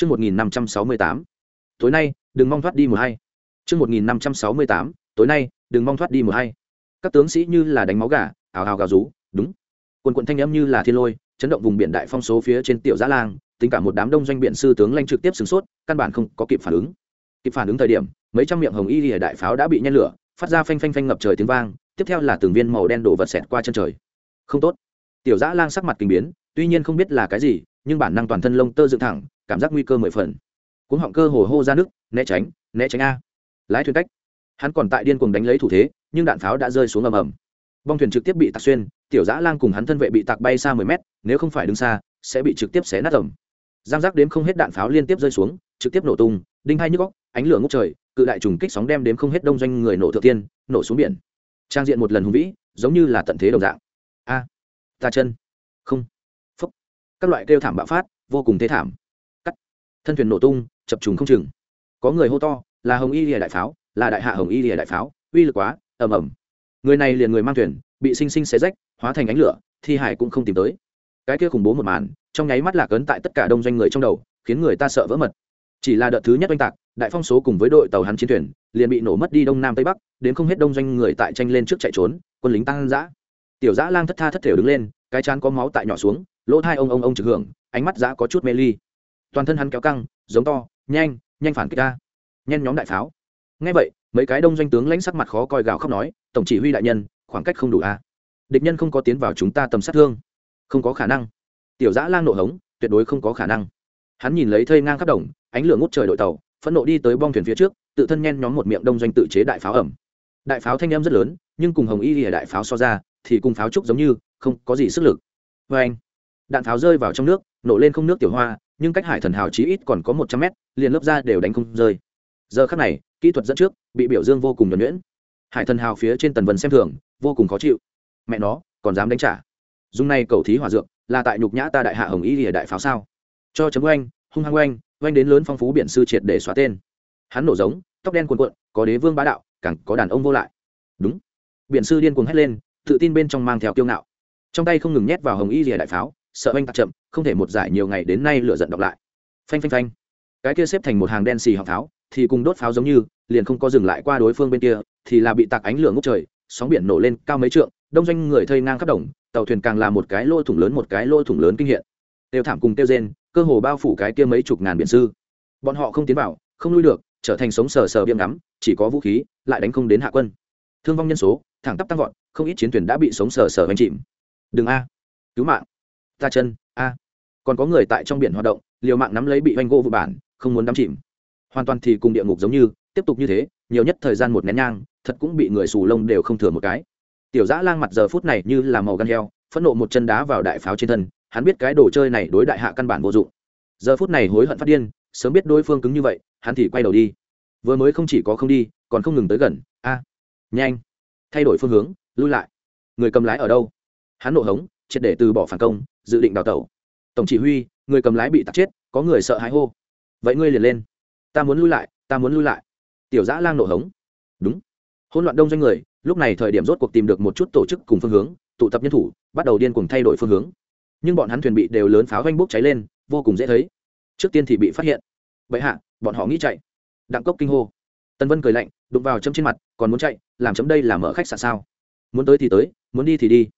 Chương 1568. Tối nay, đừng mong thoát đi mùa hay. Chương 1568. Tối nay, đừng mong thoát đi mùa hay. Các tướng sĩ như là đánh máu gà, ào ào gào rú, đúng. Quần quần thanh âm như là thiên lôi, chấn động vùng biển đại phong số phía trên tiểu giã lang, tính cả một đám đông doanh biện sư tướng lanh trực tiếp sửng sốt, căn bản không có kịp phản ứng. Kịp phản ứng thời điểm, mấy trăm miệng hồng y lìa đại pháo đã bị nhen lửa, phát ra phanh phanh phanh ngập trời tiếng vang, tiếp theo là từng viên màu đen đổ vật xẹt qua chân trời. Không tốt. Tiểu Dã Lang sắc mặt kinh biến, tuy nhiên không biết là cái gì, nhưng bản năng toàn thân lông tơ dựng thẳng, cảm giác nguy cơ mười phần. Cuống họng cơ hồ hô ra nước, né tránh né tránh a. Lái thuyền cách. Hắn còn tại điên cuồng đánh lấy thủ thế, nhưng đạn pháo đã rơi xuống ầm ầm. Bong thuyền trực tiếp bị tạc xuyên, tiểu giã lang cùng hắn thân vệ bị tạc bay xa mười mét, nếu không phải đứng xa, sẽ bị trực tiếp xé nát tầm giang giác đếm không hết đạn pháo liên tiếp rơi xuống, trực tiếp nổ tung, đinh hai nhức góc ánh lửa ngốc trời, cự đại trùng kích sóng đem đếm không hết đông doanh người nổ thượng tiên, nổ xuống biển. Trang diện một lần hùng vĩ, giống như là tận thế đồng dạng. A, ta chân. Không. Phúc các loại kêu thảm bạo phát, vô cùng thế thảm thân thuyền nổ tung, chập trùng không chừng. Có người hô to, là hồng y lìa đại pháo, là đại hạ hồng y lìa đại pháo, uy lực quá, ầm ầm. Người này liền người mang thuyền, bị sinh sinh xé rách, hóa thành ánh lửa, thi hải cũng không tìm tới. Cái kia khủng bố một màn, trong nháy mắt lạc ấn tại tất cả đông doanh người trong đầu, khiến người ta sợ vỡ mật. Chỉ là đợt thứ nhất oanh tạc, đại phong số cùng với đội tàu hắn chiến thuyền, liền bị nổ mất đi đông nam tây bắc, đến không hết đông doanh người tại tranh lên trước chạy trốn, quân lính tăng giã tiểu giã lang thất tha thất thể đứng lên, cái chán có máu tại nhỏ xuống, lỗ thai ông ông ông trực hưởng, ánh mắt giã có chút mê ly toàn thân hắn kéo căng, giống to, nhanh nhanh phản kích ta. Nhen nhóm đại pháo. Ngay vậy, mấy cái đông doanh tướng lãnh sắc mặt khó coi gào khóc nói, tổng chỉ huy đại nhân, khoảng cách không đủ a à? địch nhân không có tiến vào chúng ta tầm sát thương. Không có khả năng. Tiểu giã lang nộ hống, tuyệt đối không có khả năng. Hắn nhìn lấy thây ngang khắp đồng, ánh lửa ngút trời đội tàu, phẫn nộ đi tới bong thuyền phía trước, tự thân nhen nhóm một miệng đông doanh tự chế đại pháo ẩm. Đại pháo thanh em rất lớn, nhưng cùng hồng y lìa đại pháo so ra, thì cùng pháo trúc giống như, không có gì sức lực. Vê anh đạn pháo rơi vào trong nước, nổ lên không nước tiểu hoa nhưng cách hải thần hào chí ít còn có một trăm mét, liền lớp ra đều đánh không rơi. Giờ khắc này, kỹ thuật dẫn trước, bị biểu dương vô cùng nhuẩn nhuyễn. Hải thần hào phía trên tần vân xem thường, vô cùng khó chịu. Mẹ nó, còn dám đánh trả. Dùng này cầu thí hòa dược, là tại nhục nhã ta đại hạ hồng y lìa đại pháo sao? Cho chấm oanh, hung hăng oanh oanh đến lớn phong phú biển sư triệt để xóa tên. Hắn nổ giống, tóc đen cuồn cuộn, có đế vương bá đạo, càng có đàn ông vô lại. Đúng. Biển sư điên cuồng hét lên, tự tin bên trong mang theo kiêu ngạo. Trong tay không ngừng nhét vào hồng y lìa đại pháo sợ anh tạc chậm, không thể một giải nhiều ngày đến nay lửa giận đọc lại. Phanh phanh phanh. Cái kia xếp thành một hàng đen xì học pháo thì cùng đốt pháo giống như, liền không có dừng lại qua đối phương bên kia, thì là bị tạc ánh lửa ngốc trời, sóng biển nổ lên cao mấy trượng, đông doanh người thây ngang khắp đồng, tàu thuyền càng là một cái lỗ thủng lớn một cái lỗ thủng lớn kinh hiện. Tiêu thảm cùng tiêu rên, cơ hồ bao phủ cái kia mấy chục ngàn biển sư. Bọn họ không tiến vào, không lui được, trở thành sống sờ sờ biếng ngắm, chỉ có vũ khí, lại đánh không đến hạ quân. Thương vong nhân số, thẳng tắp tăng vọt, không ít chiến thuyền đã bị sống sờ sờ hành chìm. Đừng a. Cứu mạng ta chân, a. Còn có người tại trong biển hoạt động, liều mạng nắm lấy bị oanh gỗ vụ bản, không muốn đắm chìm. Hoàn toàn thì cùng địa ngục giống như, tiếp tục như thế, nhiều nhất thời gian một nén nhang, thật cũng bị người xù lông đều không thừa một cái. Tiểu dã lang mặt giờ phút này như là màu gan heo, phẫn nộ một chân đá vào đại pháo trên thân, hắn biết cái đồ chơi này đối đại hạ căn bản vô dụng. Giờ phút này hối hận phát điên, sớm biết đối phương cứng như vậy, hắn thì quay đầu đi. Vừa mới không chỉ có không đi, còn không ngừng tới gần, a. Nhanh, thay đổi phương hướng, lui lại. Người cầm lái ở đâu? Hắn nộ hống, triệt để từ bỏ phản công dự định đào tẩu. Tổng chỉ huy, người cầm lái bị tắt chết, có người sợ hãi hô. Vậy ngươi liền lên. Ta muốn lui lại, ta muốn lui lại. Tiểu giã lang nổ hống. Đúng. Hỗn loạn đông doanh người, lúc này thời điểm rốt cuộc tìm được một chút tổ chức cùng phương hướng, tụ tập nhân thủ, bắt đầu điên cùng thay đổi phương hướng. Nhưng bọn hắn thuyền bị đều lớn pháo doanh bốc cháy lên, vô cùng dễ thấy. Trước tiên thì bị phát hiện. Vậy hạ, bọn họ nghĩ chạy. Đặng cốc kinh hô. Tân vân cười lạnh, đụng vào chấm trên mặt, còn muốn chạy, làm chấm đây là mở khách sạn sao? Muốn tới thì tới, muốn đi thì đi.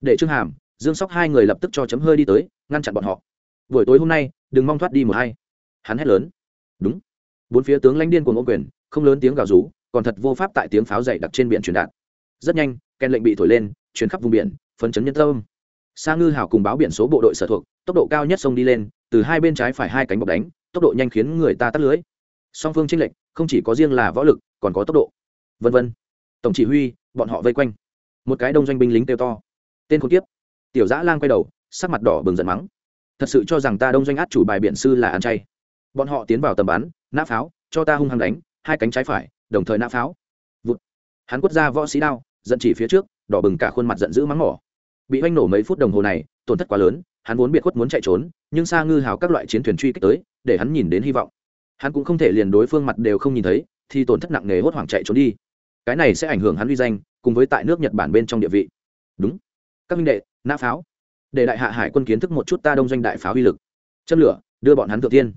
Để trương hàm dương sóc hai người lập tức cho chấm hơi đi tới, ngăn chặn bọn họ. Buổi tối hôm nay, đừng mong thoát đi một hay hắn hét lớn. Đúng. Bốn phía tướng lãnh điên của ngô quyền, không lớn tiếng gào rú, còn thật vô pháp tại tiếng pháo dày đặc trên biển truyền đạt. Rất nhanh ken lệnh bị thổi lên chuyến khắp vùng biển, phấn chấn nhân tâm. Sa ngư hảo cùng báo biển số bộ đội sở thuộc, tốc độ cao nhất sông đi lên, từ hai bên trái phải hai cánh bọc đánh, tốc độ nhanh khiến người ta tắt lưới. Song phương tranh lệnh không chỉ có riêng là võ lực, còn có tốc độ. Vân vân. Tổng chỉ huy, bọn họ vây quanh. Một cái đông doanh binh lính kêu to. Tên khốn kiếp tiểu dã lang quay đầu, sắc mặt đỏ bừng giận mắng. Thật sự cho rằng ta đông doanh át chủ bài biện sư là ăn chay. Bọn họ tiến vào tầm bắn, nã pháo, cho ta hung hăng đánh, hai cánh trái phải, đồng thời nã pháo. Vụt. Hắn quất ra võ sĩ đao dẫn chỉ phía trước, đỏ bừng cả khuôn mặt giận dữ mắng mỏ. Bị oanh nổ mấy phút đồng hồ này, tổn thất quá lớn, hắn vốn biệt khuất muốn chạy trốn, nhưng xa ngư hào các loại chiến thuyền truy kích tới, để hắn nhìn đến hy vọng. Hắn cũng không thể liền đối phương mặt đều không nhìn thấy, thì tổn thất nặng nề hốt hoảng chạy trốn đi. Cái này sẽ ảnh hưởng hắn uy danh, cùng với tại nước nhật bản bên trong địa vị. Đúng các minh đệ, nã pháo. Để đại hạ hải quân kiến thức một chút ta đông doanh đại pháo uy lực. Châm lửa, đưa bọn hắn thượng tiên.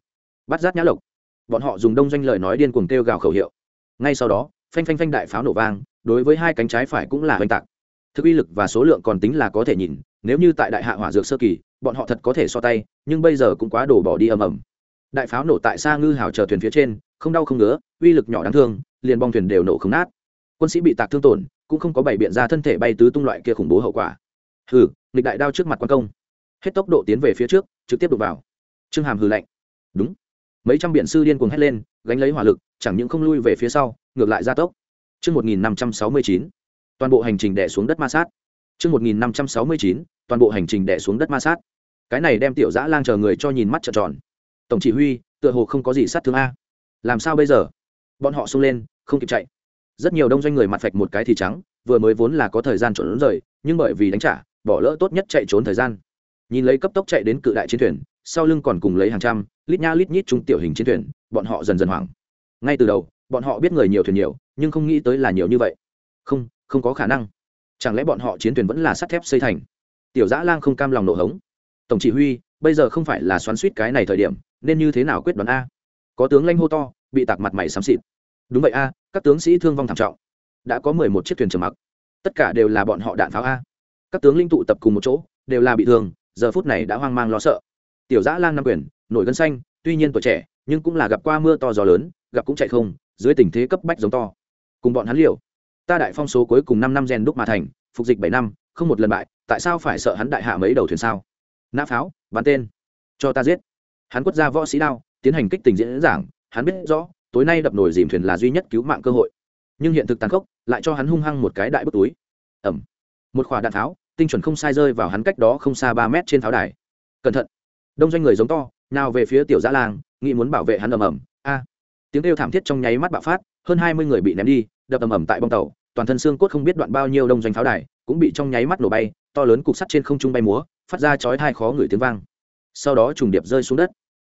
Bắt giáp nhã lộc. Bọn họ dùng đông doanh lời nói điên cuồng kêu gào khẩu hiệu. Ngay sau đó, phanh phanh phanh đại pháo nổ vang, đối với hai cánh trái phải cũng là oanh tạc. Thực uy lực và số lượng còn tính là có thể nhìn, nếu như tại đại hạ hỏa dược sơ kỳ, bọn họ thật có thể so tay, nhưng bây giờ cũng quá đổ bỏ đi ầm ầm. Đại pháo nổ tại xa ngư hào chờ thuyền phía trên, không đau không ngứa, uy lực nhỏ đáng thương, liền bong thuyền đều nổ không nát. Quân sĩ bị tạc thương tổn, cũng không có bảy biện ra thân thể bay tứ tung loại kia khủng bố hậu quả hừ nghịch đại đao trước mặt quan công hết tốc độ tiến về phía trước trực tiếp đục vào trương hàm hừ lạnh đúng mấy trăm biện sư điên cuồng hét lên gánh lấy hỏa lực chẳng những không lui về phía sau ngược lại gia tốc Trước 1569, toàn bộ hành trình đè xuống đất ma sát. Trước 1569, toàn bộ hành trình đè xuống đất ma sát. Cái này đem tiểu dã lang chờ người cho nhìn mắt trợn tròn. Tổng chỉ huy, tựa hồ không có gì sát thương a. Làm sao bây giờ? Bọn họ xông lên, không kịp chạy. Rất nhiều đông doanh người mặt phạch một cái thì trắng, vừa mới vốn là có thời gian trốn rời, nhưng bởi vì đánh trả, bỏ lỡ tốt nhất chạy trốn thời gian. Nhìn lấy cấp tốc chạy đến cự đại chiến thuyền, sau lưng còn cùng lấy hàng trăm, lít nha lít nhít trung tiểu hình chiến thuyền, bọn họ dần dần hoảng. Ngay từ đầu, bọn họ biết người nhiều thuyền nhiều, nhưng không nghĩ tới là nhiều như vậy. Không, không có khả năng. Chẳng lẽ bọn họ chiến thuyền vẫn là sắt thép xây thành? Tiểu dã lang không cam lòng nổ hống. Tổng chỉ huy bây giờ không phải là xoắn suýt cái này thời điểm nên như thế nào quyết đoán a? Có tướng lanh hô to bị tạc mặt mày xám xịt. Đúng vậy a các tướng sĩ thương vong thảm trọng. Đã có mười một chiếc thuyền trầm mặc. Tất cả đều là bọn họ đạn pháo a các tướng linh tụ tập cùng một chỗ, đều là bị thương, giờ phút này đã hoang mang lo sợ. Tiểu giã lang năm quyền, nổi gân xanh, tuy nhiên tuổi trẻ, nhưng cũng là gặp qua mưa to gió lớn, gặp cũng chạy không, dưới tình thế cấp bách giống to. Cùng bọn hắn liều. Ta đại phong số cuối cùng năm năm rèn đúc mà thành, phục dịch bảy năm, không một lần bại, tại sao phải sợ hắn đại hạ mấy đầu thuyền sao? Nã pháo, bắn tên. Cho ta giết. Hắn quất ra võ sĩ đao, tiến hành kích tình diễn giảng, hắn biết rõ, tối nay đập nổi dìm thuyền là duy nhất cứu mạng cơ hội. Nhưng hiện thực tàn khốc, lại cho hắn hung hăng một cái đại bức túi. Ẩm. Một khỏa đạn pháo tinh chuẩn không sai rơi vào hắn cách đó không xa ba mét trên tháo đài. Cẩn thận. Đông doanh người giống to, nào về phía tiểu giã làng, nghĩ muốn bảo vệ hắn ầm ầm. A. Tiếng kêu thảm thiết trong nháy mắt bạo phát, hơn hai mươi người bị ném đi, đập ầm ầm tại bong tàu, toàn thân xương cốt không biết đoạn bao nhiêu đông doanh pháo đài cũng bị trong nháy mắt nổ bay, to lớn cục sắt trên không trung bay múa, phát ra chói thai khó người tiếng vang. Sau đó trùng điệp rơi xuống đất.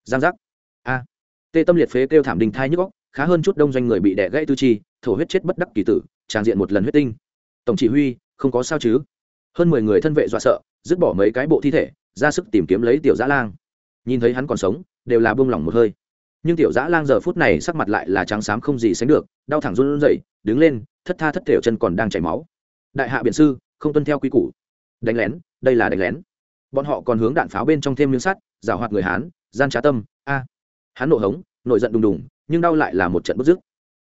Giang giác. A. Tê tâm liệt phế kêu thảm đình thai nhức góc khá hơn chút đông doanh người bị đẻ gãy tư chi, thổ huyết chết bất đắc kỳ tử, tràn diện một lần huyết tinh. Tổng chỉ huy, không có sao chứ? Hơn mười người thân vệ dọa sợ, dứt bỏ mấy cái bộ thi thể, ra sức tìm kiếm lấy tiểu dã lang. Nhìn thấy hắn còn sống, đều là buông lỏng một hơi. Nhưng tiểu dã lang giờ phút này sắc mặt lại là trắng xám không gì sánh được, đau thẳng run rẩy, đứng lên, thất tha thất thểu chân còn đang chảy máu. Đại hạ biện sư, không tuân theo quy củ. Đánh lén, đây là đánh lén. Bọn họ còn hướng đạn pháo bên trong thêm miếng sắt, giảo hoạt người hán, gian trá tâm, a. Hắn nộ hống, nổi giận đùng đùng, nhưng đau lại là một trận bức dứt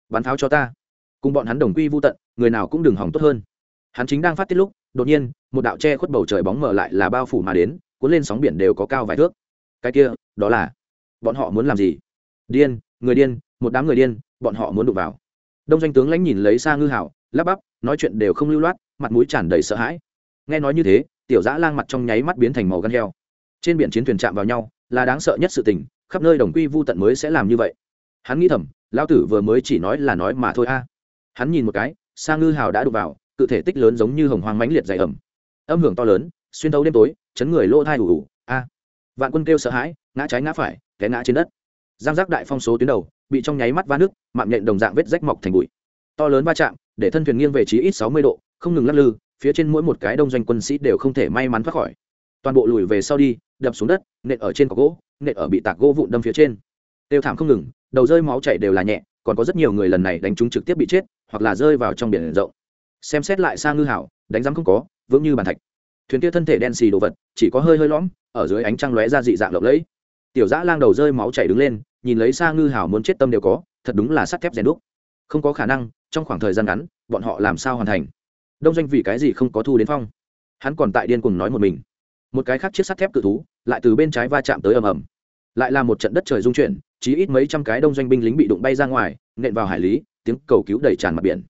bắn pháo cho ta. Cùng bọn hắn đồng quy vô tận, người nào cũng đừng hỏng tốt hơn hắn chính đang phát tiết lúc, đột nhiên, một đạo che khuất bầu trời bóng mở lại là bao phủ mà đến, cuốn lên sóng biển đều có cao vài thước. Cái kia, đó là, bọn họ muốn làm gì? Điên, người điên, một đám người điên, bọn họ muốn đụng vào. Đông doanh tướng lãnh nhìn lấy xa ngư hảo, lắp bắp, nói chuyện đều không lưu loát, mặt mũi tràn đầy sợ hãi. Nghe nói như thế, tiểu dã lang mặt trong nháy mắt biến thành màu gan heo. Trên biển chiến thuyền chạm vào nhau, là đáng sợ nhất sự tình, khắp nơi đồng quy vu tận mới sẽ làm như vậy. Hắn nghĩ thầm, lão tử vừa mới chỉ nói là nói mà thôi a. Hắn nhìn một cái, sa ngư hào đã đụng vào cự thể tích lớn giống như hồng hoang mãnh liệt dày ẩm. Âm hưởng to lớn, xuyên thấu đêm tối, chấn người lỗ thai ủ ủ. A. Vạn quân kêu sợ hãi, ngã trái ngã phải, té ngã trên đất. Giang giác đại phong số tuyến đầu, bị trong nháy mắt va nước mạng nhện đồng dạng vết rách mọc thành bụi. To lớn va chạm, để thân thuyền nghiêng về trí ít sáu mươi độ, không ngừng lắc lư, phía trên mỗi một cái đông doanh quân sĩ đều không thể may mắn thoát khỏi. Toàn bộ lùi về sau đi, đập xuống đất, nện ở trên có gỗ, nện ở bị tạc gỗ vụn đâm phía trên. Tiêu thảm không ngừng, đầu rơi máu chảy đều là nhẹ, còn có rất nhiều người lần này đánh chúng trực tiếp bị chết, hoặc là rơi vào trong biển rộng xem xét lại sang ngư hảo, đánh rắm không có, vững như bàn thạch. Thuyền kia thân thể đen xì đồ vật, chỉ có hơi hơi lõm, ở dưới ánh trăng lóe ra dị dạng lộng lẫy. Tiểu dã lang đầu rơi máu chảy đứng lên, nhìn lấy xa ngư hảo muốn chết tâm đều có, thật đúng là sắt thép rèn đúc. Không có khả năng, trong khoảng thời gian ngắn, bọn họ làm sao hoàn thành? Đông doanh vì cái gì không có thu đến phong? Hắn còn tại điên cùng nói một mình. Một cái khác chiếc sắt thép cự thú, lại từ bên trái va chạm tới ầm ầm. Lại là một trận đất trời dung chuyển chỉ ít mấy trăm cái đông doanh binh lính bị đụng bay ra ngoài, nện vào hải lý, tiếng cầu cứu đầy tràn mặt biển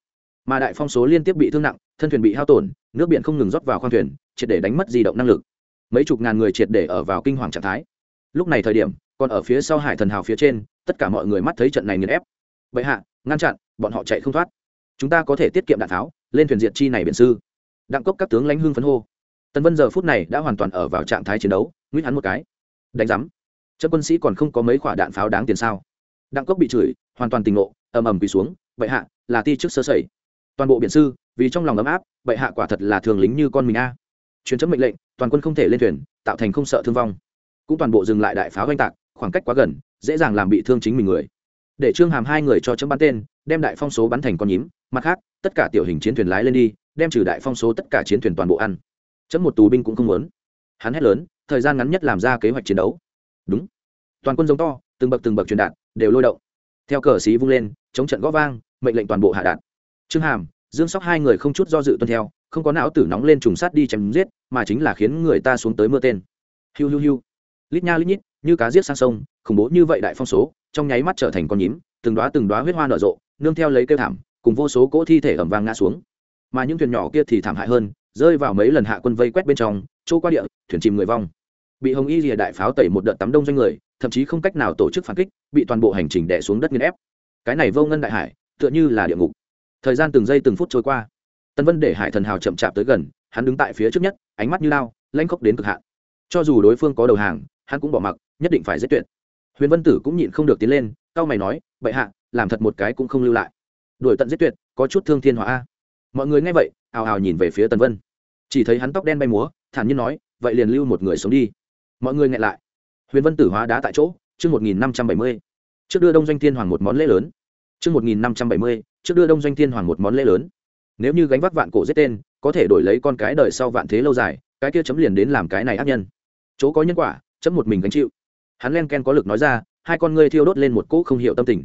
mà đại phong số liên tiếp bị thương nặng, thân thuyền bị hao tổn, nước biển không ngừng rót vào khoang thuyền, triệt để đánh mất di động năng lực. Mấy chục ngàn người triệt để ở vào kinh hoàng trạng thái. Lúc này thời điểm, còn ở phía sau hải thần hào phía trên, tất cả mọi người mắt thấy trận này nghiền ép. Bệ hạ, ngăn chặn, bọn họ chạy không thoát. Chúng ta có thể tiết kiệm đạn tháo, lên thuyền diệt chi này biển sư. Đặng cốc các tướng lãnh hưng phấn hô. Tần vân giờ phút này đã hoàn toàn ở vào trạng thái chiến đấu nguyễn hắn một cái. Đánh giám chân quân sĩ còn không có mấy quả đạn pháo đáng tiền sao? Đặng cốc bị chửi, hoàn toàn tình ngộ, ầm ầm quỳ xuống. Bệ hạ, là ti trước sơ sẩy toàn bộ biện sư, vì trong lòng ấm áp, bệ hạ quả thật là thường lính như con mình a. À. chuyến chấm mệnh lệnh, toàn quân không thể lên thuyền, tạo thành không sợ thương vong. Cũng toàn bộ dừng lại đại pháo oanh tạc, khoảng cách quá gần, dễ dàng làm bị thương chính mình người. Để trương hàm hai người cho chấm bắn tên, đem đại phong số bắn thành con nhím, mặt khác, tất cả tiểu hình chiến thuyền lái lên đi, đem trừ đại phong số tất cả chiến thuyền toàn bộ ăn. Chấm một tù binh cũng không muốn. Hắn hét lớn, thời gian ngắn nhất làm ra kế hoạch chiến đấu. Đúng. Toàn quân giống to, từng bậc từng bậc truyền đạt, đều lôi động. Theo cờ xí vung lên, chống trận gõ vang, mệnh lệnh toàn bộ hạ đạn trương hàm, dương sóc hai người không chút do dự tuân theo, không có não tử nóng lên trùng sát đi chém giết, mà chính là khiến người ta xuống tới mưa tên. Hiu hiu hiu. Lít nha lít nhít, như cá giết sang sông, khủng bố như vậy đại phong số, trong nháy mắt trở thành con nhím, từng đoá từng đoá huyết hoa nở rộ, nương theo lấy kêu thảm, cùng vô số cỗ thi thể ẩm vàng ngã xuống. Mà những thuyền nhỏ kia thì thảm hại hơn, rơi vào mấy lần hạ quân vây quét bên trong trôi qua địa, thuyền chìm người vong. Bị hồng y rìa đại pháo tẩy một đợt tắm đông doanh người, thậm chí không cách nào tổ chức phản kích, bị toàn bộ hành trình đè xuống đất nghiên ép. Cái này vô ngân đại hải, tựa như là địa ngục thời gian từng giây từng phút trôi qua. Tân vân để hải thần hào chậm chạp tới gần, hắn đứng tại phía trước nhất, ánh mắt như lao lanh khóc đến cực hạn. Cho dù đối phương có đầu hàng, hắn cũng bỏ mặc, nhất định phải giết tuyệt. Huyền vân tử cũng nhịn không được tiến lên cao mày nói, bệ hạ, làm thật một cái cũng không lưu lại. Đuổi tận giết tuyệt, có chút thương thiên hóa a. Mọi người nghe vậy, ào ào nhìn về phía tần vân. Chỉ thấy hắn tóc đen bay múa, thản nhiên nói, vậy liền lưu một người sống đi. Mọi người nghe lại. Huyền vân tử hóa đá tại chỗ, chương một nghìn năm trăm bảy mươi. Trước đưa đông doanh thiên hoàng một món lễ lớn chương một nghìn năm trăm bảy mươi, trước đưa đông doanh thiên hoàng một món lễ lớn. Nếu như gánh vác vạn cổ giết tên, có thể đổi lấy con cái đời sau vạn thế lâu dài, cái kia chấm liền đến làm cái này ác nhân. Chỗ có nhân quả, chấm một mình gánh chịu. Hắn len ken có lực nói ra, hai con ngươi thiêu đốt lên một cỗ không hiểu tâm tình.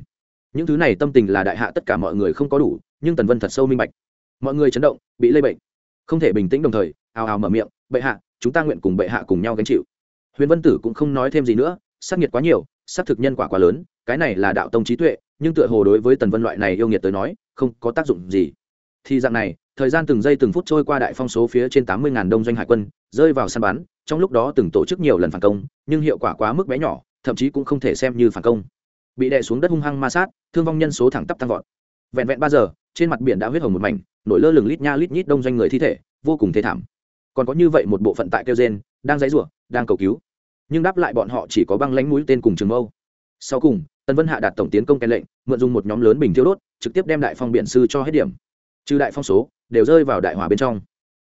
Những thứ này tâm tình là đại hạ tất cả mọi người không có đủ, nhưng tần vân thật sâu minh bạch. Mọi người chấn động, bị lây bệnh. Không thể bình tĩnh đồng thời, ào ào mở miệng, bệ hạ, chúng ta nguyện cùng bệ hạ cùng nhau gánh chịu. Huyền vân tử cũng không nói thêm gì nữa sát nhiệt quá nhiều sát thực nhân quả quá lớn cái này là đạo tông trí tuệ, nhưng tựa hồ đối với tần vân loại này yêu nghiệt tới nói, không có tác dụng gì. Thì dạng này, thời gian từng giây từng phút trôi qua đại phong số phía trên tám mươi ngàn đông doanh hải quân, rơi vào săn bắn, trong lúc đó từng tổ chức nhiều lần phản công, nhưng hiệu quả quá mức bé nhỏ, thậm chí cũng không thể xem như phản công. Bị đè xuống đất hung hăng ma sát, thương vong nhân số thẳng tắp tăng vọt. Vẹn vẹn ba giờ, trên mặt biển đã huyết hồng một mảnh, nổi lơ lửng lít nha lít nhít đông doanh người thi thể, vô cùng thê thảm. Còn có như vậy một bộ phận tại kêu gen đang dãy rủa, đang cầu cứu. Nhưng đáp lại bọn họ chỉ có băng lánh mũi tên cùng trường mâu. Sau cùng Tần vân hạ đạt tổng tiến công kèn lệnh, mượn dùng một nhóm lớn bình thiêu đốt, trực tiếp đem đại phong biện sư cho hết điểm. Trừ đại phong số, đều rơi vào đại hỏa bên trong.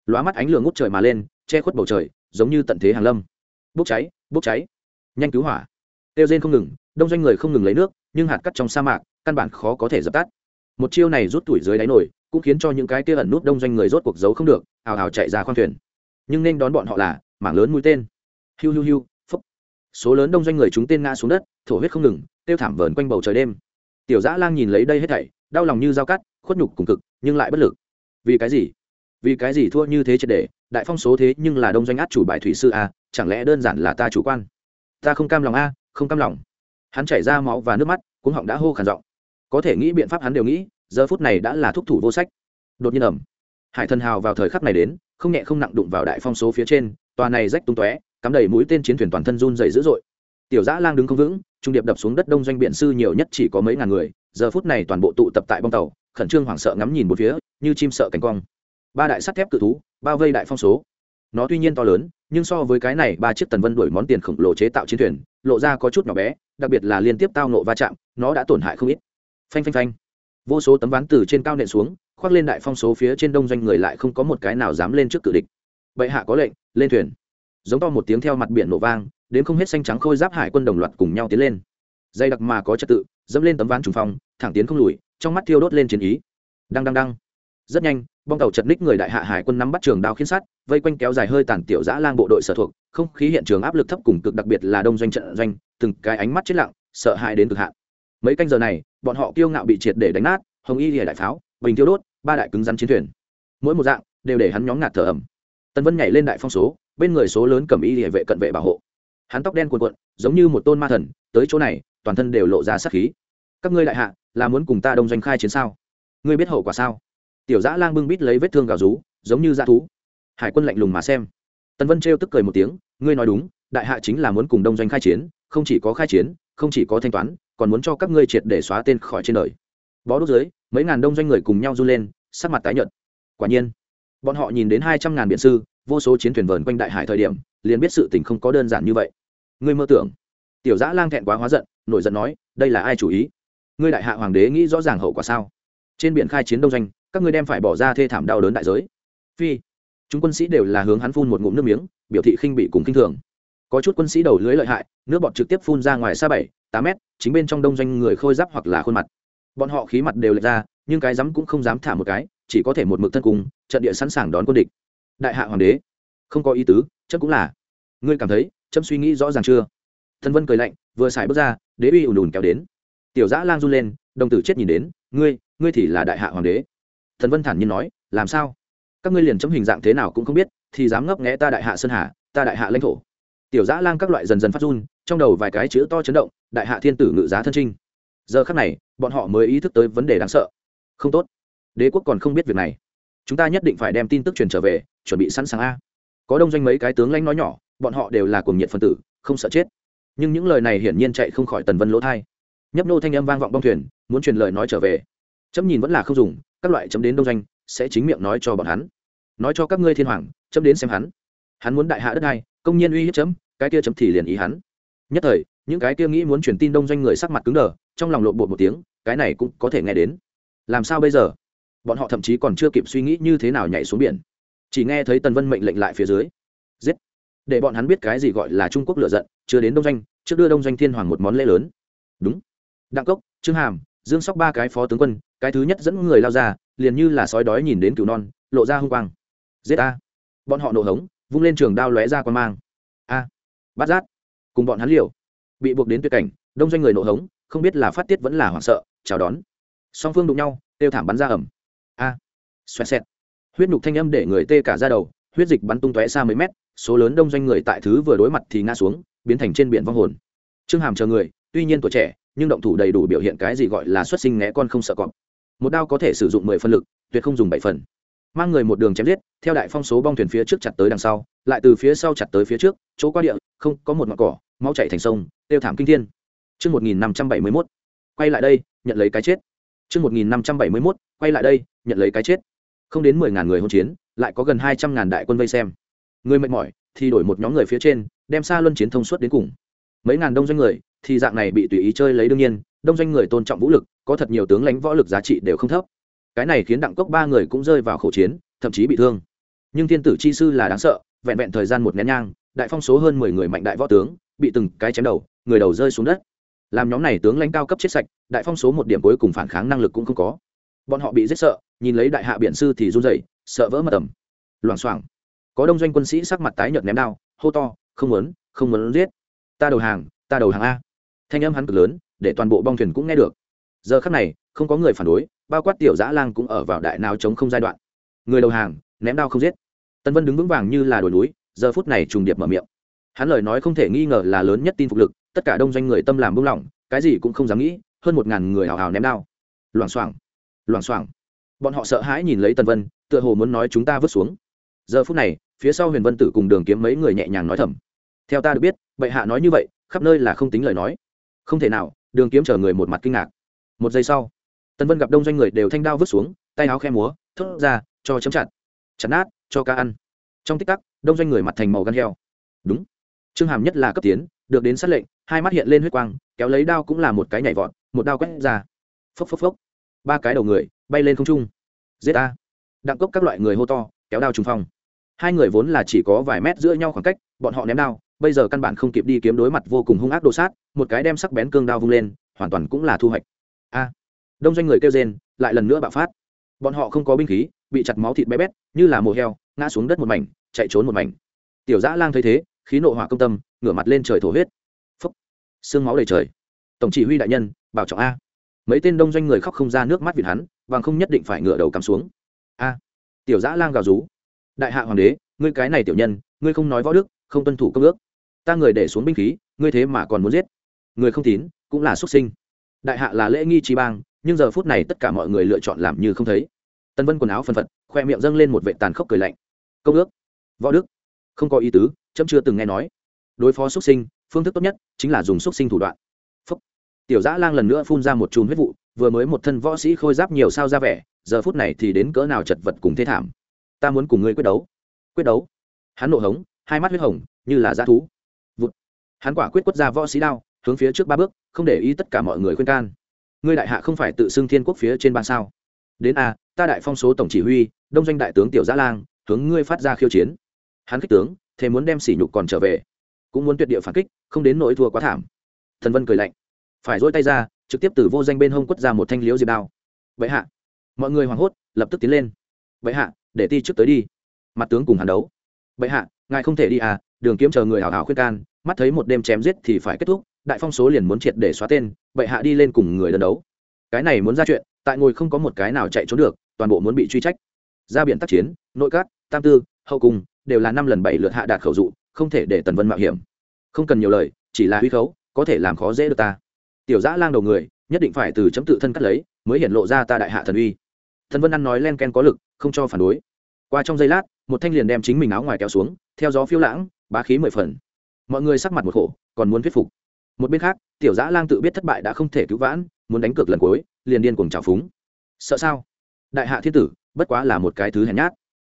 Lóa mắt ánh lửa ngút trời mà lên, che khuất bầu trời, giống như tận thế hàng lâm. Bốc cháy bốc cháy. Nhanh cứu hỏa. Tiêu rên không ngừng, đông doanh người không ngừng lấy nước, nhưng hạt cắt trong sa mạc, căn bản khó có thể dập tắt. Một chiêu này rút tuổi dưới đáy nổi, cũng khiến cho những cái kia ẩn nút đông doanh người rốt cuộc giấu không được hào hào chạy ra khoang thuyền. Nhưng nên đón bọn họ là, mảng lớn mũi tên. Hiu hiu hiu phúc số lớn đông doanh người chúng tên ngã xuống đất, thổ huyết không ngừng tiêu thảm vờn quanh bầu trời đêm. Tiểu dã lang nhìn lấy đây hết thảy, đau lòng như dao cắt, khuất nhục cùng cực, nhưng lại bất lực. Vì cái gì? Vì cái gì thua như thế triệt để, đại phong số thế nhưng là đông doanh át chủ bài thủy sư a, chẳng lẽ đơn giản là ta chủ quan? Ta không cam lòng a, không cam lòng. Hắn chảy ra máu và nước mắt, cuống họng đã hô khản giọng. Có thể nghĩ biện pháp hắn đều nghĩ, giờ phút này đã là thúc thủ vô sách. Đột nhiên ẩm hải thần hào vào thời khắc này đến, không nhẹ không nặng đụng vào đại phong số phía trên, tòa này rách tung tóe, cắm đầy mũi tên chiến thuyền toàn thân run dày dữ dội. Tiểu dã lang đứng không vững trung điệp đập xuống đất đông doanh biện sư nhiều nhất chỉ có mấy ngàn người, giờ phút này toàn bộ tụ tập tại bong tàu, khẩn trương hoảng sợ ngắm nhìn một phía, như chim sợ cánh cong. Ba đại sắt thép cự thú bao vây đại phong số. Nó tuy nhiên to lớn, nhưng so với cái này ba chiếc tần vân đổi món tiền khổng lồ chế tạo chiến thuyền, lộ ra có chút nhỏ bé, đặc biệt là liên tiếp tao nộ va chạm, nó đã tổn hại không ít. Phanh phanh phanh. Vô số tấm ván từ trên cao nện xuống, khoác lên đại phong số phía trên đông doanh người lại không có một cái nào dám lên trước cự địch. Bệ hạ có lệnh, lên thuyền. Giống to một tiếng theo mặt biển nổ vang đến không hết xanh trắng khôi giáp hải quân đồng loạt cùng nhau tiến lên. Dây đặc mà có trật tự, dẫm lên tấm ván trùng phong, thẳng tiến không lùi, trong mắt thiêu đốt lên chiến ý. Đăng đăng đăng. Rất nhanh, bong tàu chật ních người đại hạ hải quân nắm bắt trường đao khiến sát, vây quanh kéo dài hơi tàn tiểu giã lang bộ đội sở thuộc, không khí hiện trường áp lực thấp cùng cực đặc biệt là đông doanh trận doanh, từng cái ánh mắt chết lặng, sợ hãi đến cực hạn. Mấy canh giờ này, bọn họ kiêu ngạo bị triệt để đánh nát, hồng y lìa đại pháo, bình thiêu đốt, ba đại cứng rắn chiến thuyền. Mỗi một dạng đều để hắn nhóm ngạt thở ẩm tân vân nhảy lên đại phong số, bên người số lớn cầm y lìa vệ cận vệ bảo hộ hắn tóc đen cuộn cuộn, giống như một tôn ma thần, tới chỗ này, toàn thân đều lộ ra sát khí. Các ngươi đại hạ, là muốn cùng ta đông doanh khai chiến sao? Ngươi biết hậu quả sao? Tiểu dã lang bưng bít lấy vết thương gào rú, giống như dã thú. Hải quân lạnh lùng mà xem. Tần vân trêu tức cười một tiếng, ngươi nói đúng, đại hạ chính là muốn cùng đông doanh khai chiến, không chỉ có khai chiến, không chỉ có thanh toán, còn muốn cho các ngươi triệt để xóa tên khỏi trên đời. Bó đốt dưới, mấy ngàn đông doanh người cùng nhau run lên, sắc mặt tái nhợt. Quả nhiên, bọn họ nhìn đến hai trăm ngàn biện sư, vô số chiến thuyền vờn quanh đại hải thời điểm, liền biết sự tình không có đơn giản như vậy ngươi mơ tưởng. Tiểu giã lang thẹn quá hóa giận, nổi giận nói, đây là ai chủ ý? Ngươi đại hạ hoàng đế nghĩ rõ ràng hậu quả sao? Trên biển khai chiến đông doanh, các ngươi đem phải bỏ ra thê thảm đau đớn đại giới. Phi, chúng quân sĩ đều là hướng hắn phun một ngụm nước miếng, biểu thị khinh bị cùng kinh thường. Có chút quân sĩ đầu lưới lợi hại, nước bọt trực tiếp phun ra ngoài xa bảy, tám mét, chính bên trong đông doanh người khôi giáp hoặc là khuôn mặt. Bọn họ khí mặt đều lệch ra, nhưng cái dám cũng không dám thả một cái, chỉ có thể một mực thân cùng, trận địa sẵn sàng đón quân địch. Đại hạ hoàng đế, không có ý tứ chất cũng là. Ngươi cảm thấy chấm suy nghĩ rõ ràng chưa? Thân vân cười lạnh, vừa xài bước ra, đế uy ùn ùn kéo đến. Tiểu giã lang run lên, đồng tử chết nhìn đến, ngươi ngươi thì là đại hạ hoàng đế. Thần vân thản nhiên nói, làm sao? Các ngươi liền chấm hình dạng thế nào cũng không biết, thì dám ngấp nghẽ ta đại hạ sơn hà, ta đại hạ lãnh thổ. Tiểu giã lang các loại dần dần phát run, trong đầu vài cái chữ to chấn động, đại hạ thiên tử ngự giá thân trinh. Giờ khắc này, bọn họ mới ý thức tới vấn đề đáng sợ. Không tốt, đế quốc còn không biết việc này. Chúng ta nhất định phải đem tin tức truyền trở về, chuẩn bị sẵn sàng a. Có đông doanh mấy cái tướng lãnh nói nhỏ bọn họ đều là cuồng nhiệt phân tử, không sợ chết. Nhưng những lời này hiển nhiên chạy không khỏi tần vân lỗ thai. Nhấp nô thanh âm vang vọng bong thuyền, muốn truyền lời nói trở về. Chấm nhìn vẫn là không dùng, các loại chấm đến đông doanh, sẽ chính miệng nói cho bọn hắn. Nói cho các ngươi thiên hoàng, chấm đến xem hắn. Hắn muốn đại hạ đất này công nhiên uy hiếp chấm, cái kia chấm thì liền ý hắn. Nhất thời, những cái kia nghĩ muốn truyền tin đông doanh người sắc mặt cứng đờ, trong lòng lộn bột một tiếng, cái này cũng có thể nghe đến. Làm sao bây giờ? Bọn họ thậm chí còn chưa kịp suy nghĩ như thế nào nhảy xuống biển. Chỉ nghe thấy tần vân mệnh lệnh lại phía dưới. Giết! Để bọn hắn biết cái gì gọi là trung quốc lựa giận, chưa đến đông doanh, trước đưa đông doanh thiên hoàng một món lễ lớn. Đúng. Đặng cốc, trương hàm, dương sóc ba cái phó tướng quân, cái thứ nhất dẫn người lao ra, liền như là sói đói nhìn đến cửu non, lộ ra hung quang. Giết a bọn họ nổ hống, vung lên trường đao lóe ra quan mang. A. Bắt giác. Cùng bọn hắn liều. Bị buộc đến tuyệt cảnh, đông doanh người nổ hống, không biết là phát tiết vẫn là hoảng sợ, chào đón. Song phương đụng nhau tiêu thảm bắn ra ẩm. A. Xoẹt xẹt. Huyết nhục thanh âm để người tê cả ra đầu, huyết dịch bắn tung tóe xa mấy mét số lớn đông doanh người tại thứ vừa đối mặt thì ngã xuống, biến thành trên biển vong hồn. Trương hàm chờ người, tuy nhiên tuổi trẻ, nhưng động thủ đầy đủ biểu hiện cái gì gọi là xuất sinh né con không sợ cọp. Một đao có thể sử dụng mười phân lực, tuyệt không dùng bảy phần. Mang người một đường chém giết, theo đại phong số bong thuyền phía trước chặt tới đằng sau, lại từ phía sau chặt tới phía trước, chỗ qua địa, không, có một ngọn cỏ, máu chảy thành sông, tiêu thảm kinh thiên. Chương một nghìn năm trăm bảy mươi mốt, quay lại đây, nhận lấy cái chết. Chương một nghìn năm trăm bảy mươi mốt, quay lại đây, nhận lấy cái chết. Không đến mười ngàn người hôn chiến, lại có gần hai trăm ngàn đại quân vây xem người mệt mỏi thì đổi một nhóm người phía trên, đem xa luân chiến thông suốt đến cùng. Mấy ngàn đông doanh người thì dạng này bị tùy ý chơi lấy đương nhiên, đông doanh người tôn trọng vũ lực, có thật nhiều tướng lãnh võ lực giá trị đều không thấp. Cái này khiến đặng cốc ba người cũng rơi vào khẩu chiến, thậm chí bị thương. Nhưng thiên tử chi sư là đáng sợ, vẹn vẹn thời gian một nén nhang, đại phong số hơn mười người mạnh đại võ tướng, bị từng cái chém đầu, người đầu rơi xuống đất. Làm nhóm này tướng lãnh cao cấp chết sạch, đại phong số một điểm cuối cùng phản kháng năng lực cũng không có. Bọn họ bị giết sợ, nhìn lấy đại hạ biện sư thì run rẩy, sợ vỡ mật tầm. Loảng xoảng có đông doanh quân sĩ sắc mặt tái nhợt ném đao, hô to, không muốn không muốn giết. Ta đầu hàng, ta đầu hàng a. Thanh âm hắn cực lớn, để toàn bộ bong thuyền cũng nghe được. Giờ khắc này, không có người phản đối, bao quát tiểu dã lang cũng ở vào đại nào chống không giai đoạn. Người đầu hàng, ném đao không giết. Tân vân đứng vững vàng như là đồi núi, giờ phút này trùng điệp mở miệng. Hắn lời nói không thể nghi ngờ là lớn nhất tin phục lực, tất cả đông doanh người tâm làm buông lỏng, cái gì cũng không dám nghĩ, hơn một ngàn người hào hào ném đao. Loảng xoảng loảng xoảng. Bọn họ sợ hãi nhìn lấy tần vân, tựa hồ muốn nói chúng ta vứt xuống giờ phút này, phía sau huyền vân tử cùng đường kiếm mấy người nhẹ nhàng nói thầm. Theo ta được biết, bệ hạ nói như vậy, khắp nơi là không tính lời nói. Không thể nào, đường kiếm chờ người một mặt kinh ngạc. Một giây sau, tần vân gặp đông doanh người đều thanh đao vứt xuống, tay áo khe múa, thốt ra, cho chấm chặt. Chặt nát, cho cá ăn. Trong tích tắc, đông doanh người mặt thành màu gan heo. Đúng. Trương hàm nhất là cấp tiến, được đến sát lệnh, hai mắt hiện lên huyết quang, kéo lấy đao cũng là một cái nhảy vọt, một đao quét ra. Phốc phốc phốc. Ba cái đầu người, bay lên không trung. Giết a đặng cốc các loại người hô to kéo đao trùng phong. Hai người vốn là chỉ có vài mét giữa nhau khoảng cách, bọn họ ném đao, bây giờ căn bản không kịp đi kiếm đối mặt vô cùng hung ác đồ sát, một cái đem sắc bén cương đao vung lên, hoàn toàn cũng là thu hoạch. A! Đông doanh người kêu rên, lại lần nữa bạo phát. Bọn họ không có binh khí, bị chặt máu thịt bé bét, như là mồ heo, ngã xuống đất một mảnh, chạy trốn một mảnh. Tiểu dã lang thấy thế, khí nộ hỏa công tâm, ngửa mặt lên trời thổ huyết. Phúc! Xương máu đầy trời. Tổng chỉ huy đại nhân, bảo trọng a. Mấy tên đông doanh người khóc không ra nước mắt vì hắn vàng không nhất định phải ngửa đầu cắm xuống tiểu dã lang gào rú. Đại hạ hoàng đế, ngươi cái này tiểu nhân, ngươi không nói võ đức, không tuân thủ công ước. Ta người để xuống binh khí, ngươi thế mà còn muốn giết. Người không tín, cũng là xuất sinh. Đại hạ là lễ nghi trí bang, nhưng giờ phút này tất cả mọi người lựa chọn làm như không thấy. Tân vân quần áo phân phật, khoe miệng dâng lên một vệ tàn khốc cười lạnh. Công ước, võ đức. Không có ý tứ, chấm chưa từng nghe nói. Đối phó xuất sinh, phương thức tốt nhất chính là dùng xuất sinh thủ đoạn. Phúc. tiểu dã lang lần nữa phun ra một chùm huyết vụ vừa mới một thân võ sĩ khôi giáp nhiều sao ra vẻ, giờ phút này thì đến cỡ nào chật vật cùng thế thảm. Ta muốn cùng ngươi quyết đấu. Quyết đấu? Hắn nộ hống, hai mắt huyết hồng, như là dã thú. Vụt. Hắn quả quyết quất ra võ sĩ đao, hướng phía trước ba bước, không để ý tất cả mọi người khuyên can. Ngươi đại hạ không phải tự xưng thiên quốc phía trên ban sao? Đến a ta đại phong số tổng chỉ huy, đông doanh đại tướng tiểu giã lang, hướng ngươi phát ra khiêu chiến. Hắn kích tướng, thế muốn đem sỉ nhục còn trở về. Cũng muốn tuyệt địa phản kích, không đến nỗi thua quá thảm. Thần vân cười lạnh. Phải dỗi tay ra trực tiếp từ vô danh bên hông quất ra một thanh liễu diệp đao. Vậy hạ. Mọi người hoảng hốt, lập tức tiến lên. Vậy hạ, để ti trước tới đi. Mặt tướng cùng hàn đấu. Vậy hạ, ngài không thể đi à đường kiếm chờ người hào hào khuyên can, mắt thấy một đêm chém giết thì phải kết thúc, đại phong số liền muốn triệt để xóa tên bệ hạ đi lên cùng người đơn đấu. Cái này muốn ra chuyện, tại ngồi không có một cái nào chạy trốn được, toàn bộ muốn bị truy trách. Ra biển tác chiến, nội các, tam tư, hậu cung, đều là năm lần bảy lượt hạ đạt khẩu dụ, không thể để tần vân mạo hiểm. Không cần nhiều lời, chỉ là huy khấu, có thể làm khó dễ được ta tiểu giã lang đầu người, nhất định phải từ chấm tự thân cắt lấy, mới hiện lộ ra ta đại hạ thần uy. Thần vân ăn nói len ken có lực, không cho phản đối. Qua trong giây lát, một thanh liền đem chính mình áo ngoài kéo xuống, theo gió phiêu lãng, bá khí mười phần. Mọi người sắc mặt một khổ, còn muốn thuyết phục. Một bên khác, tiểu giã lang tự biết thất bại đã không thể cứu vãn, muốn đánh cược lần cuối, liền điên cuồng trào phúng. Sợ sao? Đại hạ thiên tử, bất quá là một cái thứ hèn nhát.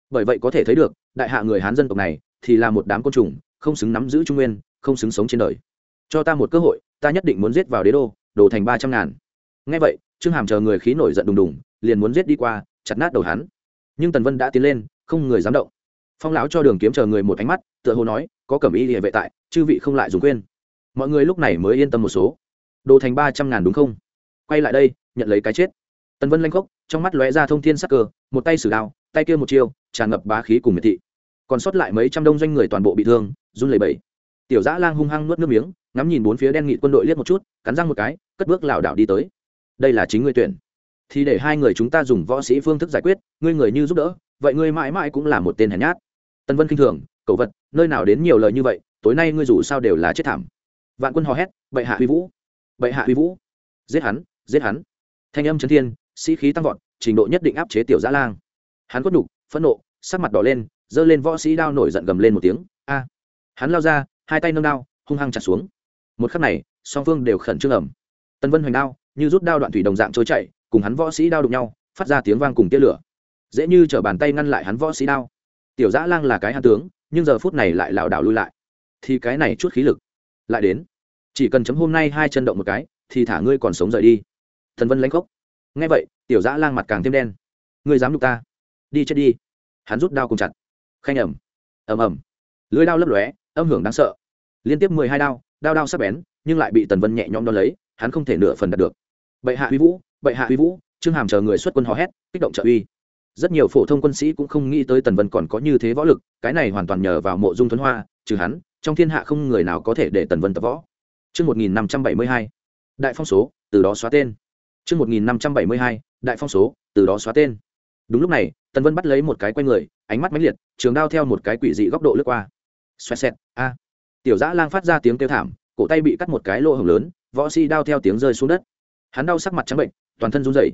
Bởi vậy có thể thấy được, đại hạ người hán dân tộc này, thì là một đám côn trùng, không xứng nắm giữ trung nguyên, không xứng sống trên đời cho ta một cơ hội, ta nhất định muốn giết vào đế đô, đổ thành ba trăm ngàn. Ngay vậy, trương hàm chờ người khí nổi giận đùng đùng, liền muốn giết đi qua, chặt nát đầu hắn. Nhưng tần vân đã tiến lên, không người dám động. Phong lão cho đường kiếm chờ người một ánh mắt, tựa hồ nói, có cẩm y địa vệ tại, chư vị không lại dùng quên. Mọi người lúc này mới yên tâm một số. Đồ thành ba trăm ngàn đúng không? Quay lại đây, nhận lấy cái chết. Tần vân lanh khốc, trong mắt lóe ra thông thiên sắc cơ, một tay sử đao, tay kia một chiêu, tràn ngập bá khí cùng miệt thị. Còn sót lại mấy trăm đông doanh người toàn bộ bị thương, run lẩy bẩy. Tiểu dã lang hung hăng nuốt nước miếng ngắm nhìn bốn phía đen nghị quân đội liếc một chút, cắn răng một cái, cất bước lảo đảo đi tới. Đây là chính ngươi tuyển. Thì để hai người chúng ta dùng võ sĩ phương thức giải quyết, ngươi người như giúp đỡ, vậy ngươi mãi mãi cũng là một tên hèn nhát. Tân vân k i n h thường cậu vật, nơi nào đến nhiều lời như vậy, tối nay ngươi dù sao đều là chết thảm. Vạn quân hò hét, bệ hạ huy vũ. Bệ hạ huy vũ. Giết hắn giết hắn. Thanh âm trấn thiên, sĩ khí tăng vọt, trình độ nhất định áp chế tiểu giã lang. Hắn quất đục phẫn nộ, sắc mặt đỏ lên, giơ lên võ sĩ đao nổi giận gầm lên một tiếng. A. Hắn lao ra, hai tay nâng đao, hung hăng chặt xuống một khắc này, song phương đều khẩn trương ẩm tân vân hoành đao, như rút đao đoạn thủy đồng dạng trôi chạy cùng hắn võ sĩ đao đụng nhau, phát ra tiếng vang cùng tia lửa. Dễ như t bàn tay ngăn lại hắn võ sĩ đao. Tiểu dã lang là cái hạ tướng, nhưng giờ phút này lại lảo đảo lui lại. Thì cái này chút khí lực, lại đến. Chỉ cần chấm hôm nay hai chân động một cái, thì thả ngươi còn sống rời đi. Thần vân lãnh khốc. Nghe vậy, tiểu dã lang mặt càng thêm đen. Ngươi dám đục ta? Đi chết đi. Hắn rút đao cùng chặt. Khanh ẩm ẩm ẩm lưới đao lấp lóe, âm hưởng đáng sợ. Liên tiếp mười hai đao đao đao sắp bén nhưng lại bị tần vân nhẹ nhõm đo lấy hắn không thể nửa phần đạt được bệ hạ huy vũ bệ hạ huy vũ trương hàm chờ người xuất quân hò hét kích động trợ uy rất nhiều phổ thông quân sĩ cũng không nghĩ tới tần vân còn có như thế võ lực cái này hoàn toàn nhờ vào mộ dung thuấn hoa trừ hắn trong thiên hạ không người nào có thể để tần vân tập võ Trước 1572, đại phong số, từ đó xóa tên. Trước 1572, đại phong số, từ đó xóa tên. Đúng lúc này, Tần Vân bắt lấy một cái quay người, ánh mắt mãnh liệt, trường đao theo một cái quỷ dị góc độ lướt qua. Xoẹt xẹt, a. Tiểu Dã Lang phát ra tiếng kêu thảm, cổ tay bị cắt một cái lỗ hổng lớn, võ sĩ si đao theo tiếng rơi xuống đất. Hắn đau sắc mặt trắng bệnh, toàn thân run rẩy.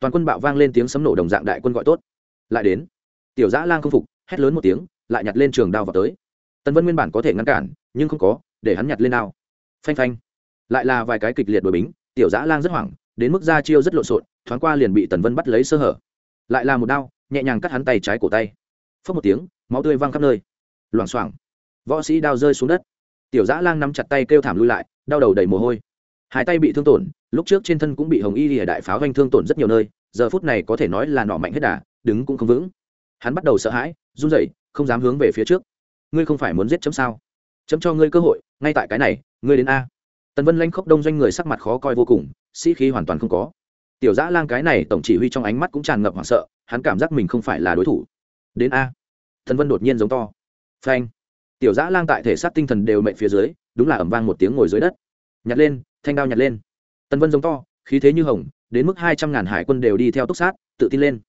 Toàn quân bạo vang lên tiếng sấm nổ đồng dạng đại quân gọi tốt. Lại đến. Tiểu Dã Lang không phục, hét lớn một tiếng, lại nhặt lên trường đao vào tới. Tần Vân nguyên bản có thể ngăn cản, nhưng không có, để hắn nhặt lên đao. Phanh phanh. Lại là vài cái kịch liệt đổi bính, Tiểu Dã Lang rất hoảng, đến mức ra chiêu rất lộn xộn, thoáng qua liền bị Tần Vân bắt lấy sơ hở. Lại là một đao, nhẹ nhàng cắt hắn tay trái cổ tay. Phất một tiếng, máu tươi văng khắp nơi. Loảng xoảng. Võ sĩ đao rơi xuống đất. Tiểu Dã Lang nắm chặt tay kêu thảm lui lại, đau đầu đầy mồ hôi. Hai tay bị thương tổn lúc trước trên thân cũng bị hồng y lìa đại pháo vanh thương tổn rất nhiều nơi giờ phút này có thể nói là nọ mạnh hết đà đứng cũng không vững. Hắn bắt đầu sợ hãi run rẩy không dám hướng về phía trước. Ngươi không phải muốn giết chấm sao? Chấm cho ngươi cơ hội ngay tại cái này ngươi đến a. Tần vân lanh khốc đông doanh người sắc mặt khó coi vô cùng sĩ khí hoàn toàn không có. Tiểu dã lang cái này tổng chỉ huy trong ánh mắt cũng tràn ngập hoảng sợ hắn cảm giác mình không phải là đối thủ. Đến a. Tần vân đột nhiên giống to. Phanh tiểu dã lang tại thể xác tinh thần đều mệnh phía dưới, đúng là ẩm vang một tiếng ngồi dưới đất. Nhặt lên, thanh đao nhặt lên. Tần vân giống to, khí thế như hồng, đến mức hai trăm ngàn hải quân đều đi theo túc sát, tự tin lên.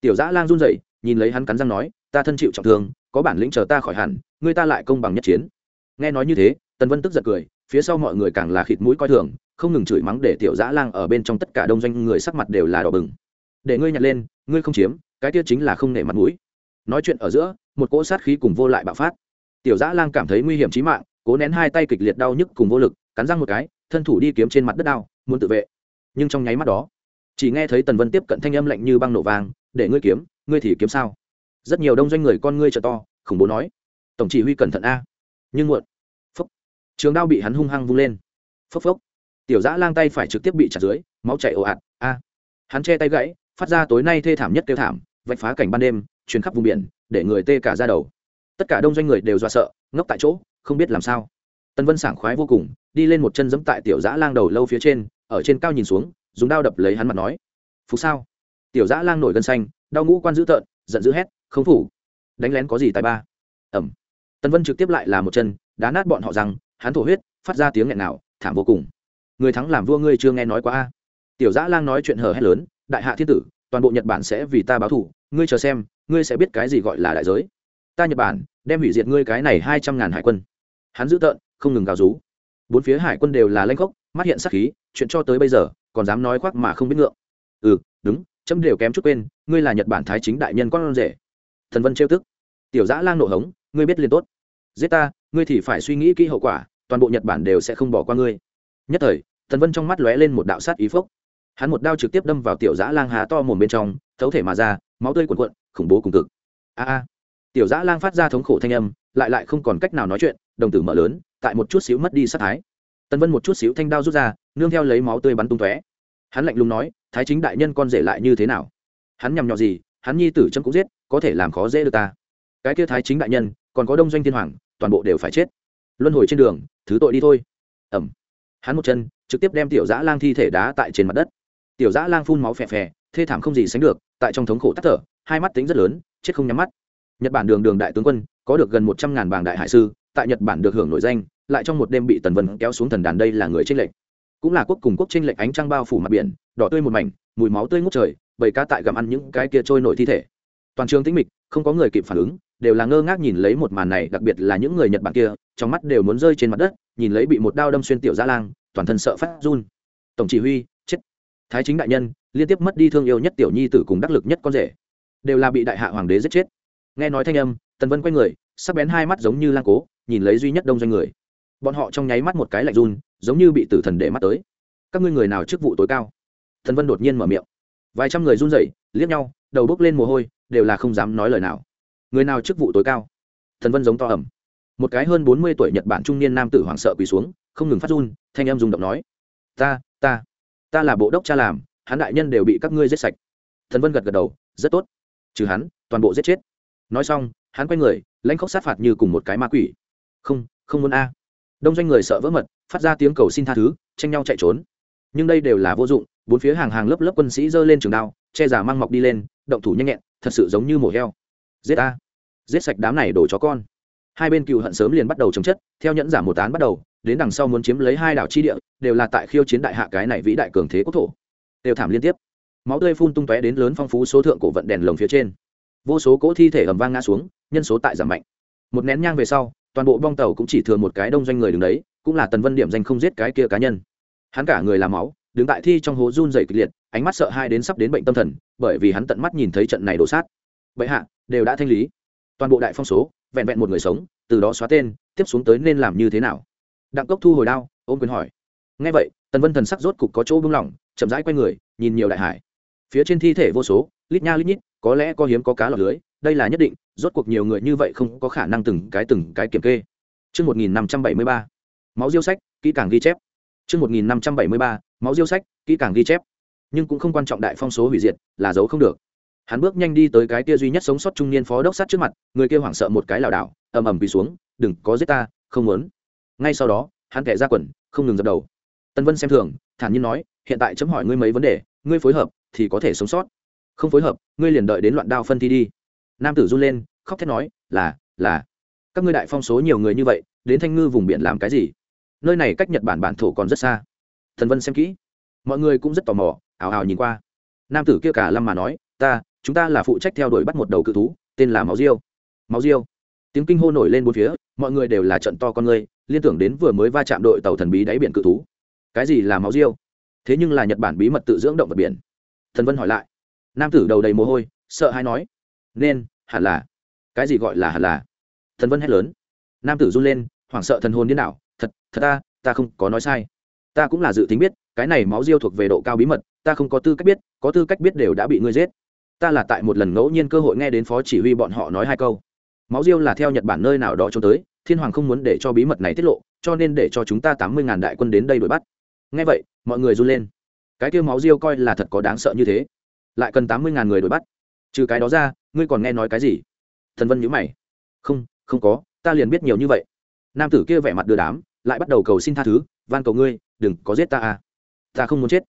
Tiểu dã lang run rẩy, nhìn lấy hắn cắn răng nói, ta thân chịu trọng thương, có bản lĩnh chờ ta khỏi hẳn, ngươi ta lại công bằng nhất chiến. Nghe nói như thế, tần vân tức giật cười, phía sau mọi người càng là khịt mũi coi thường, không ngừng chửi mắng để tiểu dã lang ở bên trong tất cả đông doanh người sắc mặt đều là đỏ bừng. Để ngươi nhặt lên, ngươi không chiếm, cái kia chính là không nể mặt mũi. Nói chuyện ở giữa, một cỗ sát khí cùng vô lại bạo phát tiểu dã lang cảm thấy nguy hiểm chí mạng, cố nén hai tay kịch liệt đau nhức cùng vô lực, cắn răng một cái, thân thủ đi kiếm trên mặt đất đao, muốn tự vệ. Nhưng trong nháy mắt đó, chỉ nghe thấy tần vân tiếp cận thanh âm lạnh như băng nổ vàng để ngươi kiếm, ngươi thì kiếm sao? Rất nhiều đông doanh người con ngươi trợ to, khủng bố nói, tổng chỉ huy cẩn thận a. Nhưng muộn. Phốc. Trường đao bị hắn hung hăng vung lên. Phốc phốc. Tiểu dã lang tay phải trực tiếp bị chặt dưới, máu chảy ồ ạt, a. Hắn che tay gãy, phát ra tối nay thê thảm nhất kêu thảm, vạch phá cảnh ban đêm chuyến khắp vùng biển, để người tê cả ra đầu tất cả đông doanh người đều do sợ, ngốc tại chỗ, không biết làm sao. Tần vân sảng khoái vô cùng, đi lên một chân giẫm tại tiểu dã lang đầu lâu phía trên, ở trên cao nhìn xuống, dùng đao đập lấy hắn mặt nói. Phục sao? Tiểu dã lang nổi gân xanh, đau ngũ quan dữ tợn, giận dữ hét, không phủ đánh lén có gì tại ba? Ẩm tần vân trực tiếp lại là một chân, đá nát bọn họ rằng hắn thổ huyết, phát ra tiếng nghẹn nào thảm vô cùng. Người thắng làm vua ngươi chưa nghe nói quá a? Tiểu dã lang nói chuyện hở hét lớn, đại hạ thiên tử, toàn bộ nhật bản sẽ vì ta báo thủ ngươi chờ xem, ngươi sẽ biết cái gì gọi là đại giới ta nhật bản đem hủy diệt ngươi cái này hai trăm ngàn hải quân hắn dữ tợn không ngừng gào rú bốn phía hải quân đều là lanh khốc mắt hiện sắc khí chuyện cho tới bây giờ còn dám nói khoác mà không biết ngượng ừ đúng chấm đều kém chút quên ngươi là nhật bản thái chính đại nhân con rể thần vân trêu tức tiểu Giã lang nổ hống ngươi biết liền tốt giết ta ngươi thì phải suy nghĩ kỹ hậu quả toàn bộ nhật bản đều sẽ không bỏ qua ngươi nhất thời thần vân trong mắt lóe lên một đạo sát ý phốc hắn một đao trực tiếp đâm vào tiểu Giã lang há to mồm bên trong thấu thể mà ra máu tươi cuồn cuộn khủng bố cùng cực a a tiểu dã lang phát ra thống khổ thanh âm, lại lại không còn cách nào nói chuyện, đồng tử mở lớn, tại một chút xíu mất đi sát thái. Tân vân một chút xíu thanh đao rút ra, nương theo lấy máu tươi bắn tung tóe. Hắn lạnh lùng nói, thái chính đại nhân con rể lại như thế nào? Hắn nhằm nhọ gì, hắn nhi tử chấm cũng giết, có thể làm khó dễ được ta. Cái kia thái chính đại nhân, còn có đông doanh thiên hoàng, toàn bộ đều phải chết. Luân hồi trên đường, thứ tội đi thôi. Ẩm. Hắn một chân, trực tiếp đem tiểu dã lang thi thể đá tại trên mặt đất. Tiểu dã lang phun máu phè phè, thê thảm không gì sánh được, tại trong thống khổ tắt thở, hai mắt tính rất lớn, chết không nhắm mắt nhật bản đường đường đại tướng quân, có được gần một trăm ngàn bảng đại hải sư, tại nhật bản được hưởng nổi danh, lại trong một đêm bị tần vân kéo xuống thần đàn đây là người tranh lệch. Cũng là quốc cùng quốc tranh lệch ánh trăng bao phủ mặt biển, đỏ tươi một mảnh, mùi máu tươi ngút trời, bầy cá tại gặm ăn những cái kia trôi nổi thi thể. Toàn trường tĩnh mịch, không có người kịp phản ứng, đều là ngơ ngác nhìn lấy một màn này, đặc biệt là những người nhật bản kia, trong mắt đều muốn rơi trên mặt đất, nhìn lấy bị một đao đâm xuyên tiểu gia lang, toàn thân sợ phát run. Tổng chỉ huy, chết. Thái chính đại nhân, liên tiếp mất đi thương yêu nhất tiểu nhi tử cùng đắc lực nhất con rể. Đều là bị đại hạ hoàng đế giết chết nghe nói thanh âm, tần vân quay người, sắc bén hai mắt giống như lang cố, nhìn lấy duy nhất đông doanh người. Bọn họ trong nháy mắt một cái lạnh run, giống như bị tử thần để mắt tới. Các ngươi người nào chức vụ tối cao? Thần vân đột nhiên mở miệng. Vài trăm người run rẩy, liếc nhau, đầu bốc lên mồ hôi, đều là không dám nói lời nào. Người nào chức vụ tối cao? Thần vân giống to ẩm. Một cái hơn bốn mươi tuổi nhật bản trung niên nam tử hoảng sợ quỳ xuống, không ngừng phát run, thanh em dùng động nói. Ta ta ta là bộ đốc cha làm, hắn đại nhân đều bị các ngươi giết sạch. Thần vân gật gật đầu, rất tốt. Trừ hắn, toàn bộ giết chết nói xong, hắn quay người, lãnh khóc sát phạt như cùng một cái ma quỷ. Không không muốn a. Đông doanh người sợ vỡ mật, phát ra tiếng cầu xin tha thứ, tranh nhau chạy trốn. Nhưng đây đều là vô dụng, bốn phía hàng hàng lớp lớp quân sĩ giơ lên trường đao, che giả mang mọc đi lên, động thủ nhanh nhẹn, thật sự giống như mổ heo. Giết a. Giết sạch đám này đổ chó con. Hai bên cựu hận sớm liền bắt đầu chống chất, theo nhẫn giả một án bắt đầu, đến đằng sau muốn chiếm lấy hai đảo chi địa, đều là tại khiêu chiến đại hạ cái này vĩ đại cường thế quốc thổ. Đều thảm liên tiếp. Máu tươi phun tung tóe đến lớn phong phú số thượng cổ vận đèn lồng phía trên vô số cỗ thi thể ầm vang ngã xuống, nhân số tại giảm mạnh. Một nén nhang về sau, toàn bộ bong tàu cũng chỉ thừa một cái đông doanh người đứng đấy, cũng là tần vân điểm danh không giết cái kia cá nhân. Hắn cả người làm máu, đứng tại thi trong hố run dày kịch liệt, ánh mắt sợ hai đến sắp đến bệnh tâm thần, bởi vì hắn tận mắt nhìn thấy trận này đổ sát. Bệ hạ, đều đã thanh lý. Toàn bộ đại phong số, vẹn vẹn một người sống, từ đó xóa tên, tiếp xuống tới nên làm như thế nào? Đặng cốc thu hồi đao, ôm quyền hỏi. Ngay vậy, tần vân thần sắc rốt cục có chỗ buông lỏng, chậm rãi q u a y người, nhìn nhiều đại hải phía trên thi thể vô số lít nha lít nhít có lẽ có hiếm có cá lọc lưới đây là nhất định rốt cuộc nhiều người như vậy không có khả năng từng cái từng cái kiểm kê Trước 1573, máu diêu sách, kỹ càng ghi chép. Trước 1573, máu diêu sách, kỹ càng ghi chép. Nhưng cũng không quan trọng đại phong số hủy diệt, là giấu không được. Hắn bước nhanh đi tới cái kia duy nhất sống sót trung niên phó đốc sát trước mặt, người kia hoảng sợ một cái lảo đảo, ầm ầm quỳ xuống, "Đừng có giết ta, không muốn." Ngay sau đó, hắn kẻ ra quần, không ngừng dập đầu. Tân Vân xem thường, thản nhiên nói, "Hiện tại chấm hỏi ngươi mấy vấn đề, ngươi phối hợp thì có thể sống sót. Không phối hợp, ngươi liền đợi đến loạn đao phân thi đi." Nam tử run lên, khóc thét nói, "Là, là." các ngươi đại phong số nhiều người như vậy đến thanh ngư vùng biển làm cái gì? Nơi này cách nhật bản bản thổ còn rất xa. Thần vân xem kỹ mọi người cũng rất tò mò ảo ảo nhìn qua. Nam tử kia cả lâm mà nói ta chúng ta là phụ trách theo đuổi bắt một đầu cự thú tên là máu diêu. Máu diêu. Tiếng kinh hô nổi lên bốn phía mọi người đều là trận to con người liên tưởng đến vừa mới va chạm đội tàu thần bí đáy biển cự thú. Cái gì là máu diêu? Thế nhưng là nhật bản bí mật tự dưỡng động vật biển thần vân hỏi lại. Nam tử đầu đầy mồ hôi, sợ hay nói. Nên, hẳn là. Cái gì gọi là hẳn là? Thần vân hét lớn. Nam tử run lên, hoảng sợ thần hồn điên đảo. Thật thật ta ta không có nói sai. Ta cũng là dự tính biết, cái này máu diêu thuộc về độ cao bí mật, ta không có tư cách biết, có tư cách biết đều đã bị ngươi giết. Ta là tại một lần ngẫu nhiên cơ hội nghe đến phó chỉ huy bọn họ nói hai câu. Máu diêu là theo nhật bản nơi nào đó cho tới, thiên hoàng không muốn để cho bí mật này tiết lộ, cho nên để cho chúng ta tám mươi ngàn đại quân đến đây đuổi bắt. Nghe vậy, mọi người run lên cái tiêu máu diêu coi là thật có đáng sợ như thế. Lại cần tám mươi ngàn người đuổi bắt. Trừ cái đó ra, ngươi còn nghe nói cái gì? Thần vân nhữ mày. Không không có, ta liền biết nhiều như vậy. Nam tử kia vẻ mặt đưa đám, lại bắt đầu cầu xin tha thứ, van cầu ngươi, đừng có giết ta à. Ta không muốn chết.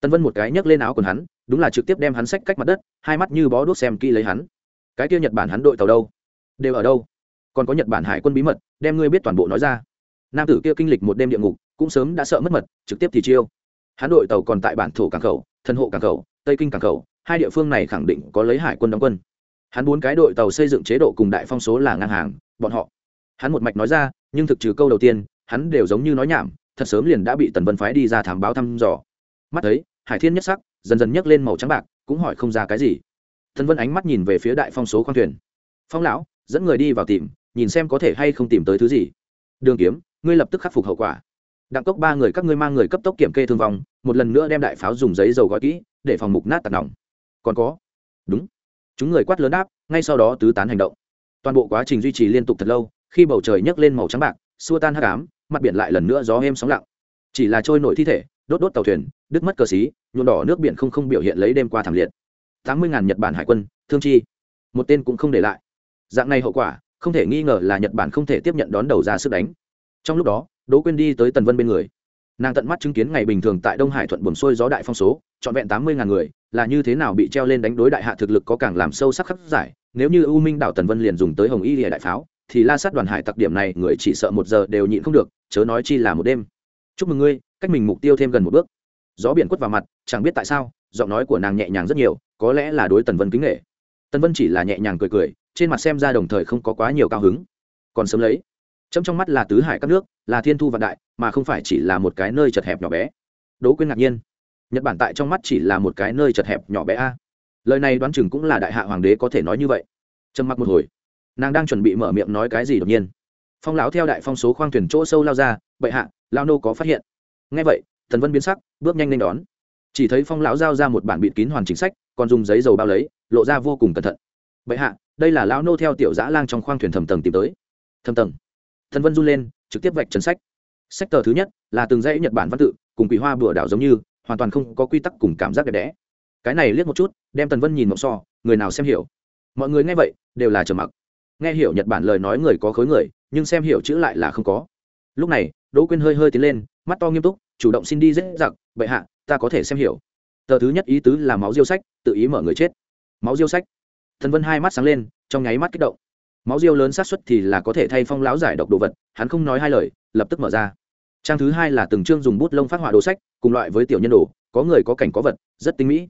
Tân vân một cái nhấc lên áo quần hắn, đúng là trực tiếp đem hắn xách cách mặt đất, hai mắt như bó đuốc xem kỹ lấy hắn. Cái kia nhật bản hắn đội tàu đâu? Đều ở đâu? Còn có nhật bản hải quân bí mật, đem ngươi biết toàn bộ nói ra. Nam tử kia kinh lịch một đêm địa ngục, cũng sớm đã sợ mất mật, trực tiếp thì chiêu hắn đội tàu còn tại bản thổ cảng khẩu, thân hộ cảng khẩu, tây kinh cảng khẩu, hai địa phương này khẳng định có lấy hải quân đóng quân. Hắn bốn cái đội tàu xây dựng chế độ cùng đại phong số là ngang hàng, bọn họ. Hắn một mạch nói ra, nhưng thực trừ câu đầu tiên, hắn đều giống như nói nhảm, thật sớm liền đã bị tần vân phái đi ra thám báo thăm dò. Mắt thấy, hải thiên nhất sắc, dần dần nhấc lên màu trắng bạc, cũng hỏi không ra cái gì. Tần vân ánh mắt nhìn về phía đại phong số khoang thuyền. Phong lão, dẫn người đi vào tìm, nhìn xem có thể hay không tìm tới thứ gì. Đường kiếm, ngươi lập tức khắc phục hậu quả đặng cốc ba người các ngươi mang người cấp tốc kiểm kê thương vong, một lần nữa đem đại pháo dùng giấy dầu gói kỹ, để phòng mục nát tạt nòng. Còn có? Đúng. Chúng người quát lớn đáp, ngay sau đó tứ tán hành động. Toàn bộ quá trình duy trì liên tục thật lâu, khi bầu trời nhấc lên màu trắng bạc, xua tan hắc ám, mặt biển lại lần nữa gió êm sóng lặng. Chỉ là trôi nổi thi thể, đốt đốt tàu thuyền, đứt mất cờ xí, nhuộm đỏ nước biển không không biểu hiện lấy đêm qua thảm liệt. Tám mươi ngàn nhật bản hải quân, thương chi. Một tên cũng không để lại. Dạng này hậu quả, không thể nghi ngờ là nhật bản không thể tiếp nhận đón đầu ra sức đánh. Trong lúc đó đỗ quyên đi tới tần vân bên người. Nàng tận mắt chứng kiến ngày bình thường tại đông hải thuận buồn xuôi gió đại phong số, trọn vẹn tám mươi ngàn người, là như thế nào bị treo lên đánh đối đại hạ thực lực có càng làm sâu sắc khắc giải. Nếu như u minh đảo tần vân liền dùng tới hồng y lìa đại pháo, thì la sát đoàn hải tặc điểm này người chỉ sợ một giờ đều nhịn không được, chớ nói chi là một đêm. Chúc mừng ngươi, cách mình mục tiêu thêm gần một bước. Gió biển quất vào mặt, chẳng biết tại sao, giọng nói của nàng nhẹ nhàng rất nhiều, có lẽ là đối tần vân kính nghệ tần vân chỉ là nhẹ nhàng cười cười, trên mặt xem ra đồng thời không có quá nhiều cao hứng. Còn sớm lấy chấm trong mắt là tứ hải các nước, là thiên thu vạn đại, mà không phải chỉ là một cái nơi chật hẹp nhỏ bé. Đố quên ngạc nhiên. Nhật bản tại trong mắt chỉ là một cái nơi chật hẹp nhỏ bé a. Lời này đoán chừng cũng là đại hạ hoàng đế có thể nói như vậy. Trầm mặc một hồi. Nàng đang chuẩn bị mở miệng nói cái gì đột nhiên. Phong lão theo đại phong số khoang thuyền chỗ sâu lao ra, bệ hạ lao nô có phát hiện. Ngay vậy, thần vân biến sắc, bước nhanh lên đón. Chỉ thấy phong lão giao ra một bản bịt kín hoàn chính sách, còn dùng giấy dầu bao lấy, lộ ra vô cùng cẩn thận. Bệ hạ, đây là lão nô theo tiểu giã lang trong khoang thuyền thầm tầng tìm tới. Thầm tầng thần vân run lên, trực tiếp vạch trần sách. Sách tờ thứ nhất là từng dãy nhật bản văn tự, cùng quỷ hoa bừa đảo giống như, hoàn toàn không có quy tắc cùng cảm giác đẹp đẽ. Cái này liếc một chút, đem tần vân nhìn mộng so, người nào xem hiểu? Mọi người nghe vậy, đều là trầm mặc. Nghe hiểu nhật bản lời nói người có khối người, nhưng xem hiểu chữ lại là không có. Lúc này, đỗ quyên hơi hơi tiến lên, mắt to nghiêm túc, chủ động xin đi dễ dặc bệ hạ, ta có thể xem hiểu. Tờ thứ nhất ý tứ là máu diêu sách, tự ý mở người chết. Máu diêu sách. Thần vân hai mắt sáng lên, trong nháy mắt kích động máu diêu lớn sát xuất thì là có thể thay phong lão giải độc đồ vật, hắn không nói hai lời, lập tức mở ra. Trang thứ hai là từng chương dùng bút lông phát họa đồ sách, cùng loại với tiểu nhân đồ, có người có cảnh có vật, rất tinh mỹ.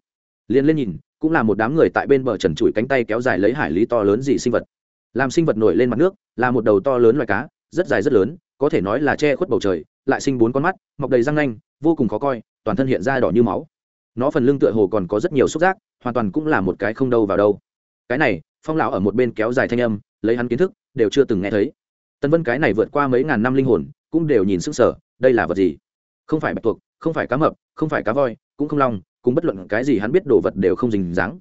Liền lên nhìn, cũng là một đám người tại bên bờ trần trụi cánh tay kéo dài lấy hải lý to lớn gì sinh vật. Làm sinh vật nổi lên mặt nước, là một đầu to lớn loài cá, rất dài rất lớn, có thể nói là che khuất bầu trời, lại sinh bốn con mắt, mọc đầy răng nanh, vô cùng khó coi, toàn thân hiện ra đỏ như máu. Nó phần lưng tựa hồ còn có rất nhiều xúc giác, hoàn toàn cũng là một cái không đâu vào đâu. Cái này, phong lão ở một bên kéo dài thanh âm lấy hắn kiến thức, đều chưa từng nghe thấy. Tân vân cái này vượt qua mấy ngàn năm linh hồn, cũng đều nhìn sững sở đây là vật gì? Không phải bạch tuộc, không phải cá mập, không phải cá voi, cũng không long cũng bất luận cái gì hắn biết đồ vật đều không dình dáng.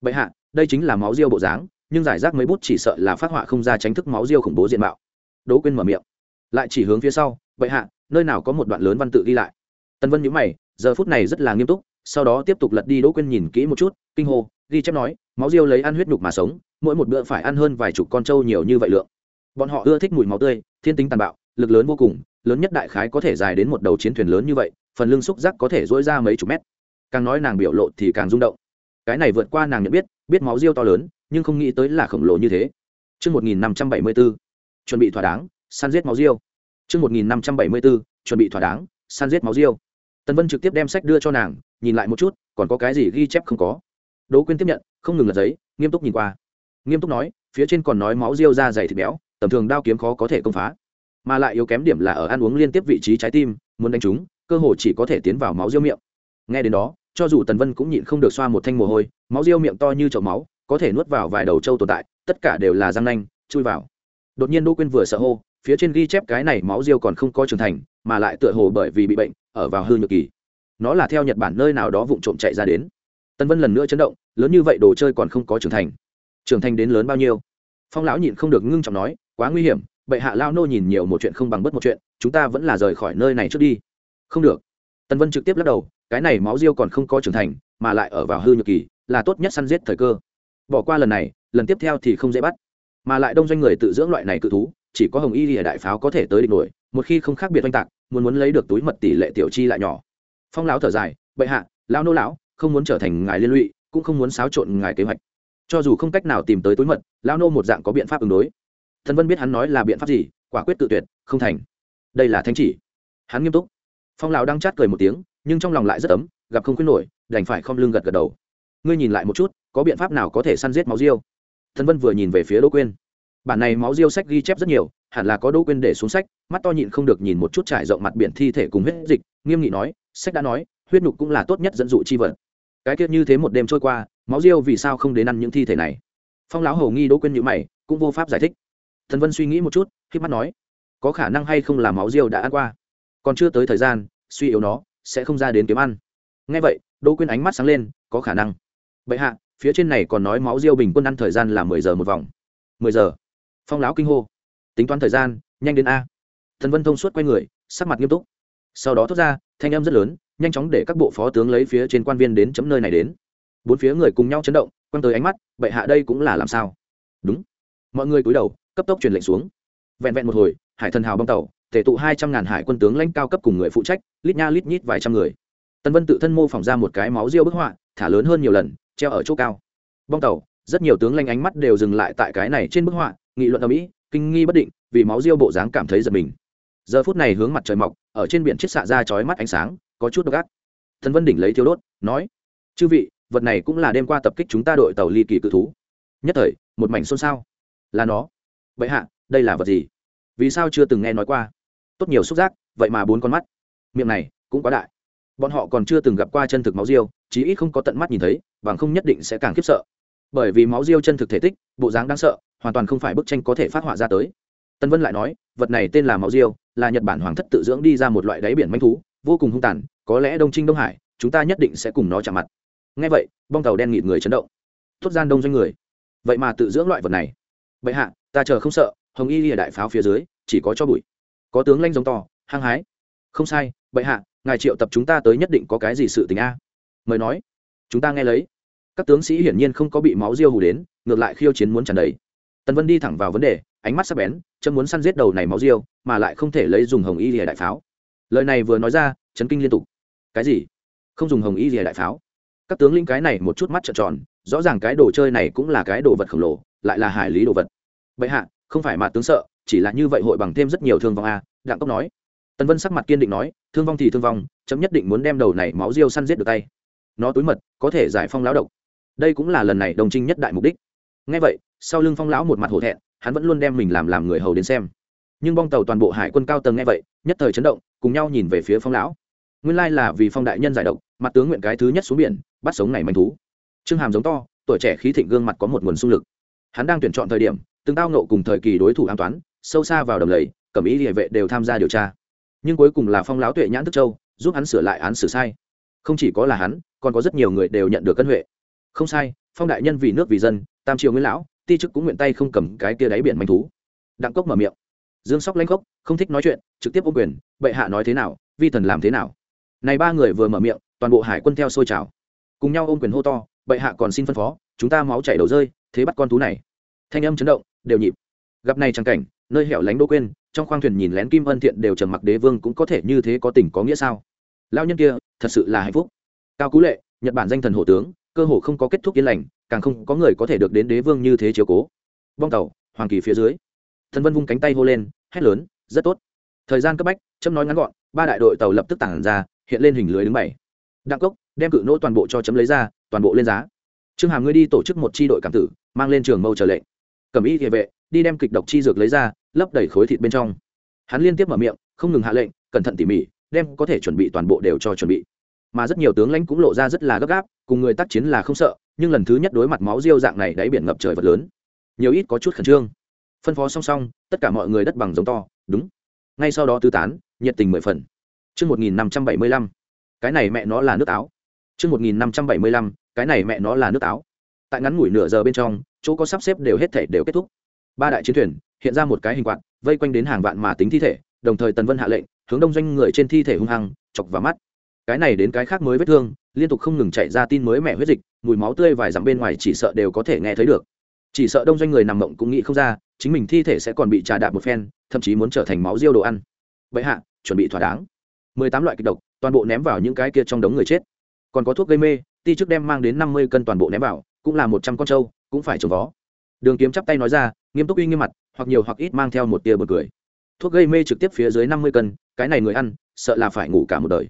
Vậy hạ, đây chính là máu riêu bộ dáng, nhưng giải rác mấy bút chỉ sợ là phát họa không ra tránh thức máu riêu khủng bố diện mạo. Đỗ quên mở miệng. Lại chỉ hướng phía sau vậy hạ, nơi nào có một đoạn lớn văn tự ghi lại? Tân vân nhữ mày, giờ phút này rất là nghiêm túc sau đó tiếp tục lật đi đỗ quên nhìn kỹ một chút kinh hô ghi chép nói máu riêu lấy ăn huyết nhục mà sống mỗi một bữa phải ăn hơn vài chục con trâu nhiều như vậy lượng bọn họ ưa thích mùi máu tươi thiên tính tàn bạo lực lớn vô cùng lớn nhất đại khái có thể dài đến một đầu chiến thuyền lớn như vậy phần lưng xúc giác có thể dỗi ra mấy chục mét càng nói nàng biểu lộ thì càng rung động cái này vượt qua nàng nhận biết biết máu riêu to lớn nhưng không nghĩ tới là khổng lồ như thế Trước 1574, chuẩn bị thỏa đáng, săn giết máu riêu. Trước 1574, chuẩn bị thỏa đáng, săn giết máu riêu. Tần Vân trực tiếp đem sách đưa cho nàng, nhìn lại một chút, còn có cái gì ghi chép không có. Đỗ Quyên tiếp nhận, không ngừng lật giấy, nghiêm túc nhìn qua. Nghiêm túc nói, phía trên còn nói máu riêu da dày thịt béo, tầm thường đao kiếm khó có thể công phá. Mà lại yếu kém điểm là ở ăn uống liên tiếp vị trí trái tim, muốn đánh chúng, cơ hồ chỉ có thể tiến vào máu riêu miệng. Nghe đến đó, cho dù Tần Vân cũng nhịn không được xoa một thanh mồ hôi, máu riêu miệng to như chậu máu, có thể nuốt vào vài đầu trâu tồn tại tất cả đều là răng nanh chui vào đột nhiên đỗ quyên vừa sợ hô phía trên ghi chép cái này máu riêu còn không có trưởng thành mà lại tựa hồ bởi vì bị bệnh ở vào hư nhược kỳ nó là theo nhật bản nơi nào đó vụng trộm chạy ra đến. Tân vân lần nữa chấn động, lớn như vậy đồ chơi còn không có trưởng thành. Trưởng thành đến lớn bao nhiêu? Phong lão nhịn không được ngưng trọng nói, quá nguy hiểm, bệ hạ lao nô nhìn nhiều một chuyện không bằng bất một chuyện, chúng ta vẫn là rời khỏi nơi này trước đi. Không được. Tân vân trực tiếp lắc đầu, cái này máu riêu còn không có trưởng thành, mà lại ở vào hư nhược kỳ, là tốt nhất săn giết thời cơ. Bỏ qua lần này, lần tiếp theo thì không dễ bắt. Mà lại đông doanh người tự dưỡng loại này cự thú, chỉ có hồng y lìa đại pháo có thể tới địch nổi, một khi không khác biệt oanh tạc, muốn muốn lấy được túi mật tỷ lệ tiểu chi lại nhỏ phong lão thở dài, bệ hạ, lão nô lão, không muốn trở thành ngài liên lụy, cũng không muốn xáo trộn ngài kế hoạch. Cho dù không cách nào tìm tới tối mật, lão nô một dạng có biện pháp ứng đối. Thần vân biết hắn nói là biện pháp gì, quả quyết tự tuyệt, không thành. Đây là thánh chỉ. Hắn nghiêm túc. Phong lão đang chát cười một tiếng, nhưng trong lòng lại rất ấm, gặp không khuyến nổi, đành phải không lưng gật gật đầu. Ngươi nhìn lại một chút, có biện pháp nào có thể săn giết máu diêu? Thần vân vừa nhìn về phía đỗ quyên. Bản này máu diêu sách ghi chép rất nhiều, hẳn là có đỗ quyên để xuống sách, mắt to nhịn không được nhìn một chút trải rộng mặt biển thi thể cùng hết dịch, nghiêm nghị nói sách đã nói, huyết nhục cũng là tốt nhất dẫn dụ chi vật. Cái tiết như thế một đêm trôi qua, máu diêu vì sao không đến ăn những thi thể này? Phong lão hầu nghi đỗ quyên nhữ mày, cũng vô pháp giải thích. Thần vân suy nghĩ một chút khi mắt nói, có khả năng hay không là máu diêu đã ăn qua? Còn chưa tới thời gian, suy yếu nó, sẽ không ra đến kiếm ăn. Ngay vậy, đỗ quyên ánh mắt sáng lên, có khả năng. Bệ hạ, phía trên này còn nói máu diêu bình quân ăn thời gian là mười giờ một vòng. Mười giờ. Phong lão kinh hô. Tính toán thời gian, nhanh đến a. Thần vân thông suốt quay người, sắc mặt nghiêm túc sau đó thốt ra, thanh âm rất lớn, nhanh chóng để các bộ phó tướng lấy phía trên quan viên đến chấm nơi này đến. Bốn phía người cùng nhau chấn động, quăng tới ánh mắt, bệ hạ đây cũng là làm sao? Đúng. Mọi người cúi đầu, cấp tốc truyền lệnh xuống. Vẹn vẹn một hồi, hải thần hào bong tàu thể tụ hai trăm ngàn hải quân tướng lãnh cao cấp cùng người phụ trách, lít nha lít nhít vài trăm người. Tân vân tự thân mô phỏng ra một cái máu riêu bức họa, thả lớn hơn nhiều lần, treo ở chỗ cao. Bong tàu, rất nhiều tướng lãnh ánh mắt đều dừng lại tại cái này trên bức họa, nghị luận ở mỹ kinh nghi bất định, vì máu riêu bộ dáng cảm thấy giật mình. Giờ phút này hướng mặt trời mọc ở trên biển chiết xạ ra chói mắt ánh sáng, có chút độc ác. Thần vân đỉnh lấy thiếu đốt, nói, chư vị, vật này cũng là đêm qua tập kích chúng ta đội tàu ly kỳ cự thú. Nhất thời, một mảnh xôn xao. Là nó. Vậy hạ, đây là vật gì? Vì sao chưa từng nghe nói qua. Tốt nhiều xúc giác, vậy mà bốn con mắt. Miệng này cũng quá đại. Bọn họ còn chưa từng gặp qua chân thực máu riêu chí ít không có tận mắt nhìn thấy, bằng không nhất định sẽ càng khiếp sợ. Bởi vì máu riêu chân thực thể tích, bộ dáng đáng sợ, hoàn toàn không phải bức tranh có thể phát họa ra tới. Tân vân lại nói, vật này tên là máu riêu là nhật bản hoàng thất tự dưỡng đi ra một loại đáy biển manh thú, vô cùng hung tàn, có lẽ đông trinh đông hải, chúng ta nhất định sẽ cùng nó chạm mặt. Ngay vậy, bong tàu đen nghịt người chấn động. Thốt gian đông doanh người. Vậy mà tự dưỡng loại vật này. Vậy hạ, ta chờ không sợ, hồng y lìa đại pháo phía dưới, chỉ có cho bụi. Có tướng lanh giống to, hăng hái. Không sai vậy hạ, ngài triệu tập chúng ta tới nhất định có cái gì sự tình a? Mời nói. Chúng ta nghe lấy. Các tướng sĩ hiển nhiên không có bị máu diêu hù đến, ngược lại khiêu chiến muốn tràn đầy. Tần vân đi thẳng vào vấn đề ánh mắt sắc bén, chấm muốn săn giết đầu này máu riêu, mà lại không thể lấy dùng hồng y rìa đại pháo. Lời này vừa nói ra, chấn kinh liên tục. Cái gì? Không dùng hồng y rìa đại pháo? Các tướng lĩnh cái này một chút mắt trợn tròn, rõ ràng cái đồ chơi này cũng là cái đồ vật khổng lồ, lại là hải lý đồ vật. Bệ hạ, không phải mà tướng sợ, chỉ là như vậy hội bằng thêm rất nhiều thương vong a, đặng cốc nói. Tần vân sắc mặt kiên định nói, thương vong thì thương vong, chấm nhất định muốn đem đầu này máu riêu săn giết được tay. Nó túi mật, có thể giải phong lão độc. Đây cũng là lần này đồng trinh nhất đại mục đích. Ngay vậy, sau lưng phong lão một mặt hổ thẹn hắn vẫn luôn đem mình làm làm người hầu đến xem. Nhưng bong tàu toàn bộ hải quân cao tầng nghe vậy, nhất thời chấn động, cùng nhau nhìn về phía phong lão. Nguyên lai là vì phong đại nhân giải độc, mặt tướng nguyện cái thứ nhất xuống biển, bắt sống này manh thú. Trương hàm giống to, tuổi trẻ khí thịnh gương mặt có một nguồn sung lực. Hắn đang tuyển chọn thời điểm, từng tao nộ cùng thời kỳ đối thủ an toán, sâu xa vào đầm lầy cẩm ý địa vệ đều tham gia điều tra. Nhưng cuối cùng là phong lão tuệ nhãn tức châu, giúp hắn sửa lại án xử sai. Không chỉ có là hắn, còn có rất nhiều người đều nhận được cân huệ. Không sai, phong đại nhân vì nước vì dân, tam triều nguyên lão ti chức cũng nguyện tay không cầm cái kia đáy biển manh thú. Đặng cốc mở miệng. Dương sóc lanh cốc không thích nói chuyện, trực tiếp ô quyền, bệ hạ nói thế nào, vi thần làm thế nào? Này ba người vừa mở miệng, toàn bộ hải quân theo sôi trào. Cùng nhau ôm quyền hô to, bệ hạ còn xin phân phó, chúng ta máu chảy đầu rơi, thế bắt con thú này. Thanh âm chấn động, đều nhịp. Gặp này trang cảnh, nơi hẻo lánh đô quên, trong khoang thuyền nhìn lén kim ân thiện đều trầm mặc đế vương cũng có thể như thế có tình có nghĩa sao? Lao nhân kia, thật sự là hạnh phúc. Cao cú lệ, nhật bản danh thần hộ tướng, cơ hồ không có kết thúc yên lành càng không có người có thể được đến đế vương như thế chiếu cố. Bong tàu, hoàng kỳ phía dưới. Thần vân vung cánh tay hô lên, hét lớn, rất tốt. Thời gian cấp bách, chấm nói ngắn gọn, ba đại đội tàu lập tức tản ra, hiện lên hình lưới đứng bảy. Đặng cốc, đem cự nỗ toàn bộ cho chấm lấy ra, toàn bộ lên giá. Trương hàm ngươi đi tổ chức một tri đội cảm tử, mang lên trường mâu trở lệnh. Cầm y địa vệ, đi đem kịch độc chi dược lấy ra, lấp đầy khối thịt bên trong. Hắn liên tiếp mở miệng, không ngừng hạ lệnh, cẩn thận tỉ mỉ, đem có thể chuẩn bị toàn bộ đều cho chuẩn bị. Mà rất nhiều tướng lãnh cũng lộ ra rất là gấp gáp, cùng người tác chiến là không sợ nhưng lần thứ nhất đối mặt máu riêu dạng này đáy biển ngập trời vật lớn nhiều ít có chút khẩn trương. Phân phó song song tất cả mọi người đất bằng giống to đúng. Ngay sau đó tư tán nhiệt tình mười phần. Chương một nghìn năm trăm bảy mươi lăm cái này mẹ nó là nước táo chương một nghìn năm trăm bảy mươi lăm cái này mẹ nó là nước táo Tại ngắn ngủi nửa giờ bên trong, chỗ có sắp xếp đều hết thể đều kết thúc. Ba đại chiến thuyền hiện ra một cái hình quạt, vây quanh đến hàng vạn mà tính thi thể, đồng thời Tần Vân hạ lệnh, hướng đông doanh người trên thi thể hung hăng, chọc vào mắt. Cái này đến cái khác mới vết thương, liên tục không ngừng chạy ra tin mới mẹ huyết dịch, mùi máu tươi vài dặm bên ngoài chỉ sợ đều có thể nghe thấy được. Chỉ sợ đông doanh người nằm mộng cũng nghĩ không ra, chính mình thi thể sẽ còn bị trà đạp một phen, thậm chí muốn trở thành máu riêu đồ ăn. Vậy hạ chuẩn bị thỏa đáng. Mười tám loại kịch độc toàn bộ ném vào những cái kia trong đống người chết. Còn có thuốc gây mê ti trước đem mang đến năm mươi cân toàn bộ ném vào cũng là một trăm con trâu cũng phải trồng vó. Đường kiếm chắp tay nói ra nghiêm túc uy nghiêm mặt hoặc nhiều hoặc ít mang theo một tia bật cười. Thuốc gây mê trực tiếp phía dưới năm mươi cân cái này người ăn sợ là phải ngủ cả một đời.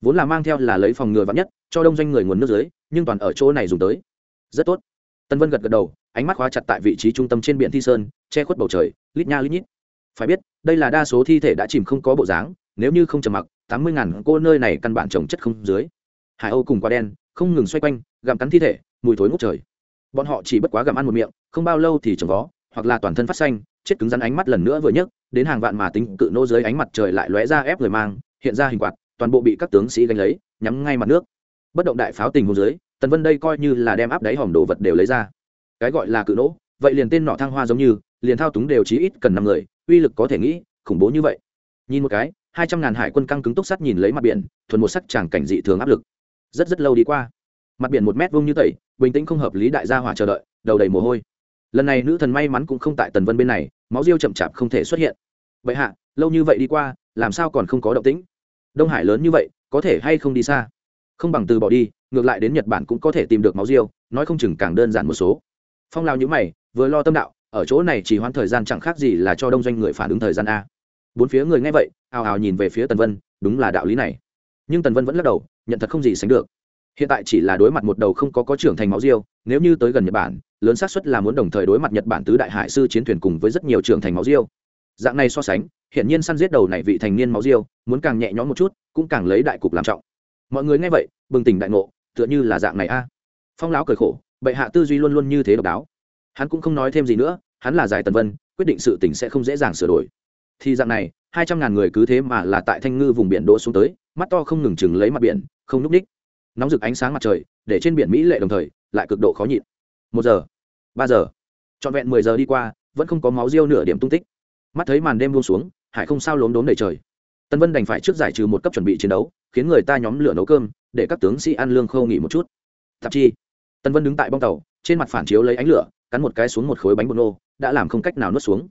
Vốn là mang theo là lấy phòng ngừa vắn nhất cho đông doanh người nguồn nước dưới, nhưng toàn ở chỗ này dùng tới. Rất tốt. Tân vân gật gật đầu, ánh mắt khóa chặt tại vị trí trung tâm trên biển thi sơn, che khuất bầu trời, lít nha lít nhít. Phải biết, đây là đa số thi thể đã chìm không có bộ dáng, nếu như không trầm mặc, tám mươi ngàn cô nơi này căn bản trồng chất không dưới. Hải âu cùng quá đen, không ngừng xoay quanh, gặm cắn thi thể, mùi thối ngút trời. Bọn họ chỉ bất quá gặm ăn một miệng, không bao lâu thì trồng vó, hoặc là toàn thân phát xanh, chết cứng rắn ánh mắt lần nữa vừa nhấc, đến hàng vạn mà tính cự nô dưới ánh mặt trời lại lóe ra ép người mang, hiện ra hình quạt, toàn bộ bị các tướng sĩ gánh lấy, nhắm ngay mặt nước bất động đại pháo tình hồ dưới, tần vân đây coi như là đem áp đáy hòm đồ vật đều lấy ra. Cái gọi là cự nỗ, vậy liền tên nọ thăng hoa giống như, liền thao túng đều chí ít cần năm người, uy lực có thể nghĩ, khủng bố như vậy. Nhìn một cái, hai trăm ngàn hải quân căng cứng túc sắt nhìn lấy mặt biển, thuần một sắc tràng cảnh dị thường áp lực. Rất rất lâu đi qua. Mặt biển một mét vuông như tẩy, bình tĩnh không hợp lý đại gia hỏa chờ đợi, đầu đầy mồ hôi. Lần này nữ thần may mắn cũng không tại tần vân bên này, máu riêu chậm chạp không thể xuất hiện. Vậy hạ, lâu như vậy đi qua, làm sao còn không có động tĩnh? Đông hải lớn như vậy, có thể hay không đi xa? Không bằng từ bỏ đi, ngược lại đến nhật bản cũng có thể tìm được máu riêu nói không chừng càng đơn giản một số. Phong lao nhữ mày, vừa lo tâm đạo, ở chỗ này chỉ hoãn thời gian chẳng khác gì là cho đông doanh người phản ứng thời gian a. Bốn phía người nghe vậy, ào ào nhìn về phía tần vân, đúng là đạo lý này. Nhưng tần vân vẫn lắc đầu, nhận thật không gì sánh được. Hiện tại chỉ là đối mặt một đầu không có có trưởng thành máu riêu nếu như tới gần nhật bản, lớn xác suất là muốn đồng thời đối mặt nhật bản tứ đại hải sư chiến thuyền cùng với rất nhiều trưởng thành máu riêu dạng này so sánh hiện nhiên săn giết đầu này vị thành niên máu riêu muốn càng nhẹ nhõm một chút, cũng càng lấy đại cục làm trọng mọi người nghe vậy, bừng tỉnh đại ngộ, tựa như là dạng này a. Phong lão cười khổ, bệ hạ tư duy luôn luôn như thế độc đáo. Hắn cũng không nói thêm gì nữa, hắn là giải tần vân, quyết định sự tình sẽ không dễ dàng sửa đổi. Thì dạng này, hai trăm ngàn người cứ thế mà là tại thanh ngư vùng biển đỗ xuống tới, mắt to không ngừng chừng lấy mặt biển, không núp ních nóng rực ánh sáng mặt trời, để trên biển mỹ lệ đồng thời, lại cực độ khó nhịn. Một giờ, ba giờ, trọn vẹn mười giờ đi qua, vẫn không có máu riêu nửa điểm tung tích. Mắt thấy màn đêm buông xuống, hải không sao lốm đốm đầy trời tân vân đành phải trước giải trừ một cấp chuẩn bị chiến đấu, khiến người ta nhóm lửa nấu cơm, để các tướng sĩ ăn lương khâu nghỉ một chút. Tạp chi. Tân vân đứng tại bong tàu, trên mặt phản chiếu lấy ánh lửa, cắn một cái xuống một khối bánh bột nô, đã làm không cách nào nuốt xuống.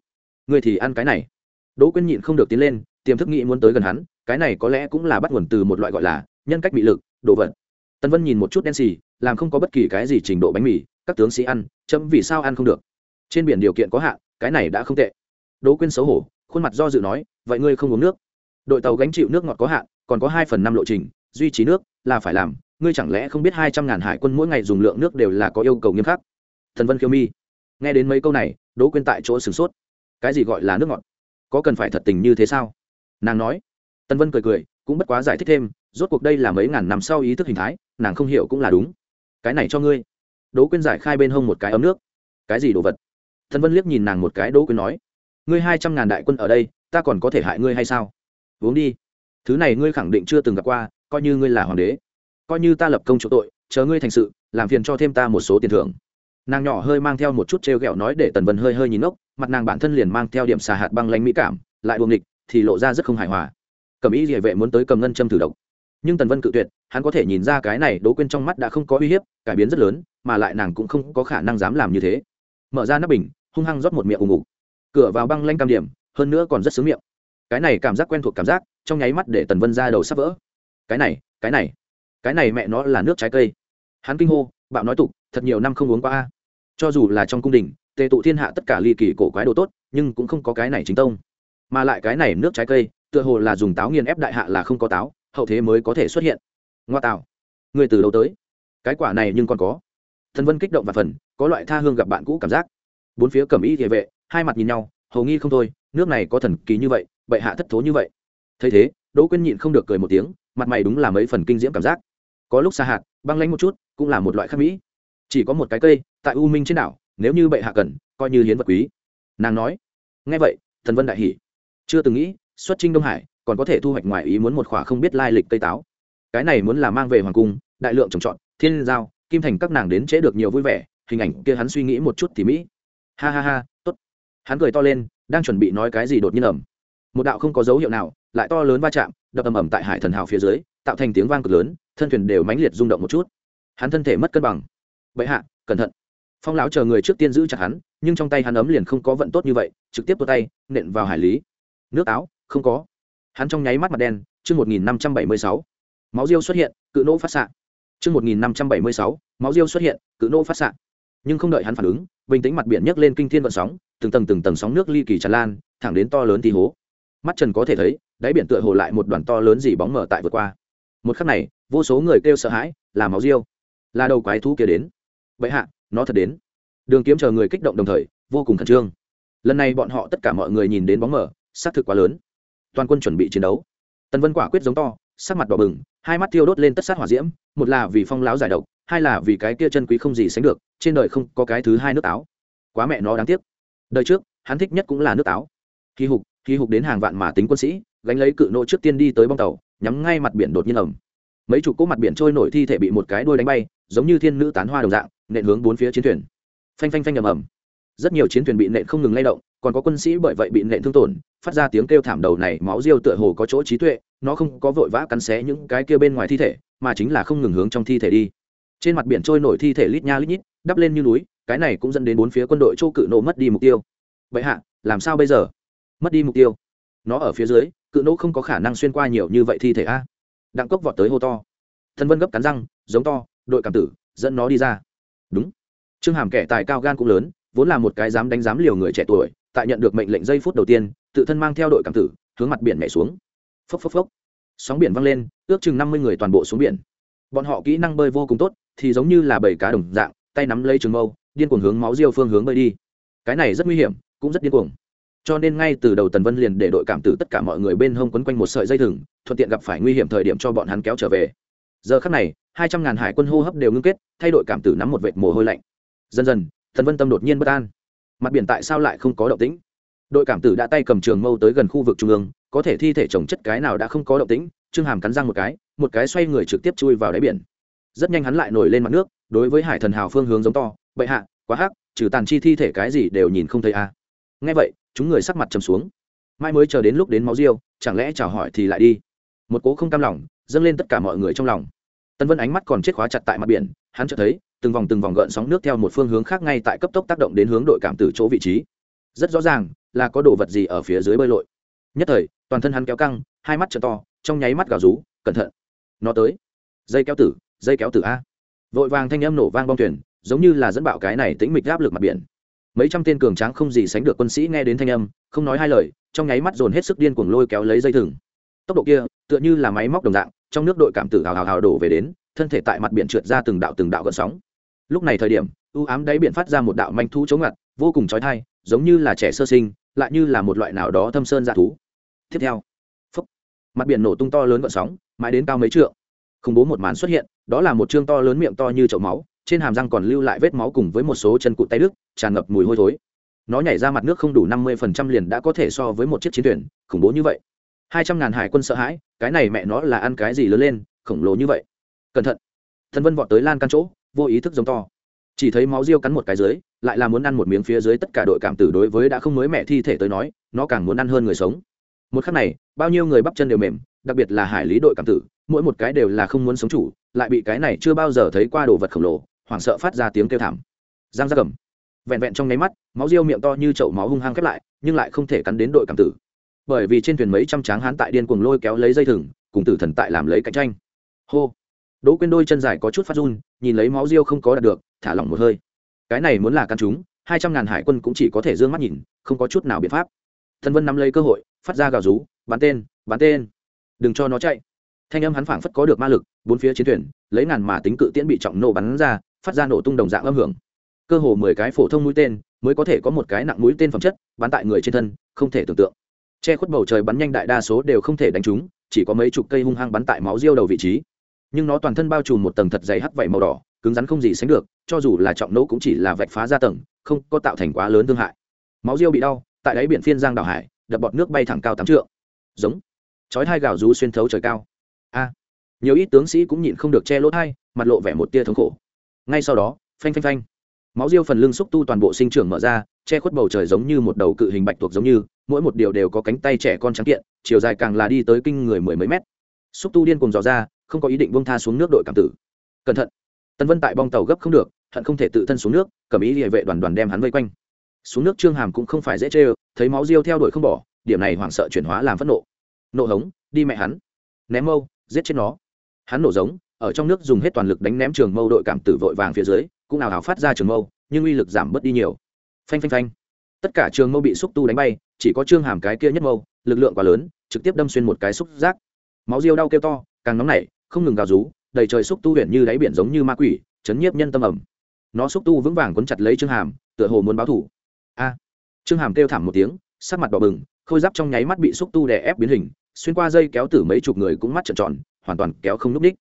Người thì ăn cái này. Đỗ quyên nhịn không được tiến lên, tiềm thức nghĩ muốn tới gần hắn, cái này có lẽ cũng là bắt nguồn từ một loại gọi là nhân cách bị lực, đồ vật. Tân vân nhìn một chút đen xì, làm không có bất kỳ cái gì trình độ bánh mì, các tướng sĩ ăn, chấm vì sao ăn không được? Trên biển điều kiện có hạn, cái này đã không tệ. Đỗ quyên xấu hổ, khuôn mặt do dự nói, vậy ngươi không uống nước? Đội tàu gánh chịu nước ngọt có hạn, còn có hai phần năm lộ trình, duy trì nước là phải làm, ngươi chẳng lẽ không biết hai trăm ngàn hải quân mỗi ngày dùng lượng nước đều là có yêu cầu nghiêm khắc? Thần vân khiêu mi, nghe đến mấy câu này, đỗ quyên tại chỗ sửng sốt. Cái gì gọi là nước ngọt? Có cần phải thật tình như thế sao? Nàng nói. Tân vân cười cười, cũng bất quá giải thích thêm, rốt cuộc đây là mấy ngàn năm sau ý thức hình thái, nàng không hiểu cũng là đúng. Cái này cho ngươi. Đỗ quyên giải khai bên hông một cái ấm nước. Cái gì đồ vật? Thần vân liếc nhìn nàng một cái, đỗ quyên nói. Ngươi hai trăm ngàn đại quân ở đây, ta còn có thể hại ngươi hay sao? Uống đi. Thứ này ngươi khẳng định chưa từng gặp qua, coi như ngươi là hoàng đế. Coi như ta lập công chỗ tội, chờ ngươi thành sự, làm phiền cho thêm ta một số tiền thưởng. Nàng nhỏ hơi mang theo một chút t r e o g ẹ o nói để tần vân hơi hơi nhìn ốc mặt nàng bản thân liền mang theo điểm xà hạt băng lánh mỹ cảm, lại buồng địch thì lộ ra rất không hài hòa. Cầm ý địa vệ muốn tới cầm ngân châm thử độc. Nhưng tần vân cự tuyệt, hắn có thể nhìn ra cái này đố quên trong mắt đã không có uy hiếp, cải biến rất lớn, mà lại nàng cũng không có khả năng dám làm như thế. Mở ra nắp bình, hung hăng rót một miệng ùng ngủ. cửa vào băng lanh cam điểm, hơn nữa còn rất sướng miệng cái này cảm giác quen thuộc cảm giác, trong nháy mắt để tần vân ra đầu sắp vỡ. Cái này cái này cái này mẹ nó là nước trái cây. Hắn kinh hô, bạo nói tục, thật nhiều năm không uống qua a. Cho dù là trong cung đình, tề tụ thiên hạ tất cả ly kỳ cổ quái đồ tốt, nhưng cũng không có cái này chính tông. Mà lại cái này nước trái cây, tựa hồ là dùng táo nghiền ép đại hạ là không có táo, hậu thế mới có thể xuất hiện. Ngoa tạo. Người từ đâu tới? Cái quả này nhưng còn có. Thần vân kích động và phần, có loại tha hương gặp bạn cũ cảm giác. Bốn phía cầm y địa vệ, hai mặt nhìn nhau, hầu nghi không thôi, nước này có thần kỳ như vậy bệ hạ thất thố như vậy. Thấy thế, đỗ quyên nhịn không được cười một tiếng, mặt mày đúng là mấy phần kinh diễm cảm giác. Có lúc xa hạt, băng lánh một chút, cũng là một loại khắc mỹ. Chỉ có một cái cây, tại u minh trên đảo, nếu như bệ hạ cần, coi như hiến vật quý. Nàng nói, nghe vậy, thần vân đại hỷ chưa từng nghĩ, xuất trinh đông hải, còn có thể thu hoạch ngoài ý muốn một khỏa không biết lai lịch cây táo. Cái này muốn là mang về hoàng cung, đại lượng trồng trọt, thiên giao, kim thành các nàng đến trễ được nhiều vui vẻ, hình ảnh kia hắn suy nghĩ một chút thì mỹ. Ha ha ha, tốt. Hắn cười to lên, đang chuẩn bị nói cái gì đột nhiên ẩm một đạo không có dấu hiệu nào, lại to lớn va chạm, đập ầm ầm tại hải thần hào phía dưới, tạo thành tiếng vang cực lớn, thân thuyền đều mãnh liệt rung động một chút. Hắn thân thể mất cân bằng. Bệ hạ, cẩn thận. Phong lão chờ người trước tiên giữ chặt hắn, nhưng trong tay hắn ấm liền không có vận tốt như vậy, trực tiếp tua tay, nện vào hải lý. Nước áo, không có. Hắn trong nháy mắt mặt đen, chương một nghìn năm trăm bảy mươi sáu. Máu diêu xuất hiện, cự nỗ phát xạ. Chương một nghìn năm trăm bảy mươi sáu, máu diêu xuất hiện, cự nỗ phát xạ. Nhưng không đợi hắn phản ứng, bình tĩnh mặt biển nhấc lên kinh thiên vận sóng, từng tầng từng tầng sóng nước ly kỳ tràn lan, thẳng đến to lớn thì hố mắt trần có thể thấy, đáy biển tựa hồ lại một đoàn to lớn gì bóng mở tại vượt qua. Một khắc này, vô số người kêu sợ hãi, là máu riêu, là đầu quái thú kia đến. Vậy hạ, nó thật đến. Đường kiếm chờ người kích động đồng thời, vô cùng khẩn trương. Lần này bọn họ tất cả mọi người nhìn đến bóng mở xác thực quá lớn. Toàn quân chuẩn bị chiến đấu. Tần vân quả quyết giống to, sắc mặt đỏ bừng, hai mắt tiêu đốt lên tất sát hỏa diễm, một là vì phong láo giải độc, hai là vì cái kia chân quý không gì sánh được, trên đời không có cái thứ hai nước táo quá mẹ nó đáng tiếc. Đời trước, hắn thích nhất cũng là nước táo kỳ hục khi hục đến hàng vạn mà tính quân sĩ, gánh lấy cự nộ trước tiên đi tới bong tàu, nhắm ngay mặt biển đột nhiên ẩm mấy chục cỗ mặt biển trôi nổi thi thể bị một cái đuôi đánh bay, giống như thiên nữ tán hoa đồng dạng, nện hướng bốn phía chiến thuyền. Phanh phanh phanh ầm ầm. Rất nhiều chiến thuyền bị nện không ngừng lay động, còn có quân sĩ bởi vậy bị nện thương tổn, phát ra tiếng kêu thảm đầu này, máu riêu tựa hồ có chỗ trí tuệ, nó không có vội vã cắn xé những cái kia bên ngoài thi thể, mà chính là không ngừng hướng trong thi thể đi. Trên mặt biển trôi nổi thi thể lít nha lít nhít, đắp lên như núi, cái này cũng dẫn đến bốn phía quân đội châu cự nổ mất đi mục tiêu. Vậy hạ, làm sao bây giờ? Mất đi mục tiêu. Nó ở phía dưới, cự nỗ không có khả năng xuyên qua nhiều như vậy thi thể a. Đặng cốc vọt tới hô to. Thân vân gấp cắn răng, giống to, đội cảm tử, dẫn nó đi ra. Đúng. Trương hàm kẻ tài cao gan cũng lớn, vốn là một cái dám đánh dám liều người trẻ tuổi, tại nhận được mệnh lệnh giây phút đầu tiên, tự thân mang theo đội cảm tử, hướng mặt biển nhảy xuống. Phốc phốc phốc. Sóng biển văng lên, ước chừng năm mươi người toàn bộ xuống biển. Bọn họ kỹ năng bơi vô cùng tốt, thì giống như là bảy cá đồng dạng, tay nắm lấy trường mâu, điên cuồng hướng máu diêu phương hướng bơi đi. Cái này rất nguy hiểm, cũng rất điên cuồng cho nên ngay từ đầu tần vân liền để đội cảm tử tất cả mọi người bên hông quấn quanh một sợi dây thừng, thuận tiện gặp phải nguy hiểm thời điểm cho bọn hắn kéo trở về. Giờ khắc này, hai trăm ngàn hải quân hô hấp đều ngưng kết, thay đội cảm tử nắm một vệt mồ hôi lạnh. Dần dần, tần vân tâm đột nhiên bất an. Mặt biển tại sao lại không có động tĩnh? Đội cảm tử đã tay cầm trường mâu tới gần khu vực trung ương, có thể thi thể trồng chất cái nào đã không có động tĩnh, trương hàm cắn răng một cái một cái xoay người trực tiếp chui vào đáy biển. Rất nhanh hắn lại nổi lên mặt nước, đối với hải thần hào phương hướng giống to, bệ hạ, quá hắc, trừ tàn chi thi thể cái gì đều nhìn không thấy a à. nghe vậy chúng người sắc mặt trầm xuống. Mai mới chờ đến lúc đến máu riêu, chẳng lẽ chào hỏi thì lại đi? Một cố không cam lòng, dâng lên tất cả mọi người trong lòng. Tân vân ánh mắt còn chết khóa chặt tại mặt biển, hắn chợt thấy, từng vòng từng vòng gợn sóng nước theo một phương hướng khác ngay tại cấp tốc tác động đến hướng đội cảm tử chỗ vị trí. Rất rõ ràng, là có đồ vật gì ở phía dưới bơi lội. Nhất thời, toàn thân hắn kéo căng, hai mắt t to, trong nháy mắt gào rú, cẩn thận. Nó tới. Dây kéo tử, dây kéo tử a. Vội vàng thanh âm nổ vang bong thuyền, giống như là dẫn bạo cái này tĩnh mịch áp lực mặt biển mấy trăm tên cường tráng không gì sánh được quân sĩ nghe đến thanh âm không nói hai lời trong nháy mắt dồn hết sức điên cuồng lôi kéo lấy dây thừng. Tốc độ kia tựa như là máy móc đồng dạng trong nước đội cảm tử hào hào hào đổ về đến thân thể tại mặt biển trượt ra từng đạo từng đạo gợn sóng. Lúc này thời điểm u ám đáy biển phát ra một đạo manh thú chống ngặt vô cùng trói thai giống như là trẻ sơ sinh lại như là một loại nào đó thâm sơn dạ thú. Tiếp theo phúc, mặt biển nổ tung to lớn gợn sóng mãi đến cao mấy trượng. Khủng bố một màn xuất hiện đó là một chương to lớn miệng to như chậu máu trên hàm răng còn lưu lại vết máu cùng với một số chân cụt tay đức tràn ngập mùi hôi thối. Nó nhảy ra mặt nước không đủ năm mươi phần trăm liền đã có thể so với một chiếc chiến thuyền, khủng bố như vậy. hai trăm ngàn hải quân sợ hãi, cái này mẹ nó là ăn cái gì lớn lên, khổng lồ như vậy. Cẩn thận. Thân vân vọt tới lan căn chỗ, vô ý thức giống to. Chỉ thấy máu riêu cắn một cái dưới, lại là muốn ăn một miếng phía dưới tất cả đội cảm tử đối với đã không mới mẹ thi thể tới nói, nó càng muốn ăn hơn người sống. Một khắc này, bao nhiêu người bắp chân đều mềm, đặc biệt là hải lý đội cảm tử, mỗi một cái đều là không muốn sống chủ, lại bị cái này chưa bao giờ thấy qua đồ vật khổng lồ hoảng sợ phát ra tiếng kêu thảm. Giang ra cầm vẹn vẹn trong nháy mắt, máu riêu miệng to như chậu máu hung hăng khép lại, nhưng lại không thể cắn đến đội cảm tử. Bởi vì trên thuyền mấy trăm tráng hán tại điên cuồng lôi kéo lấy dây thừng, cùng tử thần tại làm lấy cạnh tranh. Hô. Đỗ quên đôi chân dài có chút phát run, nhìn lấy máu riêu không có đạt được, thả lỏng một hơi. Cái này muốn là căn chúng, hai trăm ngàn hải quân cũng chỉ có thể d ư ơ n g mắt nhìn, không có chút nào biện pháp. Thần vân nắm lấy cơ hội, phát ra gào rú, bắn tên bắn tên. Đừng cho nó chạy. Thanh âm hắn phảng phất có được ma lực, bốn phía chiến thuyền, lấy ngàn mà tính cự tiễn bị trọng nổ bắn ra phát ra nổ tung đồng dạng âm hưởng. Cơ hồ mười cái phổ thông mũi tên mới có thể có một cái nặng mũi tên phẩm chất bắn tại người trên thân, không thể tưởng tượng. Che khuất bầu trời bắn nhanh đại đa số đều không thể đánh trúng, chỉ có mấy chục cây hung hăng bắn tại máu riêu đầu vị trí. Nhưng nó toàn thân bao trùm một tầng thật dày hắc vảy màu đỏ, cứng rắn không gì sánh được, cho dù là trọng nỗ cũng chỉ là vạch phá ra tầng, không có tạo thành quá lớn thương hại. Máu riêu bị đau, tại đáy biển phiên giang đảo hải, đập bọt nước bay thẳng cao tám trượng. Giống. Chói hai gào rú xuyên thấu trời cao. A. Nhiều ít tướng sĩ cũng nhịn không được che lỗ thai, mặt lộ vẻ một tia thống khổ ngay sau đó, phanh phanh phanh. Máu riêu phần lưng xúc tu toàn bộ sinh trưởng mở ra, che khuất bầu trời giống như một đầu cự hình bạch tuộc giống như, mỗi một điều đều có cánh tay trẻ con trắng kiện, chiều dài càng là đi tới kinh người mười mấy mét. Xúc tu điên cùng dò ra, không có ý định bông tha xuống nước đội cảm tử. Cẩn thận. Tân vân tại bong tàu gấp không được, hận không thể tự thân xuống nước, cầm ý địa vệ đoàn đoàn đem hắn vây quanh. Xuống nước trương hàm cũng không phải dễ chê thấy máu riêu theo đuổi không bỏ, điểm này hoảng sợ chuyển hóa làm phẫn nộ. Nộ hống, đi mẹ hắn. Ném mâu, giết chết nó. Hắn nổ giống ở trong nước dùng hết toàn lực đánh ném trường mâu đội cảm tử vội vàng phía dưới, cũng nào hào phát ra trường mâu, nhưng uy lực giảm bớt đi nhiều. Phanh phanh phanh. Tất cả trường mâu bị xúc tu đánh bay, chỉ có trương hàm cái kia nhất mâu, lực lượng quá lớn, trực tiếp đâm xuyên một cái xúc giác. Máu riêu đau kêu to, càng nóng nảy, không ngừng gào rú, đầy trời xúc tu huyện như đáy biển giống như ma quỷ, chấn nhiếp nhân tâm ẩm. Nó xúc tu vững vàng quấn chặt lấy trương hàm, tựa hồ muốn báo thủ. A. Trương hàm kêu thảm một tiếng, sắc mặt đỏ bừng, khôi giáp trong nháy mắt bị xúc tu đè ép biến hình, xuyên qua dây kéo tử mấy chục người cũng mắt trợn tròn, hoàn toàn kéo không n ú c ních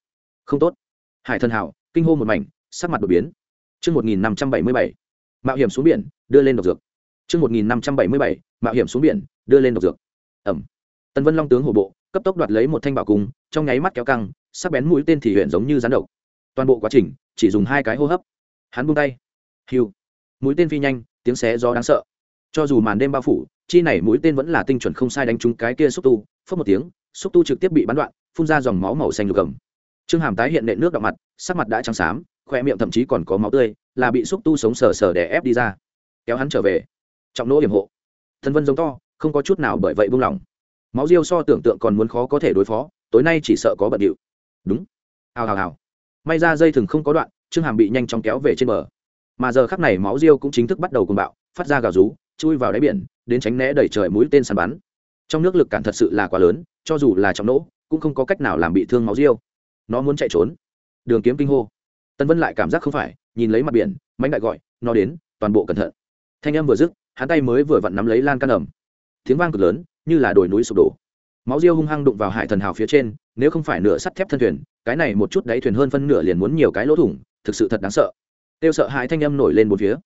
không tốt. Hải thần hảo, kinh hô một mảnh, sắc mặt đột biến. Chương một nghìn năm trăm bảy mươi bảy, mạo hiểm xuống biển, đưa lên độc dược. Chương một nghìn năm trăm bảy mươi bảy, mạo hiểm xuống biển, đưa lên độc dược. Ẩm. Tần vân long tướng hổ bộ, cấp tốc đoạt lấy một thanh bảo cung, trong nháy mắt kéo căng, sắc bén mũi tên thì huyện giống như rán độc. Toàn bộ quá trình, chỉ dùng hai cái hô hấp. Hắn buông tay. Hiu mũi tên phi nhanh, tiếng xé gió đáng sợ. Cho dù màn đêm bao phủ, chi này mũi tên vẫn là tinh chuẩn không sai đánh trúng cái kia xúc tu. Phớt một tiếng, xúc tu trực tiếp bị bắn đoạn, phun ra dòng máu màu xanh lục cầm trương hàm tái hiện nện nước đọng mặt, sắc mặt đã trắng xám, khoe miệng thậm chí còn có máu tươi, là bị xúc tu sống sờ sờ đè ép đi ra. Kéo hắn trở về. Trọng nỗ hiểm hộ. Thân vân giống to, không có chút nào bởi vậy buông lỏng. Máu riêu so tưởng tượng còn muốn khó có thể đối phó, tối nay chỉ sợ có bận điệu. Đúng. Hào hào hào. May ra dây thừng không có đoạn, trương hàm bị nhanh chóng kéo về trên bờ. Mà giờ khắc này máu riêu cũng chính thức bắt đầu cùng bạo, phát ra gào rú, chui vào đáy biển, đến tránh né đẩy trời mũi tên săn bắn. Trong nước lực cản thật sự là quá lớn, cho dù là trọng nỗ, cũng không có cách nào làm bị thương máu riêu nó muốn chạy trốn. Đường kiếm kinh hô. Tân vân lại cảm giác không phải, nhìn lấy mặt biển mánh đại gọi, nó đến, toàn bộ cẩn thận. Thanh em vừa dứt, hắn tay mới vừa vặn nắm lấy lan can ẩm. Tiếng vang cực lớn, như là đồi núi sụp đổ. Máu riêu hung hăng đụng vào hải thần hào phía trên, nếu không phải nửa sắt thép thân thuyền, cái này một chút đáy thuyền hơn phân nửa liền muốn nhiều cái lỗ thủng, thực sự thật đáng sợ. Tiêu sợ hãi thanh âm nổi lên một phía.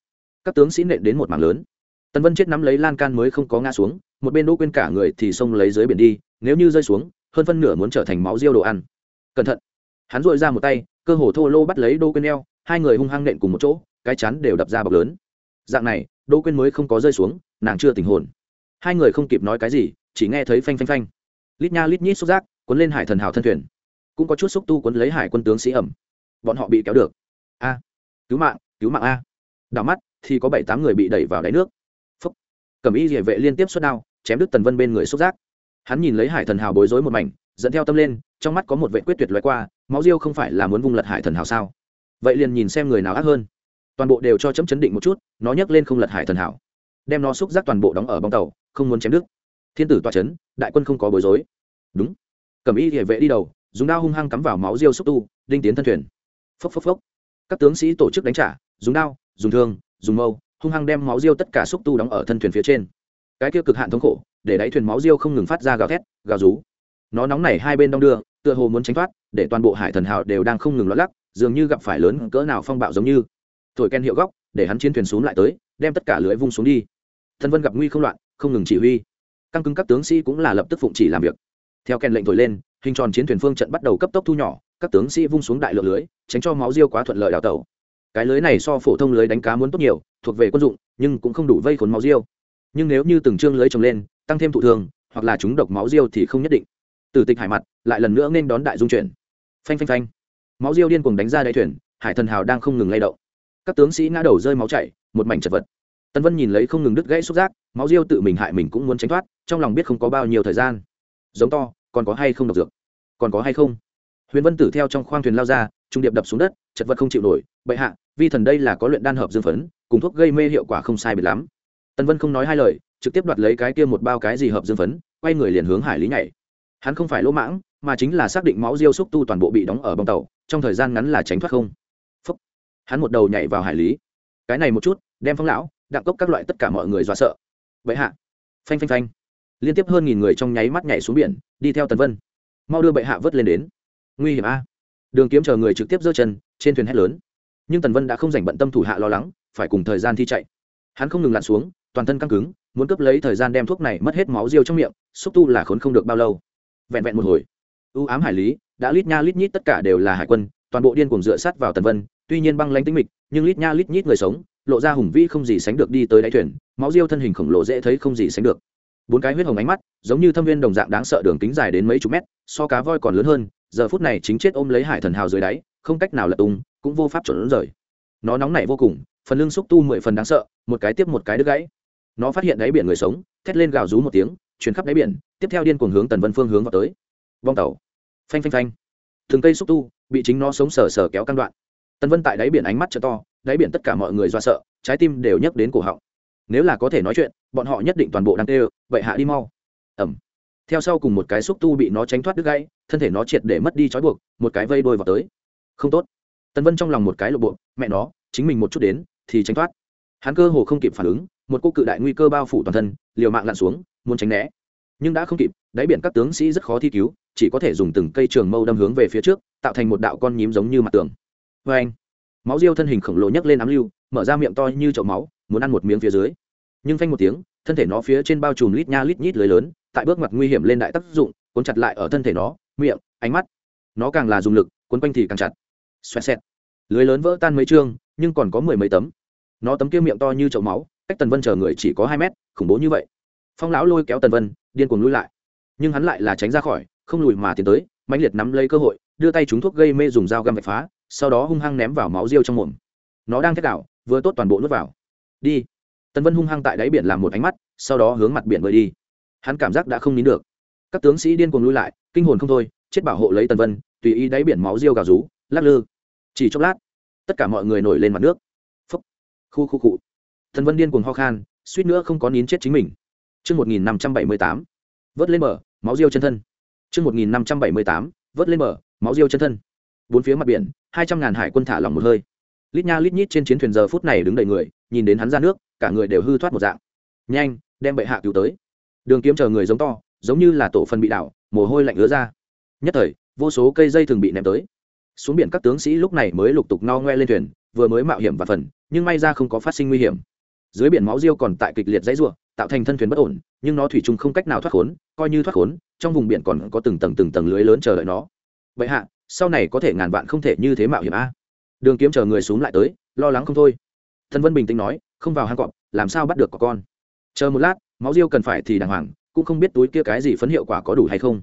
Các tướng sĩ nện đến một mảng lớn. Tần vân chết nắm lấy lan can mới không có ngã xuống, một bên đỗ quên cả người thì xông lấy dưới biển đi, nếu như rơi xuống, hơn phân nửa muốn trở thành máu riêu đồ ăn. Cẩn thận hắn dội ra một tay, cơ hồ thô lô bắt lấy đô quên eo, hai người hung hăng nện cùng một chỗ, cái chắn đều đập ra bọc lớn. Dạng này, đô quên mới không có rơi xuống, nàng chưa tình hồn. Hai người không kịp nói cái gì, chỉ nghe thấy phanh phanh phanh. Lít nha lít nhít xúc giác, cuốn lên hải thần hào thân thuyền. Cũng có chút xúc tu cuốn lấy hải quân tướng sĩ ẩm. Bọn họ bị kéo được. A. Cứu mạng cứu mạng a. Đảo mắt, thì có bảy tám người bị đẩy vào đáy nước. Phúc. Cầm y địa vệ liên tiếp xuất đao, chém đứt tần vân bên người xúc giác. Hắn nhìn lấy hải thần hào bối rối một mảnh, dẫn theo tâm lên, trong mắt có một vệ quyết tuyệt loại qua máu diêu không phải là muốn vung lật hải thần hào sao? Vậy liền nhìn xem người nào ác hơn. Toàn bộ đều cho chấm chấn định một chút, nó nhấc lên không lật hải thần hảo đem nó xúc giác toàn bộ đóng ở bóng tàu, không muốn chém đứt. Thiên tử toa chấn, đại quân không có bối rối. Đúng. Cầm y địa vệ đi đầu, dùng đao hung hăng cắm vào máu riêu xúc tu, đinh tiến thân thuyền. Phốc phốc phốc. Các tướng sĩ tổ chức đánh trả, dùng đao, dùng thương, dùng mâu, hung hăng đem máu riêu tất cả xúc tu đóng ở thân thuyền phía trên. Cái kia cực hạn thống khổ, để đáy thuyền máu riêu không ngừng phát ra gào thét, gào rú nó nóng nảy hai bên đong đưa, tựa hồ muốn tránh thoát, để toàn bộ hải thần hào đều đang không ngừng lót lắc, dường như gặp phải lớn cỡ nào phong bạo giống như. Thổi ken hiệu góc, để hắn chiến thuyền xuống lại tới, đem tất cả lưới vung xuống đi. Thân vân gặp nguy không loạn, không ngừng chỉ huy. Căng cứng các tướng sĩ cũng là lập tức phụng chỉ làm việc. Theo ken lệnh thổi lên, hình tròn chiến thuyền phương trận bắt đầu cấp tốc thu nhỏ, các tướng sĩ vung xuống đại lượng lưới, tránh cho máu riêu quá thuận lợi đào tẩu. Cái lưới này so phổ thông lưới đánh cá muốn tốt nhiều, thuộc về quân dụng, nhưng cũng không đủ vây khốn máu riêu nhưng nếu như từng chương lưới trồng lên, tăng thêm thụ thường, hoặc là chúng độc máu riêu thì không nhất định tử tịch hải mặt, lại lần nữa nên đón đại dung chuyển. Phanh phanh phanh. Máu diêu điên cuồng đánh ra đáy thuyền, hải thần hào đang không ngừng lay động. Các tướng sĩ ngã đầu rơi máu chảy, một mảnh chật vật. Tân vân nhìn lấy không ngừng đứt gãy xúc giác, máu diêu tự mình hại mình cũng muốn tránh thoát, trong lòng biết không có bao nhiêu thời gian. Giống to, còn có hay không độc dược? Còn có hay không? Huyền vân tử theo trong khoang thuyền lao ra, trung điệp đập xuống đất, chật vật không chịu nổi. Bệ hạ, vi thần đây là có luyện đan hợp dương phấn, cùng thuốc gây mê hiệu quả không sai biệt lắm. Tân vân không nói hai lời, trực tiếp đoạt lấy cái kia một bao cái gì hợp dương phấn, quay người liền hướng hải lý nhảy hắn không phải lỗ mãng, mà chính là xác định máu diêu xúc tu toàn bộ bị đóng ở bông tàu, trong thời gian ngắn là tránh thoát không. Phúc. hắn một đầu nhảy vào hải lý. Cái này một chút, đem phong lão, đặng cốc các loại tất cả mọi người dọa sợ. Vậy hạ. Phanh phanh phanh. Liên tiếp hơn nghìn người trong nháy mắt nhảy xuống biển, đi theo tần vân. Mau đưa bệ hạ vớt lên đến. Nguy hiểm a. Đường kiếm chờ người trực tiếp giơ chân, trên thuyền hét lớn. Nhưng tần vân đã không dành bận tâm thủ hạ lo lắng, phải cùng thời gian thi chạy. Hắn không ngừng lặn xuống, toàn thân căng cứng, muốn cướp lấy thời gian đem thuốc này mất hết máu riêu trong miệng, xúc tu là khốn không được bao lâu vẹn vẹn một hồi. Ưu ám hải lý, đã lít nha lít nhít tất cả đều là hải quân, toàn bộ điên cuồng dựa sát vào tần vân, tuy nhiên băng lanh tính mịch, nhưng lít nha lít nhít người sống, lộ ra hùng vĩ không gì sánh được đi tới đáy thuyền, máu riêu thân hình khổng lồ dễ thấy không gì sánh được. Bốn cái huyết hồng ánh mắt, giống như thâm viên đồng dạng đáng sợ đường kính dài đến mấy chục mét, so cá voi còn lớn hơn, giờ phút này chính chết ôm lấy hải thần hào dưới đáy, không cách nào lật tung, cũng vô pháp chuẩn rời. Nó nóng nảy vô cùng, phần lưng xúc tu mười phần đáng sợ, một cái tiếp một cái đứt gãy. Nó phát hiện đáy biển người sống, thét lên gào rú một tiếng chuyển khắp đáy biển, tiếp theo điên cuồng hướng tần vân phương hướng vào tới. Vong tàu. Phanh phanh phanh. Thường cây xúc tu bị chính nó sống sờ sờ kéo căng đoạn. Tần vân tại đáy biển ánh mắt chợ to, đáy biển tất cả mọi người do sợ, trái tim đều nhấc đến cổ họng. Nếu là có thể nói chuyện, bọn họ nhất định toàn bộ đang tê vậy hạ đi mau. Ẩm theo sau cùng một cái xúc tu bị nó tránh thoát đứt gãy, thân thể nó triệt để mất đi trói buộc, một cái vây đôi vào tới. Không tốt. Tần vân trong lòng một cái lộ bộ, mẹ nó, chính mình một chút đến, thì tránh thoát. Hắn cơ hồ không kịp phản ứng, một cô cự đại nguy cơ bao phủ toàn thân, liều mạng lặn xuống muốn tránh né. Nhưng đã không kịp, đáy biển các tướng sĩ rất khó thi cứu, chỉ có thể dùng từng cây trường mâu đâm hướng về phía trước, tạo thành một đạo con nhím giống như mặt tường. Vê anh, máu riêu thân hình khổng lồ nhấc lên ám lưu, mở ra miệng to như chậu máu, muốn ăn một miếng phía dưới. Nhưng phanh một tiếng, thân thể nó phía trên bao trùm lít nha lít nhít lưới lớn, tại bước mặt nguy hiểm lên đại tác dụng, cuốn chặt lại ở thân thể nó, miệng, ánh mắt. Nó càng là dùng lực, cuốn quanh thì càng chặt. Xoẹt xẹt. Lưới lớn vỡ tan mấy chương nhưng còn có mười mấy tấm. Nó tấm kia miệng to như chậu máu, cách tần vân chờ người chỉ có hai mét, khủng bố như vậy phong lão lôi kéo tần vân, điên cuồng lui lại. Nhưng hắn lại là tránh ra khỏi, không lùi mà tiến tới, mãnh liệt nắm lấy cơ hội, đưa tay trúng thuốc gây mê dùng dao găm vạch phá, sau đó hung hăng ném vào máu riêu trong mồm. Nó đang thét đảo vừa tốt toàn bộ nuốt vào. Đi. Tần vân hung hăng tại đáy biển làm một ánh mắt, sau đó hướng mặt biển bơi đi. Hắn cảm giác đã không nín được. Các tướng sĩ điên cuồng lui lại, kinh hồn không thôi, chết bảo hộ lấy tần vân, tùy ý đáy biển máu riêu gào rú, lắc lư. Chỉ chốc lát, tất cả mọi người nổi lên mặt nước. Phúc. Khu khu cụ thần vân điên cuồng ho khan, suýt nữa không có nín chết chính mình. Trước 1578, vớt lên bờ, máu diêu chân thân. Trước 1578, vớt lên bờ, máu diêu chân thân. Bốn phía mặt biển, hai trăm ngàn hải quân thả lỏng một hơi. Lít nha lít nhít trên chiến thuyền giờ phút này đứng đầy người, nhìn đến hắn ra nước, cả người đều hư thoát một dạng. Nhanh, đem bệ hạ cứu tới. Đường kiếm chờ người giống to, giống như là tổ phân bị đảo, mồ hôi lạnh ứa ra. Nhất thời, vô số cây dây thường bị ném tới. Xuống biển các tướng sĩ lúc này mới lục tục no ngoe lên thuyền, vừa mới mạo hiểm và phần, nhưng may ra không có phát sinh nguy hiểm dưới biển máu diêu còn tại kịch liệt dãy rủa tạo thành thân thuyền bất ổn, nhưng nó thủy chung không cách nào thoát khốn, coi như thoát khốn, trong vùng biển còn có từng tầng từng tầng lưới lớn chờ đợi nó. Vậy hạ, sau này có thể ngàn vạn không thể như thế mạo hiểm a. Đường kiếm chờ người xuống lại tới, lo lắng không thôi. Thân vân bình tĩnh nói, không vào hang cọp, làm sao bắt được có con? Chờ một lát, máu riêu cần phải thì đàng hoàng, cũng không biết túi kia cái gì phấn hiệu quả có đủ hay không.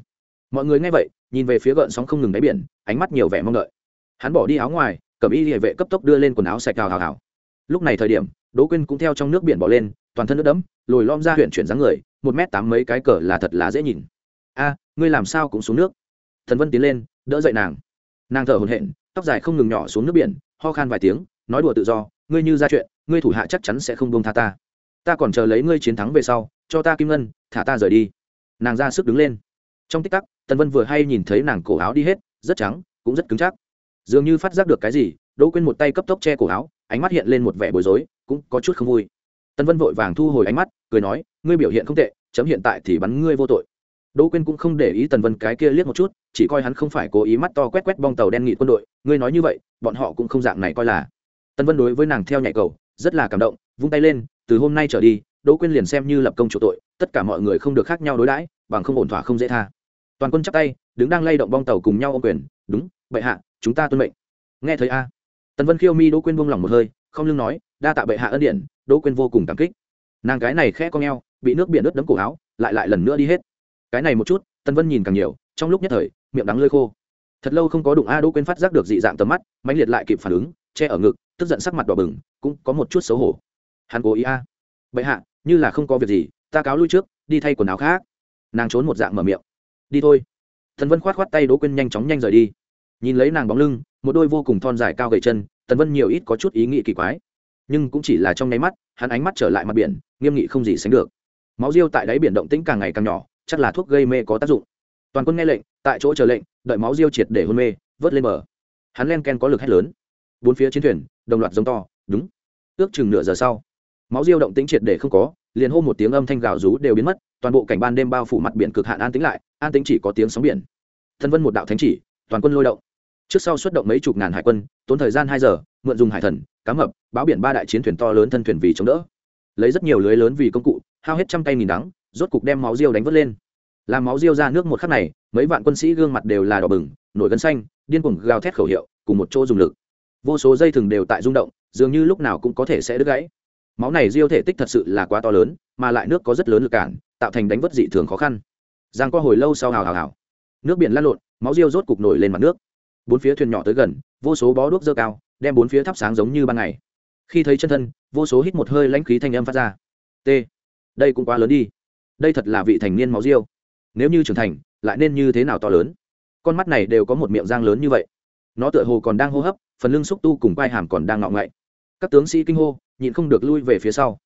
Mọi người nghe vậy, nhìn về phía gợn sóng không ngừng đáy biển, ánh mắt nhiều vẻ mong đợi. Hắn bỏ đi áo ngoài, cầm y địa vệ cấp tốc đưa lên quần áo sạch hào hào hào. Lúc này thời điểm, đỗ quyên cũng theo trong nước biển bỏ lên toàn thân nước đẫm, lồi lom ra huyện chuyển dáng người, một mét tám mấy cái cờ là thật là dễ nhìn. A, ngươi làm sao cũng xuống nước. Thần vân tiến lên, đỡ dậy nàng. Nàng thở hồn hện tóc dài không ngừng nhỏ xuống nước biển, ho khan vài tiếng, nói đùa tự do, ngươi như ra chuyện, ngươi thủ hạ chắc chắn sẽ không bông tha ta. Ta còn chờ lấy ngươi chiến thắng về sau, cho ta kim ngân, thả ta rời đi. Nàng ra sức đứng lên. Trong tích tắc tần vân vừa hay nhìn thấy nàng cổ áo đi hết, rất trắng, cũng rất cứng chắc. Dường như phát giác được cái gì, đỗ quên một tay cấp tốc che cổ áo, ánh mắt hiện lên một vẻ bối rối, cũng có chút không vui tân vân vội vàng thu hồi ánh mắt, cười nói, ngươi biểu hiện không tệ, chấm hiện tại thì bắn ngươi vô tội. Đỗ quyên cũng không để ý tần vân cái kia liếc một chút, chỉ coi hắn không phải cố ý mắt to quét quét bong tàu đen nghị quân đội, ngươi nói như vậy, bọn họ cũng không dạng này coi là. Tân vân đối với nàng theo nhạy cầu, rất là cảm động, vung tay lên, từ hôm nay trở đi, đỗ quyên liền xem như lập công chủ tội, tất cả mọi người không được khác nhau đối đãi, bằng không ổn thỏa không dễ tha. Toàn quân chắp tay, đứng đang lay động bong tàu cùng nhau ô quyền, đúng, bệ hạ, chúng ta tuân mệnh. Nghe thấy a? Tần vân khiêu mi đỗ quyên buông lòng một hơi, không lưng nói, đa tạ bệ hạ ân điển đỗ quyên vô cùng cảm kích. Nàng cái này khẽ con g bị nước biển ướt đấm cổ áo, lại lại lần nữa đi hết. Cái này một chút, tân vân nhìn càng nhiều, trong lúc nhất thời, miệng đắng lơi khô. Thật lâu không có đụng a đỗ quyên phát giác được dị dạng tầm mắt, mãnh liệt lại kịp phản ứng, che ở ngực, tức giận sắc mặt đỏ bừng, cũng có một chút xấu hổ. Hắn cố ý a. Bệ hạ, như là không có việc gì, ta cáo lui trước, đi thay quần áo khác. Nàng trốn một dạng mở miệng. Đi thôi. Thần vân khoát khoát tay đỗ quyên nhanh chóng nhanh rời đi. Nhìn lấy nàng bóng lưng, một đôi vô cùng thon dài cao gầy chân tần vân nhiều ít có chút ý nghĩ kỳ quái nhưng cũng chỉ là trong nháy mắt, hắn ánh mắt trở lại mặt biển, nghiêm nghị không gì sánh được. Máu riêu tại đáy biển động tĩnh càng ngày càng nhỏ, chắc là thuốc gây mê có tác dụng. Toàn quân nghe lệnh, tại chỗ chờ lệnh, đợi máu riêu triệt để hôn mê, vớt lên bờ. Hắn len ken có lực hét lớn. Bốn phía chiến thuyền, đồng loạt giống to, đúng. Ước chừng nửa giờ sau, máu riêu động tĩnh triệt để không có, liền hô một tiếng âm thanh gào rú đều biến mất, toàn bộ cảnh ban đêm bao phủ mặt biển cực hạn an tĩnh lại, an tĩnh chỉ có tiếng sóng biển. Thân vân một đạo thánh chỉ, toàn quân lôi động. Trước sau xuất động mấy chục ngàn hải quân, tốn thời gian hai giờ mượn dùng hải thần, cá mập, báo biển ba đại chiến thuyền to lớn thân thuyền vì chống đỡ. Lấy rất nhiều lưới lớn vì công cụ, hao hết trăm tay nghìn đắng, rốt cục đem máu riêu đánh vớt lên. Làm máu riêu ra nước một khắc này, mấy vạn quân sĩ gương mặt đều là đỏ bừng, nổi gân xanh, điên cuồng gào thét khẩu hiệu, cùng một chỗ dùng lực. Vô số dây thừng đều tại rung động, dường như lúc nào cũng có thể sẽ đứt gãy. Máu này riêu thể tích thật sự là quá to lớn, mà lại nước có rất lớn lực cản, tạo thành đánh vớt dị thường khó khăn. Giang qua hồi lâu sau hào hào hào. Nước biển lăn lộn, máu riêu rốt cục nổi lên mặt nước. Bốn phía thuyền nhỏ tới gần, vô số bó đuốc dơ cao đem bốn phía thắp sáng giống như ban ngày. Khi thấy chân thân, vô số hít một hơi lãnh khí thanh âm phát ra. T. Đây cũng quá lớn đi. Đây thật là vị thành niên máu riêu nếu như trưởng thành, lại nên như thế nào to lớn? Con mắt này đều có một miệng giang lớn như vậy. Nó tựa hồ còn đang hô hấp, phần lưng xúc tu cùng vai hàm còn đang ngọ ngậy. Các tướng sĩ kinh hô, nhịn không được lui về phía sau.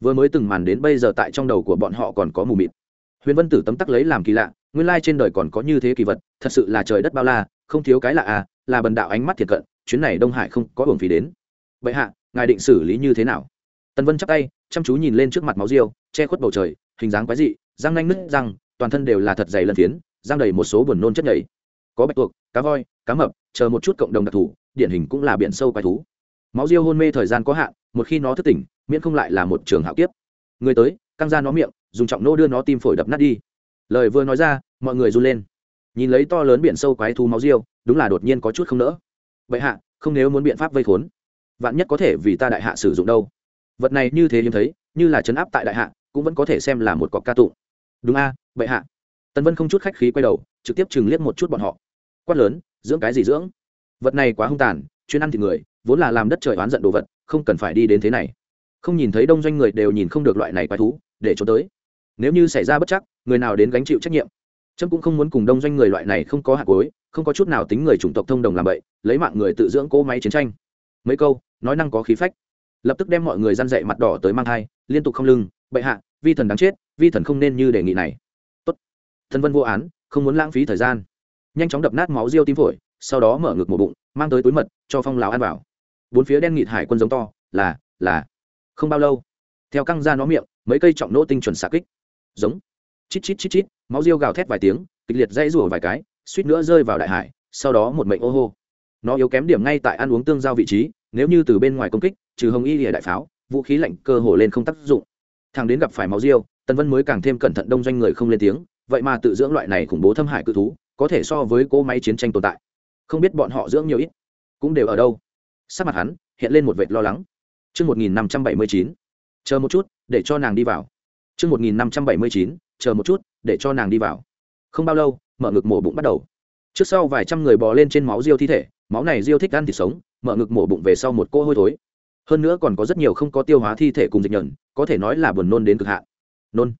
Vừa mới từng màn đến bây giờ tại trong đầu của bọn họ còn có mù mịt. Huyền vân tử tấm tắc lấy làm kỳ lạ, nguyên lai trên đời còn có như thế kỳ vật, thật sự là trời đất bao la, không thiếu cái lạ à là bần đạo ánh mắt thiệt cận chuyến này đông hải không có hưởng phí đến. Vậy hạ, ngài định xử lý như thế nào? Tần vân chắp tay, chăm chú nhìn lên trước mặt máu riêu che khuất bầu trời, hình dáng quái dị, răng nanh nứt răng, toàn thân đều là thật dày lần phiến, răng đầy một số buồn nôn chất nhảy có bạch tuộc, cá voi, cá mập, chờ một chút cộng đồng đặc thù, điển hình cũng là biển sâu quái thú. Máu riêu hôn mê thời gian có hạn, một khi nó thức tỉnh, miễn không lại là một trường hạo kiếp. Người tới, căng ra nó miệng, dùng trọng nô đưa nó tim phổi đập nát đi. Lời vừa nói ra, mọi người run lên. Nhìn lấy to lớn biển sâu quái thú máu riêu đúng là đột nhiên có chút không nỡ vậy hạ, không nếu muốn biện pháp vây khốn, vạn nhất có thể vì ta đại hạ sử dụng đâu. Vật này như thế hiếm thấy, như là chấn áp tại đại hạ, cũng vẫn có thể xem là một cọc ca tụng đúng a, bệ hạ. Tần vân không chút khách khí quay đầu, trực tiếp chừng liếc một chút bọn họ. Quát lớn, dưỡng cái gì dưỡng? Vật này quá hung tàn, chuyên ăn thịt người, vốn là làm đất trời oán giận đồ vật, không cần phải đi đến thế này. Không nhìn thấy đông doanh người đều nhìn không được loại này quái thú, để trốn tới. Nếu như xảy ra bất chắc, người nào đến gánh chịu trách nhiệm trâm cũng không muốn cùng đông doanh người loại này không có hạt cối không có chút nào tính người chủng tộc thông đồng làm vậy lấy mạng người tự dưỡng cỗ máy chiến tranh. Mấy câu, nói năng có khí phách. Lập tức đem mọi người răn dậy mặt đỏ tới mang thai, liên tục không lưng, bệ hạ, vi thần đáng chết, vi thần không nên như đề nghị này. Tốt. Thần vân vô án, không muốn lãng phí thời gian. Nhanh chóng đập nát máu riêu tim phổi, sau đó mở ngực một bụng, mang tới túi mật, cho phong lào ăn vào. Bốn phía đen nghịt hải quân giống to, là là, không bao lâu. Theo căng ra nó miệng, mấy cây trọng nỗ tinh chuẩn xạ kích. Giống chít chít chít chít máu riêu gào thét vài tiếng kịch liệt dây rủa vài cái suýt nữa rơi vào đại hải sau đó một mệnh ô hô. Nó yếu kém điểm ngay tại ăn uống tương giao vị trí nếu như từ bên ngoài công kích trừ hồng y lìa đại pháo vũ khí lạnh cơ hồ lên không tác dụng. Thằng đến gặp phải máu riêu tần vân mới càng thêm cẩn thận đông doanh người không lên tiếng vậy mà tự dưỡng loại này khủng bố thâm hải cự thú có thể so với cỗ máy chiến tranh tồn tại. Không biết bọn họ dưỡng nhiều ít cũng đều ở đâu. Sắc mặt hắn hiện lên một vệt lo lắng. Trước 1579, chờ một chút, để cho nàng đi vào. Trước 1579, chờ một chút, để cho nàng đi vào. Không bao lâu, mở ngực mổ bụng bắt đầu. Trước sau vài trăm người bò lên trên máu riêu thi thể, máu này riêu thích ăn thịt sống, mở ngực mổ bụng về sau một cô hôi thối. Hơn nữa còn có rất nhiều không có tiêu hóa thi thể cùng dịch nhẫn, có thể nói là buồn nôn đến cực hạn. Nôn.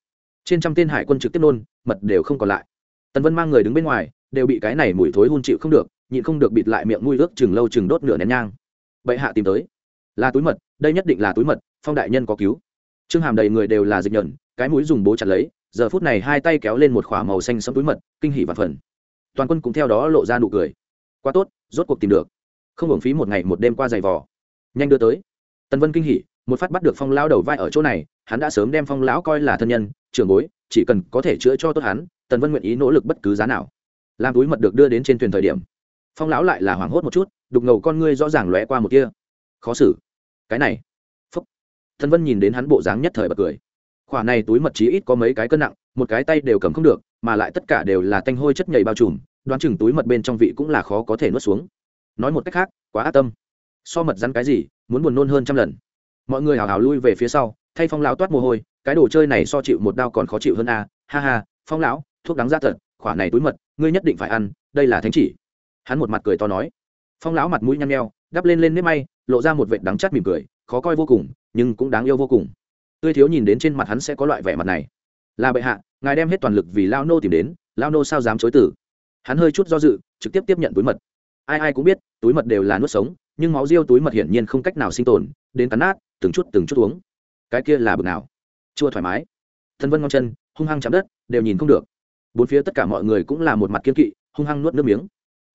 Trên trăm tên hải quân trực tiếp nôn, mật đều không còn lại. Tần Vân mang người đứng bên ngoài, đều bị cái này mùi thối hun chịu không được, nhịn không được bịt lại miệng mùi ướt chừng lâu chừng đốt nửa nén nhang. Bệ hạ tìm tới, là túi mật, đây nhất định là túi mật, phong đại nhân có cứu. Trương Hàm đầy người đều là dịch nhẫn, cái mũi dùng bố chặt lấy, giờ phút này hai tay kéo lên một khỏa màu xanh sẫm túi mật, kinh hỉ và phần. Toàn quân cũng theo đó lộ ra nụ cười. Quá tốt, rốt cuộc tìm được. Không hưởng phí một ngày một đêm qua giày vò. Nhanh đưa tới. Tần Vân kinh hỉ, một phát bắt được Phong lão đầu vai ở chỗ này, hắn đã sớm đem Phong lão coi là thân nhân, trưởng bối, chỉ cần có thể chữa cho tốt hắn, Tần Vân nguyện ý nỗ lực bất cứ giá nào. Làm túi mật được đưa đến trên thuyền thời điểm, Phong lão lại là hoảng hốt một chút, đục ngầu con ngươi rõ ràng lóe qua một kia. Khó xử. Cái này. Phúc. Tần Vân nhìn đến hắn bộ dáng nhất thời bật cười khoả này túi mật chí ít có mấy cái cân nặng, một cái tay đều cầm không được, mà lại tất cả đều là tanh hôi chất nhầy bao trùm, đoán chừng túi mật bên trong vị cũng là khó có thể nuốt xuống. Nói một cách khác, quá ác tâm. So mật rắn cái gì, muốn buồn nôn hơn trăm lần. Mọi người hào hào lui về phía sau, thay phong lão toát mồ hôi, cái đồ chơi này so chịu một đau còn khó chịu hơn a. Ha ha, phong lão, thuốc đáng ra thật khoả này túi mật, ngươi nhất định phải ăn, đây là thánh chỉ. Hắn một mặt cười to nói. Phong lão mặt mũi nhăn nheo, đắp lên lên nếp may, lộ ra một vệt đắng chắt mỉm cười, khó coi vô cùng, nhưng cũng đáng yêu vô cùng tươi thiếu nhìn đến trên mặt hắn sẽ có loại vẻ mặt này. Là bệ hạ, ngài đem hết toàn lực vì lao nô tìm đến, lao nô sao dám chối tử hắn hơi chút do dự, trực tiếp tiếp nhận túi mật. Ai ai cũng biết, túi mật đều là nuốt sống, nhưng máu riêu túi mật hiển nhiên không cách nào sinh tồn, đến cắn nát, từng chút từng chút uống. Cái kia là bực nào? Chưa thoải mái. Thân vân ngon chân, hung hăng chạm đất, đều nhìn không được. Bốn phía tất cả mọi người cũng là một mặt kiên kỵ, hung hăng nuốt nước miếng.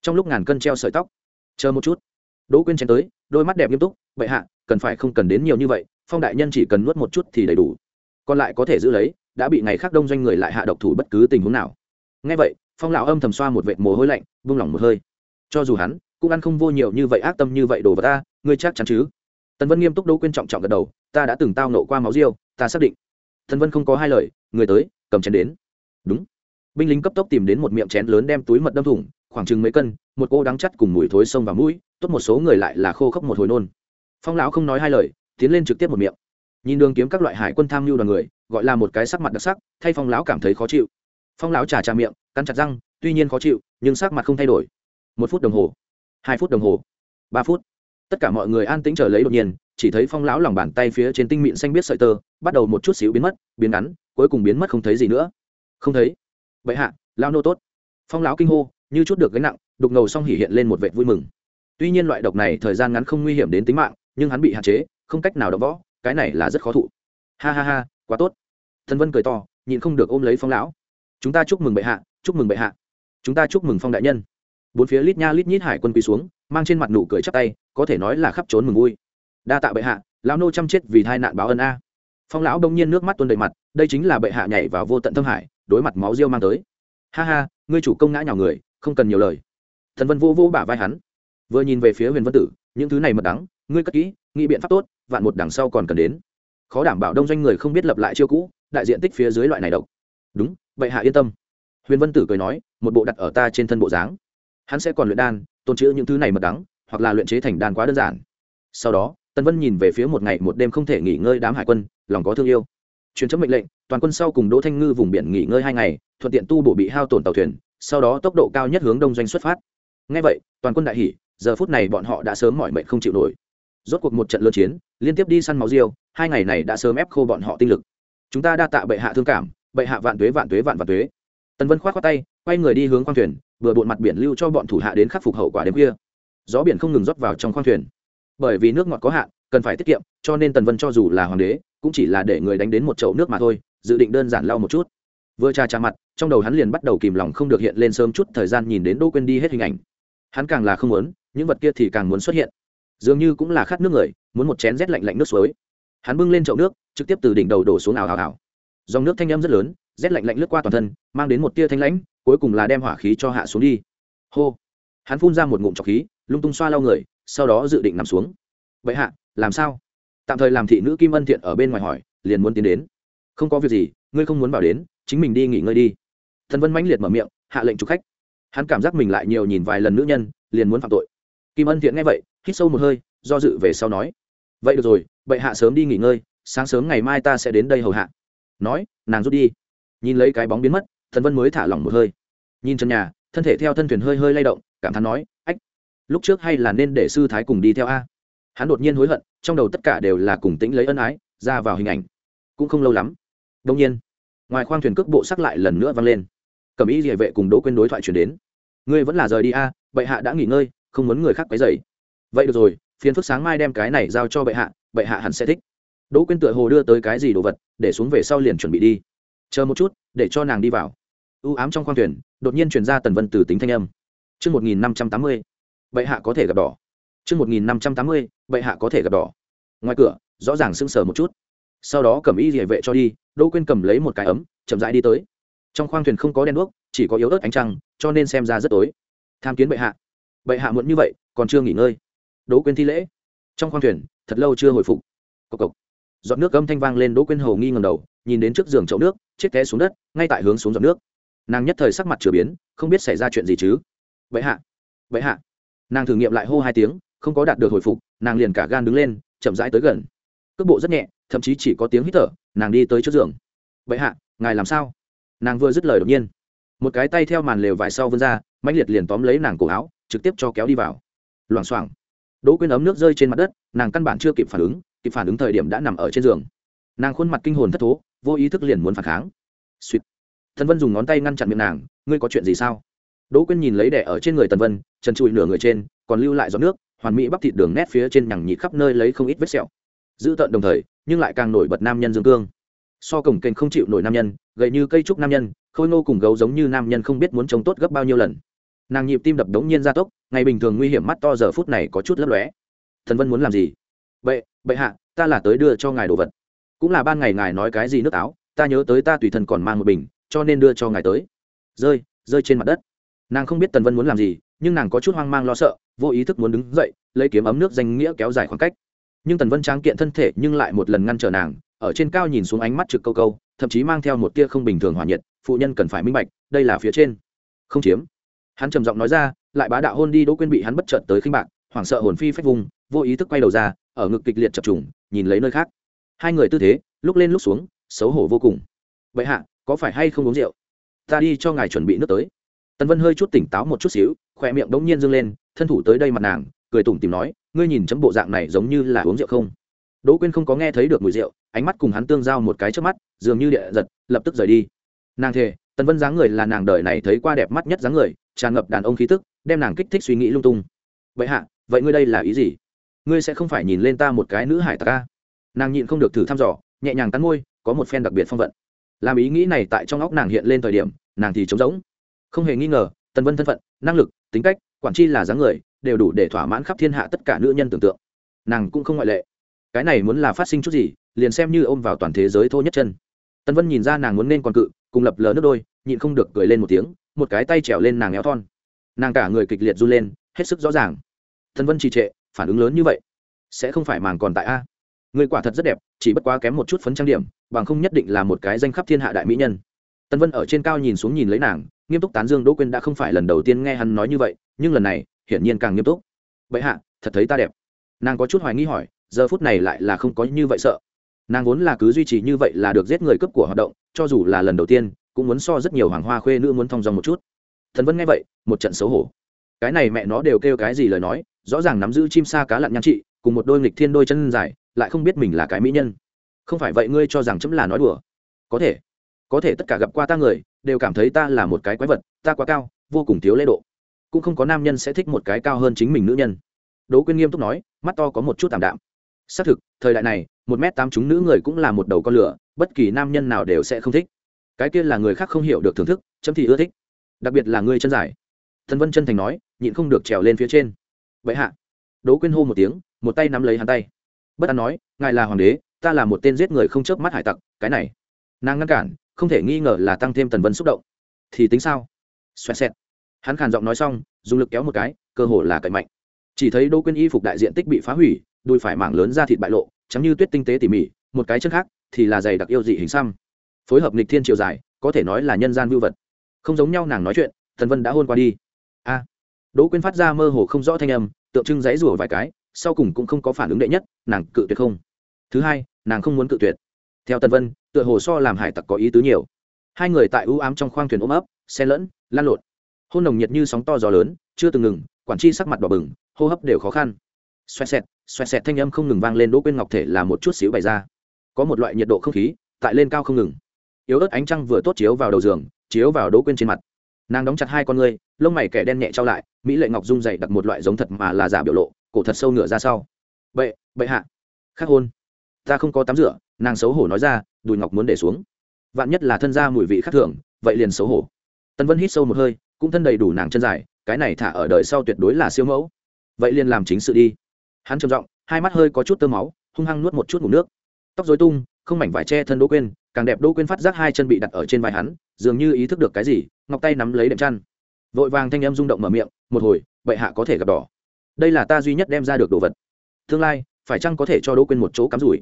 Trong lúc ngàn cân treo sợi tóc, chờ một chút. Đỗ quyên chen tới, đôi mắt đẹp nghiêm túc, bệ hạ, cần phải không cần đến nhiều như vậy phong đại nhân chỉ cần nuốt một chút thì đầy đủ. Còn lại có thể giữ lấy, đã bị ngày khác đông doanh người lại hạ độc thủ bất cứ tình huống nào. Ngay vậy, phong lão âm thầm xoa một vệt mồ hôi lạnh, vung lòng một hơi. Cho dù hắn, cũng ăn không vô nhiều như vậy ác tâm như vậy đồ vật ta, ngươi chắc chắn chứ? Tần vân nghiêm túc đâu quên trọng trọng gật đầu, ta đã từng tao nộ qua máu riêu ta xác định. Thần vân không có hai lời, người tới, cầm chén đến. Đúng. Binh lính cấp tốc tìm đến một miệng chén lớn đem túi mật đâm thủng, khoảng chừng mấy cân, một cô đắng chắt cùng mùi thối sông vào mũi, tốt một số người lại là khô khốc một hồi nôn. Phong lão không nói hai lời tiến lên trực tiếp một miệng. Nhìn đường kiếm các loại hải quân tham mưu đoàn người, gọi là một cái sắc mặt đặc sắc, thay phong lão cảm thấy khó chịu. Phong lão trà trà miệng, cắn chặt răng, tuy nhiên khó chịu, nhưng sắc mặt không thay đổi. Một phút đồng hồ, hai phút đồng hồ, ba phút. Tất cả mọi người an tĩnh chờ lấy đột nhiên, chỉ thấy phong lão lòng bàn tay phía trên tinh mịn xanh biết sợi tơ, bắt đầu một chút xíu biến mất, biến ngắn, cuối cùng biến mất không thấy gì nữa. Không thấy. Vậy hạ lao nô tốt. Phong lão kinh hô, như chút được gánh nặng, đục ngầu xong hỉ hiện lên một vệt vui mừng. Tuy nhiên loại độc này thời gian ngắn không nguy hiểm đến tính mạng, nhưng hắn bị hạn chế không cách nào đỡ võ, cái này là rất khó thụ. Ha ha ha, quá tốt. Thần vân cười to, nhịn không được ôm lấy phong lão. Chúng ta chúc mừng bệ hạ, chúc mừng bệ hạ. Chúng ta chúc mừng phong đại nhân. Bốn phía lít nha lít nhít hải quân quỳ xuống, mang trên mặt nụ cười chắp tay, có thể nói là khắp trốn mừng vui. Đa tạ bệ hạ, lão nô chăm chết vì tai nạn báo ân a. Phong lão đông nhiên nước mắt tuôn đầy mặt, đây chính là bệ hạ nhảy vào vô tận thâm hải, đối mặt máu riêu mang tới. Ha ha, ngươi chủ công ngã nhào người, không cần nhiều lời. Thần vân vô vô bả vai hắn. Vừa nhìn về phía huyền vân tử, những thứ này mật đắng, ngươi cất kỹ, nghĩ biện pháp tốt vạn một đằng sau còn cần đến. Khó đảm bảo đông doanh người không biết lập lại chiêu cũ đại diện tích phía dưới loại này độc. Đúng vậy hạ yên tâm. Huyền vân tử cười nói một bộ đặt ở ta trên thân bộ dáng. Hắn sẽ còn luyện đan tôn chữ những thứ này mật đắng hoặc là luyện chế thành đan quá đơn giản. Sau đó tân vân nhìn về phía một ngày một đêm không thể nghỉ ngơi đám hải quân lòng có thương yêu. Truyền chấm mệnh lệnh toàn quân sau cùng đỗ thanh ngư vùng biển nghỉ ngơi hai ngày thuận tiện tu bổ bị hao tổn tàu thuyền sau đó tốc độ cao nhất hướng đông doanh xuất phát. Ngay vậy toàn quân đại hỉ, giờ phút này bọn họ đã sớm mỏi mệnh không chịu nổi rốt cuộc một trận lớn chiến, liên tiếp đi săn máu riêu hai ngày này đã sớm ép khô bọn họ tinh lực. Chúng ta đa tạ bệ hạ thương cảm, bệ hạ vạn tuế vạn tuế, vạn vạn tuế. Tần vân khoát khoát tay, quay người đi hướng khoang thuyền, vừa bộn mặt biển lưu cho bọn thủ hạ đến khắc phục hậu quả đêm khuya. Gió biển không ngừng rót vào trong khoang thuyền. Bởi vì nước ngọt có hạn, cần phải tiết kiệm, cho nên tần vân cho dù là hoàng đế, cũng chỉ là để người đánh đến một chậu nước mà thôi, dự định đơn giản lau một chút. Vừa trà trà mặt, trong đầu hắn liền bắt đầu kìm lòng không được hiện lên sớm chút thời gian nhìn đến đỗ quên đi hết hình ảnh. Hắn càng là không muốn, những vật kia thì càng muốn xuất hiện dường như cũng là khát nước người, muốn một chén rét lạnh lạnh nước suối. Hắn bưng lên chậu nước, trực tiếp từ đỉnh đầu đổ xuống ảo ảo ảo dòng nước thanh âm rất lớn, rét lạnh lạnh lướt qua toàn thân, mang đến một tia thanh lãnh, cuối cùng là đem hỏa khí cho hạ xuống đi. Hô! Hắn phun ra một ngụm trọc khí, lung tung xoa lau người, sau đó dự định nằm xuống. Vậy hạ, làm sao? Tạm thời làm thị nữ kim ân thiện ở bên ngoài hỏi, liền muốn tiến đến. Không có việc gì, ngươi không muốn vào đến, chính mình đi nghỉ ngơi đi. Thần vân mãnh liệt mở miệng, hạ lệnh chụp khách. Hắn cảm giác mình lại nhiều nhìn vài lần nữ nhân, liền muốn phạm tội. Kim ân thiện nghe vậy hít sâu một hơi, do dự về sau nói, vậy được rồi, bệ hạ sớm đi nghỉ ngơi, sáng sớm ngày mai ta sẽ đến đây hầu hạ. Nói, nàng rút đi. Nhìn lấy cái bóng biến mất, thần vân mới thả lỏng một hơi. Nhìn chân nhà, thân thể theo thân thuyền hơi hơi lay động, cảm thán nói, ách, lúc trước hay là nên để sư thái cùng đi theo a? Hắn đột nhiên hối hận, trong đầu tất cả đều là cùng tĩnh lấy ân ái, ra vào hình ảnh. Cũng không lâu lắm đông nhiên, ngoài khoang thuyền cước bộ sắc lại lần nữa vang lên. Cầm ý địa vệ cùng đỗ quên đối thoại chuyển đến, ngươi vẫn là rời đi a, bệ hạ đã nghỉ ngơi, không muốn người khác quấy dày vậy được rồi, phiền phức sáng mai đem cái này giao cho bệ hạ bệ hạ hẳn sẽ thích. Đỗ Quyên tựa hồ đưa tới cái gì đồ vật, để xuống về sau liền chuẩn bị đi. Chờ một chút, để cho nàng đi vào. U ám trong khoang thuyền, đột nhiên chuyển ra tần vân từ tính thanh âm. Chương một nghìn năm trăm tám mươi, bệ hạ có thể gặp đỏ. Chương một nghìn năm trăm tám mươi, bệ hạ có thể gặp đỏ. Ngoài cửa, rõ ràng sưng sờ một chút. Sau đó cầm y địa vệ cho đi, đỗ Quyên cầm lấy một cái ấm, chậm rãi đi tới. Trong khoang thuyền không có đèn đuốc, chỉ có yếu ớt ánh trăng, cho nên xem ra rất tối. Tham kiến bệ hạ. Bệ hạ muộn như vậy, còn chưa nghỉ ngơi đỗ quên thi lễ. Trong khoang thuyền, thật lâu chưa hồi phục. Cộc cộc. Giọt nước gâm thanh vang lên đỗ quên hầu nghi ngầm đầu, nhìn đến trước giường chậu nước, chết té xuống đất, ngay tại hướng xuống giọt nước. Nàng nhất thời sắc mặt chửa biến, không biết xảy ra chuyện gì chứ. Vậy hạ vậy hạ. Nàng thử nghiệm lại hô hai tiếng, không có đạt được hồi phục, nàng liền cả gan đứng lên, chậm rãi tới gần. Cước bộ rất nhẹ, thậm chí chỉ có tiếng hít thở, nàng đi tới trước giường. Vậy hạ, ngài làm sao? Nàng vừa dứt lời đột nhiên. Một cái tay theo màn lều vải sau vươn ra mạnh liệt liền tóm lấy nàng cổ áo, trực tiếp cho kéo đi vào. Loảng xoảng đỗ quyên ấm nước rơi trên mặt đất, nàng căn bản chưa kịp phản ứng, kịp phản ứng thời điểm đã nằm ở trên giường. Nàng khuôn mặt kinh hồn thất thố, vô ý thức liền muốn phản kháng. Suýt. Thần vân dùng ngón tay ngăn chặn miệng nàng, ngươi có chuyện gì sao? Đỗ quyên nhìn lấy đẻ ở trên người tần vân chân trụi nửa người trên, còn lưu lại giọt nước, hoàn mỹ bắp thịt đường nét phía trên nhằng nhị khắp nơi lấy không ít vết sẹo. Giữ tợn đồng thời, nhưng lại càng nổi bật nam nhân dương cương. So cổng kênh không chịu nổi nam nhân, gậy như cây trúc nam nhân, khôi ngô cùng gấu giống như nam nhân không biết muốn chống tốt gấp bao nhiêu lần nàng nhịp tim đập đống nhiên gia tốc, ngày bình thường nguy hiểm mắt to giờ phút này có chút lấp lóe. Thần vân muốn làm gì? Bệ bệ hạ, ta là tới đưa cho ngài đồ vật. Cũng là ban ngày ngài nói cái gì nước táo ta nhớ tới ta tùy thân còn mang một bình, cho nên đưa cho ngài tới. Rơi rơi trên mặt đất. Nàng không biết tần vân muốn làm gì, nhưng nàng có chút hoang mang lo sợ, vô ý thức muốn đứng dậy, lấy kiếm ấm nước danh nghĩa kéo dài khoảng cách. Nhưng tần vân tráng kiện thân thể nhưng lại một lần ngăn trở nàng, ở trên cao nhìn xuống ánh mắt trực câu câu, thậm chí mang theo một tia không bình thường hỏa nhiệt, phụ nhân cần phải minh bạch, đây là phía trên. Không chiếm hắn trầm giọng nói ra, lại bá đạo hôn đi đỗ quên bị hắn bất chợt tới khinh bạc, hoảng sợ hồn phi phách vùng, vô ý thức quay đầu ra, ở ngực kịch liệt chập trùng, nhìn lấy nơi khác. Hai người tư thế, lúc lên lúc xuống, xấu hổ vô cùng. Vậy hạ, có phải hay không uống rượu? Ta đi cho ngài chuẩn bị nước tới. Tần vân hơi chút tỉnh táo một chút xíu, khỏe miệng đống nhiên dâng lên, thân thủ tới đây mặt nàng, cười tủm tìm nói, ngươi nhìn chấm bộ dạng này giống như là uống rượu không? Đỗ quyên không có nghe thấy được mùi rượu, ánh mắt cùng hắn tương giao một cái trước mắt, dường như địa giật, lập tức rời đi. Nàng thề tần vân dáng người là nàng đời này thấy qua đẹp mắt nhất dáng người, tràn ngập đàn ông khí tức, đem nàng kích thích suy nghĩ lung tung. Vậy hạ, vậy ngươi đây là ý gì? Ngươi sẽ không phải nhìn lên ta một cái nữ hải tặc ca nàng nhịn không được thử thăm dò, nhẹ nhàng cắn môi, có một phen đặc biệt phong vận. Làm ý nghĩ này tại trong óc nàng hiện lên thời điểm, nàng thì trống rỗng. Không hề nghi ngờ, tần vân thân phận, năng lực, tính cách, quản chi là dáng người, đều đủ để thỏa mãn khắp thiên hạ tất cả nữ nhân tưởng tượng. Nàng cũng không ngoại lệ. Cái này muốn là phát sinh chút gì, liền xem như ôm vào toàn thế giới thô nhất chân. Tần vân nhìn ra nàng muốn nên còn cự cùng lập lờ nước đôi, nhịn không được cười lên một tiếng, một cái tay trèo lên nàng éo thon. Nàng cả người kịch liệt run lên, hết sức rõ ràng. Thân vân trì trệ, phản ứng lớn như vậy, sẽ không phải màng còn tại a. Người quả thật rất đẹp, chỉ bất quá kém một chút phấn trang điểm, bằng không nhất định là một cái danh khắp thiên hạ đại mỹ nhân. Tân vân ở trên cao nhìn xuống nhìn lấy nàng, nghiêm túc tán dương đỗ quyên đã không phải lần đầu tiên nghe hắn nói như vậy, nhưng lần này, hiển nhiên càng nghiêm túc. Vậy hạ, thật thấy ta đẹp. Nàng có chút hoài nghi hỏi, giờ phút này lại là không có như vậy sợ nàng vốn là cứ duy trì như vậy là được giết người cấp của hoạt động, cho dù là lần đầu tiên, cũng muốn so rất nhiều hoàng hoa khuê nữ muốn thong dòng một chút. Thần vân nghe vậy, một trận xấu hổ. Cái này mẹ nó đều kêu cái gì lời nói, rõ ràng nắm giữ chim sa cá lặn nhan trị, cùng một đôi nghịch thiên đôi chân dài, lại không biết mình là cái mỹ nhân. Không phải vậy ngươi cho rằng chấm là nói đùa. Có thể. Có thể tất cả gặp qua ta người, đều cảm thấy ta là một cái quái vật, ta quá cao, vô cùng thiếu lễ độ. Cũng không có nam nhân sẽ thích một cái cao hơn chính mình nữ nhân. Đỗ quyên nghiêm túc nói, mắt to có một chút tạm đạm xác thực, thời đại này, một m tám chúng nữ người cũng là một đầu con lửa, bất kỳ nam nhân nào đều sẽ không thích. Cái kia là người khác không hiểu được thưởng thức, chấm thì ưa thích. Đặc biệt là người chân dài. Thần vân chân thành nói, nhịn không được trèo lên phía trên. Vậy hạ. Đỗ quyên hô một tiếng, một tay nắm lấy hắn tay. Bất an nói, ngài là hoàng đế, ta là một tên giết người không chớp mắt hải tặc, cái này. Nàng ngăn cản, không thể nghi ngờ là tăng thêm tần vân xúc động. Thì tính sao? Xoẹt xẹt. Hắn khàn giọng nói xong, dùng lực kéo một cái, cơ hồ là cậy mạnh. Chỉ thấy đỗ quyên y phục đại diện tích bị phá hủy đùi phải mảng lớn ra thịt bại lộ, trắng như tuyết tinh tế tỉ mỉ, một cái chân khác thì là giày đặc yêu dị hình xăm. Phối hợp nghịch thiên chiều dài, có thể nói là nhân gian vưu vật. Không giống nhau nàng nói chuyện thần vân đã hôn qua đi. A. Đỗ quyên phát ra mơ hồ không rõ thanh âm, tượng trưng dãy rủa vài cái, sau cùng cũng không có phản ứng đệ nhất, nàng cự tuyệt không. Thứ hai, nàng không muốn cự tuyệt. Theo tần vân, tựa hồ so làm hải tặc có ý tứ nhiều. Hai người tại ưu ám trong khoang thuyền ôm ấp xe lẫn, lan lộn. Hôn nồng nhiệt như sóng to gió lớn, chưa từng ngừng, quản chi sắc mặt đỏ bừng, hô hấp đều khó khăn. Xoẹt xẹt xoẹt xẹt thanh âm không ngừng vang lên, đỗ quên ngọc thể là một chút xíu bày ra. Có một loại nhiệt độ không khí, tại lên cao không ngừng. Yếu ớt ánh trăng vừa tốt chiếu vào đầu giường, chiếu vào đỗ quên trên mặt. Nàng đóng chặt hai con ngươi, lông mày kẻ đen nhẹ trao lại, mỹ lệ ngọc dung dày đặt một loại giống thật mà là giả biểu lộ, cổ thật sâu nửa ra sau. Bệ bệ hạ. Khắc hôn. Ta không có tắm rửa, nàng xấu hổ nói ra, đùi ngọc muốn để xuống. Vạn nhất là thân ra mùi vị khác thường, vậy liền xấu hổ. Tân vân hít sâu một hơi, cũng thân đầy đủ nàng chân dài, cái này thả ở đời sau tuyệt đối là siêu mẫu. Vậy liền làm chính sự đi hắn trầm giọng hai mắt hơi có chút tơ máu hung hăng nuốt một chút ngủ nước. Tóc dối tung không mảnh vải che thân đỗ quên càng đẹp đỗ quên phát giác hai chân bị đặt ở trên vai hắn dường như ý thức được cái gì ngọc tay nắm lấy đệm chăn. Vội vàng thanh em rung động mở miệng một hồi bệ hạ có thể gặp đỏ. Đây là ta duy nhất đem ra được đồ vật. Tương lai phải chăng có thể cho đỗ quên một chỗ cắm rủi?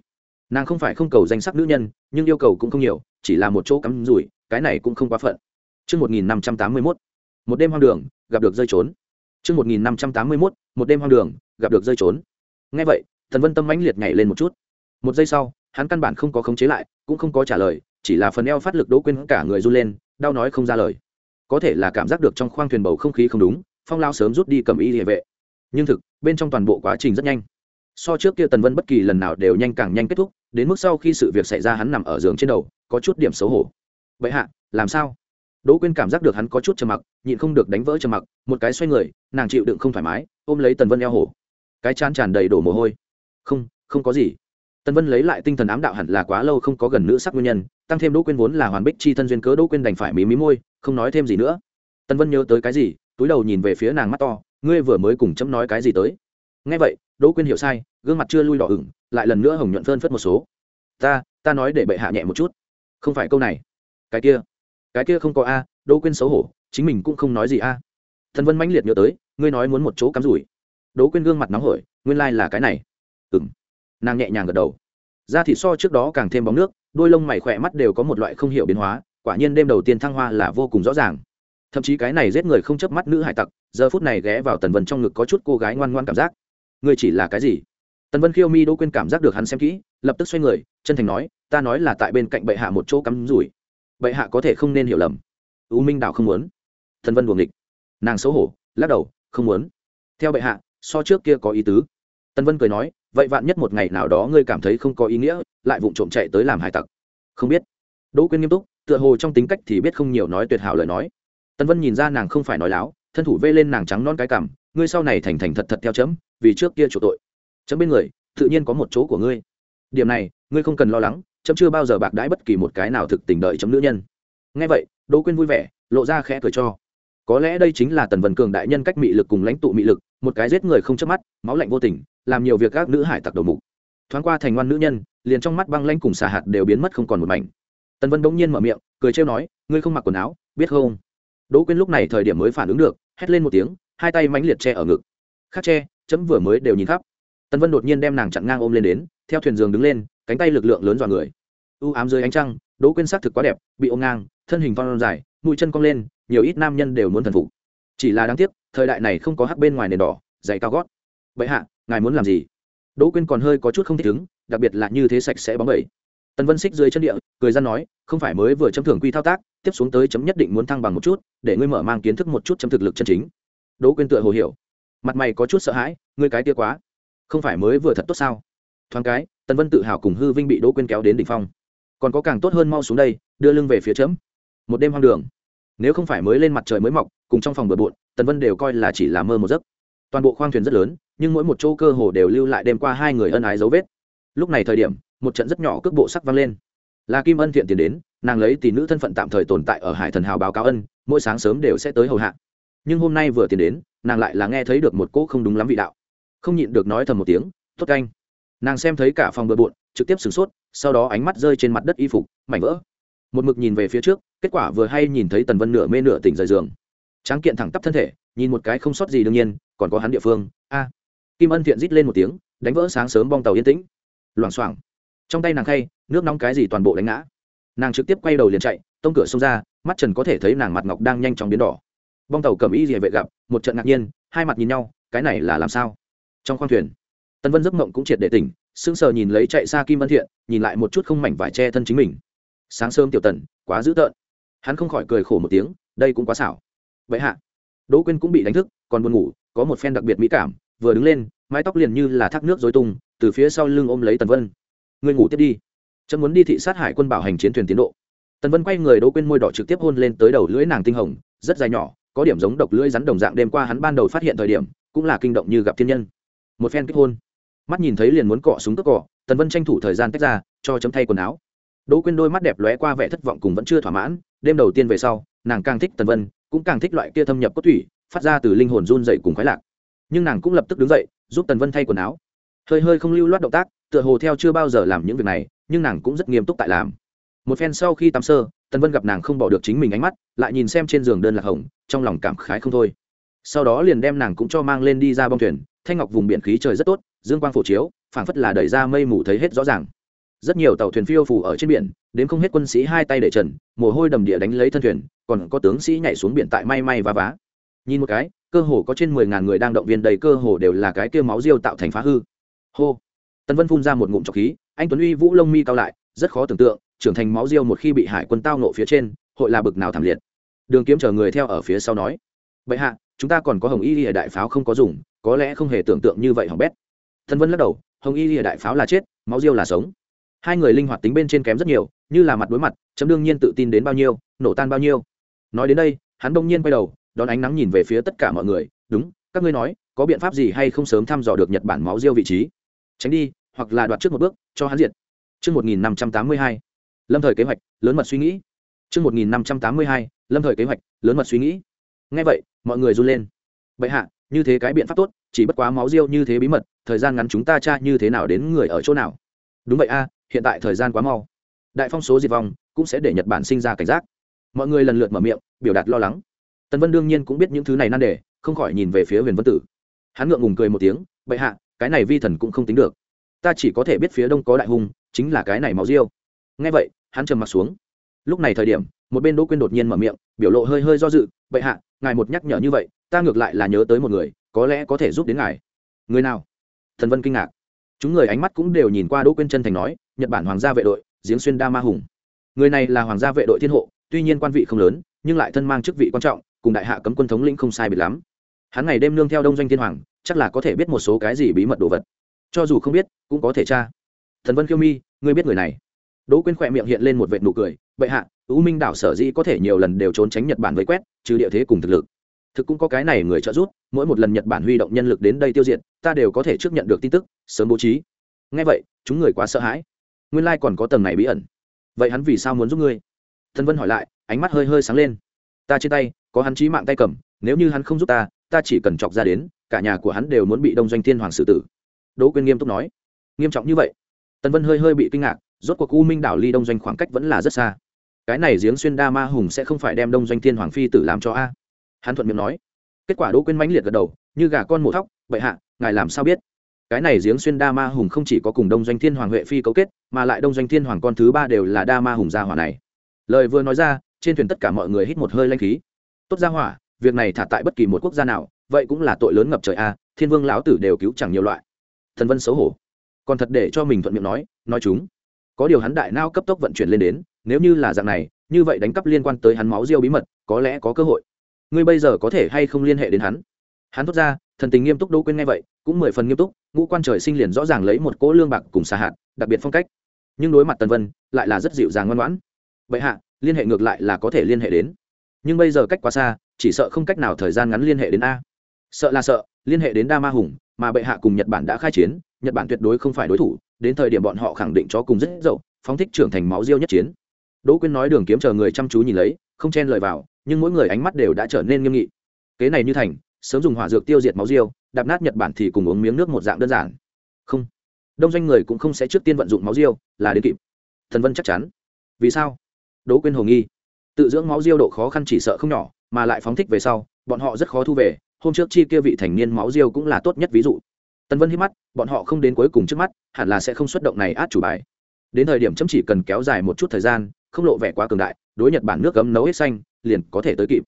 Nàng không phải không cầu danh sắc nữ nhân nhưng yêu cầu cũng không nhiều chỉ là một chỗ cắm rủi cái này cũng không quá phận. Trước 1581, một đêm hoang đường, gặp được rơi trốn. Trước 1581, một đêm hoang đường, gặp được rơi trốn. Nghe vậy, Thần Vân tâm mãnh liệt nhảy lên một chút. Một giây sau, hắn căn bản không có khống chế lại, cũng không có trả lời, chỉ là phần eo phát lực đỗ quên cả người run lên, đau nói không ra lời. Có thể là cảm giác được trong khoang thuyền bầu không khí không đúng, Phong Lao sớm rút đi cầm y liễu vệ. Nhưng thực, bên trong toàn bộ quá trình rất nhanh. So trước kia Tần Vân bất kỳ lần nào đều nhanh càng nhanh kết thúc, đến mức sau khi sự việc xảy ra hắn nằm ở giường trên đầu, có chút điểm xấu hổ. Vậy hạ, làm sao? Đỗ Quyên cảm giác được hắn có chút trầm mặc, nhịn không được đánh vỡ trầm mặc, một cái xoay người, nàng chịu đựng không thoải mái, ôm lấy Tần Vân eo hổ. Cái chán tràn đầy đổ mồ hôi. Không, không có gì. Tần Vân lấy lại tinh thần ám đạo hẳn là quá lâu không có gần nữ sắc nguyên nhân, tăng thêm Đỗ Quyên vốn là hoàn bích chi thân duyên cớ Đỗ Quyên đành phải mí mí môi, không nói thêm gì nữa. Tần Vân nhớ tới cái gì, túi đầu nhìn về phía nàng mắt to, ngươi vừa mới cùng chấm nói cái gì tới? Nghe vậy, Đỗ Quyên hiểu sai, gương mặt chưa lui đỏ ửng, lại lần nữa hồng nhuận phơn phất một số. Ta, ta nói để bệ hạ nhẹ một chút. Không phải câu này. Cái kia, cái kia không có a, đỗ quyên xấu hổ chính mình cũng không nói gì a thần vân mãnh liệt nhớ tới ngươi nói muốn một chỗ cắm rủi đỗ quyên gương mặt nóng hổi, nguyên lai、like、là cái này. Ừng nàng nhẹ nhàng gật đầu. Da thịt so trước đó càng thêm bóng nước, đôi lông mày khỏe mắt đều có một loại không hiểu biến hóa, quả nhiên đêm đầu tiên thăng hoa là vô cùng rõ ràng. Thậm chí cái này giết người không chớp mắt nữ hải tặc, giờ phút này ghé vào tần vân trong ngực có chút cô gái ngoan ngoan cảm giác. Người chỉ là cái gì? Tần vân khiêu mi đỗ quyên cảm giác được hắn xem kỹ, lập tức xoay người, chân thành nói, ta nói là tại bên cạnh bệ hạ một chỗ cắm rủi. Bệ hạ có thể không nên hiểu lầm. U minh đạo không muốn. Thần vân buồng địch nàng xấu hổ, lắc đầu, không muốn. Theo bệ hạ so trước kia có ý tứ. Tân vân cười nói, vậy vạn nhất một ngày nào đó ngươi cảm thấy không có ý nghĩa, lại vụng trộm chạy tới làm hải tặc. Không biết. Đỗ quyên nghiêm túc, tựa hồ trong tính cách thì biết không nhiều nói tuyệt hảo lời nói. Tân vân nhìn ra nàng không phải nói láo, thân thủ vê lên nàng trắng non cái cảm ngươi sau này thành thành thật thật theo chấm, vì trước kia chủ tội. Chấm bên người, tự nhiên có một chỗ của ngươi. Điểm này, ngươi không cần lo lắng, chấm chưa bao giờ bạc đãi bất kỳ một cái nào thực tình đợi chấm nữ nhân. Ngay vậy, đỗ quyên vui vẻ, lộ ra khẽ cười cho. Có lẽ đây chính là tần vân cường đại nhân cách mị lực cùng lãnh tụ mị lực một cái giết người không chớp mắt, máu lạnh vô tình, làm nhiều việc các nữ hải tặc đầu mục. Thoáng qua thành ngoan nữ nhân, liền trong mắt băng lanh cùng xà hạt đều biến mất không còn một mảnh. Tần vân bỗng nhiên mở miệng, cười trêu nói, ngươi không mặc quần áo, biết không? Đỗ quyên lúc này thời điểm mới phản ứng được, hét lên một tiếng, hai tay mãnh liệt che ở ngực. Khắc che, chấm vừa mới đều nhìn khắp. Tần vân đột nhiên đem nàng chặn ngang ôm lên đến, theo thuyền giường đứng lên, cánh tay lực lượng lớn dọa người. U ám dưới ánh trăng, đỗ quyên sắc thực quá đẹp, bị ôm ngang, thân hình phong dài, mũi chân cong lên, nhiều ít nam nhân đều muốn thần phục chỉ là đáng tiếc, thời đại này không có hắc bên ngoài nền đỏ, dày cao gót. Vậy hạ, ngài muốn làm gì? Đỗ quyên còn hơi có chút không thích ứng, đặc biệt là như thế sạch sẽ bóng bẩy. Tần vân xích dưới chân địa, cười ra nói, không phải mới vừa chấm thưởng quy thao tác, tiếp xuống tới chấm nhất định muốn thăng bằng một chút, để ngươi mở mang kiến thức một chút chấm thực lực chân chính. Đỗ quyên tựa hồ hiểu. Mặt mày có chút sợ hãi, ngươi cái tia quá. Không phải mới vừa thật tốt sao? Thoáng cái, tần vân tự hào cùng hư vinh bị đỗ quyên kéo đến đỉnh phong. Còn có càng tốt hơn mau xuống đây, đưa lưng về phía chấm. Một đêm hoang đường. Nếu không phải mới lên mặt trời mới mọc cùng trong phòng bừa bộn, tần vân đều coi là chỉ là mơ một giấc. Toàn bộ khoang thuyền rất lớn, nhưng mỗi một chỗ cơ hồ đều lưu lại đêm qua hai người ân ái dấu vết. Lúc này thời điểm, một trận rất nhỏ cước bộ sắc vang lên. Là kim ân thiện tiền đến, nàng lấy tỷ nữ thân phận tạm thời tồn tại ở hải thần hào báo cáo ân, mỗi sáng sớm đều sẽ tới hầu hạ. Nhưng hôm nay vừa tiền đến, nàng lại là nghe thấy được một cỗ không đúng lắm vị đạo. Không nhịn được nói thầm một tiếng, tốt canh nàng xem thấy cả phòng bừa bộn, trực tiếp sửng sốt, sau đó ánh mắt rơi trên mặt đất y phục, mảnh vỡ. Một mực nhìn về phía trước, kết quả vừa hay nhìn thấy tần vân nửa mê nửa tỉnh rời giường tráng kiện thẳng tắp thân thể, nhìn một cái không sót gì đương nhiên, còn có hắn địa phương. A. Kim ân thiện rít lên một tiếng, đánh vỡ sáng sớm bong tàu yên tĩnh. Loảng xoảng. Trong tay nàng khay, nước nóng cái gì toàn bộ đánh ngã. Nàng trực tiếp quay đầu liền chạy, tông cửa xông ra, mắt trần có thể thấy nàng mặt ngọc đang nhanh chóng biến đỏ. Bong tàu cầm y gì vệ gặp, một trận ngạc nhiên, hai mặt nhìn nhau, cái này là làm sao? Trong khoang thuyền tân vân giấc mộng cũng triệt để tỉnh, sững sờ nhìn lấy chạy xa kim ân thiện, nhìn lại một chút không mảnh vải che thân chính mình. Sáng sớm tiểu tần, quá dữ tợn. Hắn không khỏi cười khổ một tiếng, đây cũng quá xảo vậy hạ, đỗ quyên cũng bị đánh thức, còn buồn ngủ, có một phen đặc biệt mỹ cảm, vừa đứng lên, mái tóc liền như là thác nước dối tung, từ phía sau lưng ôm lấy tần vân. Người ngủ tiếp đi. Chấm muốn đi thị sát hải quân bảo hành chiến thuyền tiến độ. Tần vân quay người đỗ quên môi đỏ trực tiếp hôn lên tới đầu lưỡi nàng tinh hồng, rất dài nhỏ, có điểm giống độc lưỡi rắn đồng dạng đêm qua hắn ban đầu phát hiện thời điểm, cũng là kinh động như gặp thiên nhân. Một phen kích hôn. Mắt nhìn thấy liền muốn cọ súng tức cọ, tần vân tranh thủ thời gian tách ra, cho chấm thay quần áo. Đỗ quên đôi mắt đẹp lóe qua vẻ thất vọng cùng vẫn chưa thỏa mãn, đêm đầu tiên về sau, nàng càng thích tần vân cũng càng thích loại kia thâm nhập cốt thủy, phát ra từ linh hồn run dậy cùng khoái lạc. Nhưng nàng cũng lập tức đứng dậy, giúp tần vân thay quần áo. Hơi hơi không lưu loát động tác, tựa hồ theo chưa bao giờ làm những việc này, nhưng nàng cũng rất nghiêm túc tại làm. Một phen sau khi tắm sơ, tần vân gặp nàng không bỏ được chính mình ánh mắt, lại nhìn xem trên giường đơn lạc hồng, trong lòng cảm khái không thôi. Sau đó liền đem nàng cũng cho mang lên đi ra bong thuyền, thanh ngọc vùng biển khí trời rất tốt, dương quang phổ chiếu, phảng phất là đẩy ra mây mù thấy hết rõ ràng. Rất nhiều tàu thuyền phiêu phủ ở trên biển, đến không hết quân sĩ hai tay để trần, mồ hôi đầm địa đánh lấy thân thuyền còn có tướng sĩ nhảy xuống biển tại may may và vá. Nhìn một cái, cơ hồ có trên mười ngàn người đang động viên đầy cơ hồ đều là cái kia máu riêu tạo thành phá hư. Hô. Tân vân phun ra một ngụm trọc khí, anh tuấn uy vũ lông mi cao lại, rất khó tưởng tượng, trưởng thành máu riêu một khi bị hải quân tao nộ phía trên, hội là bực nào thảm liệt. Đường kiếm chờ người theo ở phía sau nói vậy hạ, chúng ta còn có hồng y lìa đại pháo không có dùng, có lẽ không hề tưởng tượng như vậy hỏng bét. Thân vân lắc đầu, hồng y lìa đại pháo là chết, máu riêu là sống. Hai người linh hoạt tính bên trên kém rất nhiều, như là mặt đối mặt, chấm đương nhiên tự tin đến bao nhiêu, nổ tan bao nhiêu nói đến đây hắn đông nhiên quay đầu đón ánh nắng nhìn về phía tất cả mọi người đúng các ngươi nói có biện pháp gì hay không sớm thăm dò được nhật bản máu riêu vị trí tránh đi hoặc là đoạt trước một bước cho hắn diệt Trước 1582, lâm thời kế hoạch, lớn mật suy nghĩ. Trước 1582, lâm thời kế hoạch, lớn mật suy nghĩ. Nghe vậy, mọi người run lên. Bệ hạ, như thế cái biện pháp tốt, chỉ bất quá máu riêu như thế bí mật, thời gian ngắn chúng ta tra như thế nào đến người ở chỗ nào. Đúng vậy a, hiện tại thời gian quá mau. Đại phong số diệt vong cũng sẽ để Nhật Bản sinh ra cảnh giác. Mọi người lần lượt mở miệng, biểu đạt lo lắng. Tần Vân đương nhiên cũng biết những thứ này nan đề, không khỏi nhìn về phía Huyền Vân Tử. Hắn ngượng ngùng cười một tiếng, "Bệ hạ, cái này vi thần cũng không tính được. Ta chỉ có thể biết phía đông có đại hùng, chính là cái này máu riêu ngay vậy hắn trầm m ặ t xuống. Lúc này thời điểm một bên đỗ quyên đột nhiên mở miệng biểu lộ hơi hơi do dự bệ hạ ngài một nhắc nhở như vậy ta ngược lại là nhớ tới một người có lẽ có thể giúp đến ngài. Người nào? Thần vân kinh ngạc. Chúng người ánh mắt cũng đều nhìn qua đỗ quyên chân thành nói nhật bản hoàng gia vệ đội giếng xuyên đa ma hùng. Người này là hoàng gia vệ đội thiên hộ tuy nhiên quan vị không lớn, nhưng lại thân mang chức vị quan trọng, cùng đại hạ cấm quân thống lĩnh không sai biệt lắm. Hắn ngày đêm nương theo đông doanh thiên hoàng, chắc là có thể biết một số cái gì bí mật đồ vật. Cho dù không biết, cũng có thể tra. Thần vân khiêu mi, ngươi biết người này. Đỗ quyên khỏe miệng hiện lên một vệt nụ cười, bệ hạ, u minh đảo sở dĩ có thể nhiều lần đều trốn tránh nhật bản với quét, trừ địa thế cùng thực lực. Thực cũng có cái này người trợ giúp, mỗi một lần nhật bản huy động nhân lực đến đây tiêu diệt, ta đều có thể trước nhận được tin tức, sớm bố trí. Ngay vậy, chúng người quá sợ hãi. Nguyên lai còn có tầng này bí ẩn. Vậy hắn vì sao muốn giúp ngươi? Thân vân hỏi lại, ánh mắt hơi hơi sáng lên. Ta trên tay, có hắn trí mạng tay cầm, nếu như hắn không giúp ta ta chỉ cần chọc ra đến, cả nhà của hắn đều muốn bị đông doanh thiên hoàng xử tử. Đỗ quyên nghiêm túc nói. Nghiêm trọng như vậy? Tần vân hơi hơi bị kinh ngạc, rốt cuộc u minh đảo ly đông doanh khoảng cách vẫn là rất xa. Cái này giếng xuyên đa ma hùng sẽ không phải đem đông doanh thiên hoàng phi tử làm cho a. Hắn thuận miệng nói. Kết quả đỗ quyên mãnh liệt gật đầu, như gà con mổ thóc, bệ hạ, ngài làm sao biết? Cái này giếng xuyên đa ma hùng không chỉ có cùng đông doanh thiên hoàng huệ phi cấu kết, mà lại đông doanh thiên hoàng con thứ ba đều là đa ma hùng gia hỏa này lời vừa nói ra, trên thuyền tất cả mọi người hít một hơi lanh khí. Tốt gia hỏa, việc này thả tại bất kỳ một quốc gia nào, vậy cũng là tội lớn ngập trời a, thiên vương lão tử đều cứu chẳng nhiều loại. Thần vân xấu hổ. Còn thật để cho mình thuận miệng nói nói chúng. Có điều hắn đại nao cấp tốc vận chuyển lên đến, nếu như là dạng này, như vậy đánh cắp liên quan tới hắn máu riêu bí mật, có lẽ có cơ hội. Ngươi bây giờ có thể hay không liên hệ đến hắn? Hắn thốt ra, thần tình nghiêm túc đỗ quên nghe vậy, cũng mười phần nghiêm túc, ngũ quan trời sinh liền rõ ràng lấy một cỗ lương bạc cùng xa hạt, đặc biệt phong cách. Nhưng đối mặt tần vân, lại là rất dịu dàng ngoan ngoãn bệ hạ, liên hệ ngược lại là có thể liên hệ đến. Nhưng bây giờ cách quá xa, chỉ sợ không cách nào thời gian ngắn liên hệ đến a. Sợ là sợ, liên hệ đến đa ma hùng, mà bệ hạ cùng nhật bản đã khai chiến, nhật bản tuyệt đối không phải đối thủ, đến thời điểm bọn họ khẳng định cho cùng rất dậu, phóng thích trưởng thành máu diêu nhất chiến. Đỗ quyên nói đường kiếm chờ người chăm chú nhìn lấy, không chen lời vào, nhưng mỗi người ánh mắt đều đã trở nên nghiêm nghị. Kế này như thành, sớm dùng hỏa dược tiêu diệt máu diêu, đạp nát nhật bản thì cùng uống miếng nước một dạng đơn giản. Không, đông doanh người cũng không sẽ trước tiên vận dụng máu diêu, là đến kịp. Thần vân chắc chắn. Vì sao? Đỗ quyên hồ nghi. Tự dưỡng máu diêu độ khó khăn chỉ sợ không nhỏ, mà lại phóng thích về sau, bọn họ rất khó thu về, hôm trước chi kia vị thành niên máu diêu cũng là tốt nhất ví dụ. Tần vân hít mắt, bọn họ không đến cuối cùng trước mắt, hẳn là sẽ không xuất động này át chủ bài. Đến thời điểm chấm chỉ cần kéo dài một chút thời gian, không lộ vẻ quá cường đại, đối nhật bản nước cấm nấu hết xanh, liền có thể tới kịp.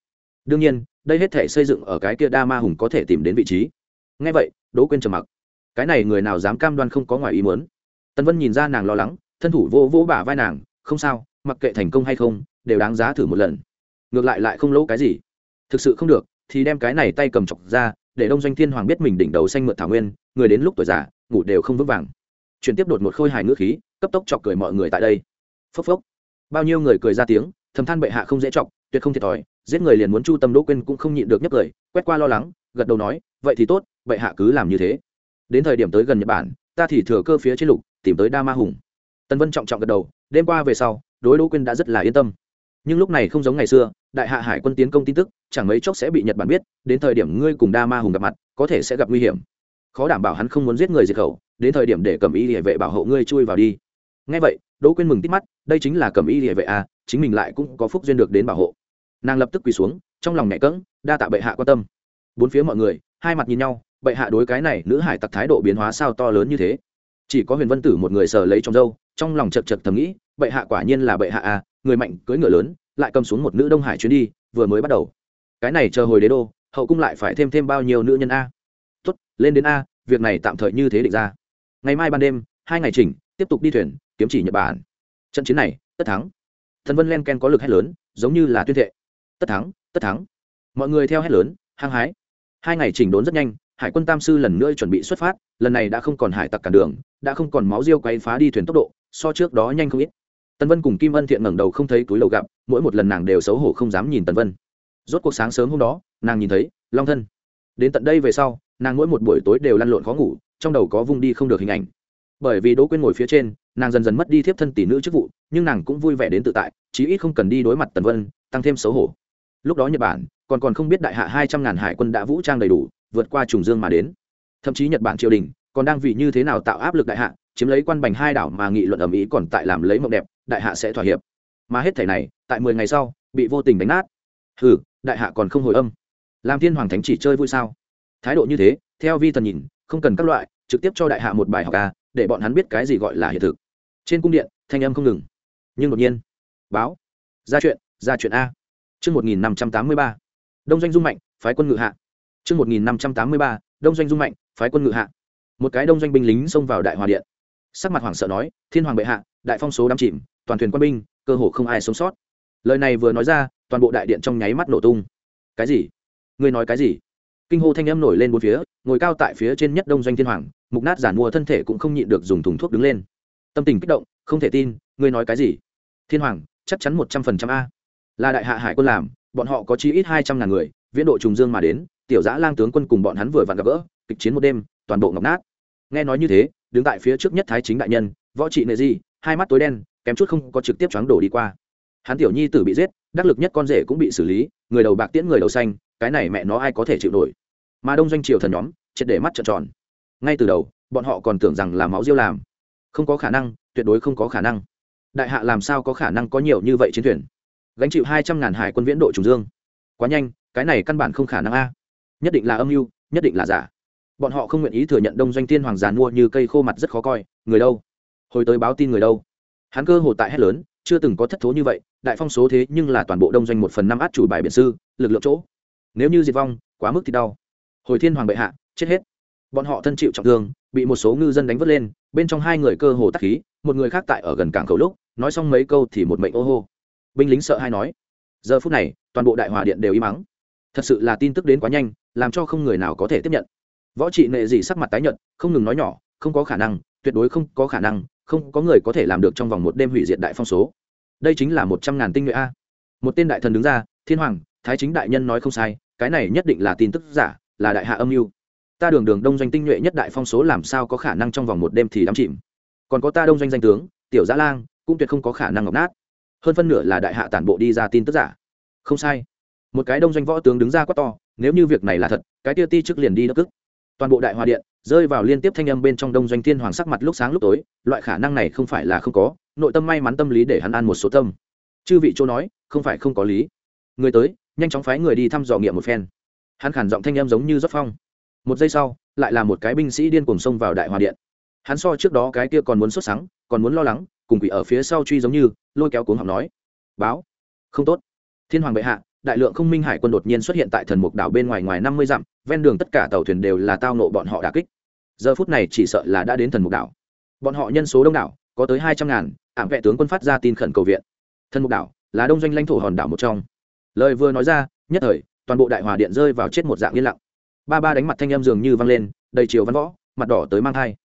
Đương nhiên, đây hết thể xây dựng ở cái kia đa ma hùng có thể tìm đến vị trí. Ngay vậy, đỗ quên trầm mặc. Cái này người nào dám cam đoan không có ngoài ý muốn? Tân vân nhìn ra nàng lo lắng, thân thủ vô vô bả vai nàng, không sao mặc kệ thành công hay không, đều đáng giá thử một lần. Ngược lại lại không lỗ cái gì. Thực sự không được, thì đem cái này tay cầm chọc ra, để đông doanh thiên hoàng biết mình đỉnh đầu xanh mượn thảo nguyên, người đến lúc tuổi già, ngủ đều không vững vàng. Chuyển tiếp đột một khôi hài ngữ khí, cấp tốc chọc cười mọi người tại đây. Phốc phốc. Bao nhiêu người cười ra tiếng, thầm than bệ hạ không dễ chọc, tuyệt không thiệt thòi, giết người liền muốn chu tâm đỗ quên cũng không nhịn được nhấc cười, quét qua lo lắng, gật đầu nói, vậy thì tốt, bệ hạ cứ làm như thế. Đến thời điểm tới gần nhật bản, ta thì thừa cơ phía trên lục, tìm tới đa ma hùng. Tân vân trọng trọng gật đầu, đêm qua về sau đối đỗ quyên đã rất là yên tâm. Nhưng lúc này không giống ngày xưa, đại hạ hải quân tiến công tin tức, chẳng mấy chốc sẽ bị nhật bản biết, đến thời điểm ngươi cùng đa ma hùng gặp mặt, có thể sẽ gặp nguy hiểm. Khó đảm bảo hắn không muốn giết người diệt khẩu, đến thời điểm để cầm y địa vệ bảo hộ ngươi chui vào đi. Ngay vậy, đỗ quyên mừng tít mắt, đây chính là cầm y địa vệ à chính mình lại cũng có phúc duyên được đến bảo hộ. Nàng lập tức quỳ xuống, trong lòng nhẹ cỡng đa tạ bệ hạ quan tâm. Bốn phía mọi người, hai mặt nhìn nhau, bệ hạ đối cái này nữ hải tặc thái độ biến hóa sao to lớn như thế. Chỉ có huyền vân tử một người sờ lấy trong dâu trong lòng chật chật thầm nghĩ bệ hạ quả nhiên là bệ hạ à người mạnh cưỡi ngựa lớn, lại cầm xuống một nữ đông hải chuyến đi, vừa mới bắt đầu. Cái này chờ hồi đế đô, hậu cung lại phải thêm thêm bao nhiêu nữ nhân a? Tốt, lên đến a, việc này tạm thời như thế định ra. Ngày mai ban đêm, hai ngày chỉnh, tiếp tục đi thuyền, kiếm chỉ nhật bản. Trận chiến này, tất thắng. Thần vân len ken có lực hét lớn, giống như là tuyên thệ. Tất thắng tất thắng. Mọi người theo hét lớn, hăng hái. Hai ngày chỉnh đốn rất nhanh, hải quân tam sư lần nữa chuẩn bị xuất phát, lần này đã không còn hải tặc cản đường, đã không còn máu riêu quay phá đi thuyền tốc độ, so trước đó nhanh không ít tần vân cùng kim ân thiện ngẩng đầu không thấy túi lầu gặp, mỗi một lần nàng đều xấu hổ không dám nhìn tần vân. Rốt cuộc sáng sớm hôm đó, nàng nhìn thấy long thân. Đến tận đây về sau, nàng mỗi một buổi tối đều lăn lộn khó ngủ, trong đầu có vung đi không được hình ảnh. Bởi vì đỗ quyên ngồi phía trên, nàng dần dần mất đi thiếp thân tỷ nữ chức vụ, nhưng nàng cũng vui vẻ đến tự tại, chí ít không cần đi đối mặt tần vân, tăng thêm xấu hổ. Lúc đó nhật bản, còn còn không biết đại hạ hai trăm ngàn hải quân đã vũ trang đầy đủ, vượt qua trùng dương mà đến. Thậm chí nhật bản triều đình còn đang vì như thế nào tạo áp lực đại hạ, chiếm lấy quan bành hai đảo mà nghị luận ầm ĩ còn tại làm lấy mộng đẹp đại hạ sẽ thỏa hiệp. Mà hết thể này, tại mười ngày sau, bị vô tình đánh nát. Ừ đại hạ còn không hồi âm. Làm thiên hoàng thánh chỉ chơi vui sao? Thái độ như thế, theo vi thần nhìn, không cần các loại, trực tiếp cho đại hạ một bài học ca để bọn hắn biết cái gì gọi là hiện thực. Trên cung điện, thanh âm không ngừng. Nhưng đột nhiên, báo, ra chuyện ra chuyện a. Chương một nghìn năm trăm tám mươi ba, đông doanh dung mạnh, phái quân ngự hạ. Chương một nghìn năm trăm tám mươi ba, đông doanh dung mạnh, phái quân ngự hạ. Một cái đông doanh binh lính xông vào đại hòa điện. Sắc mặt hoảng sợ nói, thiên hoàng bệ hạ, đại phong số đắm chìm toàn thuyền quân binh, cơ hồ không ai sống sót. Lời này vừa nói ra, toàn bộ đại điện trong nháy mắt nổ tung. Cái gì? Ngươi nói cái gì? Kinh hô thanh âm nổi lên bốn phía, ngồi cao tại phía trên nhất đông doanh thiên hoàng, mục nát giản mua thân thể cũng không nhịn được dùng thùng thuốc đứng lên. Tâm tình kích động, không thể tin, ngươi nói cái gì? Thiên hoàng, chắc chắn một trăm phần trăm a. Là đại hạ hải quân làm, bọn họ có chí ít hai trăm ngàn người, viễn độ trùng dương mà đến, tiểu giã lang tướng quân cùng bọn hắn vừa vặn gặp gỡ, kịch chiến một đêm, toàn bộ ngọc nát. Nghe nói như thế, đứng tại phía trước nhất thái chính đại nhân, võ trị nệ di, hai mắt tối đen kém chút không có trực tiếp choáng đổ đi qua. Hắn tiểu nhi tử bị giết, đắc lực nhất con rể cũng bị xử lý, người đầu bạc tiễn người đầu xanh, cái này mẹ nó ai có thể chịu nổi. Mà đông doanh triều thần nhóm, triệt để mắt trợn tròn. Ngay từ đầu, bọn họ còn tưởng rằng là máu diêu làm. Không có khả năng, tuyệt đối không có khả năng. Đại hạ làm sao có khả năng có nhiều như vậy chiến thuyền? Gánh chịu hai trăm ngàn hải quân viễn độ trùng dương. Quá nhanh, cái này căn bản không khả năng a. Nhất định là âm mưu, nhất định là giả. Bọn họ không nguyện ý thừa nhận đông doanh tiên hoàng giàn mua như cây khô mặt rất khó coi. Người đâu? Hồi tới báo tin người đâu? Hắn cơ hồ tại hét lớn, chưa từng có thất thố như vậy, đại phong số thế nhưng là toàn bộ đông doanh một phần năm át chủ bài biện sư, lực lượng chỗ. Nếu như diệt vong, quá mức thì đau. Hồi thiên hoàng bệ hạ, chết hết. Bọn họ thân chịu trọng thương, bị một số ngư dân đánh vớt lên, bên trong hai người cơ hồ tắc khí, một người khác tại ở gần cảng khẩu lúc, nói xong mấy câu thì một mệnh ô hô. Binh lính sợ hay nói. Giờ phút này, toàn bộ đại hòa điện đều im mắng thật sự là tin tức đến quá nhanh, làm cho không người nào có thể tiếp nhận. Võ trị nệ gì sắc mặt tái nhợt, không ngừng nói nhỏ, không có khả năng, tuyệt đối không có khả năng không có người có thể làm được trong vòng một đêm hủy diệt đại phong số. Đây chính là một trăm ngàn tinh nhuệ a. Một tên đại thần đứng ra, thiên hoàng, thái chính đại nhân nói không sai, cái này nhất định là tin tức giả, là đại hạ âm mưu. Ta đường đường đông doanh tinh nhuệ nhất đại phong số làm sao có khả năng trong vòng một đêm thì đắm chìm? Còn có ta đông doanh danh tướng, tiểu gia lang, cũng tuyệt không có khả năng ngọc nát. Hơn phân nửa là đại hạ tản bộ đi ra tin tức giả. Không sai. Một cái đông doanh võ tướng đứng ra quát to, nếu như việc này là thật, cái tia ti trước liền đi đất cức toàn bộ đại hòa điện rơi vào liên tiếp thanh âm bên trong đông doanh thiên hoàng sắc mặt lúc sáng lúc tối, loại khả năng này không phải là không có, nội tâm may mắn tâm lý để hắn ăn một số tâm. Chư vị chỗ nói, không phải không có lý. Người tới, nhanh chóng phái người đi thăm dò nghiệm một phen. Hắn khản giọng thanh âm giống như giấc phong. Một giây sau, lại là một cái binh sĩ điên cuồng xông vào đại hòa điện. Hắn so trước đó cái kia còn muốn sốt sắng, còn muốn lo lắng, cùng quỷ ở phía sau truy giống như, lôi kéo cuống học nói, báo, không tốt. Thiên hoàng bệ hạ đại lượng không minh hải quân đột nhiên xuất hiện tại thần mục đảo bên ngoài ngoài năm mươi dặm, ven đường tất cả tàu thuyền đều là tao nộ bọn họ đà kích. Giờ phút này chỉ sợ là đã đến thần mục đảo. Bọn họ nhân số đông đảo, có tới hai trăm ngàn, ảm vệ tướng quân phát ra tin khẩn cầu viện. Thần mục đảo là đông doanh lãnh thổ hòn đảo một trong. Lời vừa nói ra, nhất thời, toàn bộ đại hòa điện rơi vào chết một dạng yên lặng. Ba ba đánh mặt thanh em dường như văng lên, đầy chiều văn võ, mặt đỏ tới mang thai.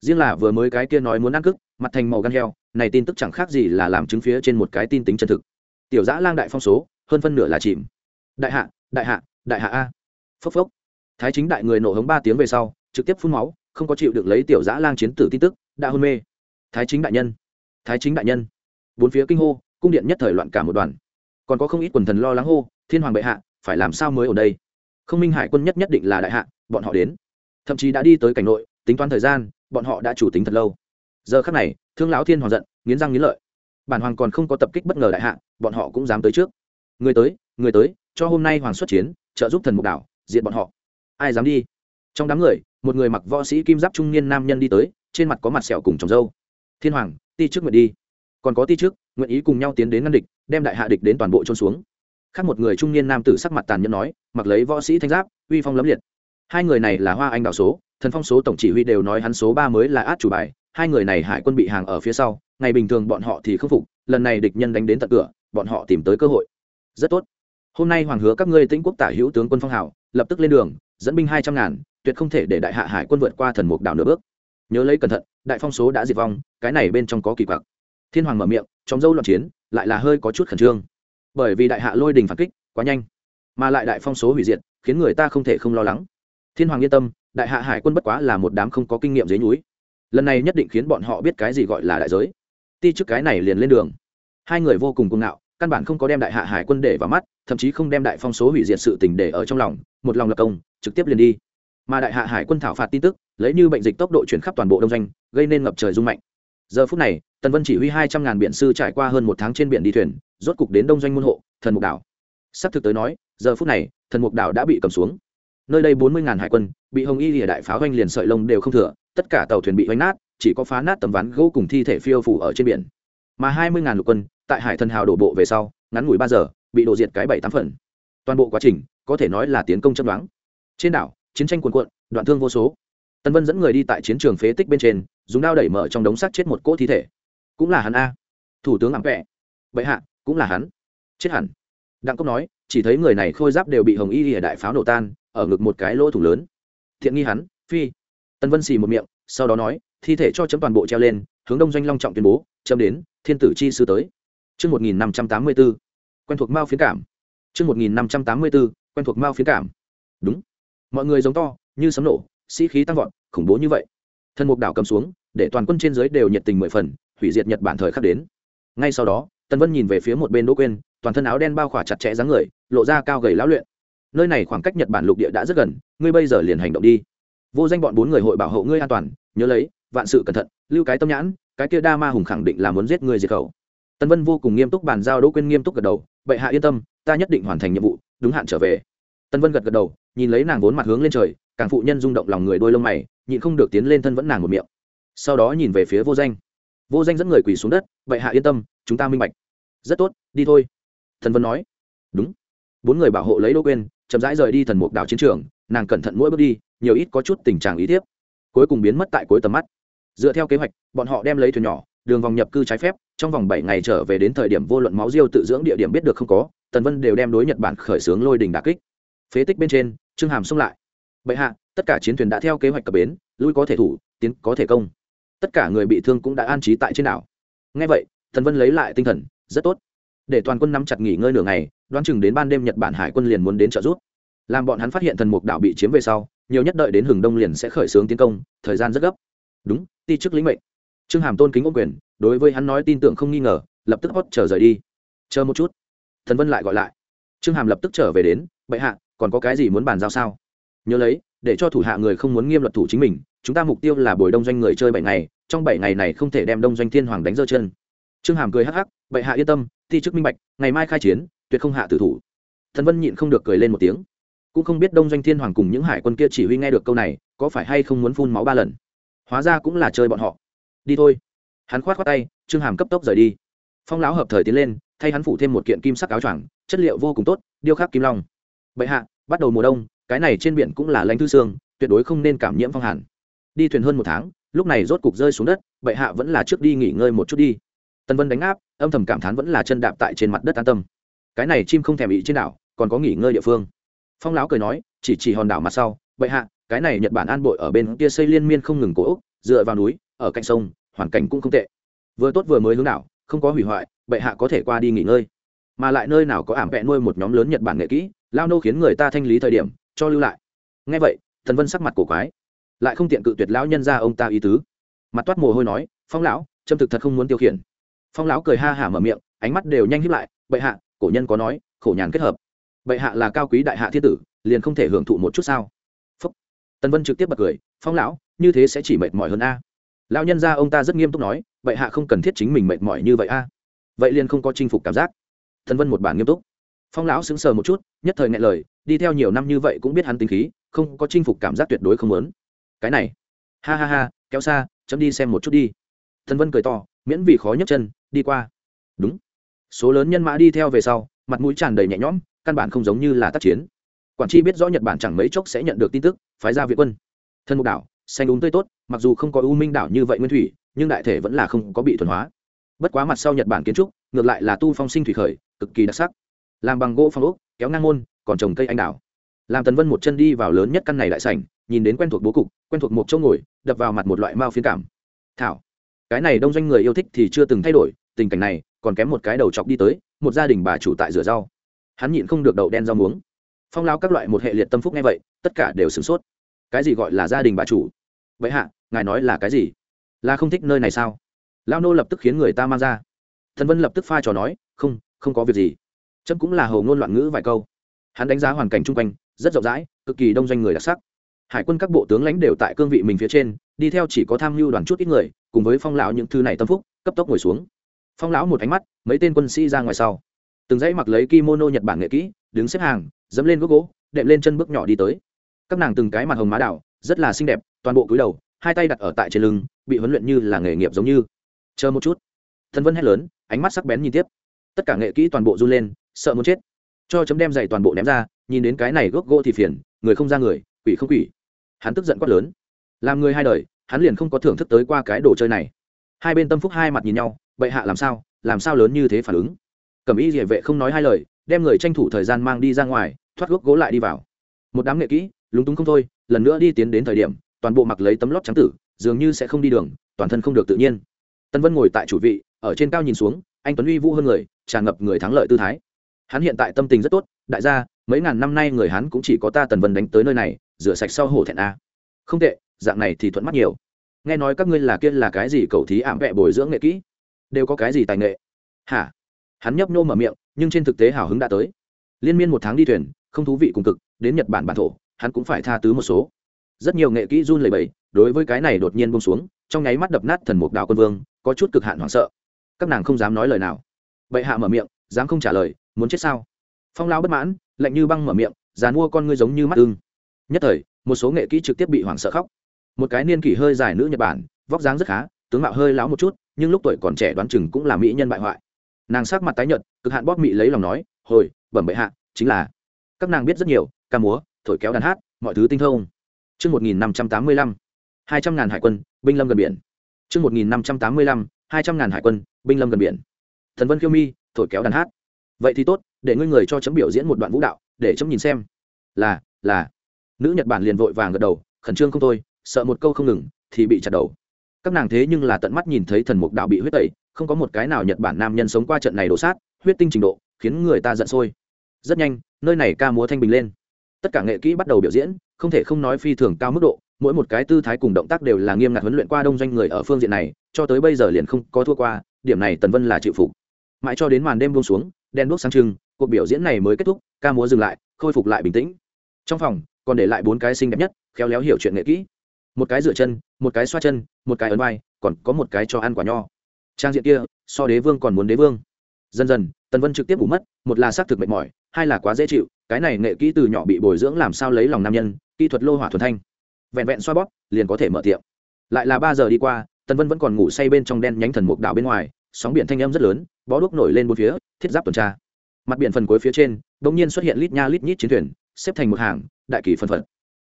Riêng là vừa mới cái kia nói muốn ăn cức, mặt thành màu gan heo, này tin tức chẳng khác gì là làm chứng phía trên một cái tin tính chân thực. Tiểu giã lang đại phong số hơn phân nửa là chìm. Đại hạ đại hạ đại hạ a. Phốc phốc. Thái chính đại người nổ hống ba tiếng về sau, trực tiếp phun máu, không có chịu được lấy tiểu giã lang chiến tử tin tức, đã hôn mê. Thái chính đại nhân. Thái chính đại nhân. Bốn phía kinh hô, cung điện nhất thời loạn cả một đoàn. Còn có không ít quần thần lo lắng hô, thiên hoàng bệ hạ, phải làm sao mới ở đây? Không minh hải quân nhất nhất định là đại hạ, bọn họ đến. Thậm chí đã đi tới cảnh nội, tính toán thời gian, bọn họ đã chủ tính thật lâu. Giờ khắc này, thương lão thiên hoàng giận, nghiến răng nghiến lợi. Bản hoàng còn không có tập kích bất ngờ đại hạ, bọn họ cũng dám tới trước người tới người tới, cho hôm nay hoàng xuất chiến, trợ giúp thần mục đảo diện bọn họ. Ai dám đi? Trong đám người, một người mặc võ sĩ kim giáp trung niên nam nhân đi tới, trên mặt có mặt sẹo cùng trồng dâu. Thiên hoàng, ti trước nguyện đi. Còn có ti trước nguyện ý cùng nhau tiến đến ngăn địch, đem đại hạ địch đến toàn bộ trôn xuống. Khác một người trung niên nam tử sắc mặt tàn nhẫn nói, mặc lấy võ sĩ thanh giáp, uy phong lấm liệt. Hai người này là hoa anh đạo số, thần phong số tổng chỉ huy đều nói hắn số ba mới là át chủ bài. Hai người này hải quân bị hàng ở phía sau, ngày bình thường bọn họ thì khâm phục, lần này địch nhân đánh đến tận cửa, bọn họ tìm tới cơ hội rất tốt. Hôm nay hoàng hứa các ngươi tĩnh quốc tả hữu tướng quân phong hảo lập tức lên đường, dẫn binh hai trăm ngàn, tuyệt không thể để đại hạ hải quân vượt qua thần mục đảo nửa bước. Nhớ lấy cẩn thận, đại phong số đã diệt vong, cái này bên trong có kỳ quặc. Thiên hoàng mở miệng trong dâu loạn chiến, lại là hơi có chút khẩn trương. Bởi vì đại hạ lôi đình phản kích, quá nhanh. Mà lại đại phong số hủy diệt, khiến người ta không thể không lo lắng. Thiên hoàng yên tâm, đại hạ hải quân bất quá là một đám không có kinh nghiệm dưới núi. Lần này nhất định khiến bọn họ biết cái gì gọi là đại giới. Ti trước cái này liền lên đường. Hai người vô cùng cuồng ngạo căn bản không có đem đại hạ hải quân để vào mắt, thậm chí không đem đại phong số hủy diệt sự tình để ở trong lòng, một lòng lập công, trực tiếp liền đi. Mà đại hạ hải quân thảo phạt tin tức, lấy như bệnh dịch tốc độ chuyển khắp toàn bộ đông doanh, gây nên ngập trời rung mạnh. Giờ phút này, tần vân chỉ huy hai trăm ngàn biện sư trải qua hơn một tháng trên biển đi thuyền, rốt cục đến đông doanh môn hộ, thần mục đảo. Sắp thực tới nói, giờ phút này, thần mục đảo đã bị cầm xuống. Nơi đây bốn mươi ngàn hải quân, bị hồng y lìa đại pháo oanh liền sợi lông đều không thừa, tất cả tàu thuyền bị oanh nát, chỉ có phá nát tấm ván gỗ cùng thi thể phiêu phủ ở trên biển. Mà hai mươi ngàn lục quân tại hải thần hào đổ bộ về sau, ngắn ngủi ba giờ, bị đổ diệt cái bảy tám phần. Toàn bộ quá trình, có thể nói là tiến công chấp đoán trên đảo, chiến tranh cuồn cuộn, đoạn thương vô số. Tân vân dẫn người đi tại chiến trường phế tích bên trên, dùng đao đẩy mở trong đống sắt chết một cỗ thi thể. Cũng là hắn a. Thủ tướng ảm vẹ bệ hạ, cũng là hắn. Chết hẳn. Đặng cốc nói, chỉ thấy người này khôi giáp đều bị hồng y lìa đại pháo nổ tan, ở ngực một cái lỗ thủng lớn. Thiện nghi hắn, phi. Tân vân xì một miệng, sau đó nói, thi thể cho chấm toàn bộ treo lên, hướng đông doanh long trọng tuyên bố, chấm đến, thiên tử chi sư tới chương 1584, quen thuộc mao phiến cảm. chương 1584, quen thuộc mao phiến cảm. Đúng. Mọi người giống to, như sấm nổ, sĩ khí tăng vọt, khủng bố như vậy. Thân mục đảo cầm xuống, để toàn quân trên dưới đều nhiệt tình mười phần, hủy diệt Nhật Bản thời khắc đến. Ngay sau đó, Tân Vân nhìn về phía một bên Đỗ Quyên, toàn thân áo đen bao khỏa chặt chẽ dáng người, lộ ra cao gầy lão luyện. Nơi này khoảng cách Nhật Bản lục địa đã rất gần, ngươi bây giờ liền hành động đi. Vô danh bọn bốn người hội bảo hộ ngươi an toàn, nhớ lấy, vạn sự cẩn thận, lưu cái tâm nhãn, cái kia đa ma hùng khẳng định là muốn giết ngươi diệt khẩu. Tân Vân vô cùng nghiêm túc bàn giao Đỗ Quyên nghiêm túc gật đầu, bệ hạ yên tâm, ta nhất định hoàn thành nhiệm vụ, đúng hạn trở về. Tân Vân gật gật đầu, nhìn lấy nàng vốn mặt hướng lên trời, càng phụ nhân rung động lòng người đôi lông mày, nhịn không được tiến lên thân vẫn nàng một miệng. Sau đó nhìn về phía Vô Danh. Vô Danh dẫn người quỳ xuống đất, bệ hạ yên tâm, chúng ta minh bạch. Rất tốt, đi thôi. Thần Vân nói. Đúng. Bốn người bảo hộ lấy Đỗ Quyên, chậm rãi rời đi thần mục đảo chiến trường, nàng cẩn thận mỗi bước đi, nhiều ít có chút tình trạng ý tiếp. Cuối cùng biến mất tại cuối tầm mắt. Dựa theo kế hoạch, bọn họ đem lấy thuyền nhỏ, đường vòng nhập cư trái phép trong vòng bảy ngày trở về đến thời điểm vô luận máu diêu tự dưỡng địa điểm biết được không có, tần vân đều đem đối nhật bản khởi xướng lôi đình đà kích. Phế tích bên trên, trương hàm xông lại. Bệ hạ, tất cả chiến thuyền đã theo kế hoạch cập bến, lui có thể thủ, tiến có thể công. Tất cả người bị thương cũng đã an trí tại trên đảo. Ngay vậy, tần vân lấy lại tinh thần, rất tốt. Để toàn quân nắm chặt nghỉ ngơi nửa ngày, đoán chừng đến ban đêm nhật bản hải quân liền muốn đến trợ giúp. Làm bọn hắn phát hiện thần mục đảo bị chiếm về sau, nhiều nhất đợi đến hừng đông liền sẽ khởi xướng tiến công, thời gian rất gấp. Đúng, ti chức lĩnh mệnh. Trương hàm tôn kính ô quyền đối với hắn nói tin tưởng không nghi ngờ, lập tức hót trở rời đi. Chờ một chút. Thần vân lại gọi lại. Trương hàm lập tức trở về đến, bệ hạ, còn có cái gì muốn bàn giao sao? Nhớ lấy, để cho thủ hạ người không muốn nghiêm luật thủ chính mình, chúng ta mục tiêu là bồi đông doanh người chơi bảy ngày, trong bảy ngày này không thể đem đông doanh thiên hoàng đánh dơ chân. Trương hàm cười hắc hắc, bệ hạ yên tâm, thi chức minh bạch, ngày mai khai chiến, tuyệt không hạ tử thủ. Thần vân nhịn không được cười lên một tiếng. Cũng không biết đông doanh thiên hoàng cùng những hải quân kia chỉ huy nghe được câu này, có phải hay không muốn phun máu ba lần. Hóa ra cũng là chơi bọn họ. Đi thôi hắn khoát khoát tay, trương hàm cấp tốc rời đi. Phong lão hợp thời tiến lên, thay hắn phủ thêm một kiện kim sắc áo choàng, chất liệu vô cùng tốt, điêu khắc kim long. Bệ hạ, bắt đầu mùa đông, cái này trên biển cũng là lãnh thư xương, tuyệt đối không nên cảm nhiễm phong hàn. Đi thuyền hơn một tháng, lúc này rốt cục rơi xuống đất, bệ hạ vẫn là trước đi nghỉ ngơi một chút đi. Tân vân đánh áp, âm thầm cảm thán vẫn là chân đạp tại trên mặt đất an tâm. Cái này chim không thèm bị trên đảo, còn có nghỉ ngơi địa phương. Phong lão cười nói, chỉ chỉ hòn đảo mặt sau, bệ hạ, cái này nhật bản an bội ở bên kia xây liên miên không ngừng cổ ốc, dựa vào núi, ở cạnh sông hoàn cảnh cũng không tệ. Vừa tốt vừa mới hướng đảo, không có hủy hoại, bệ hạ có thể qua đi nghỉ ngơi. Mà lại nơi nào có ảm vẹn nuôi một nhóm lớn nhật bản nghệ kỹ, lao nô khiến người ta thanh lý thời điểm, cho lưu lại. Ngay vậy, thần vân sắc mặt cổ quái. Lại không tiện cự tuyệt lão nhân ra ông ta ý tứ. Mặt toát mồ hôi nói, phong lão trâm thực thật không muốn tiêu khiển. Phong lão cười ha hả mở miệng, ánh mắt đều nhanh hiếp lại, bệ hạ, cổ nhân có nói, khổ nhàn kết hợp. Bệ hạ là cao quý đại hạ thiên tử, liền không thể hưởng thụ một chút sao? Phúc. Tần vân trực tiếp bật cười, phong lão, như thế sẽ chỉ mệt mỏi hơn a lão nhân gia ông ta rất nghiêm túc nói, vậy hạ không cần thiết chính mình mệt mỏi như vậy a. Vậy liền không có chinh phục cảm giác. Thần vân một bản nghiêm túc. Phong lão sững sờ một chút, nhất thời ngại lời, đi theo nhiều năm như vậy cũng biết hắn tính khí, không có chinh phục cảm giác tuyệt đối không lớn cái này. Ha ha ha, kéo xa, chấm đi xem một chút đi. Thần vân cười to, miễn vì khó nhấc chân, đi qua. Đúng. Số lớn nhân mã đi theo về sau, mặt mũi tràn đầy nhẹ nhõm, căn bản không giống như là tác chiến. Quản tri biết rõ nhật bản chẳng mấy chốc sẽ nhận được tin tức, phái ra viện quân. Thân mục đảo xanh đúng tươi tốt, mặc dù không có u minh đảo như vậy nguyên thủy, nhưng đại thể vẫn là không có bị thuần hóa. Bất quá mặt sau nhật bản kiến trúc, ngược lại là tu phong sinh thủy khởi, cực kỳ đặc sắc. Làm bằng gỗ phong ốc, kéo ngang môn, còn trồng cây anh đào làm tần vân một chân đi vào lớn nhất căn này đại sảnh, nhìn đến quen thuộc bố cục, quen thuộc một chỗ ngồi, đập vào mặt một loại mao phiến cảm. Thảo, cái này đông doanh người yêu thích thì chưa từng thay đổi, tình cảnh này, còn kém một cái đầu chọc đi tới, một gia đình bà chủ tại rửa rau. Hắn nhịn không được đậu đen rau muống. Phong lao các loại một hệ liệt tâm phúc nghe vậy, tất cả đều sửng sốt. Cái gì gọi là gia đình bà chủ? Vậy hạ, ngài nói là cái gì? Là không thích nơi này sao? Lao nô lập tức khiến người ta mang ra. Thần vân lập tức pha trò nói, không không có việc gì. Chấm cũng là hầu ngôn loạn ngữ vài câu. Hắn đánh giá hoàn cảnh chung quanh, rất rộng rãi, cực kỳ đông doanh người đặc sắc. Hải quân các bộ tướng lãnh đều tại cương vị mình phía trên, đi theo chỉ có tham mưu đoàn chút ít người, cùng với phong lão những thư này tâm phúc, cấp tốc ngồi xuống. Phong lão một ánh mắt, mấy tên quân sĩ ra ngoài sau. Từng dãy mặc lấy kimono nhật bản nghệ kỹ, đứng xếp hàng, dẫm lên gốc gỗ, đệm lên chân bước nhỏ đi tới. Các nàng từng cái mặt hồng má đảo rất là xinh đẹp, toàn bộ cúi đầu, hai tay đặt ở tại trên lưng, bị huấn luyện như là nghề nghiệp giống như. Chờ một chút. Thần vân hét lớn, ánh mắt sắc bén nhìn tiếp. Tất cả nghệ kỹ toàn bộ run lên, sợ muốn chết. Cho chấm đem giày toàn bộ ném ra, nhìn đến cái này gốc gỗ thì phiền, người không ra người, quỷ không quỷ. Hắn tức giận quát lớn. Làm người hai đời, hắn liền không có thưởng thức tới qua cái đồ chơi này. Hai bên tâm phúc hai mặt nhìn nhau, bệ hạ làm sao làm sao lớn như thế phản ứng? Cẩm y địa vệ không nói hai lời, đem người tranh thủ thời gian mang đi ra ngoài, thoát gốc gỗ lại đi vào. Một đám nghệ kỹ, lúng túng không thôi lần nữa đi tiến đến thời điểm, toàn bộ mặc lấy tấm lót trắng tử, dường như sẽ không đi đường, toàn thân không được tự nhiên. Tân vân ngồi tại chủ vị, ở trên cao nhìn xuống, anh tuấn uy vũ hơn người, tràn ngập người thắng lợi tư thái. Hắn hiện tại tâm tình rất tốt, đại gia, mấy ngàn năm nay người hắn cũng chỉ có ta tần vân đánh tới nơi này, rửa sạch sau hổ thẹn a. Không tệ, dạng này thì thuận mắt nhiều. Nghe nói các ngươi là kia là cái gì cầu thí ảm vẹ bồi dưỡng nghệ kỹ? Đều có cái gì tài nghệ? Hả? Hắn nhấp nô mở miệng, nhưng trên thực tế hào hứng đã tới. Liên miên một tháng đi thuyền, không thú vị cùng cực, đến nhật bản bản thổ hắn cũng phải tha tứ một số. Rất nhiều nghệ kỹ run lầy bẩy, đối với cái này đột nhiên bông xuống, trong nháy mắt đập nát thần mục đạo quân vương, có chút cực hạn hoảng sợ. Các nàng không dám nói lời nào. Bệ hạ mở miệng, dám không trả lời, muốn chết sao? Phong lao bất mãn, lạnh như băng mở miệng dàn mua con ngươi giống như mắt ưng. Nhất thời, một số nghệ kỹ trực tiếp bị hoảng sợ khóc. Một cái niên kỷ hơi dài nữ nhật bản, vóc dáng rất khá, tướng mạo hơi láo một chút, nhưng lúc tuổi còn trẻ đoán chừng cũng là mỹ nhân bại hoại. Nàng sắc mặt tái nhợt, cực hạn bóp mị lấy lòng nói, hồi, bẩm bệ hạ, chính là. Các nàng biết rất nhiều, ca múa thổi kéo đàn hát mọi thứ tinh thông Trước 1585, 200 ngàn hải quân, binh lâm gần biển. Trước 1585, 200 ngàn hải quân, binh lâm gần biển. Thần Vân Kiêu Mi, thổi kéo đàn hát. Vậy thì tốt, để ngươi người cho chấm biểu diễn một đoạn vũ đạo, để chấm nhìn xem. Là, là. Nữ Nhật Bản liền vội vàng gật đầu, khẩn trương không thôi, sợ một câu không ngừng thì bị chặt đầu. Các nàng thế nhưng là tận mắt nhìn thấy thần mục đạo bị huyết tẩy, không có một cái nào Nhật Bản nam nhân sống qua trận này đổ sát, huyết tinh trình độ, khiến người ta giận sôi. Rất nhanh, nơi này ca múa thanh bình lên. Tất cả nghệ kỹ bắt đầu biểu diễn, không thể không nói phi thường cao mức độ, mỗi một cái tư thái cùng động tác đều là nghiêm ngặt huấn luyện qua đông doanh người ở phương diện này cho tới bây giờ liền không có thua qua điểm này tần vân là chịu phục. Mãi cho đến màn đêm buông xuống đen đuốc sáng trưng cuộc biểu diễn này mới kết thúc ca múa dừng lại khôi phục lại bình tĩnh. Trong phòng còn để lại bốn cái xinh đẹp nhất khéo léo hiểu chuyện nghệ kỹ. Một cái dựa chân một cái xoa chân một cái ấn vai còn có một cái cho ăn quả nho. Trang diện kia so đế vương còn muốn đế vương dần dần, tần vân trực tiếp ngủ mất, một là xác thực mệt mỏi, hai là quá dễ chịu, cái này nghệ kỹ từ nhỏ bị bồi dưỡng làm sao lấy lòng nam nhân, kỹ thuật lô hỏa thuần thanh. Vẹn vẹn xoa bóp, liền có thể mở tiệm. Lại là ba giờ đi qua, tần vân vẫn còn ngủ say bên trong đen nhánh thần mục đảo bên ngoài, sóng biển thanh âm rất lớn, bó đuốc nổi lên bốn phía, thiết giáp tuần tra. Mặt biển phần cuối phía trên đ ỗ n g nhiên xuất hiện lít nha lít nhít chiến thuyền, xếp thành một hàng, đại kỳ phân phật.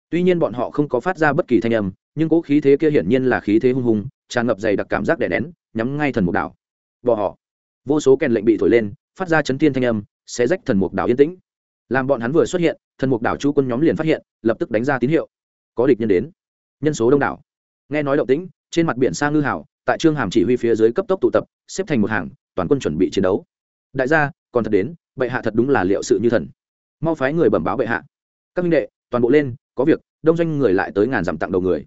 Tuy nhiên bọn họ không có phát ra bất kỳ thanh âm, nhưng cỗ khí thế kia hiển nhiên là khí thế hung hùng, tràn ngập dày đặc cảm giác đè nén, nhắm ngay thần mục đảo. Bỏ họ vô số kèn lệnh bị thổi lên, phát ra chấn tiên thanh âm sẽ rách thần mục đảo yên tĩnh. Làm bọn hắn vừa xuất hiện, thần mục đảo chú quân nhóm liền phát hiện, lập tức đánh ra tín hiệu. Có địch nhân đến. Nhân số đông đảo. Nghe nói động tĩnh, trên mặt biển sang ngư hảo, tại trương hàm chỉ huy phía dưới cấp tốc tụ tập, xếp thành một hàng, toàn quân chuẩn bị chiến đấu. Đại gia, còn thật đến, bệ hạ thật đúng là liệu sự như thần. Mau phái người bẩm báo bệ hạ. Các minh đệ, toàn bộ lên, có việc, đông doanh người lại tới ngàn dặm tặng đầu người.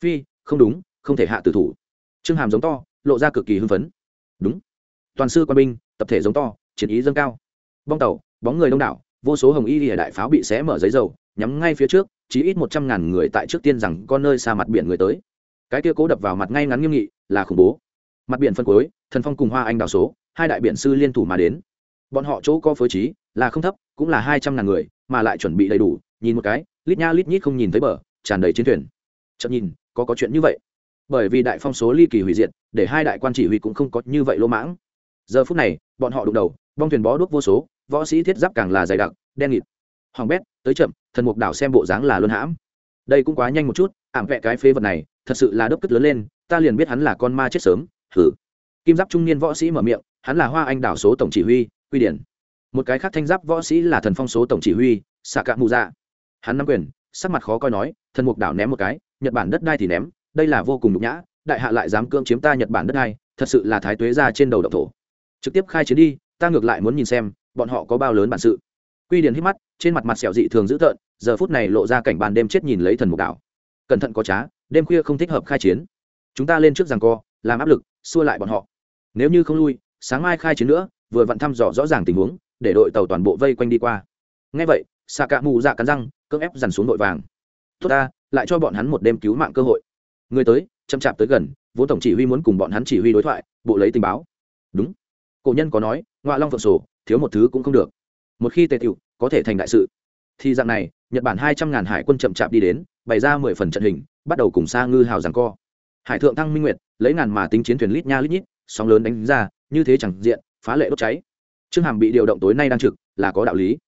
Phi, không đúng, không thể hạ tử thủ. Trương hàm giống to, lộ ra cực kỳ hưng phấn. Đúng toàn sư quan binh, tập thể giống to, chiến ý dâng cao. Bong tàu, bóng người đông đảo, vô số hồng y lìa đại pháo bị xé mở giấy dầu, nhắm ngay phía trước chỉ ít một trăm ngàn người tại trước tiên rằng con nơi xa mặt biển người tới. Cái kia cố đập vào mặt ngay ngắn nghiêm nghị, là khủng bố. Mặt biển phân cuối, thần phong cùng hoa anh đào số, hai đại biện sư liên thủ mà đến. Bọn họ chỗ có phối trí, là không thấp, cũng là hai trăm ngàn người, mà lại chuẩn bị đầy đủ, nhìn một cái, lít nha lít nhít không nhìn thấy bờ, tràn đầy chiến thuyền. Chậm nhìn, có có chuyện như vậy. Bởi vì đại phong số ly kỳ hủy diệt, để hai đại quan chỉ huy cũng không có như vậy lỗ mãng giờ phút này, bọn họ đụng đầu, bong thuyền bó đuốc vô số, võ sĩ thiết giáp càng là dày đặc, đen nghịt. Hoàng bét, tới chậm, thần mục đảo xem bộ dáng là luân hãm. Đây cũng quá nhanh một chút, ảm vẹ cái phế vật này, thật sự là đốc cất lớn lên, ta liền biết hắn là con ma chết sớm thử kim giáp trung niên võ sĩ mở miệng, hắn là hoa anh đảo số tổng chỉ huy, quy điển. Một cái khác thanh giáp võ sĩ là thần phong số tổng chỉ huy xạ cạ mù dạ hắn nắm quyền, sắc mặt khó coi nói, thần mục đảo ném một cái, nhật bản đất đai thì ném, đây là vô cùng nhục nhã, đại hạ lại dám cưỡng chiếm ta nhật bản đất đai, thật sự là thái tuế ra trên đầu độc thổ trực tiếp khai chiến đi, ta ngược lại muốn nhìn xem, bọn họ có bao lớn bản sự. Quy điển hít mắt, trên mặt mặt sẹo dị thường dữ tợn, giờ phút này lộ ra cảnh bàn đêm chết nhìn lấy thần mục đảo cẩn thận có trá, đêm khuya không thích hợp khai chiến. Chúng ta lên trước rằng co, làm áp lực, xua lại bọn họ. Nếu như không lui, sáng mai khai chiến nữa, vừa vặn thăm dò rõ ràng tình huống, để đội tàu toàn bộ vây quanh đi qua. Ngay vậy xạ cạ mù dạ cắn răng, cưỡng ép dằn xuống nội vàng. Tốt ta, lại cho bọn hắn một đêm cứu mạng cơ hội. Người tới, chậm chạp tới gần, vốn tổng chỉ huy muốn cùng bọn hắn chỉ huy đối thoại, bộ lấy tình báo. Đúng cổ nhân có nói ngoại long phượng sổ, thiếu một thứ cũng không được. Một khi tề tiểu, có thể thành đại sự. Thì dạng này, nhật bản hai trăm ngàn hải quân chậm chạp đi đến, bày ra mười phần trận hình, bắt đầu cùng xa ngư hào giằng co. Hải thượng thăng minh nguyệt, lấy ngàn mà tính chiến thuyền lít nha lít nhít, sóng lớn đánh ra, như thế chẳng diện, phá lệ đốt cháy. Trương hàm bị điều động tối nay đang trực, là có đạo lý.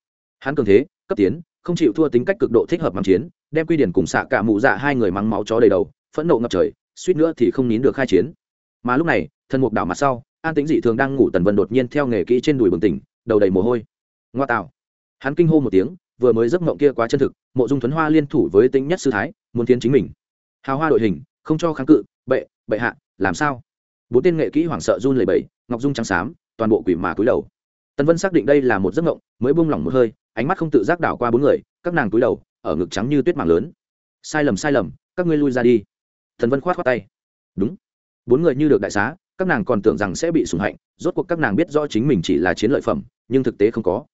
Hắn cường thế, cấp tiến, không chịu thua tính cách cực độ thích hợp mang chiến, đem quy điển cùng xạ cả mụ dạ hai người mắng máu chó đầy đầu, phẫn nộ ngập trời, suýt nữa thì không nín được khai chiến. Mà lúc này thân mục đảo mặt sau an tính dị thường đang ngủ tần vân đột nhiên theo nghề kỹ trên đùi bừng tỉnh, đầu đầy mồ hôi. Ngoa tạo. Hắn kinh hô một tiếng, vừa mới giấc mộng kia quá chân thực, mộ dung thuấn hoa liên thủ với tính nhất sư thái, muốn tiến chính mình. Hào hoa đội hình, không cho kháng cự, bệ bệ hạ, làm sao? Bốn tên nghệ kỹ hoảng sợ run lẩy bẩy, ngọc dung trắng xám, toàn bộ quỷ mà cúi đầu. Tần vân xác định đây là một giấc mộng, mới buông lỏng một hơi, ánh mắt không tự giác đảo qua bốn người, các nàng cúi đầu, ở ngực trắng như tuyết mảng lớn. Sai lầm sai lầm, các ngươi lui ra đi. Thần vân khoát khoát tay. Đúng. Bốn người như được đại xá các nàng còn tưởng rằng sẽ bị sủng hạnh, rốt cuộc các nàng biết rõ chính mình chỉ là chiến lợi phẩm, nhưng thực tế không có.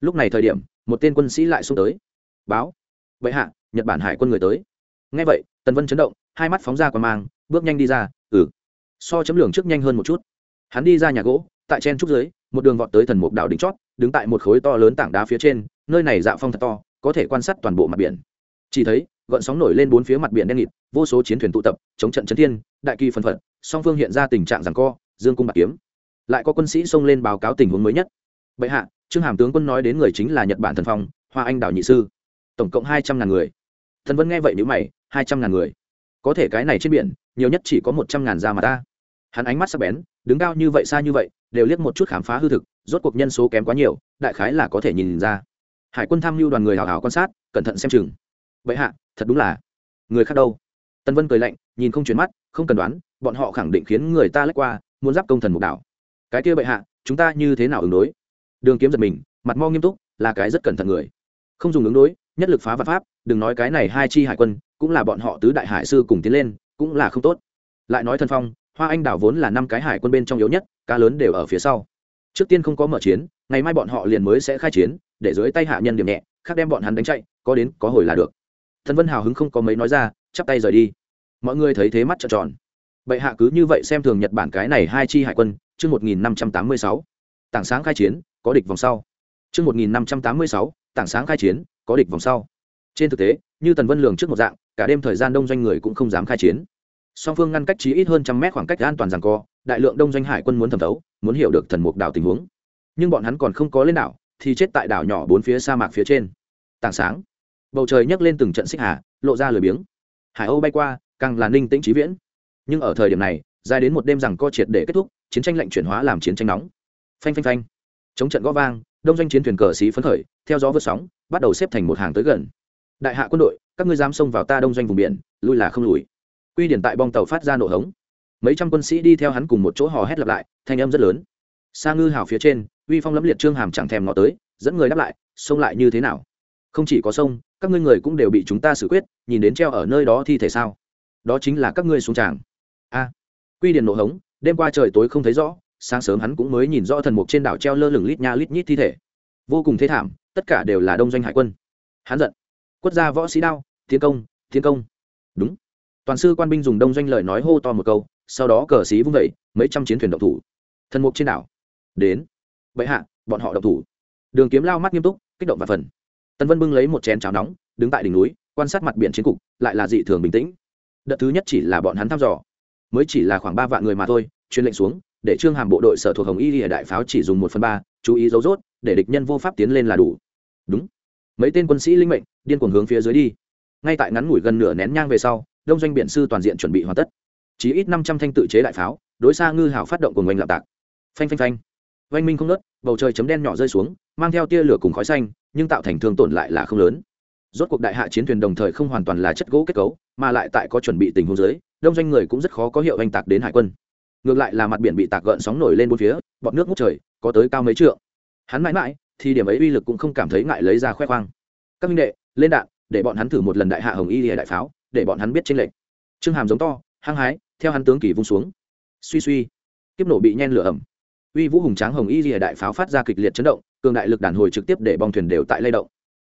Lúc này thời điểm, một tên quân sĩ lại xuống tới. Báo. Vậy hạ, nhật bản hải quân người tới. Ngay vậy, tần vân chấn động, hai mắt phóng ra qua mang, bước nhanh đi ra ừ. So chấm lường trước nhanh hơn một chút. Hắn đi ra nhà gỗ, tại trên trúc dưới, một đường vọt tới thần mục đảo đỉnh chót, đứng tại một khối to lớn tảng đá phía trên, nơi này dạ phong thật to, có thể quan sát toàn bộ mặt biển. Chỉ thấy gợn sóng nổi lên bốn phía mặt biển đen nghịt, vô số chiến thuyền tụ tập, chống trận chấn thiên, đại kỳ phân phật song phương hiện ra tình trạng rằng co, dương cung bạc kiếm. Lại có quân sĩ xông lên báo cáo tình huống mới nhất. Bệ hạ, trương hàm tướng quân nói đến người chính là nhật bản thần phong, hoa anh đào nhị sư. Tổng cộng hai trăm ngàn người. Thần vân nghe vậy nếu mày, hai trăm ngàn người. Có thể cái này trên biển, nhiều nhất chỉ có một trăm ngàn ra mà ta. Hắn ánh mắt sắc bén, đứng cao như vậy xa như vậy, đều liếc một chút khám phá hư thực, rốt cuộc nhân số kém quá nhiều, đại khái là có thể nhìn ra. Hải quân tham mưu đoàn người hào hào quan sát, cẩn thận xem chừng. Vậy hạ, thật đúng là. Người khác đâu? Tân vân cười lạnh, nhìn không chuyển mắt, không cần đoán, bọn họ khẳng định khiến người ta lách qua, muốn giáp công thần mục đảo. Cái kia bệ hạ, chúng ta như thế nào ứng đối? Đường kiếm giật mình, mặt mo nghiêm túc, là cái rất cẩn thận người. Không dùng ứng đối, nhất lực phá vật pháp, đừng nói cái này hai chi hải quân, cũng là bọn họ tứ đại hải sư cùng tiến lên, cũng là không tốt. Lại nói thân phong, hoa anh đảo vốn là năm cái hải quân bên trong yếu nhất, cá lớn đều ở phía sau. Trước tiên không có mở chiến, ngày mai bọn họ liền mới sẽ khai chiến, để dưới tay hạ nhân điểm nhẹ, khác đem bọn hắn đánh chạy, có đến, có hồi là được. Thần vân hào hứng không có mấy nói ra, chắp tay rời đi mọi người thấy thế mắt trợn tròn. Bệ hạ cứ như vậy xem thường nhật bản cái này hai chi hải quân, chương một nghìn năm trăm tám mươi sáu, tảng sáng khai chiến, có địch vòng sau. Chương một nghìn năm trăm tám mươi sáu, tảng sáng khai chiến, có địch vòng sau. Trên thực tế, như tần vân lường trước một dạng, cả đêm thời gian đông doanh người cũng không dám khai chiến. Song phương ngăn cách chí ít hơn trăm mét khoảng cách an toàn rằng co, đại lượng đông doanh hải quân muốn thẩm thấu, muốn hiểu được thần mục đảo tình huống. Nhưng bọn hắn còn không có lên đảo, thì chết tại đảo nhỏ bốn phía sa mạc phía trên. Tảng sáng. Bầu trời nhấc lên từng trận xích hà, lộ ra lười biếng. Hải âu bay qua càng là ninh tĩnh trí viễn. Nhưng ở thời điểm này, dài đến một đêm rằng co triệt để kết thúc, chiến tranh lệnh chuyển hóa làm chiến tranh nóng. Phanh phanh phanh. Chống trận gõ vang, đông doanh chiến thuyền cờ xí phấn khởi, theo gió vượt sóng, bắt đầu xếp thành một hàng tới gần. Đại hạ quân đội, các ngươi dám xông vào ta đông doanh vùng biển, lui là không lùi. Quy điển tại bong tàu phát ra nổ hống. Mấy trăm quân sĩ đi theo hắn cùng một chỗ hò hét lặp lại, thanh âm rất lớn. Sa ngư hào phía trên, uy phong lẫm liệt trương hàm chẳng thèm ngọ tới, dẫn người đáp lại, xông lại như thế nào? Không chỉ có sông, các ngươi người cũng đều bị chúng ta xử quyết, nhìn đến treo ở nơi đó thi thể sao? Đó chính là các ngươi xuống tràng. A, quy điển nổ hống, đêm qua trời tối không thấy rõ, sáng sớm hắn cũng mới nhìn rõ thần mục trên đảo treo lơ lửng lít nha lít nhít thi thể. Vô cùng thế thảm, tất cả đều là đông doanh hải quân. Hắn giận. Quất ra võ sĩ đao, tiến công tiến công. Đúng. Toàn sư quan binh dùng đông doanh lời nói hô to một câu, sau đó cờ xí vung vẩy mấy trăm chiến thuyền động thủ. Thần mục trên đảo. Đến. Bệ hạ, bọn họ động thủ. Đường kiếm lao mắt nghiêm túc, kích động và phần. Tân vân bưng lấy một chén cháo nóng, đứng tại đỉnh núi, quan sát mặt biển chiến cục, lại là dị thường bình tĩnh đợt thứ nhất chỉ là bọn hắn thăm dò. Mới chỉ là khoảng ba vạn người mà thôi, truyền lệnh xuống, để trương hàm bộ đội sở thuộc hồng y lìa đại pháo chỉ dùng một phần ba, chú ý dấu rốt, để địch nhân vô pháp tiến lên là đủ. Đúng. Mấy tên quân sĩ linh mệnh, điên cuồng hướng phía dưới đi. Ngay tại ngắn ngủi gần nửa nén nhang về sau, đông doanh biện sư toàn diện chuẩn bị hoàn tất. Chỉ ít năm trăm thanh tự chế đại pháo, đối xa ngư hảo phát động cùng oanh lạp tạc. Phanh phanh phanh. Oanh minh không nớt bầu trời chấm đen nhỏ rơi xuống, mang theo tia lửa cùng khói xanh, nhưng tạo thành thương tổn lại là không lớn rốt cuộc đại hạ chiến thuyền đồng thời không hoàn toàn là chất gỗ kết cấu, mà lại tại có chuẩn bị tình huống dưới, đông doanh người cũng rất khó có hiệu oanh tạc đến hải quân. Ngược lại là mặt biển bị tạc gợn sóng nổi lên bốn phía, bọt nước ngút trời, có tới cao mấy trượng. Hắn mãi mãi, thì điểm ấy uy lực cũng không cảm thấy ngại lấy ra khoe khoang. Các minh đệ, lên đạn, để bọn hắn thử một lần đại hạ hồng y lìa đại pháo, để bọn hắn biết trên lệnh trương hàm giống to, hăng hái, theo hắn tướng kỳ vung xuống. Suy suy, kiếp nổ bị nhen lửa ẩm. Uy vũ hùng tráng hồng y lìa đại pháo phát ra kịch liệt chấn động, cường đại lực đàn hồi trực tiếp để bong thuyền đều tại lay động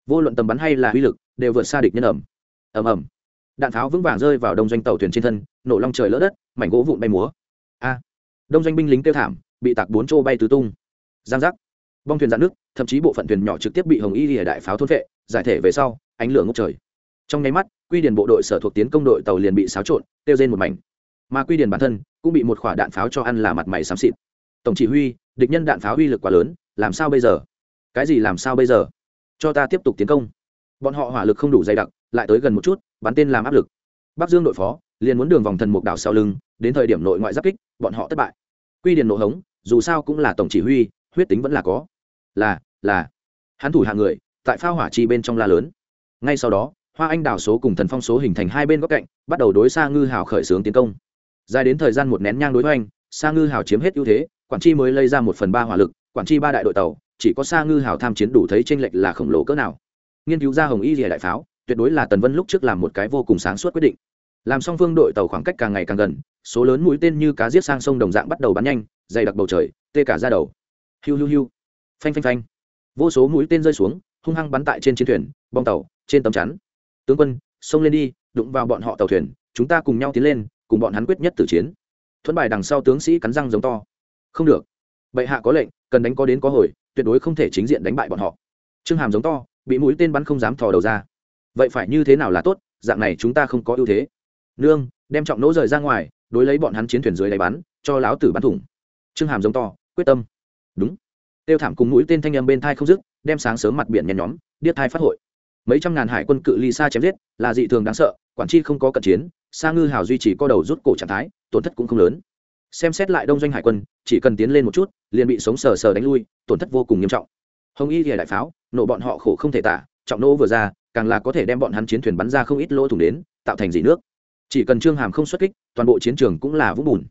vô luận tầm bắn hay là uy lực, đều vượt xa địch nhân ẩm. Ẩm ẩm đạn pháo vững vàng rơi vào đông doanh tàu thuyền trên thân, nổ long trời lỡ đất, mảnh gỗ vụn bay múa. A! Đông doanh binh lính kêu thảm, bị tạc bốn trô bay tứ tung. Giang giác. Bong thuyền dạn nước, thậm chí bộ phận thuyền nhỏ trực tiếp bị hồng y lìa đại pháo thôn vệ giải thể về sau, ánh lửa ngốc trời. Trong nháy mắt, quy điển bộ đội sở thuộc tiến công đội tàu liền bị xáo trộn, tiêu rên một mảnh. Mà quy điển bản thân cũng bị một quả đạn pháo cho ăn là mặt mày xám xịt. Tổng chỉ huy, địch nhân đạn pháo uy lực quá lớn, làm sao bây giờ? Cái gì làm sao bây giờ? Cho ta tiếp tục tiến công. Bọn họ hỏa lực không đủ dày đặc, lại tới gần một chút, bắn tên làm áp lực. Bắc dương đội phó liền muốn đường vòng thần mục đảo sau lưng, đến thời điểm nội ngoại giáp kích, bọn họ thất bại. Quy Điền nộ hống, dù sao cũng là tổng chỉ huy, huyết tính vẫn là có. Là là. Hắn thủ hạ người, tại phao hỏa chi bên trong la lớn. Ngay sau đó, hoa anh đảo số cùng thần phong số hình thành hai bên góc cạnh, bắt đầu đối xa ngư hào khởi xướng tiến công. Dài đến thời gian một nén nhang đối hoành xa ngư hào chiếm hết ưu thế, quản chi mới lây ra một phần ba hỏa lực, quản chi ba đại đội tàu chỉ có xa ngư hào tham chiến đủ thấy tranh lệch là khổng lồ cỡ nào. Nghiên cứu ra hồng y rìa đại pháo, tuyệt đối là tần vân lúc trước làm một cái vô cùng sáng suốt quyết định. Làm song phương đội tàu khoảng cách càng ngày càng gần, số lớn mũi tên như cá giết sang sông đồng dạng bắt đầu bắn nhanh, dày đặc bầu trời, tê cả ra đầu. Hiu hiu hiu. Phanh phanh phanh. Vô số mũi tên rơi xuống, hung hăng bắn tại trên chiến thuyền, bong tàu, trên tấm chắn. Tướng quân, xông lên đi, đụng vào bọn họ tàu thuyền, chúng ta cùng nhau tiến lên, cùng bọn hắn quyết nhất tử chiến. Thuẫn bài đằng sau tướng sĩ cắn răng giống to. Không được. Bệ hạ có lệnh, cần đánh có đến có hồi tuyệt đối không thể chính diện đánh bại bọn họ. Trương hàm giống to, bị mũi tên bắn không dám thò đầu ra. Vậy phải như thế nào là tốt? Dạng này chúng ta không có ưu thế. Nương, đem trọng nỗ rời ra ngoài, đối lấy bọn hắn chiến thuyền dưới đáy bắn, cho láo tử bắn thủng. Trương hàm giống to, quyết tâm. Đúng. Tiêu thảm cùng mũi tên thanh âm bên thai không dứt, đem sáng sớm mặt biển nhen nhóm, điếc thai phát hội. Mấy trăm ngàn hải quân cự ly xa chém giết, là dị thường đáng sợ, quản chi không có cận chiến, sa ngư hào duy trì co đầu rút cổ trạng thái, tổn thất cũng không lớn xem xét lại đông doanh hải quân, chỉ cần tiến lên một chút, liền bị sống sờ sờ đánh lui, tổn thất vô cùng nghiêm trọng. Hồng y thì đại pháo, nổ bọn họ khổ không thể tả, trọng nỗ vừa ra, càng là có thể đem bọn hắn chiến thuyền bắn ra không ít lỗ thủng đến, tạo thành dỉ nước. Chỉ cần trương hàm không xuất kích, toàn bộ chiến trường cũng là vũng bùn.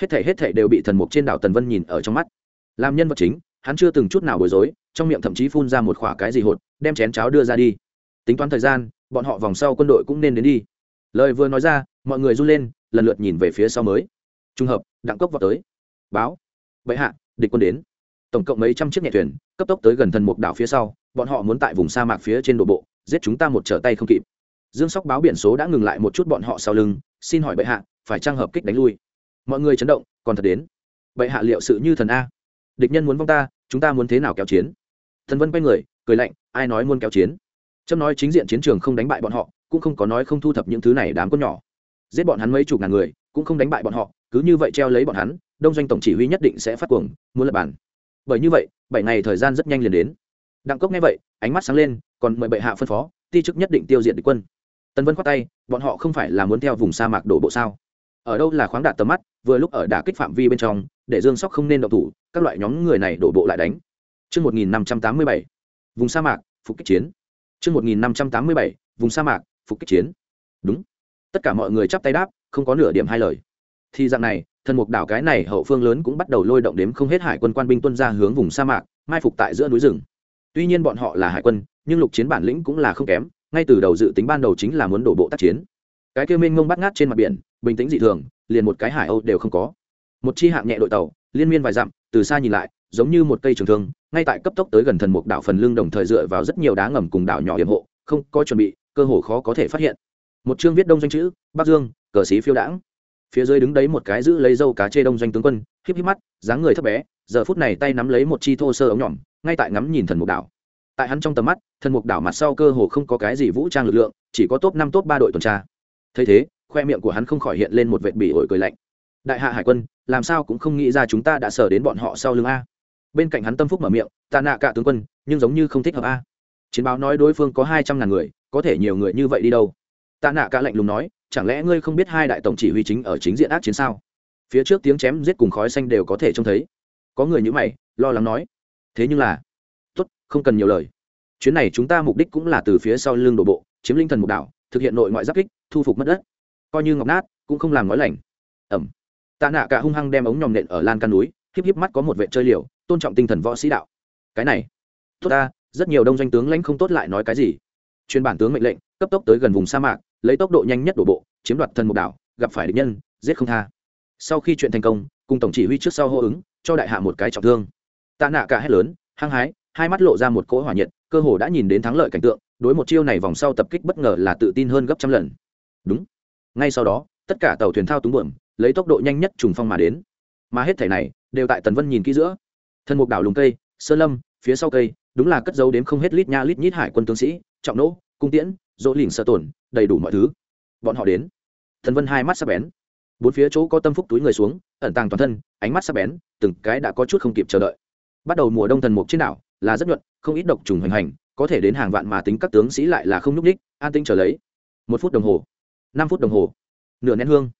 Hết thể hết thể đều bị thần mục trên đảo tần vân nhìn ở trong mắt. Làm nhân vật chính, hắn chưa từng chút nào bối rối, trong miệng thậm chí phun ra một khỏa cái gì hột, đem chén cháo đưa ra đi. Tính toán thời gian, bọn họ vòng sau quân đội cũng nên đến đi. Lời vừa nói ra, mọi người run lên, lần lượt nhìn về phía sau mới trùng hợp đặng cốc vào tới. Báo. Bệ hạ, địch quân đến. Tổng cộng mấy trăm chiếc nhẹ thuyền, cấp tốc tới gần thần mục đảo phía sau, bọn họ muốn tại vùng sa mạc phía trên đổ bộ, giết chúng ta một trở tay không kịp. Dương sóc báo biển số đã ngừng lại một chút bọn họ sau lưng, xin hỏi bệ hạ, phải trang hợp kích đánh lui. Mọi người chấn động, còn thật đến. Bệ hạ liệu sự như thần a. Địch nhân muốn vong ta, chúng ta muốn thế nào kéo chiến? Thần vân quay người, cười lạnh, ai nói muốn kéo chiến? Trâm nói chính diện chiến trường không đánh bại bọn họ, cũng không có nói không thu thập những thứ này đám con nhỏ. Giết bọn hắn mấy chục ngàn người cũng không đánh bại bọn họ cứ như vậy treo lấy bọn hắn đông doanh tổng chỉ huy nhất định sẽ phát cuồng muốn lập bản bởi như vậy bảy ngày thời gian rất nhanh liền đến đặng cốc nghe vậy ánh mắt sáng lên còn mời bệ hạ phân phó ti chức nhất định tiêu diệt địch quân Tần vân khoát tay bọn họ không phải là muốn theo vùng sa mạc đổ bộ sao ở đâu là khoáng đạt tầm mắt vừa lúc ở đả kích phạm vi bên trong để dương sóc không nên độc thủ các loại nhóm người này đổ bộ lại đánh Trước 1587, vùng sa mạc, phục kích chiến. Trước 1587, vùng sa mạc, phục kích chiến. Đúng. Tất cả mọi người chắp tay đáp, không có nửa điểm hai lời. Thì dạng này, thần mục đảo cái này hậu phương lớn cũng bắt đầu lôi động đếm không hết hải quân quan binh tuân ra hướng vùng sa mạc, mai phục tại giữa núi rừng. Tuy nhiên bọn họ là hải quân, nhưng lục chiến bản lĩnh cũng là không kém, ngay từ đầu dự tính ban đầu chính là muốn đổ bộ tác chiến. Cái kia minh ngông bắt ngát trên mặt biển, bình tĩnh dị thường, liền một cái hải âu đều không có. Một chi hạng nhẹ đội tàu, liên miên vài dặm, từ xa nhìn lại, giống như một cây trường thương, ngay tại cấp tốc tới gần thần mục đảo phần lưng đồng thời dựa vào rất nhiều đá ngầm cùng đảo nhỏ hiểm hộ, không có chuẩn bị, cơ hồ khó có thể phát hiện. Một chương viết đông doanh chữ, Bắc Dương, cờ sĩ phiêu đãng. Phía dưới đứng đấy một cái giữ lấy dâu cá chê đông doanh tướng quân, híp híp mắt, dáng người thấp bé, giờ phút này tay nắm lấy một chi thô sơ ống nhỏm, ngay tại ngắm nhìn thần mục đảo. Tại hắn trong tầm mắt, thần mục đảo mặt sau cơ hồ không có cái gì vũ trang lực lượng, chỉ có top năm top ba đội tuần tra. Thấy thế, khoe miệng của hắn không khỏi hiện lên một vệt bỉ ổi cười lạnh. Đại hạ hải quân, làm sao cũng không nghĩ ra chúng ta đã sở đến bọn họ sau lưng a bên cạnh hắn tâm phúc mở miệng ta nạ cả tướng quân nhưng giống như không thích hợp a chiến báo nói đối phương có hai trăm ngàn người có thể nhiều người như vậy đi đâu ta nạ cả lạnh lùng nói chẳng lẽ ngươi không biết hai đại tổng chỉ huy chính ở chính diện ác chiến sao? Phía trước tiếng chém giết cùng khói xanh đều có thể trông thấy. Có người như mày, lo lắng nói. Thế nhưng là, tốt, không cần nhiều lời. Chuyến này chúng ta mục đích cũng là từ phía sau lưng đổ bộ, chiếm linh thần mục đảo, thực hiện nội ngoại giáp kích, thu phục mất đất. Coi như ngọc nát, cũng không làm nói lành. Ẩm. Tạ nạ cả hung hăng đem ống nhòm nện ở lan căn núi híp híp mắt có một vệ chơi liều, tôn trọng tinh thần võ sĩ đạo. Cái này, tốt ta, rất nhiều đông doanh tướng lãnh không tốt lại nói cái gì. Chuyên bản tướng mệnh lệnh, cấp tốc tới gần vùng sa mạc lấy tốc độ nhanh nhất đổ bộ, chiếm đoạt thần mục đảo, gặp phải địch nhân, giết không tha. Sau khi chuyện thành công, cùng tổng chỉ huy trước sau hô ứng, cho đại hạ một cái trọng thương. Tạ nạ cả hét lớn, hăng hái, hai mắt lộ ra một cỗ hỏa nhiệt, cơ hồ đã nhìn đến thắng lợi cảnh tượng, đối một chiêu này vòng sau tập kích bất ngờ là tự tin hơn gấp trăm lần. Đúng. Ngay sau đó, tất cả tàu thuyền thao túng buồm lấy tốc độ nhanh nhất trùng phong mà đến. Mà hết thể này, đều tại tần vân nhìn kỹ giữa. Thần mục đảo lùng cây sơ lâm, phía sau cây, đúng là cất dấu đến không hết lít nha lít nhít hải quân tướng sĩ, trọng nỗ cung tiễn dỗ lỉnh sơ tổn đầy đủ mọi thứ. Bọn họ đến. Thần vân hai mắt sắp bén. Bốn phía chỗ có tâm phúc túi người xuống, ẩn tàng toàn thân, ánh mắt sắp bén, từng cái đã có chút không kịp chờ đợi. Bắt đầu mùa đông thần mục trên đảo, là rất nhuận, không ít độc trùng hoành hành, có thể đến hàng vạn mà tính các tướng sĩ lại là không nhúc ních an tinh trở lấy. Một phút đồng hồ, năm phút đồng hồ, nửa nén hương.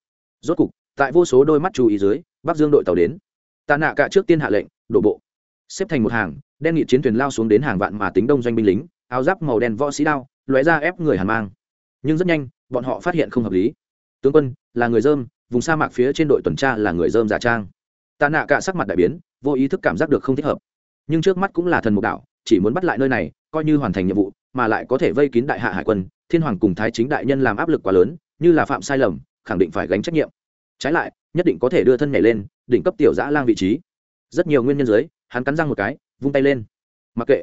Rốt cục, tại vô số đôi mắt chú ý dưới, bắc dương đội tàu đến. Tạ nạ cả trước tiên hạ lệnh, đổ bộ. Xếp thành một hàng, đen nghị chiến thuyền lao xuống đến hàng vạn mà tính đông doanh binh lính, áo giáp màu đen võ sĩ đao lóe ra ép người hàn mang. Nhưng rất nhanh, bọn họ phát hiện không hợp lý. Tướng quân, là người dơm, vùng sa mạc phía trên đội tuần tra là người dơm giả trang. Tạ nạ cả sắc mặt đại biến, vô ý thức cảm giác được không thích hợp. Nhưng trước mắt cũng là thần mục đảo, chỉ muốn bắt lại nơi này, coi như hoàn thành nhiệm vụ, mà lại có thể vây kín đại hạ hải quân, thiên hoàng cùng thái chính đại nhân làm áp lực quá lớn, như là phạm sai lầm, khẳng định phải gánh trách nhiệm. Trái lại, nhất định có thể đưa thân nhảy lên, đỉnh cấp tiểu giã lang vị trí. Rất nhiều nguyên nhân dưới, hắn cắn răng một cái, vung tay lên. Mặc kệ,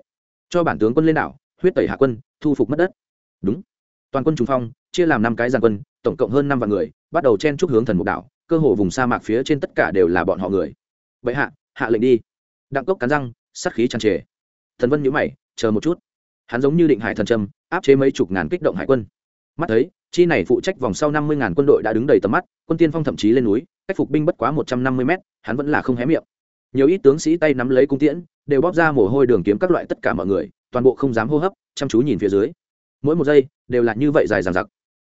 cho bản tướng quân lên đảo, huyết tẩy hạ quân thu phục mất đất. Đúng. Toàn quân trùng phong, chia làm năm cái giàn quân, tổng cộng hơn năm vạn người, bắt đầu chen chúc hướng thần mục đảo, cơ hồ vùng sa mạc phía trên tất cả đều là bọn họ người. Vậy hạ hạ lệnh đi. Đặng cốc cắn răng, sát khí tràn trề. Thần vân nhữ mày, chờ một chút. Hắn giống như định hải thần trâm, áp chế mấy chục ngàn kích động hải quân. Mắt thấy, chi này phụ trách vòng sau năm mươi ngàn quân đội đã đứng đầy tầm mắt, quân tiên phong thậm chí lên núi, cách phục binh bất quá một trăm năm mươi mét, hắn vẫn là không hé miệng. Nhiều ít tướng sĩ tay nắm lấy cung tiễn, đều bóp ra mồ hôi đường kiếm các loại tất cả mọi người toàn bộ không dám hô hấp, chăm chú nhìn phía dưới. Mỗi một giây đều là như vậy dài dằng dặc.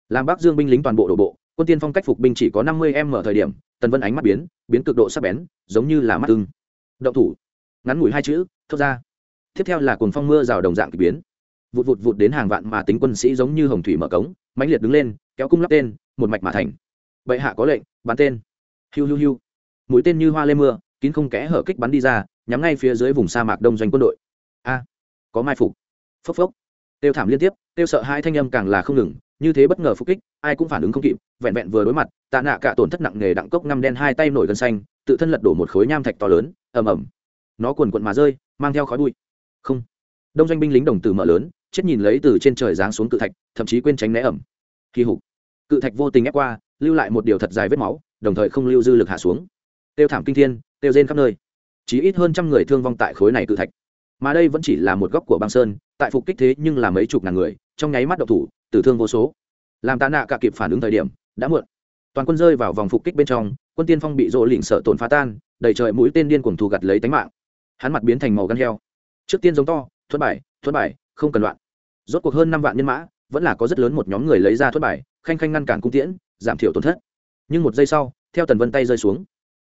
Làm bắc dương binh lính toàn bộ đổ bộ, quân tiên phong cách phục binh chỉ có năm mươi m ở thời điểm, tần vân ánh mắt biến biến cực độ sắc bén, giống như là mắt tưng động thủ. Ngắn ngủi hai chữ, thốt ra. Tiếp theo là cuồng phong mưa rào đồng dạng k ỳ biến. Vụt vụt vụt đến hàng vạn mà tính quân sĩ giống như hồng thủy mở cống, mãnh liệt đứng lên, kéo cung lắp tên, một mạch mà thành. Bệ hạ có lệnh, bắn tên. Hiu hiu hiu. Mũi tên như hoa lê mưa, kín không kẽ hở kích bắn đi ra, nhắm ngay phía dưới vùng sa mạc đông doanh quân đội. A có mai phục. Phốc phốc. Tiêu thảm liên tiếp, tiêu sợ hai thanh âm càng là không ngừng, như thế bất ngờ phục kích, ai cũng phản ứng không kịp, vẹn vẹn vừa đối mặt, tạ nạ cả tổn thất nặng nề đặng cốc ngăm đen hai tay nổi gân xanh, tự thân lật đổ một khối nham thạch to lớn, ầm ầm. Nó quần quận mà rơi, mang theo khói bụi. Không. Đông doanh binh lính đồng tử mở lớn, chết nhìn lấy từ trên trời giáng xuống cự thạch, thậm chí quên tránh né ẩm. Kỳ hục. Cự thạch vô tình ép qua, lưu lại một điều thật dài vết máu, đồng thời không lưu dư lực hạ xuống. Tiêu thảm kinh thiên, tiêu rên khắp nơi. Chỉ ít hơn trăm người thương vong tại khối này cự thạch mà đây vẫn chỉ là một góc của băng sơn, tại phục kích thế nhưng là mấy chục ngàn người, trong nháy mắt độc thủ, tử thương vô số. Làm tạ nạ cả kịp phản ứng thời điểm, đã muộn. Toàn quân rơi vào vòng phục kích bên trong, quân tiên phong bị rỗ lỉnh sợ tổn phá tan, đầy trời mũi tên điên cuồng thù gặt lấy tánh mạng. Hắn mặt biến thành màu gan heo. Trước tiên giống to thuất bài thuất bài, không cần loạn. Rốt cuộc hơn năm vạn nhân mã, vẫn là có rất lớn một nhóm người lấy ra thuất bài, khanh khanh ngăn cản cung tiễn, giảm thiểu tổn thất. Nhưng một giây sau, theo tần vân tay rơi xuống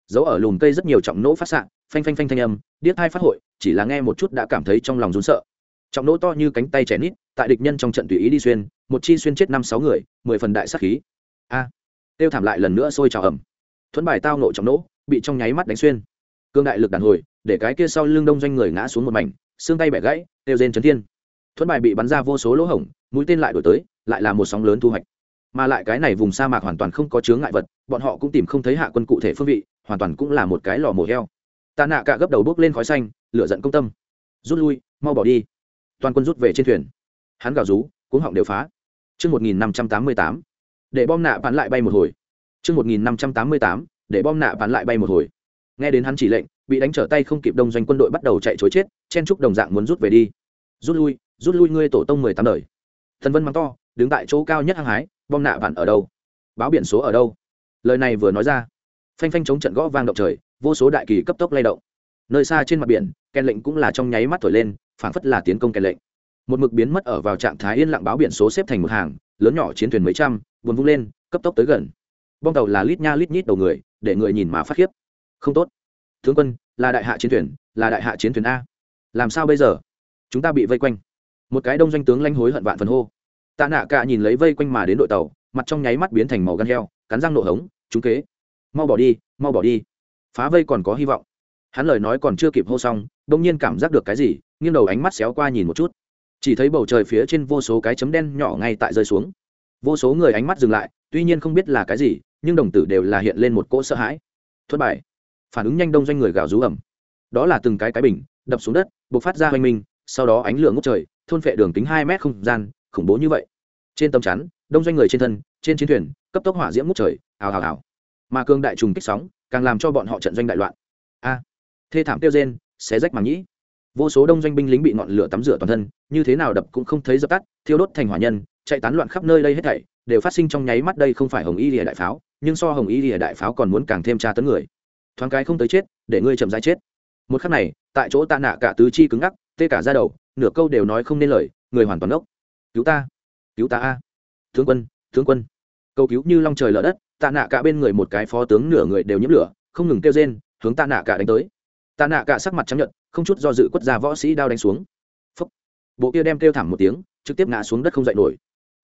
dấu ở lùm cây rất nhiều trọng nỗ phát xạ phanh phanh phanh thanh âm điếc thai phát hội chỉ là nghe một chút đã cảm thấy trong lòng rún sợ. Trọng nỗ to như cánh tay trẻ nít tại địch nhân trong trận tùy ý đi xuyên một chi xuyên chết năm sáu người mười phần đại sát khí. A. À, tiêu thảm lại lần nữa sôi trào ẩm thuẫn bài tao nộ trọng nỗ bị trong nháy mắt đánh xuyên. Cương đại lực đàn hồi để cái kia sau lưng đông doanh người ngã xuống một mảnh xương tay bẻ gãy tiêu rên chấn thiên. Thuẫn bài bị bắn ra vô số lỗ hổng mũi tên lại đổi tới lại là một sóng lớn thu hoạch. Mà lại cái này vùng sa mạc hoàn toàn không có chướng ngại vật bọn họ cũng tìm không thấy hạ quân cụ thể phương vị hoàn toàn cũng là một cái lò mổ heo tạ nạ cả gấp đầu bước lên khói xanh lửa giận công tâm rút lui mau bỏ đi toàn quân rút về trên thuyền hắn gào rú cuống họng đều phá Trước 1588, để bom nạ bắn lại bay một hồi. Trước 1588, để bom nạ bắn lại bay một hồi. Nghe đến hắn chỉ lệnh, bị đánh trở tay không kịp đông doanh quân đội bắt đầu chạy chối chết, chen trúc đồng dạng muốn rút về đi. Rút lui, rút lui ngươi tổ tông mười tám đời. Thần Vân mắng to, đứng tại chỗ cao nhất hăng hái, bom nạ bắn ở đâu? Báo biển số ở đâu? Lời này vừa nói ra, phanh phanh chống trận gõ vang động trời, vô số đại kỳ cấp tốc lay động. Nơi xa trên mặt biển, kèn lệnh cũng là trong nháy mắt thổi lên, phảng phất là tiến công kèn lệnh. Một mực biến mất ở vào trạng thái yên lặng báo biển số xếp thành một hàng lớn nhỏ chiến thuyền mấy trăm buồn vung lên cấp tốc tới gần. Bong tàu là lít nha lít nhít đầu người để người nhìn mà phát khiếp. Không tốt. Tướng quân là đại hạ chiến thuyền là đại hạ chiến thuyền a. Làm sao bây giờ? Chúng ta bị vây quanh. Một cái đông doanh tướng lanh hối hận vạn phần hô. Tạ nạ cả nhìn lấy vây quanh mà đến đội tàu mặt trong nháy mắt biến thành màu gan heo cắn răng nổ hống trúng kế mau bỏ đi, mau bỏ đi. Phá vây còn có hy vọng. Hắn lời nói còn chưa kịp hô xong đông nhiên cảm giác được cái gì, nghiêng đầu ánh mắt xéo qua nhìn một chút. Chỉ thấy bầu trời phía trên vô số cái chấm đen nhỏ ngay tại rơi xuống. Vô số người ánh mắt dừng lại, tuy nhiên không biết là cái gì, nhưng đồng tử đều là hiện lên một cỗ sợ hãi. Thất bại phản ứng nhanh đông doanh người gào rú ẩm đó là từng cái cái bình, đập xuống đất buộc phát ra hoành minh, sau đó ánh lửa ngốc trời, thôn phệ đường kính hai mét không gian, khủng bố như vậy. Trên tầm chắn, đông doanh người trên thân, trên chiến thuyền, cấp tốc hỏa diễm ngốc trời, ào ào ào mà cương đại trùng kích sóng càng làm cho bọn họ trận doanh đại loạn. A, thê thảm tiêu rên, xé rách màng nhĩ. Vô số đông doanh binh lính bị ngọn lửa tắm rửa toàn thân, như thế nào đập cũng không thấy dập tắt, thiêu đốt thành hỏa nhân, chạy tán loạn khắp nơi đây hết thảy, đều phát sinh trong nháy mắt đây không phải hồng y lìa đại pháo, nhưng so hồng y lìa đại pháo còn muốn càng thêm tra tấn người. Thoáng cái không tới chết, để ngươi chậm rãi chết. Một khắc này, tại chỗ tạ nạ cả tứ chi cứng ngắc, tê cả ra đầu, nửa câu đều nói không nên lời, người hoàn toàn ốc cứu ta cứu ta a. Tướng quân tướng quân cầu cứu như long trời lở đất, tạ nạ cả bên người một cái phó tướng nửa người đều nhiễm lửa, không ngừng kêu rên, hướng tạ nạ cả đánh tới. Tạ nạ cả sắc mặt trắng nhận không chút do dự quất ra võ sĩ đao đánh xuống. Phúc. bộ kia đem kêu thảm một tiếng, trực tiếp ngã xuống đất không dậy nổi.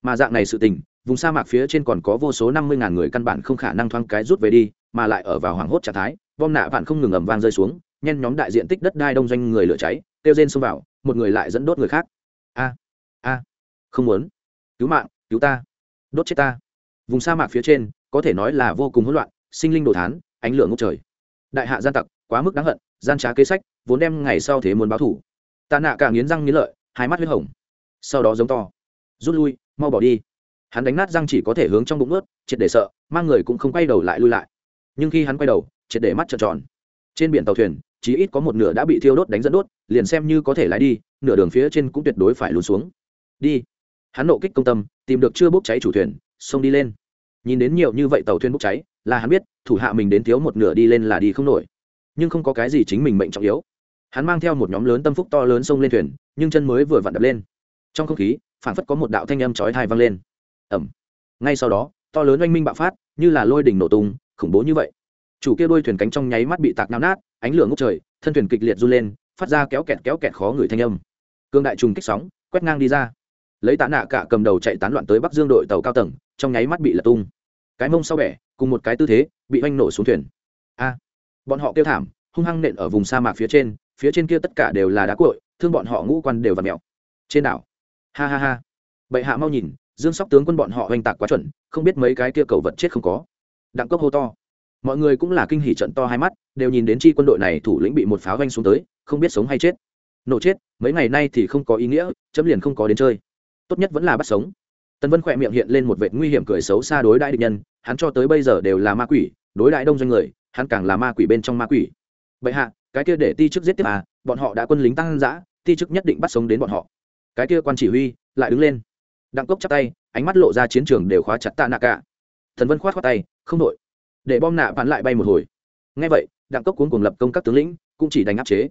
Mà dạng này sự tình, vùng sa mạc phía trên còn có vô số năm mươi ngàn người căn bản không khả năng thoáng cái rút về đi, mà lại ở vào hoảng hốt trạng thái, bom nạ vạn không ngừng ầm vang rơi xuống, nhen nhóm đại diện tích đất đai đông doanh người lửa cháy, kêu rên xông vào, một người lại dẫn đốt người khác. A a, không muốn. Cứu mạng, cứu ta. Đốt chết ta vùng sa mạc phía trên, có thể nói là vô cùng hỗn loạn, sinh linh đồ thán, ánh lửa ngốc trời. Đại hạ gian tặc, quá mức đáng hận, gian trá kế sách, vốn đem ngày sau thế muốn báo thủ. Tạ nạ cả nghiến răng nghiến lợi, hai mắt huyết hồng. Sau đó giống to. Rút lui, mau bỏ đi. Hắn đánh nát răng chỉ có thể hướng trong bụng ướt triệt để sợ, mang người cũng không quay đầu lại lui lại. Nhưng khi hắn quay đầu, triệt để mắt trợn tròn. Trên biển tàu thuyền chỉ ít có một nửa đã bị thiêu đốt đánh dẫn đốt, liền xem như có thể lái đi, nửa đường phía trên cũng tuyệt đối phải lún xuống. Đi. Hắn nộ kích công tâm, tìm được chưa bốc cháy chủ thuyền xông đi lên. Nhìn đến nhiều như vậy tàu thuyền bốc cháy, là hắn biết, thủ hạ mình đến thiếu một nửa đi lên là đi không nổi. Nhưng không có cái gì chính mình mệnh trọng yếu. Hắn mang theo một nhóm lớn tâm phúc to lớn xông lên thuyền, nhưng chân mới vừa vặn đập lên. Trong không khí phản phất có một đạo thanh âm chói thai vang lên. Ẩm ngay sau đó, to lớn oanh minh bạo phát, như là lôi đỉnh nổ tung, khủng bố như vậy. Chủ kia đôi thuyền cánh trong nháy mắt bị tạc nao nát, ánh lửa ngốc trời, thân thuyền kịch liệt run lên, phát ra kéo kẹt kéo kẹt khó người thanh âm. Cương đại trùng kích sóng, quét ngang đi ra lấy tạ nạ cả cầm đầu chạy tán loạn tới bắc dương đội tàu cao tầng, trong nháy mắt bị lật tung. Cái mông sau bẻ, cùng một cái tư thế, bị oanh nổ xuống thuyền. A! Bọn họ kêu thảm, hung hăng nện ở vùng sa mạc phía trên phía trên kia tất cả đều là đá cội thương bọn họ ngũ quan đều và mèo. Trên đảo. Ha ha ha. Bệ hạ mau nhìn, dương sóc tướng quân bọn họ oanh tạc quá chuẩn, không biết mấy cái kia cầu vật chết không có. Đặng cốc hô to. Mọi người cũng là kinh hỉ trận to hai mắt, đều nhìn đến chi quân đội này thủ lĩnh bị một pháo oanh xuống tới, không biết sống hay chết. Nổ chết, mấy ngày nay thì không có ý nghĩa, chấm liền không có đến chơi tốt nhất vẫn là bắt sống. Tần vân khỏe miệng hiện lên một vệ nguy hiểm cười xấu xa đối đại địch nhân, hắn cho tới bây giờ đều là ma quỷ, đối đại đông doanh người, hắn càng là ma quỷ bên trong ma quỷ. Vậy hạ, cái kia để ti chức giết tiếp à bọn họ đã quân lính tăng giã, ti chức nhất định bắt sống đến bọn họ. Cái kia quan chỉ huy, lại đứng lên. Đặng cốc chắp tay, ánh mắt lộ ra chiến trường đều khóa chặt tạ nạ cả. Thần vân khoát khoát tay, không đội để bom nạ bắn lại bay một hồi. Ngay vậy, đặng cốc cuốn cùng lập công các tướng lĩnh, cũng chỉ đánh áp chế.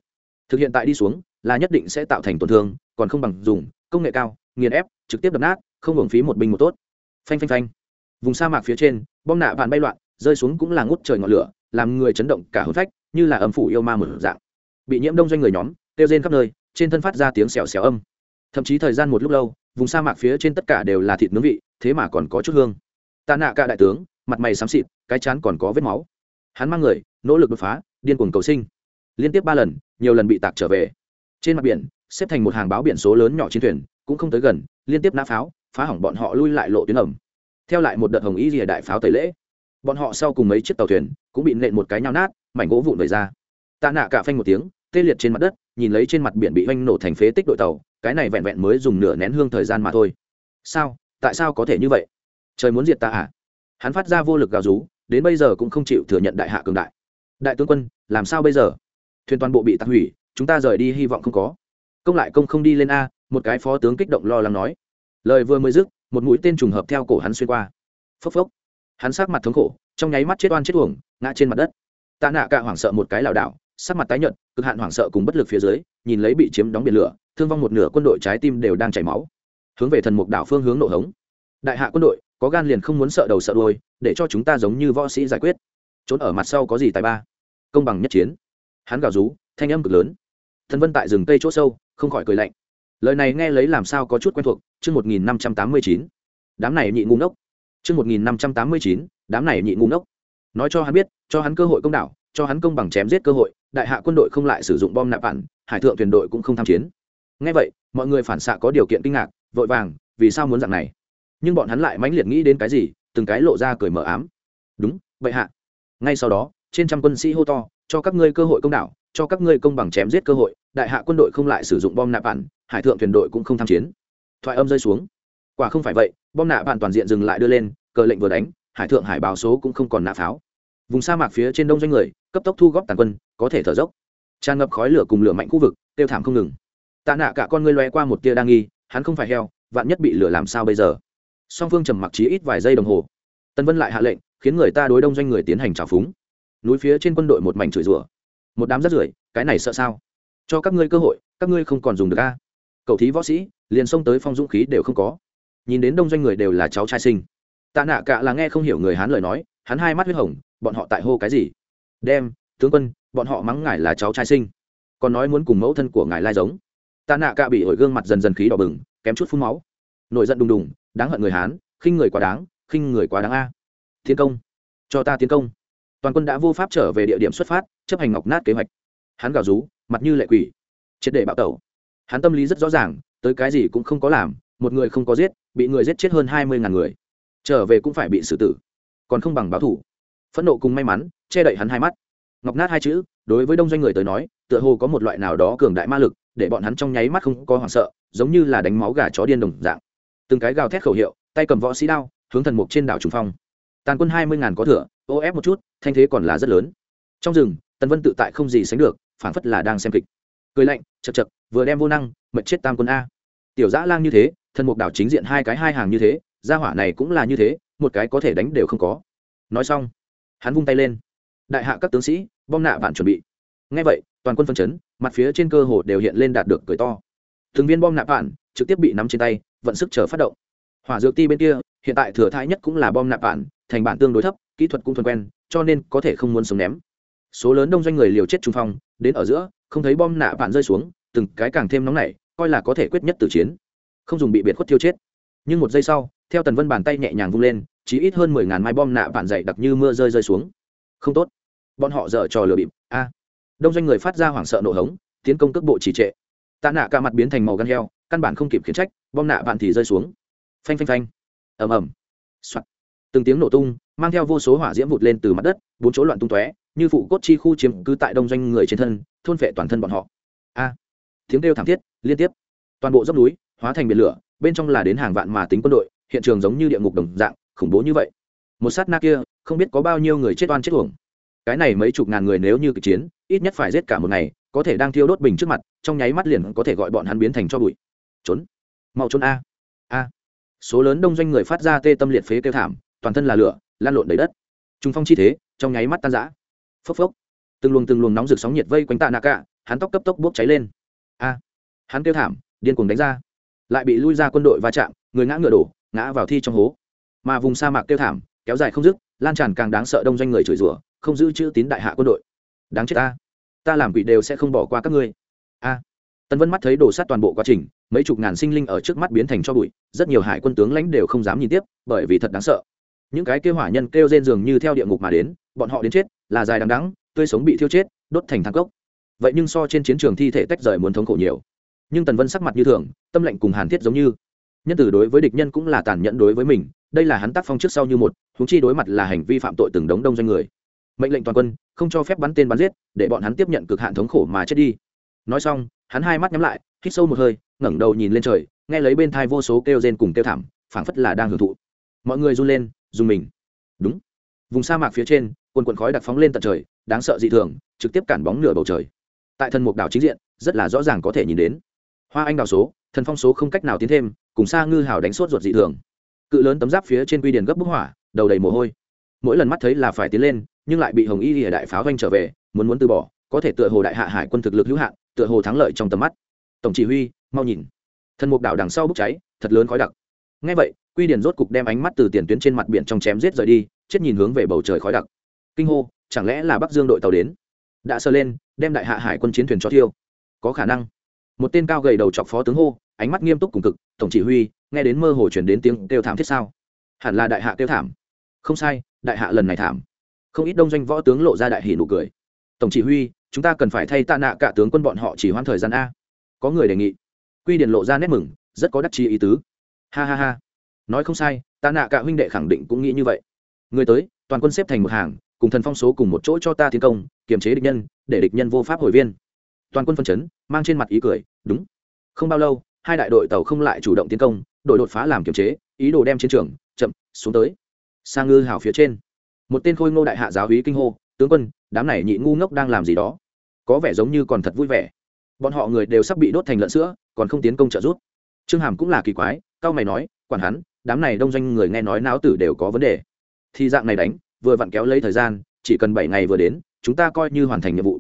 Thực hiện tại đi xuống, là nhất định sẽ tạo thành tổn thương, còn không bằng dùng, công nghệ cao nghiền ép, trực tiếp đập nát, không hưởng phí một binh một tốt. Phanh phanh phanh. Vùng sa mạc phía trên, bom nạ bạn bay loạn, rơi xuống cũng là ngút trời ngọn lửa, làm người chấn động cả hôn phách, như là âm phủ yêu ma một dạng. Bị nhiễm đông doanh người nhóm, kêu rên khắp nơi, trên thân phát ra tiếng xèo xèo âm. Thậm chí thời gian một lúc lâu, vùng sa mạc phía trên tất cả đều là thịt nướng vị, thế mà còn có chút hương. Tạ nạ cả đại tướng, mặt mày xám xịt, cái chán còn có vết máu. Hắn mang người, nỗ lực đột phá, điên cuồng cầu sinh. Liên tiếp ba lần, nhiều lần bị tạc trở về. Trên mặt biển, xếp thành một hàng báo biển số lớn nhỏ trên thuyền cũng không tới gần, liên tiếp nã pháo, phá hỏng bọn họ lui lại lộ tuyến ẩm. Theo lại một đợt hồng ý rìa đại pháo tẩy lễ, bọn họ sau cùng mấy chiếc tàu thuyền cũng bị nện một cái nhào nát, mảnh gỗ vụn vẩy ra. Tạ nạ cả phanh một tiếng, tê liệt trên mặt đất, nhìn lấy trên mặt biển bị oanh nổ thành phế tích đội tàu, cái này vẹn vẹn mới dùng nửa nén hương thời gian mà thôi. Sao? Tại sao có thể như vậy? Trời muốn diệt ta à? Hắn phát ra vô lực gào rú, đến bây giờ cũng không chịu thừa nhận đại hạ cường đại. Đại tướng quân, làm sao bây giờ? Thuyền toàn bộ bị tạc hủy, chúng ta rời đi, hy vọng không có. Công lại công không đi lên a một cái phó tướng kích động lo lắng nói. Lời vừa mới dứt, một mũi tên trùng hợp theo cổ hắn xuyên qua. Phốc phốc. Hắn sát mặt thống khổ, trong nháy mắt chết oan chết uổng, ngã trên mặt đất. Tạ nạ cả hoảng sợ một cái lảo đảo, sắc mặt tái nhợt, cực hạn hoảng sợ cùng bất lực phía dưới, nhìn lấy bị chiếm đóng biển lửa, thương vong một nửa quân đội trái tim đều đang chảy máu. Hướng về thần mục đảo phương hướng nổ hống. Đại hạ quân đội, có gan liền không muốn sợ đầu sợ đuôi, để cho chúng ta giống như võ sĩ giải quyết. Trốn ở mặt sau có gì tài ba? Công bằng nhất chiến. Hắn gào rú, thanh âm cực lớn. Thần vân tại rừng tây chỗ sâu, không khỏi cười lạnh lời này nghe lấy làm sao có chút quen thuộc, chương một nghìn năm trăm tám mươi chín. Đám này nhị ngu ngốc. Chương một nghìn năm trăm tám mươi chín, đám này nhị ngu ngốc. Nói cho hắn biết, cho hắn cơ hội công đảo cho hắn công bằng chém giết cơ hội, đại hạ quân đội không lại sử dụng bom nạp bản hải thượng thuyền đội cũng không tham chiến. Ngay vậy, mọi người phản xạ có điều kiện kinh ngạc, vội vàng, vì sao muốn dạng này? Nhưng bọn hắn lại mãnh liệt nghĩ đến cái gì, từng cái lộ ra cười mờ ám. Đúng, vậy hạ. Ngay sau đó, trên trăm quân sĩ hô to, cho các ngươi cơ hội công đảo cho các ngươi công bằng chém giết cơ hội, đại hạ quân đội không lại sử dụng bom nạp bản hải thượng thuyền đội cũng không tham chiến. Thoại âm rơi xuống. Quả không phải vậy, bom nạ bản toàn diện dừng lại đưa lên, cờ lệnh vừa đánh, hải thượng hải báo số cũng không còn nạ pháo. Vùng sa mạc phía trên đông doanh người, cấp tốc thu góp tàn quân, có thể thở dốc. Tràn ngập khói lửa cùng lửa mạnh khu vực, tiêu thảm không ngừng. Tạ nạ cả con ngươi loe qua một tia đang nghi, hắn không phải heo, vạn nhất bị lửa làm sao bây giờ? Song phương trầm mặc trí ít vài giây đồng hồ. Tân vân lại hạ lệnh, khiến người ta đối đông doanh người tiến hành trào phúng. Núi phía trên quân đội một mảnh chửi rủa. Một đám rắt rưởi, cái này sợ sao? Cho các ngươi cơ hội, các ngươi không còn dùng được a cậu thí võ sĩ, liền xông tới phong dũng khí đều không có. Nhìn đến đông doanh người đều là cháu trai sinh. Tạ nạ cả là nghe không hiểu người hán lời nói, hắn hai mắt huyết hồng, bọn họ tại hô cái gì? Đem, tướng quân, bọn họ mắng ngài là cháu trai sinh. Còn nói muốn cùng mẫu thân của ngài lai giống. Tạ nạ cả bị ổi gương mặt dần dần khí đỏ bừng, kém chút phun máu. Nổi giận đùng đùng, đáng hận người hán, khinh người quá đáng, khinh người quá đáng a. Tiến công. Cho ta tiến công. Toàn quân đã vô pháp trở về địa điểm xuất phát, chấp hành ngọc nát kế hoạch. Hắn gào rú, mặt như lệ quỷ. Triệt để bạo tẩu hắn tâm lý rất rõ ràng, tới cái gì cũng không có làm, một người không có giết, bị người giết chết hơn hai mươi ngàn người. Trở về cũng phải bị xử tử. Còn không bằng báo thủ. Phẫn nộ cùng may mắn, che đậy hắn hai mắt. Ngọc nát hai chữ, đối với đông doanh người tới nói, tựa hồ có một loại nào đó cường đại ma lực, để bọn hắn trong nháy mắt không có hoảng sợ, giống như là đánh máu gà chó điên đồng dạng. Từng cái gào thét khẩu hiệu, tay cầm võ sĩ đao, hướng thần mục trên đảo trùng phong. Tàn quân hai mươi ngàn có thửa, ô ép một chút, thanh thế còn là rất lớn. Trong rừng, tần vân tự tại không gì sánh được, phảng phất là đang xem kịch cười lạnh, chật chật, vừa đem vô năng mật chết tam quân a. Tiểu dã lang như thế, thần mục đảo chính diện hai cái hai hàng như thế, gia hỏa này cũng là như thế, một cái có thể đánh đều không có. Nói xong, hắn vung tay lên. Đại hạ các tướng sĩ, bom nạ vạn chuẩn bị. Ngay vậy, toàn quân phân chấn, mặt phía trên cơ hồ đều hiện lên đạt được cười to. Thường viên bom nạ vạn trực tiếp bị nắm trên tay, vận sức chờ phát động. Hỏa dược ti bên kia, hiện tại thừa thãi nhất cũng là bom nạ vạn, thành bản tương đối thấp, kỹ thuật cũng thuần quen, cho nên có thể không muốn sống ném. Số lớn đông doanh người liều chết trung phong, đến ở giữa không thấy bom nạ bạn rơi xuống, từng cái càng thêm nóng nảy, coi là có thể quyết nhất tử chiến. Không dùng bị biệt khuất tiêu chết. Nhưng một giây sau, theo tần vân bàn tay nhẹ nhàng vung lên chỉ ít hơn mười ngàn mai bom nạ bạn dày đặc như mưa rơi rơi xuống. Không tốt. Bọn họ dở trò lừa bịp. A. Đông doanh người phát ra hoảng sợ nổ hống, tiến công cước bộ trì trệ. Tạ nạ cả mặt biến thành màu gan heo, căn bản không kịp khiến trách, bom nạ bạn thì rơi xuống. Phanh phanh phanh. Ầm ầm. Soạt. Từng tiếng nổ tung, mang theo vô số hỏa diễm vụt lên từ mặt đất, bốn chỗ loạn tung tóe như phụ cốt chi khu chiếm cứ tại đông doanh người trên thân, thôn phệ toàn thân bọn họ. A, tiếng kêu thảm thiết, liên tiếp. Toàn bộ dốc núi, hóa thành biển lửa, bên trong là đến hàng vạn mà tính quân đội, hiện trường giống như địa ngục đồng dạng, khủng bố như vậy. Một sát na kia, không biết có bao nhiêu người chết oan chết uổng. Cái này mấy chục ngàn người nếu như kịch chiến, ít nhất phải giết cả một ngày, có thể đang thiêu đốt bình trước mặt, trong nháy mắt liền có thể gọi bọn hắn biến thành cho bụi. Trốn. Mau trốn a. A. Số lớn đông doanh người phát ra tê tâm liệt phế kêu thảm, toàn thân là lửa lan lộn đầy đất. Trung phong chi thế, trong nháy mắt tan rã phốc phốc. Từng luồng từng luồng nóng rực sóng nhiệt vây quanh tạ nạ cả hắn tóc cấp tốc bốc cháy lên. A! Hắn kêu thảm, điên cuồng đánh ra. Lại bị lui ra quân đội va chạm, người ngã ngựa đổ, ngã vào thi trong hố. Mà vùng sa mạc kêu thảm, kéo dài không dứt, lan tràn càng đáng sợ đông doanh người chửi rủa, không giữ chữ tín đại hạ quân đội. Đáng chết ta. Ta làm quỷ đều sẽ không bỏ qua các ngươi. A! À. tần vân mắt thấy đổ sát toàn bộ quá trình, mấy chục ngàn sinh linh ở trước mắt biến thành cho bụi, rất nhiều hải quân tướng lãnh đều không dám nhìn tiếp, bởi vì thật đáng sợ những cái kêu hỏa nhân kêu rên dường như theo địa ngục mà đến, bọn họ đến chết, là dài đằng đắng tươi sống bị thiêu chết, đốt thành thang cốc. Vậy nhưng so trên chiến trường thi thể tách rời muốn thống khổ nhiều. Nhưng tần vân sắc mặt như thường, tâm lệnh cùng hàn thiết giống như. Nhân tử đối với địch nhân cũng là tàn nhẫn đối với mình, đây là hắn tác phong trước sau như một húng chi đối mặt là hành vi phạm tội từng đống đông doanh người. Mệnh lệnh toàn quân, không cho phép bắn tên bắn giết, để bọn hắn tiếp nhận cực hạn thống khổ mà chết đi. Nói xong, hắn hai mắt nhắm lại, hít sâu một hơi, ngẩng đầu nhìn lên trời, nghe lấy bên thai vô số kêu rên cùng kêu thảm, phảng phất là đang hưởng thụ mọi người run lên, dùng mình. Đúng. Vùng sa mạc phía trên, quần quần khói đặc phóng lên tận trời, đáng sợ dị thường, trực tiếp cản bóng nửa bầu trời. Tại thần mục đảo chính diện, rất là rõ ràng có thể nhìn đến. Hoa anh đào số, thần phong số không cách nào tiến thêm, cùng xa ngư hào đánh sốt ruột dị thường. Cự lớn tấm giáp phía trên quy điền gấp bức hỏa, đầu đầy mồ hôi. Mỗi lần mắt thấy là phải tiến lên, nhưng lại bị hồng y lìa đại pháo vanh trở về, muốn muốn từ bỏ, có thể tựa hồ đại hạ hải quân thực lực hữu hạn, tựa hồ thắng lợi trong tầm mắt. Tổng chỉ huy, mau nhìn. Thần mục đảo đằng sau bốc cháy, thật lớn khói đặc ngay vậy, quy điền rốt cục đem ánh mắt từ tiền tuyến trên mặt biển trong chém giết rời đi, chết nhìn hướng về bầu trời khói đặc. Kinh hô, chẳng lẽ là bắc dương đội tàu đến? Đã sơ lên, đem đại hạ hải quân chiến thuyền cho thiêu. Có khả năng. Một tên cao gầy đầu chọc phó tướng hô, ánh mắt nghiêm túc cùng cực, tổng chỉ huy, nghe đến mơ hồ chuyển đến tiếng kêu thảm thiết sao? Hẳn là đại hạ kêu thảm. Không sai, đại hạ lần này thảm. Không ít đông doanh võ tướng lộ ra đại hỉ nụ cười. Tổng chỉ huy, chúng ta cần phải thay tạ nạ cả tướng quân bọn họ chỉ hoãn thời gian a. Có người đề nghị. Quy điển lộ ra nét mừng, rất có đắc chi ý tứ ha ha ha. Nói không sai, ta nạ cả huynh đệ khẳng định cũng nghĩ như vậy. Người tới, toàn quân xếp thành một hàng, cùng thần phong số cùng một chỗ cho ta tiến công, kiềm chế địch nhân, để địch nhân vô pháp hồi viên. Toàn quân phân chấn, mang trên mặt ý cười, đúng. Không bao lâu, hai đại đội tàu không lại chủ động tiến công, đội đột phá làm kiềm chế, ý đồ đem chiến trường, chậm, xuống tới. Sang ngư hào phía trên. Một tên khôi ngô đại hạ giáo hí kinh hô, tướng quân, đám này nhị ngu ngốc đang làm gì đó? Có vẻ giống như còn thật vui vẻ. Bọn họ người đều sắp bị đốt thành lợn sữa, còn không tiến công trợ giúp. Trương hàm cũng là kỳ quái cao mày nói, quản hắn, đám này đông doanh người nghe nói não tử đều có vấn đề. Thì dạng này đánh, vừa vặn kéo lấy thời gian, chỉ cần bảy ngày vừa đến, chúng ta coi như hoàn thành nhiệm vụ.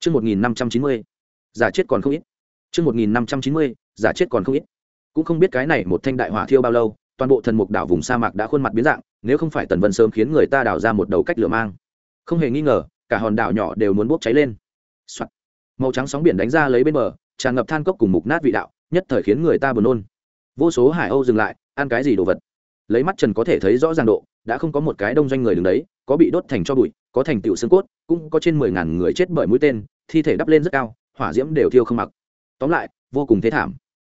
Chương một nghìn năm trăm chín mươi, giả chết còn không ít. Chương một nghìn năm trăm chín mươi, giả chết còn không ít. Cũng không biết cái này một thanh đại hỏa thiêu bao lâu, toàn bộ thần mục đảo vùng sa mạc đã khuôn mặt biến dạng, nếu không phải tần vân sớm khiến người ta đào ra một đầu cách lửa mang. Không hề nghi ngờ, cả hòn đảo nhỏ đều muốn bốc cháy lên、Soạn. màu trắng sóng biển đánh ra lấy bên bờ, tràn ngập than cốc cùng mục nát vị đạo, nhất thời khiến người ta buồn nôn vô số hải âu dừng lại, ăn cái gì đồ vật? Lấy mắt trần có thể thấy rõ ràng độ, đã không có một cái đông doanh người đứng đấy, có bị đốt thành cho bụi, có thành tựu xương cốt, cũng có trên mười ngàn người chết bởi mũi tên, thi thể đắp lên rất cao, hỏa diễm đều thiêu không mặc. Tóm lại, vô cùng thế thảm.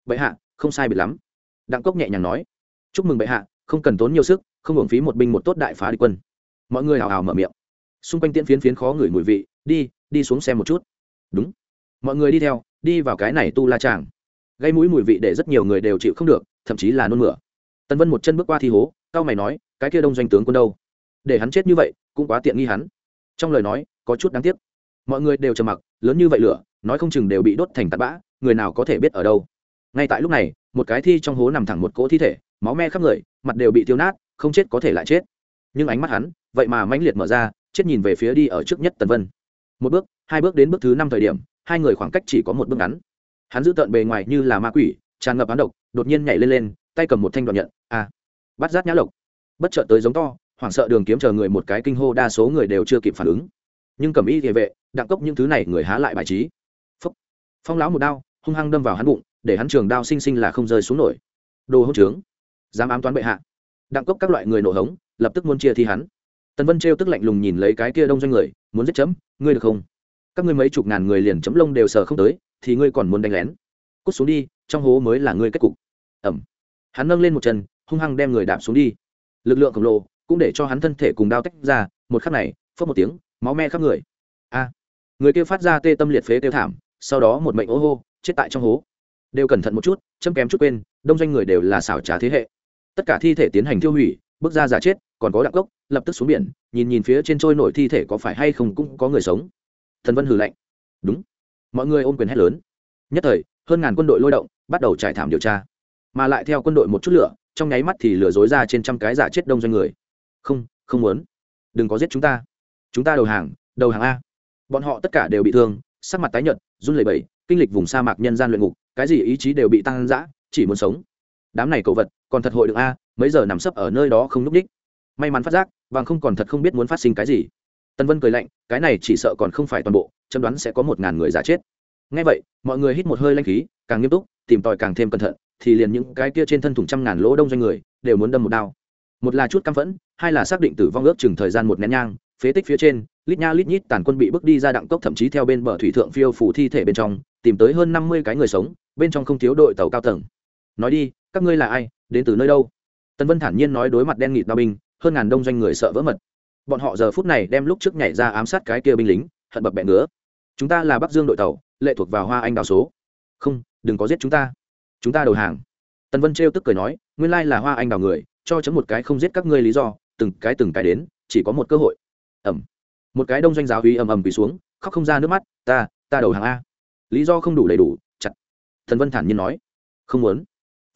Bệ hạ, không sai biệt lắm. Đặng cốc nhẹ nhàng nói. Chúc mừng bệ hạ, không cần tốn nhiều sức, không hưởng phí một binh một tốt đại phá địch quân. Mọi người hào hào mở miệng. Xung quanh tiễn phiến phiến khó ngửi mùi vị, đi đi xuống xem một chút. Đúng. Mọi người đi theo, đi vào cái này tu la tràng gây mũi mùi vị để rất nhiều người đều chịu không được, thậm chí là nôn mửa. Tân vân một chân bước qua thi hố, cao mày nói, cái kia đông doanh tướng quân đâu? Để hắn chết như vậy, cũng quá tiện nghi hắn. Trong lời nói, có chút đáng tiếc. Mọi người đều trầm mặc, lớn như vậy lửa, nói không chừng đều bị đốt thành tạt bã, người nào có thể biết ở đâu. Ngay tại lúc này, một cái thi trong hố nằm thẳng một cỗ thi thể, máu me khắp người, mặt đều bị tiêu nát, không chết có thể lại chết. Nhưng ánh mắt hắn, vậy mà mãnh liệt mở ra, chết nhìn về phía đi ở trước nhất tần vân. Một bước, hai bước đến bước thứ năm thời điểm, hai người khoảng cách chỉ có một bước ngắn hắn giữ tợn bề ngoài như là ma quỷ tràn ngập án độc đột nhiên nhảy lên lên tay cầm một thanh đoạn nhận a à, bắt rát nhã lộc. Bất chợt tới giống to hoảng sợ đường kiếm chờ người một cái kinh hô đa số người đều chưa kịp phản ứng. Nhưng cầm y địa vệ đặng cốc những thứ này người há lại bài trí. Phúc. phong lão một đao hung hăng đâm vào hắn bụng để hắn trường đao sinh sinh là không rơi xuống nổi. Đồ hỗn trướng dám ám toán bệ hạ. Đặng cốc các loại người nổ hống lập tức muốn chia thi hắn. Tần vân trêu tức lạnh lùng nhìn lấy cái kia đông doanh người muốn giết chấm ngươi được không? Các ngươi mấy chục ngàn người liền chấm lông đều sờ không tới thì ngươi còn muốn đánh lén. Cút xuống đi, trong hố mới là ngươi kết cục. Ẩm. Hắn nâng lên một chân, hung hăng đem người đạp xuống đi. Lực lượng khổng lồ cũng để cho hắn thân thể cùng đao tách ra, một khắc này phớt một tiếng, máu me khắp người. A. Người kia phát ra tê tâm liệt phế tiêu thảm, sau đó một mệnh ô hô, chết tại trong hố. Đều cẩn thận một chút, châm kém chút quên, đông doanh người đều là xảo trá thế hệ. Tất cả thi thể tiến hành tiêu hủy, bước ra giả chết, còn có đặc gốc, lập tức xuống biển, nhìn nhìn phía trên trôi nổi thi thể có phải hay không cũng có người sống. Thần vân hừ lạnh. Đúng mọi người ôm quyền hét lớn. Nhất thời, hơn ngàn quân đội lôi động, bắt đầu trải thảm điều tra. Mà lại theo quân đội một chút lửa, trong nháy mắt thì lừa dối ra trên trăm cái giả chết đông doanh người. Không không muốn. Đừng có giết chúng ta. Chúng ta đầu hàng đầu hàng a. Bọn họ tất cả đều bị thương, sắc mặt tái nhợt, run lẩy bẩy, kinh lịch vùng sa mạc nhân gian luyện ngục, cái gì ý chí đều bị tăng dã, chỉ muốn sống. Đám này cầu vật, còn thật hội được a, mấy giờ nằm sấp ở nơi đó không núp đích may mắn phát giác vàng không còn thật không biết muốn phát sinh cái gì tân vân cười lạnh, cái này chỉ sợ còn không phải toàn bộ, chấm đoán sẽ có một ngàn người giả chết. Ngay vậy, mọi người hít một hơi lanh khí, càng nghiêm túc, tìm tòi càng thêm cẩn thận, thì liền những cái kia trên thân thủng trăm ngàn lỗ đông doanh người, đều muốn đâm một đao. Một là chút căm phẫn, hai là xác định tử vong ước chừng thời gian một nén nhang, phế tích phía trên, lít nha lít nhít tàn quân bị bước đi ra đặng cốc thậm chí theo bên bờ thủy thượng phiêu phủ thi thể bên trong, tìm tới hơn năm mươi cái người sống, bên trong không thiếu đội tàu cao tầng. Nói đi, các ngươi là ai, đến từ nơi đâu? Tân vân thản nhiên nói đối mặt đen nghịt đao binh, hơn ngàn đông doanh người sợ vỡ mật bọn họ giờ phút này đem lúc trước nhảy ra ám sát cái kia binh lính, hận bập bẹ ngứa. Chúng ta là bắc dương đội tàu, lệ thuộc vào hoa anh đào số. Không, đừng có giết chúng ta. Chúng ta đầu hàng. Tần vân trêu tức cười nói, nguyên lai là hoa anh đào người, cho chấm một cái không giết các ngươi lý do, từng cái từng cái đến, chỉ có một cơ hội. Ẩm. Một cái đông doanh giáo uy ầm ầm quỳ xuống, khóc không ra nước mắt, ta ta đầu hàng a. Lý do không đủ đầy đủ, chặt. Thần vân thản nhiên nói, không muốn.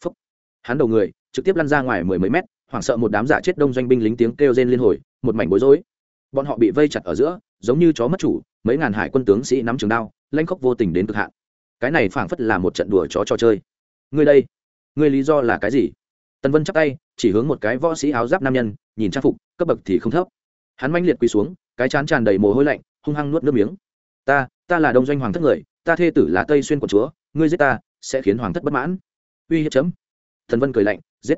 Phúc. Hắn đầu người, trực tiếp lăn ra ngoài mười mấy mét hoảng sợ một đám giả chết đông doanh binh lính tiếng kêu rên liên hồi, một mảnh bối rối. Bọn họ bị vây chặt ở giữa, giống như chó mất chủ, mấy ngàn hải quân tướng sĩ nắm trường đao lanh khóc vô tình đến cực hạn. Cái này phảng phất là một trận đùa chó trò chơi. Ngươi đây, ngươi lý do là cái gì? Tần vân chắp tay, chỉ hướng một cái võ sĩ áo giáp nam nhân, nhìn trang phục, cấp bậc thì không thấp. Hắn manh liệt quỳ xuống, cái chán tràn đầy mồ hôi lạnh, hung hăng nuốt nước miếng. Ta ta là đông doanh hoàng thất người, ta thê tử là tây xuyên của chúa, ngươi giết ta, sẽ khiến hoàng thất bất mãn. Uy hiếp chấm. Thần vân cười lạnh, giết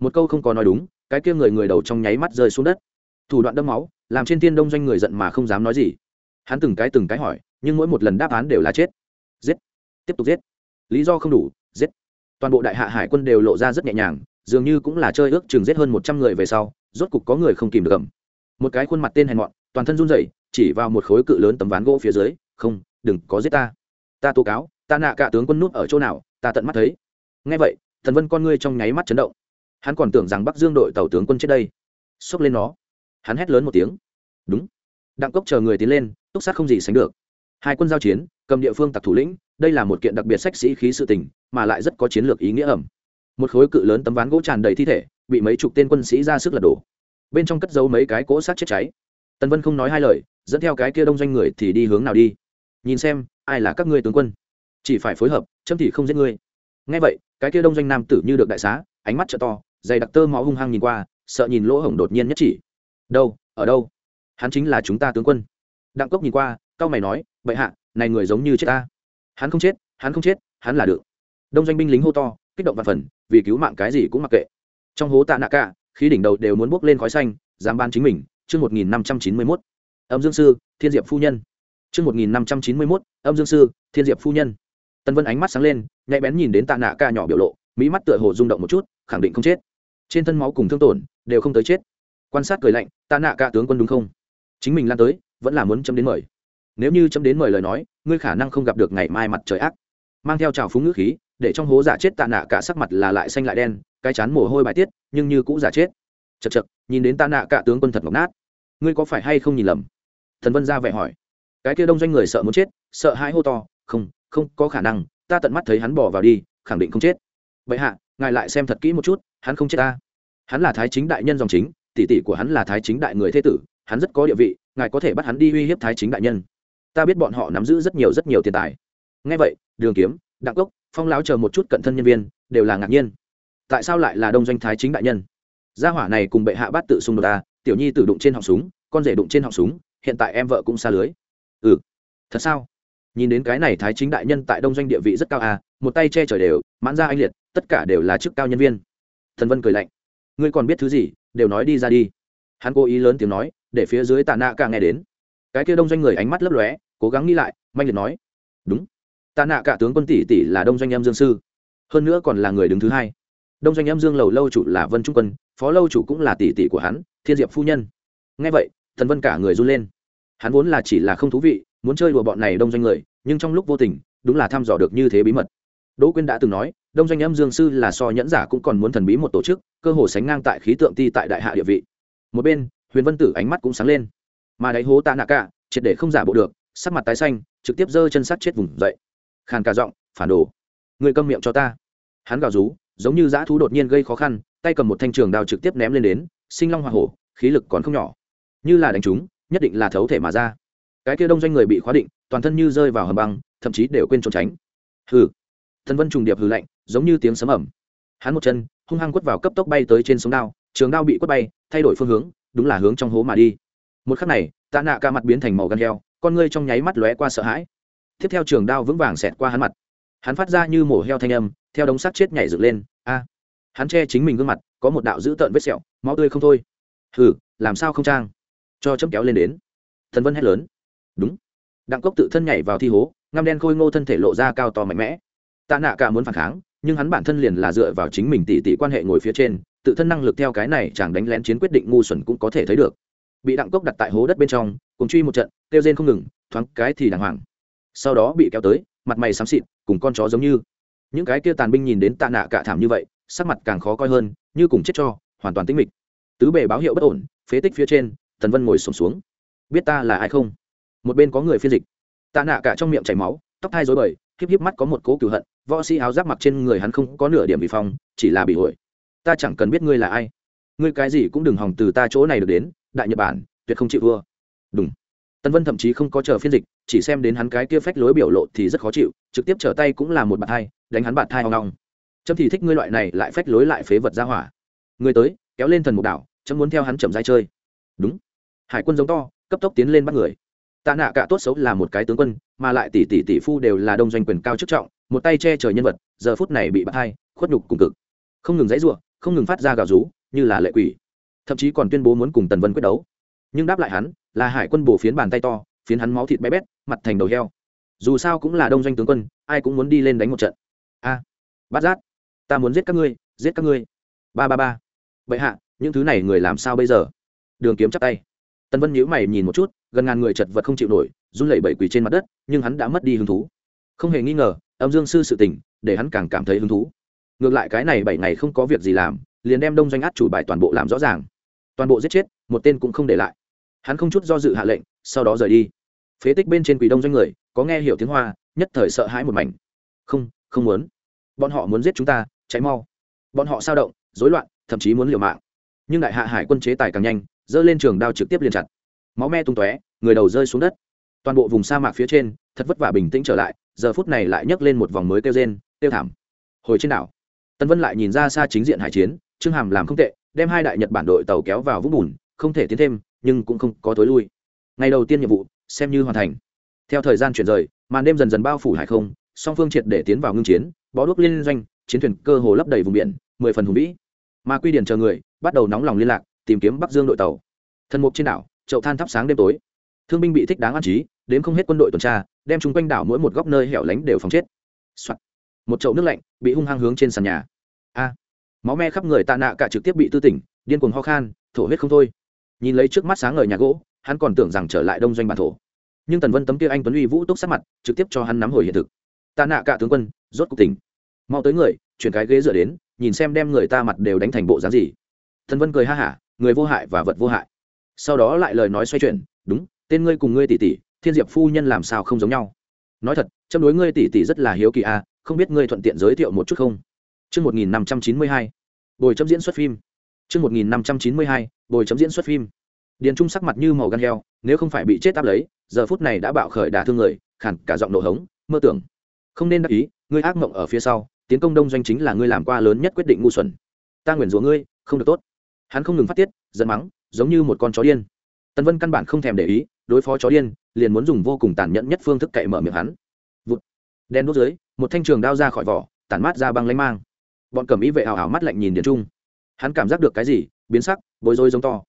một câu không có nói đúng, cái kia người người đầu trong nháy mắt rơi xuống đất. Thủ đoạn đâm máu, làm trên thiên đông doanh người giận mà không dám nói gì. Hắn từng cái từng cái hỏi, nhưng mỗi một lần đáp án đều là chết. Giết. Tiếp tục giết. Lý do không đủ, giết. Toàn bộ đại hạ hải quân đều lộ ra rất nhẹ nhàng, dường như cũng là chơi ước chừng giết hơn một trăm người về sau, rốt cục có người không kìm được gầm. Một cái khuôn mặt tên hèn mọn, toàn thân run rẩy, chỉ vào một khối cự lớn tấm ván gỗ phía dưới, không, đừng có giết ta. Ta tố cáo, ta nạ cả tướng quân nút ở chỗ nào, ta tận mắt thấy. Ngay vậy, thần vân con ngươi trong nháy mắt chấn động hắn còn tưởng rằng bắc dương đội tàu tướng quân chết đây. Xốc lên nó. Hắn hét lớn một tiếng. Đúng. Đặng cốc chờ người tiến lên, túc sát không gì sánh được. Hai quân giao chiến, cầm địa phương tặc thủ lĩnh, đây là một kiện đặc biệt sách sĩ khí sự tình, mà lại rất có chiến lược ý nghĩa ẩm. Một khối cự lớn tấm ván gỗ tràn đầy thi thể, bị mấy chục tên quân sĩ ra sức lật đổ. Bên trong cất giấu mấy cái cỗ sát chết cháy. Tần vân không nói hai lời, dẫn theo cái kia đông doanh người thì đi hướng nào đi. Nhìn xem, ai là các ngươi tướng quân? Chỉ phải phối hợp, chấm thì không giết ngươi. Ngay vậy, cái kia đông doanh nam tử như được đại xá, ánh mắt t to dày đặc tơ máu hung hăng nhìn qua, sợ nhìn lỗ hổng đột nhiên nhất chỉ. Đâu, ở đâu? Hắn chính là chúng ta tướng quân. Đặng cốc nhìn qua cao mày nói, bệ hạ, này người giống như chết ta. Hắn không chết, hắn không chết, hắn là được. Đông doanh binh lính hô to, kích động và phần, vì cứu mạng cái gì cũng mặc kệ. Trong hố tạ nạ cả, khí đỉnh đầu đều muốn bốc lên khói xanh, dám ban chính mình, chương một nghìn năm trăm chín mươi mốt. Âm dương sư, thiên diệp phu nhân. Chương một nghìn năm trăm chín mươi mốt, âm dương sư, thiên diệp phu nhân. Tân vân ánh mắt sáng lên, nhạy bén nhìn đến tạ nạ ca nhỏ biểu lộ, mỹ mắt tựa hồ rung động một chút, khẳng định không chết trên thân máu cùng thương tổn đều không tới chết. Quan sát cười lạnh, ta nạ cả tướng quân đúng không? Chính mình lan tới, vẫn là muốn chấm đến mời. Nếu như chấm đến mời lời nói, ngươi khả năng không gặp được ngày mai mặt trời ác. Mang theo trào phúng ngữ khí, để trong hố giả chết tạ nạ cả sắc mặt là lại xanh lại đen, cái chán mồ hôi bài tiết, nhưng như cũng giả chết. Chật chật nhìn đến tạ nạ cả tướng quân thật ngọc nát. Ngươi có phải hay không nhìn lầm? Thần vân ra vẻ hỏi. Cái kia đông doanh người sợ muốn chết, sợ hãi hô to, không không có khả năng, ta tận mắt thấy hắn bỏ vào đi, khẳng định không chết. Vậy hạ, ngài lại xem thật kỹ một chút hắn không chết ta. Hắn là thái chính đại nhân dòng chính, tỷ tỷ của hắn là thái chính đại người thế tử, hắn rất có địa vị, ngài có thể bắt hắn đi uy hiếp thái chính đại nhân. Ta biết bọn họ nắm giữ rất nhiều rất nhiều tiền tài. Ngay vậy, đường kiếm, đặng cốc, phong láo chờ một chút cận thân nhân viên, đều là ngạc nhiên. Tại sao lại là đông doanh thái chính đại nhân? Gia hỏa này cùng bệ hạ bắt tự xung đột ta tiểu nhi tự đụng trên họng súng, con rể đụng trên họng súng, hiện tại em vợ cũng xa lưới. Ừ thật sao? Nhìn đến cái này thái chính đại nhân tại đông doanh địa vị rất cao à một tay che trời đều, mãn ra anh liệt, tất cả đều là chức cao nhân viên thần vân cười lạnh. Ngươi còn biết thứ gì, đều nói đi ra đi. Hắn cố ý lớn tiếng nói, để phía dưới tạ nạ cả nghe đến. Cái kia đông doanh người ánh mắt lấp lóe, cố gắng nghĩ lại manh liệt nói. Đúng. Tạ nạ cả tướng quân tỷ tỷ là đông doanh em dương sư, hơn nữa còn là người đứng thứ hai. Đông doanh em dương lầu lâu chủ là vân trung quân, phó lâu chủ cũng là tỷ tỷ của hắn, thiên diệp phu nhân. Nghe vậy, thần vân cả người run lên. Hắn vốn là chỉ là không thú vị, muốn chơi đùa bọn này đông doanh người, nhưng trong lúc vô tình, đúng là thăm dò được như thế bí mật. Đỗ quyên đã từng nói đông doanh âm dương sư là so nhẫn giả cũng còn muốn thần bí một tổ chức, cơ hồ sánh ngang tại khí tượng ti tại đại hạ địa vị. Một bên, huyền vân tử ánh mắt cũng sáng lên. Mà đáy hố tạ nạ cả triệt để không giả bộ được, sắc mặt tái xanh, trực tiếp giơ chân sắt chết vùng dậy. Khàn cả giọng, phản đồ, người câm miệng cho ta. Hắn gào rú, giống như dã thú đột nhiên gây khó khăn, tay cầm một thanh trường đao trực tiếp ném lên đến, sinh long hoa hổ, khí lực còn không nhỏ. Như là đánh chúng, nhất định là thấu thể mà ra. Cái kia đông doanh người bị khóa định, toàn thân như rơi vào hầm băng, thậm chí đều quên trốn tránh. Hừ thần vân trùng điệp hừ lạnh, giống như tiếng sấm ẩm hắn một chân, hung hăng quất vào cấp tốc bay tới trên sống đao, trường đao bị quất bay, thay đổi phương hướng, đúng là hướng trong hố mà đi. Một khắc này, tạ nạ ca mặt biến thành màu gan heo, con ngươi trong nháy mắt lóe qua sợ hãi. Tiếp theo trường đao vững vàng xẹt qua hắn mặt. Hắn phát ra như mổ heo thanh âm, theo đống sắt chết nhảy dựng lên. A! Hắn che chính mình gương mặt, có một đạo dữ tợn vết sẹo, máu tươi không thôi. Hừ, làm sao không trang? Cho chấm kéo lên đến. Thần vân hét lớn. Đúng. Đặng cốc tự thân nhảy vào thi hố, ngăm đen khôi ngô thân thể lộ ra cao to mạnh mẽ tạ nạ cả muốn phản kháng, nhưng hắn bản thân liền là dựa vào chính mình tỷ tỷ quan hệ ngồi phía trên, tự thân năng lực theo cái này chẳng đánh lén chiến quyết định ngu xuẩn cũng có thể thấy được. Bị đặng cốc đặt tại hố đất bên trong, cùng truy một trận, kêu rên không ngừng, thoáng cái thì đàng hoàng. Sau đó bị kéo tới, mặt mày xám xịt, cùng con chó giống như. Những cái kia tàn binh nhìn đến tạ nạ cả thảm như vậy, sắc mặt càng khó coi hơn, như cùng chết cho, hoàn toàn tĩnh mịch. Tứ bề báo hiệu bất ổn, phế tích phía trên thần vân ngồi sổm xuống. Biết ta là ai không? Một bên có người phiên dịch. Tạ nạ cả trong miệng chảy máu, tóc thai dối bời híp híp mắt có một cố cửu hận võ sĩ áo giáp mặc trên người hắn không có nửa điểm bị phong, chỉ là bị hội ta chẳng cần biết ngươi là ai. Ngươi cái gì cũng đừng hòng từ ta chỗ này được đến, đại nhật bản, tuyệt không chịu vua đúng. Tân vân thậm chí không có chờ phiên dịch, chỉ xem đến hắn cái kia phách lối biểu lộ thì rất khó chịu, trực tiếp trở tay cũng là một bạt thai đánh hắn bạt thai hoang long trâm thì thích ngươi loại này lại phách lối lại phế vật ra hỏa. Người tới, kéo lên thần mục đảo trâm muốn theo hắn chậm dai chơi. Đúng. Hải quân giống to, cấp tốc tiến lên bắt người. Tạ nạ cả tốt xấu là một cái tướng quân, mà lại tỷ tỷ tỷ phu đều là đông doanh quyền cao chức trọng một tay che trời nhân vật giờ phút này bị bắt hai khuất nhục cùng cực. Không ngừng dãy ruộng không ngừng phát ra gào rú như là lệ quỷ. Thậm chí còn tuyên bố muốn cùng tần vân quyết đấu. Nhưng đáp lại hắn là hải quân bổ phiến bàn tay to phiến hắn máu thịt bé bét mặt thành đầu heo. Dù sao cũng là đông doanh tướng quân ai cũng muốn đi lên đánh một trận. A à, bát giác ta muốn giết các ngươi giết các ngươi. Ba ba ba. Vậy hạ những thứ này người làm sao bây giờ? Đường kiếm chắc tay. Tần vân nhíu mày nhìn một chút gần ngàn người chật vật không chịu nổi run lẩy bẩy quỳ trên mặt đất nhưng hắn đã mất đi hứng thú. Không hề nghi ngờ âm dương sư sự tình, để hắn càng cảm thấy hứng thú. Ngược lại cái này bảy ngày không có việc gì làm, liền đem đông doanh át chủ bài toàn bộ làm rõ ràng. Toàn bộ giết chết, một tên cũng không để lại. Hắn không chút do dự hạ lệnh, sau đó rời đi. Phế tích bên trên quỷ đông doanh người, có nghe hiểu tiếng hoa, nhất thời sợ hãi một mảnh. Không không muốn. Bọn họ muốn giết chúng ta cháy mau. Bọn họ sao động, rối loạn, thậm chí muốn liều mạng. Nhưng đại hạ hải quân chế tài càng nhanh dơ lên trường đao trực tiếp liền chặt. Máu me tung tóe, người đầu rơi xuống đất. Toàn bộ vùng sa mạc phía trên, thật vất vả bình tĩnh trở lại giờ phút này lại nhấc lên một vòng mới kêu rên tiêu thảm. Hồi trên đảo tân vân lại nhìn ra xa chính diện hải chiến, trương hàm làm không tệ, đem hai đại nhật bản đội tàu kéo vào vũng bùn, không thể tiến thêm, nhưng cũng không có tối lui. Ngày đầu tiên nhiệm vụ, xem như hoàn thành. Theo thời gian chuyển rời, màn đêm dần dần bao phủ hải không, song phương triệt để tiến vào ngưng chiến, bó đuốc liên doanh, chiến thuyền cơ hồ lấp đầy vùng biển, mười phần hùng vĩ. Mà quy điển chờ người, bắt đầu nóng lòng liên lạc, tìm kiếm bắc dương đội tàu. Thần mục trên đảo, chậu than thắp sáng đêm tối. Thương binh bị thích đáng an trí đến không hết quân đội tuần tra đem chung quanh đảo mỗi một góc nơi hẻo lánh đều phòng chết、Soạn. một chậu nước lạnh bị hung hăng hướng trên sàn nhà. A. Máu me khắp người tạ nạ cả trực tiếp bị tư tỉnh, điên cuồng ho khan, thổ huyết không thôi. Nhìn lấy trước mắt sáng ngời nhà gỗ, hắn còn tưởng rằng trở lại đông doanh bản thổ. Nhưng tần vân tấm kia anh tuấn uy vũ túc sát mặt trực tiếp cho hắn nắm hồi hiện thực. Tạ nạ cả tướng quân, rốt cuộc tỉnh. Mau tới người, chuyển cái ghế dựa đến, nhìn xem đem người ta mặt đều đánh thành bộ dáng gì. Tần vân cười ha hả, người vô hại và vật vô hại. Sau đó lại lời nói xoay chuyển, đúng, tên ngươi cùng ngươi tỷ tỷ thiên diệp phu nhân làm sao không giống nhau nói thật châm đối ngươi tỷ tỷ rất là hiếu kỳ à? không biết ngươi thuận tiện giới thiệu một chút không Chương 1592. Bồi chấm diễn xuất phim. Chương 1592. Bồi chấm diễn xuất phim. Điền Trung sắc mặt như màu gan heo, nếu không phải bị chết áp lấy, giờ phút này đã bạo khởi đả thương người, khản cả giọng nổ hống, mơ tưởng. Không nên đắc ý, ngươi ác mộng ở phía sau, tiến công đông doanh chính là ngươi làm qua lớn nhất quyết định ngu xuẩn. Ta nguyện rủa ngươi, không được tốt. Hắn không ngừng phát tiết, giận mắng, giống như một con chó điên. Tần Vân căn bản không thèm để ý, đối phó chó điên, liền muốn dùng vô cùng tàn nhẫn nhất phương thức cậy mở miệng hắn. Vụt. Đen đốt dưới, một thanh trường đao ra khỏi vỏ, tản mát ra băng lanh mang. Bọn cầm ý vệ hào hào mắt lạnh nhìn điền trung. Hắn cảm giác được cái gì biến sắc bối rối giống to.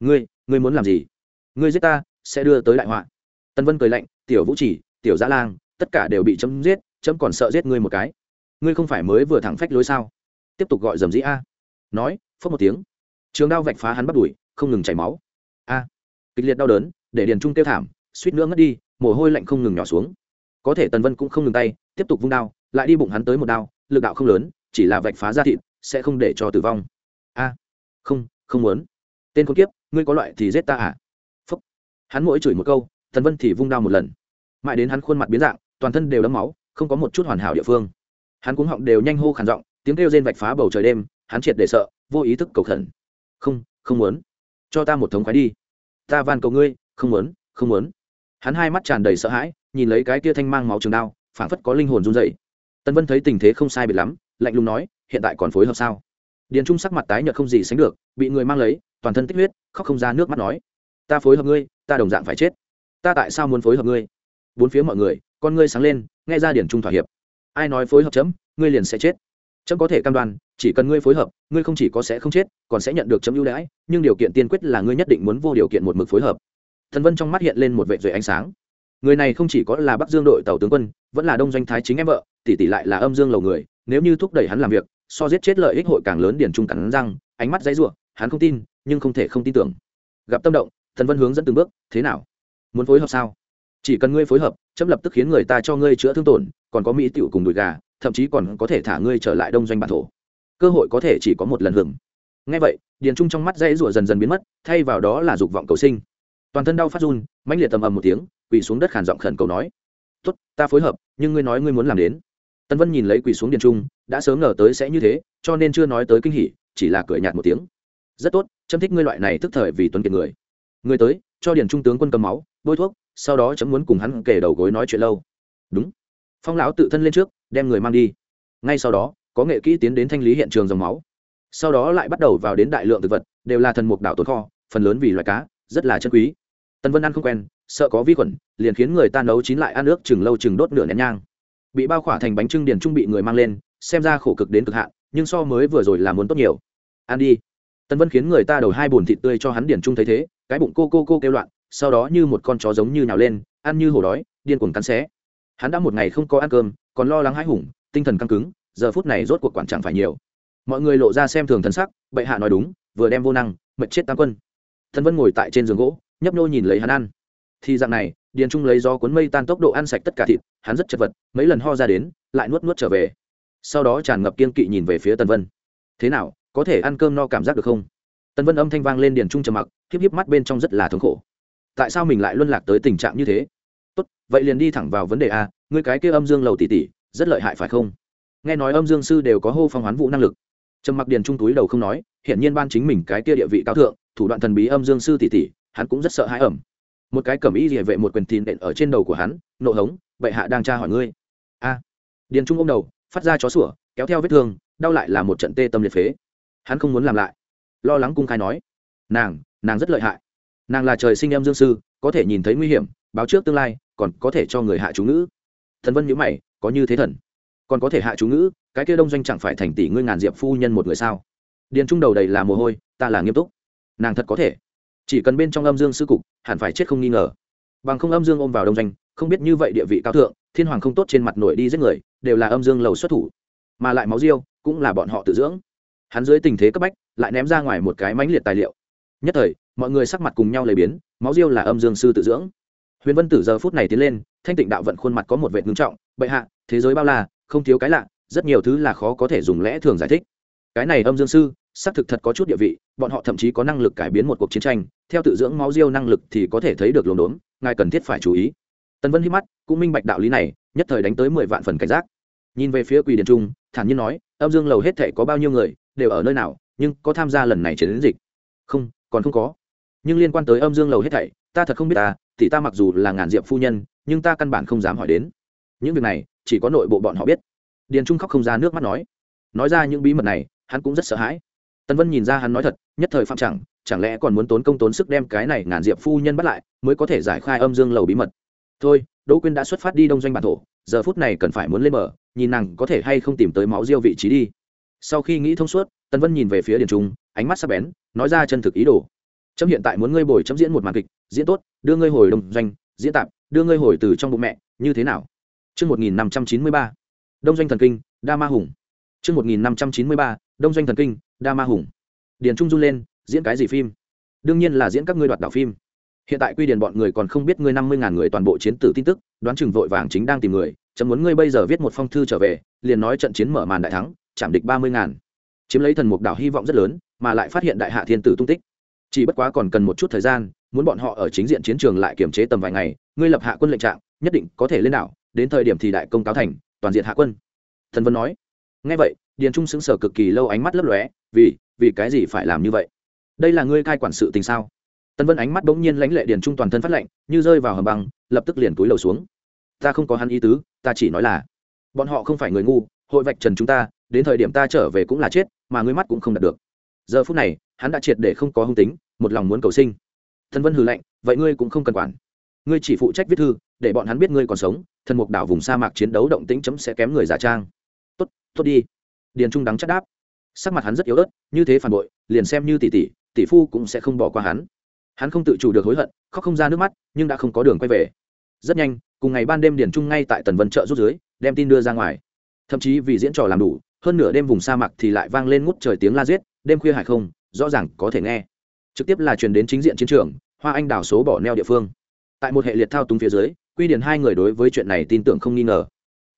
Ngươi ngươi muốn làm gì? Ngươi giết ta sẽ đưa tới đại họa. Tân vân cười lạnh tiểu vũ chỉ tiểu giã lang tất cả đều bị chấm giết chấm còn sợ giết ngươi một cái. Ngươi không phải mới vừa thẳng phách lối sao? Tiếp tục gọi dầm dĩ a. Nói phớt một tiếng. Trường đao vạch phá hắn bắt đuổi không ngừng chảy máu. A. Kịch liệt đau đớn để điền trung kêu thảm, suýt nữa ngất đi, mồ hôi lạnh không ngừng nhỏ xuống. Có thể tần vân cũng không ngừng tay, tiếp tục vung đao, lại đi bụng hắn tới một đao, lực đạo không lớn, chỉ là vạch phá ra thịt, sẽ không để cho tử vong. A, không không muốn. Tên con kiếp, ngươi có loại thì giết ta à? Phúc. Hắn mỗi chửi một câu, tần vân thì vung đao một lần. Mãi đến hắn khuôn mặt biến dạng, toàn thân đều đấm máu, không có một chút hoàn hảo địa phương. Hắn cuống họng đều nhanh hô khản giọng, tiếng kêu rên vạch phá bầu trời đêm, hắn triệt để sợ, vô ý thức cầu khẩn. Không không muốn. Cho ta một thống khoái đi. Ta van cầu ngươi không muốn không muốn. Hắn hai mắt tràn đầy sợ hãi, nhìn lấy cái kia thanh mang máu trường đao, phảng phất có linh hồn run dậy tân vân thấy tình thế không sai biệt lắm, lạnh lùng nói, hiện tại còn phối hợp sao? Điền trung sắc mặt tái nhợt không gì sánh được, bị người mang lấy, toàn thân tích huyết, khóc không ra nước mắt nói, ta phối hợp ngươi, ta đồng dạng phải chết. Ta tại sao muốn phối hợp ngươi? Bốn phía mọi người, con ngươi sáng lên, nghe ra điển trung thỏa hiệp. Ai nói phối hợp chấm, ngươi liền sẽ chết. Chấm có thể cam đoan, chỉ cần ngươi phối hợp, ngươi không chỉ có sẽ không chết, còn sẽ nhận được chấm ưu đãi, nhưng điều kiện tiên quyết là ngươi nhất định muốn vô điều kiện một mực phối hợp thần vân trong mắt hiện lên một vệ duệ ánh sáng. Người này không chỉ có là bắc dương đội tàu tướng quân, vẫn là đông doanh thái chính em vợ, tỷ tỷ lại là âm dương lầu người, nếu như thúc đẩy hắn làm việc, so giết chết lợi ích hội càng lớn điển trung cắn răng, ánh mắt dãy ruộng hắn không tin, nhưng không thể không tin tưởng. Gặp tâm động, thần vân hướng dẫn từng bước, thế nào? Muốn phối hợp sao? Chỉ cần ngươi phối hợp, chấm lập tức khiến người ta cho ngươi chữa thương tổn, còn có mỹ tiểu cùng đùi gà, thậm chí còn có thể thả ngươi trở lại đông doanh bản thổ. Cơ hội có thể chỉ có một lần hưởng. Ngay vậy điền trung trong mắt dãy rủa dần dần biến mất, thay vào đó là dục vọng cầu sinh toàn thân đau phát run, mãnh liệt tầm ầm một tiếng, quỳ xuống đất khản giọng khẩn cầu nói, tốt, ta phối hợp, nhưng ngươi nói ngươi muốn làm đến. Tân vân nhìn lấy quỳ xuống điền trung, đã sớm ngờ tới sẽ như thế, cho nên chưa nói tới kinh hỉ, chỉ là cười nhạt một tiếng. Rất tốt, chấm thích ngươi loại này thức thời vì tuấn kiệt người. Người tới, cho điền trung tướng quân cầm máu, bôi thuốc, sau đó chấm muốn cùng hắn kể đầu gối nói chuyện lâu. Đúng. Phong lão tự thân lên trước, đem người mang đi. Ngay sau đó, có nghệ kỹ tiến đến thanh lý hiện trường dòng máu. Sau đó lại bắt đầu vào đến đại lượng thực vật, đều là thần mục đảo tồn kho, phần lớn vì loài cá rất là chân quý. Tân vân ăn không quen, sợ có vi khuẩn, liền khiến người ta nấu chín lại ăn nước chừng lâu chừng đốt nửa nén nhang. Bị bao khỏa thành bánh trưng điền trung bị người mang lên, xem ra khổ cực đến cực hạn, nhưng so mới vừa rồi là muốn tốt nhiều. Ăn đi. Tân vân khiến người ta đầu hai bồn thịt tươi cho hắn điền trung thấy thế, cái bụng cô cô cô kêu loạn, sau đó như một con chó giống như nhào lên, ăn như hổ đói, điên cuồng cắn xé. Hắn đã một ngày không có ăn cơm, còn lo lắng hãi hùng, tinh thần căng cứng, giờ phút này rốt cuộc quản chẳng phải nhiều. Mọi người lộ ra xem thường thần sắc, bệ hạ nói đúng, vừa đem vô năng mệt chết tam quân thân vân ngồi tại trên giường gỗ, nhấp nô nhìn lấy hắn ăn. Thì dạng này, điền trung lấy do cuốn mây tan tốc độ ăn sạch tất cả thịt, hắn rất chật vật, mấy lần ho ra đến, lại nuốt nuốt trở về. Sau đó tràn ngập kiên kỵ nhìn về phía tần vân. Thế nào, có thể ăn cơm no cảm giác được không? Tần vân âm thanh vang lên điền trung trầm mặc híp hiếp mắt bên trong rất là thống khổ. Tại sao mình lại luân lạc tới tình trạng như thế? Tốt, vậy liền đi thẳng vào vấn đề a, ngươi cái kia âm dương lầu tỷ tỷ, rất lợi hại phải không? Nghe nói âm dương sư đều có hô phong hoán vũ năng lực trầm mặc điền trung túi đầu không nói hiện nhiên ban chính mình cái kia địa vị cao thượng, thủ đoạn thần bí âm dương sư tỷ tỷ, hắn cũng rất sợ hãi ẩm. Một cái cẩm y địa vệ một quyền thìn đện ở trên đầu của hắn, nộ hống, bệ hạ đang tra hỏi ngươi. A. Điền trung ôm đầu, phát ra chó sủa, kéo theo vết thương, đau lại là một trận tê tâm liệt phế. Hắn không muốn làm lại. Lo lắng cung khai nói, nàng nàng rất lợi hại. Nàng là trời sinh em dương sư, có thể nhìn thấy nguy hiểm, báo trước tương lai, còn có thể cho người hạ chú ngữ. Thần vân nhữ mày, có như thế thần? Còn có thể hạ chú ngữ, cái kia đông doanh chẳng phải thành tỷ ngươi ngàn diệp phu nhân một người sao? Điền trung đầu đầy là mồ hôi, ta là nghiêm túc. Nàng thật có thể. Chỉ cần bên trong âm dương sư cục, hẳn phải chết không nghi ngờ. Bằng không âm dương ôm vào đông doanh, không biết như vậy địa vị cao thượng, thiên hoàng không tốt trên mặt nổi đi giết người, đều là âm dương lầu xuất thủ. Mà lại máu riêu cũng là bọn họ tự dưỡng. Hắn dưới tình thế cấp bách, lại ném ra ngoài một cái mãnh liệt tài liệu. Nhất thời, mọi người sắc mặt cùng nhau lấy biến, máu riêu là âm dương sư tự dưỡng. Huyền vân tử giờ phút này tiến lên, thanh tịnh đạo vận khuôn mặt có một vệ ngưng trọng, bệ hạ, thế giới bao la không thiếu cái lạ, rất nhiều thứ là khó có thể dùng lẽ thường giải thích. Cái này âm dương sư, xác thực thật có chút địa vị, bọn họ thậm chí có năng lực cải biến một cuộc chiến tranh, theo tự dưỡng máu riêu năng lực thì có thể thấy được lồn đốn, ngài cần thiết phải chú ý. Tân vân hít mắt, cũng minh bạch đạo lý này, nhất thời đánh tới mười vạn phần cảnh giác. Nhìn về phía quỳ điện trung, thản nhiên nói, âm dương lầu hết thể có bao nhiêu người, đều ở nơi nào, nhưng có tham gia lần này chiến dịch? Không, còn không có. Nhưng liên quan tới âm dương lầu hết thảy, ta thật không biết ta thì ta mặc dù là ngàn diệp phu nhân, nhưng ta căn bản không dám hỏi đến. Những việc này chỉ có nội bộ bọn họ biết. Điền trung khóc không ra nước mắt nói. Nói ra những bí mật này hắn cũng rất sợ hãi. Tân vân nhìn ra hắn nói thật nhất thời phạm chẳng chẳng lẽ còn muốn tốn công tốn sức đem cái này ngàn diệp phu nhân bắt lại mới có thể giải khai âm dương lầu bí mật. Thôi đỗ quyên đã xuất phát đi đông doanh bản thổ giờ phút này cần phải muốn lên mở, nhìn nàng có thể hay không tìm tới máu diêu vị trí đi. Sau khi nghĩ thông suốt tân vân nhìn về phía điền trung ánh mắt sắc bén nói ra chân thực ý đồ. Trâm hiện tại muốn ngươi bồi chấm diễn một màn kịch diễn tốt đưa ngươi hồi đông doanh diễn tạp đưa ngươi hồi từ trong bụng mẹ như thế nào? Chương 1593, Đông doanh thần kinh, Đa Ma Hùng. Chương 1593, Đông doanh thần kinh, Đa Ma Hùng. Điền Trung run lên, diễn cái gì phim? Đương nhiên là diễn các ngươi đoạt đảo phim. Hiện tại quy điền bọn người còn không biết ngươi năm mươi ngàn người toàn bộ chiến tử tin tức, đoán chừng vội vàng chính đang tìm người, chấm muốn ngươi bây giờ viết một phong thư trở về, liền nói trận chiến mở màn đại thắng, chạm địch ba mươi ngàn. Chiếm lấy thần mục đảo hy vọng rất lớn, mà lại phát hiện đại hạ thiên tử tung tích. Chỉ bất quá còn cần một chút thời gian, muốn bọn họ ở chính diện chiến trường lại kiểm chế tầm vài ngày, ngươi lập hạ quân lệnh trạng, nhất định có thể lên đảo, đến thời điểm thì đại công cáo thành, toàn diện hạ quân. Thần vân nói. Ngay vậy, điền trung xứng sở cực kỳ lâu ánh mắt lấp lóe, vì vì cái gì phải làm như vậy? Đây là ngươi cai quản sự tình sao? Tân vân ánh mắt bỗng nhiên lãnh lệ điền trung toàn thân phát lệnh như rơi vào hầm băng, lập tức liền túi lầu xuống. Ta không có hắn ý tứ, ta chỉ nói là, bọn họ không phải người ngu, hội vạch trần chúng ta, đến thời điểm ta trở về cũng là chết, mà ngươi mắt cũng không đạt được. Giờ phút này, hắn đã triệt để không có hung tính, một lòng muốn cầu sinh. Thân vân hừ lạnh, vậy ngươi cũng không cần quản ngươi chỉ phụ trách viết thư, để bọn hắn biết ngươi còn sống, thần mục đảo vùng sa mạc chiến đấu động tĩnh chấm sẽ kém người giả trang. Tốt tốt đi. Điền trung đắng chắc đáp. Sắc mặt hắn rất yếu ớt, như thế phản bội, liền xem như tỷ tỷ tỷ phu cũng sẽ không bỏ qua hắn. Hắn không tự chủ được hối hận, khóc không ra nước mắt, nhưng đã không có đường quay về. Rất nhanh, cùng ngày ban đêm điền trung ngay tại tần vân chợ rút dưới, đem tin đưa ra ngoài. Thậm chí vì diễn trò làm đủ, hơn nửa đêm vùng sa mạc thì lại vang lên ngút trời tiếng la giết, đêm khuya hải không, rõ ràng có thể nghe. Trực tiếp là truyền đến chính diện chiến trường, hoa anh đào số bỏ neo địa phương tại một hệ liệt thao túng phía dưới, quy điển hai người đối với chuyện này tin tưởng không nghi ngờ.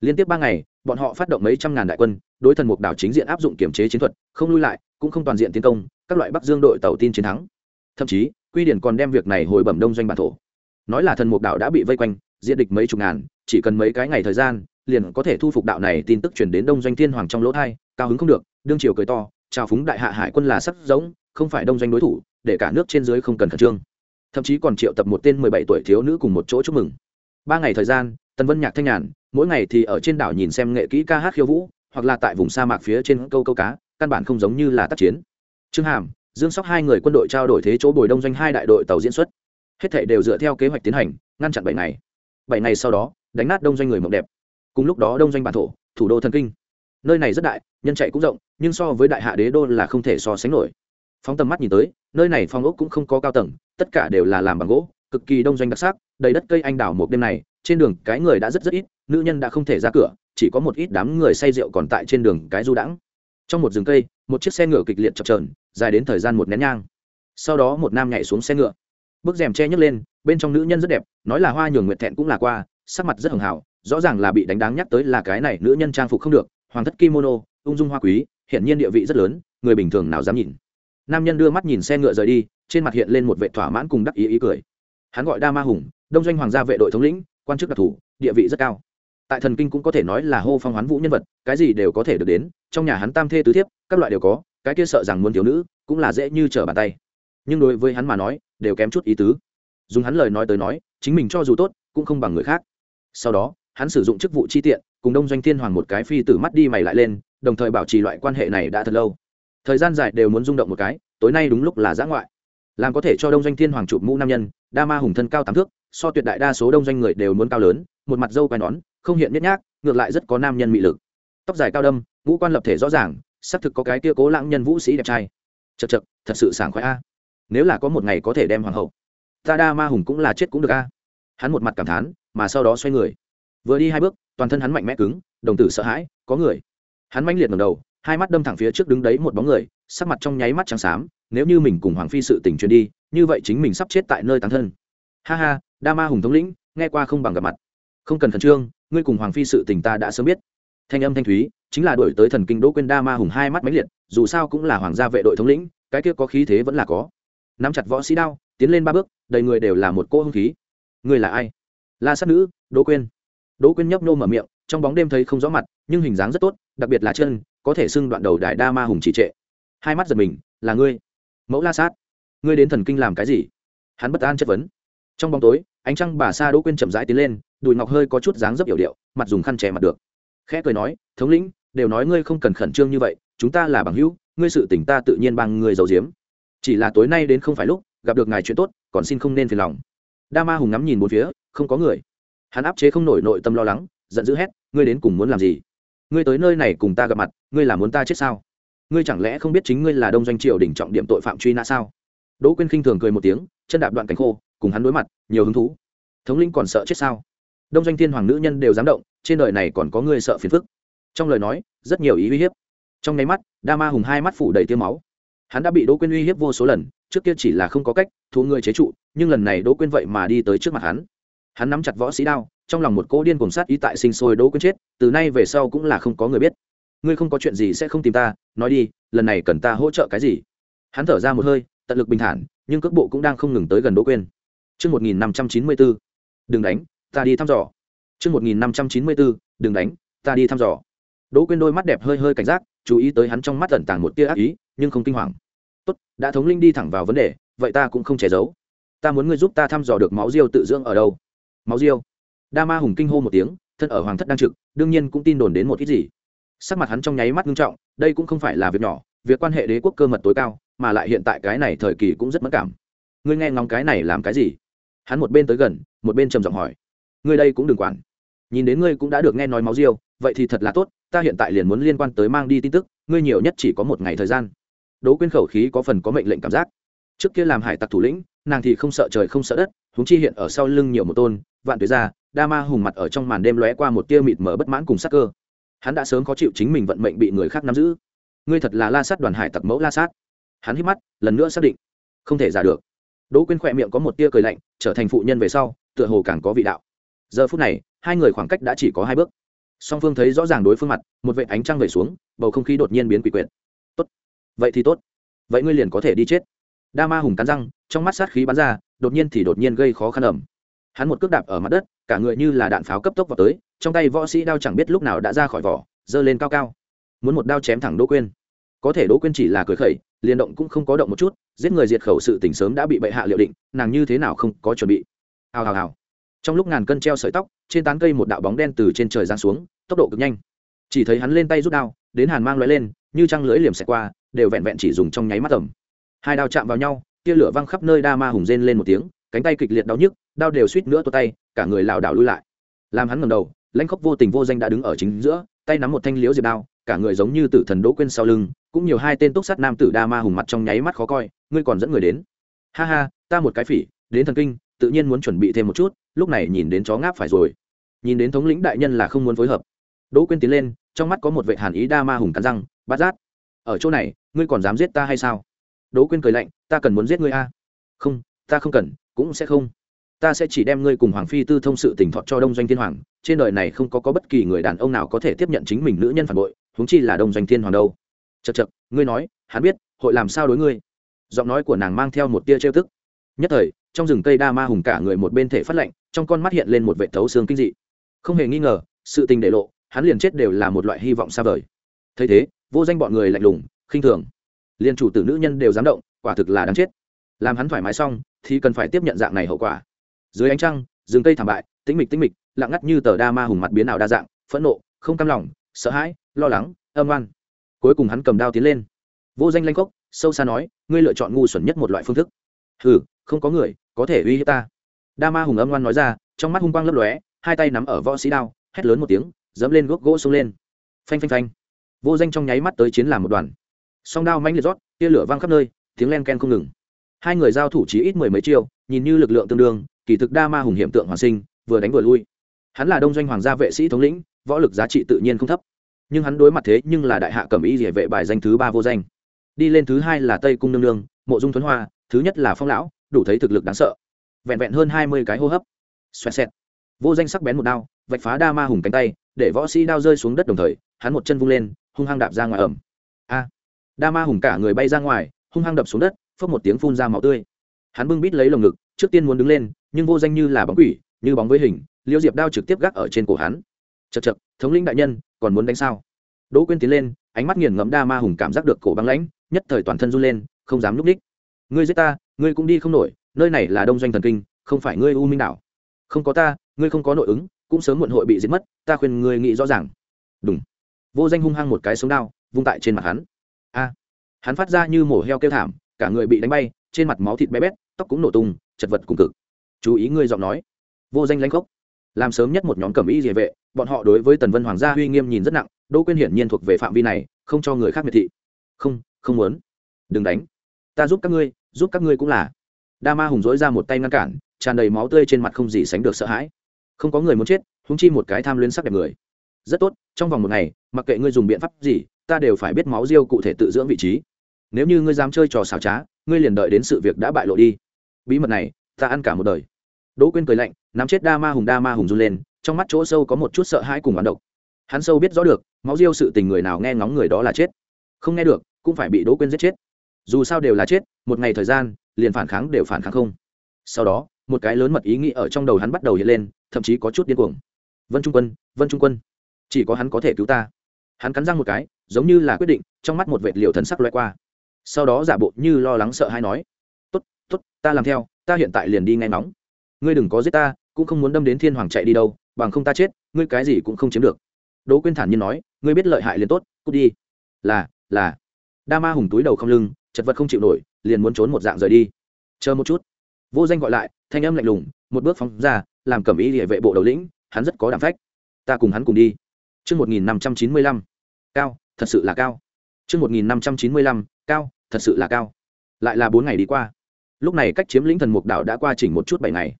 Liên tiếp ba ngày, bọn họ phát động mấy trăm ngàn đại quân, đối thần mục đảo chính diện áp dụng kiểm chế chiến thuật, không lui lại, cũng không toàn diện tiến công, các loại bắc dương đội tàu tin chiến thắng. Thậm chí, quy điển còn đem việc này hồi bẩm đông doanh bản thổ. Nói là thần mục đảo đã bị vây quanh, diện địch mấy chục ngàn, chỉ cần mấy cái ngày thời gian, liền có thể thu phục đạo này tin tức chuyển đến đông doanh thiên hoàng trong lỗ thai, cao hứng không được, đương triều cười to, chào phúng đại hạ hải quân là sắc giống, không phải đông doanh đối thủ, để cả nước trên dưới không cần khẩn trương thậm chí còn triệu tập một tên mười bảy tuổi thiếu nữ cùng một chỗ chúc mừng. Ba ngày thời gian, tần vân nhạc thanh nhàn, mỗi ngày thì ở trên đảo nhìn xem nghệ kỹ ca hát khiêu vũ, hoặc là tại vùng sa mạc phía trên câu câu cá, căn bản không giống như là tác chiến. Trương hàm, dương sóc hai người quân đội trao đổi thế chỗ bồi đông doanh hai đại đội tàu diễn xuất. Hết thể đều dựa theo kế hoạch tiến hành, ngăn chặn bảy ngày. Bảy ngày sau đó, đánh nát đông doanh người mộng đẹp. Cùng lúc đó đông doanh bản thổ, thủ đô thần kinh. Nơi này rất đại, nhân chạy cũng rộng, nhưng so với đại hạ đế đô là không thể so sánh nổi phóng tầm mắt nhìn tới, nơi này phong ốc cũng không có cao tầng, tất cả đều là làm bằng gỗ, cực kỳ đông doanh đặc sắc, đầy đất cây anh đào một đêm này, trên đường cái người đã rất rất ít, nữ nhân đã không thể ra cửa, chỉ có một ít đám người say rượu còn tại trên đường cái du đãng. Trong một rừng cây, một chiếc xe ngựa kịch liệt chập trờn dài đến thời gian một nén nhang. Sau đó một nam nhảy xuống xe ngựa. Bước rèm che nhấc lên, bên trong nữ nhân rất đẹp, nói là hoa nhường nguyện thẹn cũng là qua, sắc mặt rất hường hảo rõ ràng là bị đánh đáng nhắc tới là cái này nữ nhân trang phục không được, hoàng thất kimono, ung dung hoa quý hiện nhiên địa vị rất lớn, người bình thường nào dám nhìn nam nhân đưa mắt nhìn xe ngựa rời đi, trên mặt hiện lên một vệ thỏa mãn cùng đắc ý ý cười. Hắn gọi đa ma hùng, đông doanh hoàng gia vệ đội thống lĩnh, quan chức đặc thù địa vị rất cao. Tại thần kinh cũng có thể nói là hô phong hoán vũ nhân vật, cái gì đều có thể được đến, trong nhà hắn tam thê tứ thiếp, các loại đều có, cái kia sợ rằng muốn thiếu nữ, cũng là dễ như trở bàn tay. Nhưng đối với hắn mà nói, đều kém chút ý tứ. Dùng hắn lời nói tới nói, chính mình cho dù tốt, cũng không bằng người khác. Sau đó, hắn sử dụng chức vụ chi tiện, cùng đông doanh thiên hoàng một cái phi tử mắt đi mày lại lên, đồng thời bảo trì loại quan hệ này đã thật lâu thời gian dài đều muốn rung động một cái, tối nay đúng lúc là giã ngoại. Làm có thể cho đông doanh thiên hoàng chụp mũ nam nhân, đa ma hùng thân cao tám thước, so tuyệt đại đa số đông doanh người đều muốn cao lớn, một mặt dâu quai nón, không hiện nhét nhác, ngược lại rất có nam nhân mị lực. Tóc dài cao đâm, ngũ quan lập thể rõ ràng, xác thực có cái kia cố lãng nhân vũ sĩ đẹp trai. Chật chật thật sự sảng khoái a. Nếu là có một ngày có thể đem hoàng hậu, ta đa ma hùng cũng là chết cũng được a. Hắn một mặt cảm thán, mà sau đó xoay người. Vừa đi hai bước, toàn thân hắn mạnh mẽ cứng, đồng tử sợ hãi, có người. Hắn manh liệt ngầm đầu hai mắt đâm thẳng phía trước đứng đấy một bóng người, sắc mặt trong nháy mắt trắng xám, nếu như mình cùng hoàng phi sự tình truyền đi, như vậy chính mình sắp chết tại nơi tán thân. Ha ha, đa ma hùng thống lĩnh, nghe qua không bằng gặp mặt. Không cần khẩn trương, ngươi cùng hoàng phi sự tình ta đã sớm biết. Thanh âm thanh thúy, chính là đổi tới thần kinh đỗ quên đa ma hùng hai mắt máy liệt, dù sao cũng là hoàng gia vệ đội thống lĩnh, cái kia có khí thế vẫn là có. Nắm chặt võ sĩ đao, tiến lên ba bước, đầy người đều là một cô hung khí. Người là ai? La sát nữ, đỗ quên đỗ quên nhấp nô mở miệng, trong bóng đêm thấy không rõ mặt, nhưng hình dáng rất tốt, đặc biệt là chân có thể xưng đoạn đầu đại đa ma hùng chỉ trệ. Hai mắt giật mình, là ngươi. Mẫu la sát, ngươi đến thần kinh làm cái gì? Hắn bất an chất vấn. Trong bóng tối, ánh trăng bà sa đỗ quên chậm rãi tiến lên, đùi ngọc hơi có chút dáng dấp hiểu điệu, mặt dùng khăn chè mặt được. Khẽ cười nói, thống lĩnh, đều nói ngươi không cần khẩn trương như vậy, chúng ta là bằng hữu, ngươi sự tỉnh ta tự nhiên bằng người giàu diếm chỉ là tối nay đến không phải lúc, gặp được ngài chuyện tốt, còn xin không nên phiền lòng. Đa ma hùng ngắm nhìn bốn phía, không có người. Hắn áp chế không nổi nội tâm lo lắng, giận dữ hét, ngươi đến cùng muốn làm gì? Ngươi tới nơi này cùng ta gặp mặt, ngươi là muốn ta chết sao? Ngươi chẳng lẽ không biết chính ngươi là đông doanh triều đỉnh trọng điểm tội phạm truy nã sao? Đỗ quyên khinh thường cười một tiếng, chân đạp đoạn cánh khô, cùng hắn đối mặt, nhiều hứng thú. Thống linh còn sợ chết sao? Đông doanh thiên hoàng nữ nhân đều dám động, trên đời này còn có người sợ phiền phức. Trong lời nói, rất nhiều ý uy hiếp. Trong nháy mắt, đa ma hùng hai mắt phủ đầy tiêu máu. Hắn đã bị đỗ quyên uy hiếp vô số lần, trước kia chỉ là không có cách thu người chế trụ, nhưng lần này đỗ quyên vậy mà đi tới trước mặt hắn hắn nắm chặt võ sĩ đao trong lòng một cỗ điên cùng sát ý tại sinh sôi đỗ quyên chết từ nay về sau cũng là không có người biết ngươi không có chuyện gì sẽ không tìm ta nói đi lần này cần ta hỗ trợ cái gì hắn thở ra một hơi tận lực bình thản nhưng cước bộ cũng đang không ngừng tới gần đỗ quyên Trước 1594, đừng đánh, ta đi thăm dò. chương một nghìn năm trăm chín mươi bốn đừng đánh, ta đi thăm dò. Đỗ Quyên đôi mắt đẹp hơi hơi cảnh giác, chú ý tới hắn trong mắt ẩn tàng một tia ác ý, nhưng không kinh hoàng. "Tốt, đã thống linh đi thẳng vào vấn đề, vậy ta cũng không che giấu. Ta muốn ngươi giúp ta thăm dò được máu diêu tự dưỡng ở đâu?" Máu diêu? Đa Ma Hùng kinh hô một tiếng, thân ở hoàng thất đang trực, đương nhiên cũng tin đồn đến một ít gì. Sắc mặt hắn trong nháy mắt nghiêm trọng, đây cũng không phải là việc nhỏ, việc quan hệ đế quốc cơ mật tối cao, mà lại hiện tại cái này thời kỳ cũng rất mất cảm. Ngươi nghe ngóng cái này làm cái gì? Hắn một bên tới gần, một bên trầm giọng hỏi ngươi đây cũng đừng quản nhìn đến ngươi cũng đã được nghe nói máu diêu vậy thì thật là tốt ta hiện tại liền muốn liên quan tới mang đi tin tức ngươi nhiều nhất chỉ có một ngày thời gian đỗ quyên khẩu khí có phần có mệnh lệnh cảm giác trước kia làm hải tặc thủ lĩnh nàng thì không sợ trời không sợ đất huống chi hiện ở sau lưng nhiều một tôn, vạn tuế ra đa ma hùng mặt ở trong màn đêm lóe qua một tia mịt mờ bất mãn cùng sắc cơ. Hắn đã sớm khó chịu chính mình vận mệnh bị người khác nắm giữ. Ngươi thật là la sát đoàn hải tặc mẫu la sát. Hắn hít mắt, lần nữa xác định, không thể giả được. Đỗ quyên khỏe miệng có một tia cười lạnh, trở thành phụ nhân về sau, tựa hồ càng có vị đạo. Giờ phút này, hai người khoảng cách đã chỉ có hai bước. Song phương thấy rõ ràng đối phương mặt, một vệ ánh trăng về xuống, bầu không khí đột nhiên biến quỷ quyệt. Tốt, vậy thì tốt. Vậy ngươi liền có thể đi chết. Đa ma hùng cắn răng, trong mắt sát khí bắn ra đột nhiên thì đột nhiên gây khó khăn ẩm. Hắn một cước đạp ở mặt đất, cả người như là đạn pháo cấp tốc vào tới, trong tay võ sĩ đao chẳng biết lúc nào đã ra khỏi vỏ, giơ lên cao cao. Muốn một đao chém thẳng đỗ quyên. Có thể đỗ quyên chỉ là cười khẩy, liền động cũng không có động một chút, giết người diệt khẩu sự tình sớm đã bị bệ hạ liệu định, nàng như thế nào không có chuẩn bị. Hào hào hào. Trong lúc ngàn cân treo sợi tóc, trên tán cây một đạo bóng đen từ trên trời giáng xuống, tốc độ cực nhanh. Chỉ thấy hắn lên tay rút đao, đến hàn mang loại lên, như trăng lưỡi liềm xẹt qua, đều vẹn vẹn chỉ dùng trong nháy mắt tầm hai đao chạm vào nhau tia lửa văng khắp nơi đa ma hùng rên lên một tiếng, cánh tay kịch liệt đau nhức, đao đều suýt nữa tuột tay, cả người lảo đảo lui lại. Làm hắn ngầm đầu, lãnh khóc vô tình vô danh đã đứng ở chính giữa, tay nắm một thanh liếu diệp đao, cả người giống như tử thần đỗ quên sau lưng, cũng nhiều hai tên túc sát nam tử đa ma hùng mặt trong nháy mắt khó coi, ngươi còn dẫn người đến. Ha ha, ta một cái phỉ, đến thần kinh, tự nhiên muốn chuẩn bị thêm một chút, lúc này nhìn đến chó ngáp phải rồi. Nhìn đến thống lĩnh đại nhân là không muốn phối hợp. Đỗ quyên tiến lên, trong mắt có một vệ hàn ý đa ma hùng cắn răng, bát giác, ở chỗ này, ngươi còn dám giết ta hay sao? Đỗ quyên cười lạnh ta cần muốn giết ngươi a. À? không ta không cần cũng sẽ không. Ta sẽ chỉ đem ngươi cùng hoàng phi tư thông sự tỉnh thọ cho đông doanh thiên hoàng trên đời này không có, có bất kỳ người đàn ông nào có thể tiếp nhận chính mình nữ nhân phản bội huống chi là đông doanh thiên hoàng đâu. Chật chật ngươi nói hắn biết hội làm sao đối ngươi? Giọng nói của nàng mang theo một tia trêu tức. Nhất thời trong rừng cây đa ma hùng cả người một bên thể phát lạnh trong con mắt hiện lên một vệ thấu xương kinh dị. Không hề nghi ngờ sự tình để lộ hắn liền chết đều là một loại hy vọng xa vời. Thấy thế vô danh bọn người lạnh lùng khinh thường. Liền chủ tử nữ nhân đều dám động quả thực là đáng chết. Làm hắn thoải mái xong, thì cần phải tiếp nhận dạng này hậu quả. Dưới ánh trăng, rừng cây thảm bại, tĩnh mịch tĩnh mịch, lặng ngắt như tờ đa ma hùng mặt biến ảo đa dạng, phẫn nộ, không cam lòng, sợ hãi, lo lắng, âm oan. Cuối cùng hắn cầm đao tiến lên. Vô danh lanh cốc sâu xa nói, ngươi lựa chọn ngu xuẩn nhất một loại phương thức. Hừ, không có người có thể uy hiếp ta. Đa ma hùng âm oan nói ra, trong mắt hung quang lấp lóe, hai tay nắm ở võ sĩ đao, hét lớn một tiếng, dẫm lên gốc gỗ xông lên. Phanh phanh phanh. Vô danh trong nháy mắt tới chiến làm một đoàn. Song đao manh liệt rót, tia lửa văng khắp nơi tiếng len ken không ngừng. Hai người giao thủ chỉ ít mười mấy chiêu, nhìn như lực lượng tương đương, kỳ thực đa ma hùng hiểm tượng hoàn sinh, vừa đánh vừa lui. Hắn là đông doanh hoàng gia vệ sĩ thống lĩnh, võ lực giá trị tự nhiên không thấp. Nhưng hắn đối mặt thế nhưng là đại hạ cẩm ý địa vệ bài danh thứ ba vô danh. Đi lên thứ hai là tây cung nương nương, mộ dung thuấn hoa, thứ nhất là phong lão, đủ thấy thực lực đáng sợ. Vẹn vẹn hơn hai mươi cái hô hấp. Xoẹt xẹt. Vô danh sắc bén một đao, vạch phá đa ma hùng cánh tay, để võ sĩ đao rơi xuống đất đồng thời, hắn một chân vung lên, hung hăng đạp ra ngoài ẩm. A. Đa ma hùng cả người bay ra ngoài hung hăng đập xuống đất phớt một tiếng phun ra máu tươi. Hắn bưng bít lấy lồng ngực, trước tiên muốn đứng lên, nhưng vô danh như là bóng quỷ, như bóng với hình, liêu diệp đao trực tiếp gác ở trên cổ hắn. Chật chật thống lĩnh đại nhân, còn muốn đánh sao? Đỗ quyên tiến lên, ánh mắt nghiền ngẫm đa ma hùng cảm giác được cổ băng lãnh, nhất thời toàn thân run lên, không dám núp ních ngươi giết ta, ngươi cũng đi không nổi, nơi này là đông doanh thần kinh, không phải ngươi u minh đảo. Không có ta, ngươi không có nội ứng, cũng sớm muộn hội bị giết mất, ta khuyên ngươi nghĩ rõ ràng. Đúng vô danh hung hăng một cái sống đao, vung tại trên mặt hắn. A hắn phát ra như mổ heo kêu thảm, cả người bị đánh bay, trên mặt máu thịt bé bét, tóc cũng nổ tung, chật vật cùng cực. Chú ý ngươi giọng nói. Vô danh lãnh gốc làm sớm nhất một nhóm cẩm y địa vệ, bọn họ đối với tần vân hoàng gia uy nghiêm nhìn rất nặng, đỗ quyên hiển nhiên thuộc về phạm vi này, không cho người khác miệt thị. Không không muốn. Đừng đánh. Ta giúp các ngươi, giúp các ngươi cũng là. Đa ma hùng dỗi ra một tay ngăn cản, tràn đầy máu tươi trên mặt không gì sánh được sợ hãi. Không có người muốn chết húng chi một cái tham luyến sắc đẹp người. Rất tốt, trong vòng một ngày, mặc kệ ngươi dùng biện pháp gì, ta đều phải biết máu riêu cụ thể tự dưỡng vị trí nếu như ngươi dám chơi trò xảo trá, ngươi liền đợi đến sự việc đã bại lộ đi. Bí mật này, ta ăn cả một đời. Đỗ quyên cười lạnh, nắm chết đa ma hùng, đa ma hùng run lên, trong mắt chỗ sâu có một chút sợ hãi cùng bán độc. Hắn sâu biết rõ được, máu riêu sự tình người nào nghe ngóng người đó là chết. Không nghe được, cũng phải bị đỗ quyên giết chết. Dù sao đều là chết, một ngày thời gian, liền phản kháng đều phản kháng không. Sau đó, một cái lớn mật ý nghĩ ở trong đầu hắn bắt đầu hiện lên, thậm chí có chút điên cuồng. Vân trung quân, vân trung quân, chỉ có hắn có thể cứu ta. Hắn cắn răng một cái, giống như là quyết định, trong mắt một vệt liều thần sắc loay qua sau đó giả bộ như lo lắng sợ hay nói tốt tốt ta làm theo ta hiện tại liền đi ngay nóng ngươi đừng có giết ta cũng không muốn đâm đến thiên hoàng chạy đi đâu bằng không ta chết ngươi cái gì cũng không chiếm được. Đỗ quyên thản nhiên nói ngươi biết lợi hại liền tốt cút đi. Là là. Đa ma hùng túi đầu không lưng chật vật không chịu nổi liền muốn trốn một dạng rời đi. Chờ một chút. Vô danh gọi lại thanh âm lạnh lùng một bước phóng ra làm cẩm y địa vệ bộ đầu lĩnh hắn rất có đảm phách. Ta cùng hắn cùng đi. Trước 1595, cao, thật sự là cao. Trước 1595, cao, thật sự là cao. Lại là bốn ngày đi qua. Lúc này cách chiếm lĩnh thần mục đảo đã qua chỉnh một chút bảy ngày.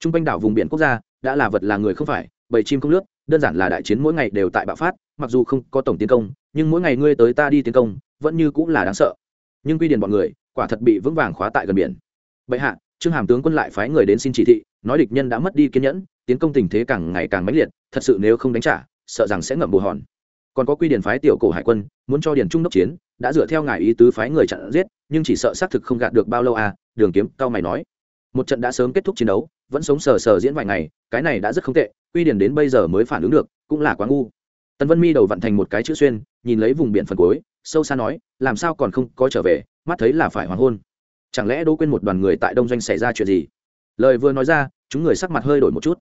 Trung quanh đảo vùng biển quốc gia đã là vật là người không phải, bầy chim không lướt, đơn giản là đại chiến mỗi ngày đều tại bạo phát, mặc dù không có tổng tiến công, nhưng mỗi ngày ngươi tới ta đi tiến công, vẫn như cũng là đáng sợ. Nhưng quy điển bọn người, quả thật bị vững vàng khóa tại gần biển. Bệ hạ, Trương Hàm tướng quân lại phái người đến xin chỉ thị, nói địch nhân đã mất đi kiên nhẫn, tiến công tình thế càng ngày càng mãnh liệt, thật sự nếu không đánh trả, sợ rằng sẽ ngậm bù hòn còn có quy điển phái tiểu cổ hải quân muốn cho điển trung đốc chiến đã dựa theo ngài ý tứ phái người chặn giết, nhưng chỉ sợ xác thực không gạt được bao lâu à đường kiếm, cao mày nói. Một trận đã sớm kết thúc chiến đấu, vẫn sống sờ sờ diễn vài ngày, cái này đã rất không tệ, quy điển đến bây giờ mới phản ứng được, cũng là quá ngu. Tần vân mi đầu vặn thành một cái chữ xuyên, nhìn lấy vùng biển phần cuối, sâu xa nói, làm sao còn không có trở về, mắt thấy là phải hoàng hôn. Chẳng lẽ đỗ quên một đoàn người tại đông doanh xảy ra chuyện gì? Lời vừa nói ra, chúng người sắc mặt hơi đổi một chút.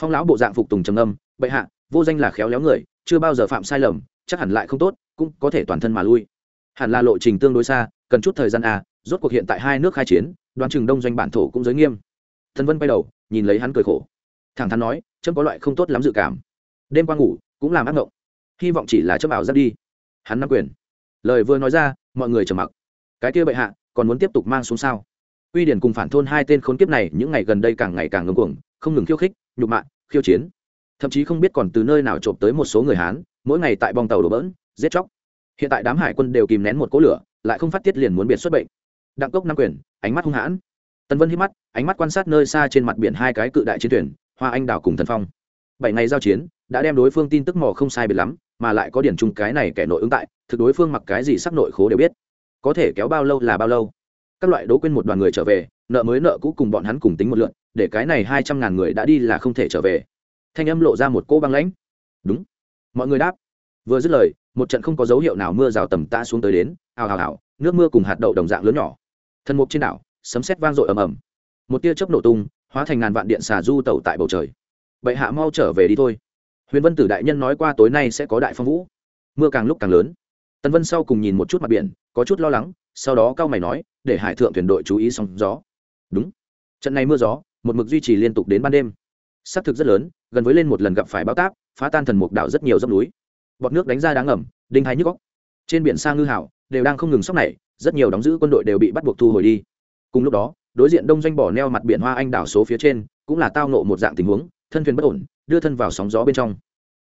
Phong lão bộ dạng phục tùng trầm âm bệ hạ, vô danh là khéo léo người, chưa bao giờ phạm sai lầm, chắc hẳn lại không tốt, cũng có thể toàn thân mà lui hẳn là lộ trình tương đối xa, cần chút thời gian à rốt cuộc hiện tại hai nước khai chiến đoàn chừng đông doanh bản thổ cũng giới nghiêm. Thân vân bay đầu, nhìn lấy hắn cười khổ. Thẳng thắn nói, chấm có loại không tốt lắm dự cảm. Đêm qua ngủ, cũng làm ác mộng hy vọng chỉ là chấm ảo giáp đi. Hắn nắm quyền. Lời vừa nói ra, mọi người trầm mặc. Cái kia bệ hạ, còn muốn tiếp tục mang xuống sao? Uy điển cùng phản thôn hai tên khốn kiếp này, những ngày gần đây càng ngày càng ngưng cuồng không ngừng khiêu khích, nhục mạ, khiêu chiến. Thậm chí không biết còn từ nơi nào trộm tới một số người hán, mỗi ngày tại bong tàu đổ bỡn, giết chóc hiện tại đám hải quân đều kìm nén một cỗ lửa, lại không phát tiết liền muốn biệt xuất bệnh. Đặng cốc nam quyền, ánh mắt hung hãn. Tần vân hít mắt, ánh mắt quan sát nơi xa trên mặt biển hai cái cự đại chiến thuyền, hoa anh đào cùng thần phong. Bảy ngày giao chiến, đã đem đối phương tin tức mò không sai biệt lắm, mà lại có điển chung cái này kẻ nội ứng tại, thực đối phương mặc cái gì sắc nội khố đều biết. Có thể kéo bao lâu là bao lâu. Các loại đố quên một đoàn người trở về, nợ mới nợ cũ cùng bọn hắn cùng tính một lượn, để cái này hai trăm ngàn người đã đi là không thể trở về. Thanh âm lộ ra một cô băng lãnh. Đúng. Mọi người đáp. Vừa dứt lời một trận không có dấu hiệu nào mưa rào tầm ta xuống tới đến, ào ào ào, nước mưa cùng hạt đậu đồng dạng lớn nhỏ. Thần mục trên đảo, sấm sét vang dội ầm ầm. Một tia chớp nổ tung, hóa thành ngàn vạn điện xà du tẩu tại bầu trời. Bệ hạ mau trở về đi thôi. Huyền vân tử đại nhân nói qua tối nay sẽ có đại phong vũ. Mưa càng lúc càng lớn. Tần vân sau cùng nhìn một chút mặt biển, có chút lo lắng, sau đó cao mày nói, để hải thượng thuyền đội chú ý sóng gió. Đúng. Trận này mưa gió, một mực duy trì liên tục đến ban đêm. Xác thực rất lớn, gần với lên một lần gặp phải bão táp, phá tan thần mục đảo rất nhiều dốc núi bọt nước đánh ra đáng ngầm, đinh hai nhức góc trên biển xa ngư hảo đều đang không ngừng sốc này, rất nhiều đóng giữ quân đội đều bị bắt buộc thu hồi đi. Cùng lúc đó, đối diện đông doanh bỏ neo mặt biển hoa anh đảo số phía trên, cũng là tao nộ một dạng tình huống, thân thuyền bất ổn, đưa thân vào sóng gió bên trong.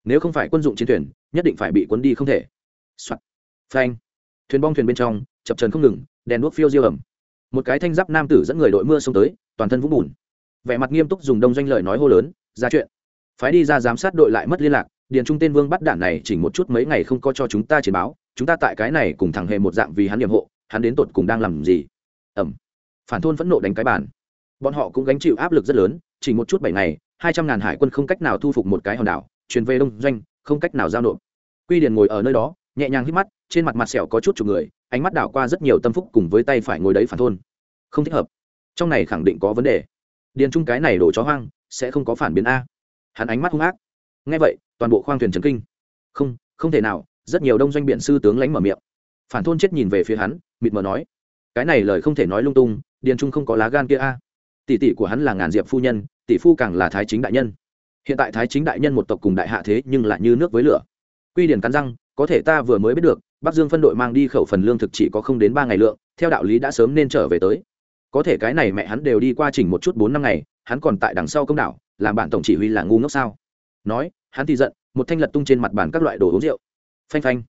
Nếu không phải quân dụng chiến thuyền, nhất định phải bị cuốn đi không thể. thể、Soạn. phanh. Thuyền bong thuyền bên trong, chập trần không ngừng, đèn đuốc phiêu diêu ẩm một cái thanh giáp nam tử dẫn người đội mưa xông tới, toàn thân vũng bùn. Vẻ mặt nghiêm túc dùng đông doanh lời nói hô lớn, ra chuyện. Phái đi ra giám sát đội lại mất liên lạc điền trung tên vương bắt đạn này chỉ một chút mấy ngày không có cho chúng ta chiến báo, chúng ta tại cái này cùng thằng hề một dạng vì hắn nhiệm hộ, hắn đến tột cùng đang làm gì? Ẩm. Phản thôn phẫn nộ đánh cái bàn. Bọn họ cũng gánh chịu áp lực rất lớn, chỉ một chút bảy ngày, hai trăm ngàn hải quân không cách nào thu phục một cái hòn đảo, truyền về đông doanh, không cách nào giao nộp. Quy điền ngồi ở nơi đó, nhẹ nhàng hít mắt, trên mặt mặt sẹo có chút chục người, ánh mắt đảo qua rất nhiều tâm phúc cùng với tay phải ngồi đấy phản thôn. Không thích hợp. Trong này khẳng định có vấn đề. Điền trung cái này đổ chó hoang, sẽ không có phản biến a. Hắn ánh mắt hung ác. Nghe vậy toàn bộ khoang thuyền trấn kinh. Không không thể nào, rất nhiều đông doanh biện sư tướng lánh mở miệng. Phản thôn chết nhìn về phía hắn, mịt mờ nói, cái này lời không thể nói lung tung, điền trung không có lá gan kia a. Tỷ tỷ của hắn là ngàn diệp phu nhân, tỷ phu càng là thái chính đại nhân. Hiện tại thái chính đại nhân một tộc cùng đại hạ thế nhưng lại như nước với lửa. Quy điển cắn răng, có thể ta vừa mới biết được, bắc dương phân đội mang đi khẩu phần lương thực chỉ có không đến ba ngày lượng, theo đạo lý đã sớm nên trở về tới. Có thể cái này mẹ hắn đều đi qua chỉnh một chút bốn năm ngày, hắn còn tại đằng sau công đảo làm bạn tổng chỉ huy là ngu ngốc sao? Nói hắn thì giận, một thanh lật tung trên mặt bàn các loại đồ uống rượu. Phanh phanh,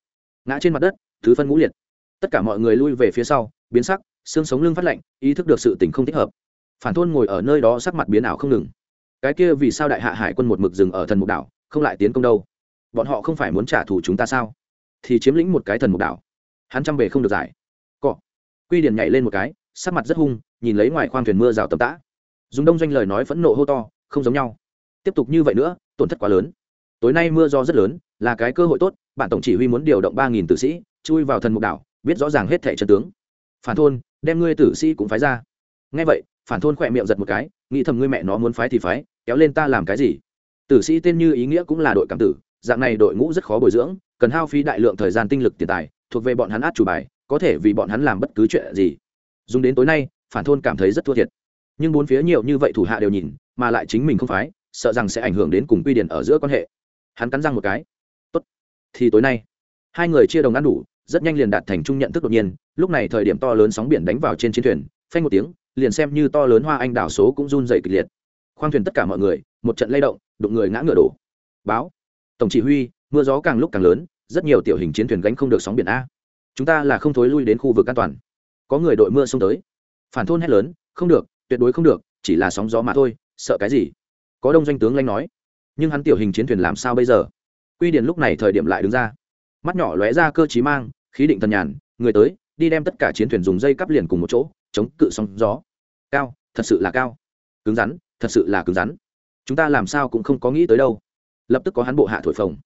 ngã trên mặt đất thứ phân ngũ liệt. Tất cả mọi người lui về phía sau, biến sắc, xương sống lưng phát lạnh, ý thức được sự tình không thích hợp. Phản thôn ngồi ở nơi đó sắc mặt biến ảo không ngừng. Cái kia vì sao đại hạ hải quân một mực rừng ở thần mục đảo, không lại tiến công đâu? Bọn họ không phải muốn trả thù chúng ta sao? Thì chiếm lĩnh một cái thần mục đảo. Hắn chăm bề không được giải. Cọ. Quy điển nhảy lên một cái, sắc mặt rất hung, nhìn lấy ngoài khoang thuyền mưa rào tầm tã. Dùng đông doanh lời nói phẫn nộ hô to, không giống nhau. Tiếp tục như vậy nữa, tổn thất quá lớn tối nay mưa do rất lớn, là cái cơ hội tốt bản tổng chỉ huy muốn điều động ba nghìn tử sĩ, chui vào thần mục đảo, biết rõ ràng hết thẻ trận tướng. Phản thôn, đem ngươi tử sĩ cũng phái ra. Ngay vậy, phản thôn khỏe miệng giật một cái, nghĩ thầm ngươi mẹ nó muốn phái thì phái, kéo lên ta làm cái gì? Tử sĩ tên như ý nghĩa cũng là đội cảm tử, dạng này đội ngũ rất khó bồi dưỡng, cần hao phí đại lượng thời gian tinh lực tiền tài, thuộc về bọn hắn át chủ bài, có thể vì bọn hắn làm bất cứ chuyện gì. Dùng đến tối nay, phản thôn cảm thấy rất thua thiệt. Nhưng bốn phía nhiều như vậy thủ hạ đều nhìn, mà lại chính mình không phái, sợ rằng sẽ ảnh hưởng đến cùng quy điển ở giữa quan hệ hắn cắn răng một cái. Tốt, thì tối nay. Hai người chia đồng ăn đủ, rất nhanh liền đạt thành chung nhận thức đột nhiên, lúc này thời điểm to lớn sóng biển đánh vào trên chiến thuyền, phanh một tiếng, liền xem như to lớn hoa anh đảo số cũng run dày kịch liệt. Khoang thuyền tất cả mọi người, một trận lay động, đụng người ngã ngựa đổ. Báo, tổng chỉ huy, mưa gió càng lúc càng lớn, rất nhiều tiểu hình chiến thuyền gánh không được sóng biển a. Chúng ta là không thối lui đến khu vực an toàn. Có người đội mưa xông tới. Phản thôn hét lớn, không được, tuyệt đối không được, chỉ là sóng gió mà thôi, sợ cái gì? Có đông doanh tướng lanh nói nhưng hắn tiểu hình chiến thuyền làm sao bây giờ? Quy điển lúc này thời điểm lại đứng ra. Mắt nhỏ lóe ra cơ chí mang khí định thần nhàn người tới đi đem tất cả chiến thuyền dùng dây cắp liền cùng một chỗ chống cự sóng gió. Cao thật sự là cao. Cứng rắn thật sự là cứng rắn. Chúng ta làm sao cũng không có nghĩ tới đâu. Lập tức có hắn bộ hạ thổi phồng.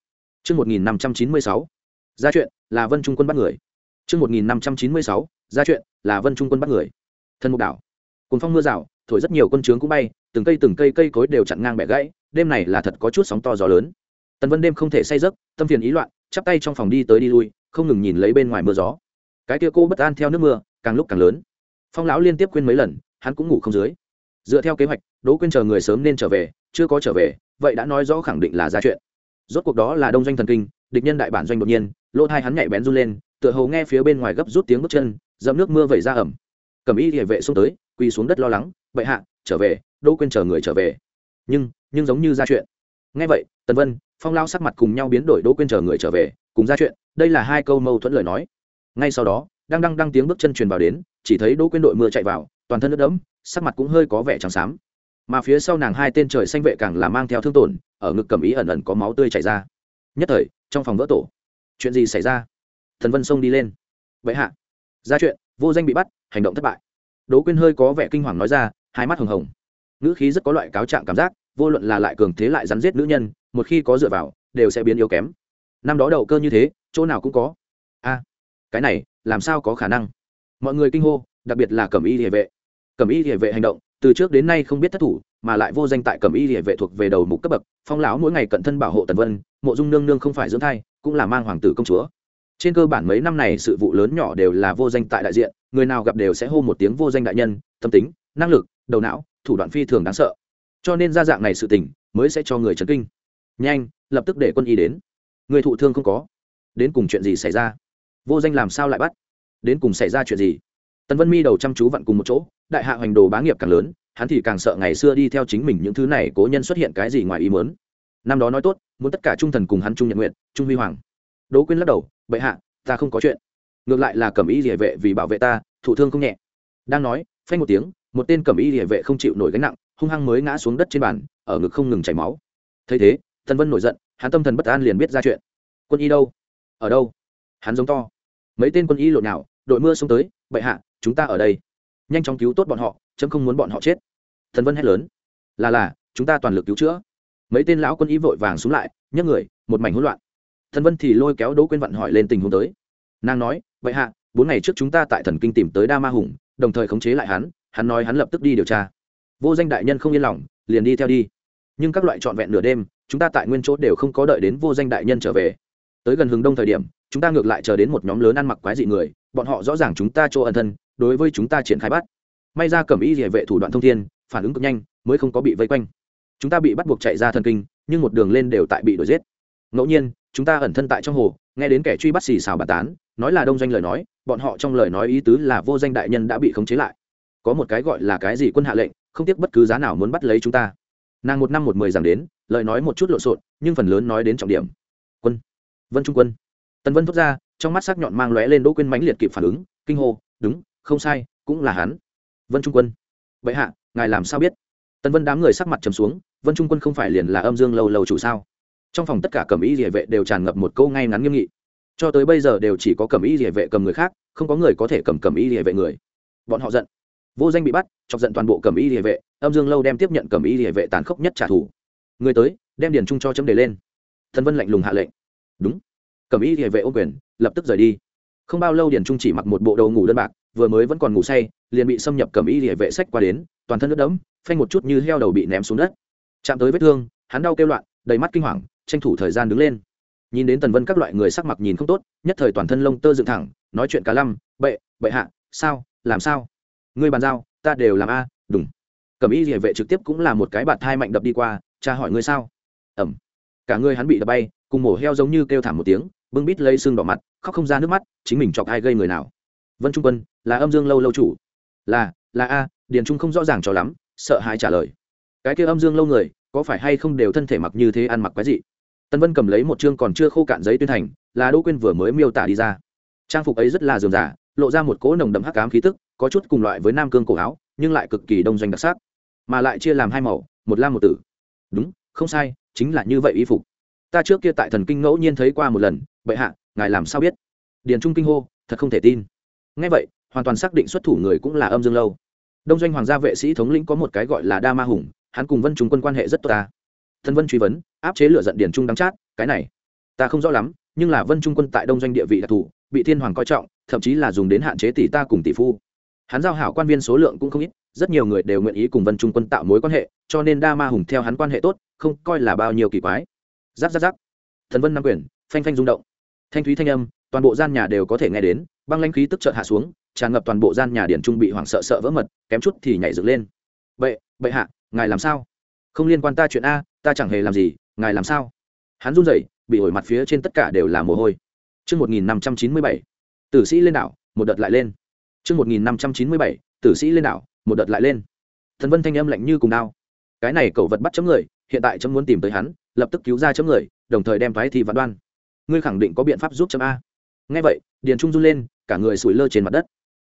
Trước 1596, ra chuyện là Vân Trung quân bắt người. Trước 1596, ra chuyện là Vân Trung quân bắt người. Thân mục đảo. Cùng phong mưa rào, thổi rất nhiều quân trướng cũng bay, từng cây từng cây cây cối đều chặn ngang bẻ gãy, đêm này là thật có chút sóng to gió lớn. Tần Vân đêm không thể say giấc, tâm phiền ý loạn, chắp tay trong phòng đi tới đi lui, không ngừng nhìn lấy bên ngoài mưa gió. Cái kia cô bất an theo nước mưa, càng lúc càng lớn. Phong lão liên tiếp khuyên mấy lần, hắn cũng ngủ không dưới. Dựa theo kế hoạch, Đỗ Quyên chờ người sớm nên trở về, chưa có trở về, vậy đã nói rõ khẳng định là ra chuyện rốt cuộc đó là đông doanh thần kinh địch nhân đại bản doanh đột nhiên lỗ thai hắn nhạy bén run lên tựa hồ nghe phía bên ngoài gấp rút tiếng bước chân dẫm nước mưa vẩy ra ẩm cầm y địa vệ xuống tới quỳ xuống đất lo lắng bệ hạ trở về đỗ quên chờ người trở về nhưng nhưng giống như ra chuyện. Ngay vậy, tần vân, phong lao sắc mặt cùng nhau biến đổi đỗ quên chờ người trở về, cùng ra chuyện, đây là hai câu mâu thuẫn lời nói. Ngay sau đó, đang đăng đăng tiếng bước chân truyền vào đến, chỉ thấy đỗ quên đội mưa chạy vào, toàn thân nước đẫm, sắc mặt cũng hơi có vẻ trắng xám. Mà phía sau nàng hai tên trời xanh vệ càng là mang theo thương tổn, ở ngực cầm ý ẩn ẩn có máu tươi chảy ra. Nhất thời, trong phòng vỡ tổ. Chuyện gì xảy ra? Thần vân xông đi lên. Vậy hạ, ra chuyện, vô danh bị bắt, hành động thất bại. Đỗ quyên hơi có vẻ kinh hoàng nói ra, hai mắt hồng hồng. Ngữ khí rất có loại cáo trạng cảm giác vô luận là lại cường thế lại rắn giết nữ nhân, một khi có dựa vào, đều sẽ biến yếu kém. Năm đó đầu cơ như thế, chỗ nào cũng có. A, cái này, làm sao có khả năng? Mọi người kinh hô, đặc biệt là cẩm y địa vệ. Cẩm y địa vệ hành động, từ trước đến nay không biết thất thủ, mà lại vô danh tại cẩm y địa vệ thuộc về đầu mục cấp bậc, phong lão mỗi ngày cận thân bảo hộ tần vân, mộ dung nương nương không phải dưỡng thai, cũng là mang hoàng tử công chúa. Trên cơ bản mấy năm này sự vụ lớn nhỏ đều là vô danh tại đại diện, người nào gặp đều sẽ hô một tiếng vô danh đại nhân, tâm tính, năng lực, đầu não, thủ đoạn phi thường đáng sợ cho nên ra dạng này sự tình mới sẽ cho người chấn kinh. Nhanh, lập tức để quân y đến. Người thụ thương không có. Đến cùng chuyện gì xảy ra? Vô danh làm sao lại bắt? Đến cùng xảy ra chuyện gì? Tần vân mi đầu chăm chú vặn cùng một chỗ, đại hạ hoành đồ bá nghiệp càng lớn, hắn thì càng sợ ngày xưa đi theo chính mình những thứ này cố nhân xuất hiện cái gì ngoài ý mớn năm đó nói tốt, muốn tất cả trung thần cùng hắn trung nhận nguyện, trung huy hoàng. Đỗ quyên lắc đầu, bệ hạ, ta không có chuyện. Ngược lại là cẩm y địa vệ vì bảo vệ ta, thụ thương không nhẹ. Đang nói, phanh một tiếng, một tên cẩm y địa vệ không chịu nổi gánh nặng hung hăng mới ngã xuống đất trên bàn, ở ngực không ngừng chảy máu. Thấy thế Tần vân nổi giận, hắn tâm thần bất an liền biết ra chuyện. Quân y đâu? Ở đâu? Hắn giống to. Mấy tên quân y lộn nào đội mưa xuống tới, bệ hạ, chúng ta ở đây. Nhanh chóng cứu tốt bọn họ, chấm không muốn bọn họ chết. Thần vân hét lớn. Là là, chúng ta toàn lực cứu chữa. Mấy tên lão quân y vội vàng xuống lại, nhấc người, một mảnh hỗn loạn. Thần vân thì lôi kéo đỗ quên vận hỏi lên tình huống tới. Nàng nói, bệ hạ, bốn ngày trước chúng ta tại thần kinh tìm tới đa ma hùng, đồng thời khống chế lại hắn hắn nói hắn lập tức đi điều tra vô danh đại nhân không yên lòng, liền đi theo đi. Nhưng các loại trọn vẹn nửa đêm, chúng ta tại nguyên chỗ đều không có đợi đến vô danh đại nhân trở về. Tới gần hướng đông thời điểm, chúng ta ngược lại chờ đến một nhóm lớn ăn mặc quái dị người, bọn họ rõ ràng chúng ta chỗ ẩn thân, đối với chúng ta triển khai bắt. May ra cầm ý địa vệ thủ đoạn thông thiên, phản ứng cực nhanh, mới không có bị vây quanh. Chúng ta bị bắt buộc chạy ra thần kinh, nhưng một đường lên đều tại bị đuổi giết. Ngẫu nhiên, chúng ta ẩn thân tại trong hồ, nghe đến kẻ truy bắt xì xào bà tán, nói là đông danh lời nói, bọn họ trong lời nói ý tứ là vô danh đại nhân đã bị khống chế lại. Có một cái gọi là cái gì quân hạ lệnh không tiếc bất cứ giá nào muốn bắt lấy chúng ta. Nàng một năm một mười giảng đến, lời nói một chút lộn xộn, nhưng phần lớn nói đến trọng điểm. Quân. Vân trung quân. Tần vân thốt ra, trong mắt sắc nhọn mang lóe lên đỗ quyên mãnh liệt kịp phản ứng, kinh hô, đúng, không sai, cũng là hắn. Vân trung quân. Vậy hạ, ngài làm sao biết? Tần vân đám người sắc mặt trầm xuống, vân trung quân không phải liền là âm dương lâu lâu chủ sao? Trong phòng tất cả cẩm y địa vệ đều tràn ngập một câu ngay ngắn nghiêm nghị. Cho tới bây giờ đều chỉ có cẩm y địa vệ cầm người khác, không có người có thể cầm cẩm y địa vệ người. Bọn họ giận vô danh bị bắt, chọc giận toàn bộ cẩm y địa vệ, âm dương lâu đem tiếp nhận cẩm y địa vệ tàn khốc nhất trả thù. Người tới, đem điền trung cho chấm đề lên. Thần vân lạnh lùng hạ lệnh. Đúng. Cẩm y địa vệ ô quyền, lập tức rời đi. Không bao lâu điền trung chỉ mặc một bộ đầu ngủ đơn bạc, vừa mới vẫn còn ngủ say, liền bị xâm nhập cẩm y địa vệ sách qua đến, toàn thân nước đẫm, phanh một chút như heo đầu bị ném xuống đất. Chạm tới vết thương, hắn đau kêu loạn, đầy mắt kinh hoàng, tranh thủ thời gian đứng lên. Nhìn đến tần vân các loại người sắc mặt nhìn không tốt, nhất thời toàn thân lông tơ dựng thẳng, nói chuyện cá lăm bệ bệ hạ, sao, làm sao? Ngươi bàn giao, ta đều làm a đúng cẩm y địa vệ trực tiếp cũng là một cái bạt thai mạnh đập đi qua, cha hỏi ngươi sao? Ẩm. Cả ngươi hắn bị đập bay, cùng mổ heo giống như kêu thảm một tiếng, bưng bít lấy xương đỏ mặt, khóc không ra nước mắt, chính mình chọc ai gây người nào? Vân trung quân, là âm dương lâu lâu chủ. Là là a, điền trung không rõ ràng cho lắm, sợ hãi trả lời. Cái kia âm dương lâu người, có phải hay không đều thân thể mặc như thế ăn mặc quái dị? Tân vân cầm lấy một chương còn chưa khô cạn giấy tuyên thành, là đỗ quyên vừa mới miêu tả đi ra. Trang phục ấy rất là dườm giả lộ ra một cỗ nồng đậm hắc ám khí tức có chút cùng loại với nam cương cổ áo, nhưng lại cực kỳ đông doanh đặc sắc. Mà lại chia làm hai màu, một lam một tử. Đúng, không sai, chính là như vậy y phục. Ta trước kia tại thần kinh ngẫu nhiên thấy qua một lần, bệ hạ, ngài làm sao biết? Điền trung kinh hô, thật không thể tin. Ngay vậy, hoàn toàn xác định xuất thủ người cũng là âm dương lâu. Đông doanh hoàng gia vệ sĩ thống lĩnh có một cái gọi là đa ma hùng, hắn cùng vân trung quân quan hệ rất tốt ta. Thân vân truy vấn, áp chế lửa giận điền trung đắng chát, cái này, ta không rõ lắm, nhưng là vân trung quân tại đông doanh địa vị đặc thù, bị thiên hoàng coi trọng, thậm chí là dùng đến hạn chế tỷ ta cùng tỷ phu hắn giao hảo quan viên số lượng cũng không ít rất nhiều người đều nguyện ý cùng vân trung quân tạo mối quan hệ cho nên đa ma hùng theo hắn quan hệ tốt không coi là bao nhiêu kỳ quái. Giáp giáp giáp. Thần vân nam quyền phanh phanh rung động. Thanh thúy thanh âm toàn bộ gian nhà đều có thể nghe đến băng lanh khí tức chợt hạ xuống tràn ngập toàn bộ gian nhà điển trung bị hoảng sợ sợ vỡ mật kém chút thì nhảy dựng lên. Bệ bệ hạ ngài làm sao? Không liên quan ta chuyện a ta chẳng hề làm gì ngài làm sao? Hắn run rẩy bị ổi mặt phía trên tất cả đều là mồ hôi. Trước 1597, tử sĩ lên đảo, một đợt lại lên. Trước 1597, tử sĩ lên đảo, một đợt lại lên. Thần Vân thanh âm lạnh như cùng đao. Cái này cậu vật bắt chấm người, hiện tại chấm muốn tìm tới hắn, lập tức cứu ra chấm người, đồng thời đem phái thi vạn đoan. Ngươi khẳng định có biện pháp giúp chấm a. Nghe vậy, Điền Trung run lên, cả người sủi lơ trên mặt đất.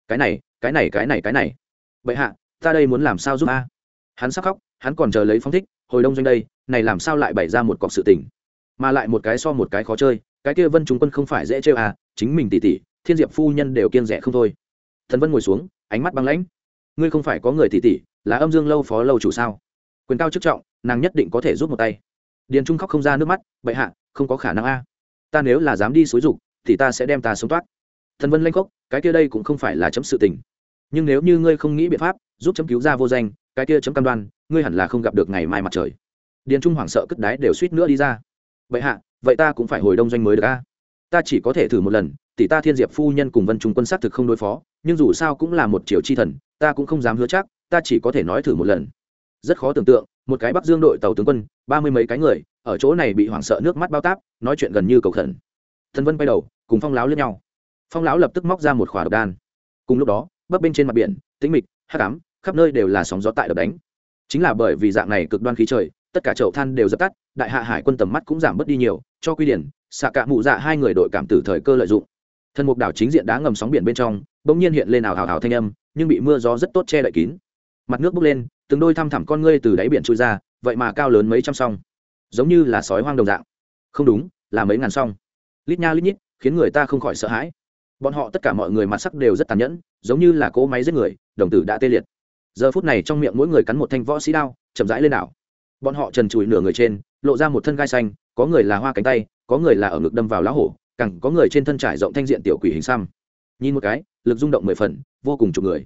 Cái này, cái này, cái này, cái này. Bệ hạ, ta đây muốn làm sao giúp a? Hắn sắp khóc, hắn còn chờ lấy phong thích, hồi đông doanh đây, này làm sao lại bày ra một cọc sự tình mà lại một cái so một cái khó chơi cái kia vân Trung quân không phải dễ chơi à chính mình tỷ tỷ, thiên diệp phu nhân đều kiên rẻ không thôi thần vân ngồi xuống, ánh mắt băng lãnh. Ngươi không phải có người tỉ tỉ là âm dương lâu phó lâu chủ sao? Quyền cao chức trọng, nàng nhất định có thể giúp một tay. Điền trung khóc không ra nước mắt, bệ hạ, không có khả năng a. Ta nếu là dám đi xúi dục, thì ta sẽ đem ta sống toát thần vân lanh khóc cái kia đây cũng không phải là chấm sự tình. Nhưng nếu như ngươi không nghĩ biện pháp giúp chấm cứu ra vô danh, cái kia chấm cam đoan, ngươi hẳn là không gặp được ngày mai mặt trời. Điền trung hoảng sợ cất đái đều suýt nữa đi ra. Vậy hạ, vậy ta cũng phải hồi đông doanh mới được a. Ta chỉ có thể thử một lần, tỷ ta thiên diệp phu nhân cùng vân trung quân sát thực không đối phó nhưng dù sao cũng là một triều chi thần, ta cũng không dám hứa chắc, ta chỉ có thể nói thử một lần. Rất khó tưởng tượng, một cái bắc dương đội tàu tướng quân, ba mươi mấy cái người, ở chỗ này bị hoảng sợ nước mắt bao táp, nói chuyện gần như cầu khẩn. Thần vân bay đầu, cùng phong láo lướt nhau. Phong láo lập tức móc ra một khỏa độc đan. Cùng lúc đó, bấp bên trên mặt biển, tĩnh mịch, hắc ám, khắp nơi đều là sóng gió tại đập đánh. Chính là bởi vì dạng này cực đoan khí trời, tất cả chậu than đều dập tắt, đại hạ hải quân tầm mắt cũng giảm bớt đi nhiều, cho quy điển xạ cạ mụ dạ hai người đội cảm tử thời cơ lợi dụng thân mục đảo chính diện đá ngầm sóng biển bên trong, bỗng nhiên hiện lên ảo hào hào thanh âm, nhưng bị mưa gió rất tốt che đậy kín. Mặt nước bốc lên, từng đôi thăm thẳm con ngươi từ đáy biển trôi ra, vậy mà cao lớn mấy trăm song. Giống như là sói hoang đồng dạng. Không đúng, là mấy ngàn song. Lít nha lít nhít, khiến người ta không khỏi sợ hãi. Bọn họ tất cả mọi người mặt sắc đều rất tàn nhẫn, giống như là cỗ máy giết người, đồng tử đã tê liệt. Giờ phút này trong miệng mỗi người cắn một thanh võ sĩ đao, chậm rãi lên đảo. Bọn họ trần trụi nửa người trên, lộ ra một thân gai xanh, có người là hoa cánh tay, có người là ở ngực đâm vào lá hổ cẳng có người trên thân trải rộng thanh diện tiểu quỷ hình xăm. Nhìn một cái, lực rung động mười phần, vô cùng chục người.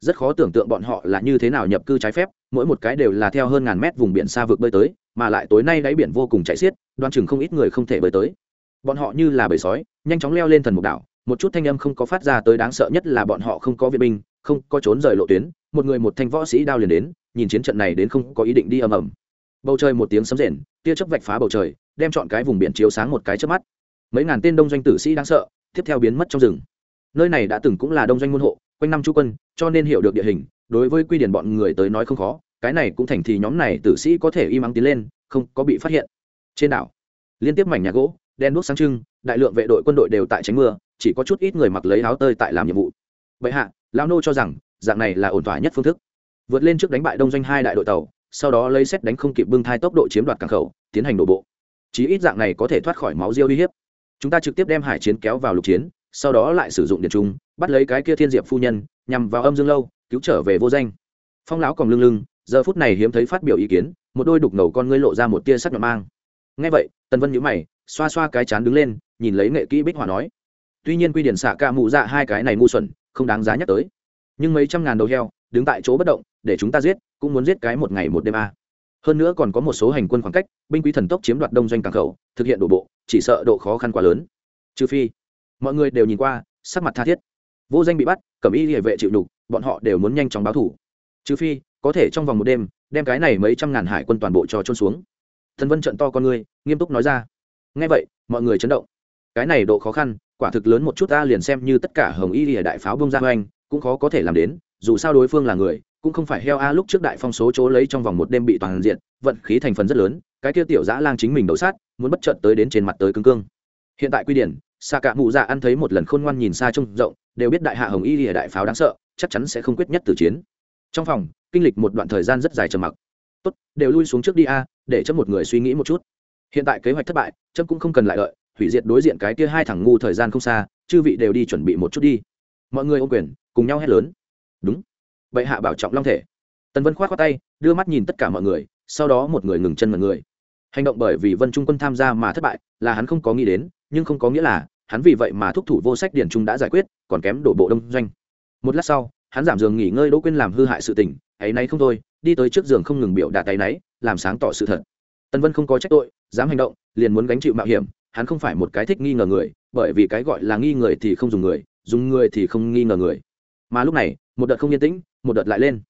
Rất khó tưởng tượng bọn họ là như thế nào nhập cư trái phép, mỗi một cái đều là theo hơn ngàn mét vùng biển xa vực bơi tới, mà lại tối nay đáy biển vô cùng chạy xiết, đoan chừng không ít người không thể bơi tới. Bọn họ như là bầy sói, nhanh chóng leo lên thần mục đảo, một chút thanh âm không có phát ra tới đáng sợ nhất là bọn họ không có viện binh, không có trốn rời lộ tuyến, một người một thanh võ sĩ đao liền đến, nhìn chiến trận này đến không có ý định đi ầm ầm. Bầu trời một tiếng sấm rền, tia chớp vạch phá bầu trời, đem chọn cái vùng biển chiếu sáng một cái trước mắt mấy ngàn tên đông doanh tử sĩ đáng sợ, tiếp theo biến mất trong rừng. Nơi này đã từng cũng là đông doanh môn hộ, quanh năm chu quân, cho nên hiểu được địa hình, đối với quy điển bọn người tới nói không khó, cái này cũng thành thì nhóm này tử sĩ có thể im ắng tiến lên, không có bị phát hiện. Trên đảo, liên tiếp mảnh nhà gỗ, đen đuốc sáng trưng, đại lượng vệ đội quân đội đều tại tránh mưa, chỉ có chút ít người mặc lấy áo tơi tại làm nhiệm vụ. Vậy hạ, lão nô cho rằng, dạng này là ổn thỏa nhất phương thức. Vượt lên trước đánh bại đông doanh hai đại đội tàu, sau đó lấy xét đánh không kịp bưng thai tốc độ chiếm đoạt cảng khẩu, tiến hành đổ bộ. Chí ít dạng này có thể thoát khỏi máu riêu uy hiếp chúng ta trực tiếp đem hải chiến kéo vào lục chiến, sau đó lại sử dụng điện trung, bắt lấy cái kia thiên diệp phu nhân, nhằm vào âm dương lâu, cứu trở về vô danh. Phong lão còn lưng lưng, giờ phút này hiếm thấy phát biểu ý kiến, một đôi đục ngầu con ngươi lộ ra một tia sắc nhọn mang. Ngay vậy, tần vân nhữ mày, xoa xoa cái chán đứng lên, nhìn lấy nghệ kỹ bích hỏa nói, tuy nhiên quy điển xạ ca mụ dạ hai cái này ngu xuẩn, không đáng giá nhắc tới. Nhưng mấy trăm ngàn đầu heo, đứng tại chỗ bất động, để chúng ta giết, cũng muốn giết cái một ngày một đêm a. à hơn nữa còn có một số hành quân khoảng cách, binh quý thần tốc chiếm đoạt đông doanh cảng khẩu, thực hiện đổ bộ, chỉ sợ độ khó khăn quá lớn. Trừ phi, mọi người đều nhìn qua, sắc mặt tha thiết. Vô danh bị bắt cẩm y địa vệ chịu đục bọn họ đều muốn nhanh chóng báo thủ. Trừ phi, có thể trong vòng một đêm, đem cái này mấy trăm ngàn hải quân toàn bộ cho trôn xuống. Thần vân trận to con người nghiêm túc nói ra. Ngay vậy, mọi người chấn động. Cái này độ khó khăn, quả thực lớn một chút ta liền xem như tất cả hồng y địa đại pháo bông ra hoành, cũng khó có thể làm đến, dù sao đối phương là người cũng không phải heo a lúc trước đại phong số chỗ lấy trong vòng một đêm bị toàn diện, vận khí thành phần rất lớn, cái kia tiểu dã lang chính mình đậu sát, muốn bất trợt tới đến trên mặt tới cương cương. Hiện tại quy điển xa cả mụ dạ ăn thấy một lần khôn ngoan nhìn xa trông rộng, đều biết đại hạ hồng y lìa đại pháo đáng sợ, chắc chắn sẽ không quyết nhất từ chiến. Trong phòng, kinh lịch một đoạn thời gian rất dài trầm mặc. Tốt, đều lui xuống trước đi a, để cho một người suy nghĩ một chút. Hiện tại kế hoạch thất bại, chấm cũng không cần lại lợi hủy diệt đối diện cái kia hai thằng ngu thời gian không xa, chư vị đều đi chuẩn bị một chút đi. Mọi người ô quyền, cùng nhau hét lớn. Đúng bệ hạ bảo trọng long thể. Tần vân k h o á t khoác tay, đưa mắt nhìn tất cả mọi người, sau đó một người ngừng chân mật người. Hành động bởi vì vân trung quân tham gia mà thất bại, là hắn không có nghĩ đến, nhưng không có nghĩa là, hắn vì vậy mà thúc thủ vô sách điển trung đã giải quyết, còn kém đổ bộ đông doanh. Một lát sau, hắn giảm giường nghỉ ngơi đỗ quên làm hư hại sự tình, ấy nay không thôi, đi tới trước giường không ngừng biểu đạt tay náy làm sáng tỏ sự thật. Tân vân không có trách tội, dám hành động, liền muốn gánh chịu mạo hiểm, hắn không phải một cái thích nghi ngờ người, bởi vì cái gọi là nghi người thì không dùng người dùng người thì không nghi ngờ người. Mà lúc này, một đợt không yên tĩnh một đợt lại lên.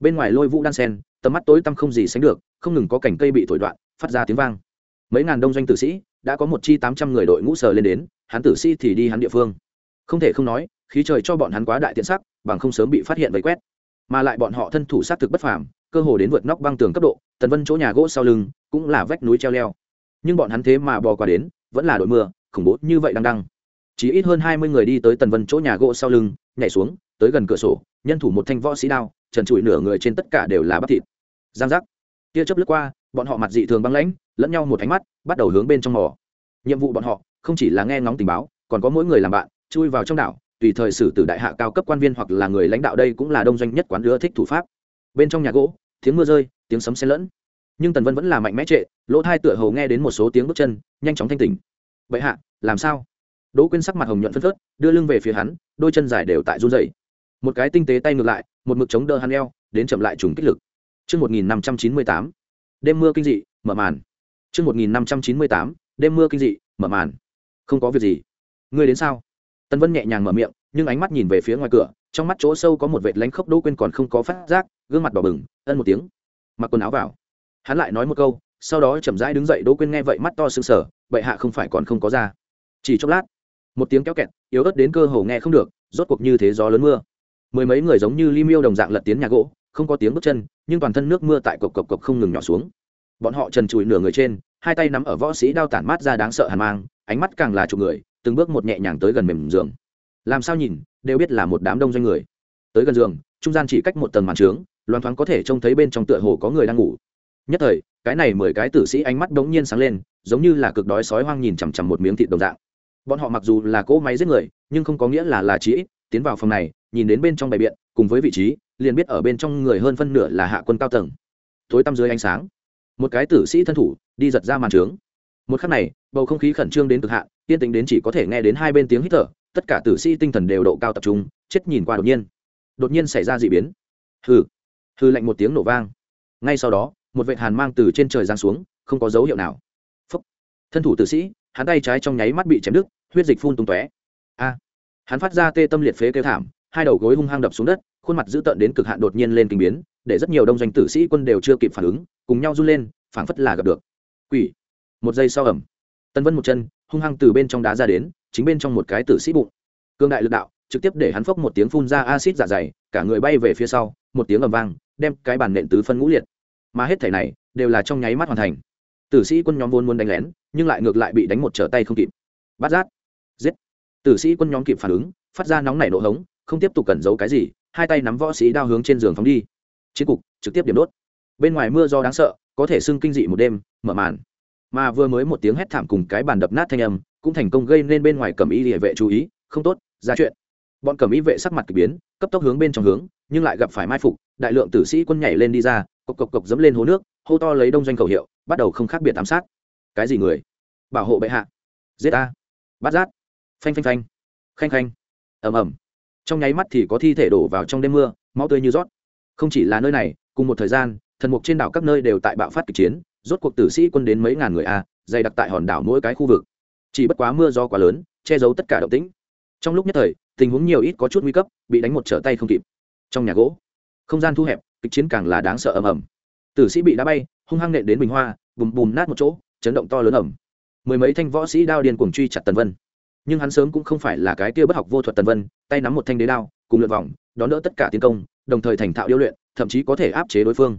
Bên ngoài lôi vũ đan sen, tầm mắt tối tăm không gì sánh được, không ngừng có cảnh cây bị thổi đoạn, phát ra tiếng vang. Mấy ngàn đông doanh tử sĩ, đã có một chi tám trăm người đội ngũ sờ lên đến, hắn tử sĩ thì đi hắn địa phương. Không thể không nói, khí trời cho bọn hắn quá đại tiện sắc, bằng không sớm bị phát hiện vây quét. Mà lại bọn họ thân thủ sát thực bất phàm, cơ hồ đến vượt nóc băng tường cấp độ, tần vân chỗ nhà gỗ sau lưng, cũng là vách núi treo leo. Nhưng bọn hắn thế mà bò qua đến, vẫn là đội mưa, khủng bố như vậy đăng đăng chỉ ít hơn hai mươi người đi tới tần vân chỗ nhà gỗ sau lưng, nhảy xuống tới gần cửa sổ, nhân thủ một thanh võ sĩ đao, trần trụi nửa người trên tất cả đều là bắp thịt. Giang giác. Tia chớp lướt qua, bọn họ mặt dị thường băng lãnh, lẫn nhau một ánh mắt, bắt đầu hướng bên trong mỏ nhiệm vụ bọn họ, không chỉ là nghe ngóng tình báo, còn có mỗi người làm bạn, chui vào trong đảo, tùy thời xử từ đại hạ cao cấp quan viên hoặc là người lãnh đạo đây cũng là đông doanh nhất quán đứa thích thủ pháp. Bên trong nhà gỗ, tiếng mưa rơi, tiếng sấm xen lẫn. Nhưng tần vân vẫn là mạnh mẽ trệ, lỗ thai tựa hầu nghe đến một số tiếng bước chân, nhanh chóng thanh tỉnh. Bệ hạ, làm sao? Đỗ quyên sắc mặt hồng nhuận phân phớt, đưa lưng về phía hắn, đôi chân dài đều tại run dày một cái tinh tế tay ngược lại một mực chống đỡ hắn eo đến chậm lại trùng kích lực Trước 1598, đêm mưa kinh dị, mở màn. Trước 1598, đêm mưa kinh dị, mở màn. Không có việc gì. Ngươi đến sao? Tân Vân nhẹ nhàng mở miệng, nhưng ánh mắt nhìn về phía ngoài cửa, trong mắt chỗ sâu có một vệt lánh khốc Đỗ Quyên còn không có phát giác, gương mặt đỏ bừng, ân một tiếng, mặc quần áo vào. Hắn lại nói một câu, sau đó chậm rãi đứng dậy đỗ quên nghe vậy mắt to sưng sờ bệ hạ không phải còn không có ra chỉ chốc lát một tiếng kéo kẹt yếu ớt đến cơ hồ nghe không được rốt cuộc như thế gió lớn mưa mười mấy người giống như li miêu đồng dạng lật tiến nhà gỗ, không có tiếng bước chân, nhưng toàn thân nước mưa tại cộc cộc cộc không ngừng nhỏ xuống. Bọn họ trần trụi nửa người trên, hai tay nắm ở võ sĩ đao tản mát ra đáng sợ hàn mang, ánh mắt càng là chục người, từng bước một nhẹ nhàng tới gần mềm giường. Làm sao nhìn, đều biết là một đám đông doanh người. Tới gần giường, trung gian chỉ cách một tầng màn trướng, loan thoáng có thể trông thấy bên trong tựa hồ có người đang ngủ. Nhất thời, cái này mười cái tử sĩ ánh mắt đống nhiên sáng lên, giống như là cực đói sói hoang nhìn chằm chằm một miếng thịt đồng dạng. Bọn họ mặc dù là cỗ máy giết người, nhưng không có nghĩa là là chí tiến vào phòng này nhìn đến bên trong bày biện, cùng với vị trí, liền biết ở bên trong người hơn phân nửa là hạ quân cao tầng. Tối tăm dưới ánh sáng, một cái tử sĩ thân thủ đi giật ra màn trướng. Một khắc này, bầu không khí khẩn trương đến cực hạn, tiên tính đến chỉ có thể nghe đến hai bên tiếng hít thở, tất cả tử sĩ tinh thần đều độ cao tập trung, chết nhìn qua đột nhiên. Đột nhiên xảy ra d ị biến. Hừ hư lạnh một tiếng nổ vang. Ngay sau đó, một vệ hàn mang từ trên trời giáng xuống, không có dấu hiệu nào. Phúc. thân thủ tử sĩ, hắn tay trái trong nháy mắt bị chém đứt, huyết dịch phun tung tóe. A. Hắn phát ra tê tâm liệt phế kêu thảm hai đầu gối hung hăng đập xuống đất, khuôn mặt dữ tợn đến cực hạn đột nhiên lên kinh biến, để rất nhiều đông doanh tử sĩ quân đều chưa kịp phản ứng, cùng nhau run lên, phảng phất là gặp được. Quỷ. Một giây sau ẩm tân vân một chân, hung hăng từ bên trong đá ra đến, chính bên trong một cái tử sĩ bụng. Cương đại lực đạo, trực tiếp để hắn phốc một tiếng phun ra acid dạ dày, cả người bay về phía sau, một tiếng ầm vang, đem cái bàn nện tứ phân ngũ liệt. Mà hết thảy này, đều là trong nháy mắt hoàn thành. Tử sĩ quân nhóm vốn muốn đánh lén, nhưng lại ngược lại bị đánh một trở tay không kịp. Bắt giác. Giết. Tử sĩ quân nhóm kịp phản ứng, phát ra nóng nảy nổ hống không tiếp tục cẩn giấu cái gì, hai tay nắm võ sĩ đao hướng trên giường phóng đi. Chiến cục trực tiếp điểm đốt. Bên ngoài mưa do đáng sợ, có thể sưng kinh dị một đêm, mở màn. Mà vừa mới một tiếng hét thảm cùng cái bàn đập nát thanh âm, cũng thành công gây nên bên ngoài cầm y địa vệ chú ý, không tốt, ra chuyện. Bọn cầm y vệ sắc mặt k ỳ biến, cấp tốc hướng bên trong hướng, nhưng lại gặp phải mai phục, đại lượng tử sĩ quân nhảy lên đi ra, cộc cộc cộc dẫm lên hố nước, hô to lấy đông doanh khẩu hiệu, bắt đầu không khác biệt ám sát. Cái gì người? Bảo hộ bệ hạ. Giết a bắt giác. Phanh phanh phanh. Khanh khanh. Ầm ầm trong nháy mắt thì có thi thể đổ vào trong đêm mưa, máu tươi như rót. Không chỉ là nơi này, cùng một thời gian, thần mục trên đảo các nơi đều tại bạo phát kịch chiến, rốt cuộc tử sĩ quân đến mấy ngàn người a, dày đặc tại hòn đảo mỗi cái khu vực. Chỉ bất quá mưa do quá lớn, che giấu tất cả động tĩnh. Trong lúc nhất thời, tình huống nhiều ít có chút nguy cấp, bị đánh một trở tay không kịp. Trong nhà gỗ, không gian thu hẹp, kịch chiến càng là đáng sợ ầm ầm. Tử sĩ bị đá bay, hung hăng nện đến bình hoa, bùm bùm nát một chỗ, chấn động to lớn ẩm mười mấy thanh võ sĩ đao điên cuồng truy chặt tần vân nhưng hắn sớm cũng không phải là cái kia bất học vô thuật tần vân, tay nắm một thanh đế đao, cùng lượt vòng, đón đỡ tất cả tiến công, đồng thời thành thạo điêu luyện, thậm chí có thể áp chế đối phương.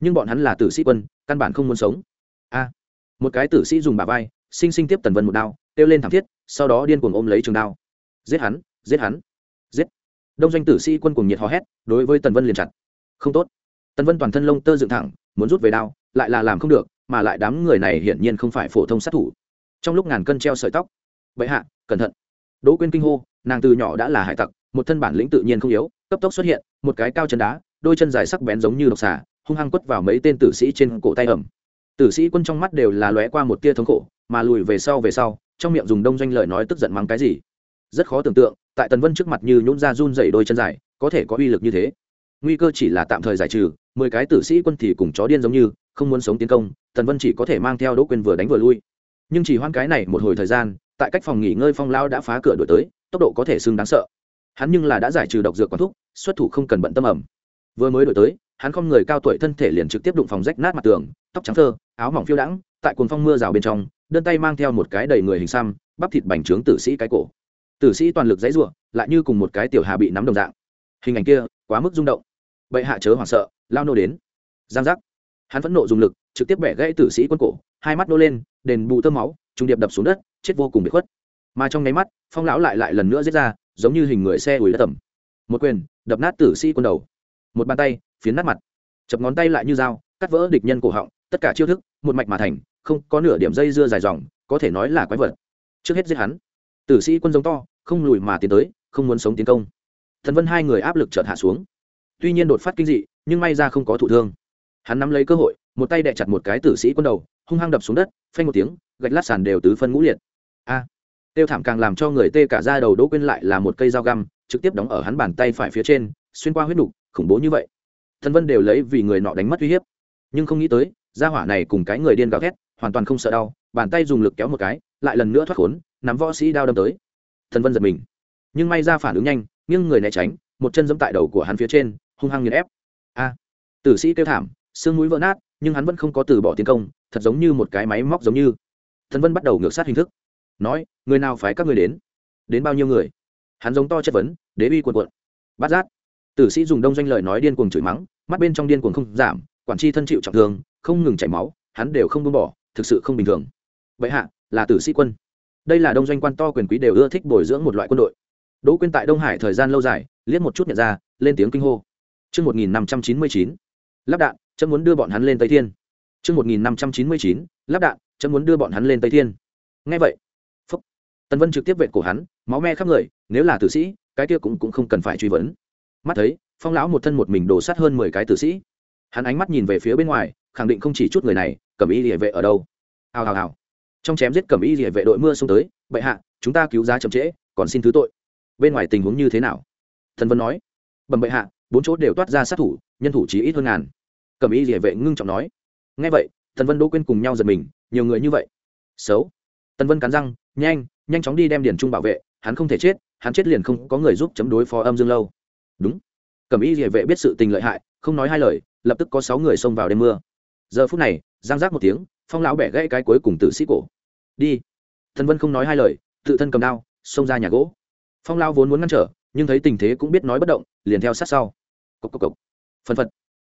Nhưng bọn hắn là tử sĩ quân, căn bản không muốn sống. A, một cái tử sĩ dùng bà vai, sinh sinh tiếp tần vân một đao, kêu lên thảm thiết, sau đó điên cuồng ôm lấy trường đao. Giết hắn giết hắn, giết. Đông doanh tử sĩ quân cùng nhiệt hò hét, đối với tần vân liền chặt. Không tốt. Tần vân toàn thân lông tơ dựng thẳng, muốn rút về đao, lại là làm không được, mà lại đám người này hiển nhiên không phải phổ thông sát thủ. Trong lúc ngàn cân treo sợi tóc bệ hạ, cẩn thận. Đỗ quyên kinh hô, nàng từ nhỏ đã là hải tặc, một thân bản lĩnh tự nhiên không yếu, cấp tốc xuất hiện, một cái cao chân đá, đôi chân dài sắc bén giống như độc xà, hung hăng quất vào mấy tên tử sĩ trên cổ tay ẩm. Tử sĩ quân trong mắt đều là lóe qua một tia thống khổ, mà lùi về sau về sau, trong miệng dùng đông doanh lời nói tức giận mắng cái gì? Rất khó tưởng tượng, tại tần vân trước mặt như nhún ra run dày đôi chân dài, có thể có uy lực như thế. Nguy cơ chỉ là tạm thời giải trừ, mười cái tử sĩ quân thì cùng chó điên giống như, không muốn sống tiến công, tần vân chỉ có thể mang theo đỗ quyền vừa đánh vừa lui. Nhưng chỉ hoan cái này một hồi thời gian tại cách phòng nghỉ ngơi phong lao đã phá cửa đổi tới, tốc độ có thể xưng đáng sợ. Hắn nhưng là đã giải trừ độc dược quán thuốc xuất thủ không cần bận tâm ẩm. Vừa mới đổi tới, hắn không người cao tuổi thân thể liền trực tiếp đụng phòng rách nát mặt tường, tóc trắng thơ, áo mỏng phiêu đãng, tại cuồng phong mưa rào bên trong, đơn tay mang theo một cái đầy người hình xăm, bắp thịt bành trướng tử sĩ cái cổ. Tử sĩ toàn lực dãy ruộng lại như cùng một cái tiểu hà bị nắm đồng dạng. Hình ảnh kia, quá mức rung động. Bệ hạ chớ hoảng sợ, lao nô đến. Giang giác. Hắn phẫn nộ dùng lực, trực tiếp bẻ gãy tử sĩ quân cổ, hai mắt nô lên, đền bù tơ máu, trung điệp đập xuống đất chết vô cùng bị khuất. Mà trong nháy mắt, phong lão lại lại lần nữa giết ra, giống như hình người xe ủi đất tầm một quyền, đập nát tử sĩ quân đầu. Một bàn tay, phiến nát mặt. Chập ngón tay lại như dao, cắt vỡ địch nhân cổ họng, tất cả chiêu thức, một mạch mà thành, không có nửa điểm dây dưa dài dòng, có thể nói là quái vật. Trước hết giết hắn. Tử sĩ quân giống to, không lùi mà tiến tới, không muốn sống tiến công. Thần vân hai người áp lực chợt hạ xuống. Tuy nhiên đột phát kinh dị, nhưng may ra không có thụ thương. Hắn nắm lấy cơ hội, một tay đè chặt một cái tử sĩ quân đầu, hung hăng đập xuống đất, phanh một tiếng, gạch lát sàn đều tứ phân ngũ liệt a. Tiêu thảm càng làm cho người tê cả ra đầu đỗ quên lại là một cây dao găm, trực tiếp đóng ở hắn bàn tay phải phía trên, xuyên qua huyết nục, khủng bố như vậy. Thần vân đều lấy vì người nọ đánh mất uy hiếp. Nhưng không nghĩ tới, gia hỏa này cùng cái người điên gào thét, hoàn toàn không sợ đau, bàn tay dùng lực kéo một cái, lại lần nữa thoát khốn, nắm võ sĩ đao đâm tới. Thần vân giật mình. Nhưng may ra phản ứng nhanh, nghiêng người né tránh, một chân dẫm tại đầu của hắn phía trên, hung hăng nghiền ép. A. Tử sĩ kêu thảm, xương mũi vỡ nát, nhưng hắn vẫn không có từ bỏ tiến công, thật giống như một cái máy móc giống như. Thần vân bắt đầu ngược sát hình thức nói người nào phái các người đến? Đến bao nhiêu người? Hắn giống to chất vấn đế uy quần quận bát giác. Tử sĩ dùng đông doanh lời nói điên cuồng chửi mắng mắt bên trong điên cuồng không giảm quản tri thân chịu trọng thương không ngừng chảy máu hắn đều không buông bỏ thực sự không bình thường. Vậy hạ là tử sĩ quân. Đây là đông doanh quan to quyền quý đều ưa thích bồi dưỡng một loại quân đội. Đỗ quyên tại đông hải thời gian lâu dài liếc một chút nhận ra lên tiếng kinh hô. Trước 1599, lắp đạn, chấm muốn đưa bọn hắn lên Tây Thiên. Trước 1599, lắp đạn, chấm muốn đưa bọn hắn lên Tây Thiên. Nghe vậy, Tần Vân trực tiếp vệt cổ hắn, máu me khắp người, nếu là tử sĩ, cái kia cũng cũng không cần phải truy vấn. Mắt thấy, Phong lão một thân một mình đổ sát hơn mười cái tử sĩ. Hắn ánh mắt nhìn về phía bên ngoài, khẳng định không chỉ chút người này, cầm y địa vệ ở đâu. Hào hào hào. Trong chém giết cầm y địa vệ đội mưa xuống tới, bệ hạ, chúng ta cứu giá chậm trễ, còn xin thứ tội. Bên ngoài tình huống như thế nào? Thần Vân nói. Bẩm bệ hạ, bốn chỗ đều toát ra sát thủ, nhân thủ chỉ ít hơn ngàn cầm y địa vệ ngưng trọng nói ngay vậy tần vân đỗ quên cùng nhau giật mình nhiều người như vậy xấu tần vân cắn răng nhanh nhanh chóng đi đem điền trung bảo vệ, hắn không thể chết, hắn chết liền không có người giúp chấm đối phó âm dương lâu. Đúng. Cẩm y địa vệ biết sự tình lợi hại, không nói hai lời, lập tức có sáu người xông vào đêm mưa. Giờ phút này, giang giác một tiếng, phong lão bẻ gãy cái cuối cùng tử sĩ cổ. Đi. Thần vân không nói hai lời, tự thân cầm đao, xông ra nhà gỗ. Phong lão vốn muốn ngăn trở, nhưng thấy tình thế cũng biết nói bất động, liền theo sát sau. Cốc cốc cốc. phân phật.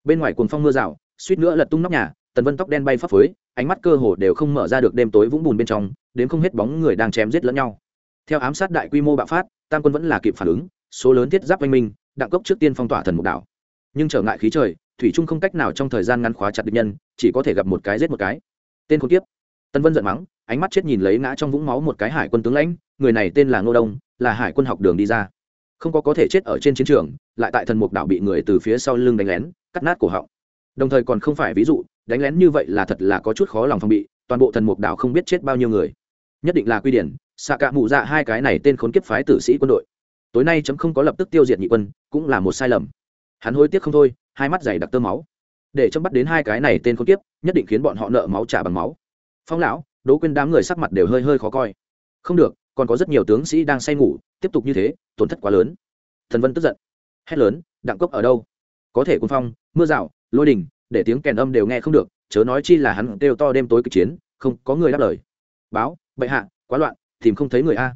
Bên ngoài cuồng phong mưa rào, suýt nữa lật tung nóc nhà, tần vân tóc đen bay phấp phới, ánh mắt cơ hồ đều không mở ra được đêm tối vũng bùn bên trong đến không hết bóng người đang chém giết lẫn nhau. Theo ám sát đại quy mô bạo phát, tam quân vẫn là kịp phản ứng, số lớn thiết giáp oanh minh, đặng cốc trước tiên phong tỏa thần mục đảo. Nhưng trở ngại khí trời, thủy trung không cách nào trong thời gian ngắn khóa chặt địch nhân, chỉ có thể gặp một cái giết một cái. Tên khốn kiếp. Tân vân giận mắng, ánh mắt chết nhìn lấy ngã trong vũng máu một cái hải quân tướng lãnh, người này tên là ngô đông, là hải quân học đường đi ra. Không có có thể chết ở trên chiến trường, lại tại thần mục đảo bị người từ phía sau lưng đánh lén, cắt nát cổ họng. Đồng thời còn không phải ví dụ, đánh lén như vậy là thật là có chút khó lòng phòng bị, toàn bộ thần mục đảo không biết chết bao nhiêu người nhất định là quy điển, xạ cạ mụ dạ hai cái này tên khốn kiếp phái tử sĩ quân đội. Tối nay chấm không có lập tức tiêu diệt nhị quân, cũng là một sai lầm. Hắn hối tiếc không thôi, hai mắt dày đặc tơ máu. Để chấm bắt đến hai cái này tên khốn kiếp, nhất định khiến bọn họ nợ máu trả bằng máu. Phong lão đố quên đám người sắc mặt đều hơi hơi khó coi. Không được, còn có rất nhiều tướng sĩ đang say ngủ, tiếp tục như thế, tổn thất quá lớn. Thần vân tức giận. Hét lớn, đặng cốc ở đâu? Có thể quân phong, mưa rào, lôi đình, để tiếng kèn âm đều nghe không được, chớ nói chi là hắn kêu to đêm tối kịch chiến, không có người đáp lời. Báo bệ hạ, quá loạn, tìm không thấy người a.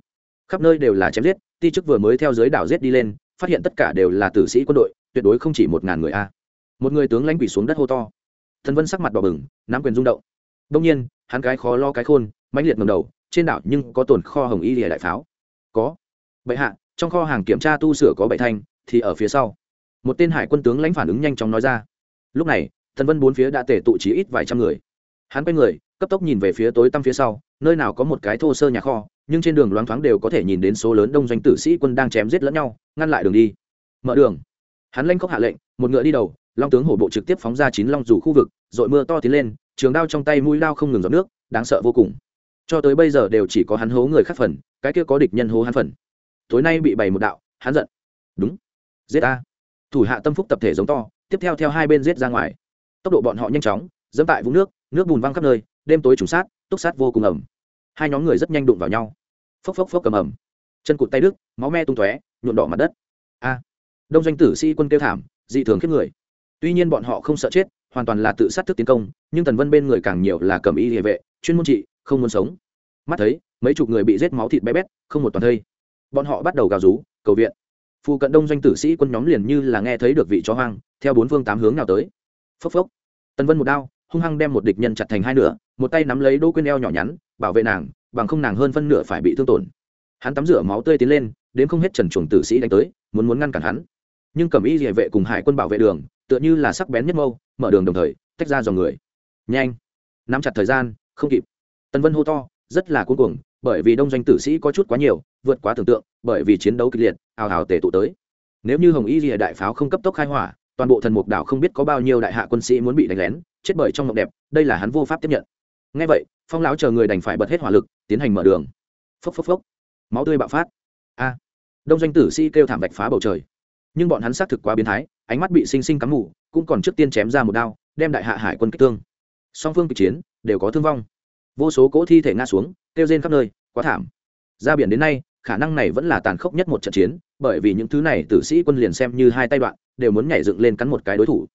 Khắp nơi đều là chém giết, ti chức vừa mới theo dưới đảo giết đi lên, phát hiện tất cả đều là tử sĩ quân đội, tuyệt đối không chỉ một ngàn người a. Một người tướng lãnh quỷ xuống đất hô to. Thần vân sắc mặt đỏ bừng, nắm quyền rung động. Đông nhiên, hắn cái khó lo cái khôn, mãnh liệt ngầm đầu, trên đảo nhưng có tồn kho hồng y lìa đại pháo. Có. Bệ hạ, trong kho hàng kiểm tra tu sửa có bảy thanh, thì ở phía sau. Một tên hải quân tướng lãnh phản ứng nhanh chóng nói ra. Lúc này, thần vân bốn phía đã tể tụ chỉ ít vài trăm người. Hắn quay người cấp tốc nhìn về phía tối tăm phía sau, nơi nào có một cái thô sơ nhà kho, nhưng trên đường loáng thoáng đều có thể nhìn đến số lớn đông doanh tử sĩ quân đang chém giết lẫn nhau, ngăn lại đường đi. Mở đường. Hắn lanh khóc hạ lệnh, một ngựa đi đầu, long tướng hổ bộ trực tiếp phóng ra chín long rủ khu vực, dội mưa to tiến lên, trường đao trong tay mũi đao không ngừng giọt nước, đáng sợ vô cùng. Cho tới bây giờ đều chỉ có hắn hố người khác phần, cái kia có địch nhân hố hắn phần. Tối nay bị bày một đạo, hắn giận. Đúng. Giết a thủ hạ tâm phúc tập thể giống to, tiếp theo theo hai bên giết ra ngoài. Tốc độ bọn họ nhanh chóng, dẫm tại vũng nước nước bùn văng khắp nơi đêm tối trùng sát, túc sát vô cùng ẩm. Hai nhóm người rất nhanh đụng vào nhau. Phốc phốc phốc cầm ẩm. Chân cụt tay đức máu me tung tóe nhuộn đỏ mặt đất. A! Đông doanh tử sĩ quân kêu thảm, dị thường khiếp người. Tuy nhiên bọn họ không sợ chết, hoàn toàn là tự sát thức tiến công, nhưng tần vân bên người càng nhiều là cầm y địa vệ, chuyên môn trị, không muốn sống. Mắt thấy, mấy chục người bị rết máu thịt bé bét, không một toàn thây. Bọn họ bắt đầu gào rú, cầu viện. Phù cận đông doanh tử sĩ quân nhóm liền như là nghe thấy được vị chó hoang, theo bốn phương tám hướng nào tới. Phốc phốc. Tần vân một đao hung hăng đem một địch nhân chặt thành hai nửa, một tay nắm lấy đỗ Quyên eo nhỏ nhắn, bảo vệ nàng, bằng không nàng hơn phân nửa phải bị thương tổn. Hắn tắm rửa máu tươi tiến lên, đến không hết trần chuồng tử sĩ đánh tới, muốn muốn ngăn cản hắn. Nhưng cầm y địa vệ cùng hải quân bảo vệ đường, tựa như là sắc bén nhất mâu, mở đường đồng thời, tách ra dòng người. Nhanh! Nắm chặt thời gian, không kịp. Tần vân hô to, rất là cuối cuồng, bởi vì đông doanh tử sĩ có chút quá nhiều, vượt quá tưởng tượng, bởi vì chiến đấu kịch liệt, ào ào tề tụ tới. Nếu như hồng y rìa đại pháo không cấp tốc khai hỏa, toàn bộ thần mục đảo không biết có bao nhiêu đại hạ quân sĩ muốn bị đánh lén chết bởi trong mộng đẹp, đây là hắn vô pháp tiếp nhận. Ngay vậy, phong lão chờ người đành phải bật hết hỏa lực, tiến hành mở đường. Phốc phốc phốc. Máu tươi bạo phát. A. Đông doanh tử sĩ kêu thảm bạch phá bầu trời. Nhưng bọn hắn xác thực quá biến thái, ánh mắt bị sinh sinh cắm mù, cũng còn trước tiên chém ra một đao, đem đại hạ hải quân kích thương. Song phương kịch chiến, đều có thương vong. Vô số cỗ thi thể ngã xuống, kêu rên khắp nơi, quá thảm. Ra biển đến nay, khả năng này vẫn là tàn khốc nhất một trận chiến, bởi vì những thứ này tử sĩ quân liền xem như hai tay đoạn, đều muốn nhảy dựng lên cắn một cái đối thủ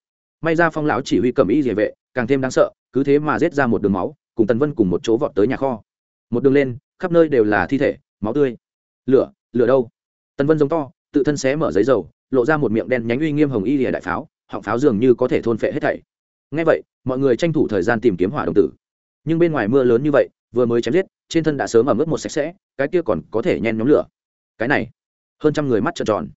may ra phong lão chỉ huy cầm y địa vệ, càng thêm đáng sợ, cứ thế mà rết ra một đường máu, cùng tần vân cùng một chỗ vọt tới nhà kho. Một đường lên, khắp nơi đều là thi thể, máu tươi. Lửa lửa đâu? Tần vân giống to, tự thân xé mở giấy dầu, lộ ra một miệng đen nhánh uy nghiêm hồng y lìa đại pháo, họng pháo dường như có thể thôn phệ hết thảy. Ngay vậy, mọi người tranh thủ thời gian tìm kiếm hỏa đồng tử. Nhưng bên ngoài mưa lớn như vậy, vừa mới chém giết, trên thân đã sớm ở mức một sạch sẽ, cái kia còn có thể nhen nhóm lửa. Cái này, hơn trăm người mắt trợn tròn.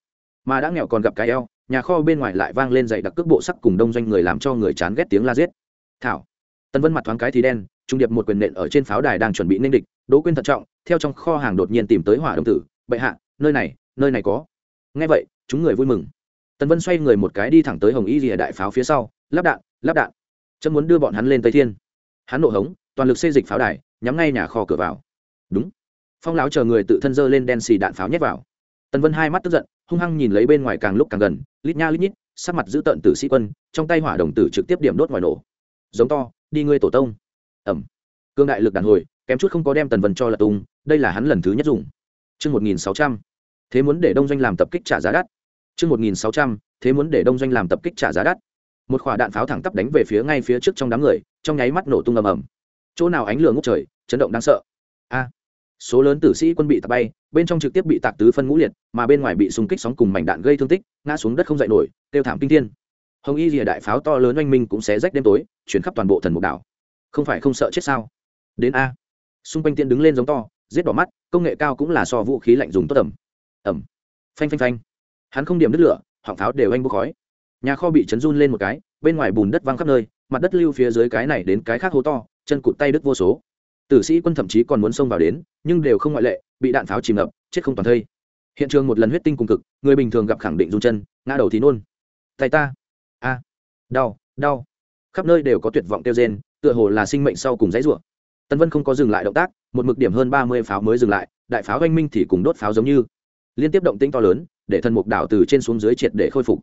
Mà đã nghèo còn gặp cái eo nhà kho bên ngoài lại vang lên dày đặc cước bộ sắc cùng đông doanh người làm cho người chán ghét tiếng la giết. Thảo tân vân mặt thoáng cái thì đen, trung điệp một quyền nện ở trên pháo đài đang chuẩn bị ninh địch, đỗ quyên thận trọng, theo trong kho hàng đột nhiên tìm tới hỏa đồng tử, bệ hạ, nơi này nơi này có. Nghe vậy, chúng người vui mừng. Tần vân xoay người một cái đi thẳng tới hồng y rìa đại pháo phía sau, lắp đạn lắp đạn. Chấm muốn đưa bọn hắn lên tây thiên. Hắn nộ hống, toàn lực xây dịch pháo đài, nhắm ngay nhà kho cửa vào. Đúng. Phong lão chờ người tự thân dơ lên đen xì đạn pháo nhét vào. Tần vân hai mắt tức giận hung hăng nhìn lấy bên ngoài càng lúc càng gần, lít nha lít nhít, sắc mặt giữ tận tử sĩ quân, trong tay hỏa đồng tử trực tiếp điểm đốt ngoài nổ. Giống to, đi ngươi tổ tông. Ẩm. Cương đại lực đàn hồi, kém chút không có đem tần vân cho là tung, đây là hắn lần thứ nhất dùng. Chương một nghìn sáu trăm. Thế muốn để đông doanh làm tập kích trả giá đắt. Chương một nghìn sáu trăm. Thế muốn để đông doanh làm tập kích trả giá đắt. Một quả đạn pháo thẳng tắp đánh về phía ngay phía trước trong đám người, trong nháy mắt nổ tung ầm ầm. Chỗ nào ánh lửa ngốc trời, chấn động đáng sợ. A. Số lớn tử sĩ quân bị tạt bay bên trong trực tiếp bị tạc tứ phân ngũ liệt, mà bên ngoài bị xung kích sóng cùng mảnh đạn gây thương tích, ngã xuống đất không dậy nổi, tiêu thảm kinh thiên. Hồng y rìa đại pháo to lớn oanh minh cũng sẽ rách đêm tối, chuyển khắp toàn bộ thần mục đảo. Không phải không sợ chết sao? Đến a. Xung quanh tiên đứng lên giống to, giết đỏ mắt, công nghệ cao cũng là so vũ khí lạnh dùng tốt ẩm ẩm phanh phanh phanh. Hắn không điểm đứt lửa, họng pháo đều anh bốc khói. Nhà kho bị chấn run lên một cái, bên ngoài bùn đất văng khắp nơi, mặt đất lưu phía dưới cái này đến cái khác hố to, chân cụt tay đứt vô số tử sĩ quân thậm chí còn muốn xông vào đến, nhưng đều không ngoại lệ, bị đạn pháo chìm ngập, chết không toàn thây. Hiện trường một lần huyết tinh cùng cực, người bình thường gặp khẳng định run chân, ngã đầu thì nôn. Tay ta. A. Đau đau. Khắp nơi đều có tuyệt vọng tiêu rên, tựa hồ là sinh mệnh sau cùng dãy rủa. Tân vân không có dừng lại động tác, một mực điểm hơn ba mươi pháo mới dừng lại, đại pháo oanh minh thì cùng đốt pháo giống như. Liên tiếp động tĩnh to lớn, để thần mục đảo từ trên xuống dưới triệt để khôi phục.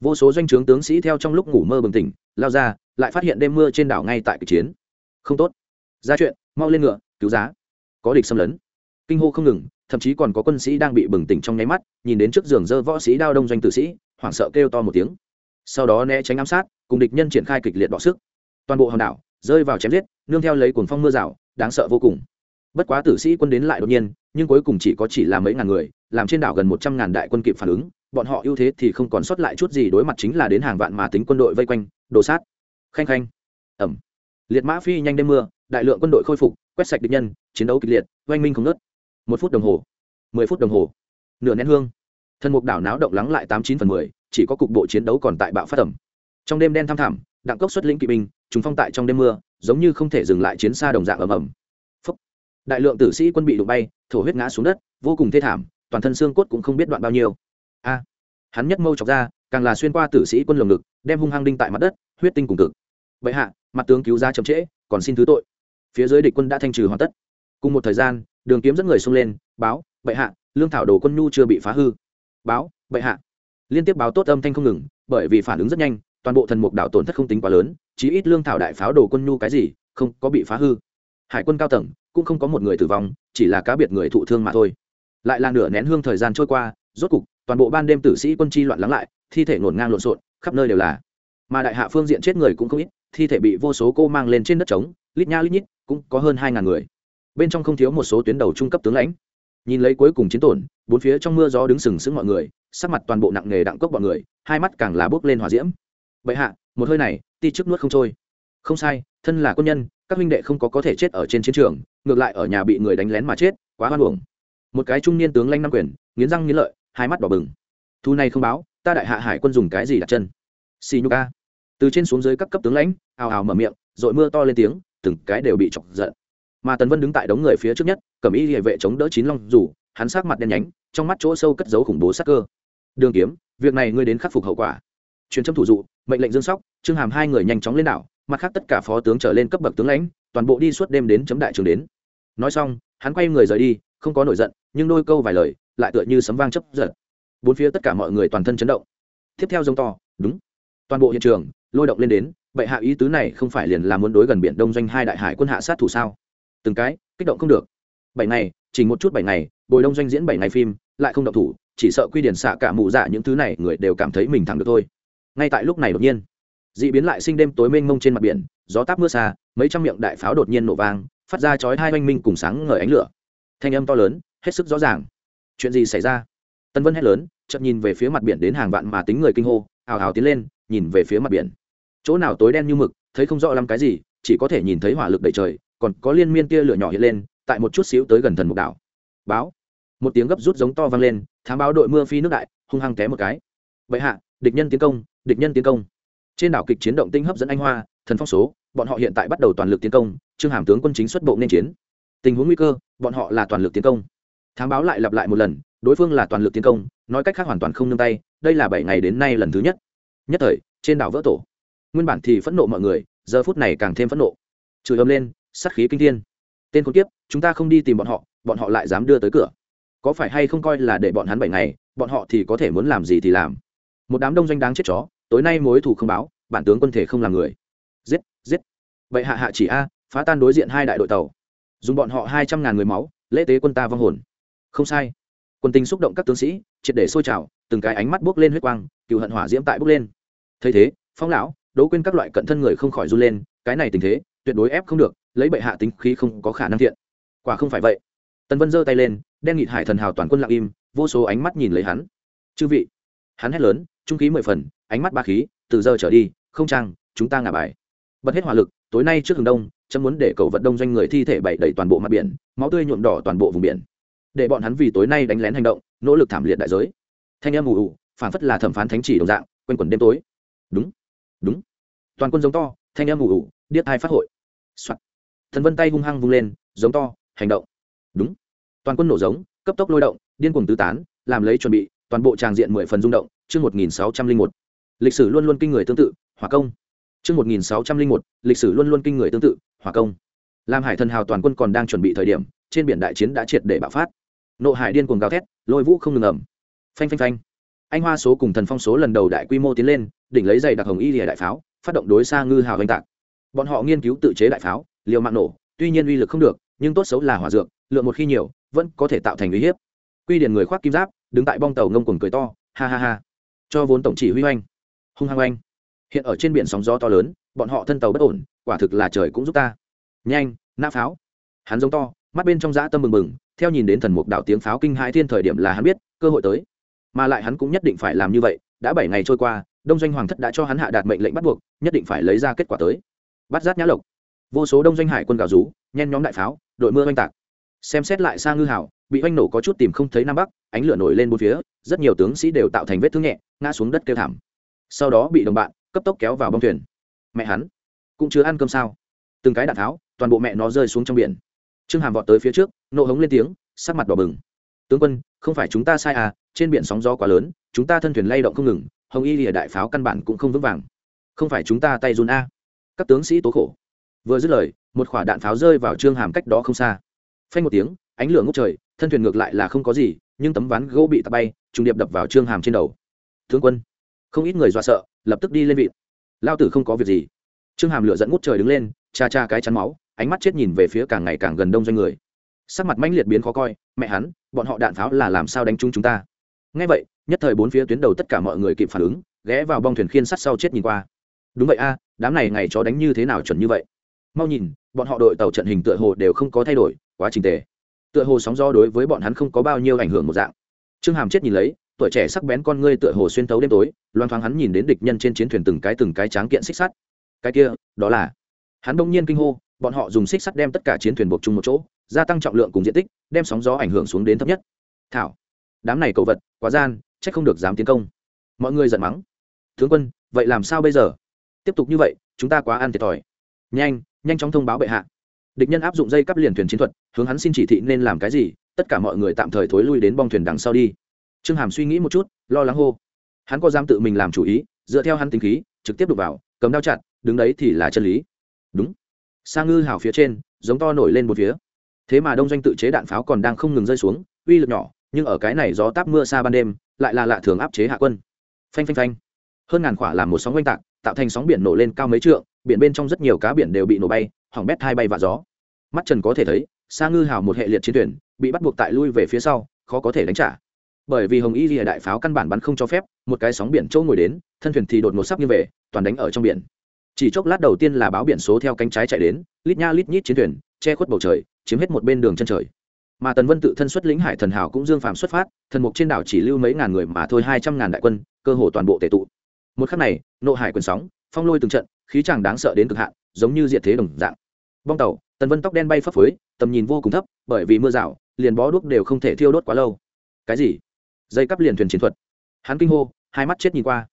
Vô số doanh trướng tướng sĩ theo trong lúc ngủ mơ bừng tỉnh, lao ra, lại phát hiện đêm mưa trên đảo ngay tại cực chiến. Không tốt. Ra chuyện mau lên ngựa, cứu giá. Có địch xâm lấn. Kinh hô không ngừng, thậm chí còn có quân sĩ đang bị bừng tỉnh trong nháy mắt, nhìn đến trước giường dơ võ sĩ đao đông doanh tử sĩ, hoảng sợ kêu to một tiếng. Sau đó né tránh ám sát, cùng địch nhân triển khai kịch liệt đọ sức. Toàn bộ hòn đảo rơi vào chém giết, nương theo lấy cuồng phong mưa rào, đáng sợ vô cùng. Bất quá tử sĩ quân đến lại đột nhiên, nhưng cuối cùng chỉ có chỉ là mấy ngàn người, làm trên đảo gần một trăm ngàn đại quân kịp phản ứng, bọn họ ưu thế thì không còn sót lại chút gì đối mặt chính là đến hàng vạn mà tính quân đội vây quanh đồ sát. Khanh khanh. Ẩm. Liệt mã phi nhanh đêm mưa đại lượng quân đội khôi phục, quét sạch địch nhân, chiến đấu kịch liệt, oanh minh không nớt một phút đồng hồ, mười phút đồng hồ, nửa nén hương. Thân mục đảo náo động lắng lại tám chín phần mười, chỉ có cục bộ chiến đấu còn tại bạo phát tầm. Trong đêm đen thăm thẳm, đặng cốc xuất lĩnh kỵ binh chúng phong tại trong đêm mưa, giống như không thể dừng lại chiến xa đồng dạng ầm ầm. Đại lượng tử sĩ quân bị đụng bay, thổ huyết ngã xuống đất, vô cùng thê thảm, toàn thân xương cốt cũng không biết đoạn bao nhiêu. A. Hắn nhất mâu chọc ra, càng là xuyên qua tử sĩ quân lồng ngực, đem hung hăng đinh tại mặt đất, huyết tinh cùng cực. Vậy hạ, mặt tướng cứu ra chậm trễ, còn xin thứ tội phía dưới địch quân đã thanh trừ hoàn tất. Cùng một thời gian, đường kiếm dẫn người xông lên, báo, bệ hạ, lương thảo đồ quân nhu chưa bị phá hư. Báo, bệ hạ. Liên tiếp báo tốt âm thanh không ngừng, bởi vì phản ứng rất nhanh, toàn bộ thần mục đảo tổn thất không tính quá lớn, chí ít lương thảo đại pháo đồ quân nhu cái gì, không có bị phá hư. Hải quân cao tầng, cũng không có một người tử vong, chỉ là cá biệt người thụ thương mà thôi. Lại là nửa nén hương thời gian trôi qua, rốt cục, toàn bộ ban đêm tử sĩ quân chi loạn lắng lại, thi thể ngổn ngang lộn xộn, khắp nơi đều là. Mà đại hạ phương diện chết người cũng không ít, thi thể bị vô số cô mang lên trên đất trống, lít nha lít nhít cũng có hơn hai ngàn người. Bên trong không thiếu một số tuyến đầu trung cấp tướng lãnh. Nhìn lấy cuối cùng chiến tổn, bốn phía trong mưa gió đứng sừng sững mọi người, sắc mặt toàn bộ nặng nề đặng cốc bọn người, hai mắt càng là bước lên hòa diễm. Bệ hạ, một hơi này, ti trước nuốt không trôi. Không sai, thân là quân nhân, các huynh đệ không có có thể chết ở trên chiến trường, ngược lại ở nhà bị người đánh lén mà chết, quá hoan uổng. Một cái trung niên tướng lanh năm quyền, nghiến răng nghiến lợi, hai mắt đỏ bừng. Thu này không báo, ta đại hạ hải quân dùng cái gì đặt chân? Xì từ trên xuống dưới các cấp tướng lãnh, ào ào mở miệng, rồi mưa to lên tiếng từng cái đều bị chọc giận. Mà tần vân đứng tại đống người phía trước nhất, cầm y địa vệ chống đỡ chín long dù, hắn sát mặt đen nhánh, trong mắt chỗ sâu cất giấu khủng bố sắc cơ. Đường kiếm, việc này ngươi đến khắc phục hậu quả. Truyền châm thủ dụ, mệnh lệnh dương sóc, trương hàm hai người nhanh chóng lên đảo, mặt khác tất cả phó tướng trở lên cấp bậc tướng lãnh, toàn bộ đi suốt đêm đến chấm đại trường đến. Nói xong, hắn quay người rời đi, không có nổi giận, nhưng đôi câu vài lời, lại tựa như sấm vang chấp giật. Bốn phía tất cả mọi người toàn thân chấn động. Tiếp theo giống to, đúng. Toàn bộ hiện trường, lôi động lên đến bệ hạ ý tứ này không phải liền là muốn đối gần biển đông doanh hai đại hải quân hạ sát thủ sao? Từng cái, kích động không được. Bảy ngày, chỉ một chút bảy ngày, bồi đông doanh diễn bảy ngày phim, lại không động thủ, chỉ sợ quy điển xạ cả mụ dạ những thứ này người đều cảm thấy mình thẳng được thôi. Ngay tại lúc này đột nhiên d ị biến lại sinh đêm tối mênh mông trên mặt biển, gió táp mưa xa, mấy trăm miệng đại pháo đột nhiên nổ vang, phát ra chói hai oanh minh cùng sáng ngời ánh lửa. Thanh âm to lớn, hết sức rõ ràng. Chuyện gì xảy ra? Tân vân hét lớn chậm nhìn về phía mặt biển đến hàng vạn mà tính người kinh hô hào hào tiến lên, nhìn về phía mặt biển chỗ nào tối đen như mực, thấy không rõ lắm cái gì, chỉ có thể nhìn thấy hỏa lực đầy trời, còn có liên miên tia lửa nhỏ hiện lên, tại một chút xíu tới gần thần mục đảo. Báo. Một tiếng gấp rút giống to vang lên, thám báo đội mưa phi nước đại, hung hăng té một cái. Vậy hạ, địch nhân tiến công, địch nhân tiến công. Trên đảo kịch chiến động tinh hấp dẫn anh hoa, thần phong số, bọn họ hiện tại bắt đầu toàn lực tiến công, trương hàm tướng quân chính xuất bộ nên chiến. Tình huống nguy cơ, bọn họ là toàn lực tiến công. Thám báo lại lặp lại một lần, đối phương là toàn lực tiến công, nói cách khác hoàn toàn không nương tay, đây là bảy ngày đến nay lần thứ nhất. Nhất thời, trên đảo vỡ tổ nguyên bản thì phẫn nộ mọi người, giờ phút này càng thêm phẫn nộ. Chửi ấm lên sắt khí kinh thiên. Tên con tiếp chúng ta không đi tìm bọn họ bọn họ lại dám đưa tới cửa. Có phải hay không coi là để bọn hắn bảy ngày, bọn họ thì có thể muốn làm gì thì làm. Một đám đông doanh đáng chết chó, tối nay mối thủ không báo, bản tướng quân thể không làm người. Giết giết. Vậy hạ hạ chỉ a, phá tan đối diện hai đại đội tàu. Dùng bọn họ hai trăm ngàn người máu, lễ tế quân ta vong hồn. Không sai. Quân tình xúc động các tướng sĩ, triệt để sôi trào, từng cái ánh mắt buốc lên huyết quang cựu hận hỏa diễm tại bốc lên. Thấy thế, phong lão đố quên các loại cận thân người không khỏi run lên, cái này tình thế, tuyệt đối ép không được, lấy bệ hạ tính khí không có khả năng thiện. Quả không phải vậy. Tần vân giơ tay lên, đen nghịt hải thần hào toàn quân lặng im, vô số ánh mắt nhìn lấy hắn. Chư vị. Hắn hét lớn, trung khí mười phần, ánh mắt ba khí, từ giờ trở đi, không trang, chúng ta ngả bài. Bật hết hỏa lực, tối nay trước hướng đông, chấm muốn để cầu vận đông doanh người thi thể bảy đẩy toàn bộ mặt biển, máu tươi nhuộm đỏ toàn bộ vùng biển. Để bọn hắn vì tối nay đánh lén hành động, nỗ lực thảm liệt đại giới. Thanh em ù ù phản phất là thẩm phán thánh chỉ đồng dạng q u a n quẩn đêm tối. Đúng đúng toàn quân giống to thanh em ù ù điếc hai phát hội, hội、Soạn. thần vân tay hung hăng vung lên giống to hành động. Đúng. Toàn quân nổ giống cấp tốc lôi động điên cuồng tứ tán làm lấy chuẩn bị toàn bộ tràng diện mười phần rung động chương một nghìn sáu trăm linh một. Lịch sử luôn luôn kinh người tương tự hỏa công. Chương một nghìn sáu trăm linh một lịch sử luôn luôn kinh người tương tự hỏa công. Làm hải thần hào toàn quân còn đang chuẩn bị thời điểm trên biển đại chiến đã triệt để bạo phát. Nộ hải điên cuồng gào thét lôi vũ không ngừng ẩm phanh phanh phanh. Anh hoa số cùng thần phong số lần đầu đại quy mô tiến lên đỉnh lấy giày đặc hồng y lìa đại pháo phát động đối xa ngư hào oanh tạc. Bọn họ nghiên cứu tự chế đại pháo, liều mạng nổ, tuy nhiên uy lực không được, nhưng tốt xấu là hỏa dược, lượng một khi nhiều, vẫn có thể tạo thành uy hiếp. Quy điển người khoác kim giáp, đứng tại bong tàu ngông cuồng cười to, ha ha ha. Cho vốn tổng chỉ huy oanh. Hung hăng oanh. Hiện ở trên biển sóng gió to lớn, bọn họ thân tàu bất ổn, quả thực là trời cũng giúp ta. Nhanh, nã pháo. Hắn giống to, mắt bên trong dã tâm mừng mừng, theo nhìn đến thần mục đạo tiếng pháo kinh hãi thiên thời điểm là hắn biết, cơ hội tới. Mà lại hắn cũng nhất định phải làm như vậy, đã bảy ngày trôi qua đông doanh hoàng thất đã cho hắn hạ đạt mệnh lệnh bắt buộc, nhất định phải lấy ra kết quả tới. Bắt giáp nhã lộc. Vô số đông doanh hải quân gào rú, nhen nhóm đại pháo, đội mưa oanh tạc. Xem xét lại sang ngư hảo, bị oanh nổ có chút tìm không thấy nam bắc, ánh lửa nổi lên bốn phía, rất nhiều tướng sĩ đều tạo thành vết thương nhẹ, ngã xuống đất kêu thảm. Sau đó bị đồng bạn, cấp tốc kéo vào bông thuyền. Mẹ hắn, cũng chưa ăn cơm sao? Từng cái đạn tháo, toàn bộ mẹ nó rơi xuống trong biển. Trương hàm vọt tới phía trước, nộ hống lên tiếng, sắc mặt đỏ bừng tướng quân, không phải chúng ta sai à trên biển sóng gió quá lớn, chúng ta thân thuyền lay động không ngừng, hồng y lìa đại pháo căn bản cũng không vững vàng. Không phải chúng ta tay run a. Các tướng sĩ tố khổ. Vừa dứt lời, một quả đạn pháo rơi vào trương hàm cách đó không xa. Phanh một tiếng, ánh lửa ngốc trời, thân thuyền ngược lại là không có gì, nhưng tấm ván gỗ bị tạt bay, trùng điệp đập vào trương hàm trên đầu. Tướng quân, không ít người dọa sợ, lập tức đi lên vịt lao tử không có việc gì. Trương hàm lửa dẫn ngút trời đứng lên, cha cha cái chắn máu, ánh mắt chết nhìn về phía càng ngày càng gần đông doanh người. Sắc mặt mãnh liệt biến khó coi, mẹ hắn bọn họ đạn pháo là làm sao đánh trúng chúng ta? Ngay vậy, nhất thời bốn phía tuyến đầu tất cả mọi người kịp phản ứng, ghé vào bong thuyền khiên sắt sau chết nhìn qua. Đúng vậy a, đám này ngày chó đánh như thế nào chuẩn như vậy? Mau nhìn, bọn họ đội tàu trận hình tựa hồ đều không có thay đổi, quá trình tề. Tựa hồ sóng gió đối với bọn hắn không có bao nhiêu ảnh hưởng một dạng. Trương hàm chết nhìn lấy, tuổi trẻ sắc bén con ngươi tựa hồ xuyên thấu đêm tối loan thoáng hắn nhìn đến địch nhân trên chiến thuyền từng cái từng cái tráng kiện xích sắt. Cái kia, đó là. Hắn đông nhiên kinh hô, bọn họ dùng xích sắt đem tất cả chiến thuyền buộc chung một chỗ gia tăng trọng lượng cùng diện tích, đem sóng gió ảnh hưởng xuống đến thấp nhất. Thảo, đám này cầu vật, quá gian trách không được dám tiến công. Mọi người giận mắng. Tướng quân, vậy làm sao bây giờ? Tiếp tục như vậy, chúng ta quá ăn thiệt thòi. Nhanh nhanh chóng thông báo bệ hạ. Địch nhân áp dụng dây cắp liền thuyền chiến thuật, hướng hắn xin chỉ thị nên làm cái gì, tất cả mọi người tạm thời thối lui đến bong thuyền đằng sau đi. Trương hàm suy nghĩ một chút, lo lắng hô. Hắn có dám tự mình làm chủ ý, dựa theo hắn tính khí, trực tiếp đục vào, cầm đao chặt, đứng đấy thì là chân lý. Đúng. Sa ngư hào phía trên, giống to nổi lên một phía thế mà đông doanh tự chế đạn pháo còn đang không ngừng rơi xuống, uy lực nhỏ, nhưng ở cái này gió táp mưa xa ban đêm, lại là lạ thường áp chế hạ quân. Phanh phanh phanh. Hơn ngàn quả làm một sóng oanh tạc, tạo thành sóng biển nổ lên cao mấy trượng, biển bên trong rất nhiều cá biển đều bị nổ bay, hỏng bét hai bay và gió. Mắt trần có thể thấy xa ngư hào một hệ liệt chiến thuyền, bị bắt buộc tại lui về phía sau, khó có thể đánh trả. Bởi vì hồng y lìa đại pháo căn bản bắn không cho phép, một cái sóng biển trâu ngồi đến, thân thuyền thì đột ngột sắp như về, toàn đánh ở trong biển. Chỉ chốc lát đầu tiên là báo biển số theo cánh trái chạy đến, lít nha lít nhít chiến thuyền, che khuất bầu trời chiếm hết một bên đường chân trời. Mà tần vân tự thân xuất lĩnh hải thần hào cũng dương phàm xuất phát, thần mục trên đảo chỉ lưu mấy ngàn người mà thôi, hai trăm ngàn đại quân, cơ hồ toàn bộ tệ tụ. Một khắc này, nộ hải quyền sóng, phong lôi từng trận, khí chàng đáng sợ đến cực hạn, giống như diệt thế đồng dạng. Bong tàu, tần vân tóc đen bay phấp phới, tầm nhìn vô cùng thấp, bởi vì mưa rào, liền bó đuốc đều không thể thiêu đốt quá lâu. Cái gì? Dây cắp liền thuyền chiến thuật. Hắn kinh hô, hai mắt chết nhìn qua.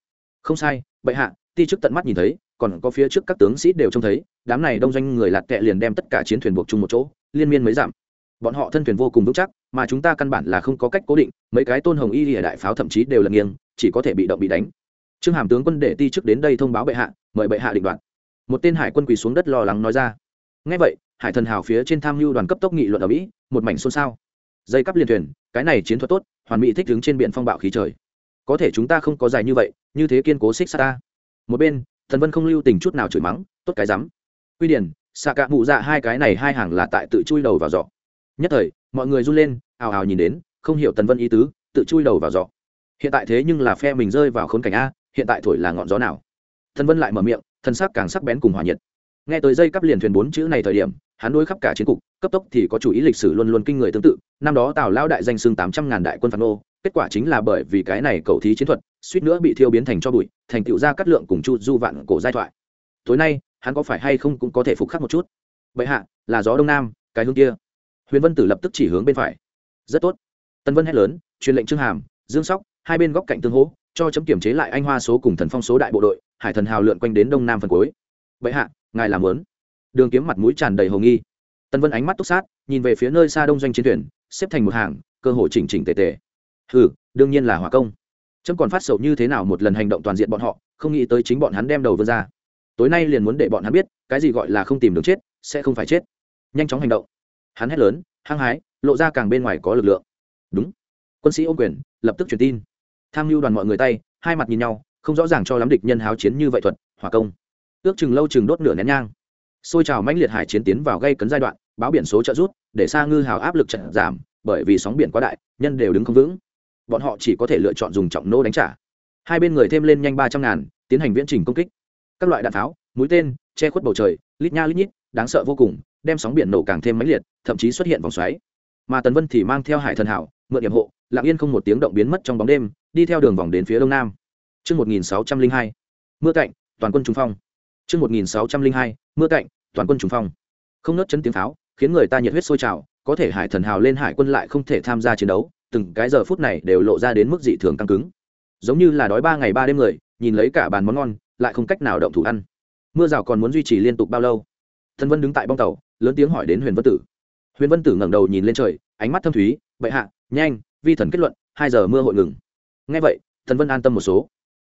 Không sai, bệ hạ, ti chức tận mắt nhìn thấy, còn có phía trước các tướng sĩ đều trông thấy, đám này đông doanh người lạt kệ liền đem tất cả chiến thuyền buộc chung một chỗ liên miên mới giảm bọn họ thân thuyền vô cùng vững chắc, mà chúng ta căn bản là không có cách cố định, mấy cái tôn hồng y lìa đại pháo thậm chí đều lật nghiêng, chỉ có thể bị động bị đánh. Trương hàm tướng quân để ti chức đến đây thông báo bệ hạ, mời bệ hạ định đoạt. Một tên hải quân quỳ xuống đất lo lắng nói ra. Ngay vậy, hải thần hào phía trên tham mưu đoàn cấp tốc nghị luận ở mỹ, một mảnh xôn xao. Dây cắp liên thuyền, cái này chiến thuật tốt, hoàn mỹ thích đứng trên biển phong bạo khí trời. Có thể chúng ta không có dài như vậy, như thế kiên cố xích xa ta. Một bên, thần vân không lưu tình chút nào chửi mắng, tốt cái rắm. Quy điển xạ cạ mụ dạ hai cái này hai hàng là tại tự chui đầu vào giỏ. Nhất thời, mọi người run lên, ào ào nhìn đến, không hiểu tần vân ý tứ, tự chui đầu vào giỏ. Hiện tại thế nhưng là phe mình rơi vào khốn cảnh a, hiện tại thổi là ngọn gió nào? Thần vân lại mở miệng, thân sắc càng sắc bén cùng hòa nhiệt. Nghe tới dây cắp liền thuyền bốn chữ này thời điểm, hắn đối khắp cả chiến cục, cấp tốc thì có chủ ý lịch sử luôn luôn kinh người tương tự. Năm đó tào lao đại danh xưng tám trăm ngàn đại quân phản ô kết quả chính là bởi vì cái này cầu thí chiến thuật, suýt nữa bị thiêu biến thành cho bụi, thành tựu ra cắt lượng cùng chu du vạn cổ giai thoại. Tối nay hắn có phải hay không cũng có thể phục khắc một chút? Bệ hạ, là gió đông nam, cái hướng kia. Huyền vân tử lập tức chỉ hướng bên phải. Rất tốt. Tân vân hét lớn, truyền lệnh trương hàm, dương sóc, hai bên góc cạnh tương hỗ, cho chấm kiểm chế lại anh hoa số cùng thần phong số đại bộ đội, hải thần hào lượn quanh đến đông nam phần cuối. Bệ hạ, ngài làm lớn đường kiếm mặt mũi tràn đầy hồng nghi. Tân vân ánh mắt túc sát, nhìn về phía nơi xa đông doanh chiến thuyền, xếp thành một hàng, cơ hội chỉnh chỉnh tề tề. Ừ đương nhiên là hỏa công. Chấm còn phát sầu như thế nào một lần hành động toàn diện bọn họ, không nghĩ tới chính bọn hắn đem đầu vươn ra tối nay liền muốn để bọn hắn biết, cái gì gọi là không tìm đường chết, sẽ không phải chết. Nhanh chóng hành động. Hắn hét lớn, hăng hái, lộ ra càng bên ngoài có lực lượng. Đúng. Quân sĩ ôm quyền, lập tức truyền tin. Tham mưu đoàn mọi người tay, hai mặt nhìn nhau, không rõ ràng cho lắm địch nhân háo chiến như vậy thuật, hỏa công. Ước chừng lâu chừng đốt nửa nén nhang. Xôi trào mãnh liệt hải chiến tiến vào gây cấn giai đoạn, báo biển số trợ rút, để xa ngư hào áp lực trận giảm, bởi vì sóng biển quá đại, nhân đều đứng không vững. Bọn họ chỉ có thể lựa chọn dùng trọng nô đánh trả. Hai bên người thêm lên nhanh ba trăm ngàn, tiến hành viễn trình công kích các loại đạn pháo mũi tên che khuất bầu trời lít nha lít nhít đáng sợ vô cùng đem sóng biển nổ càng thêm mãnh liệt thậm chí xuất hiện vòng xoáy mà tần vân thì mang theo hải thần hảo mượn điểm hộ lặng yên không một tiếng động biến mất trong bóng đêm đi theo đường vòng đến phía đông nam Trước 1602, mưa cạnh, toàn quân trùng phong. Trước 1602, mưa cạnh, toàn quân trùng phong. Không nớt chấn tiếng pháo, khiến người ta nhiệt huyết sôi trào, có thể hải thần hào lên hải quân lại không thể tham gia chiến đấu, từng cái giờ phút này đều lộ ra đến mức dị thường căng cứng. Giống như là đói ba ngày ba đêm người, nhìn lấy cả bàn món ngon, lại không cách nào động thủ ăn. Mưa rào còn muốn duy trì liên tục bao lâu? Thần Vân đứng tại bong tàu, lớn tiếng hỏi đến Huyền Vân Tử. Huyền Vân Tử ngẩng đầu nhìn lên trời, ánh mắt thâm thúy, "Bệ hạ, nhanh, vi thần kết luận, hai giờ mưa hội ngừng." Nghe vậy, Thần Vân an tâm một số.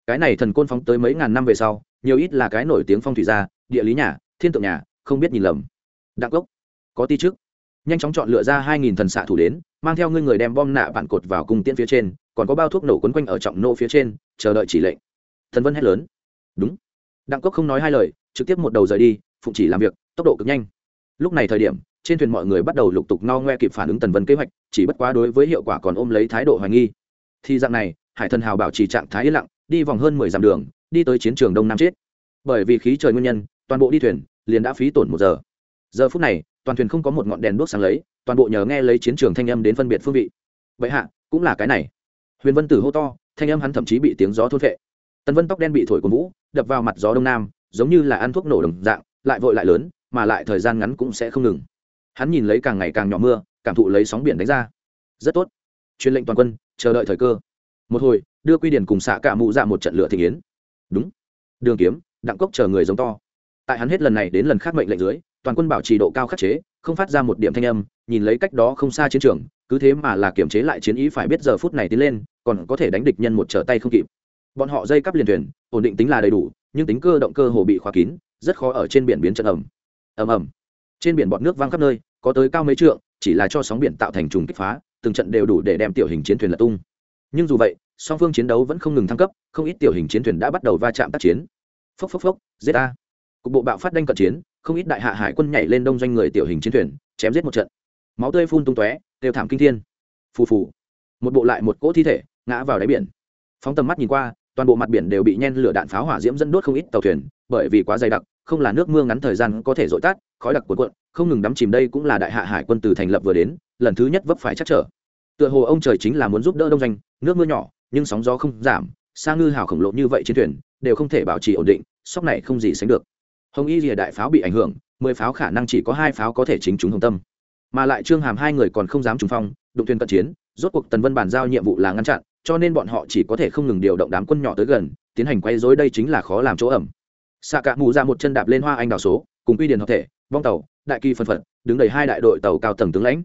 Cái này thần côn phóng tới mấy ngàn năm về sau, nhiều ít là cái nổi tiếng phong thủy gia, địa lý nhà, thiên tượng nhà, không biết nhìn lầm. Đặng Cốc, có ti trước. Nhanh chóng chọn lựa ra hai nghìn thần xạ thủ đến, mang theo ngươi người đem bom nạ bạn cột vào cung tiễn phía trên, còn có bao thuốc nổ quấn quanh ở trọng nô phía trên, chờ đợi chỉ lệnh. Thần Vân hét lớn. Đúng. Đặng Cốc không nói hai lời, trực tiếp một đầu rời đi, phụng chỉ làm việc, tốc độ cực nhanh. Lúc này thời điểm trên thuyền mọi người bắt đầu lục tục no ngoe kịp phản ứng tần vân kế hoạch chỉ bất quá đối với hiệu quả còn ôm lấy thái độ hoài nghi. Thì dạng này hải thần hào bảo trì trạng thái yên lặng đi vòng hơn mười dặm đường đi tới chiến trường đông nam chết. Bởi vì khí trời nguyên nhân toàn bộ đi thuyền liền đã phí tổn một giờ. Giờ phút này toàn thuyền không có một ngọn đèn đuốc sáng lấy toàn bộ nhờ nghe lấy chiến trường thanh âm đến phân biệt phương vị. Vậy hạ cũng là cái này. Huyền vân tử hô to thanh âm hắn thậm chí bị tiếng gió thôn vệ tần vân tóc đen bị thổi của vũ, đập vào mặt gió đông nam, giống như là ăn thuốc nổ đồng dạng, lại vội lại lớn, mà lại thời gian ngắn cũng sẽ không ngừng. Hắn nhìn lấy càng ngày càng nhỏ mưa, cảm thụ lấy sóng biển đánh ra. Rất tốt. Truyền lệnh toàn quân, chờ đợi thời cơ. Một hồi, đưa quy điển cùng xạ cả mụ ra một trận lửa thị yến. Đúng. Đường kiếm, đặng cốc chờ người giống to. Tại hắn hết lần này đến lần khác mệnh lệnh dưới, toàn quân bảo trì độ cao khắc chế, không phát ra một điểm thanh âm, nhìn lấy cách đó không xa chiến trường, cứ thế mà là kiểm chế lại chiến ý phải biết giờ phút này tiến lên, còn có thể đánh địch nhân một trở tay không kịp bọn họ dây cắp liền thuyền, ổn định tính là đầy đủ, nhưng tính cơ động cơ hồ bị khóa kín, rất khó ở trên biển biến trận ẩm. Ẩm ẩm. trên biển bọt nước văng khắp nơi, có tới cao mấy trượng, chỉ là cho sóng biển tạo thành trùng kích phá, từng trận đều đủ để đem tiểu hình chiến thuyền lật tung. Nhưng dù vậy, song phương chiến đấu vẫn không ngừng thăng cấp, không ít tiểu hình chiến thuyền đã bắt đầu va chạm tác chiến. Phốc phốc phốc, giết a. Cục bộ bạo phát đanh cận chiến, không ít đại hạ hải quân nhảy lên đông doanh người tiểu hình chiến thuyền, chém giết một trận. Máu tươi phun tung tóe đều thảm kinh thiên. Phù phù. Một bộ lại một cỗ thi thể, ngã vào đáy biển. Phóng tầm mắt nhìn qua toàn bộ mặt biển đều bị nhen lửa đạn pháo hỏa diễm dẫn đốt không ít tàu thuyền, bởi vì quá dày đặc, không là nước mưa ngắn thời gian có thể dội tát khói đặc cuộn cuộn, không ngừng đắm chìm đây cũng là đại hạ hải quân từ thành lập vừa đến, lần thứ nhất vấp phải chắc trở. Tựa hồ ông trời chính là muốn giúp đỡ đông doanh, nước mưa nhỏ, nhưng sóng gió không giảm, xa ngư hào khổng lồ như vậy trên thuyền, đều không thể bảo trì ổn định, sóc này không gì sánh được. Hồng y rìa đại pháo bị ảnh hưởng, mười pháo khả năng chỉ có hai pháo có thể chính chúng hồng tâm. Mà lại trương hàm hai người còn không dám trùng phong, đụng thuyền cận chiến, rốt cuộc tần vân bàn giao nhiệm vụ là ngăn chặn cho nên bọn họ chỉ có thể không ngừng điều động đám quân nhỏ tới gần, tiến hành quay dối đây chính là khó làm chỗ ẩm. Xạ cả mù ra một chân đạp lên hoa anh đào số, cùng quy điền hợp thể, vong tàu, đại kỳ phân phận đứng đầy hai đại đội tàu cao tầng tướng lãnh.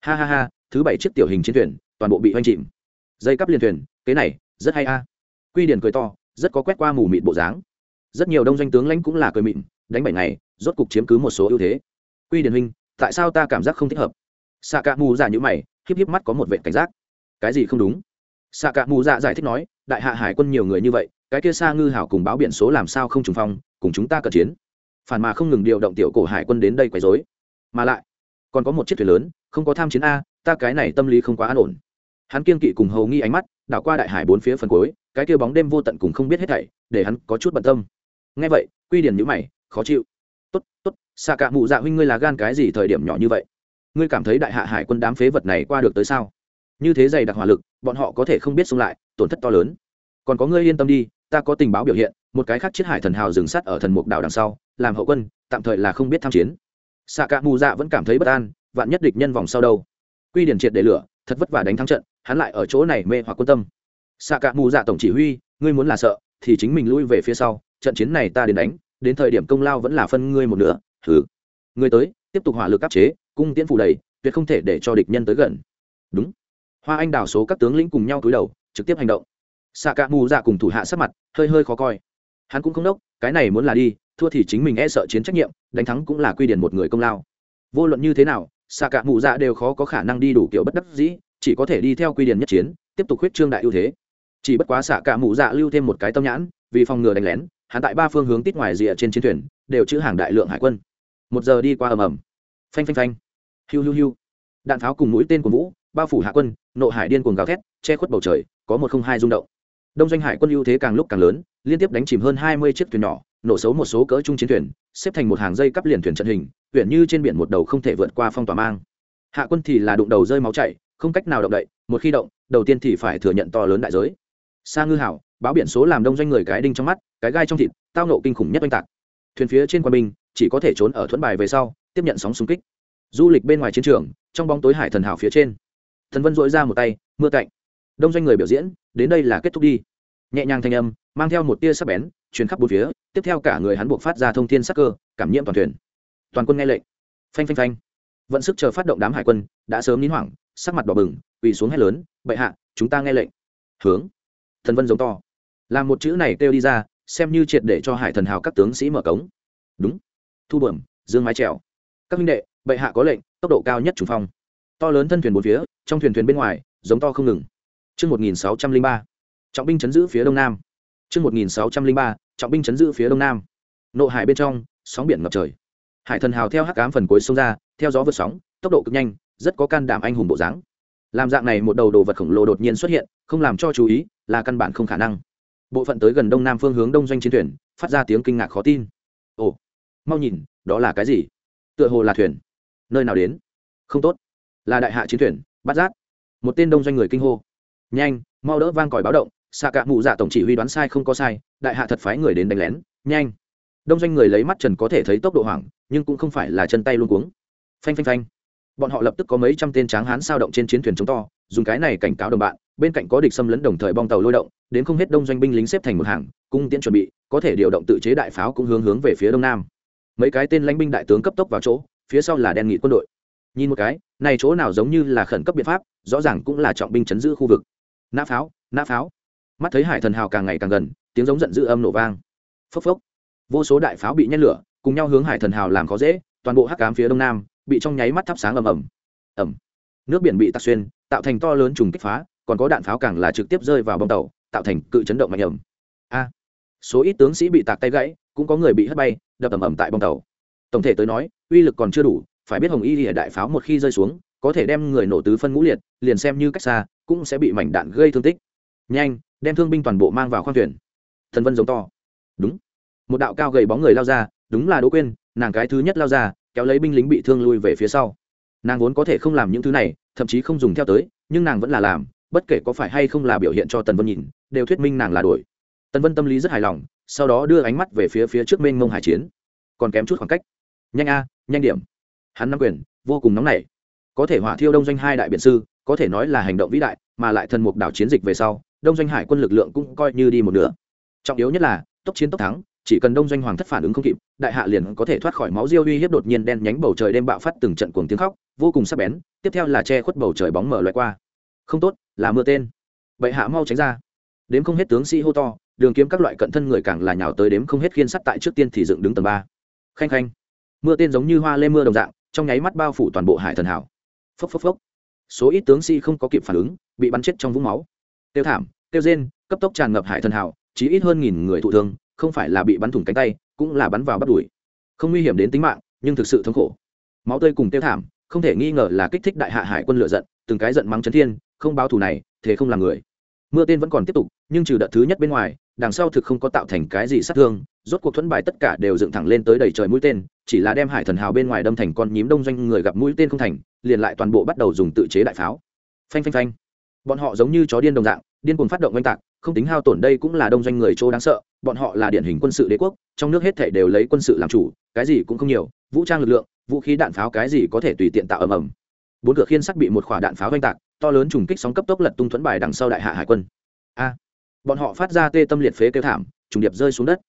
Ha ha ha, thứ bảy chiếc tiểu hình chiến thuyền, toàn bộ bị hoanh chìm. Dây cắp liên thuyền, cái này, rất hay a. Quy điền cười to, rất có quét qua mù mịt bộ dáng. Rất nhiều đông doanh tướng lãnh cũng là cười mịn, đánh bảy ngày, rốt cục chiếm cứ một số ưu thế. Quy điển huynh, tại sao ta cảm giác không thích hợp? Xạ cạ mù dạ như mày, híp híp mắt có một vệ cảnh giác. Cái gì không đúng? Xạ cạ mù dạ giải thích nói, đại hạ hải quân nhiều người như vậy, cái kia xa ngư hảo cùng báo biển số làm sao không trùng phong, cùng chúng ta cận chiến. Phản mà không ngừng điều động tiểu cổ hải quân đến đây quấy rối. Mà lại, còn có một chiếc thuyền lớn, không có tham chiến a, ta cái này tâm lý không quá an ổn. Hắn kiên kỵ cùng hầu nghi ánh mắt, đảo qua đại hải bốn phía phần cuối, cái kia bóng đêm vô tận cùng không biết hết thảy, để hắn có chút bận tâm. Nghe vậy, quy điển nhữ mày, khó chịu. Tốt tốt xạ cạ mụ dạ huynh ngươi là gan cái gì thời điểm nhỏ như vậy? Ngươi cảm thấy đại hạ hải quân đám phế vật này qua được tới sao? Như thế dày đặc hỏa lực, bọn họ có thể không biết xung lại, tổn thất to lớn. Còn có ngươi yên tâm đi, ta có tình báo biểu hiện, một cái khác chiết hải thần hào dừng sắt ở thần mục đảo đằng sau, làm hậu quân, tạm thời là không biết tham chiến. Xạ cả mù dạ vẫn cảm thấy bất an, vạn nhất địch nhân vòng sau đâu. Quy điển triệt để lửa, thật vất vả đánh thắng trận, hắn lại ở chỗ này mê hoặc quân tâm. Xạ cả mù dạ tổng chỉ huy, ngươi muốn là sợ, thì chính mình lui về phía sau, trận chiến này ta đến đánh, đến thời điểm công lao vẫn là phân ngươi một nửa thử ngươi tới, tiếp tục hỏa lực áp chế, cung tiễn phủ đầy, tuyệt không thể để cho địch nhân tới gần. Đúng hoa anh đào số các tướng lĩnh cùng nhau cúi đầu, trực tiếp hành động. Xạ cả mù dạ cùng thủ hạ sát mặt hơi hơi khó coi. Hắn cũng không đốc, cái này muốn là đi, thua thì chính mình e sợ chiến trách nhiệm, đánh thắng cũng là quy điển một người công lao. Vô luận như thế nào xạ cả mù dạ đều khó có khả năng đi đủ kiểu bất đắc dĩ, chỉ có thể đi theo quy điển nhất chiến, tiếp tục huyết trương đại ưu thế. Chỉ bất quá xạ cả mù dạ lưu thêm một cái tâm nhãn, vì phòng ngừa đánh lén, hắn tại ba phương hướng tít ngoài rìa trên chiến thuyền, đều chữ hàng đại lượng hải quân. Một giờ đi qua ầm ầm. Phanh phanh phanh. Hiu hiu hiu. Đạn pháo cùng mũi tên của vũ, bao phủ hạ quân nộ hải điên cuồng gào thét, che khuất bầu trời, có một không hai rung động. Đông doanh hải quân ưu thế càng lúc càng lớn, liên tiếp đánh chìm hơn hai mươi chiếc thuyền nhỏ, nổ xấu một số cỡ trung chiến thuyền, xếp thành một hàng dây cắp liền thuyền trận hình, huyện như trên biển một đầu không thể vượt qua phong tỏa mang. Hạ quân thì là đụng đầu rơi máu chảy, không cách nào động đậy, một khi động, đầu tiên thì phải thừa nhận to lớn đại giới. Sa ngư hảo, báo biển số làm đông doanh người cái đinh trong mắt, cái gai trong thịt, tao nộ kinh khủng nhất oanh tạc. Thuyền phía trên quân binh, chỉ có thể trốn ở thuẫn bài về sau, tiếp nhận sóng xung kích. Du lịch bên ngoài chiến trường, trong bóng tối hải thần hảo phía trên thần vân dội ra một tay, mưa cạnh. Đông doanh người biểu diễn, đến đây là kết thúc đi. Nhẹ nhàng thanh âm, mang theo một tia sắc bén chuyến khắp bốn phía, tiếp theo cả người hắn buộc phát ra thông thiên sắc cơ, cảm nhiễm toàn thuyền. Toàn quân nghe lệnh. Phanh phanh phanh. Vận sức chờ phát động đám hải quân, đã sớm nín hoảng, sắc mặt đỏ bừng, quỳ xuống hét lớn, bệ hạ, chúng ta nghe lệnh. Hướng. Thần vân giống to. Làm một chữ này kêu đi ra, xem như triệt để cho hải thần hào các tướng sĩ mở cống. Đúng. Thu bẩm, dương mái trèo. Các minh đệ, bệ hạ có lệnh, tốc độ cao nhất chủ phong to lớn thân thuyền bốn phía trong thuyền thuyền bên ngoài giống to không ngừng Chương 1603. Trọng binh chấn giữ phía đông nam. Chương 1603. Trọng binh chấn giữ phía đông nam. Nộ hải bên trong, sóng biển ngập trời. Hải thần hào theo hắc ám phần cuối sông ra, theo gió vượt sóng, tốc độ cực nhanh, rất có can đảm anh hùng bộ dáng. Làm dạng này một đầu đồ vật khổng lồ đột nhiên xuất hiện, không làm cho chú ý, là căn bản không khả năng bộ phận tới gần đông nam phương hướng đông doanh chiến thuyền phát ra tiếng kinh ngạc khó tin ồ mau nhìn đó là cái gì tựa hồ là thuyền nơi nào đến không tốt là đại hạ chiến thuyền, bắt giác một tên đông doanh người kinh hô. Nhanh, mau đỡ vang còi báo động, xạ cạ mụ dạ tổng chỉ huy đoán sai không có sai, đại hạ thật phái người đến đánh lén. Nhanh. Đông doanh người lấy mắt trần có thể thấy tốc độ hoảng, nhưng cũng không phải là chân tay luôn cuống. Phanh phanh phanh. Bọn họ lập tức có mấy trăm tên tráng hán sao động trên chiến thuyền chống to, dùng cái này cảnh cáo đồng bạn, bên cạnh có địch xâm lấn đồng thời bong tàu lôi động, đến không hết đông doanh binh lính xếp thành một hàng, cung tiễn chuẩn bị, có thể điều động tự chế đại pháo cũng hướng hướng về phía đông nam. Mấy cái tên lãnh binh đại tướng cấp tốc vào chỗ, phía sau là đen nghị quân đội nhìn một cái, này chỗ nào giống như là khẩn cấp biện pháp, rõ ràng cũng là trọng binh chấn giữ khu vực. Nã pháo nã pháo. Mắt thấy hải thần hào càng ngày càng gần, tiếng giống giận dữ âm nổ vang. Phốc phốc. Vô số đại pháo bị nhét lửa, cùng nhau hướng hải thần hào làm khó dễ, toàn bộ hắc cám phía đông nam, bị trong nháy mắt thắp sáng ầm ầm. Ầm. Nước biển bị tạc xuyên, tạo thành to lớn trùng kích phá, còn có đạn pháo càng là trực tiếp rơi vào bông tàu, tạo thành cự chấn động mạnh ầm. a. Số ít tướng sĩ bị tạc tay gãy, cũng có người bị hất bay, đập ầm ầm tại bông tàu. Tổng thể tới nói, uy lực còn chưa đủ phải biết hồng y lìa đại pháo một khi rơi xuống, có thể đem người nổ tứ phân ngũ liệt, liền xem như cách xa, cũng sẽ bị mảnh đạn gây thương tích. Nhanh, đem thương binh toàn bộ mang vào khoang thuyền. Thần vân giống to. Đúng. Một đạo cao gầy bóng người lao ra, đúng là đỗ quên nàng cái thứ nhất lao ra, kéo lấy binh lính bị thương lui về phía sau. Nàng vốn có thể không làm những thứ này, thậm chí không dùng theo tới, nhưng nàng vẫn là làm, bất kể có phải hay không là biểu hiện cho tần vân nhìn, đều thuyết minh nàng là đổi tần vân tâm lý rất hài lòng, sau đó đưa ánh mắt về phía phía trước mênh mông hải chiến. Còn kém chút khoảng cách. Nhanh a, nhanh điểm hắn nắm quyền, vô cùng nóng nảy. Có thể hỏa thiêu đông doanh hai đại biện sư, có thể nói là hành động vĩ đại, mà lại thần mục đảo chiến dịch về sau, đông doanh hải quân lực lượng cũng coi như đi một nửa. Trọng yếu nhất là, tốc chiến tốc thắng, chỉ cần đông doanh hoàng thất phản ứng không kịp, đại hạ liền có thể thoát khỏi máu diêu uy hiếp đột nhiên đen nhánh bầu trời đêm bạo phát từng trận cuồng tiếng khóc, vô cùng sắc bén, tiếp theo là che khuất bầu trời bóng mở loại qua. Không tốt, là mưa tên. Bệ hạ mau tránh ra. Đếm không hết tướng sĩ hô to, đường kiếm các loại cận thân người càng là nhào tới đếm không hết khiên sắt tại trước tiên thì dựng đứng tầng ba. Khanh khanh. Mưa tên giống như hoa lê mưa đồng dạng trong nháy mắt bao phủ toàn bộ hải thần hảo. Phốc phốc phốc. Số ít tướng sĩ không có kịp phản ứng, bị bắn chết trong vũng máu. Tiêu thảm, tiêu rên, cấp tốc tràn ngập hải thần hảo chỉ ít hơn nghìn người thụ thương, không phải là bị bắn thủng cánh tay, cũng là bắn vào bắt đùi. Không nguy hiểm đến tính mạng, nhưng thực sự thống khổ. Máu tươi cùng tiêu thảm, không thể nghi ngờ là kích thích đại hạ hải quân lựa giận, từng cái giận mắng chấn thiên, không báo thù này, thế không làm người. Mưa tên vẫn còn tiếp tục, nhưng trừ đợt thứ nhất bên ngoài đằng sau thực không có tạo thành cái gì sát thương, rốt cuộc thuẫn bài tất cả đều dựng thẳng lên tới đầy trời mũi tên, chỉ là đem hải thần hào bên ngoài đâm thành con nhím đông doanh người gặp mũi tên không thành, liền lại toàn bộ bắt đầu dùng tự chế đại pháo. Phanh phanh phanh. Bọn họ giống như chó điên đồng dạng, điên cuồng phát động oanh tạc, không tính hao tổn đây cũng là đông doanh người chỗ đáng sợ, bọn họ là điển hình quân sự đế quốc, trong nước hết thể đều lấy quân sự làm chủ, cái gì cũng không nhiều, vũ trang lực lượng, vũ khí đạn pháo cái gì có thể tùy tiện tạo ầm ầm. Bốn cửa khiên sắt bị một khỏa đạn pháo oanh tạc, to lớn trùng kích sóng cấp tốc lật tung thuẫn bài đằng sau đại hạ hải quân. A bọn họ phát ra tê tâm liệt phế kêu thảm, trùng điệp rơi xuống đất.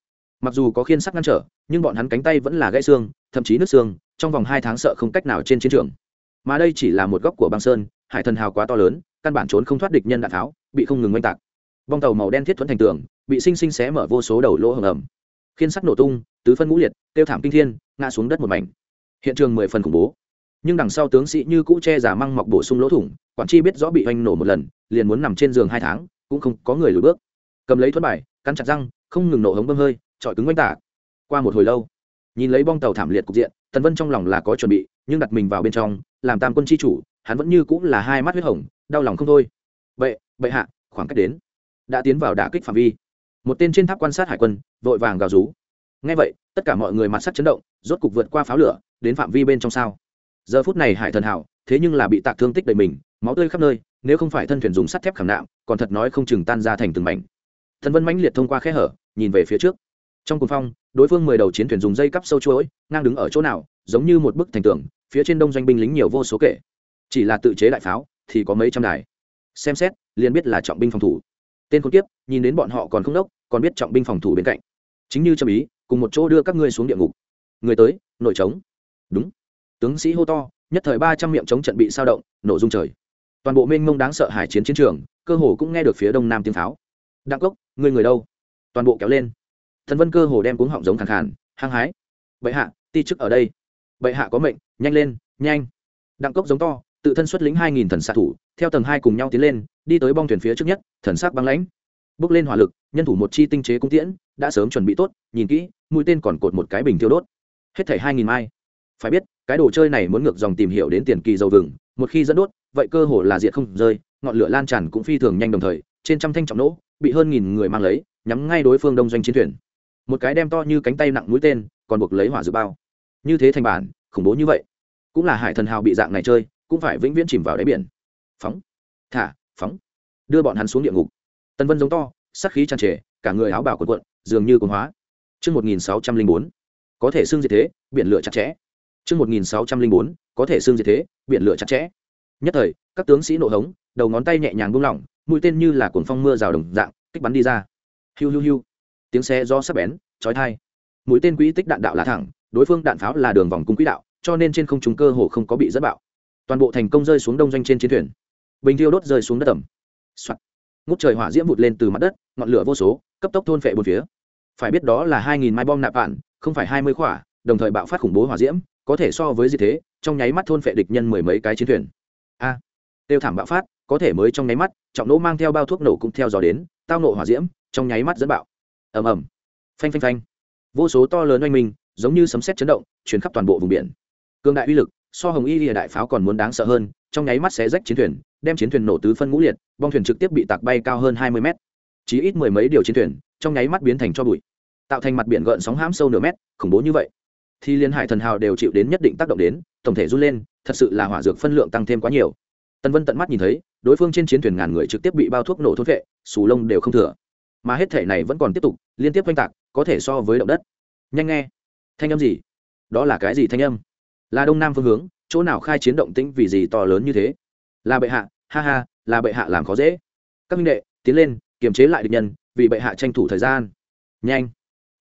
Mặc dù có khiên sắt ngăn trở, nhưng bọn hắn cánh tay vẫn là gãy xương, thậm chí nứt xương, trong vòng hai tháng sợ không cách nào trên chiến trường. Mà đây chỉ là một góc của băng sơn, hải thần hào quá to lớn, căn bản trốn không thoát địch nhân đạn tháo, bị không ngừng oanh tạc. Bong tàu màu đen thiết thuẫn thành tường, bị sinh sinh xé mở vô số đầu lỗ hầm ẩm. Khiên sắt nổ tung, tứ phân ngũ liệt tiêu thảm kinh thiên, ngã xuống đất một mảnh. Hiện trường mười phần khủng bố. Nhưng đằng sau tướng sĩ như cũ che giả măng mọc bổ sung lỗ thủng, quản chi biết rõ bị oanh nổ một lần, liền muốn nằm trên giường hai tháng cũng không có người lùi bước. Cầm lấy thuẫn bài cắn chặt răng không ngừng nổ hống bơm hơi trọi cứng oanh tả. Qua một hồi lâu nhìn lấy bong tàu thảm liệt cục diện tần vân trong lòng là có chuẩn bị nhưng đặt mình vào bên trong làm tam quân chi chủ hắn vẫn như cũng là hai mắt huyết hồng đau lòng không thôi. Vậy, bệ hạ khoảng cách đến. Đã tiến vào đả kích phạm vi. Một tên trên tháp quan sát hải quân vội vàng gào rú. Ngay vậy tất cả mọi người mặt sắc chấn động rốt cục vượt qua pháo lửa đến phạm vi bên trong sao. Giờ phút này hải thần hảo thế nhưng là bị tạc thương tích đầy mình máu tươi khắp nơi nếu không phải thân thuyền dùng sắt thép khảm nạm, còn thật nói không chừng tan ra thành từng mảnh. Thần vân mãnh liệt thông qua khe hở, nhìn về phía trước. Trong cuồng phong, đối phương mười đầu chiến thuyền dùng dây cắp sâu chuỗi, ngang đứng ở chỗ nào, giống như một bức thành tường, phía trên đông doanh binh lính nhiều vô số kể. Chỉ là tự chế đại pháo, thì có mấy trăm đài. Xem xét, liền biết là trọng binh phòng thủ. Tên khốn kiếp, nhìn đến bọn họ còn không đốc, còn biết trọng binh phòng thủ bên cạnh. Chính như châm ý, cùng một chỗ đưa các ngươi xuống địa ngục. Người tới, nội trống. Đúng. Tướng sĩ hô to, nhất thời ba trăm miệng trống trận bị sao động, nổ dung trời toàn bộ mênh mông đáng sợ hải chiến chiến trường, cơ hồ cũng nghe được phía đông nam tiếng pháo. Đặng cốc người người đâu? Toàn bộ kéo lên. Thần vân cơ hồ đem cuống họng giống khẳng khàn, hăng hái. Bệ hạ, ti chức ở đây. Bệ hạ có mệnh, nhanh lên, nhanh. Đặng cốc giống to, tự thân xuất lính hai nghìn thần xạ thủ, theo tầng hai cùng nhau tiến lên, đi tới bong thuyền phía trước nhất, thần sắc băng lãnh. Bước lên hỏa lực, nhân thủ một chi tinh chế cung tiễn, đã sớm chuẩn bị tốt, nhìn kỹ, mũi tên còn cột một cái bình thiêu đốt. Hết thảy hai nghìn mai. Phải biết, cái đồ chơi này muốn ngược dòng tìm hiểu đến tiền kỳ dầu vừng một khi dẫn đốt vậy cơ hồ là diệt không rơi ngọn lửa lan tràn cũng phi thường nhanh đồng thời trên trăm thanh trọng nỗ bị hơn nghìn người mang lấy nhắm ngay đối phương đông doanh chiến thuyền. Một cái đem to như cánh tay nặng mũi tên còn buộc lấy hỏa dự bao. Như thế thành bản khủng bố như vậy. Cũng là hải thần hào bị dạng này chơi cũng phải vĩnh viễn chìm vào đáy biển. Phóng. Thả phóng. Đưa bọn hắn xuống địa ngục. Tân vân giống to sắc khí tràn trề cả người áo bào cuộn quận dường như cuồng hóa. Trước 1604, có thể xưng diệt thế, biển lửa chặt chẽ. Trước 1604, có thể xương diệt thế, biển lửa chặt chẽ. Nhất thời, các tướng sĩ nộ hống, đầu ngón tay nhẹ nhàng buông lỏng, mũi tên như là cuồng phong mưa rào đồng dạng, kích bắn đi ra. Hiu hiu hiu. Tiếng xe do sắp bén, chói tai. Mũi tên quỹ tích đạn đạo là thẳng, đối phương đạn pháo là đường vòng cung quỹ đạo, cho nên trên không trung cơ hồ không có bị dẫn bạo. Toàn bộ thành công rơi xuống đông doanh trên chiến thuyền. Bình thiêu đốt rơi xuống đất tầm. Soạn. Ngút trời hỏa diễm vụt lên từ mặt đất, ngọn lửa vô số, cấp tốc thôn phệ bốn phía. Phải biết đó là hai nghìn mai bom nạp bạn, không phải hai mươi quả, đồng thời bạo phát khủng bố hỏa diễm, có thể so với gì thế, trong nháy mắt thôn phệ địch nhân mười mấy cái chiến thuyền. A. Tiêu thảm bạo phát, có thể mới trong nháy mắt, trọng nỗ mang theo bao thuốc nổ cũng theo gió đến, tao nổ hỏa diễm, trong nháy mắt dẫn bạo. Ầm ầm. Phanh phanh phanh. Vô số to lớn oanh minh, giống như sấm sét chấn động, chuyển khắp toàn bộ vùng biển. Cương đại uy lực, so hồng y lìa đại pháo còn muốn đáng sợ hơn, trong nháy mắt sẽ rách chiến thuyền, đem chiến thuyền nổ tứ phân ngũ liệt bong thuyền trực tiếp bị tạc bay cao hơn hai mươi mét chỉ ít mười mấy điều chiến thuyền trong nháy mắt biến thành cho bụi tạo thành mặt biển gợn sóng hãm sâu nửa mét khủng bố như vậy thì liên hải thần hào đều chịu đến nhất định tác động đến, tổng thể run lên, thật sự là hỏa dược phân lượng tăng thêm quá nhiều. Tân vân tận mắt nhìn thấy, đối phương trên chiến thuyền ngàn người trực tiếp bị bao thuốc nổ thốt vệ, xù lông đều không thừa. Mà hết thể này vẫn còn tiếp tục, liên tiếp oanh tạc, có thể so với động đất. Nhanh nghe. Thanh âm gì? Đó là cái gì thanh âm? Là đông nam phương hướng, chỗ nào khai chiến động tĩnh vì gì to lớn như thế? Là bệ hạ, ha ha, là bệ hạ làm khó dễ. Các minh đệ, tiến lên, kiềm chế lại địch nhân, vì bệ hạ tranh thủ thời gian. Nhanh.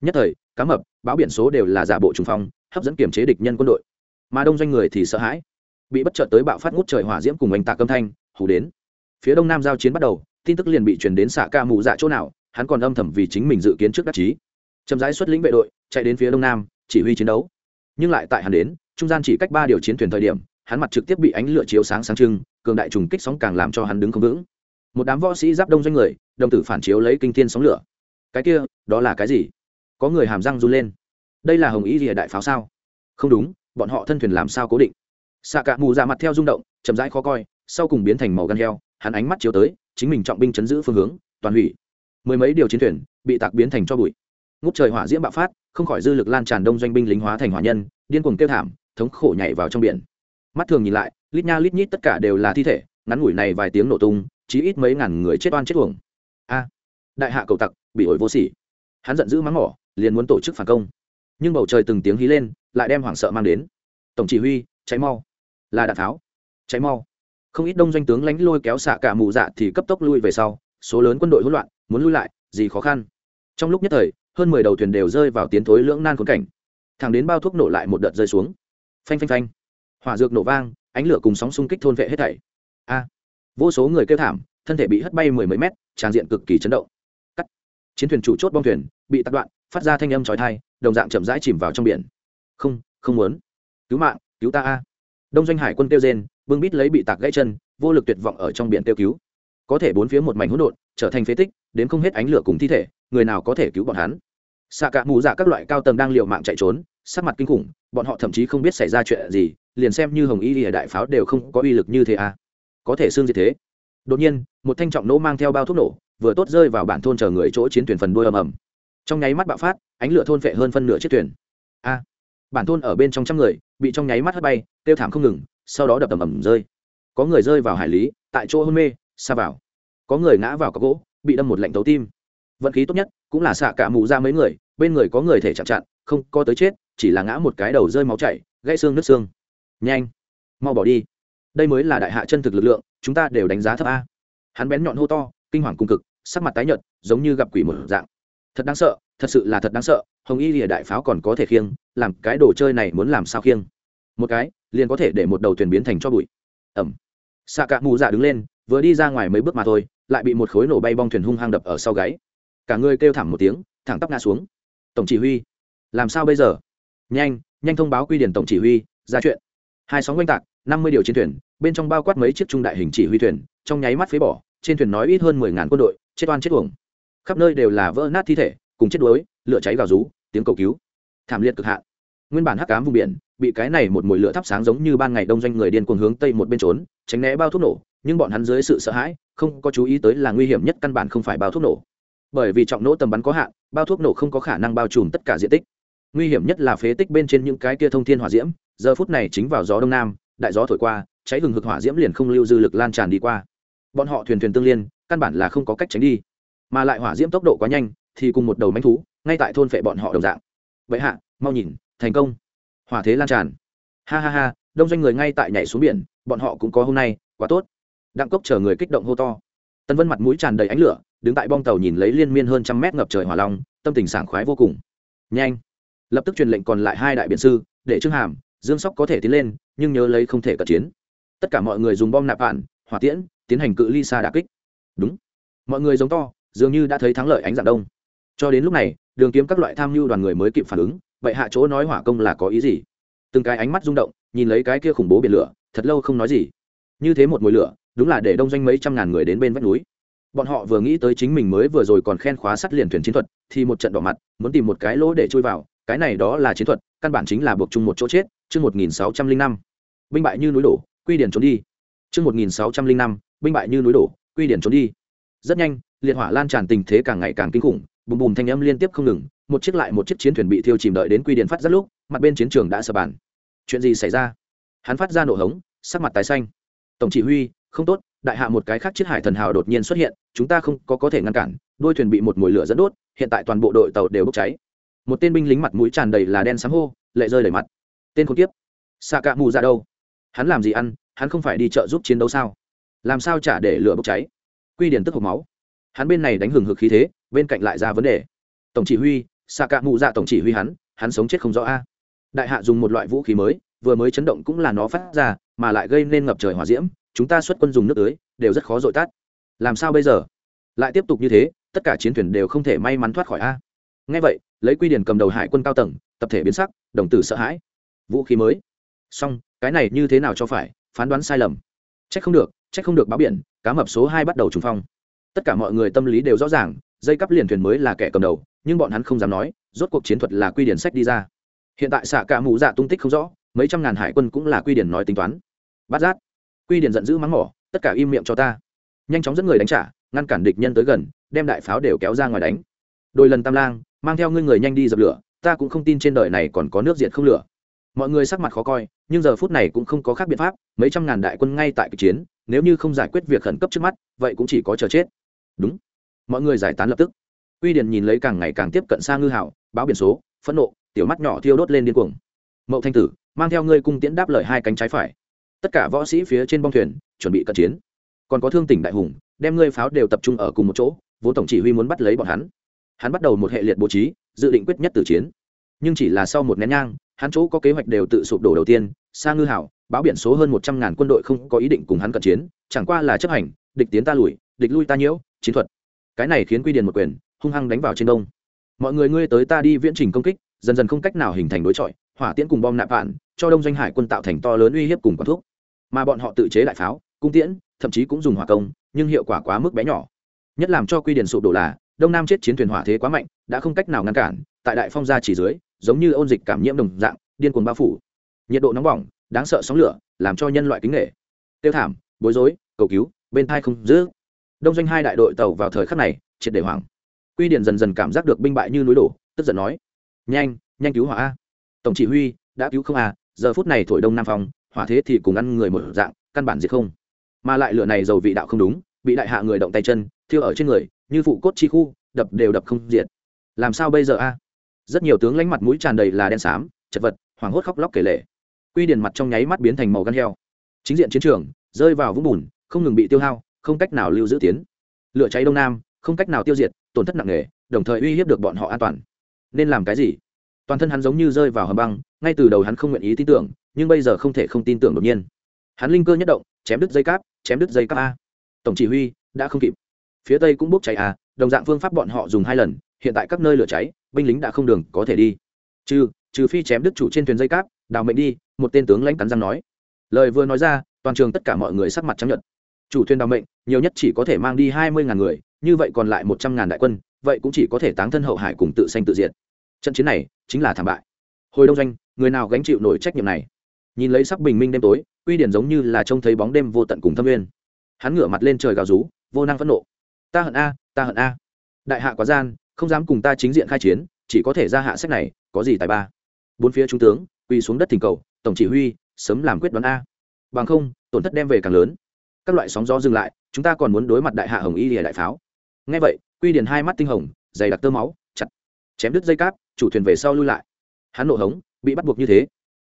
Nhất thời, cá mập báo biển số đều là giả bộ trùng phong, hấp dẫn kiềm chế địch nhân quân đội. Mà đông doanh người thì sợ hãi. Bị bất chợt tới bạo phát ngút trời hỏa diễm cùng anh tạc âm thanh hủ đến. Phía đông nam giao chiến bắt đầu, tin tức liền bị truyền đến xạ ca mù dạ chỗ nào, hắn còn âm thầm vì chính mình dự kiến trước đắc chí. Chậm rãi xuất lĩnh vệ đội, chạy đến phía đông nam, chỉ huy chiến đấu. Nhưng lại tại hắn đến, trung gian chỉ cách ba điều chiến thuyền thời điểm, hắn mặt trực tiếp bị ánh lửa chiếu sáng sáng trưng, cường đại trùng kích sóng càng làm cho hắn đứng không vững. Một đám võ sĩ giáp đông doanh người, đồng tử phản chiếu lấy kinh thiên sóng lửa. Cái kia, đó là cái gì? Có người hàm răng run lên. Đây là hồng ý rìa đại pháo sao? Không đúng, bọn họ thân thuyền làm sao cố định? Xạ cả mù ra mặt theo rung động, chậm rãi khó coi, sau cùng biến thành màu gan heo, hắn ánh mắt chiếu tới, chính mình trọng binh chấn giữ phương hướng, toàn hủy. Mười mấy điều chiến thuyền bị tạc biến thành cho bụi. Ngút trời hỏa diễm bạo phát, không khỏi dư lực lan tràn đông doanh binh lính hóa thành hỏa nhân, điên cuồng kêu thảm, thống khổ nhảy vào trong biển. Mắt thường nhìn lại, lít nha lít nhít tất cả đều là thi thể, ngắn ngủi này vài tiếng nổ tung, chí ít mấy ngàn người chết oan chết tuồng a, đại hạ cầu tặc, bị ổi vô sỉ. Hắn giận dữ mắng mỏ liền muốn tổ chức phản công. Nhưng bầu trời từng tiếng hí lên, lại đem hoảng sợ mang đến. Tổng chỉ huy cháy mau. Là đạn tháo. Cháy mau. Không ít đông doanh tướng lánh lôi kéo xạ cả mù dạ thì cấp tốc lui về sau, số lớn quân đội hỗn loạn, muốn lui lại, gì khó khăn. Trong lúc nhất thời, hơn mười đầu thuyền đều rơi vào tiến thối lưỡng nan khốn cảnh. Thẳng đến bao thuốc nổ lại một đợt rơi xuống. Phanh phanh phanh. Hỏa dược nổ vang, ánh lửa cùng sóng xung kích thôn vệ hết thảy. A. Vô số người kêu thảm, thân thể bị hất bay mười mấy mét, tràn diện cực kỳ chấn động. Cắt. Chiến thuyền chủ chốt bong thuyền, bị tắc đoạn phát ra thanh âm trói thai đồng dạng chậm rãi chìm vào trong biển. Không không muốn. Cứu mạng, cứu ta a. Đông doanh hải quân kêu rên, bưng bít lấy bị tạc gãy chân, vô lực tuyệt vọng ở trong biển kêu cứu. Có thể bốn phía một mảnh hỗn độn, trở thành phế tích, đến không hết ánh lửa cùng thi thể, người nào có thể cứu bọn hắn? Xạ cả mù dạ các loại cao tầng đang liều mạng chạy trốn, sắc mặt kinh khủng, bọn họ thậm chí không biết xảy ra chuyện gì, liền xem như hồng y lìa đại pháo đều không có uy lực như thế à có thể xương gì thế? Đột nhiên, một thanh trọng nỗ mang theo bao thuốc nổ, vừa tốt rơi vào bản thôn chờ người chỗ chiến thuyền phần đuôi ầm ầm trong nháy mắt bạo phát, ánh lửa thôn phệ hơn phân nửa chiếc thuyền. A! Bản thôn ở bên trong trăm người, bị trong nháy mắt hất bay tiêu thảm không ngừng, sau đó đập tầm ầm rơi. Có người rơi vào hải lý, tại chỗ hôn mê xa vào. Có người ngã vào cọc gỗ, bị đâm một lạnh tấu tim. Vận khí tốt nhất, cũng là xạ cả mù ra mấy người, bên người có người thể chặn chặn, không có tới chết, chỉ là ngã một cái đầu rơi máu chảy, gãy xương nứt xương. Nhanh! Mau bỏ đi. Đây mới là đại hạ chân thực lực lượng, chúng ta đều đánh giá thấp a. Hắn bén nhọn hô to, kinh hoàng cung cực, sắc mặt tái nhợt, giống như gặp quỷ một dạng thật đáng sợ, thật sự là thật đáng sợ, hồng y lìa đại pháo còn có thể khiêng, làm cái đồ chơi này muốn làm sao khiêng? Một cái, liền có thể để một đầu thuyền biến thành cho bụi. Ẩm xạ cạ mù dạ đứng lên, vừa đi ra ngoài mấy bước mà thôi, lại bị một khối nổ bay bong thuyền hung hăng đập ở sau gáy. Cả người kêu thảm một tiếng, thẳng tắp ngã xuống. Tổng chỉ huy. Làm sao bây giờ? Nhanh nhanh thông báo quy điển tổng chỉ huy, ra chuyện. Hai sóng oanh tạc, năm mươi điều chiến thuyền, bên trong bao quát mấy chiếc trung đại hình chỉ huy thuyền, trong nháy mắt phế bỏ, trên thuyền nói ít hơn mười ngàn quân đội, chết oan chết uổng khắp nơi đều là vỡ nát thi thể, cùng chết đuối, lửa cháy gào rú, tiếng cầu cứu. Thảm liệt cực hạn. Nguyên bản hắc cám vùng biển, bị cái này một mùi lửa thắp sáng giống như ban ngày đông doanh người điên cuồng hướng tây một bên trốn, tránh né bao thuốc nổ, nhưng bọn hắn dưới sự sợ hãi, không có chú ý tới là nguy hiểm nhất căn bản không phải bao thuốc nổ. Bởi vì trọng nỗ tầm bắn có hạn, bao thuốc nổ không có khả năng bao trùm tất cả diện tích. Nguy hiểm nhất là phế tích bên trên những cái kia thông thiên hỏa diễm, giờ phút này chính vào gió đông nam, đại gió thổi qua, cháy hừng hực hỏa diễm liền không lưu dư lực lan tràn đi qua. Bọn họ thuyền thuyền tương liên, căn bản là không có cách tránh đi mà lại hỏa diễm tốc độ quá nhanh, thì cùng một đầu manh thú, ngay tại thôn phệ bọn họ đồng dạng. Vậy hạ, mau nhìn, thành công. Hỏa thế lan tràn. Ha ha ha, đông doanh người ngay tại nhảy xuống biển, bọn họ cũng có hôm nay, quá tốt. Đặng cốc chờ người kích động hô to. Tân vân mặt mũi tràn đầy ánh lửa, đứng tại bong tàu nhìn lấy liên miên hơn trăm mét ngập trời hỏa long, tâm tình sảng khoái vô cùng. Nhanh. Lập tức truyền lệnh còn lại hai đại biện sư, để trương hàm, dương sóc có thể tiến lên, nhưng nhớ lấy không thể cận chiến. Tất cả mọi người dùng bom nạp bạn hỏa tiễn, tiến hành cự ly xa đà kích. Đúng. Mọi người giống to dường như đã thấy thắng lợi ánh dạng đông. Cho đến lúc này, đường kiếm các loại tham mưu đoàn người mới kịp phản ứng, vậy hạ chỗ nói hỏa công là có ý gì? Từng cái ánh mắt rung động, nhìn lấy cái kia khủng bố biển lửa, thật lâu không nói gì. Như thế một mùi lửa, đúng là để đông doanh mấy trăm ngàn người đến bên vách núi. Bọn họ vừa nghĩ tới chính mình mới vừa rồi còn khen khóa sắt liền thuyền chiến thuật, thì một trận đỏ mặt, muốn tìm một cái lỗ để chui vào, cái này đó là chiến thuật, căn bản chính là buộc chung một chỗ chết, chương một nghìn sáu trăm linh năm. Binh bại như núi đổ, quy điển trốn đi. Chương một nghìn sáu trăm linh năm, binh bại như núi đổ, quy điển trốn đi. Rất nhanh liệt hỏa lan tràn tình thế càng ngày càng kinh khủng, bùm bùm thanh âm liên tiếp không ngừng, một chiếc lại một chiếc chiến thuyền bị thiêu chìm đợi đến quy điện phát rất lúc, mặt bên chiến trường đã sập bàn. Chuyện gì xảy ra? Hắn phát ra nổ hống, sắc mặt tái xanh. Tổng chỉ huy, không tốt, đại hạ một cái khác chiếc hải thần hào đột nhiên xuất hiện, chúng ta không có có thể ngăn cản, đôi thuyền bị một mùi lửa dẫn đốt, hiện tại toàn bộ đội tàu đều bốc cháy. Một tên binh lính mặt mũi tràn đầy là đen sáng hô, lệ rơi đầy mặt. Tên khốn kiếp xạ cạ mù ra đâu? Hắn làm gì ăn, hắn không phải đi chợ giúp chiến đấu sao? Làm sao trả để lửa bốc cháy? Quy điển tức hộp máu hắn bên này đánh hừng hực khí thế, bên cạnh lại ra vấn đề. Tổng chỉ huy xạ cạ mụ dạ tổng chỉ huy hắn hắn sống chết không rõ a. Đại hạ dùng một loại vũ khí mới, vừa mới chấn động cũng là nó phát ra, mà lại gây nên ngập trời hỏa diễm, chúng ta xuất quân dùng nước tưới, đều rất khó dội tắt. Làm sao bây giờ? Lại tiếp tục như thế, tất cả chiến thuyền đều không thể may mắn thoát khỏi a. Ngay vậy, lấy quy điển cầm đầu hải quân cao tầng, tập thể biến sắc, đồng tử sợ hãi. Vũ khí mới. Song cái này như thế nào cho phải, phán đoán sai lầm. Trách không được trách không được báo biển, cá mập số hai bắt đầu trùng phong tất cả mọi người tâm lý đều rõ ràng, dây cắp liền thuyền mới là kẻ cầm đầu, nhưng bọn hắn không dám nói, rốt cuộc chiến thuật là quy điển sách đi ra. Hiện tại xạ cả mù dạ tung tích không rõ, mấy trăm ngàn hải quân cũng là quy điển nói tính toán. Bát giác, quy điển giận dữ mắng mỏ, tất cả im miệng cho ta. Nhanh chóng dẫn người đánh trả, ngăn cản địch nhân tới gần, đem đại pháo đều kéo ra ngoài đánh. Đôi lần tam lang, mang theo ngươi người nhanh đi dập lửa, ta cũng không tin trên đời này còn có nước diệt không lửa. Mọi người sắc mặt khó coi, nhưng giờ phút này cũng không có khác biện pháp, mấy trăm ngàn đại quân ngay tại cuộc chiến, nếu như không giải quyết việc khẩn cấp trước mắt, vậy cũng chỉ có chờ chết đúng. Mọi người giải tán lập tức. Quy điển nhìn lấy càng ngày càng tiếp cận xa ngư hảo, báo biển số, phẫn nộ, tiểu mắt nhỏ thiêu đốt lên điên cuồng. Mậu thanh tử, mang theo ngươi cung tiễn đáp lời hai cánh trái phải. Tất cả võ sĩ phía trên bong thuyền, chuẩn bị cận chiến. Còn có thương tỉnh đại hùng, đem ngươi pháo đều tập trung ở cùng một chỗ, vốn tổng chỉ huy muốn bắt lấy bọn hắn. Hắn bắt đầu một hệ liệt bố trí, dự định quyết nhất tử chiến. Nhưng chỉ là sau một nén nhang, hắn chỗ có kế hoạch đều tự sụp đổ đầu tiên sa ngư hảo, báo biển số hơn một trăm ngàn quân đội không có ý định cùng hắn cận chiến, chẳng qua là chấp hành, địch tiến ta lùi, địch lui ta nhiễu chiến thuật. Cái này khiến quy điền một quyền, hung hăng đánh vào trên đông. Mọi người ngươi tới ta đi viễn trình công kích, dần dần không cách nào hình thành đối chọi, hỏa tiễn cùng bom nạp bạn cho đông doanh hải quân tạo thành to lớn uy hiếp cùng quán thuốc mà bọn họ tự chế đại pháo, cung tiễn, thậm chí cũng dùng hỏa công, nhưng hiệu quả quá mức bé nhỏ. Nhất làm cho quy điển sụp đổ là, đông nam chết chiến thuyền hỏa thế quá mạnh, đã không cách nào ngăn cản, tại đại phong gia chỉ dưới, giống như ôn dịch cảm nhiễm đồng dạng, điên cuồng bao phủ. Nhiệt độ nóng bỏng, đáng sợ sóng lửa, làm cho nhân loại kính nghệ tiêu thảm, bối rối, cầu cứu, bên thai không giữ đông doanh hai đại đội tàu vào thời khắc này, triệt để hoảng. Quy điển dần dần cảm giác được binh bại như núi đổ, tức giận nói, nhanh nhanh cứu hỏa a. Tổng chỉ huy đã cứu không à giờ phút này thổi đông nam phong, hỏa thế thì cùng ăn người một dạng, căn bản diệt không. Mà lại lửa này dầu vị đạo không đúng, bị đại hạ người động tay chân, thiêu ở trên người, như phụ cốt chi khu, đập đều đập không diệt. Làm sao bây giờ a? Rất nhiều tướng lánh mặt mũi tràn đầy là đen xám, chật vật, hoảng hốt khóc lóc kể lệ quy điển mặt trong nháy mắt biến thành màu gan heo. Chính diện chiến trường, rơi vào vũng bùn, không ngừng bị tiêu hao không cách nào lưu giữ tiến. Lửa cháy đông nam, không cách nào tiêu diệt, tổn thất nặng nề, đồng thời uy hiếp được bọn họ an toàn. Nên làm cái gì? Toàn thân hắn giống như rơi vào hầm băng, ngay từ đầu hắn không nguyện ý tin tưởng, nhưng bây giờ không thể không tin tưởng đột nhiên. Hắn linh cơ nhất động, chém đứt dây cáp, chém đứt dây cáp a. Tổng chỉ huy, đã không kịp. Phía tây cũng bốc cháy a, đồng dạng phương pháp bọn họ dùng hai lần, hiện tại các nơi lửa cháy, binh lính đã không đường có thể đi. Trừ trừ phi chém đứt chủ trên thuyền dây cáp, đào mệnh đi, một tên tướng lãnh cắn răng nói. Lời vừa nói ra, toàn trường tất cả mọi người sắc mặt trắng nhợt chủ thuyền đào mệnh, nhiều nhất chỉ có thể mang đi hai mươi ngàn người, như vậy còn lại một trăm ngàn đại quân, vậy cũng chỉ có thể táng thân hậu hải cùng tự sanh tự diệt. Trận chiến này chính là thảm bại. Hồi đông doanh, người nào gánh chịu nổi trách nhiệm này? Nhìn lấy sắc bình minh đêm tối uy điển giống như là trông thấy bóng đêm vô tận cùng thâm nguyên. Hắn ngửa mặt lên trời gào rú, vô năng phẫn nộ. Ta hận a, ta hận a. Đại hạ quá gian, không dám cùng ta chính diện khai chiến, chỉ có thể ra hạ sách này, có gì tài ba? Bốn phía trung tướng quỳ xuống đất thỉnh cầu, tổng chỉ huy, sớm làm quyết đoán a. Bằng không, tổn thất đem về càng lớn các loại sóng gió dừng lại, chúng ta còn muốn đối mặt đại hạ hồng y lìa đại pháo. Ngay vậy, quy điển hai mắt tinh hồng, dày đặc tơ máu, chặt, chém đứt dây cáp, chủ thuyền về sau lui lại. Hắn nộ hống, bị bắt buộc như thế.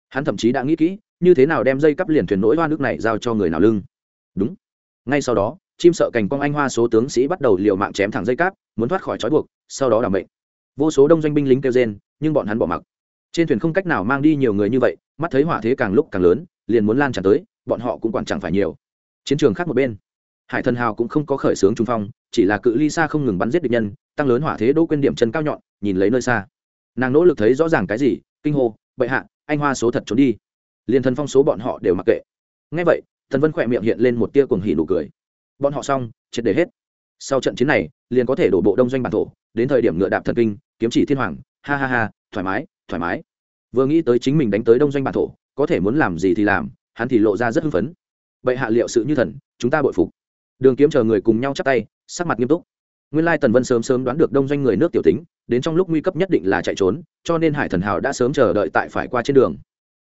Hắn thậm chí đã nghĩ kỹ, như thế nào đem dây cắp liền thuyền nỗi hoa nước này giao cho người nào lưng. Đúng. Ngay sau đó, chim sợ cành quang anh hoa số tướng sĩ bắt đầu liều mạng chém thẳng dây cáp, muốn thoát khỏi trói buộc, sau đó đảm mệnh. Vô số đông doanh binh lính kêu rên, nhưng bọn hắn bỏ mặc. Trên thuyền không cách nào mang đi nhiều người như vậy, mắt thấy hỏa thế càng lúc càng lớn, liền muốn lan tràn tới, bọn họ cũng quản chẳng phải nhiều chiến trường khác một bên. Hải thần hào cũng không có khởi xướng trung phong, chỉ là cự ly xa không ngừng bắn giết địch nhân, tăng lớn hỏa thế đỗ quên điểm chân cao nhọn, nhìn lấy nơi xa. Nàng nỗ lực thấy rõ ràng cái gì? Kinh hô, bệ hạ, anh hoa số thật trốn đi. Liền thần phong số bọn họ đều mặc kệ. Ngay vậy, thần vân khỏe miệng hiện lên một tia cuồng hỉ nụ cười. Bọn họ xong, triệt để hết. Sau trận chiến này, liền có thể đổ bộ đông doanh bản thổ, đến thời điểm ngựa đạp thần kinh, kiếm chỉ thiên hoàng, ha ha ha, thoải mái thoải mái. Vừa nghĩ tới chính mình đánh tới đông doanh bản thổ, có thể muốn làm gì thì làm, hắn thì lộ ra rất hưng phấn vậy hạ liệu sự như thần, chúng ta bội phục. Đường kiếm chờ người cùng nhau chắp tay, sắc mặt nghiêm túc. Nguyên lai tần vân sớm sớm đoán được đông doanh người nước tiểu tính, đến trong lúc nguy cấp nhất định là chạy trốn, cho nên hải thần hào đã sớm chờ đợi tại phải qua trên đường.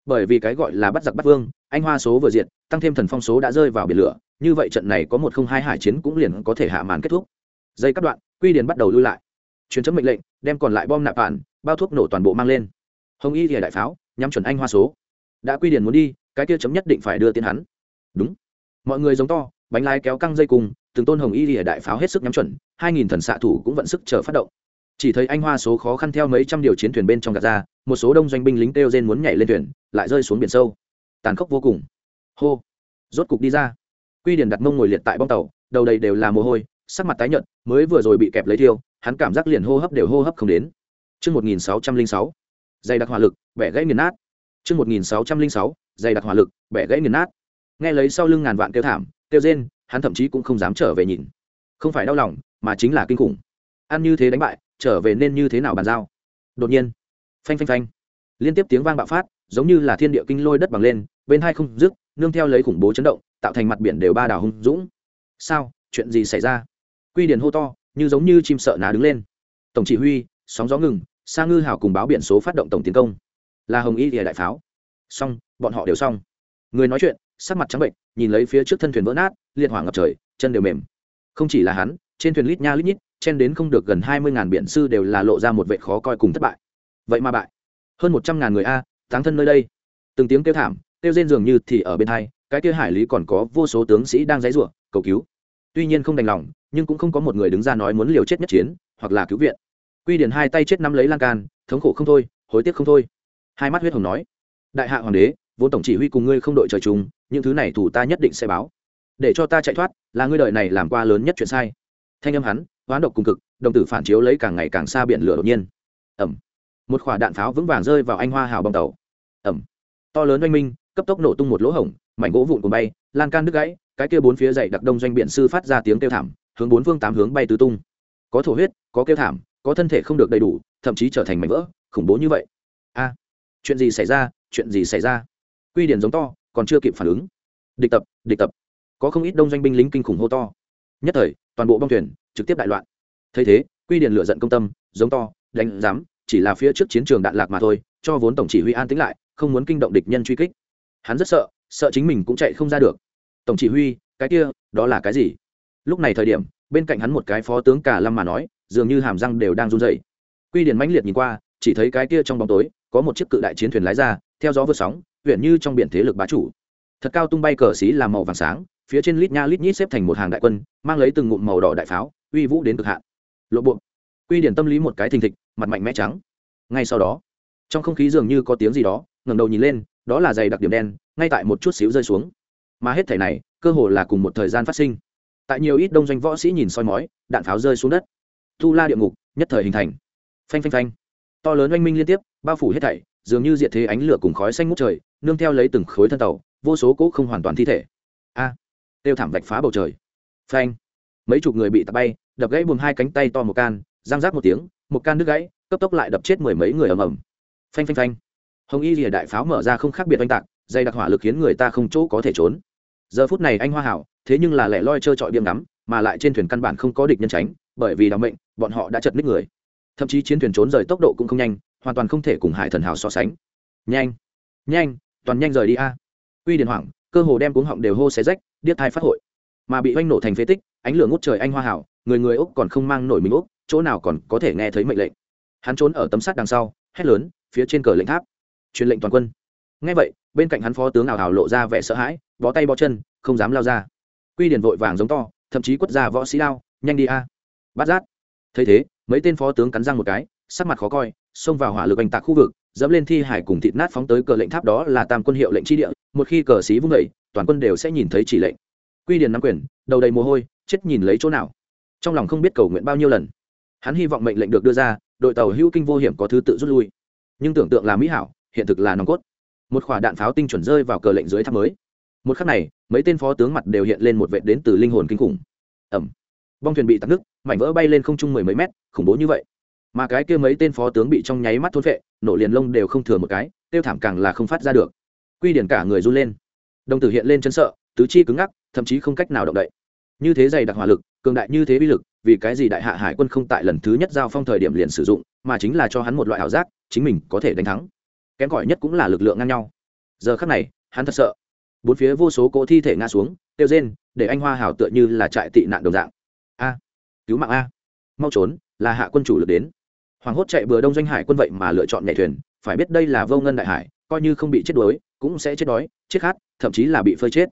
Bởi vì cái gọi là bắt giặc bắt vương, anh hoa số vừa diệt, tăng thêm thần phong số đã rơi vào biển lửa, như vậy trận này có một không hai hải chiến cũng liền có thể hạ màn kết thúc. Dây cắt đoạn, quy điền bắt đầu lui lại. Chuyến chấm mệnh lệnh, đem còn lại bom nạp bản bao thuốc nổ toàn bộ mang lên. Hồng y thì đại pháo, nhắm chuẩn anh hoa số. Đã quy điền muốn đi, cái kia chấm nhất định phải đưa tiến hắn đúng. Mọi người giống to bánh lái kéo căng dây cùng từng tôn hồng y lìa đại pháo hết sức nhắm chuẩn hai nghìn thần xạ thủ cũng vận sức chờ phát động. Chỉ thấy anh hoa số khó khăn theo mấy trăm điều chiến thuyền bên trong gạt ra một số đông doanh binh lính kêu rên muốn nhảy lên thuyền lại rơi xuống biển sâu. Tàn khốc vô cùng. Hô. Rốt cục đi ra. Quy điển đặt mông ngồi liệt tại bong tàu đầu đầy đều là mồ hôi sắc mặt tái nhợt mới vừa rồi bị kẹp lấy thiêu hắn cảm giác liền hô hấp đều hô hấp không đến. Trước 1606, dày đặc hỏa lực, bẻ gãy nghiền nát. Trước 1606, dày đặc hỏa lực, bẻ gãy nghiền nát. Nghe lấy sau lưng ngàn vạn kêu thảm, kêu rên, hắn thậm chí cũng không dám trở về nhìn. Không phải đau lòng, mà chính là kinh khủng. Ăn như thế đánh bại, trở về nên như thế nào bàn giao? Đột nhiên, phanh phanh phanh, liên tiếp tiếng vang bạo phát, giống như là thiên địa kinh lôi đất bằng lên, bên hai không dứt, nương theo lấy khủng bố chấn động, tạo thành mặt biển đều ba đảo hung dũng. Sao? Chuyện gì xảy ra? Quy điển hô to, như giống như chim sợ ná đứng lên. Tổng chỉ huy, sóng gió ngừng, Sa Ngư Hào cùng báo biển số phát động tổng tiến công. Là Hồng Y Liễu đại pháo. Xong, bọn họ đều xong. Người nói chuyện, sắc mặt trắng bệnh, nhìn lấy phía trước thân thuyền vỡ nát, liệt hỏa ngập trời, chân đều mềm. Không chỉ là hắn, trên thuyền lít nha lít nhít, chen đến không được gần hai mươi ngàn biển sư đều là lộ ra một vẻ khó coi cùng thất bại. Vậy mà bại, hơn một trăm ngàn người a, táng thân nơi đây. Từng tiếng kêu thảm, kêu rên dường như thì ở bên hai, cái kia hải lý còn có vô số tướng sĩ đang giãy giụa, cầu cứu. Tuy nhiên không đành lòng, nhưng cũng không có một người đứng ra nói muốn liều chết nhất chiến, hoặc là cứu viện. Quy Điển hai tay chết nắm lấy lan can, thống khổ không thôi, hối tiếc không thôi. Hai mắt huyết hồng nói: "Đại hạ hoàng đế, vốn tổng chỉ huy cùng ngươi không đội trời chung, những thứ này thủ ta nhất định sẽ báo. Để cho ta chạy thoát, là ngươi đợi này làm qua lớn nhất chuyện sai." Thanh âm hắn, hoán độc cùng cực, đồng tử phản chiếu lấy càng ngày càng xa biển lửa đột nhiên. Ầm. Một quả đạn pháo vững vàng rơi vào anh hoa hào bong tàu. Ầm. To lớn oanh minh, cấp tốc nổ tung một lỗ hổng, mảnh gỗ vụn cùng bay, lan can đứt gãy, cái kia bốn phía dậy đặc đông doanh biển sư phát ra tiếng kêu thảm, hướng bốn phương tám hướng bay tứ tung. Có thổ huyết, có kêu thảm, có thân thể không được đầy đủ thậm chí trở thành mảnh vỡ khủng bố như vậy a chuyện gì xảy ra chuyện gì xảy ra quy điển giống to, còn chưa kịp phản ứng. Địch tập địch tập. Có không ít đông doanh binh lính kinh khủng hô to. Nhất thời, toàn bộ bong thuyền trực tiếp đại loạn. Thấy thế, quy điển lựa giận công tâm, giống to, đánh giám, chỉ là phía trước chiến trường đạn lạc mà thôi, cho vốn tổng chỉ huy an tính lại, không muốn kinh động địch nhân truy kích. Hắn rất sợ sợ chính mình cũng chạy không ra được. Tổng chỉ huy, cái kia, đó là cái gì? Lúc này thời điểm, bên cạnh hắn một cái phó tướng cả lâm mà nói, dường như hàm răng đều đang run rẩy. Quy điển mãnh liệt nhìn qua, chỉ thấy cái kia trong bóng tối, có một chiếc cự đại chiến thuyền lái ra, theo gió vượt sóng huyện như trong biển thế lực bá chủ. Thật cao tung bay cờ xí làm màu vàng sáng, phía trên lít nha lít nhít xếp thành một hàng đại quân, mang lấy từng ngụm màu đỏ đại pháo, uy vũ đến cực hạn. Lộ bộ. Quy điển tâm lý một cái thình thịch, mặt mạnh mẽ trắng. Ngay sau đó, trong không khí dường như có tiếng gì đó, ngẩng đầu nhìn lên, đó là giày đặc điểm đen, ngay tại một chút xíu rơi xuống. Mà hết thảy này, cơ hồ là cùng một thời gian phát sinh. Tại nhiều ít đông doanh võ sĩ nhìn soi mói, đạn pháo rơi xuống đất. Tu la địa ngục, nhất thời hình thành. Phanh phanh phanh. To lớn oanh minh liên tiếp, bao phủ hết thảy dường như diệt thế ánh lửa cùng khói xanh ngút trời nương theo lấy từng khối thân tàu vô số cỗ không hoàn toàn thi thể. A! À, tiêu thảm vạch phá bầu trời. Phanh! Mấy chục người bị tạt bay đập gãy buồm hai cánh tay to một can giang rác một tiếng một can nước gãy cấp tốc lại đập chết mười mấy người ầm ầm. Phanh phanh phanh! Hồng y lìa đại pháo mở ra không khác biệt oanh tạc dây đặc hỏa lực khiến người ta không chỗ có thể trốn. Giờ phút này anh hoa hảo thế nhưng là lẻ loi trơ trọi biêm ngắm mà lại trên thuyền căn bản không có địch nhân tránh bởi vì đào mệnh bọn họ đã chật ních người. Thậm chí chiến thuyền trốn rời tốc độ cũng không nhanh hoàn toàn không thể cùng hải thần hào so sánh. Nhanh nhanh, toàn nhanh rời đi a. Uy điền hoảng, cơ hồ đem cuống họng đều hô xé rách, điếc thai phát hội. Mà bị oanh nổ thành phế tích, ánh lửa ngút trời anh hoa hảo người người úc còn không mang nổi mình úc chỗ nào còn có thể nghe thấy mệnh lệnh. Hắn trốn ở tấm sắt đằng sau, hét lớn, phía trên cờ lệnh tháp. Truyền lệnh toàn quân. Ngay vậy, bên cạnh hắn phó tướng ảo hảo lộ ra vẻ sợ hãi, bó tay bó chân, không dám lao ra. Quy điền vội vàng giống to, thậm chí quất ra võ sĩ lao nhanh đi a. Bát giác. Thấy thế, mấy tên phó tướng cắn răng một cái, sắc mặt khó coi xông vào hỏa lực oanh tạc khu vực, dẫm lên thi hải cùng thịt nát phóng tới cờ lệnh tháp đó là tam quân hiệu lệnh tri địa, một khi cờ xí vung vẩy toàn quân đều sẽ nhìn thấy chỉ lệnh. Quy điền nắm quyền, đầu đầy mồ hôi, chết nhìn lấy chỗ nào. Trong lòng không biết cầu nguyện bao nhiêu lần. Hắn hy vọng mệnh lệnh được đưa ra, đội tàu hữu kinh vô hiểm có thứ tự rút lui. Nhưng tưởng tượng là mỹ hảo, hiện thực là nòng cốt. Một quả đạn pháo tinh chuẩn rơi vào cờ lệnh dưới tháp mới. Một khắc này, mấy tên phó tướng mặt đều hiện lên một vệ đến từ linh hồn kinh khủng. Ẩm bong thuyền bị tắt nước mảnh vỡ bay lên không trung mười mấy mét, khủng bố như vậy mà cái kia mấy tên phó tướng bị trong nháy mắt thôn vệ nổ liền lông đều không thừa một cái, tiêu thảm càng là không phát ra được. Quy điển cả người run lên. Đồng tử hiện lên chân sợ, tứ chi cứng ngắc, thậm chí không cách nào động đậy. Như thế dày đặc hỏa lực, cường đại như thế bi lực, vì cái gì đại hạ hải quân không tại lần thứ nhất giao phong thời điểm liền sử dụng, mà chính là cho hắn một loại ảo giác, chính mình có thể đánh thắng. Kém cỏi nhất cũng là lực lượng ngang nhau. Giờ khắc này, hắn thật sợ. Bốn phía vô số cỗ thi thể ngã xuống tiêu rên, để anh hoa hảo tựa như là trại tị nạn đồng dạng. A, cứu mạng a. Mau trốn, là hạ quân chủ lực đến hoàng hốt chạy bừa đông doanh hải quân vậy mà lựa chọn nhảy thuyền, phải biết đây là vô ngân đại hải, coi như không bị chết đuối, cũng sẽ chết đói, chết khát, thậm chí là bị phơi chết.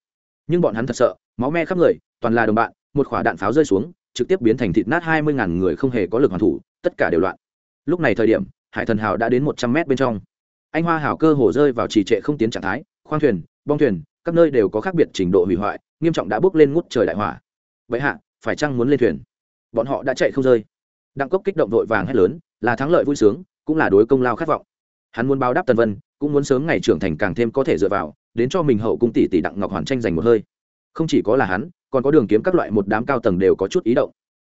Nhưng bọn hắn thật sợ, máu me khắp người, toàn là đồng bạn, một quả đạn pháo rơi xuống, trực tiếp biến thành thịt nát hai mươi ngàn người không hề có lực hoàn thủ, tất cả đều loạn. Lúc này thời điểm, hải thần hào đã đến một trăm mét bên trong. Anh hoa hào cơ hồ rơi vào trì trệ không tiến trạng thái, khoang thuyền, bong thuyền, các nơi đều có khác biệt trình độ hủy hoại, nghiêm trọng đã bước lên ngút trời đại hỏa. Vậy hạ, phải chăng muốn lên thuyền? Bọn họ đã chạy không rơi. Đặng cốc kích động vội vàng hét lớn là thắng lợi vui sướng, cũng là đối công lao khát vọng. Hắn muốn báo đáp tần vân, cũng muốn sớm ngày trưởng thành càng thêm có thể dựa vào, đến cho mình hậu cung tỷ tỷ đặng ngọc hoàn tranh giành một hơi. Không chỉ có là hắn, còn có đường kiếm các loại một đám cao tầng đều có chút ý động.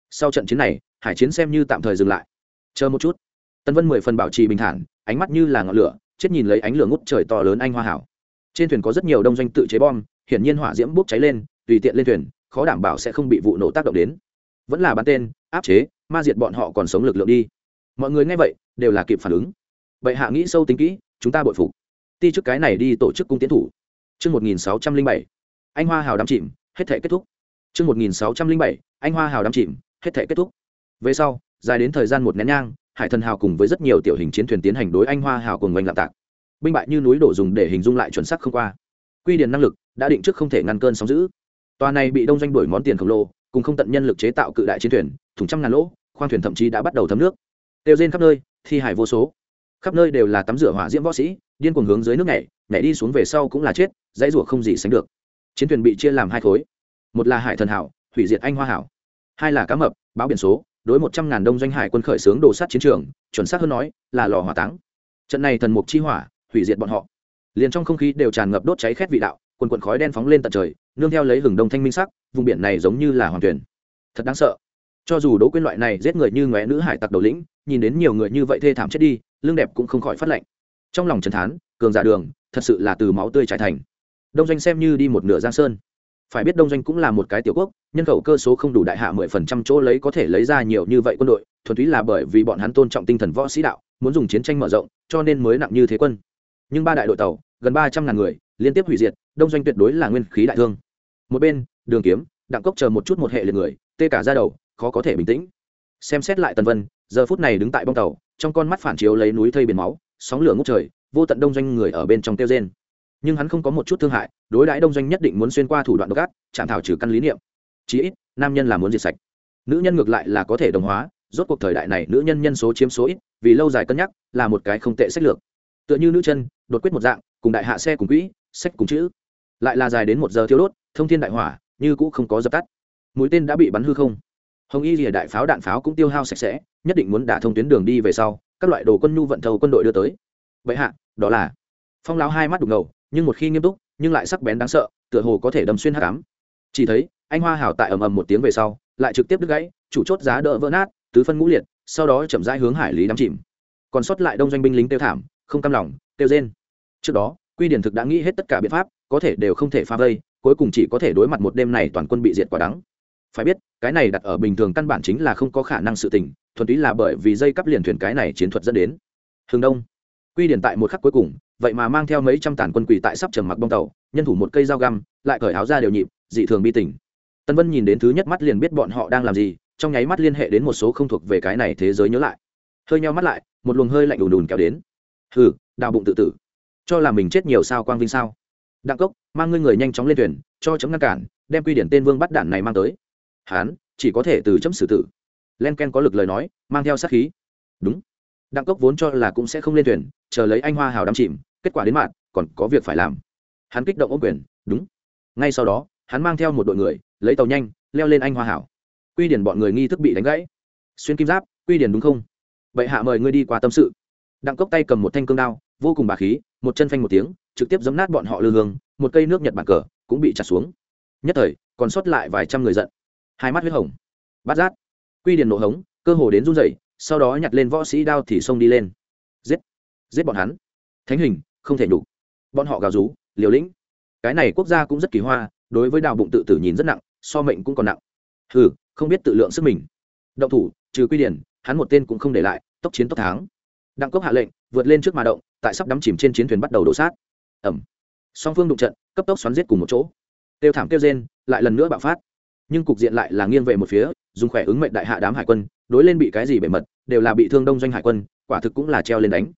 Sau trận chiến này, hải chiến xem như tạm thời dừng lại. Chờ một chút. Tân vân mười phần bảo trì bình thản, ánh mắt như là ngọn lửa, chết nhìn lấy ánh lửa ngút trời to lớn anh hoa hảo. Trên thuyền có rất nhiều đông doanh tự chế bom, hiển nhiên hỏa diễm bốc cháy lên, tùy tiện lên thuyền, khó đảm bảo sẽ không bị vụ nổ tác động đến. Vẫn là bắn tên, áp chế, ma diệt bọn họ còn sống lực lượng đi mọi người nghe vậy đều là kịp phản ứng. Vậy hạ nghĩ sâu tính kỹ chúng ta bội phục. Ti chức cái này đi tổ chức cung tiến thủ. Trước 1607, anh hoa hào đắm chìm hết thể kết thúc. Trước 1607, anh hoa hào đắm chìm hết thể kết thúc. Về sau dài đến thời gian một nén nhang hải thần hào cùng với rất nhiều tiểu hình chiến thuyền tiến hành đối anh hoa hào cùng oanh lạm tạc. Binh bại như núi đổ dùng để hình dung lại chuẩn sắc không qua. Quy điển năng lực đã định trước không thể ngăn cơn sóng giữ tòa này bị đông doanh đổi món tiền khổng lồ cùng không tận nhân lực chế tạo cự đại chiến thuyền thùng trăm ngàn lỗ khoang thuyền thậm chí đã bắt đầu thấm nước đều rên khắp nơi, thi hải vô số. Khắp nơi đều là tắm rửa hỏa diễm võ sĩ, điên cuồng hướng dưới nước nhảy nhảy đi xuống về sau cũng là chết, dãy rủa không gì sánh được. Chiến thuyền bị chia làm hai khối. Một là hải thần hảo, hủy diệt anh hoa hảo. Hai là cá mập, báo biển số, đối một trăm ngàn đông doanh hải quân khởi xướng đồ sát chiến trường, chuẩn xác hơn nói là lò hỏa táng. Trận này thần mục chi hỏa, hủy diệt bọn họ. Liền trong không khí đều tràn ngập đốt cháy khét vị đạo, quần quần khói đen phóng lên tận trời, nương theo lấy hừng đông thanh minh sắc, vùng biển này giống như là hoàng thuyền. thật đáng sợ. Cho dù đỗ quyên loại này giết người như ngóe nữ hải tặc đầu lĩnh nhìn đến nhiều người như vậy thê thảm chết đi lương đẹp cũng không khỏi phát lệnh trong lòng trần thán, cường giả đường, thật sự là từ máu tươi trải thành. Đông doanh xem như đi một nửa giang sơn. Phải biết đông doanh cũng là một cái tiểu quốc, nhân khẩu cơ số không đủ đại hạ mười phần trăm chỗ lấy có thể lấy ra nhiều như vậy quân đội, thuần túy là bởi vì bọn hắn tôn trọng tinh thần võ sĩ đạo, muốn dùng chiến tranh mở rộng, cho nên mới nặng như thế quân. Nhưng ba đại đội tàu, gần ba trăm ngàn người, liên tiếp hủy diệt, đông doanh tuyệt đối là nguyên khí đại thương. Một bên, đường kiếm, đặng cốc chờ một chút một hệ liệt người, tê cả ra đầu, khó có thể bình tĩnh xem xét lại tần vân, giờ phút này đứng tại bong tàu, trong con mắt phản chiếu lấy núi thây biển máu, sóng lửa ngút trời, vô tận đông doanh người ở bên trong tiêu rên. Nhưng hắn không có một chút thương hại, đối đãi đông doanh nhất định muốn xuyên qua thủ đoạn độc ác, chạm thảo trừ căn lý niệm. Chí ít, nam nhân là muốn diệt sạch. Nữ nhân ngược lại là có thể đồng hóa, rốt cuộc thời đại này nữ nhân nhân số chiếm số ít, vì lâu dài cân nhắc, là một cái không tệ sách lược. Tựa như nữ chân, đột quyết một dạng, cùng đại hạ xe cùng quỹ, sách cùng chữ. Lại là dài đến một giờ thiếu đốt, thông thiên đại hỏa, như cũ không có dập tắt. Mũi tên đã bị bắn hư không hồng y rìa đại pháo đạn pháo cũng tiêu hao sạch sẽ, nhất định muốn đả thông tuyến đường đi về sau, các loại đồ quân nhu vận thầu quân đội đưa tới. Vậy hạ, đó là phong lão hai mắt đục ngầu, nhưng một khi nghiêm túc, nhưng lại sắc bén đáng sợ, tựa hồ có thể đâm xuyên hát cám chỉ thấy, anh hoa hào tại ầm ầm một tiếng về sau, lại trực tiếp đứt gãy, chủ chốt giá đỡ vỡ nát, tứ phân ngũ liệt, sau đó chậm rãi hướng hải lý đắm chìm. Còn sót lại đông doanh binh lính tiêu thảm, không cam lòng, tiêu rên. Trước đó, quy điển thực đã nghĩ hết tất cả biện pháp, có thể đều không thể phá vây, cuối cùng chỉ có thể đối mặt một đêm này toàn quân bị diệt quả đắng phải biết, cái này đặt ở bình thường căn bản chính là không có khả năng sự tình, thuần túy là bởi vì dây cắp liền thuyền cái này chiến thuật dẫn đến. Hướng đông. Quy điển tại một khắc cuối cùng, vậy mà mang theo mấy trăm tàn quân quỳ tại sắp trầm mặc bong tàu, nhân thủ một cây dao găm, lại cởi áo ra đều nhịp, dị thường bi tình. Tân vân nhìn đến thứ nhất mắt liền biết bọn họ đang làm gì, trong nháy mắt liên hệ đến một số không thuộc về cái này thế giới nhớ lại. Hơi nhau mắt lại, một luồng hơi lạnh đùn đùn kéo đến. Hừ, đào bụng tự tử. Cho là mình chết nhiều sao quang vinh sao. Đặng cốc, mang ngươi người nhanh chóng lên thuyền, cho chấm ngăn cản, đem quy điển tên vương bắt đạn này mang tới hán, chỉ có thể từ chấm xử tử. Len ken có lực lời nói, mang theo sát khí. Đúng. Đặng cốc vốn cho là cũng sẽ không lên thuyền, chờ lấy anh hoa hào đắm chìm, kết quả đến mạng còn có việc phải làm. Hắn kích động ô quyền, đúng. Ngay sau đó, hắn mang theo một đội người, lấy tàu nhanh, leo lên anh hoa hảo quy điển bọn người nghi thức bị đánh gãy. Xuyên kim giáp, quy điển đúng không? Vậy hạ mời ngươi đi qua tâm sự. Đặng cốc tay cầm một thanh cương đao, vô cùng bà khí, một chân phanh một tiếng, trực tiếp giấm nát bọn họ lư hương, một cây nước nhật bản cờ cũng bị chặt xuống. Nhất thời, còn sót lại vài trăm người giận hai mắt huyết hồng. Bát giác. Quy điền nổ hống cơ hồ đến run rẩy sau đó nhặt lên võ sĩ đao thì xông đi lên. Giết. Giết bọn hắn. Thánh hình không thể đủ bọn họ gào rú liều lĩnh. Cái này quốc gia cũng rất kỳ hoa đối với đào bụng tự tử nhìn rất nặng so mệnh cũng còn nặng. Hừ, không biết tự lượng sức mình. Động thủ trừ quy điển hắn một tên cũng không để lại tốc chiến tốc thắng. Đặng cốc hạ lệnh vượt lên trước mà động tại sắp đắm chìm trên chiến thuyền bắt đầu đổ sát. Ẩm song phương đụng trận cấp tốc xoắn giết cùng một chỗ. Tiêu thảm kêu rên lại lần nữa bạo phát nhưng cục diện lại là nghiêng về một phía, dùng khỏe ứng mệnh đại hạ đám hải quân, đối lên bị cái gì bề mật, đều là bị thương đông doanh hải quân, quả thực cũng là treo lên đánh.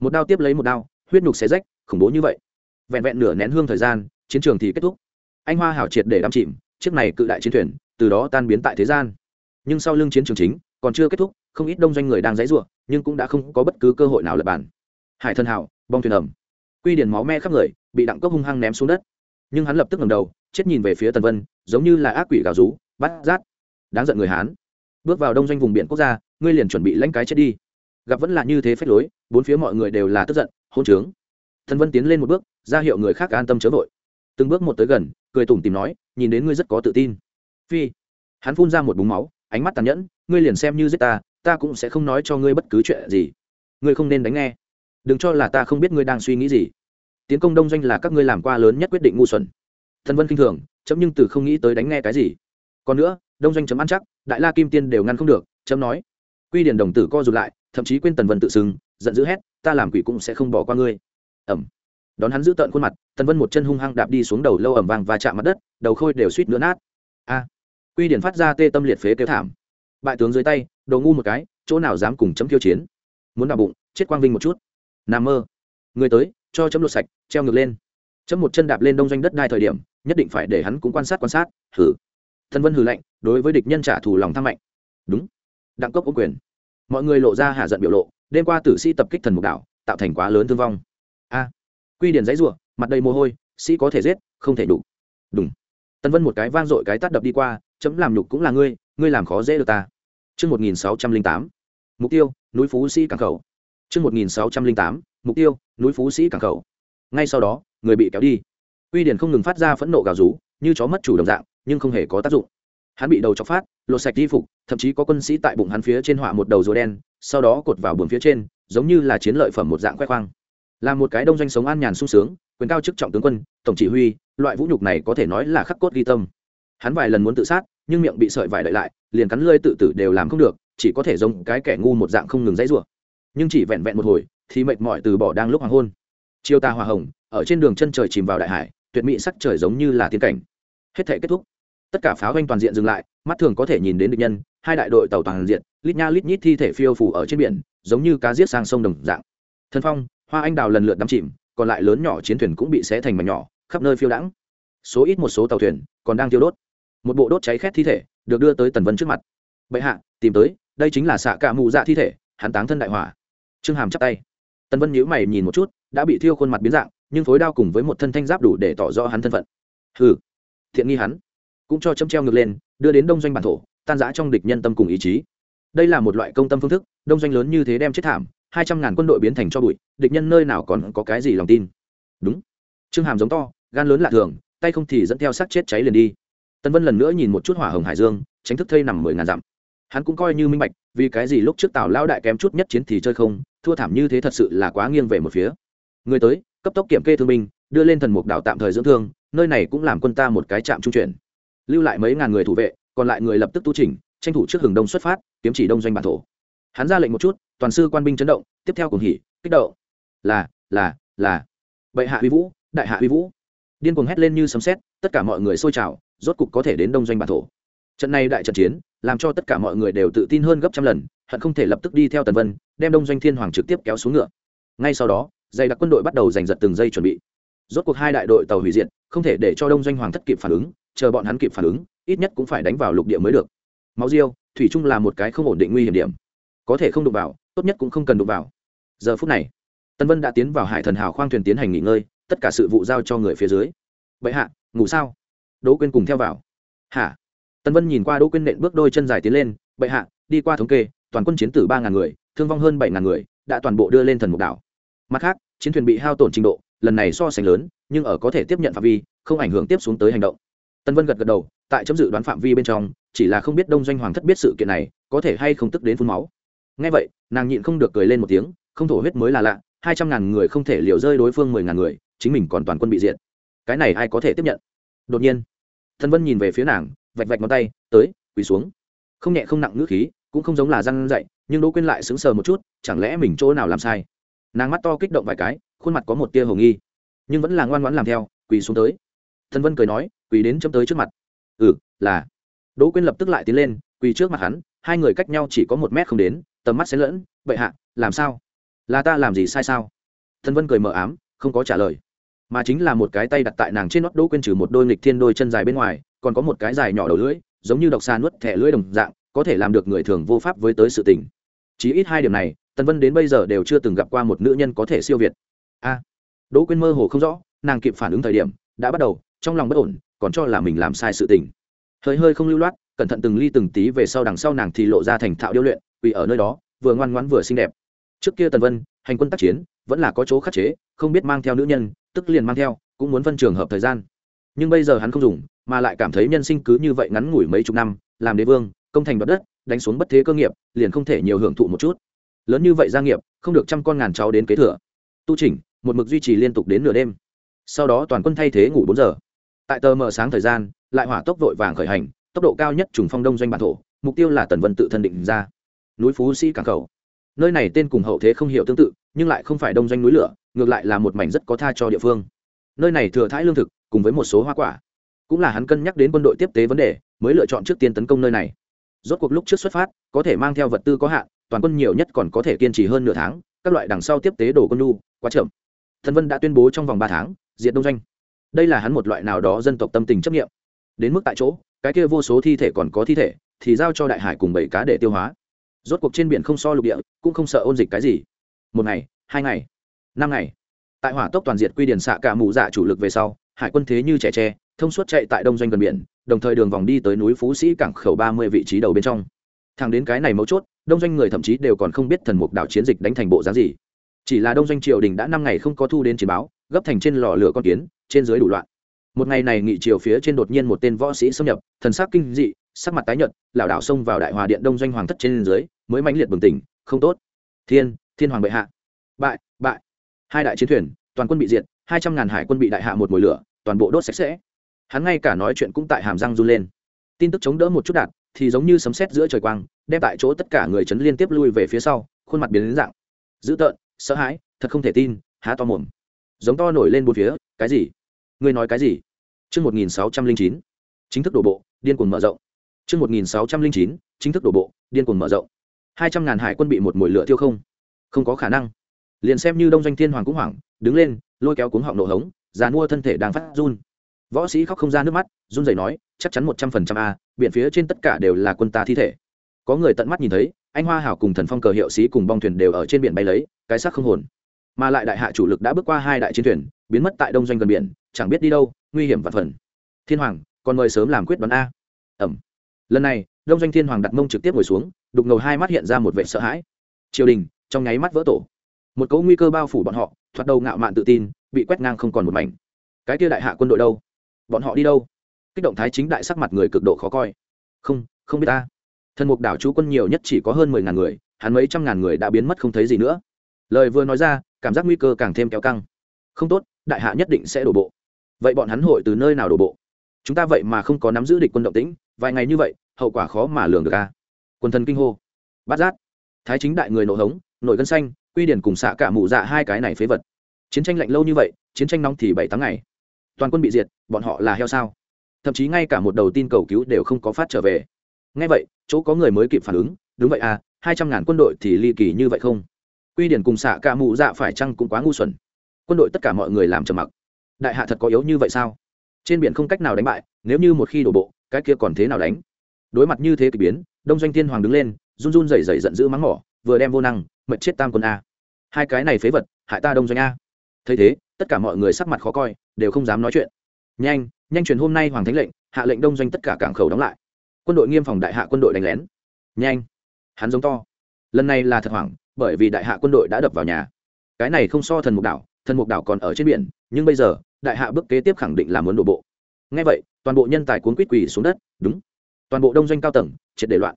Một đao tiếp lấy một đao, huyết nhục xé rách, khủng bố như vậy. Vẹn vẹn nửa nén hương thời gian, chiến trường thì kết thúc. Anh hoa hảo triệt để đắm chìm, chiếc này cự đại chiến thuyền, từ đó tan biến tại thế gian. Nhưng sau lưng chiến trường chính, còn chưa kết thúc, không ít đông doanh người đang dãy ruộng nhưng cũng đã không có bất cứ cơ hội nào lập bản hải thân hảo bong thuyền ẩm quy điển máu me khắp người, bị đặng cốc hung hăng ném xuống đất. Nhưng hắn lập tức ngầm đầu chết nhìn về phía tần vân, giống như là ác quỷ gào rú, bắt rát. Đáng giận người hán. Bước vào đông doanh vùng biển quốc gia, ngươi liền chuẩn bị lãnh cái chết đi. Gặp vẫn là như thế phép lối, bốn phía mọi người đều là tức giận, hôn trướng. Thần vân tiến lên một bước, ra hiệu người khác an tâm chớ vội. Từng bước một tới gần, cười tủm tìm nói, nhìn đến ngươi rất có tự tin. Phi. Hắn phun ra một búng máu, ánh mắt tàn nhẫn, ngươi liền xem như giết ta ta cũng sẽ không nói cho ngươi bất cứ chuyện gì. Ngươi không nên đánh nghe. Đừng cho là ta không biết ngươi đang suy nghĩ gì. Tiến công đông doanh là các ngươi làm qua lớn nhất quyết định ngu xuẩn thần vân k i n h thường, chấm nhưng từ không nghĩ tới đánh nghe cái gì. Còn nữa, đông doanh chấm ăn chắc, đại la kim tiên đều ngăn không được, chấm nói, quy điển đồng tử co rụt lại, thậm chí quên tần vân tự xưng, giận dữ hét, ta làm quỷ cũng sẽ không bỏ qua ngươi. Ẩm đón hắn giữ tợn khuôn mặt, tần vân một chân hung hăng đạp đi xuống đầu lâu ẩm vàng và chạm mặt đất, đầu khôi đều suýt nữa nát. A. Quy điển phát ra tê tâm liệt phế kêu thảm. Bại tướng dưới tay, đồ ngu một cái, chỗ nào dám cùng chấm khiêu chiến. Muốn đào bụng, chết quang vinh một chút. Nằm mơ. Người tới, cho chấm lột sạch, treo ngược lên. Chấm một chân đạp lên đông doanh đất đai thời điểm nhất định phải để hắn cũng quan sát quan sát hử thân vân hử lạnh đối với địch nhân trả thù lòng tham mạnh. Đúng. Đặng cốc ô quyền. Mọi người lộ ra hạ giận biểu lộ đêm qua tử sĩ tập kích thần mục đảo tạo thành quá lớn thương vong. A. Quy điển giấy ruộng mặt đầy mồ hôi sĩ có thể giết không thể đủ đúng. Tân vân một cái vang dội cái tát đập đi qua chấm làm nhục cũng là ngươi ngươi làm khó dễ được ta. Trước 1608, mục tiêu, núi Phú Sĩ Cảng Khẩu. Trước 1608, mục tiêu, núi Phú Sĩ Cảng Khẩu. Ngay sau đó, người bị kéo đi. Uy Điển không ngừng phát ra phẫn nộ gào rú, như chó mất chủ đồng dạng, nhưng không hề có tác dụng. Hắn bị đầu chọc phát, lột sạch y phục, thậm chí có quân sĩ tại bụng hắn phía trên họa một đầu rùa đen, sau đó cột vào buồng phía trên, giống như là chiến lợi phẩm một dạng khoe khoang. Là một cái đông doanh sống an nhàn sung sướng, quyền cao chức trọng tướng quân, tổng chỉ huy, loại vũ nhục này có thể nói là khắc cốt ghi tâm. Hắn vài lần muốn tự sát, nhưng miệng bị sợi vải đợi lại liền cắn lơi tự tử đều làm không được chỉ có thể giống cái kẻ ngu một dạng không ngừng dãy rủa nhưng chỉ vẹn vẹn một hồi thì mệt mỏi từ bỏ đang lúc hoàng hôn chiêu ta hòa hồng ở trên đường chân trời chìm vào đại hải tuyệt mỹ sắc trời giống như là tiên cảnh. Hết thể kết thúc. Tất cả pháo doanh toàn diện dừng lại, mắt thường có thể nhìn đến địch nhân, hai đại đội tàu toàn diện, lít nha lít nhít thi thể phiêu phủ ở trên biển, giống như cá giết sang sông đồng dạng. Thân phong, hoa anh đào lần lượt đắm chìm, còn lại lớn nhỏ chiến thuyền cũng bị xé thành mảnh nhỏ, khắp nơi phiêu đãng. Số ít một số tàu thuyền còn đang tiêu đốt. Một bộ đốt cháy khét thi thể được đưa tới tần vân trước mặt. Bệ hạ, tìm tới, đây chính là xạ cả mù dạ thi thể, hắn táng thân đại hỏa. Trương hàm chắp tay. Tần vân nhíu mày nhìn một chút, đã bị thiêu khuôn mặt biến dạng nhưng phối đao cùng với một thân thanh giáp đủ để tỏ rõ hắn thân phận. Hừ, thiện nghi hắn. Cũng cho châm treo ngược lên, đưa đến đông doanh bản thổ, tan giã trong địch nhân tâm cùng ý chí. Đây là một loại công tâm phương thức, đông doanh lớn như thế đem chết thảm, hai trăm ngàn quân đội biến thành cho bụi, địch nhân nơi nào còn có cái gì lòng tin. Đúng. Trương hàm giống to, gan lớn lạ thường, tay không thì dẫn theo xác chết cháy liền đi. Tân vân lần nữa nhìn một chút hỏa hồng hải dương, tránh thức thây nằm mười ngàn dặm. Hắn cũng coi như minh bạch, vì cái gì lúc trước tào lao đại kém chút nhất chiến thì chơi không, thua thảm như thế thật sự là quá nghiêng về một phía. Người tới cấp tốc kiểm kê thương binh, đưa lên thần mục đảo tạm thời dưỡng thương, nơi này cũng làm quân ta một cái trạm trung chuyển. Lưu lại mấy ngàn người thủ vệ, còn lại người lập tức tu trình tranh thủ trước hừng đông xuất phát, kiếm chỉ đông doanh bản thổ. Hắn ra lệnh một chút, toàn sư quan binh chấn động, tiếp theo cùng hỉ, kích động. Là là là. Bệ hạ uy vũ, đại hạ uy vũ. Điên cuồng hét lên như sấm sét, tất cả mọi người sôi trào, rốt cục có thể đến đông doanh bản thổ. Trận này đại trận chiến, làm cho tất cả mọi người đều tự tin hơn gấp trăm lần, hận không thể lập tức đi theo tần vân, đem đông doanh thiên hoàng trực tiếp kéo xuống ngựa. Ngay sau đó dày đặc quân đội bắt đầu giành giật từng giây chuẩn bị. Rốt cuộc hai đại đội tàu hủy diệt, không thể để cho đông doanh hoàng thất kịp phản ứng, chờ bọn hắn kịp phản ứng, ít nhất cũng phải đánh vào lục địa mới được. Máu diêu, thủy chung là một cái không ổn định nguy hiểm điểm. Có thể không đụng vào, tốt nhất cũng không cần đụng vào. Giờ phút này, tân vân đã tiến vào hải thần hào khoang thuyền tiến hành nghỉ ngơi, tất cả sự vụ giao cho người phía dưới. Bệ hạ, ngủ sao? Đỗ quyên cùng theo vào. Hả? Tân vân nhìn qua đỗ quyên nện bước đôi chân dài tiến lên, bệ hạ, đi qua thống kê, toàn quân chiến tử ba ngàn người, thương vong hơn bảy ngàn người, đã toàn bộ đưa lên thần mục đảo mặt khác, chiến thuyền bị hao tổn trình độ, lần này so sánh lớn, nhưng ở có thể tiếp nhận phạm vi, không ảnh hưởng tiếp xuống tới hành động. Tân vân gật gật đầu, tại chấm dự đoán phạm vi bên trong, chỉ là không biết đông doanh hoàng thất biết sự kiện này, có thể hay không tức đến phun máu. Ngay vậy, nàng nhịn không được cười lên một tiếng, không thổ huyết mới là lạ, hai trăm ngàn người không thể liều rơi đối phương mười ngàn người, chính mình còn toàn quân bị diệt. Cái này ai có thể tiếp nhận? Đột nhiên, Tân vân nhìn về phía nàng, vạch vạch ngón tay, tới, quỳ xuống. Không nhẹ không nặng ngữ khí, cũng không giống là răn dậy, nhưng đỗ quyên lại sững sờ một chút, chẳng lẽ mình chỗ nào làm sai? Nàng mắt to kích động vài cái, khuôn mặt có một tia hồ nghi. Nhưng vẫn là ngoan ngoãn làm theo, quỳ xuống tới. Thần vân cười nói, quỳ đến chấm tới trước mặt. Ừ là. Đỗ quyên lập tức lại tiến lên, quỳ trước mặt hắn, hai người cách nhau chỉ có một mét không đến, tầm mắt xén lẫn, bệ hạ, làm sao? Là ta làm gì sai sao? Thần vân cười mờ ám, không có trả lời. Mà chính là một cái tay đặt tại nàng trên nót đỗ quyên trừ một đôi nghịch thiên đôi chân dài bên ngoài, còn có một cái dài nhỏ đầu lưỡi, giống như độc xa nuốt thẻ lưỡi đồng dạng, có thể làm được người thường vô pháp với tới sự tình. Chỉ ít hai điểm này tần vân đến bây giờ đều chưa từng gặp qua một nữ nhân có thể siêu việt. A, đỗ quyên mơ hồ không rõ, nàng kịp phản ứng thời điểm, đã bắt đầu, trong lòng bất ổn, còn cho là mình làm sai sự tình. Hơi hơi không lưu loát, cẩn thận từng ly từng tí về sau đằng sau nàng thì lộ ra thành thạo điêu luyện vì ở nơi đó, vừa ngoan ngoãn vừa xinh đẹp. Trước kia tần vân, hành quân tác chiến, vẫn là có chỗ khắc chế, không biết mang theo nữ nhân, tức liền mang theo, cũng muốn phân trường hợp thời gian. Nhưng bây giờ hắn không dùng, mà lại cảm thấy nhân sinh cứ như vậy ngắn ngủi mấy chục năm, làm đế vương, công thành đoạt đất, đánh xuống bất thế cơ nghiệp, liền không thể nhiều hưởng thụ một chút lớn như vậy gia nghiệp, không được trăm con ngàn cháu đến kế thừa. Tu chỉnh, một mực duy trì liên tục đến nửa đêm. Sau đó toàn quân thay thế ngủ bốn giờ. Tại tờ mờ sáng thời gian, lại hỏa tốc vội vàng khởi hành, tốc độ cao nhất trùng phong đông doanh bản thổ, mục tiêu là tần vân tự thân định ra. Núi phú sĩ cảng khẩu. Nơi này tên cùng hậu thế không hiểu tương tự, nhưng lại không phải đông doanh núi lửa, ngược lại là một mảnh rất có tha cho địa phương. Nơi này thừa thãi lương thực, cùng với một số hoa quả. Cũng là hắn cân nhắc đến quân đội tiếp tế vấn đề, mới lựa chọn trước tiên tấn công nơi này. Rốt cuộc lúc trước xuất phát, có thể mang theo vật tư có hạn toàn quân nhiều nhất còn có thể kiên trì hơn nửa tháng, các loại đằng sau tiếp tế đổ quân nhu, quá chậm. Thần vân đã tuyên bố trong vòng ba tháng, diệt đông doanh. Đây là hắn một loại nào đó dân tộc tâm tình chấp nghiệm đến mức tại chỗ, cái kia vô số thi thể còn có thi thể, thì giao cho đại hải cùng bảy cá để tiêu hóa. Rốt cuộc trên biển không so lục địa, cũng không sợ ôn dịch cái gì. Một ngày, hai ngày, năm ngày. Tại hỏa tốc toàn diện quy điển xạ cả mù dạ chủ lực về sau, hải quân thế như trẻ tre, thông suốt chạy tại đông doanh gần biển, đồng thời đường vòng đi tới núi phú sĩ cảng khẩu ba mươi vị trí đầu bên trong. Thẳng đến cái này mấu chốt đông doanh người thậm chí đều còn không biết thần mục đảo chiến dịch đánh thành bộ dáng gì. Chỉ là đông doanh triều đình đã năm ngày không có thu đến chiến báo, gấp thành trên lò lửa con kiến, trên dưới đủ loạn. Một ngày này nghị triều phía trên đột nhiên một tên võ sĩ xâm nhập, thần sắc kinh dị, sắc mặt tái nhợt, lảo đảo xông vào đại hòa điện đông doanh hoàng thất trên dưới, mới mãnh liệt bừng tỉnh, không tốt. Thiên thiên hoàng bệ hạ. Bại bại. Hai đại chiến thuyền, toàn quân bị diệt, hai trăm ngàn hải quân bị đại hạ một mồi lửa, toàn bộ đốt sạch sẽ. Hắn ngay cả nói chuyện cũng tại hàm răng run lên. Tin tức chống đỡ một chút đạt thì giống như sấm sét giữa trời quang đem tại chỗ tất cả người chấn liên tiếp lui về phía sau khuôn mặt biến đến dạng dữ tợn sợ hãi thật không thể tin há to mồm giống to nổi lên bốn phía cái gì ngươi nói cái gì Chương 1609, chính thức đổ bộ, điên cuồng mở rộng. Chương 1609, chính thức đổ bộ, điên cuồng mở rộng. 200 ngàn hải quân bị một mùi lửa tiêu không? Không có khả năng. Liền xem như Đông Doanh Thiên Hoàng cũng hoảng, đứng lên, lôi kéo cuống họng nổ hống, già mua thân thể đang phát run. Võ sĩ khóc không ra nước mắt, run rẩy nói, chắc chắn 100% a, biển phía trên tất cả đều là quân ta thi thể. Có người tận mắt nhìn thấy, anh Hoa Hảo cùng Thần Phong cờ hiệu sĩ cùng bong thuyền đều ở trên biển bay lấy, cái xác không hồn. Mà lại đại hạ chủ lực đã bước qua hai đại chiến thuyền, biến mất tại đông doanh gần biển, chẳng biết đi đâu, nguy hiểm vạn phần. Thiên hoàng còn mời sớm làm quyết đoán a. Ẩm. Lần này đông doanh thiên hoàng đặt mông trực tiếp ngồi xuống đục ngầu hai mắt hiện ra một vệ sợ hãi. Triều đình trong nháy mắt vỡ tổ. Một cấu nguy cơ bao phủ bọn họ thoạt đầu ngạo mạn tự tin bị quét ngang không còn một mảnh. Cái kia đại hạ quân đội đâu? Bọn họ đi đâu? Kích động thái chính đại sắc mặt người cực độ khó coi. Không không biết ta. Thần mục đảo chú quân nhiều nhất chỉ có hơn mười ngàn người, hắn mấy trăm ngàn người đã biến mất không thấy gì nữa. Lời vừa nói ra, cảm giác nguy cơ càng thêm kéo căng. Không tốt, đại hạ nhất định sẽ đổ bộ. Vậy bọn hắn hội từ nơi nào đổ bộ? Chúng ta vậy mà không có nắm giữ địch quân động tĩnh, vài ngày như vậy, hậu quả khó mà lường được ca quân thần kinh hô. Bát giác. Thái chính đại người nổ hống, nổi gân xanh, quy điển cùng xạ cả mụ dạ hai cái này phế vật. Chiến tranh lạnh lâu như vậy, chiến tranh nóng thì bảy tháng ngày toàn quân bị diệt, bọn họ là heo sao? Thậm chí ngay cả một đầu tin cầu cứu đều không có phát trở về. Ngay vậy, chỗ có người mới kịp phản ứng, đúng vậy à hai trăm ngàn quân đội thì ly kỳ như vậy không? Quy điển cùng xạ cả mụ dạ phải chăng cũng quá ngu xuẩn? Quân đội tất cả mọi người làm trầm mặc. Đại hạ thật có yếu như vậy sao? Trên biển không cách nào đánh bại, nếu như một khi đổ bộ, cái kia còn thế nào đánh? Đối mặt như thế k ỳ biến, đông doanh thiên hoàng đứng lên, run run rẩy rẩy giận dữ mắng mỏ, vừa đem vô năng mật chết tam quân a. Hai cái này phế vật, hại ta đông doanh a thấy thế, tất cả mọi người sắc mặt khó coi, đều không dám nói chuyện. Nhanh nhanh truyền hôm nay hoàng thánh lệnh, hạ lệnh đông doanh tất cả cảng khẩu đóng lại. Quân đội nghiêm phòng đại hạ quân đội đánh lén. Nhanh, hắn giống to. Lần này là thật hoảng, bởi vì đại hạ quân đội đã đập vào nhà. Cái này không so thần mục đảo, thần mục đảo còn ở trên biển, nhưng bây giờ, đại hạ bước kế tiếp khẳng định là muốn đổ bộ. Ngay vậy, toàn bộ nhân tài cuốn quýt quỳ xuống đất, đúng. Toàn bộ đông doanh cao tầng, triệt để loạn.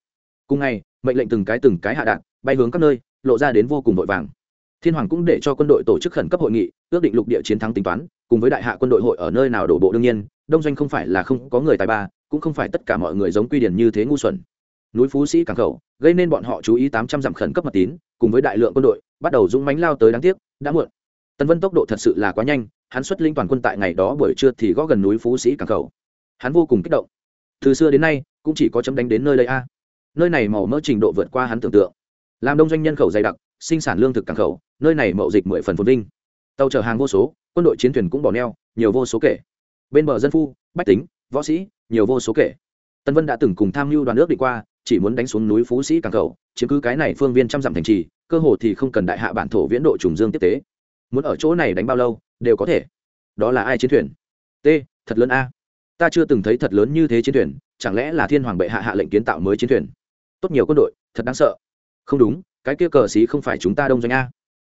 Cùng ngày, mệnh lệnh từng cái từng cái hạ đạn, bay hướng các nơi, lộ ra đến vô cùng vội vàng thiên hoàng cũng để cho quân đội tổ chức khẩn cấp hội nghị, ước định lục địa chiến thắng tính toán, cùng với đại hạ quân đội hội ở nơi nào đổ bộ đương nhiên, đông doanh không phải là không có người tài ba, cũng không phải tất cả mọi người giống quy điển như thế ngu xuẩn. Núi phú sĩ cảng khẩu, gây nên bọn họ chú ý tám trăm dặm khẩn cấp mật tín, cùng với đại lượng quân đội, bắt đầu dũng mánh lao tới đáng tiếc, đã muộn. Tân vân tốc độ thật sự là quá nhanh, hắn xuất linh toàn quân tại ngày đó buổi trưa thì gõ gần núi phú sĩ cảng khẩu. Hắn vô cùng kích động. Từ xưa đến nay, cũng chỉ có chấm đánh đến nơi đây a. Nơi này màu mỡ trình độ vượt qua hắn tưởng tượng. Làm đông doanh nhân khẩu dày đặc sinh sản lương thực cảng khẩu, nơi này mậu dịch mười phần phồn vinh. Tàu chở hàng vô số, quân đội chiến thuyền cũng bỏ neo, nhiều vô số kể. Bên bờ dân phu, bách tính, võ sĩ, nhiều vô số kể. Tân vân đã từng cùng tham mưu đoàn nước đi qua, chỉ muốn đánh xuống núi phú sĩ cảng khẩu, chiếm cứ cái này phương viên trăm dặm thành trì, cơ hồ thì không cần đại hạ bản thổ viễn độ trùng dương tiếp tế. Muốn ở chỗ này đánh bao lâu, đều có thể. Đó là ai chiến thuyền? T, thật lớn a. Ta chưa từng thấy thật lớn như thế chiến thuyền, chẳng lẽ là thiên hoàng bệ hạ hạ lệnh kiến tạo mới chiến thuyền? Tốt nhiều quân đội, thật đáng sợ. Không đúng cái kia cờ xí không phải chúng ta đông doanh a.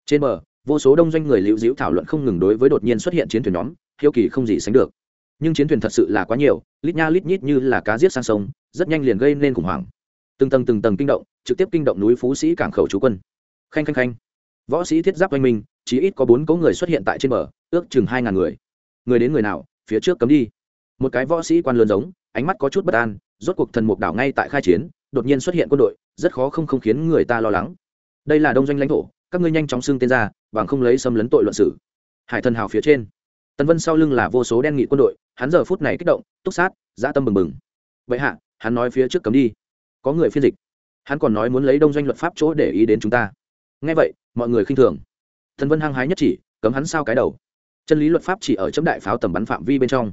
Trên bờ, vô số đông doanh người lưu giữ thảo luận không ngừng đối với đột nhiên xuất hiện chiến thuyền nhóm, hiếu kỳ không gì sánh được. Nhưng chiến thuyền thật sự là quá nhiều, lít nha lít nhít như là cá giết sang sông, rất nhanh liền gây nên khủng hoảng. Từng tầng từng tầng kinh động, trực tiếp kinh động núi phú sĩ cảng khẩu chú quân. Khanh khanh khanh. Võ sĩ thiết giáp oanh minh chỉ ít có bốn cỗ người xuất hiện tại trên bờ, ước chừng hai ngàn người. Người đến người nào, phía trước cấm đi. Một cái võ sĩ quan lớn giống, ánh mắt có chút bất an, rốt cuộc thần mục đảo ngay tại khai chiến, đột nhiên xuất hiện quân đội, rất khó không không khiến người ta lo lắng đây là đông doanh lãnh thổ, các ngươi nhanh chóng xưng tên ra, bằng không lấy xâm lấn tội luận xử hải thần hào phía trên. Tần vân sau lưng là vô số đen nghị quân đội, hắn giờ phút này kích động, túc sát, dã tâm bừng bừng. Vậy hạ, hắn nói phía trước cấm đi. Có người phiên dịch. Hắn còn nói muốn lấy đông doanh luật pháp chỗ để ý đến chúng ta. Nghe vậy, mọi người khinh thường. Thần vân hăng hái nhất chỉ, cấm hắn sao cái đầu. Chân lý luật pháp chỉ ở chấm đại pháo tầm bắn phạm vi bên trong.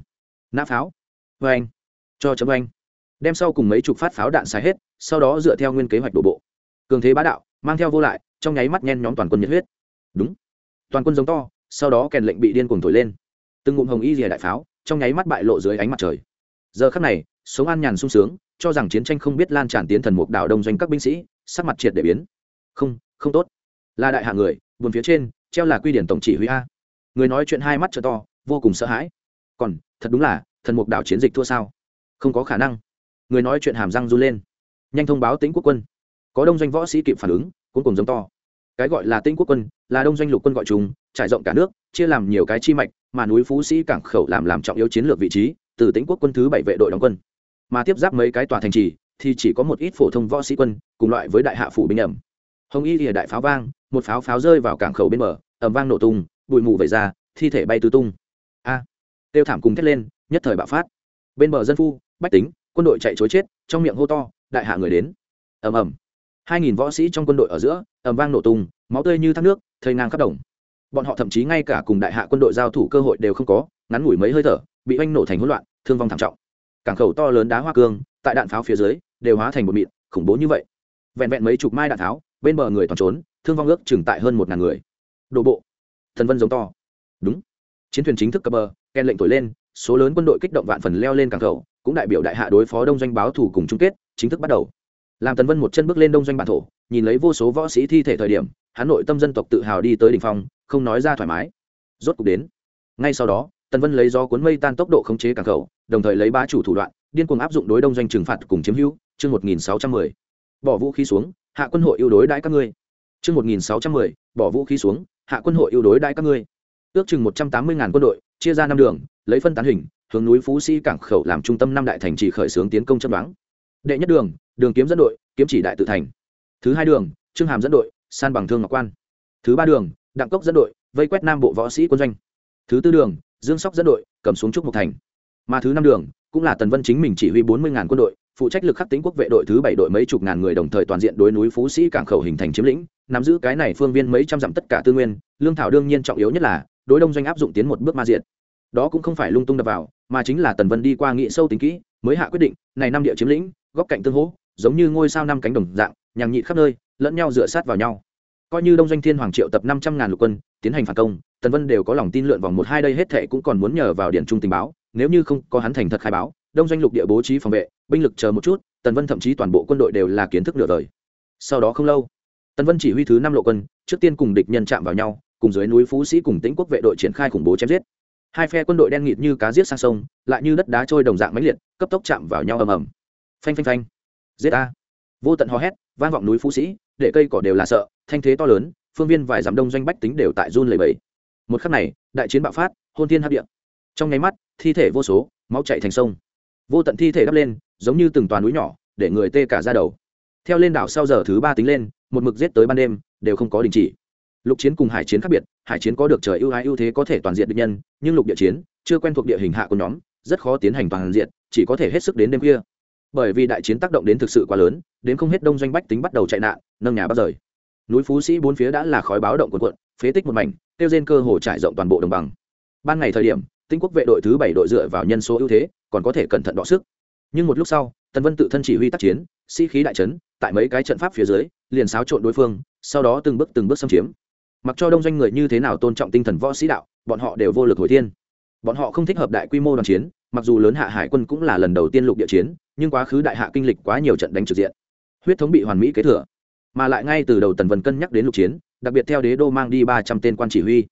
Nã pháo. Vê anh cho chấm anh đem sau cùng mấy chục phát pháo đạn xài hết, sau đó dựa theo nguyên kế hoạch đổ bộ cường thế bá đạo, mang theo vô lại, trong nháy mắt nhen nhóm toàn quân nhiệt huyết. Đúng. Toàn quân giống to, sau đó kèn lệnh bị điên cuồng thổi lên. Từng ngụm hồng y rìa đại pháo, trong nháy mắt bại lộ dưới ánh mặt trời. Giờ khắc này, sống an nhàn sung sướng, cho rằng chiến tranh không biết lan tràn tiến thần mục đảo đông doanh các binh sĩ, sắc mặt triệt để biến. Không không tốt. Là đại hạ người, buồn phía trên, treo là quy điển tổng chỉ huy a. Người nói chuyện hai mắt t to, vô cùng sợ hãi. Còn, thật đúng là, thần mục đảo chiến dịch thua sao? Không có khả năng. Người nói chuyện hàm răng run lên. Nhanh thông báo tính quốc quân có đông doanh võ sĩ kịp phản ứng cũng cùng giống to. Cái gọi là tinh quốc quân là đông doanh lục quân gọi chúng, trải rộng cả nước chia làm nhiều cái chi mạch mà núi phú sĩ cảng khẩu làm làm trọng yếu chiến lược vị trí từ tĩnh quốc quân thứ bảy vệ đội đóng quân. Mà tiếp giáp mấy cái tòa thành trì thì chỉ có một ít phổ thông võ sĩ quân cùng loại với đại hạ phủ binh ẩm. Hồng y lìa đại pháo vang một pháo pháo rơi vào cảng khẩu bên bờ ẩm vang nổ tung bụi mù về ra thi thể bay tứ tung. A! Tiêu thảm cùng thét lên nhất thời bạo phát. Bên bờ dân phu bách tính quân đội chạy chối chết trong miệng hô to đại hạ người đến. Ầm ầm hai nghìn võ sĩ trong quân đội ở giữa, ầm vang nổ tung, máu tươi như thác nước, thây ngang khắp đồng. Bọn họ thậm chí ngay cả cùng đại hạ quân đội giao thủ cơ hội đều không có, ngắn ngủi mấy hơi thở, bị oanh nổ thành hỗn loạn, thương vong thảm trọng. Cảng khẩu to lớn đá hoa cương, tại đạn pháo phía dưới, đều hóa thành một mịn, khủng bố như vậy. Vẹn vẹn mấy chục mai đạn tháo bên bờ người toàn trốn, thương vong ước chừng tại hơn một ngàn người. Đổ bộ. Thần vân giống to. Đúng. Chiến thuyền chính thức cập bờ, ken lệnh thổi lên, số lớn quân đội kích động vạn phần leo lên cảng khẩu, cũng đại biểu đại hạ đối phó đông doanh báo thủ cùng chung kết, chính thức bắt đầu làm tần vân một chân bước lên đông doanh bản thổ, nhìn lấy vô số võ sĩ thi thể thời điểm hà nội tâm dân tộc tự hào đi tới đ ỉ n h phong, không nói ra thoải mái. Rốt cục đến. Ngay sau đó, tần vân lấy do cuốn mây tan tốc độ khống chế cảng khẩu, đồng thời lấy bá chủ thủ đoạn, điên cuồng áp dụng đối đông doanh trừng phạt cùng chiếm hữu. Chương một nghìn sáu trăm mười. Bỏ vũ khí xuống, hạ quân hội yêu đối đãi các ngươi. Chương một nghìn sáu trăm mười. Bỏ vũ khí xuống, hạ quân hội yêu đối đãi các ngươi. Ước chừng một trăm tám mươi ngàn quân đội, chia ra năm đường, lấy phân tán hình, hướng núi phú sĩ cảng khẩu làm trung tâm năm đại thành trì khởi xướng tiến công chấp đoán. Đệ nhất đường đường kiếm dẫn đội, kiếm chỉ đại tự thành. Thứ hai đường, trương hàm dẫn đội, san bằng thương ngọc quan. Thứ ba đường, đặng cốc dẫn đội, vây quét nam bộ võ sĩ quân doanh. Thứ tư đường, dương sóc dẫn đội, cầm xuống trúc mộc thành. Mà thứ năm đường, cũng là tần vân chính mình chỉ huy bốn mươi ngàn quân đội, phụ trách lực khắc tính quốc vệ đội thứ bảy đội mấy chục ngàn người đồng thời toàn diện đối núi phú sĩ cảng khẩu hình thành chiếm lĩnh, nắm giữ cái này phương viên mấy trăm dặm tất cả tư nguyên, lương thảo đương nhiên trọng yếu nhất là, đối đông doanh áp dụng tiến một bước ma diện đó cũng không phải lung tung đập vào, mà chính là tần vân đi qua nghị sâu tính kỹ, mới hạ quyết định, này năm địa chiếm lĩnh góc cạnh tương hỗ giống như ngôi sao năm cánh đồng dạng nhàng nhị khắp nơi, lẫn nhau dựa sát vào nhau. Coi như đông doanh thiên hoàng triệu tập năm trăm ngàn lục quân, tiến hành phản công, tần vân đều có lòng tin lượn vòng một hai đây hết thệ cũng còn muốn nhờ vào điện trung tình báo, nếu như không có hắn thành thật khai báo, đông doanh lục địa bố trí phòng vệ, binh lực chờ một chút, tần vân thậm chí toàn bộ quân đội đều là kiến thức nửa đời sau đó không lâu, tần vân chỉ huy thứ năm lộ quân, trước tiên cùng địch nhân chạm vào nhau, cùng dưới núi phú sĩ cùng tĩnh quốc vệ đội triển khai khủng bố chém giết. Hai phe quân đội đen nghịt như cá giết sang sông, lại như đất đá trôi đồng dạng máy liệt, cấp tốc chạm vào nhau ầm ầm. Phanh phanh phanh giết a vô tận hò hét, vang vọng núi phú sĩ, để cây cỏ đều là sợ, thanh thế to lớn, phương viên vài dặm đông doanh bách tính đều tại run lầy bầy một khắc này, đại chiến bạo phát, hôn thiên hấp điện trong nháy mắt, thi thể vô số, máu chạy thành sông. Vô tận thi thể đắp lên, giống như từng toàn núi nhỏ, để người tê cả ra đầu. Theo lên đảo sau giờ thứ ba tính lên, một mực giết tới ban đêm, đều không có đình chỉ. Lục chiến cùng hải chiến khác biệt, hải chiến có được trời ưu ái ưu thế có thể toàn diện địch nhân, nhưng lục địa chiến, chưa quen thuộc địa hình hạ của nhóm, rất khó tiến hành toàn diện, chỉ có thể hết sức đến đêm khuya bởi vì đại chiến tác động đến thực sự quá lớn, đến không hết đông doanh bách tính bắt đầu chạy nạn, nâng nhà bắt rời. Núi phú sĩ bốn phía đã là khói báo động quần quận phế tích một mảnh, tiêu trên cơ hồ trải rộng toàn bộ đồng bằng. Ban ngày thời điểm, tinh quốc vệ đội thứ bảy đội dựa vào nhân số ưu thế, còn có thể cẩn thận đọ sức. Nhưng một lúc sau, tần vân tự thân chỉ huy tác chiến, sĩ、si、khí đại trấn tại mấy cái trận pháp phía dưới, liền xáo trộn đối phương, sau đó từng bước từng bước xâm chiếm. Mặc cho đông doanh người như thế nào tôn trọng tinh thần võ sĩ đạo, bọn họ đều vô lực hồi thiên. Bọn họ không thích hợp đại quy mô đoàn chiến, mặc dù lớn hạ hải quân cũng là lần đầu tiên lục địa chiến nhưng quá khứ đại hạ kinh lịch quá nhiều trận đánh trực diện. Huyết thống bị hoàn mỹ kế thừa, mà lại ngay từ đầu tần vân cân nhắc đến lục chiến, đặc biệt theo đế đô mang đi ba trăm tên quan chỉ huy.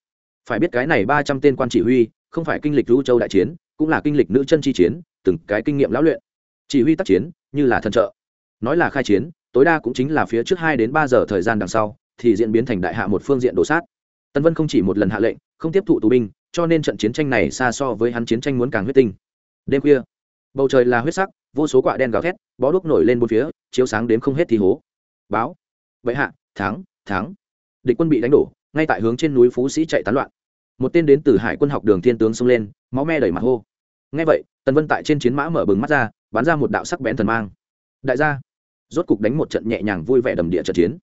Phải biết cái này ba trăm tên quan chỉ huy, không phải kinh lịch lưu châu đại chiến, cũng là kinh lịch nữ chân chi chiến, từng cái kinh nghiệm lão luyện. Chỉ huy tác chiến, như là thân trợ. Nói là khai chiến, tối đa cũng chính là phía trước hai đến ba giờ thời gian đằng sau, thì diễn biến thành đại hạ một phương diện đổ sát. Tân vân không chỉ một lần hạ lệnh, không tiếp thụ tù binh, cho nên trận chiến tranh này xa so với hắn chiến tranh muốn càng huyết tinh. Đêm khuya, bầu trời là huyết sắc vô số quạ đen gào thét, bó đuốc nổi lên bốn phía, chiếu sáng đến không hết thì hố. Báo. Vậy hạ, thắng thắng. Địch quân bị đánh đổ, ngay tại hướng trên núi phú sĩ chạy tán loạn. Một tên đến từ hải quân học đường thiên tướng xông lên, máu me đẩy mặt hô. Ngay vậy, tần vân tại trên chiến mã mở bừng mắt ra, bắn ra một đạo sắc bén thần mang. Đại gia, rốt cục đánh một trận nhẹ nhàng vui vẻ đầm địa trận chiến.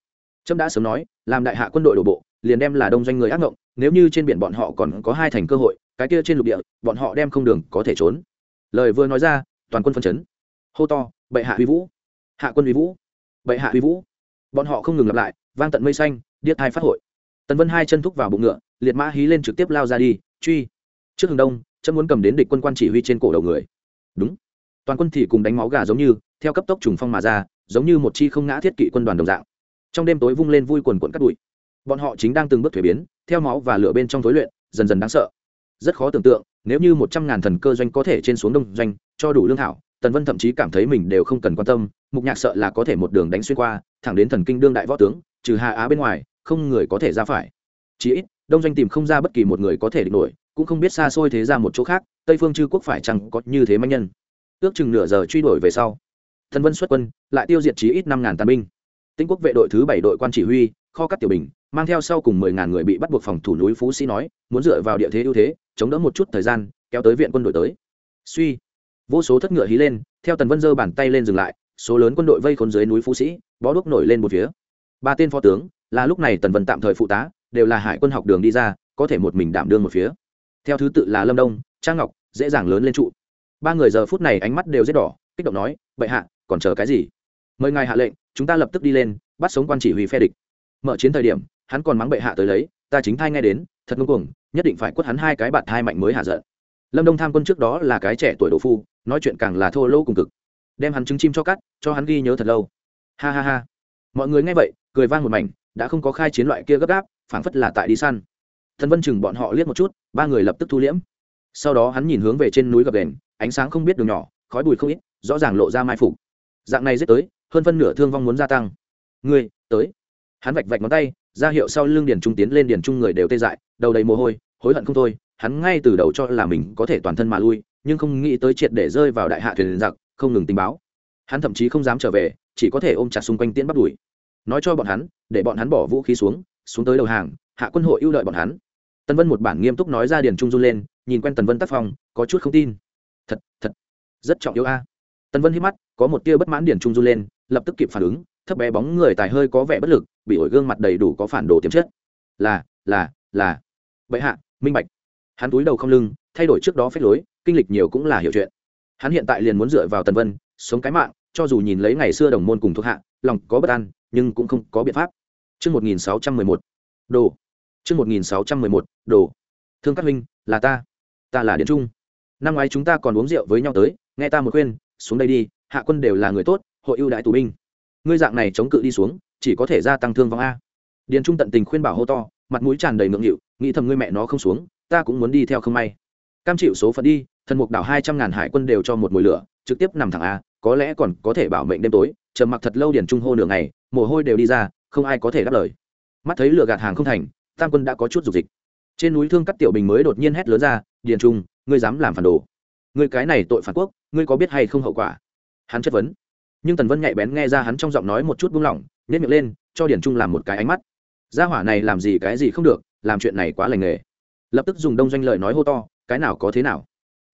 Trâm đã sớm nói, làm đại hạ quân đội đổ bộ, liền đem là đông doanh người ác ngộng, nếu như trên biển bọn họ còn có hai thành cơ hội, cái kia trên lục địa, bọn họ đem không đường có thể trốn. Lời vừa nói ra, toàn quân phân chấn hô to, bệ hạ huy vũ! Hạ quân huy vũ! Bệ hạ huy vũ! Bọn họ không ngừng lặp lại, vang tận mây xanh, điếc thai phát hội. Tần vân hai chân thúc vào bụng ngựa, liệt mã hí lên trực tiếp lao ra đi, truy. Trước hướng đông chân muốn cầm đến địch quân quan chỉ huy trên cổ đầu người. Đúng. Toàn quân thì cùng đánh máu gà giống như, theo cấp tốc trùng phong mà ra, giống như một chi không ngã thiết kỵ quân đoàn đồng dạng. Trong đêm tối vung lên vui quần quận cắt bụi. Bọn họ chính đang từng bước thuế biến, theo máu và lửa bên trong thối luyện, dần dần đáng sợ. Rất khó tưởng tượng, nếu như một trăm ngàn thần cơ doanh có thể trên xuống đông doanh, cho đủ lương thảo tần vân thậm chí cảm thấy mình đều không cần quan tâm, mục nhạc sợ là có thể một đường đánh xuyên qua, thẳng đến thần kinh đương đại võ tướng, trừ hà á bên ngoài, không người có thể ra phải. Chí ít, đông doanh tìm không ra bất kỳ một người có thể địch nổi, cũng không biết xa xôi thế ra một chỗ khác, tây phương chư quốc phải chăng có như thế manh nhân. Ước chừng nửa giờ truy đuổi về sau thần vân xuất quân, lại tiêu diệt chí ít năm ngàn tàn binh. Tinh quốc vệ đội thứ bảy đội quan chỉ huy, kho cắt tiểu bình mang theo sau cùng mười ngàn người bị bắt buộc phòng thủ núi phú sĩ nói, muốn dựa vào địa thế ưu thế, chống đỡ một chút thời gian, kéo tới viện quân đội tới. Suy vô số thất ngựa hí lên, theo tần vân giơ bàn tay lên dừng lại, số lớn quân đội vây khốn dưới núi phú sĩ, bó đuốc nổi lên một phía. Ba tên phó tướng, là lúc này tần vân tạm thời phụ tá, đều là hải quân học đường đi ra, có thể một mình đảm đương một phía. Theo thứ tự là lâm đông, trang ngọc, dễ dàng lớn lên trụ. Ba người giờ phút này ánh mắt đều rất đỏ, kích động nói, bệ hạ, còn chờ cái gì? Mời ngài hạ lệnh, chúng ta lập tức đi lên, bắt sống quan chỉ huy phe địch. Mở chiến thời điểm, hắn còn mắng bệ hạ tới lấy, ta chính thai nghe đến, thật ngông cuồng, nhất định phải quất hắn hai cái bạt thai mạnh mới hạ giận. Lâm đông tham quân trước đó là cái trẻ tuổi đồ phu nói chuyện càng là thô lỗ cùng cực. Đem hắn trứng chim cho cắt, cho hắn ghi nhớ thật lâu. Ha ha ha. Mọi người nghe vậy, cười vang một mảnh, đã không có khai chiến loại kia gấp gáp, phảng phất là tại đi săn. Thần vân chừng bọn họ liếc một chút, ba người lập tức thu liễm. Sau đó hắn nhìn hướng về trên núi gập đền, ánh sáng không biết đường nhỏ, khói bụi không ít, rõ ràng lộ ra mai phục. Dạng này dết tới, hơn phân nửa thương vong muốn gia tăng. Ngươi, tới. Hắn vạch vạch ngón tay, ra hiệu sau lưng điền trung tiến lên điền trung người đều tê dại, đầu đầy mồ hôi, hối hận không thôi, hắn ngay từ đầu cho là mình có thể toàn thân mà lui nhưng không nghĩ tới triệt để rơi vào đại hạ thuyền giặc, không ngừng tình báo. Hắn thậm chí không dám trở về, chỉ có thể ôm chặt xung quanh tiễn bắt đuổi nói cho bọn hắn, để bọn hắn bỏ vũ khí xuống xuống tới đầu hàng, hạ quân hội ưu đợi bọn hắn. Tân vân một bản nghiêm túc nói ra điền trung run lên, nhìn quen tần vân tác phong, có chút không tin. Thật thật, rất trọng yếu a. À. tần vân hít mắt, có một tia bất mãn điền trung run lên, lập tức kịp phản ứng, thấp bé bóng người tài hơi có vẻ bất lực, bị ổi gương mặt đầy đủ có phản đồ tiềm chất. Là là là. Vậy hạ, minh bạch. Hắn túi đầu không lưng, thay đổi trước đó phép lối kinh lịch nhiều cũng là hiểu chuyện hắn hiện tại liền muốn dựa vào tần vân sống cái mạng cho dù nhìn lấy ngày xưa đồng môn cùng thuộc hạ lòng có bất an nhưng cũng không có biện pháp Trước 1611, đồ. Trước 1611, đồ. Thương các huynh, là ta. Ta là Điền Trung. Năm ngoái chúng ta còn uống rượu với nhau tới, nghe ta một khuyên, xuống đây đi, hạ quân đều là người tốt, hội ưu đại tù binh. Ngươi dạng này chống cự đi xuống, chỉ có thể gia tăng thương vong a. Điền Trung tận tình khuyên bảo hô to, mặt mũi tràn đầy ngượng nghịu, nghĩ thầm ngươi mẹ nó không xuống, ta cũng muốn đi theo không may. Cam chịu số phận đi, thần mục đảo hai trăm ngàn hải quân đều cho một mùi lửa, trực tiếp nằm thẳng a, có lẽ còn có thể bảo mệnh đêm tối, trầm mặc thật lâu điển Trung hô nửa ngày, mồ hôi đều đi ra, không ai có thể đáp lời. Mắt thấy lửa gạt hàng không thành tam quân đã có chút dục dịch. Trên núi thương cắt tiểu bình mới đột nhiên hét lớn ra điền trung ngươi dám làm phản đồ. Ngươi cái này tội phản quốc ngươi có biết hay không hậu quả? Hắn chất vấn. Nhưng tần vân nhạy bén nghe ra hắn trong giọng nói một chút buông lỏng nhét miệng lên cho điền trung làm một cái ánh mắt. Gia hỏa này làm gì cái gì không được làm chuyện này quá lành nghề. Lập tức dùng đông doanh lời nói hô to cái nào có thế nào?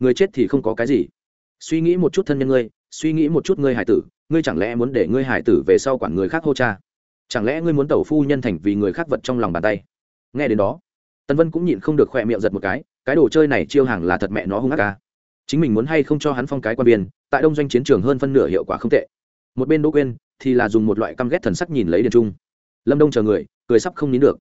Người chết thì không có cái gì. Suy nghĩ một chút thân nhân ngươi, suy nghĩ một chút ngươi hải tử, ngươi chẳng lẽ muốn để ngươi hải tử về sau quản người khác hô cha? Chẳng lẽ ngươi muốn tẩu phu nhân thành vì người khác vật trong lòng bàn tay? Nghe đến đó tân vân cũng nhịn không được khỏe miệng giật một cái cái đồ chơi này chiêu hàng là thật mẹ nó hung ác ca chính mình muốn hay không cho hắn phong cái quan biên tại đông doanh chiến trường hơn phân nửa hiệu quả không tệ. Một bên đỗ quên thì là dùng một loại căm ghét thần sắc nhìn lấy điền trung. Lâm đông chờ người, cười sắp không nín được.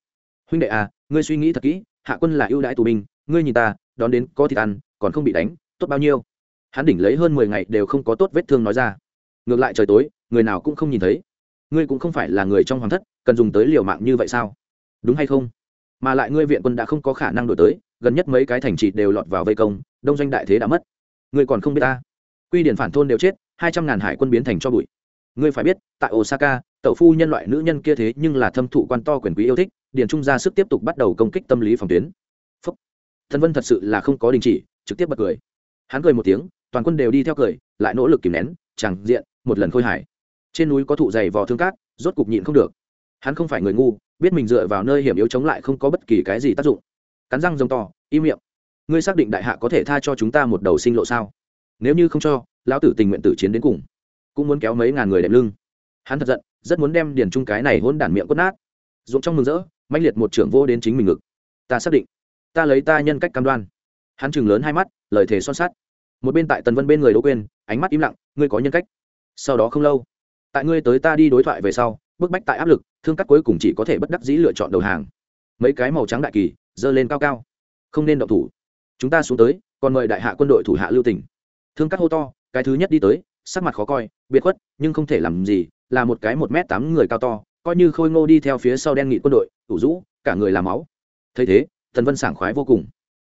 Huynh đệ à ngươi suy nghĩ thật kỹ, hạ quân là ưu đãi tù binh, ngươi nhìn ta, đón đến có thịt ăn còn không bị đánh, tốt bao nhiêu? Hắn đỉnh lấy hơn mười ngày đều không có tốt vết thương nói ra. Ngược lại trời tối, người nào cũng không nhìn thấy. Ngươi cũng không phải là người trong hoàng thất, cần dùng tới liều mạng như vậy sao? Đúng hay không? Mà lại ngươi viện quân đã không có khả năng đổi tới, gần nhất mấy cái thành trì đều lọt vào vây công, đông doanh đại thế đã mất. Ngươi còn không biết ta. Quy điển phản thôn đều chết, hai trăm ngàn hải quân biến thành cho bụi. Ngươi phải biết, tại osaka, tẩu phu nhân loại nữ nhân kia thế nhưng là thâm thụ quan to quyền quý yêu thích điền trung ra sức tiếp tục bắt đầu công kích tâm lý phòng tuyến. Phúc. Thân vân thật sự là không có đình chỉ trực tiếp bật cười. Hắn cười một tiếng, toàn quân đều đi theo cười, lại nỗ lực kìm nén, chẳng diện, một lần khôi hải. trên núi có thụ dày vò thương cát, rốt cục nhịn không được. Hắn không phải người ngu, biết mình dựa vào nơi hiểm yếu chống lại không có bất kỳ cái gì tác dụng. Cắn răng rông to, im miệng. Ngươi xác định đại hạ có thể tha cho chúng ta một đầu sinh lộ sao? Nếu như không cho, lão tử tình nguyện tử chiến đến cùng. Cũng muốn kéo mấy ngàn người đệm lưng. Hắn thật giận, rất muốn đem điền trung cái này hôn đản miệng quất nát. Ruộng trong mừng rỡ, mãnh liệt một trưởng vô đến chính mình ngực. Ta xác định. Ta lấy ta nhân cách cam đoan hắn chừng lớn hai mắt, lời thề son sát một bên tại tần vân bên người đỗ quên ánh mắt im lặng, ngươi có nhân cách. Sau đó không lâu, tại ngươi tới ta đi đối thoại về sau, bức bách tại áp lực, thương cắt cuối cùng chỉ có thể bất đắc dĩ lựa chọn đầu hàng. Mấy cái màu trắng đại kỳ dơ lên cao cao. Không nên động thủ. Chúng ta xuống tới, còn mời đại hạ quân đội thủ hạ lưu tỉnh thương cắt hô to, cái thứ nhất đi tới, sắc mặt khó coi, biệt khuất, nhưng không thể làm gì, là một cái một m tám người cao to, coi như khôi ngô đi theo phía sau đen nghị quân đội, ủ rũ, cả người làm máu. Thấy thế thần vân sảng khoái vô cùng.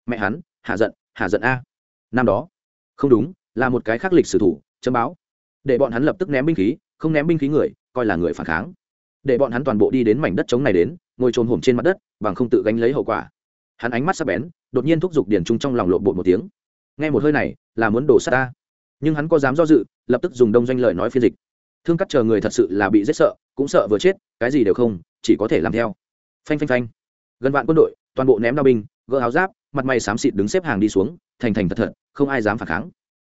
Mẹ hắn hạ giận hạ giận a. Năm đó, không đúng, là một cái khác lịch sử thủ, chấm báo. Để bọn hắn lập tức ném binh khí, không ném binh khí người, coi là người phản kháng. Để bọn hắn toàn bộ đi đến mảnh đất trống này đến, ngồi trồn hổm trên mặt đất, bằng không tự gánh lấy hậu quả. Hắn ánh mắt sắp bén, đột nhiên thúc giục điền trung trong lòng lộn bột một tiếng. Nghe một hơi này, là muốn đổ sát ta. Nhưng hắn có dám do dự, lập tức dùng đông doanh lời nói phiên dịch. Thương cắt chờ người thật sự là bị rất sợ, cũng sợ vừa chết, cái gì đều không, chỉ có thể làm theo. Phanh phanh phanh. Gần vạn quân đội, toàn bộ ném đao binh, gỡ áo giáp mặt mày xám xịt đứng xếp hàng đi xuống, thành thành thật thật, không ai dám phản kháng.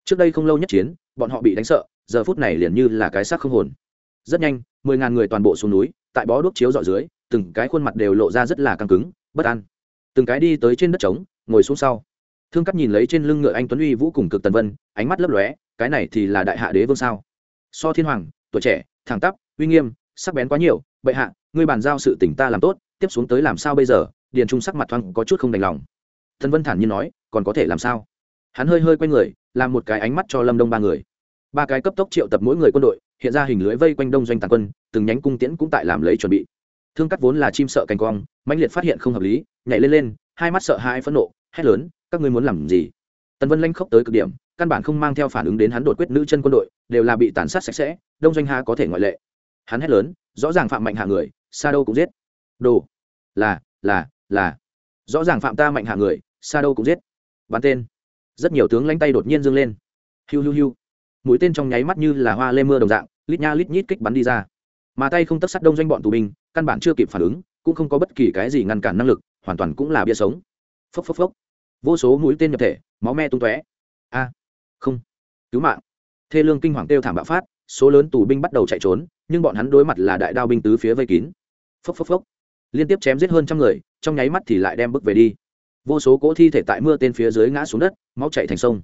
Trước đây không lâu nhất chiến, bọn họ bị đánh sợ, giờ phút này liền như là cái xác không hồn. Rất nhanh, mười ngàn người toàn bộ xuống núi, tại bó đuốc chiếu dọi dưới, từng cái khuôn mặt đều lộ ra rất là căng cứng, bất an. Từng cái đi tới trên đất trống, ngồi xuống sau. Thương cắt nhìn lấy trên lưng ngựa anh tuấn uy vũ cùng cực tần vân, ánh mắt lấp lóe, cái này thì là đại hạ đế vương sao? So thiên hoàng, tuổi trẻ, thẳng tắp, uy nghiêm, sắc bén quá nhiều, bệ hạ, ngươi bàn giao sự tỉnh ta làm tốt, tiếp xuống tới làm sao bây giờ? Điền trung sắc mặt thoáng có chút không đành lòng thần vân thản nhiên nói, còn có thể làm sao? Hắn hơi hơi quay người, làm một cái ánh mắt cho lâm đông ba người. Ba cái cấp tốc triệu tập mỗi người quân đội, hiện ra hình lưới vây quanh đông doanh tàn quân, từng nhánh cung tiễn cũng tại làm lấy chuẩn bị. Thương cắt vốn là chim sợ cành quang mãnh liệt phát hiện không hợp lý, nhảy lên lên, hai mắt sợ hai phẫn nộ, hét lớn, các ngươi muốn làm gì? Tần vân lanh khốc tới cực điểm, căn bản không mang theo phản ứng đến hắn đột quyết nữ chân quân đội, đều là bị tàn sát sạch sẽ, đông doanh ha có thể ngoại lệ. Hắn hét lớn, rõ ràng phạm mạnh hạ người xa đâu cũng giết. Đồ, là là là, rõ ràng phạm ta mạnh hạ người sa đâu cũng giết. Bắn tên. Rất nhiều tướng lãnh tay đột nhiên dâng lên. Hiu hiu hiu. Mũi tên trong nháy mắt như là hoa lê mưa đồng dạng, lít nha lít nhít kích bắn đi ra. Mà tay không tất sắt đông doanh bọn tù binh, căn bản chưa kịp phản ứng, cũng không có bất kỳ cái gì ngăn cản năng lực, hoàn toàn cũng là bia sống. Phốc phốc phốc. Vô số mũi tên nhập thể, máu me tung tóe. A. Không. Cứu mạng. Thê lương kinh hoàng kêu thảm bạo phát, số lớn tù binh bắt đầu chạy trốn, nhưng bọn hắn đối mặt là đại đao binh tứ phía vây kín. Phốc phốc phốc. Liên tiếp chém giết hơn trăm người, trong nháy mắt thì lại đem bước về đi vô số cỗ thi thể tại mưa tên phía dưới ngã xuống đất, máu chạy thành sông.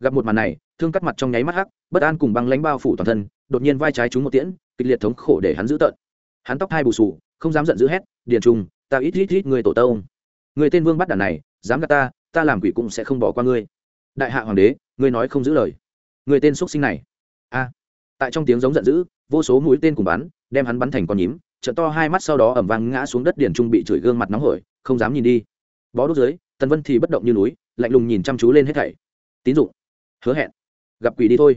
Gặp một màn này, thương cắt mặt trong nháy mắt hắc, bất an cùng băng lánh bao phủ toàn thân, đột nhiên vai trái trúng một tiễn, kịch liệt thống khổ để hắn giữ tợn. Hắn tóc hai bù sù, không dám giận dữ hét, điền trung, ta ít ít ít người tổ tông. Người tên vương bắt đàn này, dám gạt ta ta làm quỷ cũng sẽ không bỏ qua ngươi. Đại hạ hoàng đế, ngươi nói không giữ lời. Người tên xuất sinh này. A. Tại trong tiếng giống giận dữ, vô số mũi tên cùng bắn, đem hắn bắn thành con nhím trợ to hai mắt sau đó ẩm vang ngã xuống đất, điền trung bị chửi gương mặt nóng hổi, không dám nhìn đi bó đốt dưới, tần vân thì bất động như núi, lạnh lùng nhìn chăm chú lên hết thảy. Tín dụng. Hứa hẹn. Gặp quỷ đi thôi.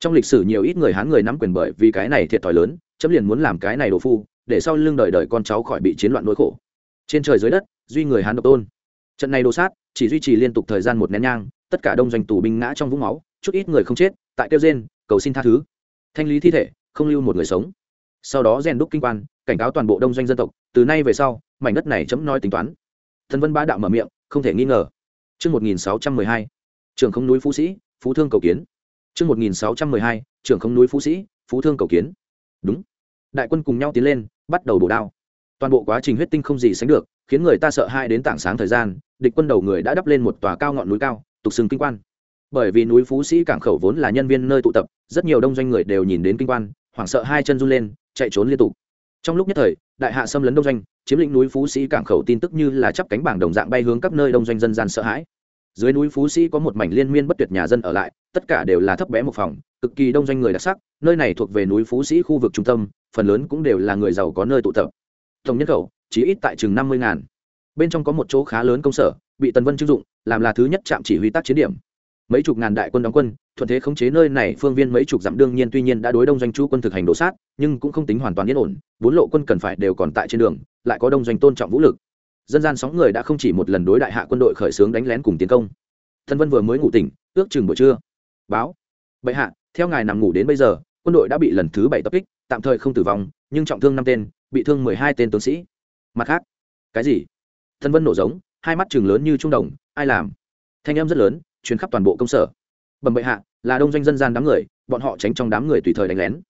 Trong lịch sử nhiều ít người hán người nắm quyền bởi vì cái này thiệt thòi lớn, chấm liền muốn làm cái này đồ phu, để sau lưng đời đời con cháu khỏi bị chiến loạn nỗi khổ. Trên trời dưới đất, duy người hán độc tôn. Trận này đồ sát, chỉ duy trì liên tục thời gian một nén nhang, tất cả đông doanh tù binh ngã trong vũng máu, chút ít người không chết, tại kêu gen cầu xin tha thứ. Thanh lý thi thể, không lưu một người sống. Sau đó rèn đúc kinh quan, cảnh cáo toàn bộ đông doanh dân tộc, từ nay về sau, mảnh đất này chấm nói tính toán thần vân bá đạo mở miệng không thể nghi ngờ Trước 1612, trưởng không núi phú sĩ, phú thương cầu kiến. Trước 1612, trưởng không núi phú sĩ, phú thương cầu kiến. Đúng. Đại quân cùng nhau tiến lên, bắt đầu bổ đao. Toàn bộ quá trình huyết tinh không gì sánh được, khiến người ta sợ hãi đến tảng sáng thời gian, địch quân đầu người đã đắp lên một tòa cao ngọn núi cao, tục sừng kinh quan. Bởi vì núi Phú Sĩ cảng khẩu vốn là nhân viên nơi tụ tập, rất nhiều đông doanh người đều nhìn đến kinh quan, hoảng sợ hai chân run lên, chạy trốn liên tục. Trong lúc nhất thời, đại hạ xâm lấn đông doanh, chiếm lĩnh núi Phú Sĩ cảng khẩu tin tức như là chắp cánh bảng đồng dạng bay hướng các nơi đông doanh dân gian sợ hãi. Dưới núi Phú Sĩ có một mảnh liên miên bất tuyệt nhà dân ở lại, tất cả đều là thấp bé một phòng, cực kỳ đông doanh người đặc sắc, nơi này thuộc về núi Phú Sĩ khu vực trung tâm, phần lớn cũng đều là người giàu có nơi tụ tập. Tổng nhân khẩu chỉ ít tại chừng năm mươi ngàn. Bên trong có một chỗ khá lớn công sở, bị Tần Vân chưng dụng, làm là thứ nhất trạm chỉ huy tác chiến điểm. Mấy chục ngàn đại quân đóng quân, thuận thế khống chế nơi này phương viên mấy chục dặm đương nhiên tuy nhiên đã đối đông doanh chú quân thực hành đổ sát, nhưng cũng không tính hoàn toàn yên ổn, bốn lộ quân cần phải đều còn tại trên đường, lại có đông doanh tôn trọng vũ lực. Dân gian sóng người đã không chỉ một lần đối đại hạ quân đội khởi xướng đánh lén cùng tiến công. Thân Vân vừa mới ngủ tỉnh, ước chừng buổi trưa. Báo: "Bệ hạ, theo ngài nằm ngủ đến bây giờ, quân đội đã bị lần thứ bảy tập kích, tạm thời không tử vong, nhưng trọng thương năm tên, bị thương mười hai tên tướng sĩ." Mặt khác, cái gì? Thân Vân nổ giống, hai mắt trừng lớn như trung đồng, ai làm? Thanh âm rất lớn, chuyến khắp toàn bộ công sở. Bẩm bệ hạ, là đông doanh dân gian đám người, bọn họ tránh trong đám người tùy thời đánh lén.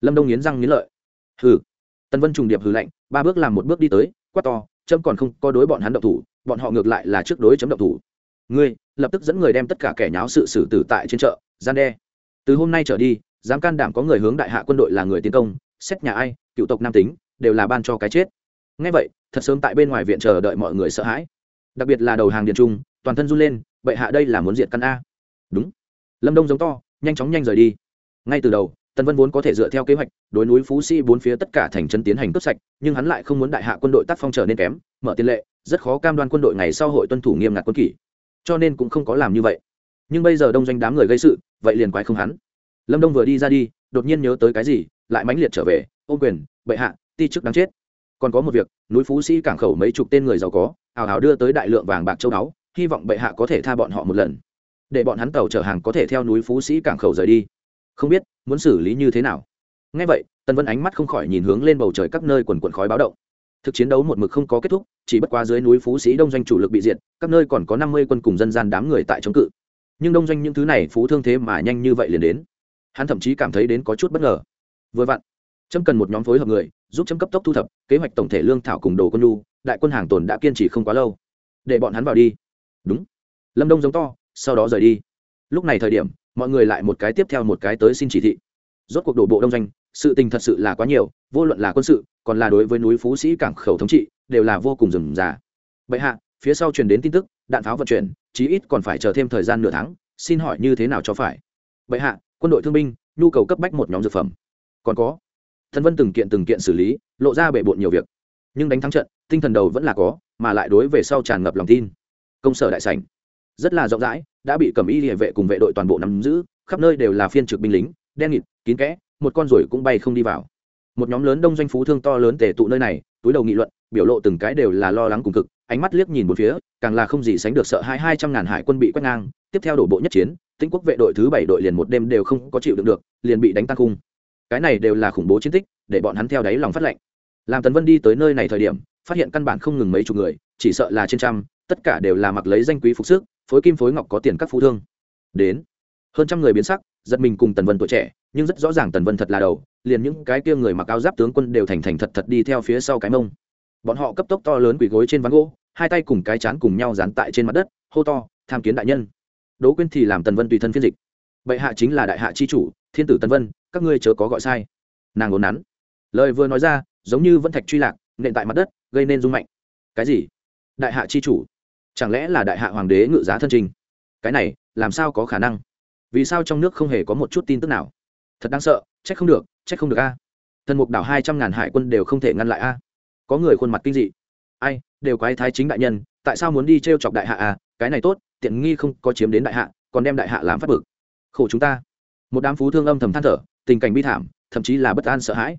Lâm Đông nghiến răng nghiến lợi. Hừ. Tân Vân trùng điệp hừ lạnh, ba bước làm một bước đi tới, quát to, trâm còn không có đối bọn hắn động thủ, bọn họ ngược lại là trước đối chấm động thủ. Ngươi, lập tức dẫn người đem tất cả kẻ nháo sự xử tử tại trên chợ, gian đe. Từ hôm nay trở đi, dám can đảm có người hướng đại hạ quân đội là người tiến công, xét nhà ai, cựu tộc nam tính, đều là ban cho cái chết. Nghe vậy, thật sớm tại bên ngoài viện chờ đợi mọi người sợ hãi. Đặc biệt là đầu hàng Điền trung, toàn thân run lên, bệ hạ đây là muốn diệt căn a. Đúng. Lâm Đông giống to, nhanh chóng nhanh rời đi. Ngay từ đầu, Tần Vân vốn có thể dựa theo kế hoạch, đối núi Phú Sĩ bốn phía tất cả thành trấn tiến hành cướp sạch, nhưng hắn lại không muốn đại hạ quân đội tác phong trở nên kém, mở tiền lệ, rất khó cam đoan quân đội ngày sau hội tuân thủ nghiêm ngặt quân kỷ. Cho nên cũng không có làm như vậy. Nhưng bây giờ đông doanh đám người gây sự, vậy liền quái không hắn. Lâm Đông vừa đi ra đi, đột nhiên nhớ tới cái gì, lại mãnh liệt trở về, ô quyền, bệ hạ, ti chức đáng chết. Còn có một việc, núi Phú Sĩ cảng khẩu mấy chục tên người giàu có, ào ào đưa tới đại lượng vàng bạc châu báu, hy vọng bệ hạ có thể tha bọn họ một lần để bọn hắn tàu chở hàng có thể theo núi phú sĩ cảng khẩu rời đi. Không biết, muốn xử lý như thế nào? Ngay vậy, tần vân ánh mắt không khỏi nhìn hướng lên bầu trời các nơi quần quần khói báo động. Thực chiến đấu một mực không có kết thúc, chỉ bất quá dưới núi phú sĩ đông doanh chủ lực bị diệt, các nơi còn có năm mươi quân cùng dân gian đám người tại chống cự. Nhưng đông doanh những thứ này phú thương thế mà nhanh như vậy liền đến. Hắn thậm chí cảm thấy đến có chút bất ngờ. Vừa vặn trâm cần một nhóm phối hợp người, giúp chấm cấp tốc thu thập, kế hoạch tổng thể lương thảo cùng đồ quân lu đại quân hàng tồn đã kiên trì không quá lâu. Để bọn hắn vào đi. Đúng. Lâm đông giống to sau đó rời đi. Lúc này thời điểm, mọi người lại một cái tiếp theo một cái tới xin chỉ thị. Rốt cuộc đổ bộ đông doanh, sự tình thật sự là quá nhiều, vô luận là quân sự, còn là đối với núi phú sĩ cảng khẩu thống trị, đều là vô cùng rườm rà. Bệ hạ, phía sau truyền đến tin tức, đạn pháo vận chuyển, chí ít còn phải chờ thêm thời gian nửa tháng, xin hỏi như thế nào cho phải? Bệ hạ, quân đội thương binh, nhu cầu cấp bách một nhóm dược phẩm. Còn có thân vân từng kiện từng kiện xử lý, lộ ra bệ bộn nhiều việc. Nhưng đánh thắng trận, tinh thần đầu vẫn là có, mà lại đối về sau tràn ngập lòng tin. Công sở đại sảnh rất là rộng rãi, đã bị cầm y địa vệ cùng vệ đội toàn bộ nắm giữ, khắp nơi đều là phiên trực binh lính, đen nghịt, kín kẽ, một con ruồi cũng bay không đi vào. Một nhóm lớn đông doanh phú thương to lớn tề tụ nơi này, túi đầu nghị luận, biểu lộ từng cái đều là lo lắng cùng cực, ánh mắt liếc nhìn một phía, càng là không gì sánh được sợ hai hai trăm ngàn hải quân bị quét ngang, tiếp theo đổ bộ nhất chiến, tĩnh quốc vệ đội thứ bảy đội liền một đêm đều không có chịu đựng được, liền bị đánh tan cung cái này đều là khủng bố chiến tích, để bọn hắn theo đáy lòng phát lệnh. Làm tần vân đi tới nơi này thời điểm, phát hiện căn bản không ngừng mấy chục người, chỉ sợ là trên trăm, tất cả đều là mặc lấy danh quý phục sức phối kim phối ngọc có tiền các phú thương. Đến. Hơn trăm người biến sắc, giật mình cùng tần vân tuổi trẻ, nhưng rất rõ ràng tần vân thật là đầu, liền những cái kia người mặc áo giáp tướng quân đều thành thành thật thật đi theo phía sau cái mông. Bọn họ cấp tốc to lớn quỳ gối trên ván gỗ, hai tay cùng cái chán cùng nhau dán tại trên mặt đất, hô to, tham kiến đại nhân. Đỗ quyên thì làm tần vân tùy thân phiên dịch. Bệ hạ chính là đại hạ chi chủ, thiên tử tần vân, các ngươi chớ có gọi sai. Nàng ngốn nắn. Lời vừa nói ra, giống như vẫn thạch truy lạc, nện tại mặt đất, gây nên rung mạnh. Cái gì? Đại hạ chi chủ? Chẳng lẽ là đại hạ hoàng đế ngự giá thân trình? Cái này, làm sao có khả năng? Vì sao trong nước không hề có một chút tin tức nào? Thật đáng sợ, trách không được, trách không được a. Thần mục đảo hai trăm ngàn hải quân đều không thể ngăn lại a. Có người khuôn mặt kinh dị. Ai, đều quái thái chính đại nhân, tại sao muốn đi t r e o chọc đại hạ a cái này tốt, tiện nghi không có chiếm đến đại hạ, còn đem đại hạ làm phát bực. Khổ chúng ta. Một đám phú thương âm thầm than thở, tình cảnh bi thảm, thậm chí là bất an sợ hãi.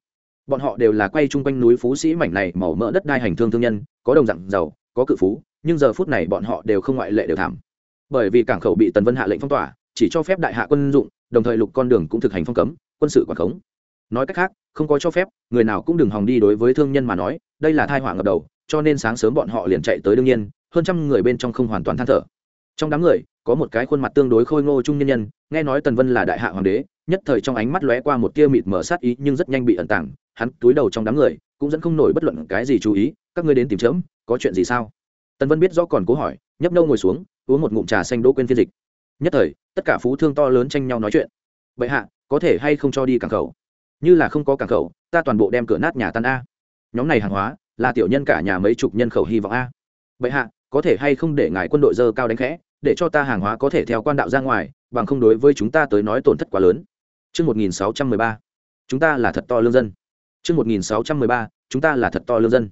Bọn họ đều là quay chung quanh núi phú sĩ mảnh này màu mỡ đất đai hành thương thương nhân, có đồng dạng giàu, có cự phú nhưng giờ phút này bọn họ đều không ngoại lệ đều thảm. Bởi vì cảng khẩu bị tần vân hạ lệnh phong tỏa, chỉ cho phép đại hạ quân dụng, đồng thời lục con đường cũng thực hành phong cấm, quân sự quản khống. Nói cách khác, không có cho phép, người nào cũng đừng hòng đi đối với thương nhân mà nói, đây là thai họa ngập đầu, cho nên sáng sớm bọn họ liền chạy tới đương nhiên, hơn trăm người bên trong không hoàn toàn than thở. Trong đám người, có một cái khuôn mặt tương đối khôi ngô trung nhân nhân, nghe nói tần vân là đại hạ hoàng đế, nhất thời trong ánh mắt lóe qua một tia mịt mở sát ý nhưng rất nhanh bị ẩn tàng, hắn túi đầu trong đám người, cũng dẫn không nổi bất luận cái gì chú ý, các ngươi đến tìm chớm, có chuyện gì sao? Tần vân biết rõ còn cố hỏi nhấp nâu ngồi xuống uống một ngụm trà xanh đỗ quên phiên dịch. Nhất thời tất cả phú thương to lớn tranh nhau nói chuyện. Bệ hạ có thể hay không cho đi cảng khẩu? Như là không có cảng khẩu ta toàn bộ đem cửa nát nhà tan a. Nhóm này hàng hóa là tiểu nhân cả nhà mấy chục nhân khẩu hy vọng a. Bệ hạ có thể hay không để ngài quân đội dơ cao đánh khẽ để cho ta hàng hóa có thể theo quan đạo ra ngoài bằng không đối với chúng ta tới nói tổn thất quá lớn. Trước 1613, chúng ta là thật to lương dân. Trước 1613, chúng ta là thật to lương dân.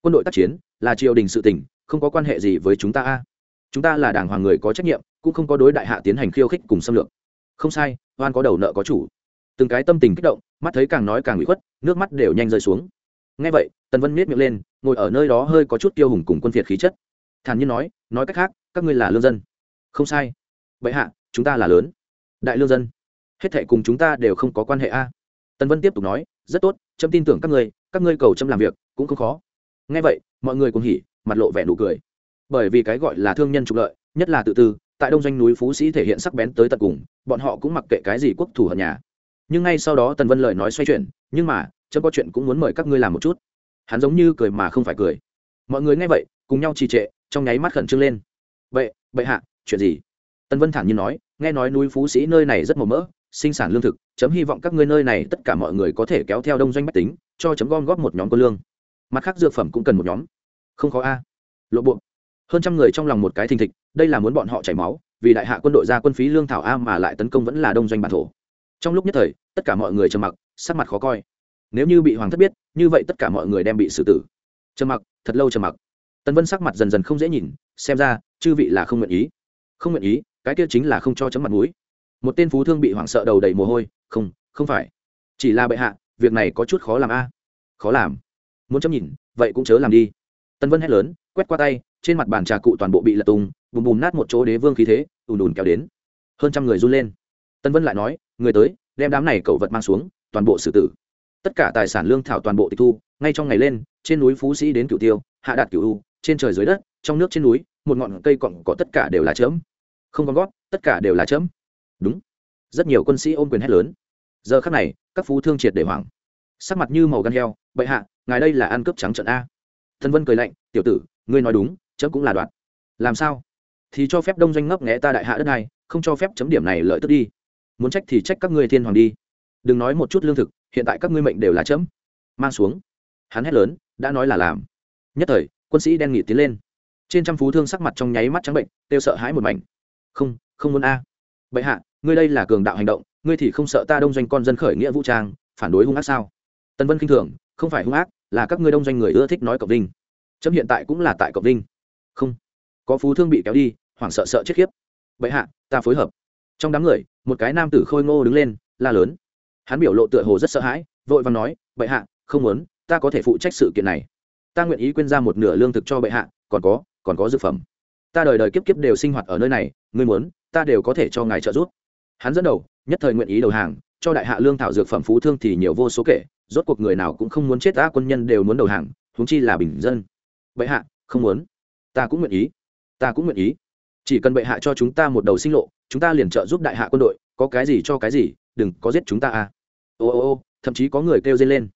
Quân đội tác chiến là triều đình sự tỉnh, không có quan hệ gì với chúng ta a. Chúng ta là đảng hoàng người có trách nhiệm, cũng không có đối đại hạ tiến hành khiêu khích cùng xâm lược. Không sai, oan có đầu nợ có chủ. Từng cái tâm tình kích động, mắt thấy càng nói càng bị khuất, nước mắt đều nhanh rơi xuống. Nghe vậy, Tần Vân miết miệng lên, ngồi ở nơi đó hơi có chút tiêu hùng cùng quân phiệt khí chất. Thản nhiên nói, nói cách khác, các ngươi là lương dân. Không sai. Bệ hạ, chúng ta là lớn. Đại lương dân hết thệ cùng chúng ta đều không có quan hệ a tần vân tiếp tục nói rất tốt trâm tin tưởng các ngươi các ngươi cầu trâm làm việc cũng không khó ngay vậy mọi người cùng hỉ mặt lộ vẻ nụ cười. Bởi vì cái gọi là thương nhân trục lợi, nhất là tự tư, tại đông doanh núi phú sĩ thể hiện sắc bén tới tận cùng, bọn họ cũng mặc kệ cái gì quốc thủ hận nhà. Nhưng ngay sau đó tần vân lời nói xoay chuyển, nhưng mà chớp có chuyện cũng muốn mời các ngươi làm một chút. Hắn giống như cười mà không phải cười. Mọi người nghe vậy, cùng nhau trì trệ, trong nháy mắt khẩn trương lên. Vậy bệ hạ, chuyện gì? Tần vân thản nhiên nói, nghe nói núi phú sĩ nơi này rất màu mỡ, sinh sản lương thực, chấm hy vọng các ngươi nơi này tất cả mọi người có thể kéo theo đông doanh bách tính, cho chấm gom góp một nhóm quân lương. Mặt khác dược phẩm cũng cần một nhóm không khó a. Lộ bộ. Hơn trăm người trong lòng một cái thình thịch, đây là muốn bọn họ chảy máu, vì đại hạ quân đội ra quân phí lương thảo a mà lại tấn công vẫn là đông doanh bản thổ. Trong lúc nhất thời, tất cả mọi người trầm mặc, sắc mặt khó coi. Nếu như bị hoàng thất biết, như vậy tất cả mọi người đem bị xử tử. Trầm mặc, thật lâu trầm mặc. Tần vân sắc mặt dần dần không dễ nhìn, xem ra, chư vị là không nguyện ý. Không nguyện ý, cái kia chính là không cho chấm mặt mũi. Một tên phú thương bị hoảng sợ đầu đầy mồ hôi, không không phải. Chỉ là bệ hạ, việc này có chút khó làm a. Khó làm? Muốn chấm nhìn, vậy cũng chớ làm đi tân vân hét lớn, quét qua tay, trên mặt bàn trà cụ toàn bộ bị lật tung, bùm bùm nát một chỗ đế vương khí thế, ùn ùn kéo đến. Hơn trăm người run lên. Tân vân lại nói, người tới, đem đám này cậu vật mang xuống, toàn bộ xử tử. Tất cả tài sản lương thảo toàn bộ tịch thu, ngay trong ngày lên, trên núi phú sĩ đến cửu tiêu, hạ đạt cửu u, trên trời dưới đất, trong nước trên núi, một ngọn cây cọng có tất cả đều là chớm. Không con gót, tất cả đều là chớm. Đúng. Rất nhiều quân sĩ ôm quyền hét lớn. Giờ khắc này, các phú thương triệt để hoảng. Sắc mặt như màu gan heo, bệ hạ, ngài đây là ăn cướp trắng trận a thân vân cười lạnh, tiểu tử, ngươi nói đúng, chấm cũng là đoạn làm sao? Thì cho phép đông doanh ngấp nghẽ ta đại hạ đất này, không cho phép chấm điểm này lợi tức đi. Muốn trách thì trách các ngươi thiên hoàng đi. Đừng nói một chút lương thực, hiện tại các ngươi mệnh đều là chấm. Mang xuống. Hắn hét lớn, đã nói là làm. Nhất thời, quân sĩ đen nghị tiến lên. Trên trăm phú thương sắc mặt trong nháy mắt trắng bệnh têu sợ hãi một mảnh. Không không muốn a. Bệ hạ, ngươi đây là cường đạo hành động, ngươi thì không sợ ta đông doanh con dân khởi nghĩa vũ trang, phản đối hung ác sao? Tân vân k i n h thường, không phải hung ác là các ngươi đông doanh người ưa thích nói cộng vinh. Chấm hiện tại cũng là tại cộng vinh. Không. Có phú thương bị kéo đi, hoảng sợ sợ chết khiếp. Bệ hạ, ta phối hợp. Trong đám người, một cái nam tử khôi ngô đứng lên, la lớn. Hắn biểu lộ tựa hồ rất sợ hãi, vội và nói, bệ hạ, không muốn, ta có thể phụ trách sự kiện này. Ta nguyện ý quên ra một nửa lương thực cho bệ hạ, còn có còn có dược phẩm. Ta đời đời kiếp kiếp đều sinh hoạt ở nơi này, ngươi muốn, ta đều có thể cho ngài trợ giúp. Hắn dẫn đầu, nhất thời nguyện ý đầu hàng cho đại hạ lương thảo dược phẩm phú thương thì nhiều vô số kể, rốt cuộc người nào cũng không muốn chết ta quân nhân đều muốn đầu hàng, huống chi là bình dân. Bệ hạ, không muốn. Ta cũng nguyện ý. Ta cũng nguyện ý. Chỉ cần bệ hạ cho chúng ta một đầu sinh lộ, chúng ta liền trợ giúp đại hạ quân đội, có cái gì cho cái gì, đừng có giết chúng ta à. Ô ô ô, thậm chí có người kêu dây lên.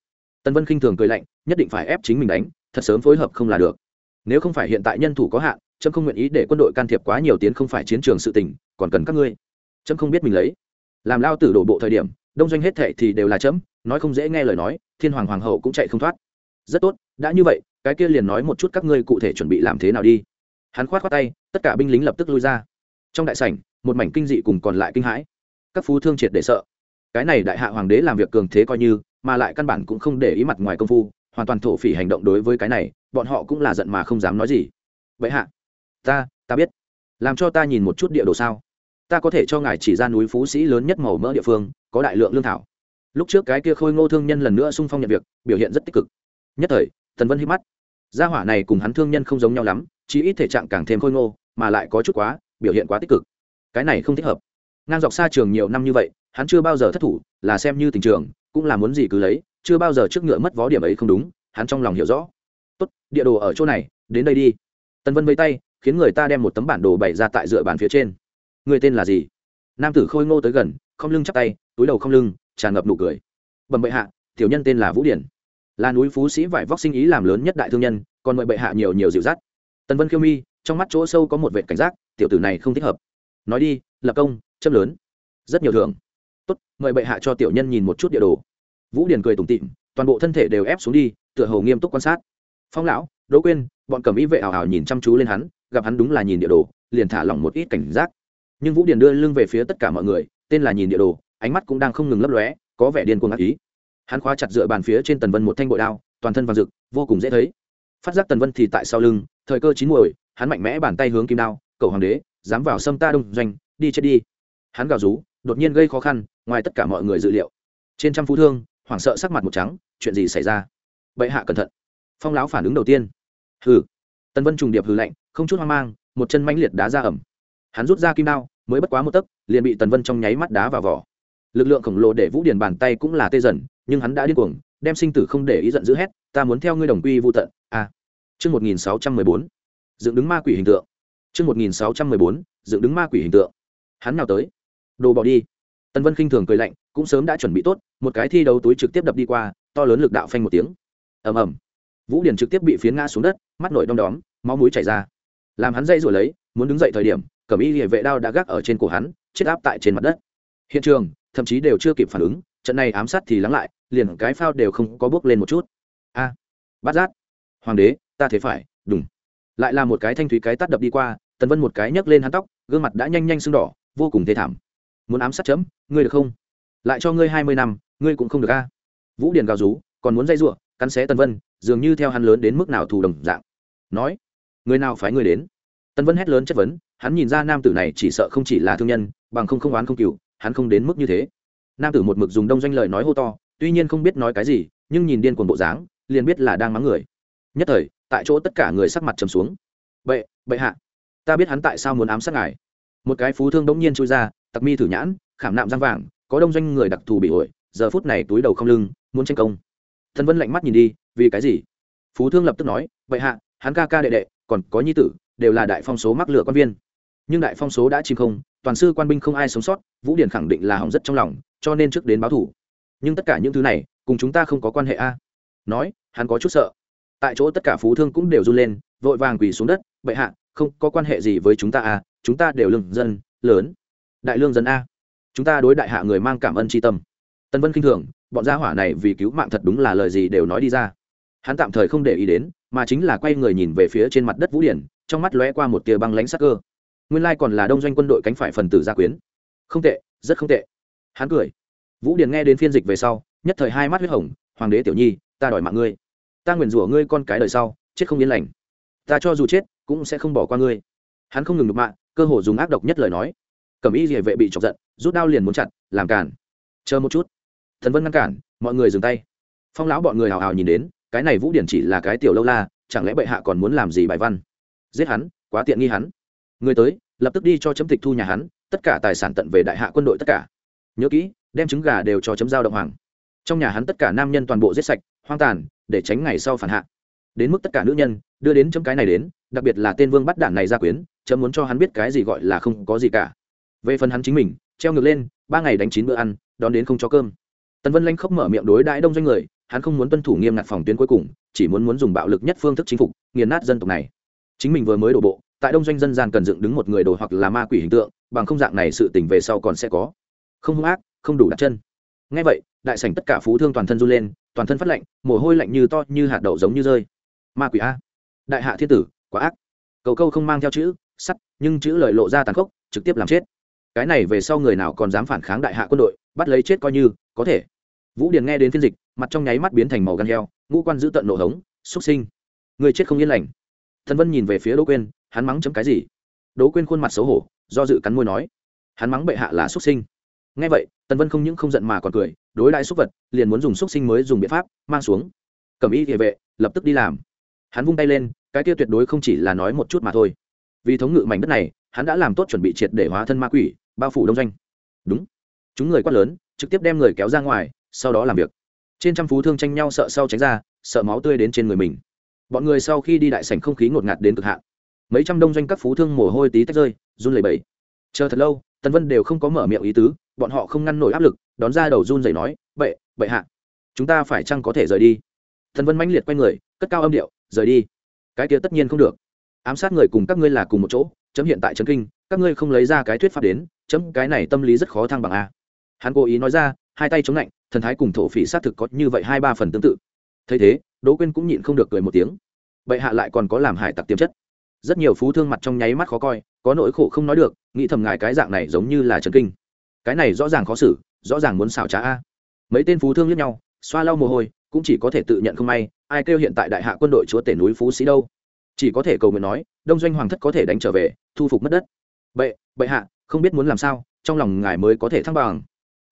Tân vân khinh thường cười lạnh, nhất định phải ép chính mình đánh, thật sớm phối hợp không là được. Nếu không phải hiện tại nhân thủ có hạn trâm không nguyện ý để quân đội can thiệp quá nhiều tiến không phải chiến trường sự tình, còn cần các ngươi. Trâm không biết mình lấy làm lao tử đổ bộ thời điểm, đông doanh hết thệ thì đều là chấm, nói không dễ nghe lời nói, thiên hoàng hoàng hậu cũng chạy không thoát. Rất tốt, đã như vậy, cái kia liền nói một chút các ngươi cụ thể chuẩn bị làm thế nào đi. Hắn khoát khoát tay, tất cả binh lính lập tức lui ra. Trong đại sảnh, một mảnh kinh dị cùng còn lại kinh hãi. Các phú thương triệt để sợ. Cái này đại hạ hoàng đế làm việc cường thế coi như, mà lại căn bản cũng không để ý mặt ngoài công phu, hoàn toàn thổ phỉ hành động đối với cái này, bọn họ cũng là giận mà không dám nói gì. Vậy hạ, ta ta biết. Làm cho ta nhìn một chút địa đồ sao? Ta có thể cho ngài chỉ ra núi phú sĩ lớn nhất màu mỡ địa phương, có đại lượng lương thảo. Lúc trước cái kia khôi ngô thương nhân lần nữa sung phong nhận việc, biểu hiện rất tích cực. Nhất thời, tần vân hít mắt. Gia hỏa này cùng hắn thương nhân không giống nhau lắm chỉ ít thể trạng càng thêm khôi ngô, mà lại có chút quá, biểu hiện quá tích cực. Cái này không thích hợp. Ngang dọc xa trường nhiều năm như vậy, hắn chưa bao giờ thất thủ, là xem như tình trường, cũng là muốn gì cứ lấy, chưa bao giờ trước ngựa mất vó điểm ấy không đúng, hắn trong lòng hiểu rõ. Tốt, địa đồ ở chỗ này, đến đây đi. Tần vân vây tay, khiến người ta đem một tấm bản đồ bày ra tại dựa bàn phía trên người tên là gì? Nam tử khôi ngô tới gần, không lưng chắp tay, túi đầu không lưng, tràn ngập nụ cười. Bẩm bệ hạ, tiểu nhân tên là vũ điển. Là núi phú sĩ vải vóc sinh ý làm lớn nhất đại thương nhân, còn mời bệ hạ nhiều nhiều dịu dắt. Tần vân khiêu mi, trong mắt chỗ sâu có một vệ cảnh giác, tiểu tử này không thích hợp. Nói đi, lập công châm lớn. Rất nhiều thường tốt, mời bệ hạ cho tiểu nhân nhìn một chút địa đồ. Vũ điển cười tủm tịm toàn bộ thân thể đều ép xuống đi, tựa hồ nghiêm túc quan sát. Phong lão, đỗ quyên, bọn cầm ý vệ ảo ảo nhìn chăm chú lên hắn, gặp hắn đúng là nhìn địa đồ, liền thả lỏng một ít cảnh giác nhưng vũ điền đưa lưng về phía tất cả mọi người tên là nhìn địa đồ ánh mắt cũng đang không ngừng lấp lóe có vẻ điên cuồng ác ý hắn khóa chặt dựa bàn phía trên tần vân một thanh bội đao toàn thân vàng rực vô cùng dễ thấy phát giác tần vân thì tại sau lưng thời cơ chín muồi hắn mạnh mẽ bàn tay hướng kim đao cầu hoàng đế dám vào xâm ta đông doanh đi chết đi hắn gào rú đột nhiên gây khó khăn ngoài tất cả mọi người dự liệu trên trăm phú thương hoảng sợ sắc mặt một trắng chuyện gì xảy ra bệ hạ cẩn thận phong lão phản ứng đầu tiên hừ tần vân trùng điệp hừ lạnh không chút hoang mang một chân mãnh liệt đá ra ẩm hắn rút ra kim đao, mới bất quá một tấc, liền bị tần vân trong nháy mắt đá vào vỏ. Lực lượng khổng lồ để vũ điền bàn tay cũng là tê dần, nhưng hắn đã điên cuồng, đem sinh tử không để ý giận dữ hét, ta muốn theo ngươi đồng quy vô tận a chương một nghìn sáu trăm mười bốn. Dựng đứng ma quỷ hình tượng. Chương một nghìn sáu trăm mười bốn, dựng đứng ma quỷ hình tượng. Hắn nào tới? Đồ bỏ đi. Tần vân khinh thường cười lạnh, cũng sớm đã chuẩn bị tốt, một cái thi đấu túi trực tiếp đập đi qua, to lớn lực đạo phanh một tiếng. Ầm ầm. Vũ điền trực tiếp bị phiến ngã xuống đất, mắt nổi đom đóm, máu mũi chảy ra. Làm hắn dây rồi lấy, muốn đứng dậy thời điểm cẩm y địa vệ đao đã gác ở trên cổ hắn chết áp tại trên mặt đất. Hiện trường thậm chí đều chưa kịp phản ứng trận này ám sát thì lắng lại liền cái phao đều không có bước lên một chút. A à, bát giác. Hoàng đế ta thế phải đúng lại là một cái thanh thúy cái tắt đập đi qua tần vân một cái nhấc lên hắn tóc gương mặt đã nhanh nhanh sưng đỏ vô cùng thê thảm. Muốn ám sát chấm ngươi được không? Lại cho ngươi hai mươi năm ngươi cũng không được a. Vũ điền gào rú còn muốn dây giụa cắn xé tần vân dường như theo hắn lớn đến mức nào thù đồng dạng. Nói người nào phải ngươi đến? Tần vân hét lớn chất vấn hắn nhìn ra nam tử này chỉ sợ không chỉ là thương nhân, bằng không không oán không cựu hắn không đến mức như thế. Nam tử một mực dùng đông doanh lời nói hô to, tuy nhiên không biết nói cái gì, nhưng nhìn điên cuồng bộ dáng, liền biết là đang mắng người. Nhất thời, tại chỗ tất cả người sắc mặt trầm xuống. Bệ bệ hạ, ta biết hắn tại sao muốn ám sát ngài. Một cái phú thương đống nhiên chui ra, tặc mi thử nhãn, khảm nạm răng vàng, có đông doanh người đặc thù bị ổi giờ phút này túi đầu không lưng, muốn tranh công. Thần vân lạnh mắt nhìn đi, vì cái gì? Phú thương lập tức nói, bệ hạ, hắn ca ca đệ đệ, còn có nhi tử, đều là đại phong số mắc lửa quan viên nhưng đại phong số đã chìm không, toàn sư quan binh không ai sống sót, vũ điển khẳng định là hỏng rất trong lòng, cho nên trước đến báo thủ. Nhưng tất cả những thứ này, cùng chúng ta không có quan hệ a. Nói, hắn có chút sợ. Tại chỗ tất cả phú thương cũng đều run lên, vội vàng quỳ xuống đất, bệ hạ, không có quan hệ gì với chúng ta a, chúng ta đều lương dân, lớn. Đại lương dân a. Chúng ta đối đại hạ người mang cảm ơn tri tâm. Tân vân k i n h thường, bọn gia hỏa này vì cứu mạng thật đúng là lời gì đều nói đi ra. Hắn tạm thời không để ý đến, mà chính là quay người nhìn về phía trên mặt đất vũ điển, trong mắt lóe qua một tia băng lánh sắc cơ nguyên lai còn là đông doanh quân đội cánh phải phần tử gia quyến. Không tệ, rất không tệ. Hắn cười. Vũ điền nghe đến phiên dịch về sau, nhất thời hai mắt huyết hồng, hoàng đế tiểu nhi, ta đòi mạng ngươi. Ta nguyền rủa ngươi con cái đời sau, chết không yên lành. Ta cho dù chết, cũng sẽ không bỏ qua ngươi. Hắn không ngừng được mạng cơ hồ dùng ác độc nhất lời nói. Cẩm y địa vệ bị chọc giận, rút đao liền muốn chặn làm cản. Chờ một chút. Thần vân ngăn cản, mọi người dừng tay. Phong lão bọn người hào hào nhìn đến, cái này vũ điển chỉ là cái tiểu lâu la, chẳng lẽ bệ hạ còn muốn làm gì bài văn? Giết hắn, quá tiện nghi hắn. Người tới lập tức đi cho chấm tịch thu nhà hắn, tất cả tài sản tận về đại hạ quân đội tất cả. Nhớ kỹ, đem trứng gà đều cho chấm giao động hoàng. Trong nhà hắn tất cả nam nhân toàn bộ giết sạch, hoang tàn, để tránh ngày sau phản hạ. Đến mức tất cả nữ nhân, đưa đến chấm cái này đến, đặc biệt là tên vương bắt đản này ra quyến, chấm muốn cho hắn biết cái gì gọi là không có gì cả. Về phần hắn chính mình, treo ngược lên, ba ngày đánh chín bữa ăn, đón đến không cho cơm. Tần vân lanh khóc mở miệng đối đãi đông doanh người, hắn không muốn tuân thủ nghiêm ngặt phòng tuyến cuối cùng, chỉ muốn muốn dùng bạo lực nhất phương thức chính phục, nghiền nát dân tộc này. Chính mình vừa mới đổ bộ tại đông doanh dân gian cần dựng đứng một người đồ hoặc là ma quỷ hình tượng, bằng không dạng này sự tình về sau còn sẽ có. Không hung ác, không đủ đặt chân. Ngay vậy, đại sảnh tất cả phú thương toàn thân run lên, toàn thân phát lạnh, mồ hôi lạnh như to như hạt đậu giống như rơi. Ma quỷ a. Đại hạ thiên tử quá ác. Cầu câu không mang theo chữ, sắt, nhưng chữ lời lộ ra tàn khốc, trực tiếp làm chết. Cái này về sau người nào còn dám phản kháng đại hạ quân đội, bắt lấy chết coi như, có thể. Vũ điền nghe đến phiên dịch, mặt trong nháy mắt biến thành màu gan heo, ngũ quan giữ tận nổ hống, xuất sinh. Người chết không yên lành. Thần vân nhìn về phía đỗ quên hắn mắng chấm cái gì? Đố quên khuôn mặt xấu hổ, do dự cắn môi nói, hắn mắng bệ hạ là xuất sinh. Ngay vậy, tần vân không những không giận mà còn cười, đối đãi xúc vật, liền muốn dùng xúc sinh mới dùng biện pháp, mang xuống. Cầm y địa vệ, lập tức đi làm. Hắn vung tay lên, cái kia tuyệt đối không chỉ là nói một chút mà thôi. Vì thống ngự mảnh đất này, hắn đã làm tốt chuẩn bị triệt để hóa thân ma quỷ, bao phủ đông doanh. Đúng. Chúng người quát lớn, trực tiếp đem người kéo ra ngoài, sau đó làm việc. Trên trăm phú thương tranh nhau sợ sau tránh ra, sợ máu tươi đến trên người mình. Bọn người sau khi đi đại sảnh không khí ngột ngạt đến cực hạn mấy trăm đông doanh các phú thương mồ hôi tí tách rơi, run lẩy bẩy. Chờ thật lâu, tần vân đều không có mở miệng ý tứ, bọn họ không ngăn nổi áp lực, đón ra đầu run rẩy nói vậy vậy hạ, chúng ta phải chăng có thể rời đi? Tần vân mãnh liệt quay người, cất cao âm điệu, rời đi. Cái kia tất nhiên không được. Ám sát người cùng các ngươi là cùng một chỗ, chấm hiện tại trấn kinh, các ngươi không lấy ra cái thuyết pháp đến, chấm cái này tâm lý rất khó thăng bằng a. Hắn cố ý nói ra, hai tay chống lạnh, thần thái cùng thổ phỉ xác thực có như vậy hai ba phần tương tự. Thấy thế, đỗ quyên cũng nhịn không được cười một tiếng. Bệ hạ lại còn có làm hải tặc tiềm chất rất nhiều phú thương mặt trong nháy mắt khó coi, có nỗi khổ không nói được, nghĩ thầm ngài cái dạng này giống như là trần kinh. Cái này rõ ràng khó xử, rõ ràng muốn xảo trá a. Mấy tên phú thương lẫn nhau, xoa lau mồ hôi, cũng chỉ có thể tự nhận không may, ai kêu hiện tại đại hạ quân đội chúa tể núi phú sĩ đâu. Chỉ có thể cầu nguyện nói, đông doanh hoàng thất có thể đánh trở về, thu phục mất đất. Bệ bệ hạ, không biết muốn làm sao, trong lòng ngài mới có thể thăng bằng.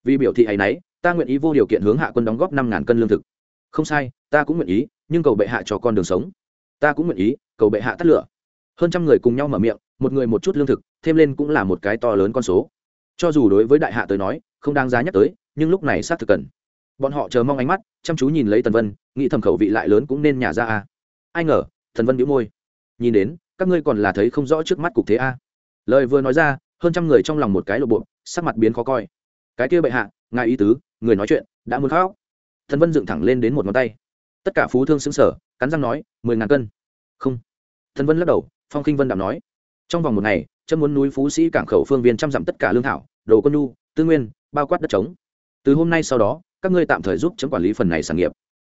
Vì biểu thị ấy nấy, ta nguyện ý vô điều kiện hướng hạ quân đóng góp năm ngàn cân lương thực. Không sai, ta cũng nguyện ý, nhưng cầu bệ hạ cho con đường sống. Ta cũng nguyện ý, cầu bệ hạ tắt lửa hơn trăm người cùng nhau mở miệng, một người một chút lương thực, thêm lên cũng là một cái to lớn con số. Cho dù đối với đại hạ tới nói, không đáng giá nhắc tới, nhưng lúc này xác thực cần. Bọn họ chờ mong ánh mắt, chăm chú nhìn lấy tần vân, nghĩ thầm khẩu vị lại lớn cũng nên nhả ra a ai ngờ thần vân đĩu môi. Nhìn đến, các ngươi còn là thấy không rõ trước mắt cục thế a. Lời vừa nói ra, hơn trăm người trong lòng một cái lộ bộ, sắc mặt biến khó coi. Cái kia bệ hạ, ngài ý tứ, người nói chuyện, đã muốn khóc. Thần vân dựng thẳng lên đến một ngón tay. Tất cả phú thương xứng sở cắn răng nói, mười ngàn cân. Không. Thần vân lắc đầu phong khinh vân đạm nói, trong vòng một ngày, chấm muốn núi phú sĩ cảng khẩu phương viên trăm dặm tất cả lương thảo, đồ quân nhu, tư nguyên, bao quát đất trống. Từ hôm nay sau đó, các ngươi tạm thời giúp chấm quản lý phần này sản nghiệp.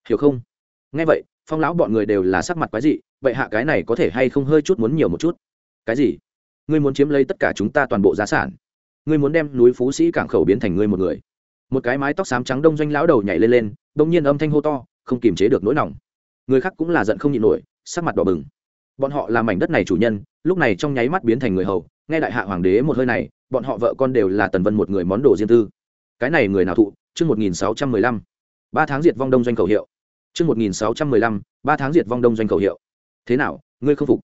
Hiểu không? Nghe vậy, phong lão bọn người đều là sắc mặt quái dị, vậy hạ cái này có thể hay không hơi chút muốn nhiều một chút? Cái gì? Ngươi muốn chiếm lấy tất cả chúng ta toàn bộ giá sản? Ngươi muốn đem núi phú sĩ cảng khẩu biến thành ngươi một người? Một cái mái tóc xám trắng đông doanh lão đầu nhảy lên lên đông nhiên âm thanh hô to, không kiềm chế được nỗi lòng người khác cũng là giận không nhịn nổi, sắc mặt đỏ bừng bọn họ là mảnh đất này chủ nhân, lúc này trong nháy mắt biến thành người hầu. Nghe đại hạ hoàng đế một hơi này, bọn họ vợ con đều là tần vân một người món đồ riêng tư. Cái này người nào thụ? Chương một nghìn sáu trăm mười lăm. Ba tháng diệt vong đông doanh khẩu hiệu. Chương một nghìn sáu trăm mười lăm. Ba tháng diệt vong đông doanh khẩu hiệu. Thế nào, ngươi không phục?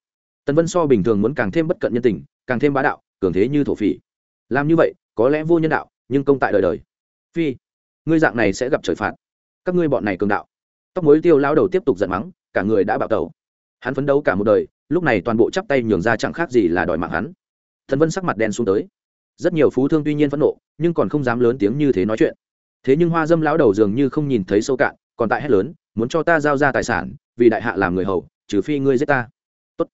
Tần vân so bình thường muốn càng thêm bất cận nhân tình, càng thêm bá đạo, cường thế như thổ phỉ. Làm như vậy, có lẽ vô nhân đạo, nhưng công tại đời đời. Phi, ngươi dạng này sẽ gặp trời phạt. Các ngươi bọn này cường đạo. Tóc mối tiêu lao đầu tiếp tục giận mắng, cả người đã bạo tẩu hắn phấn đấu cả một đời, lúc này toàn bộ chắp tay nhường ra chẳng khác gì là đòi mạng hắn. Thần vân sắc mặt đen xuống tới. Rất nhiều phú thương tuy nhiên phẫn nộ, nhưng còn không dám lớn tiếng như thế nói chuyện. Thế nhưng hoa dâm lão đầu dường như không nhìn thấy sâu cạn, còn tại hét lớn, muốn cho ta giao ra tài sản, vì đại hạ làm người hầu, trừ phi ngươi giết ta. Tốt.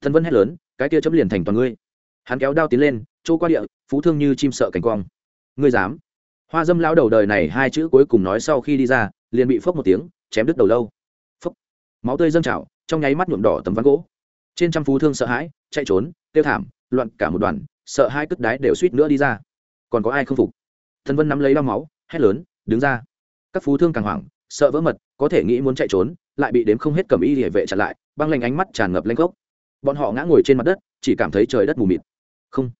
Thần vân hét lớn, cái kia chấm liền thành toàn ngươi. Hắn kéo đao tiến lên, chỗ qua địa, phú thương như chim sợ cảnh quang. Ngươi dám? Hoa dâm lão đầu đời này hai chữ cuối cùng nói sau khi đi ra, liền bị phốc một tiếng, chém đứt đầu lâu. Phốc. Máu tươi dâng trào trong nháy mắt nhuộm đỏ tấm ván gỗ. Trên trăm phú thương sợ hãi, chạy trốn, tiêu thảm, loạn cả một đoàn, sợ hai cất đái đều suýt nữa đi ra. Còn có ai không phục? Thần vân nắm lấy đau máu, hét lớn, đứng ra! Các phú thương càng hoảng, sợ vỡ mật, có thể nghĩ muốn chạy trốn, lại bị đếm không hết cầm y địa vệ chặn lại, băng lanh ánh mắt tràn ngập lanh gốc. Bọn họ ngã ngồi trên mặt đất, chỉ cảm thấy trời đất mù mịt. Không,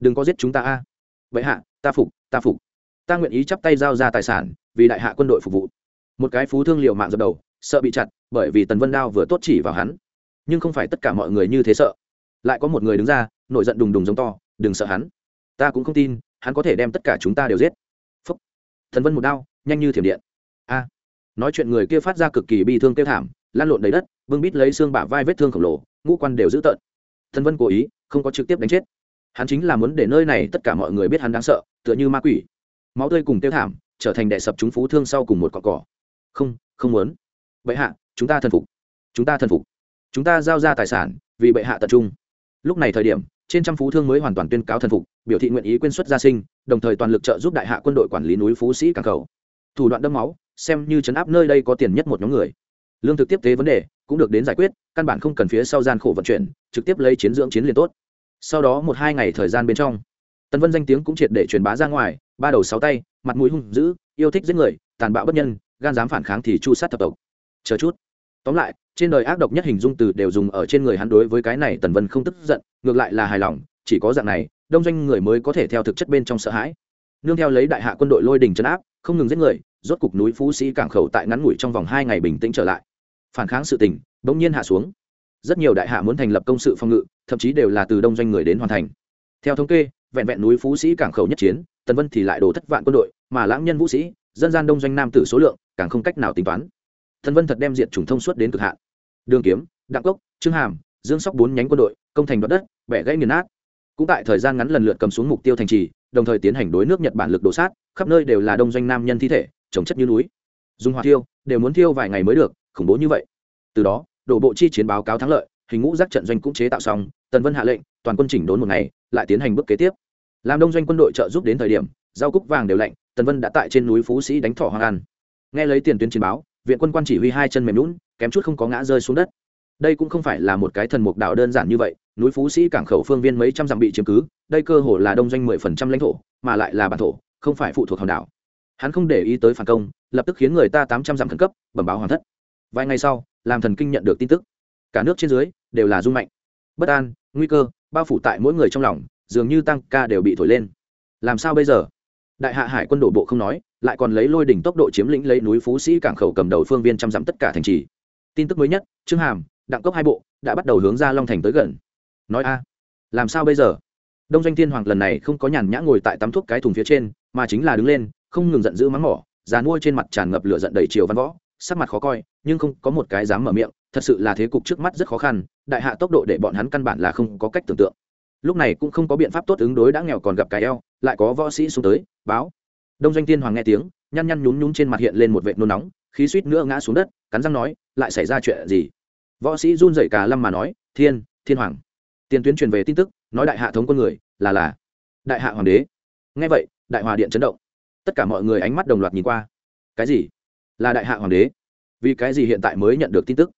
đừng có giết chúng ta a. Vậy hạ, ta phục ta phục. Ta nguyện ý chắp tay giao ra tài sản, vì đại hạ quân đội phục vụ. Một cái phú thương liều mạng dập đầu, sợ bị chặt bởi vì tần vân đao vừa tốt chỉ vào hắn nhưng không phải tất cả mọi người như thế sợ lại có một người đứng ra nổi giận đùng đùng giống to đừng sợ hắn ta cũng không tin hắn có thể đem tất cả chúng ta đều giết phúc. thần vân một đao nhanh như thiểm điện a à. nói chuyện người kia phát ra cực kỳ bi thương kêu thảm lan lộn đầy đất vương bít lấy xương bả vai vết thương khổng lồ ngũ quan đều dữ tợn thần vân cố ý không có trực tiếp đánh chết hắn chính là muốn để nơi này tất cả mọi người biết hắn đáng sợ tựa như ma quỷ máu tươi cùng tiêu thảm trở thành đệ sập chúng phú thương sau cùng một cọn cỏ. không không muốn vậy hạ chúng ta thần phục. Chúng ta thần phục. Chúng ta giao ra tài sản, vì bệ hạ tập trung. Lúc này thời điểm, trên trăm phú thương mới hoàn toàn tuyên cáo thần phục, biểu thị nguyện ý quyên xuất gia sinh, đồng thời toàn lực trợ giúp đại hạ quân đội quản lý núi phú sĩ cảng cầu. Thủ đoạn đâm máu, xem như chấn áp nơi đây có tiền nhất một nhóm người. Lương thực tiếp tế vấn đề cũng được đến giải quyết, căn bản không cần phía sau gian khổ vận chuyển, trực tiếp lấy chiến dưỡng chiến liền tốt. Sau đó một hai ngày thời gian bên trong, tần vân danh tiếng cũng triệt để truyền bá ra ngoài, ba đầu sáu tay, mặt mũi hung dữ, yêu thích giết người, tàn bạo bất nhân, gan dám phản kháng thì chu sát thập tộc. Chờ chút tóm lại, trên đời ác độc nhất hình dung từ đều dùng ở trên người hắn đối với cái này tần vân không tức giận, ngược lại là hài lòng, chỉ có dạng này, đông doanh người mới có thể theo thực chất bên trong sợ hãi. Nương theo lấy đại hạ quân đội lôi đình chấn áp, không ngừng giết người, rốt cục núi phú sĩ cảng khẩu tại ngắn ngủi trong vòng hai ngày bình tĩnh trở lại. Phản kháng sự tình, bỗng nhiên hạ xuống. Rất nhiều đại hạ muốn thành lập công sự phòng ngự, thậm chí đều là từ đông doanh người đến hoàn thành. Theo thống kê, vẹn vẹn núi phú sĩ cảng khẩu nhất chiến, tần vân thì lại đổ thất vạn quân đội, mà lãng nhân vũ sĩ, dân gian đông doanh nam tử số lượng càng không cách nào tính toán. Thần vân thật đem diện chủng thông suốt đến cực hạn. Đường kiếm, đặng cốc, trương hàm, dương sóc bốn nhánh quân đội, công thành đoạt đất, bẻ gãy nghiền nát. Cũng tại thời gian ngắn lần lượt cầm xuống mục tiêu thành trì, đồng thời tiến hành đối nước nhật bản lực đổ sát, khắp nơi đều là đông doanh nam nhân thi thể, trồng chất như núi. Dùng hỏa thiêu, đều muốn thiêu vài ngày mới được, khủng bố như vậy. Từ đó, đổ bộ chi chiến báo cáo thắng lợi, hình ngũ giác trận doanh cũng chế tạo xong, tần vân hạ lệnh, toàn quân chỉnh đốn một ngày, lại tiến hành bước kế tiếp. Làm đông doanh quân đội trợ giúp đến thời điểm giao cúc vàng đều lạnh, tần vân đã tại trên núi phú sĩ đánh thỏ hoang ăn. Nghe lấy tiền tuyến chiến báo viện quân quan chỉ huy hai chân mềm lún, kém chút không có ngã rơi xuống đất. Đây cũng không phải là một cái thần mục đạo đơn giản như vậy, núi phú sĩ cảng khẩu phương viên mấy trăm dặm bị chiếm cứ, đây cơ hồ là đông doanh mười phần trăm lãnh thổ, mà lại là bản thổ, không phải phụ thuộc hòn đảo. Hắn không để ý tới phản công, lập tức khiến người ta tám trăm dặm khẩn cấp, bẩm báo hoàn thất. Vài ngày sau, làm thần kinh nhận được tin tức. Cả nước trên dưới đều là rung mạnh. Bất an, nguy cơ, bao phủ tại mỗi người trong lòng, dường như tăng ca đều bị thổi lên. Làm sao bây giờ? Đại hạ hải quân đổ bộ không nói lại còn lấy lôi đỉnh tốc độ chiếm lĩnh lấy núi phú sĩ cảng khẩu cầm đầu phương viên trăm dặm tất cả thành trì. Tin tức mới nhất, trương hàm đặng cốc hai bộ, đã bắt đầu hướng ra long thành tới gần. Nói a, làm sao bây giờ? Đông doanh thiên hoàng lần này không có nhàn nhã ngồi tại tắm thuốc cái thùng phía trên, mà chính là đứng lên, không ngừng giận dữ mắng mỏ dàn mua trên mặt tràn ngập lửa giận đầy chiều văn võ, sắc mặt khó coi, nhưng không có một cái dám mở miệng, thật sự là thế cục trước mắt rất khó khăn, đại hạ tốc độ để bọn hắn căn bản là không có cách tưởng tượng. Lúc này cũng không có biện pháp tốt ứng đối đã nghèo còn gặp cái eo, lại có võ sĩ xuống tới, báo đông doanh tiên hoàng nghe tiếng, nhăn nhăn nhún nhún trên mặt hiện lên một vệt nôn nóng, khí suýt nữa ngã xuống đất, cắn răng nói, lại xảy ra chuyện gì? Võ sĩ run rẩy cả lâm mà nói, thiên thiên hoàng. Tiền tuyến truyền về tin tức, nói đại hạ thống quân người, là là, đại hạ hoàng đế. Nghe vậy, đại hòa điện chấn động. Tất cả mọi người ánh mắt đồng loạt nhìn qua. Cái gì? Là đại hạ hoàng đế? Vì cái gì hiện tại mới nhận được tin tức?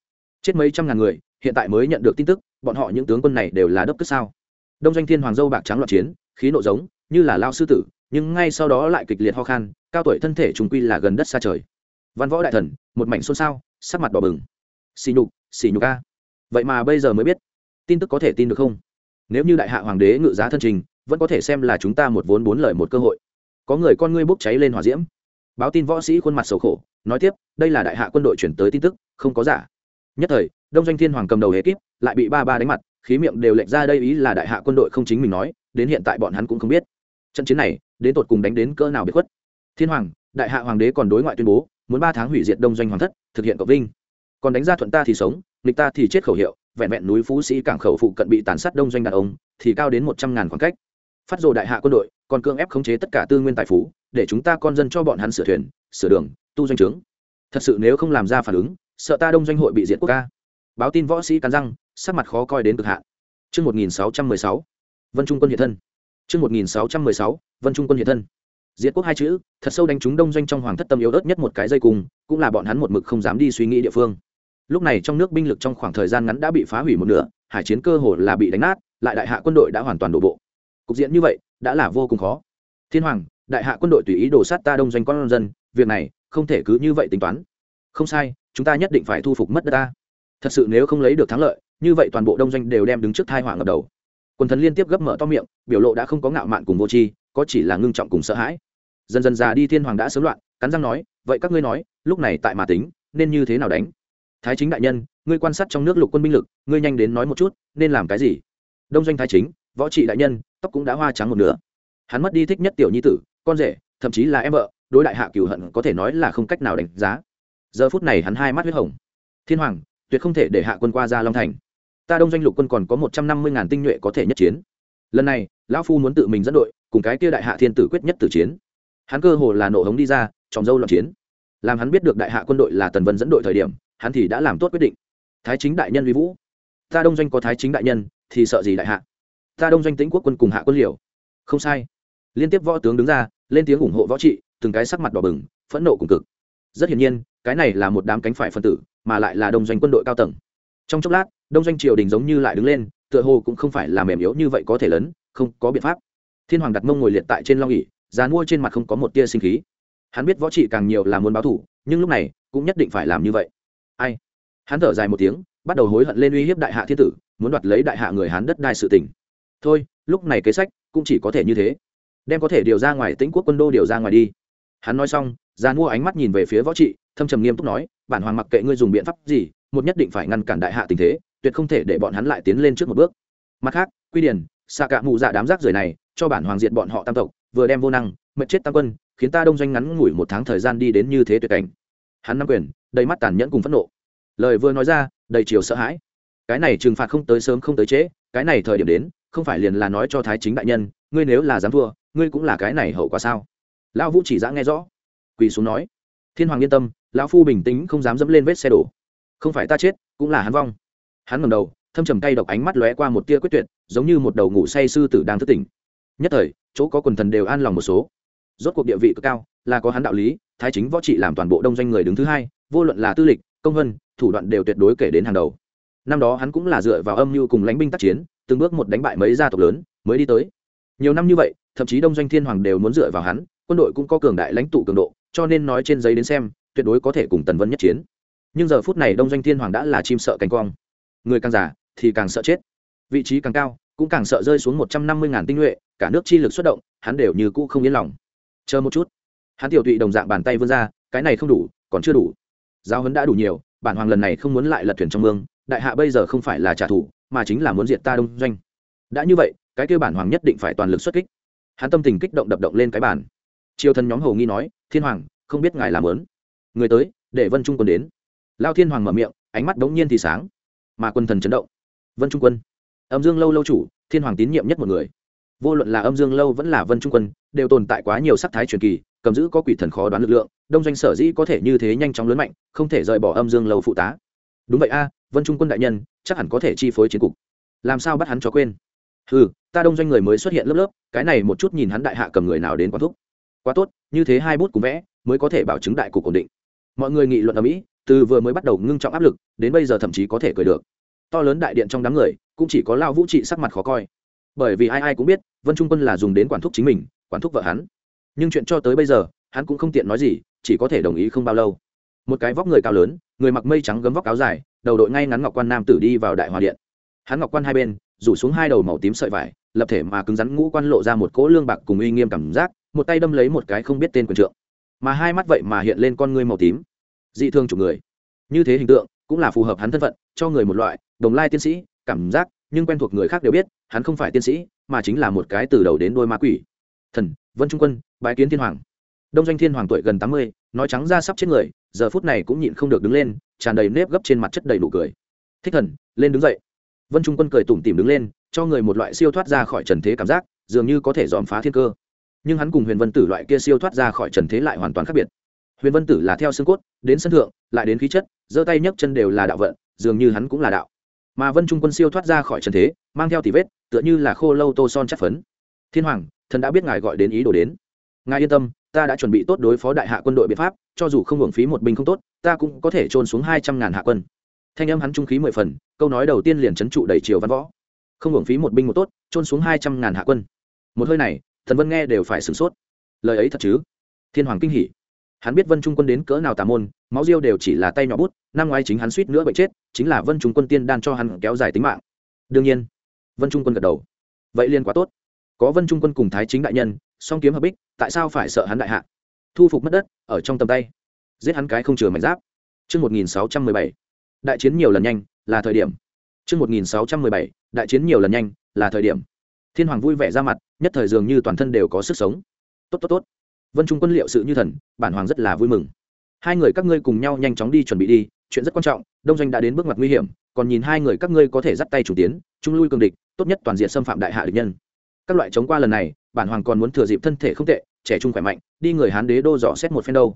Chết mấy trăm ngàn người, hiện tại mới nhận được tin tức, bọn họ những tướng quân này đều là đốc cất sao? Đông doanh thiên hoàng dâu bạc trắng loạn chiến, khí nộ giống, như là lao sư tử nhưng ngay sau đó lại kịch liệt ho khan, cao tuổi thân thể trùng quy là gần đất xa trời. Văn võ đại thần, một mảnh xôn xao, sắc mặt đỏ bừng. Xì nhục xì nhục ca. vậy mà bây giờ mới biết, tin tức có thể tin được không? Nếu như đại hạ hoàng đế ngự giá thân trình, vẫn có thể xem là chúng ta một vốn bốn lời một cơ hội. Có người con ngươi bốc cháy lên hòa diễm. Báo tin võ sĩ khuôn mặt sầu khổ, nói tiếp, đây là đại hạ quân đội chuyển tới tin tức, không có giả. Nhất thời, đông doanh thiên hoàng cầm đầu hệ kíp, lại bị ba ba đánh mặt, khí miệng đều lệch ra đây ý là đại hạ quân đội không chính mình nói, đến hiện tại bọn hắn cũng không biết trận chiến này đến tột cùng đánh đến cỡ nào bị khuất? Thiên hoàng đại hạ hoàng đế còn đối ngoại tuyên bố muốn ba tháng hủy diệt đông doanh hoàng thất thực hiện cộng vinh. Còn đánh ra thuận ta thì sống nghịch ta thì chết khẩu hiệu vẹn vẹn núi phú sĩ cảng khẩu phụ cận bị tàn sát đông doanh đàn ông thì cao đến một trăm ngàn khoảng cách. Phát rồ đại hạ quân đội còn cương ép khống chế tất cả tư nguyên tài phú để chúng ta con dân cho bọn hắn sửa thuyền sửa đường tu doanh trướng. Thật sự nếu không làm ra phản ứng sợ ta đông doanh hội bị diệt quốc ca. Báo tin võ sĩ cắn răng sắc mặt khó coi đến cực hạn. Trước 1616, Vân Trung quân hiện thân. Chương 1616, Vân Trung quân hiện thân. Diệt quốc hai chữ, thật sâu đánh trúng đông doanh trong hoàng thất tâm yếu ớt nhất một cái dây cùng, cũng là bọn hắn một mực không dám đi suy nghĩ địa phương. Lúc này trong nước binh lực trong khoảng thời gian ngắn đã bị phá hủy một nửa, hải chiến cơ hồ là bị đánh nát, lại đại hạ quân đội đã hoàn toàn đổ bộ. Cục diện như vậy, đã là vô cùng khó. Thiên hoàng, đại hạ quân đội tùy ý đổ sát ta đông doanh con dân, việc này không thể cứ như vậy tính toán. Không sai, chúng ta nhất định phải thu phục mất đất ta thật sự nếu không lấy được thắng lợi như vậy toàn bộ đông doanh đều đem đứng trước tai họa ngập đầu quần thần liên tiếp gấp mở to miệng, biểu lộ đã không có ngạo mạn cùng vô tri, có chỉ là ngưng trọng cùng sợ hãi. Dần dần già đi thiên hoàng đã sớm loạn, cắn răng nói, vậy các ngươi nói, lúc này tại mà tính, nên như thế nào đánh? Thái chính đại nhân, ngươi quan sát trong nước lục quân binh lực, ngươi nhanh đến nói một chút, nên làm cái gì? Đông doanh thái chính, võ trị đại nhân, tóc cũng đã hoa trắng một nửa. Hắn mất đi thích nhất tiểu nhi tử, con rể, thậm chí là em vợ, đối đại hạ cửu hận có thể nói là không cách nào đánh giá. Giờ phút này hắn hai mắt huyết hồng. Thiên hoàng, tuyệt không thể để hạ quân qua ra long thành ta đông doanh lục quân còn có một trăm năm mươi ngàn tinh nhuệ có thể nhất chiến. Lần này, lão phu muốn tự mình dẫn đội, cùng cái kia đại hạ thiên tử quyết nhất tử chiến. Hắn cơ hồ là nổ hống đi ra tròng dâu loạn chiến. Làm hắn biết được đại hạ quân đội là tần vân dẫn đội thời điểm, hắn thì đã làm tốt quyết định. Thái chính đại nhân vi vũ. Ta đông doanh có thái chính đại nhân, thì sợ gì đại hạ? Ta đông doanh tĩnh quốc quân cùng hạ quân liều. Không sai. Liên tiếp võ tướng đứng ra, lên tiếng ủng hộ võ trị, từng cái sắc mặt đỏ bừng, phẫn nộ cùng cực. Rất hiển nhiên, cái này là một đám cánh phải phân tử, mà lại là đông doanh quân đội cao tầng trong chốc lát, đông doanh triều đình giống như lại đứng lên, tựa hồ cũng không phải là mềm yếu như vậy có thể lớn, không có biện pháp. Thiên hoàng đặt mông ngồi liệt tại trên long ỉ giá mua trên mặt không có một tia sinh khí. Hắn biết võ trị càng nhiều là muốn báo thủ, nhưng lúc này cũng nhất định phải làm như vậy. Ai? Hắn thở dài một tiếng, bắt đầu hối hận lên uy hiếp đại hạ thiên tử, muốn đoạt lấy đại hạ người hắn đất đai sự tình. Thôi, lúc này kế sách cũng chỉ có thể như thế. Đem có thể điều ra ngoài tĩnh quốc quân đô điều ra ngoài đi. Hắn nói xong gian mua ánh mắt nhìn về phía võ trị, thâm trầm nghiêm túc nói, bản hoàng mặc kệ ngươi dùng biện pháp gì một nhất định phải ngăn cản đại hạ tình thế, tuyệt không thể để bọn hắn lại tiến lên trước một bước. Mặt khác, quy điển xạ cả mụ dạ đám rác rưởi này, cho bản hoàng diện bọn họ tam tộc, vừa đem vô năng mệt chết tam quân, khiến ta đông doanh ngắn ngủi một tháng thời gian đi đến như thế tuyệt cảnh. Hắn nắm quyền, đầy mắt tàn nhẫn cùng phẫn nộ. Lời vừa nói ra, đầy chiều sợ hãi. Cái này trừng phạt không tới sớm không tới trễ, cái này thời điểm đến, không phải liền là nói cho thái chính đại nhân, ngươi nếu là dám thua, ngươi cũng là cái này hậu quả sao? Lão vũ chỉ dã nghe rõ. Quỳ xuống nói. Thiên hoàng yên tâm, lão phu bình tĩnh không dám dẫm lên vết xe đổ không phải ta chết, cũng là hắn vong. Hắn ngầm đầu, thâm trầm cay độc ánh mắt lóe qua một tia quyết tuyệt, giống như một đầu ngủ say sư tử đang thức tỉnh. Nhất thời, chỗ có quần thần đều an lòng một số. Rốt cuộc địa vị cực cao, là có hắn đạo lý, thái chính võ trị làm toàn bộ đông doanh người đứng thứ hai, vô luận là tư lịch, công vân, thủ đoạn đều tuyệt đối kể đến hàng đầu. Năm đó hắn cũng là dựa vào âm mưu cùng lãnh binh tác chiến, từng bước một đánh bại mấy gia tộc lớn, mới đi tới. Nhiều năm như vậy, thậm chí đông doanh thiên hoàng đều muốn dựa vào hắn, quân đội cũng có cường đại lãnh tụ cường độ, cho nên nói trên giấy đến xem, tuyệt đối có thể cùng tần vân nhất chiến nhưng giờ phút này đông doanh thiên hoàng đã là chim sợ cánh quang. Người càng già thì càng sợ chết. Vị trí càng cao, cũng càng sợ rơi xuống một trăm năm mươi ngàn tinh nhuệ, cả nước chi lực xuất động, hắn đều như cũ không yên lòng. Chờ một chút. Hắn tiểu tụy đồng dạng bàn tay vươn ra, cái này không đủ, còn chưa đủ. Giáo huấn đã đủ nhiều, bản hoàng lần này không muốn lại lật thuyền trong mương, đại hạ bây giờ không phải là trả thù, mà chính là muốn diệt ta đông doanh. Đã như vậy, cái kêu bản hoàng nhất định phải toàn lực xuất kích. Hắn tâm tình kích động đập động lên cái bản triều thần nhóm hầu nghi nói, thiên hoàng, không biết ngài làm lớn. Người tới, để vân trung quân đến lao thiên hoàng mở miệng, ánh mắt đống nhiên thì sáng. Mà quân thần chấn động. Vân trung quân. Âm dương lâu lâu chủ, thiên hoàng tín nhiệm nhất một người. Vô luận là âm dương lâu vẫn là vân trung quân, đều tồn tại quá nhiều sắc thái truyền kỳ, cầm giữ có quỷ thần khó đoán lực lượng, đông doanh sở dĩ có thể như thế nhanh chóng lớn mạnh, không thể rời bỏ âm dương lâu phụ tá. Đúng vậy a, vân trung quân đại nhân, chắc hẳn có thể chi phối chiến cục. Làm sao bắt hắn cho quên? Ừ ta đông doanh người mới xuất hiện lớp lớp, cái này một chút nhìn hắn đại hạ cầm người nào đến quán thúc. Quá tốt, như thế hai bút cùng vẽ, mới có thể bảo chứng đại cục ổn định. Mọi người nghị luận ở mỹ từ vừa mới bắt đầu ngưng trọng áp lực, đến bây giờ thậm chí có thể cười được. To lớn đại điện trong đám người, cũng chỉ có lao vũ trị sắc mặt khó coi. Bởi vì ai ai cũng biết, vân trung quân là dùng đến quản thúc chính mình, quản thúc vợ hắn. Nhưng chuyện cho tới bây giờ, hắn cũng không tiện nói gì, chỉ có thể đồng ý không bao lâu. Một cái vóc người cao lớn, người mặc mây trắng gấm vóc áo dài, đầu đội ngay ngắn ngọc quan nam tử đi vào đại hòa điện. Hắn ngọc quan hai bên, rủ xuống hai đầu màu tím sợi vải, lập thể mà cứng rắn ngũ quan lộ ra một cỗ lương bạc cùng uy nghiêm cảm giác, một tay đâm lấy một cái không biết tên quần trượng. Mà hai mắt vậy mà hiện lên con ngươi màu tím dị thương chủ người. Như thế hình tượng cũng là phù hợp hắn thân phận, cho người một loại đồng lai tiên sĩ cảm giác, nhưng quen thuộc người khác đều biết, hắn không phải tiên sĩ, mà chính là một cái từ đầu đến đôi ma quỷ. Thần, vân trung quân, bái kiến thiên hoàng. Đông doanh thiên hoàng tuổi gần tám mươi, nói trắng ra sắp chết người, giờ phút này cũng nhịn không được đứng lên, tràn đầy nếp gấp trên mặt chất đầy đủ cười. Thích thần, lên đứng dậy. Vân trung quân cười tủm tìm đứng lên, cho người một loại siêu thoát ra khỏi trần thế cảm giác, dường như có thể dòm phá thiên cơ. Nhưng hắn cùng huyền vân tử loại kia siêu thoát ra khỏi trần thế lại hoàn toàn khác biệt huyền vân tử là theo xương cốt, đến sân thượng, lại đến khí chất, giơ tay nhấc chân đều là đạo vận, dường như hắn cũng là đạo. Mà vân trung quân siêu thoát ra khỏi trần thế, mang theo tỷ vết, tựa như là khô lâu tô son chắc phấn. Thiên hoàng, thần đã biết ngài gọi đến ý đồ đến. Ngài yên tâm, ta đã chuẩn bị tốt đối phó đại hạ quân đội biện pháp, cho dù không hưởng phí một binh không tốt, ta cũng có thể trôn xuống hai trăm ngàn hạ quân. Thanh âm hắn trung khí mười phần, câu nói đầu tiên liền trấn trụ đầy triều văn võ. Không hưởng phí một binh một tốt, trôn xuống hai trăm ngàn hạ quân. Một hơi này, thần vân nghe đều phải sửng sốt. Lời ấy thật chứ? Thiên hoàng kinh hỉ hắn biết vân trung quân đến cỡ nào tà môn, máu diêu đều chỉ là tay nhỏ bút, năm ngoái chính hắn suýt nữa bệnh chết, chính là vân trung quân tiên đan cho hắn kéo dài tính mạng. Đương nhiên, vân trung quân gật đầu. Vậy liên quá tốt. Có vân trung quân cùng thái chính đại nhân, song kiếm hợp bích, tại sao phải sợ hắn đại hạ? Thu phục mất đất, ở trong tầm tay. Giết hắn cái không chừa mảnh giáp. Chương một nghìn sáu trăm mười bảy. Đại chiến nhiều lần nhanh, là thời điểm. Chương một nghìn sáu trăm mười bảy. Đại chiến nhiều lần nhanh, là thời điểm. Thiên hoàng vui vẻ ra mặt, nhất thời dường như toàn thân đều có sức sống. Tốt tốt tốt vân trung quân liệu sự như thần bản hoàng rất là vui mừng hai người các ngươi cùng nhau nhanh chóng đi chuẩn bị đi chuyện rất quan trọng đông doanh đã đến bước ngoặt nguy hiểm còn nhìn hai người các ngươi có thể dắt tay chủ tiến trung lui cường địch tốt nhất toàn diện xâm phạm đại hạ địch nhân các loại chống qua lần này bản hoàng còn muốn thừa dịp thân thể không tệ trẻ trung khỏe mạnh đi người hán đế đô dò xét một phen đâu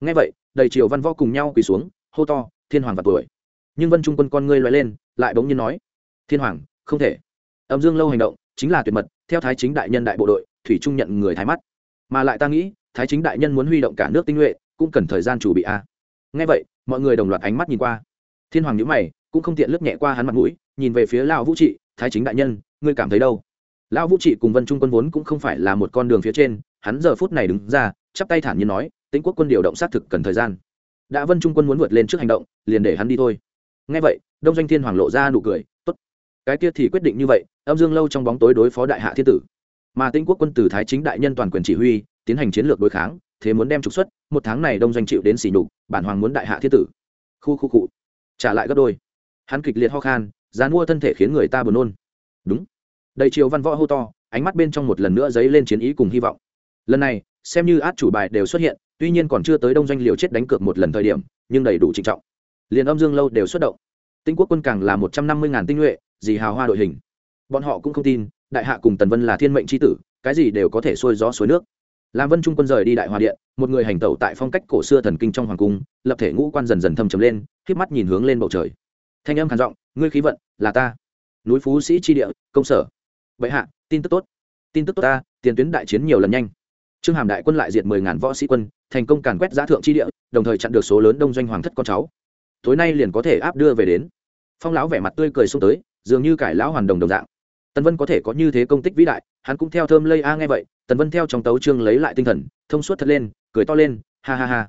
ngay vậy đầy triều văn võ cùng nhau quỳ xuống hô to thiên hoàng và tuổi nhưng vân trung quân con ngươi loay lên lại bỗng nhiên nói thiên hoàng không thể âm dương lâu hành động chính là tuyệt mật theo thái chính đại nhân đại bộ đội thủy trung nhận người thái mắt mà lại ta nghĩ, thái chính đại nhân muốn huy động cả nước tinh nhuệ, cũng cần thời gian chủ bị a. À. ngay vậy, mọi người đồng loạt ánh mắt nhìn qua. Thiên hoàng nhữ mày, cũng không tiện lướt nhẹ qua hắn mặt mũi, nhìn về phía lão vũ trị, thái chính đại nhân, ngươi cảm thấy đâu? Lão vũ trị cùng vân trung quân vốn cũng không phải là một con đường phía trên, hắn giờ phút này đứng ra, chắp tay thản nhiên nói, tĩnh quốc quân điều động xác thực cần thời gian. Đã vân trung quân muốn vượt lên trước hành động, liền để hắn đi thôi. Ngay vậy, đông doanh thiên hoàng lộ ra nụ cười, tốt. Cái kia thì quyết định như vậy, âm dương lâu trong bóng tối đối phó đại hạ thiên tử mà tĩnh quốc quân từ thái chính đại nhân toàn quyền chỉ huy, tiến hành chiến lược đối kháng, thế muốn đem trục xuất, một tháng này đông doanh chịu đến xỉ nhục, bản hoàng muốn đại hạ thiên tử. Khu khu cụ trả lại gấp đôi. Hắn kịch liệt ho khan dán mua thân thể khiến người ta buồn nôn. Đúng. Đầy chiều văn võ hô to, ánh mắt bên trong một lần nữa dấy lên chiến ý cùng hy vọng. Lần này, xem như át chủ bài đều xuất hiện, tuy nhiên còn chưa tới đông doanh liều chết đánh cược một lần thời điểm, nhưng đầy đủ trịnh trọng. Liền âm dương lâu đều xuất động. Tinh quốc quân càng là một trăm năm mươi ngàn tinh nhuệ dì hào hoa đội hình. Bọn họ cũng không tin đại hạ cùng tần vân là thiên mệnh c tử, cái gì đều có thể sôi gió suối nước. Làm vân trung quân rời đi đại hòa điện, một người hành tẩu tại phong cách cổ xưa thần kinh trong hoàng cung, lập thể ngũ quan dần dần thâm trầm lên k mắt nhìn hướng lên bầu trời. Thanh âm khản giọng, ngươi khí vận, là ta. Núi phú sĩ tri địa, công sở. Vậy hạ, tin tức tốt. Tin tức tốt ta, tiền tuyến đại chiến nhiều lần nhanh. Trương hàm đại quân lại diệt mười ngàn võ sĩ quân, thành công càn quét giá thượng tri địa, đồng thời chặn được số lớn đông doanh hoàng thất con cháu. Tối nay liền có thể áp đưa về đến. Phong lão vẻ mặt tươi cười xuống tới, dường như cải lão hoàn đồng đồng dạng tần vân có thể có như thế công tích vĩ đại, hắn cũng theo thơm lây a nghe vậy, tần vân theo trong tấu trương lấy lại tinh thần, thông suốt thật lên, cười to lên, ha ha ha.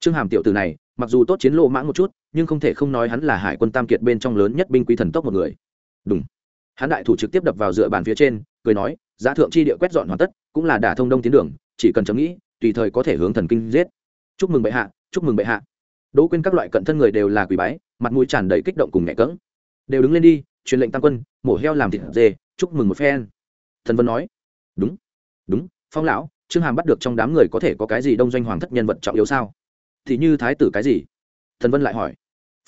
Trương hàm tiểu tử này, mặc dù tốt chiến lộ mãng một chút, nhưng không thể không nói hắn là hải quân tam kiệt bên trong lớn nhất binh quý thần tốc một người. Đúng hắn đại thủ trực tiếp đập vào dựa bàn phía trên, cười nói, giá thượng chi địa quét dọn hoàn tất, cũng là đả thông đông tiến đường, chỉ cần chấm nghĩ, tùy thời có thể hướng thần kinh giết. Chúc mừng bệ hạ, chúc mừng bệ hạ. Đỗ quên các loại cận thân người đều là quỷ bái, mặt mũi tràn đầy kích động cùng nhẹ cỡng đều đứng lên đi, truyền lệnh tăng quân, mổ heo làm thịt dê chúc mừng một phen. Thần vân nói, đúng đúng, phong lão, trương hàm bắt được trong đám người có thể có cái gì đông doanh hoàng thất nhân vật trọng yếu sao? Thì như thái tử cái gì? Thần vân lại hỏi.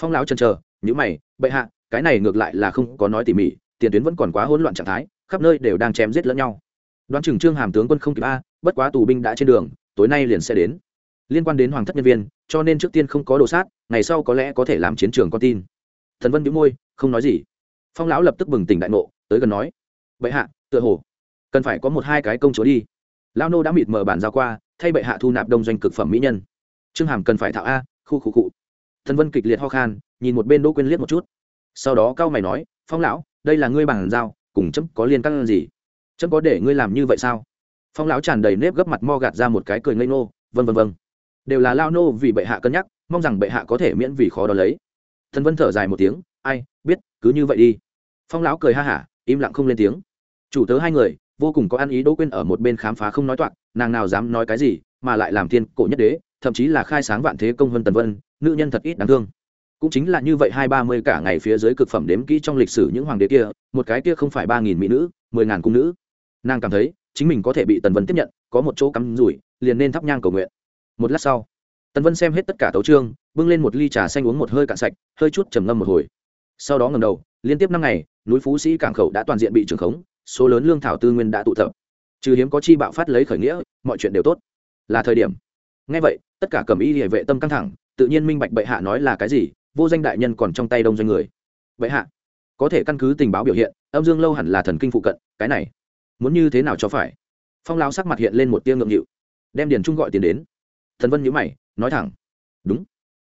Phong lão chần chờ nhữ mày, bệ hạ, cái này ngược lại là không có nói tỉ mỉ, tiền tuyến vẫn còn quá hỗn loạn trạng thái, khắp nơi đều đang chém giết lẫn nhau. Đoán chừng trương hàm tướng quân không kịp a, bất quá tù binh đã trên đường, tối nay liền sẽ đến. Liên quan đến hoàng thất nhân viên, cho nên trước tiên không có đồ sát, ngày sau có lẽ có thể làm chiến trường con tin. Thần vân bĩu môi, không nói gì. Phong lão lập tức bừng tỉnh đại ngộ, tới gần nói bệ hạ, tựa hồ, cần phải có một hai cái công chúa đi. Lao nô đã mịt mờ bản giao qua, thay bệ hạ thu nạp đông doanh cực phẩm mỹ nhân. Trương hàm cần phải thạo a, khu khu cụ thần vân kịch liệt ho khan, nhìn một bên đỗ quên liếc một chút. Sau đó cao mày nói, phong lão, đây là ngươi bản giao, cùng chấm có liên căn gì? Chấm có để ngươi làm như vậy sao? Phong lão tràn đầy nếp gấp mặt mo gạt ra một cái cười ngây nô vân vân vân đều là lao nô vì bệ hạ cân nhắc, mong rằng bệ hạ có thể miễn vì khó đo lấy. Thần vân thở dài một tiếng, ai, biết, cứ như vậy đi. Phong lão cười ha hả, im lặng không lên tiếng chủ tớ hai người, vô cùng có ăn ý đỗ quên ở một bên khám phá không nói toạc, nàng nào dám nói cái gì, mà lại làm thiên cổ nhất đế, thậm chí là khai sáng vạn thế công hơn tần vân, nữ nhân thật ít đáng thương. Cũng chính là như vậy hai ba mươi cả ngày phía dưới cực phẩm đếm kỹ trong lịch sử những hoàng đế kia, một cái kia không phải ba nghìn mỹ nữ, mười ngàn cung nữ. Nàng cảm thấy, chính mình có thể bị tần vân tiếp nhận, có một chỗ cắm rủi, liền nên thắp nhang cầu nguyện. Một lát sau, tần vân xem hết tất cả tấu trương bưng lên một ly trà xanh uống một hơi cạn sạch, hơi chút trầm ngâm một hồi. Sau đó ngầm đầu, liên tiếp năm ngày, núi phú sĩ cảng khẩu đã toàn diện bị trường khống số lớn lương thảo tư nguyên đã tụ tập. Trừ hiếm có chi bạo phát lấy khởi nghĩa, mọi chuyện đều tốt. Là thời điểm. Ngay vậy, tất cả cầm y địa vệ tâm căng thẳng, tự nhiên minh bạch bệ hạ nói là cái gì, vô danh đại nhân còn trong tay đông doanh người. Bệ hạ, có thể căn cứ tình báo biểu hiện, âm dương lâu hẳn là thần kinh phụ cận, cái này, muốn như thế nào cho phải? Phong lao sắc mặt hiện lên một tia ngượng nghịu, đem điền trung gọi tiền đến. Thần vân nhữ mày, nói thẳng, đúng.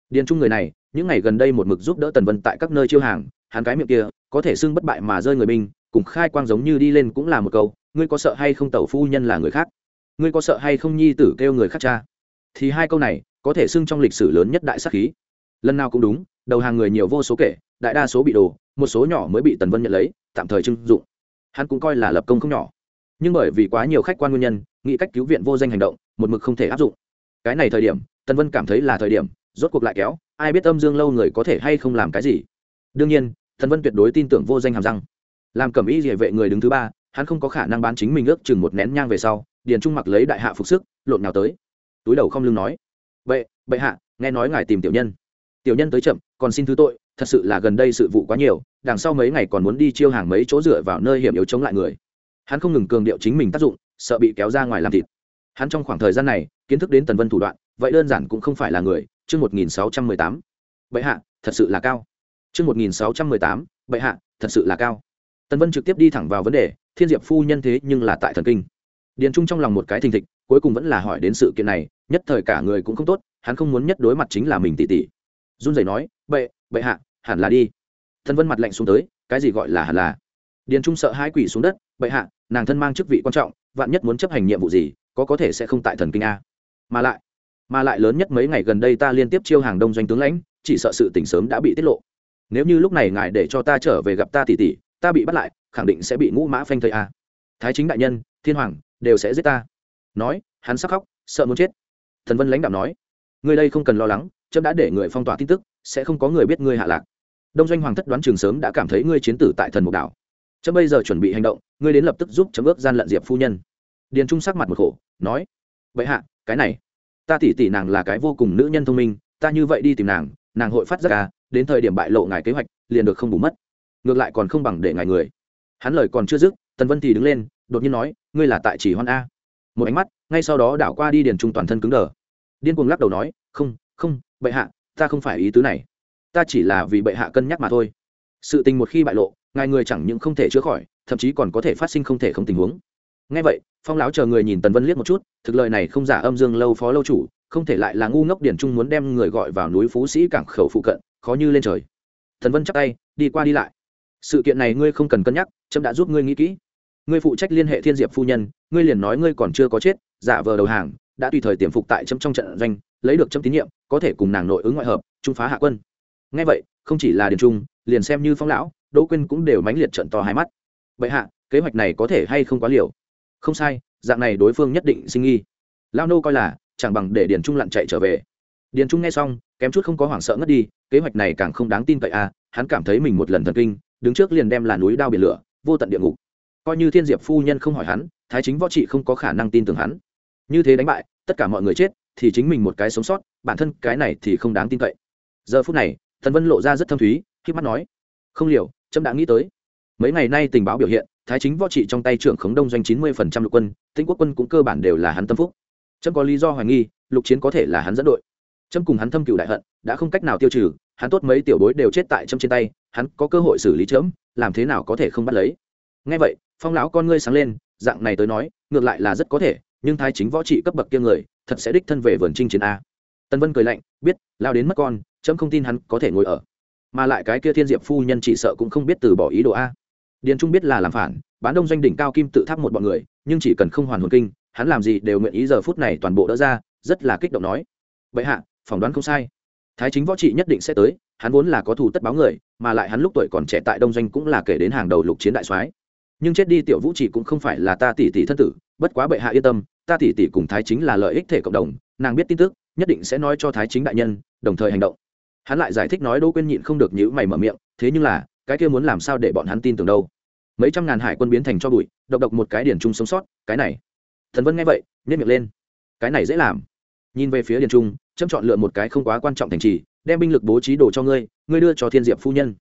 Điền trung người này, những ngày gần đây một mực giúp đỡ tần vân tại các nơi chiêu hàng, hắn cái miệng kia, có thể xưng bất bại mà rơi người binh cùng khai quang giống như đi lên cũng là một câu, ngươi có sợ hay không tẩu phu nhân là người khác? Ngươi có sợ hay không nhi tử kêu người khác cha? Thì hai câu này có thể xưng trong lịch sử lớn nhất đại sắc khí. Lần nào cũng đúng, đầu hàng người nhiều vô số kể, đại đa số bị đồ một số nhỏ mới bị tần vân nhận lấy, tạm thời trưng dụng. Hắn cũng coi là lập công không nhỏ. Nhưng bởi vì quá nhiều khách quan nguyên nhân, nghĩ cách cứu viện vô danh hành động, một mực không thể áp dụng. Cái này thời điểm, tần vân cảm thấy là thời điểm, rốt cuộc lại kéo, ai biết âm dương lâu người có thể hay không làm cái gì. Đương nhiên, tần vân tuyệt đối tin tưởng vô danh hàm răng làm cẩm y địa vệ người đứng thứ ba, hắn không có khả năng bán chính mình ước chừng một nén nhang về sau, điền trung mặc lấy đại hạ phục sức, lộn nào tới. Túi đầu không lưng nói vậy bệ hạ, nghe nói ngài tìm tiểu nhân. Tiểu nhân tới chậm, còn xin thứ tội, thật sự là gần đây sự vụ quá nhiều, đằng sau mấy ngày còn muốn đi chiêu hàng mấy chỗ dựa vào nơi hiểm yếu chống lại người. Hắn không ngừng cường điệu chính mình tác dụng, sợ bị kéo ra ngoài làm thịt. Hắn trong khoảng thời gian này, kiến thức đến tần vân thủ đoạn, vậy đơn giản cũng không phải là người, chương một nghìn sáu trăm mười tám. Bệ hạ, thật sự là cao. Chương một nghìn sáu trăm mười tám, bệ hạ, thật sự là cao tần vân trực tiếp đi thẳng vào vấn đề, thiên diệp phu nhân thế nhưng là tại thần kinh. Điền trung trong lòng một cái thình thịch, cuối cùng vẫn là hỏi đến sự kiện này, nhất thời cả người cũng không tốt, hắn không muốn nhất đối mặt chính là mình tỷ tỷ. Run rẩy nói, bệ bệ hạ, hẳn là đi. Thần vân mặt lạnh xuống tới, cái gì gọi là hẳn là? Điền trung sợ hai quỷ xuống đất, bệ hạ, nàng thân mang chức vị quan trọng, vạn nhất muốn chấp hành nhiệm vụ gì, có có thể sẽ không tại thần kinh a. Mà lại mà lại lớn nhất mấy ngày gần đây ta liên tiếp chiêu hàng đông doanh tướng lãnh, chỉ sợ sự tỉnh sớm đã bị tiết lộ. Nếu như lúc này ngài để cho ta trở về gặp ta tỷ tỷ ta bị bắt lại, khẳng định sẽ bị ngũ mã phanh thầy a à. thái chính đại nhân, thiên hoàng, đều sẽ giết ta. Nói, hắn sắc khóc, sợ muốn chết. Thần vân lãnh đạo nói, ngươi đây không cần lo lắng trâm đã để người phong tỏa tin tức, sẽ không có người biết ngươi hạ lạc. Đông doanh hoàng thất đoán trường sớm đã cảm thấy ngươi chiến tử tại thần mục đảo. Trâm bây giờ chuẩn bị hành động, ngươi đến lập tức giúp chấm ước gian lận diệp phu nhân. Điền trung sắc mặt một khổ, nói, vậy hạ, cái này, ta tỉ tỉ nàng là cái vô cùng nữ nhân thông minh, ta như vậy đi tìm nàng nàng hội phát giác à đến thời điểm bại lộ ngài kế hoạch, liền được không bù mất ngược lại còn không bằng để ngài người. Hắn lời còn chưa dứt, tần vân thì đứng lên, đột nhiên nói, ngươi là tại chỉ hoan a. Một ánh mắt, ngay sau đó đảo qua đi điền trung toàn thân cứng đờ. Điên cuồng lắc đầu nói, không không, bệ hạ, ta không phải ý tứ này. Ta chỉ là vì bệ hạ cân nhắc mà thôi. Sự tình một khi bại lộ, ngài người chẳng những không thể chữa khỏi, thậm chí còn có thể phát sinh không thể không tình huống. Ngay vậy, phong lão chờ người nhìn tần vân liếc một chút, thực lời này không giả âm dương lâu phó lâu chủ, không thể lại là ngu ngốc điển trung muốn đem người gọi vào núi phú sĩ cảng khẩu phụ cận, khó như lên trời. Thần vân chắc tay, đi qua đi lại sự kiện này ngươi không cần cân nhắc trâm đã giúp ngươi nghĩ kỹ. Ngươi phụ trách liên hệ thiên diệp phu nhân ngươi liền nói ngươi còn chưa có chết giả vờ đầu hàng đã tùy thời tiềm phục tại trâm trong trận doanh lấy được trâm tín nhiệm có thể cùng nàng nội ứng ngoại hợp trung phá hạ quân. Ngay vậy không chỉ là điền trung liền xem như phong lão đỗ quyên cũng đều mãnh liệt trận to hai mắt. Vậy hạ kế hoạch này có thể hay không quá liều? Không sai dạng này đối phương nhất định sinh nghi. Lao nô coi là chẳng bằng để điền trung lặn chạy trở về. Điền trung nghe xong kém chút không có hoảng sợ ngất đi kế hoạch này càng không đáng tin cậy a à, hắn cảm thấy mình một lần thần kinh đứng trước liền đem là núi đao biển lửa, vô tận địa ngục. Coi như thiên diệp phu nhân không hỏi hắn, thái chính võ trị không có khả năng tin tưởng hắn. Như thế đánh bại, tất cả mọi người chết, thì chính mình một cái sống sót, bản thân cái này thì không đáng tin cậy. Giờ phút này thần vân lộ ra rất thâm thúy, khi mắt nói, không liều trâm đã nghĩ tới. Mấy ngày nay tình báo biểu hiện, thái chính võ trị trong tay trưởng khống đông doanh chín mươi phần trăm lục quân, tĩnh quốc quân cũng cơ bản đều là hắn tâm phúc. Trâm có lý do hoài nghi, lục chiến có thể là hắn dẫn đội. Trâm cùng hắn thâm cựu đại hận đã không cách nào tiêu trừ, hắn tốt mấy tiểu bối đều chết tại châm trên tay, hắn có cơ hội xử lý chớm, làm thế nào có thể không bắt lấy? Ngay vậy, phong lão con ngươi sáng lên, dạng này tới nói, ngược lại là rất có thể, nhưng thái chính võ trị cấp bậc kia người, thật sẽ đích thân về vườn trinh chiến a. Tân vân cười lạnh, biết, lao đến mất con trẫm không tin hắn có thể ngồi ở. Mà lại cái kia thiên diệp phu nhân chỉ sợ cũng không biết từ bỏ ý đồ a. Điền trung biết là làm phản, bán đông doanh đỉnh cao kim tự tháp một bọn người, nhưng chỉ cần không hoàn hồn kinh, hắn làm gì đều nguyện ý giờ phút này toàn bộ đỡ ra, rất là kích động nói. Vậy hạ, phỏng đoán không sai thái chính võ trị nhất định sẽ tới, hắn vốn là có thù tất báo người, mà lại hắn lúc tuổi còn trẻ tại đông doanh cũng là kể đến hàng đầu lục chiến đại soái. Nhưng chết đi tiểu vũ chỉ cũng không phải là ta tỷ tỷ thân tử, bất quá bệ hạ yên tâm, ta tỷ tỷ cùng thái chính là lợi ích thể cộng đồng, nàng biết tin tức, nhất định sẽ nói cho thái chính đại nhân, đồng thời hành động. Hắn lại giải thích nói đỗ quên nhịn không được nhữ mày mở miệng, thế nhưng là, cái kia muốn làm sao để bọn hắn tin tưởng đâu? Mấy trăm ngàn hải quân biến thành cho bụi, độc độc một cái điển trung sống sót, cái này. Thần vân nghe vậy nhét miệng lên. Cái này dễ làm. Nhìn về phía điển trung châm chọn lựa một cái không quá quan trọng thành trì, đem binh lực bố trí đồ cho ngươi ngươi đưa cho thiên diệp phu nhân.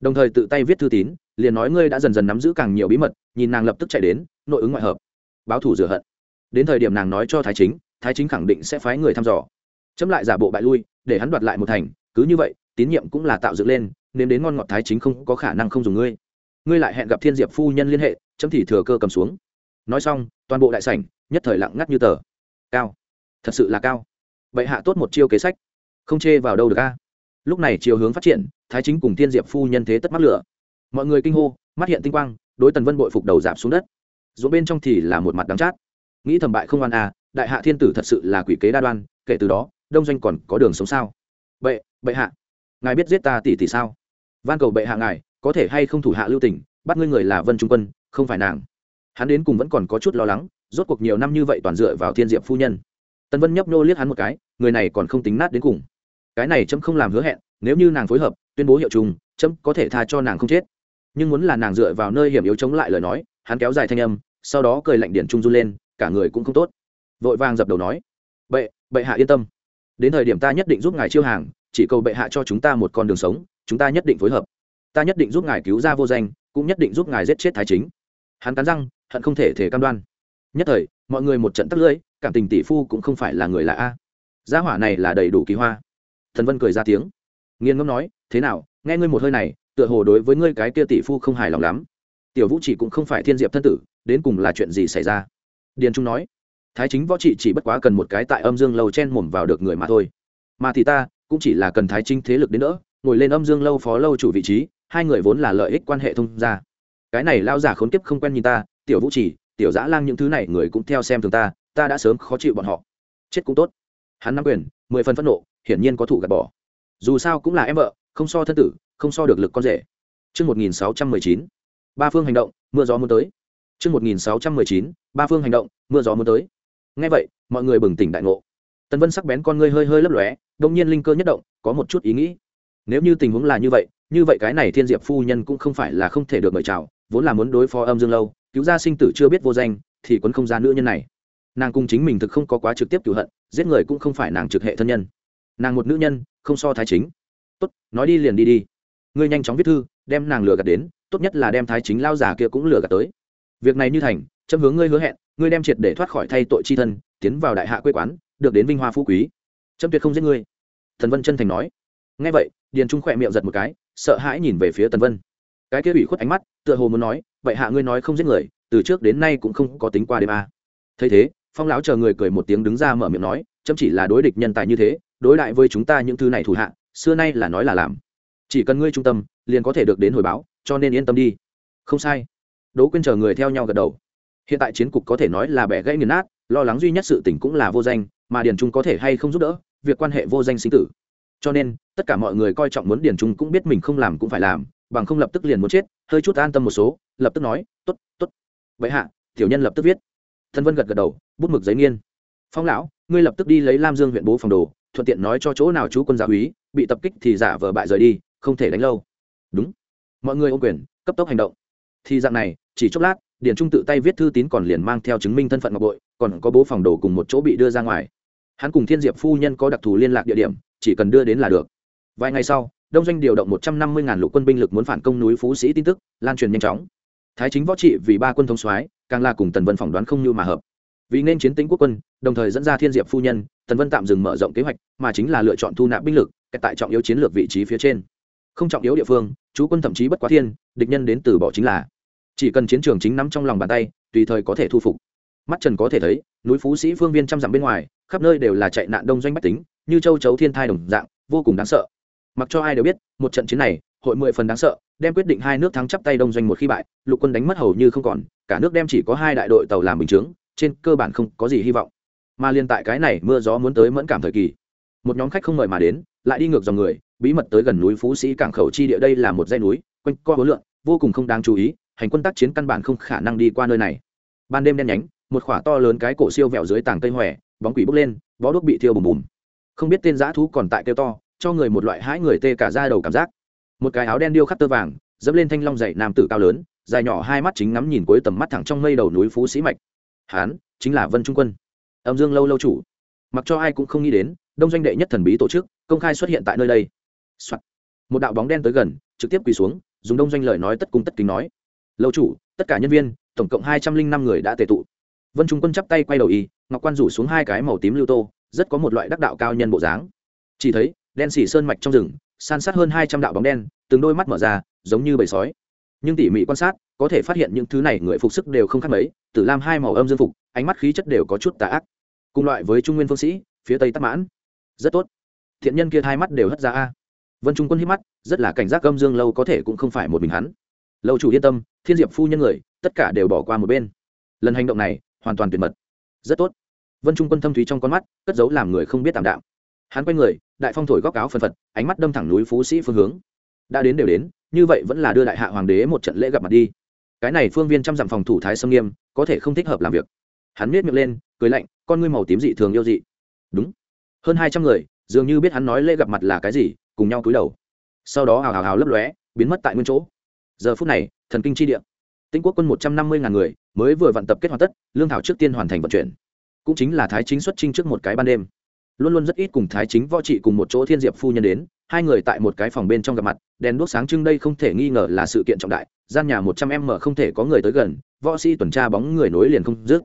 Đồng thời tự tay viết thư tín, liền nói ngươi đã dần dần nắm giữ càng nhiều bí mật, nhìn nàng lập tức chạy đến, nội ứng ngoại hợp. Báo thủ rửa hận. Đến thời điểm nàng nói cho thái chính thái chính khẳng định sẽ phái người thăm dò. Chấm lại giả bộ bại lui, để hắn đoạt lại một thành, cứ như vậy, tín nhiệm cũng là tạo dựng lên, nên đến ngon ngọt thái chính không có khả năng không dùng ngươi. Ngươi lại hẹn gặp thiên diệp phu nhân liên hệ, chấm thì thừa cơ cầm xuống. Nói xong, toàn bộ đại sảnh, nhất thời lặng ngắt như tờ. Cao. Thật sự là cao vậy hạ tốt một chiêu kế sách. Không chê vào đâu được a. Lúc này chiều hướng phát triển, thái chính cùng thiên diệp phu nhân thế tất mắc lửa. Mọi người kinh hô, mắt hiện tinh quang, đối tần vân bội phục đầu giảm xuống đất. Dù bên trong thì là một mặt đắng chát. Nghĩ thầm bại không oan à đại hạ thiên tử thật sự là quỷ kế đa đoan, kể từ đó, đông doanh còn có đường sống sao? Bệ bệ hạ. Ngài biết giết ta tỷ tỷ sao? Van cầu bệ hạ ngài, có thể hay không thủ hạ lưu tỉnh bắt ngươi người là vân trung quân, không phải nàng. Hắn đến cùng vẫn còn có chút lo lắng, rốt cuộc nhiều năm như vậy toàn dựa vào thiên diệp phu nhân. Tần vân nhấp nô liếc hắn một cái người này còn không tính nát đến cùng. Cái này trâm không làm hứa hẹn, nếu như nàng phối hợp, tuyên bố hiệu trùng trâm có thể tha cho nàng không chết. Nhưng muốn là nàng dựa vào nơi hiểm yếu chống lại lời nói, hắn kéo dài thanh âm, sau đó cười lạnh điện trung run lên, cả người cũng không tốt. Vội vàng dập đầu nói, bệ bệ hạ yên tâm. Đến thời điểm ta nhất định giúp ngài chiêu hàng, chỉ cầu bệ hạ cho chúng ta một con đường sống, chúng ta nhất định phối hợp. Ta nhất định giúp ngài cứu ra vô danh, cũng nhất định giúp ngài giết chết thái chính. Hắn cắn răng, hận không thể thể cam đoan. Nhất thời, mọi người một trận tắt lưỡi, cảm tình tỷ phu cũng không phải là người là a gia hỏa này là đầy đủ kỳ hoa. Thần vân cười ra tiếng. Nghiên ngẫm nói, thế nào, nghe ngươi một hơi này, tựa hồ đối với ngươi cái kia tỷ phu không hài lòng lắm. Tiểu vũ chỉ cũng không phải thiên diệp thân tử, đến cùng là chuyện gì xảy ra? Điền trung nói, thái chính võ trị chỉ bất quá cần một cái tại âm dương lâu chen mồm vào được người mà thôi. Mà thì ta, cũng chỉ là cần thái chính thế lực đến nữa ngồi lên âm dương lâu phó lâu chủ vị trí, hai người vốn là lợi ích quan hệ thông ra cái này lao giả khốn kiếp không quen nhìn ta, tiểu vũ chỉ, tiểu dã lang những thứ này người cũng theo xem thường ta ta đã sớm khó chịu bọn họ. Chết cũng tốt hắn nắm quyền mười phần phẫn nộ hiển nhiên có thủ gạt bỏ dù sao cũng là em vợ không so thân tử không so được lực con rể Trước 1619, ba phương hành động, mưa gió muốn tới. Trước 1619, ba phương hành động, mưa gió muốn tới. Nghe vậy, mọi người bừng tỉnh đại ngộ. Tần Vân sắc bén con ngươi hơi hơi lấp lóe, đột nhiên linh cơ nhất động, có một chút ý nghĩ. Nếu như tình huống là như vậy, như vậy cái này Thiên Diệp phu nhân cũng không phải là không thể được mời chào, vốn là muốn đối phó âm dương lâu, cứu ra sinh tử chưa biết vô danh, thì quấn không ra nữ nhân này. Nàng cùng chính mình thực không có quá trực tiếp cửu hận, giết người cũng không phải nàng trực hệ thân nhân. Nàng một nữ nhân, không so thái chính. Tốt, nói đi liền đi đi. Ngươi nhanh chóng viết thư, đem nàng lừa gạt đến, tốt nhất là đem thái chính lao giả kia cũng lừa gạt tới việc này như thành chấm hướng ngươi hứa hẹn ngươi đem triệt để thoát khỏi thay tội chi thân tiến vào đại hạ quê quán được đến vinh hoa phú quý chấm tuyệt không giết ngươi thần vân chân thành nói ngay vậy điền trung khỏe miệng giật một cái sợ hãi nhìn về phía tần vân cái kia ủy khuất ánh mắt tựa hồ muốn nói vậy hạ ngươi nói không giết người từ trước đến nay cũng không có tính qua đêm a à. thấy thế phong lão chờ người cười một tiếng đứng ra mở miệng nói, chấm chỉ là đối địch nhân tài như thế, đối đại với chúng ta những thứ này thủ hạ, xưa nay là nói là làm. Chỉ cần ngươi trung tâm, liền có thể được đến hồi báo, cho nên yên tâm đi. Không sai. Đỗ quyên chờ người theo nhau gật đầu. Hiện tại chiến cục có thể nói là bẻ gãy nghiền nát, lo lắng duy nhất sự tỉnh cũng là vô danh, mà điền trung có thể hay không giúp đỡ, việc quan hệ vô danh sinh tử. Cho nên, tất cả mọi người coi trọng muốn điền trung cũng biết mình không làm cũng phải làm, bằng không lập tức liền muốn chết, hơi chút an tâm một số, lập tức nói t ố t t ố t vậy hạ, tiểu nhân lập tức viết thân vân gật gật đầu, bút mực giấy nghiên. Phong lão, ngươi lập tức đi lấy lam dương huyện bố phòng đồ, thuận tiện nói cho chỗ nào chú quân gia úy, bị tập kích thì giả vờ bại rời đi, không thể đánh lâu. Đúng. Mọi người ô quyền, cấp tốc hành động. Thì dạng này, chỉ chốc lát điển trung tự tay viết thư tín còn liền mang theo chứng minh thân phận ngọc bội, còn có bố phòng đồ cùng một chỗ bị đưa ra ngoài. Hắn cùng thiên diệp phu nhân có đặc thù liên lạc địa điểm, chỉ cần đưa đến là được. Vài ngày sau, đông doanh điều động một trăm năm mươi ngàn lục quân binh lực muốn phản công núi phú sĩ tin tức, lan truyền nhanh chóng. Thái chính võ trị vì ba quân thống soái càng là cùng tần vân phỏng đoán không như mà hợp. Vì nên chiến tính quốc quân, đồng thời dẫn ra thiên diệp phu nhân, tần vân tạm dừng mở rộng kế hoạch, mà chính là lựa chọn thu nạp binh lực tại trọng yếu chiến lược vị trí phía trên. Không trọng yếu địa phương, chú quân thậm chí bất quá thiên, địch nhân đến từ bỏ chính là. Chỉ cần chiến trường chính nắm trong lòng bàn tay, tùy thời có thể thu phục. Mắt trần có thể thấy, núi phú sĩ phương viên trăm dặm bên ngoài, khắp nơi đều là chạy nạn đông doanh bách tính, như châu chấu thiên thai đồng dạng, vô cùng đáng sợ. Mặc cho ai đều biết, một trận chiến này hội mười phần đáng sợ, đem quyết định hai nước thắng chắp tay đông doanh một khi bại, lục quân đánh mất hầu như không còn, cả nước đem chỉ có hai đại đội tàu làm bình chướng, trên cơ bản không có gì hy vọng. Mà liên tại cái này mưa gió muốn tới mẫn cảm thời kỳ, một nhóm khách không mời mà đến, lại đi ngược dòng người, bí mật tới gần núi phú sĩ cảng khẩu chi địa đây là một dây núi, quanh co hối lượng vô cùng không đáng chú ý, hành quân tác chiến căn bản không khả năng đi qua nơi này. Ban đêm đen nhánh, một khỏa to lớn cái cổ siêu vẹo dưới tảng cây hòe, bóng quỷ bốc lên bó đuốc bị thiêu bùm bùm. Không biết tên dã thú còn tại kêu to, cho người một loại hãi người tê cả ra đầu cảm giác một cái áo đen điêu khắc tơ vàng, dẫm lên thanh long dậy nam tử cao lớn, dài nhỏ hai mắt chính ngắm nhìn cuối tầm mắt thẳng trong mây đầu núi phú sĩ mạch. Hán, chính là vân trung quân. Âm dương lâu lâu chủ. Mặc cho ai cũng không nghĩ đến, đông doanh đệ nhất thần bí tổ chức, công khai xuất hiện tại nơi đây、Soạn. một đạo bóng đen tới gần, trực tiếp quỳ xuống, dùng đông doanh lời nói tất cung tất kính nói. Lâu chủ, tất cả nhân viên, tổng cộng hai trăm linh năm người đã tề tụ. Vân trung quân chắp tay quay đầu y, ngọc quan rủ xuống hai cái màu tím lưu tô, rất có một loại đắc đạo cao nhân bộ dáng. Chỉ thấy, đen xỉ sơn mạch trong rừng san sát hơn hai trăm đạo bóng đen, từng đôi mắt mở ra, giống như bầy sói. Nhưng tỉ mỉ quan sát, có thể phát hiện những thứ này người phục sức đều không khác mấy, tử lam hai màu âm dương phục, ánh mắt khí chất đều có chút tà ác. Cùng loại với trung nguyên phương sĩ, phía tây tắc mãn. Rất tốt. Thiện nhân kia hai mắt đều hất ra a. Vân trung quân hít mắt, rất là cảnh giác âm dương lâu có thể cũng không phải một mình hắn. Lâu chủ yên tâm, thiên diệp phu nhân người, tất cả đều bỏ qua một bên. Lần hành động này, hoàn toàn tuyệt mật. Rất tốt. Vân trung quân thâm thúy trong con mắt, cất giấu làm người không biết tạm đạo hắn quay người, đại phong thổi góc áo phân phật, ánh mắt đâm thẳng núi phú sĩ phương hướng. Đã đến đều đến, như vậy vẫn là đưa đại hạ hoàng đế một trận lễ gặp mặt đi. Cái này phương viên trăm dặm phòng thủ thái sâm nghiêm, có thể không thích hợp làm việc. Hắn miết miệng lên, cười lạnh, con ngươi màu tím dị thường yêu dị. Đúng. Hơn hai trăm người, dường như biết hắn nói lễ gặp mặt là cái gì, cùng nhau cúi đầu. Sau đó hào hào hào lấp lóe, biến mất tại nguyên chỗ. Giờ phút này, thần kinh chi địa. Tĩnh quốc quân một trăm năm mươi ngàn người, mới vừa vận tập kết hoàn tất, lương thảo trước tiên hoàn thành vận chuyển. Cũng chính là thái chính xuất trinh trước một cái ban đêm luôn luôn rất ít cùng thái chính võ trị cùng một chỗ thiên diệp phu nhân đến, hai người tại một cái phòng bên trong gặp mặt, đèn đuốc sáng trưng đây không thể nghi ngờ là sự kiện trọng đại, gian nhà một trăm em mở không thể có người tới gần, võ sĩ tuần tra bóng người nối liền không dứt.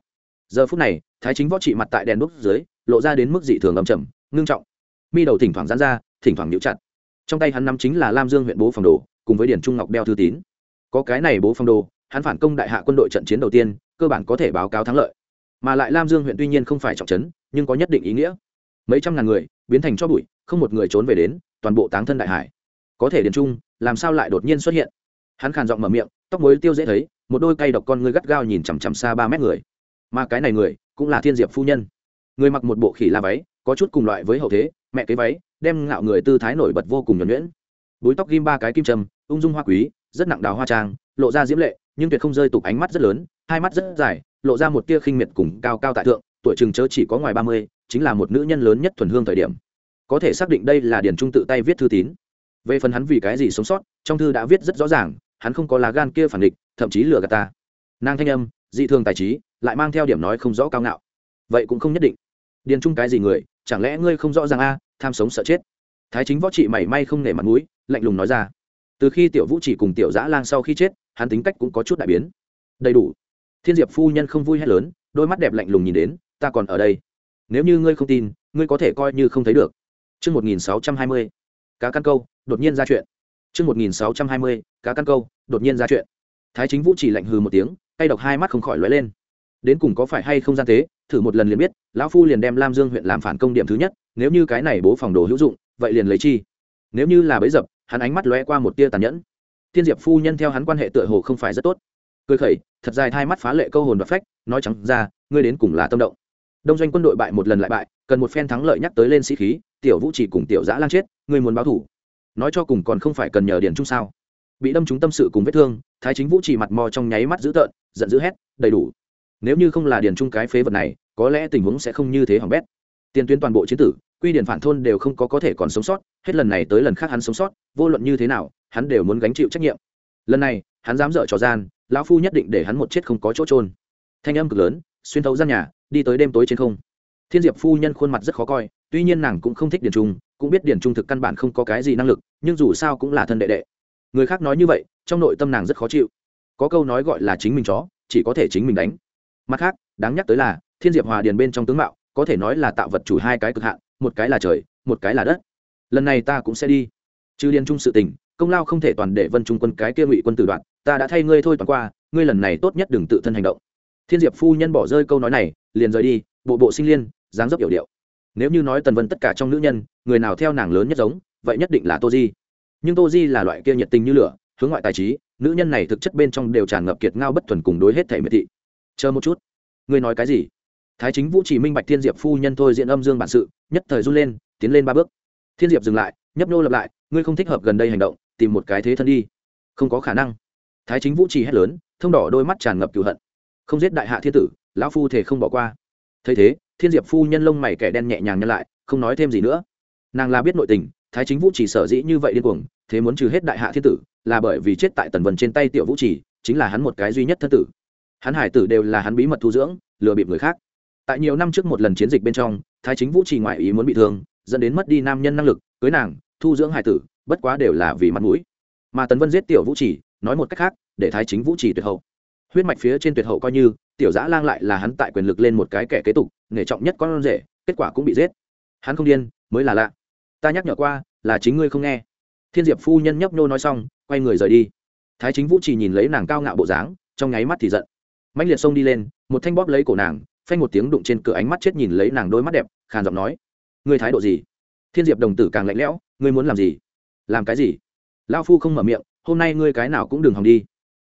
Giờ phút này, thái chính võ trị mặt tại đèn đuốc dưới, lộ ra đến mức dị thường ầm chầm ngưng trọng. Mi đầu thỉnh thoảng giãn ra, thỉnh thoảng nhíu chặt. Trong tay hắn nắm chính là lam dương huyện bố phòng đồ, cùng với điển trung ngọc đeo thư tín. Có cái này bố phòng đồ, hắn phản công đại hạ quân đội trận chiến đầu tiên, cơ bản có thể báo cáo thắng lợi. Mà lại lam dương huyện tuy nhiên không phải trọng trấn, nhưng có nhất định ý nghĩa mấy trăm ngàn người, biến thành cho bụi, không một người trốn về đến toàn bộ táng thân đại hải. Có thể điền trung làm sao lại đột nhiên xuất hiện? Hắn khàn giọng mở miệng, tóc mối tiêu dễ thấy, một đôi cây độc con ngươi gắt gao nhìn chằm chằm xa ba mét người. Mà cái này người, cũng là thiên diệp phu nhân. Người mặc một bộ khỉ la váy, có chút cùng loại với hậu thế, mẹ cái váy, đem ngạo người tư thái nổi bật vô cùng nhuẩn nhuyễn. Búi tóc ghim ba cái kim trầm ung dung hoa quý, rất nặng đào hoa trang, lộ ra diễm lệ, nhưng tuyệt không rơi tục ánh mắt rất lớn, hai mắt rất dài, lộ ra một tia khinh miệt cùng cao cao tại thượng, tuổi chừng chớ chỉ có ngoài ba mươi chính là một nữ nhân lớn nhất thuần hương thời điểm. Có thể xác định đây là điền trung tự tay viết thư tín. Về phần hắn vì cái gì sống sót, trong thư đã viết rất rõ ràng, hắn không có lá gan kia phản địch thậm chí lừa gạt ta. Nàng thanh âm, dị thường tài trí, lại mang theo điểm nói không rõ cao ngạo. Vậy cũng không nhất định. Điền trung cái gì người, chẳng lẽ ngươi không rõ ràng a, tham sống sợ chết. Thái chính võ trị mảy may không nể mặt mũi, lạnh lùng nói ra. Từ khi tiểu vũ chỉ cùng tiểu dã lang sau khi chết, hắn tính cách cũng có chút đại biến. Đầy đủ. Thiên diệp phu nhân không vui hay lớn, đôi mắt đẹp lạnh lùng nhìn đến, ta còn ở đây nếu như ngươi không tin ngươi có thể coi như không thấy được Trước 1620, cá căn câu, đột nhiên ra chuyện. Trước 1620, cá căn câu, đột nhiên ra chuyện. Thái chính vũ chỉ lạnh hừ một tiếng, tay độc hai mắt không khỏi lóe lên. Đến cùng có phải hay không gian tế, thử một lần liền biết, lão phu liền đem Lam Dương huyện làm phản công điểm thứ nhất, nếu như cái này bố phòng đồ hữu dụng, vậy liền lấy chi. Nếu như là bấy dập, hắn ánh mắt lóe qua một tia tàn nhẫn. Thiên Diệp phu nhân theo hắn quan hệ tựa hồ không phải rất tốt. Cười khẩy, thật dài thai mắt phá lệ câu hồn và phách, nói trắng ra, ngươi đến cùng là tâm động đông doanh quân đội bại một lần lại bại, cần một phen thắng lợi nhắc tới lên sĩ khí, tiểu vũ chỉ cùng tiểu giã lan chết người muốn báo thủ. Nói cho cùng còn không phải cần nhờ điền trung sao? Bị đâm trúng tâm sự cùng vết thương, thái chính vũ chỉ mặt mò trong nháy mắt dữ tợn, giận dữ hét, đầy đủ. Nếu như không là điền trung cái phế vật này, có lẽ tình huống sẽ không như thế hỏng bét. Tiền tuyến toàn bộ chiến tử, quy điển phản thôn đều không có có thể còn sống sót, hết lần này tới lần khác hắn sống sót, vô luận như thế nào, hắn đều muốn gánh chịu trách nhiệm. Lần này, hắn dám dở trò gian, lão phu nhất định để hắn một chết không có chỗ trôn thanh âm cực lớn xuyên thấu gian nhà, đi tới đêm tối trên không. Thiên diệp phu nhân khuôn mặt rất khó coi, tuy nhiên nàng cũng không thích điền trung, cũng biết điền trung thực căn bản không có cái gì năng lực, nhưng dù sao cũng là thân đệ đệ. Người khác nói như vậy, trong nội tâm nàng rất khó chịu. Có câu nói gọi là chính mình chó, chỉ có thể chính mình đánh. Mặt khác, đáng nhắc tới là, thiên diệp hòa điền bên trong tướng mạo, có thể nói là tạo vật chủ hai cái cực hạn, một cái là trời, một cái là đất. Lần này ta cũng sẽ đi. Trừ điền trung sự tình, công lao không thể toàn để vân trung quân cái kia ngụy quân tử đoạn, ta đã thay ngươi thôi toàn qua, ngươi lần này tốt nhất đừng tự thân hành động thiên diệp phu nhân bỏ rơi câu nói này, liền rời đi, bộ bộ sinh liên, dáng dấp hiểu điệu. Nếu như nói tần vân tất cả trong nữ nhân, người nào theo nàng lớn nhất giống, vậy nhất định là tô di. Nhưng tô di là loại kia nhiệt tình như lửa, hướng ngoại tài trí, nữ nhân này thực chất bên trong đều tràn ngập kiệt ngao bất thuần cùng đối hết thể miệt thị. Chờ một chút. Ngươi nói cái gì? Thái chính vũ chỉ minh bạch thiên diệp phu nhân thôi diện âm dương bản sự, nhất thời run lên, tiến lên ba bước. Thiên diệp dừng lại, nhấp nô lập lại, ngươi không thích hợp gần đây hành động, tìm một cái thế thân đi. Không có khả năng. Thái chính vũ Chỉ hét lớn, thông đỏ đôi mắt tràn ngập cựu hận không giết đại hạ thiên tử, lão phu thể không bỏ qua. Thấy thế, thiên diệp phu nhân lông mày kẻ đen nhẹ nhàng nhân lại, không nói thêm gì nữa. Nàng là biết nội tình, thái chính vũ chỉ sở dĩ như vậy điên cuồng, thế muốn trừ hết đại hạ thiên tử, là bởi vì chết tại tần vân trên tay tiểu vũ chỉ chính là hắn một cái duy nhất thân tử. Hắn hải tử đều là hắn bí mật thu dưỡng, lừa bịp người khác. Tại nhiều năm trước một lần chiến dịch bên trong, thái chính vũ chỉ ngoại ý muốn bị thương, dẫn đến mất đi nam nhân năng lực, cưới nàng, thu dưỡng hải tử, bất quá đều là vì mặt mũi. Mà tần vân giết tiểu vũ chỉ nói một cách khác, để thái chính vũ chỉ tuyệt hậu huyết mạch phía trên tuyệt hậu coi như, tiểu giã lang lại là hắn tại quyền lực lên một cái kẻ kế tục, nghề trọng nhất con rể, kết quả cũng bị giết. Hắn không điên, mới là lạ. Ta nhắc nhở qua, là chính ngươi không nghe. Thiên diệp phu nhân nhấp nhô nói xong, quay người rời đi. Thái chính vũ chỉ nhìn lấy nàng cao ngạo bộ dáng, trong nháy mắt thì giận. Mạnh liệt xông đi lên, một thanh bóp lấy cổ nàng, phanh một tiếng đụng trên cửa ánh mắt chết nhìn lấy nàng đôi mắt đẹp, khàn giọng nói, ngươi thái độ gì? Thiên diệp đồng tử càng lạnh lẽo, ngươi muốn làm gì? Làm cái gì? Lao phu không mở miệng, hôm nay ngươi cái nào cũng đừng hòng đi.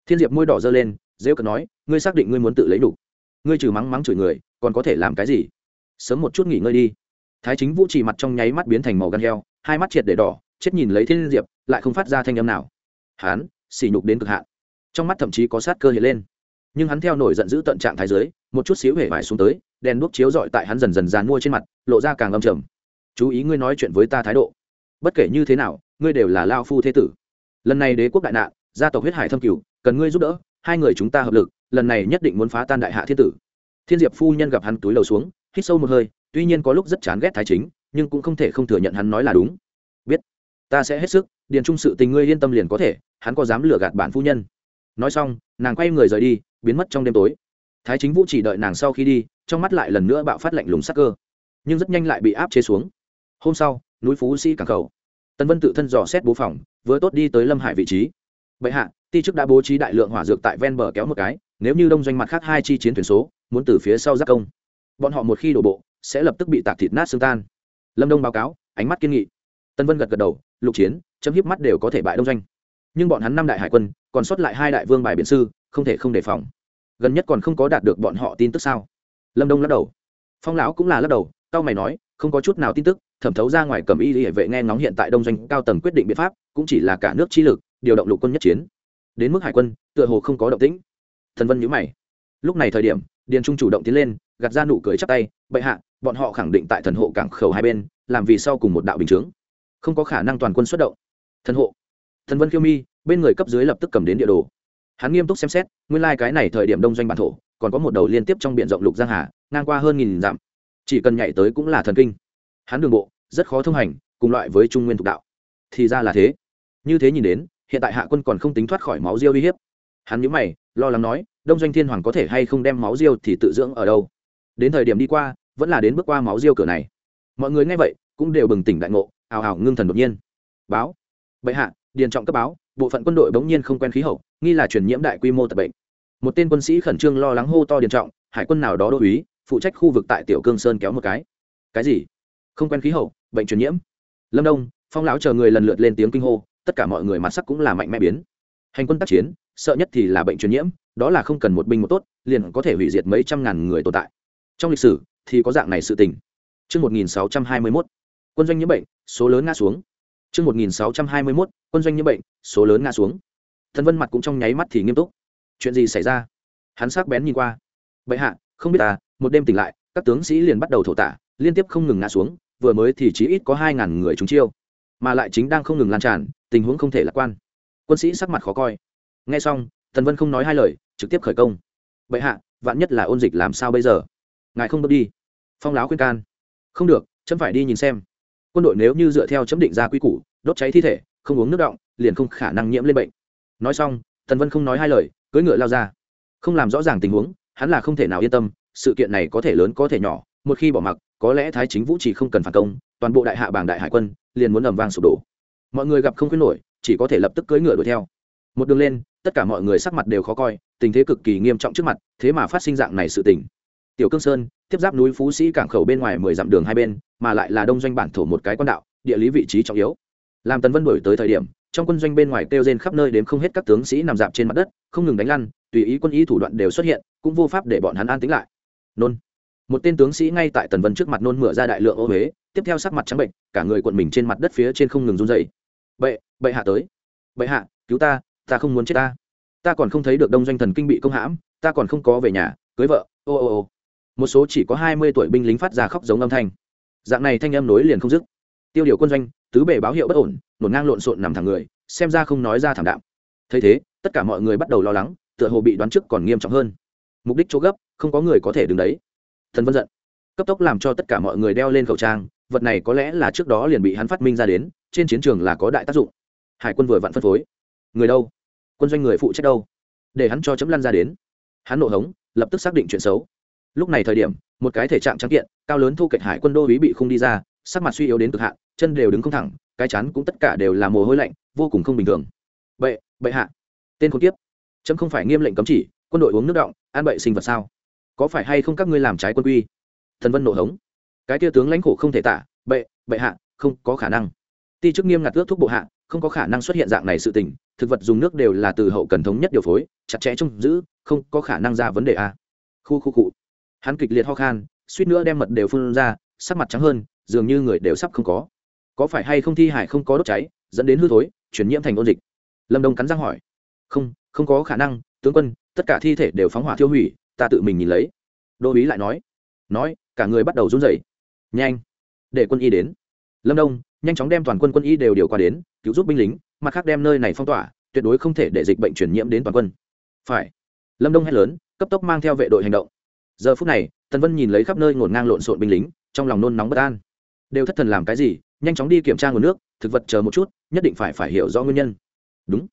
Thiên diệp môi đỏ dơ lên dễ cận nói, ngươi xác định ngươi muốn tự lấy đủ ngươi trừ mắng mắng chửi người, còn có thể làm cái gì? Sớm một chút nghỉ ngơi đi. Thái chính vũ chỉ mặt trong nháy mắt biến thành màu gan heo, hai mắt triệt để đỏ, chết nhìn lấy thiên diệp, lại không phát ra thanh âm nào. Hán xỉ nhục đến cực hạn. Trong mắt thậm chí có sát cơ hiện lên. Nhưng hắn theo nổi giận dữ tận trạng thái giới một chút xíu hể vải xuống tới, đèn đuốc chiếu dọi tại hắn dần dần dàn mua trên mặt, lộ ra càng âm trầm. Chú ý ngươi nói chuyện với ta thái độ. Bất kể như thế nào, ngươi đều là lao phu thế tử. Lần này đế quốc đại nạn, gia tộc huyết hải thâm cửu, cần ngươi giúp đỡ hai người chúng ta hợp lực, lần này nhất định muốn phá tan đại hạ thiên tử. Thiên diệp phu nhân gặp hắn túi lầu xuống, hít sâu một hơi, tuy nhiên có lúc rất chán ghét thái chính, nhưng cũng không thể không thừa nhận hắn nói là đúng. Biết, ta sẽ hết sức, điền trung sự tình ngươi yên tâm liền có thể, hắn có dám lừa gạt bản phu nhân. Nói xong, nàng quay người rời đi, biến mất trong đêm tối. Thái chính vũ chỉ đợi nàng sau khi đi, trong mắt lại lần nữa bạo phát lạnh lùng sắc cơ. Nhưng rất nhanh lại bị áp chế xuống. Hôm sau, núi phú sĩ cảng cầu tân vân tự thân dò xét bố phòng, vừa tốt đi tới lâm hải vị trí. Bệ hạ ti chức đã bố trí đại lượng hỏa dược tại ven bờ kéo một cái, nếu như đông doanh mặt khác hai chi chiến thuyền số, muốn từ phía sau giác công. Bọn họ một khi đổ bộ, sẽ lập tức bị tạc thịt nát xương tan. Lâm đông báo cáo, ánh mắt kiên nghị. Tân vân gật gật đầu, lục chiến, chấm hiếp mắt đều có thể bại đông doanh. Nhưng bọn hắn năm đại hải quân, còn sót lại hai đại vương bài biện sư, không thể không đề phòng. Gần nhất còn không có đạt được bọn họ tin tức sao? Lâm đông lắc đầu. Phong lão cũng là lắc đầu Tao mày nói, không có chút nào tin tức, thẩm thấu ra ngoài cầm y hệ vệ nghe ngóng hiện tại đông doanh cao tầng quyết định biện pháp, cũng chỉ là cả nước chi lực, điều động lục quân nhất chiến đến mức hải quân tựa hồ không có động tĩnh. Thần vân nhữ mày. Lúc này thời điểm, điền trung chủ động tiến lên, gạt ra nụ cười chắp tay, bệ hạ, bọn họ khẳng định tại thần hộ cảng khẩu hai bên, làm vì sau cùng một đạo bình chướng. Không có khả năng toàn quân xuất động. Thần hộ. Thần vân khiêu mi, bên người cấp dưới lập tức cầm đến địa đồ. Hắn nghiêm túc xem xét, nguyên lai、like、cái này thời điểm đông doanh bản thổ, còn có một đầu liên tiếp trong b i ể n rộng lục giang hà, ngang qua hơn nghìn dặm. Chỉ cần nhảy tới cũng là thần kinh. Hắn đường bộ, rất khó thông hành, cùng loại với trung nguyên thục đạo. Thì ra là thế. Như thế nhìn đến hiện tại hạ quân còn không tính thoát khỏi máu diêu uy hiếp. Hắn nhớ mày, lo lắng nói, đông doanh thiên hoàng có thể hay không đem máu diêu thì tự dưỡng ở đâu? Đến thời điểm đi qua, vẫn là đến bước qua máu diêu cửa này. Mọi người nghe vậy, cũng đều bừng tỉnh đại ngộ, ào ào ngưng thần đột nhiên. Báo. Bệ hạ, điền trọng cấp báo, bộ phận quân đội bỗng nhiên không quen khí hậu, nghi là truyền nhiễm đại quy mô tập bệnh. Một tên quân sĩ khẩn trương lo lắng hô to điền trọng, hải quân nào đó đô uý, phụ trách khu vực tại tiểu cương sơn kéo một cái. Cái gì? Không quen khí hậu, bệnh truyền nhiễm. Lâm đông, phong lão chờ người lần lượt lên tiếng kinh hô tất cả mọi người mặt sắc cũng là mạnh mẽ biến hành quân tác chiến sợ nhất thì là bệnh truyền nhiễm đó là không cần một binh một tốt liền có thể hủy diệt mấy trăm ngàn người tồn tại trong lịch sử thì có dạng này sự tình Trước 1621, quân doanh nhiễm bệnh, số lớn ngã xuống. Trước 1621, quân doanh nhiễm bệnh, số lớn ngã xuống. Thần Vân mặt cũng trong nháy mắt thì nghiêm túc. Chuyện gì xảy ra? Hắn sắc bén nhìn qua. Bệ hạ, không biết ta, một đêm tỉnh lại, các tướng sĩ liền bắt đầu thổ tả, liên tiếp không ngừng ngã xuống, vừa mới thì chỉ ít có hai ngàn người chúng chiêu, mà lại chính đang không ngừng lan tràn, tình huống không thể lạc quan. Quân sĩ sắc mặt khó coi. Nghe xong, Thần Vân không nói hai lời, trực tiếp khởi công. Bệ hạ, vạn nhất là ôn dịch làm sao bây giờ? Ngài không bước đi. Phong láo khuyên can. Không được, chấm phải đi nhìn xem quân đội nếu như dựa theo chấm định ra quy củ đốt cháy thi thể không uống nước động liền không khả năng nhiễm lên bệnh nói xong tần vân không nói hai lời cưỡi ngựa lao ra không làm rõ ràng tình huống hắn là không thể nào yên tâm sự kiện này có thể lớn có thể nhỏ một khi bỏ mặc có lẽ thái chính vũ chỉ không cần phản công toàn bộ đại hạ bảng đại hải quân liền muốn ầm vang sụp đổ mọi người gặp không khuyên nổi, chỉ có thể lập tức cưỡi ngựa đuổi theo. Một đường lên, tất cả mọi người sắc mặt đều khó coi, tình thế cực kỳ nghiêm trọng trước mặt, thế mà phát sinh dạng này sự tình. Tiểu cương sơn, tiếp giáp núi phú sĩ cảng khẩu bên ngoài mười dặm đường hai bên, mà lại là đông doanh bản thổ một cái quan đạo, địa lý vị trí trọng yếu. Làm tần vân đổi tới thời điểm, trong quân doanh bên ngoài kêu rên khắp nơi đến không hết các tướng sĩ nằm dạp trên mặt đất, không ngừng đánh lăn, tùy ý quân ý thủ đoạn đều xuất hiện, cũng vô pháp để bọn hắn an tính lại. Nôn. Một tên tướng sĩ ngay tại tần vân trước mặt nôn mửa ra đại lượng ô huế tiếp theo sắc mặt trắng bệnh cả người quận mình trên mặt đất phía trên không ngừng run dày bệ bệ hạ tới. Bệ hạ, cứu ta ta không muốn chết ta. Ta còn không thấy được đông doanh thần kinh bị công hãm, ta còn không có về nhà, cưới vợ, ô ô ô. Một số chỉ có hai mươi tuổi binh lính phát ra khóc giống âm thanh. Dạng này thanh âm nối liền không dứt. Tiêu điều quân doanh, tứ bề báo hiệu bất ổn, nổn ngang lộn xộn nằm thẳng người, xem ra không nói ra thảm đạm. Thấy thế, tất cả mọi người bắt đầu lo lắng, tựa hồ bị đoán trước còn nghiêm trọng hơn. Mục đích chỗ gấp, không có người có thể đứng đấy. Thần vân giận. Cấp tốc làm cho tất cả mọi người đeo lên khẩu trang vật này có lẽ là trước đó liền bị hắn phát minh ra đến, trên chiến trường là có đại tác dụng. Hải quân vừa vặn phân phối. Người đâu? Quân doanh người phụ trách đâu? Để hắn cho chấm lăn ra đến. Hắn nộ hống, lập tức xác định chuyện xấu. Lúc này thời điểm, một cái thể trạng trắng kiện, cao lớn thu kệch hải quân đô ý bị khung đi ra, sắc mặt suy yếu đến cực hạn, chân đều đứng không thẳng, cái chắn cũng tất cả đều là mồ hôi lạnh, vô cùng không bình thường. Bệ bệ hạ. Tên khốn kiếp. Chấm không phải nghiêm lệnh cấm chỉ, quân đội uống nước động, an bậy sinh vật sao? Có phải hay không các ngươi làm trái quân quy? Thần vân nộ hống cái kia tướng lãnh khổ không thể tả, bệ bệ hạ, không có khả năng. Ti chức nghiêm ngặt ước thuốc bộ hạ, không có khả năng xuất hiện dạng này sự tình, thực vật dùng nước đều là từ hậu cần thống nhất điều phối, chặt chẽ trông giữ, không có khả năng ra vấn đề a. Khu khu cụ hắn kịch liệt ho khan, suýt nữa đem mật đều phun ra, sắc mặt trắng hơn, dường như người đều sắp không có. Có phải hay không thi hải không có đốt cháy, dẫn đến hư thối, chuyển nhiễm thành ôn dịch? Lâm đông cắn răng hỏi. Không không có khả năng, tướng quân, tất cả thi thể đều phóng hỏa thiêu hủy, ta tự mình nhìn lấy. Đô ý lại nói. Nói, cả người bắt đầu run rẩy nhanh. Để quân y đến. Lâm đông, nhanh chóng đem toàn quân quân y đều điều qua đến, cứu giúp binh lính, mặt khác đem nơi này phong tỏa, tuyệt đối không thể để dịch bệnh truyền nhiễm đến toàn quân. Phải. Lâm đông hét lớn, cấp tốc mang theo vệ đội hành động. Giờ phút này, tần vân nhìn lấy khắp nơi ngổn ngang lộn xộn binh lính, trong lòng nôn nóng bất an. Đều thất thần làm cái gì, nhanh chóng đi kiểm tra nguồn nước, thực vật chờ một chút, nhất định phải phải hiểu rõ nguyên nhân. Đúng.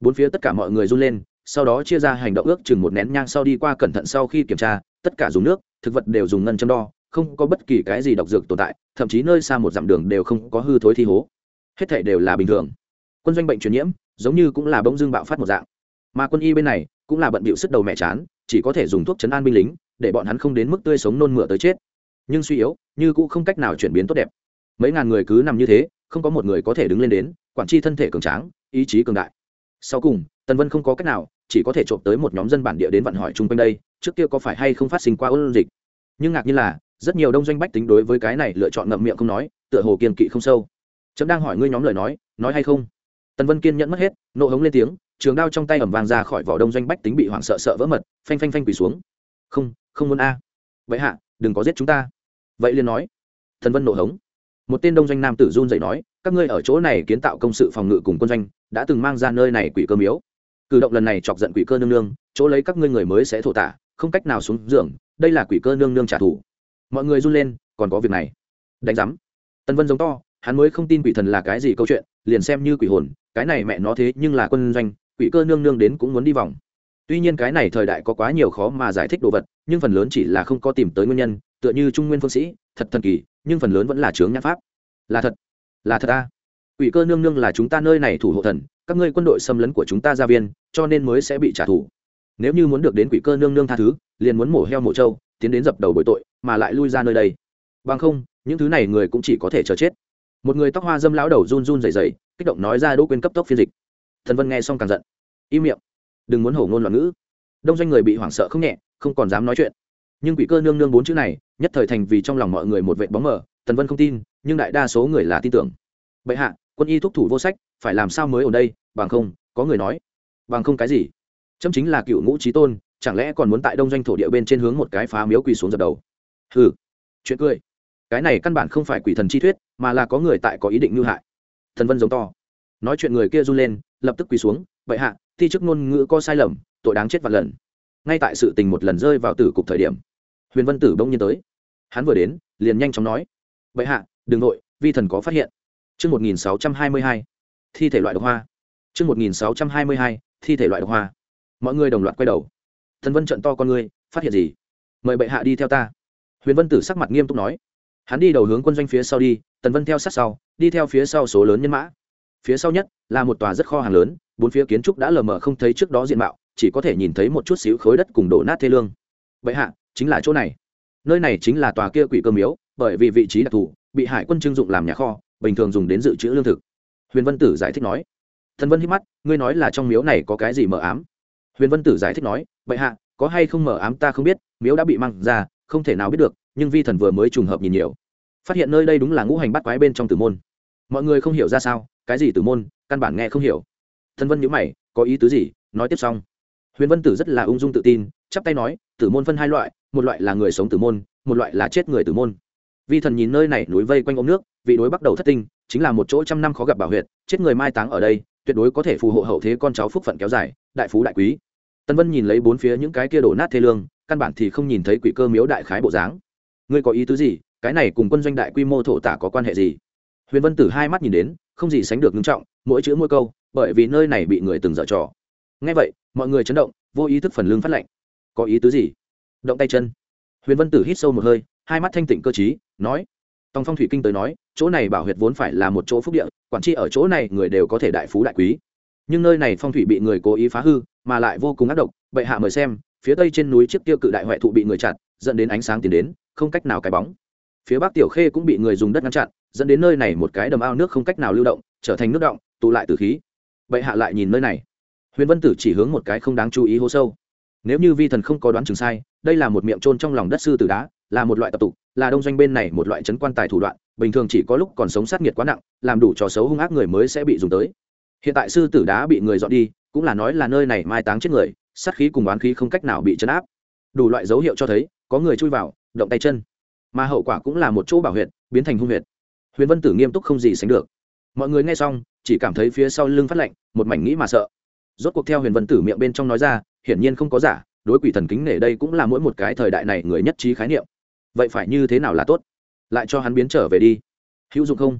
Bốn phía tất cả mọi người run lên, sau đó chia ra hành động ước chừng một nén nhang sau đi qua cẩn thận sau khi kiểm tra, tất cả dùng nước, thực vật đều dùng ngân châm đo không có bất kỳ cái gì độc dược tồn tại, thậm chí nơi xa một dặm đường đều không có hư thối thi hố. Hết thể đều là bình thường. Quân doanh bệnh truyền nhiễm, giống như cũng là bông dương bạo phát một dạng. Mà quân y bên này, cũng là bận bịu sức đầu mẹ chán, chỉ có thể dùng thuốc chấn an binh lính, để bọn hắn không đến mức tươi sống nôn mửa tới chết. Nhưng suy yếu, như cũng không cách nào chuyển biến tốt đẹp. Mấy ngàn người cứ nằm như thế, không có một người có thể đứng lên đến, quản tri thân thể cường tráng, ý chí cường đại. Sau cùng, tần vân không có cách nào, chỉ có thể trộm tới một nhóm dân bản địa đến vận hỏi chung quanh đây, trước kia có phải hay không phát sinh qua ôn dịch. Nhưng ngạc nhiên là rất nhiều đông doanh bách tính đối với cái này lựa chọn ngậm miệng không nói, tựa hồ kiên kỵ không sâu. Chấm đang hỏi ngươi nhóm lời nói nói hay không? Tần vân kiên nhẫn mất hết, nộ hống lên tiếng, trường đao trong tay ẩm vàng ra khỏi vỏ đông doanh bách tính bị hoảng sợ sợ vỡ mật, phanh phanh phanh quỳ xuống. Không không muốn a. Vậy hạ, đừng có giết chúng ta. Vậy liền nói. Thần vân nộ hống. Một tên đông doanh nam tử run dậy nói, các ngươi ở chỗ này kiến tạo công sự phòng ngự cùng quân doanh, đã từng mang ra nơi này quỷ cơ miếu cử động lần này chọc giận quỷ cơ nương nương, chỗ lấy các ngươi người mới sẽ thổ tả, không cách nào xuống giường, đây là quỷ cơ nương nương trả thù mọi người run lên, còn có việc này. Đánh giám. Tân vân giống to, hắn mới không tin quỷ thần là cái gì câu chuyện, liền xem như quỷ hồn, cái này mẹ nó thế nhưng là quân doanh, quỷ cơ nương nương đến cũng muốn đi vòng. Tuy nhiên cái này thời đại có quá nhiều khó mà giải thích đồ vật, nhưng phần lớn chỉ là không có tìm tới nguyên nhân, tựa như trung nguyên phương sĩ, thật thần kỳ, nhưng phần lớn vẫn là chướng nhãn pháp. Là thật. Là thật ta quỷ cơ nương nương là chúng ta nơi này thủ hộ thần, các ngươi quân đội xâm lấn của chúng ta gia viên, cho nên mới sẽ bị trả thù. Nếu như muốn được đến quỷ cơ nương nương tha thứ, liền muốn mổ heo mổ trâu, tiến đến dập đầu bội tội mà lại lui ra nơi đây. Bằng không, những thứ này người cũng chỉ có thể chờ chết. Một người tóc hoa dâm lão đầu run run dày dày kích động nói ra đỗ quên cấp tốc phiên dịch. Thần vân nghe xong càng giận. Im miệng. Đừng muốn hổ ngôn loạn ngữ. Đông doanh người bị hoảng sợ không nhẹ, không còn dám nói chuyện. Nhưng quỷ cơ nương nương bốn chữ này, nhất thời thành vì trong lòng mọi người một vệ bóng mờ tần vân không tin, nhưng đại đa số người là tin tưởng. Bệ hạ, quân y thúc thủ vô sách, phải làm sao mới ở đây? Bằng không, có người nói. Bằng không cái gì? Chấm chính là cựu ngũ trí tôn, chẳng lẽ còn muốn tại đông doanh thổ địa bên trên hướng một cái phá miếu quỳ xuống dập đầu? Hừ chuyện cười cái này căn bản không phải quỷ thần chi thuyết mà là có người tại có ý định ngư hại thần vân giống to nói chuyện người kia run lên lập tức quỳ xuống bệ hạ thi chức ngôn ngữ có sai lầm tội đáng chết vạn lần ngay tại sự tình một lần rơi vào tử cục thời điểm huyền vân tử bỗng nhiên tới hắn vừa đến liền nhanh chóng nói bệ hạ đừng nội vi thần có phát hiện Chương 1622. Thi thể loại độc hoa. Chương 1622. Thi thể loại độc hoa. Mọi người đồng loạt quay đầu. Thần Vân trợn to con ngươi, phát hiện gì? Mời bệ hạ đi theo ta. Huyền Vân Tử sắc mặt nghiêm túc nói. Hắn đi đầu hướng quân doanh phía sau đi, Tần Vân theo sát sau, đi theo phía sau số lớn nhân mã. Phía sau nhất là một tòa rất kho hàng lớn, bốn phía kiến trúc đã lờ mờ không thấy trước đó diện mạo, chỉ có thể nhìn thấy một chút xíu khối đất cùng đổ nát thê lương. Bệ hạ, chính là chỗ này. Nơi này chính là tòa kia quỷ cơ miếu, bởi vì vị trí đặc thù, bị hải quân trưng dụng làm nhà kho, bình thường dùng đến dự trữ lương thực huyền vân tử giải thích nói thần vân hít mắt ngươi nói là trong miếu này có cái gì mờ ám huyền vân tử giải thích nói bệ hạ có hay không mờ ám ta không biết miếu đã bị mang ra không thể nào biết được, nhưng vi thần vừa mới trùng hợp nhìn nhiều. Phát hiện nơi đây đúng là ngũ hành bắt quái bên trong tử môn. Mọi người không hiểu ra sao, cái gì tử môn, căn bản nghe không hiểu. Thân vân nhữ mày, có ý tứ gì? Nói tiếp xong. Huyền vân tử rất là ung dung tự tin, chắp tay nói, tử môn phân hai loại, một loại là người sống tử môn, một loại là chết người tử môn. Vi thần nhìn nơi này núi vây quanh ống nước, vị đối bắt đầu thất tinh, chính là một chỗ trăm năm khó gặp bảo huyệt, chết người mai táng ở đây, tuyệt đối có thể phù hộ hậu thế con cháu phúc phận kéo dài, đại phú đại quý. Tân vân nhìn lấy bốn phía những cái kia đổ nát thê lương căn bản thì không nhìn thấy quỷ cơ miếu đại khái bộ dáng. Ngươi có ý tứ gì? Cái này cùng quân doanh đại quy mô thổ tả có quan hệ gì? Huyền vân tử hai mắt nhìn đến, không gì sánh được ngưng trọng, mỗi chữ mỗi câu, bởi vì nơi này bị người từng dở trò. Ngay vậy, mọi người chấn động, vô ý thức phần lương phát lệnh có ý tứ gì? Động tay chân. Huyền vân tử hít sâu một hơi, hai mắt thanh tịnh cơ t nói, tòng phong thủy kinh tới nói, chỗ này bảo huyệt vốn phải là một chỗ phúc địa, quản trị ở chỗ này người đều có thể đại phú đại quý. Nhưng nơi này phong thủy bị người cố ý phá hư, mà lại vô cùng ác độc, bệ hạ mời xem phía tây trên núi chiếc tiêu cự đại huệ thụ bị người chặn, dẫn đến ánh sáng tiến đến, không cách nào cái bóng. Phía bắc tiểu khê cũng bị người dùng đất ngăn chặn, dẫn đến nơi này một cái đầm ao nước không cách nào lưu động, trở thành nước động, tụ lại từ khí. Bệ hạ lại nhìn nơi này. Huyền vân tử chỉ hướng một cái không đáng chú ý hố sâu. Nếu như vi thần không có đoán chừng sai, đây là một miệng trôn trong lòng đất sư tử đá, là một loại tập tục, là đông doanh bên này một loại chấn quan tài thủ đoạn, bình thường chỉ có lúc còn sống sát nghiệt quá nặng, làm đủ trò xấu hung ác người mới sẽ bị dùng tới. Hiện tại sư tử đá bị người dọn đi, cũng là nói là nơi này mai táng chết người sát khí cùng oán khí không cách nào bị chấn áp. Đủ loại dấu hiệu cho thấy, có người chui vào, động tay chân. Mà hậu quả cũng là một chỗ bảo huyệt, biến thành hung huyệt. Huyền vân tử nghiêm túc không gì sánh được. Mọi người nghe xong, chỉ cảm thấy phía sau lưng phát lạnh, một mảnh nghĩ mà sợ. Rốt cuộc theo huyền vân tử miệng bên trong nói ra, hiển nhiên không có giả, đối quỷ thần kính nể đây cũng là mỗi một cái thời đại này người nhất trí khái niệm. Vậy phải như thế nào là tốt? Lại cho hắn biến trở về đi. Hữu dụng không?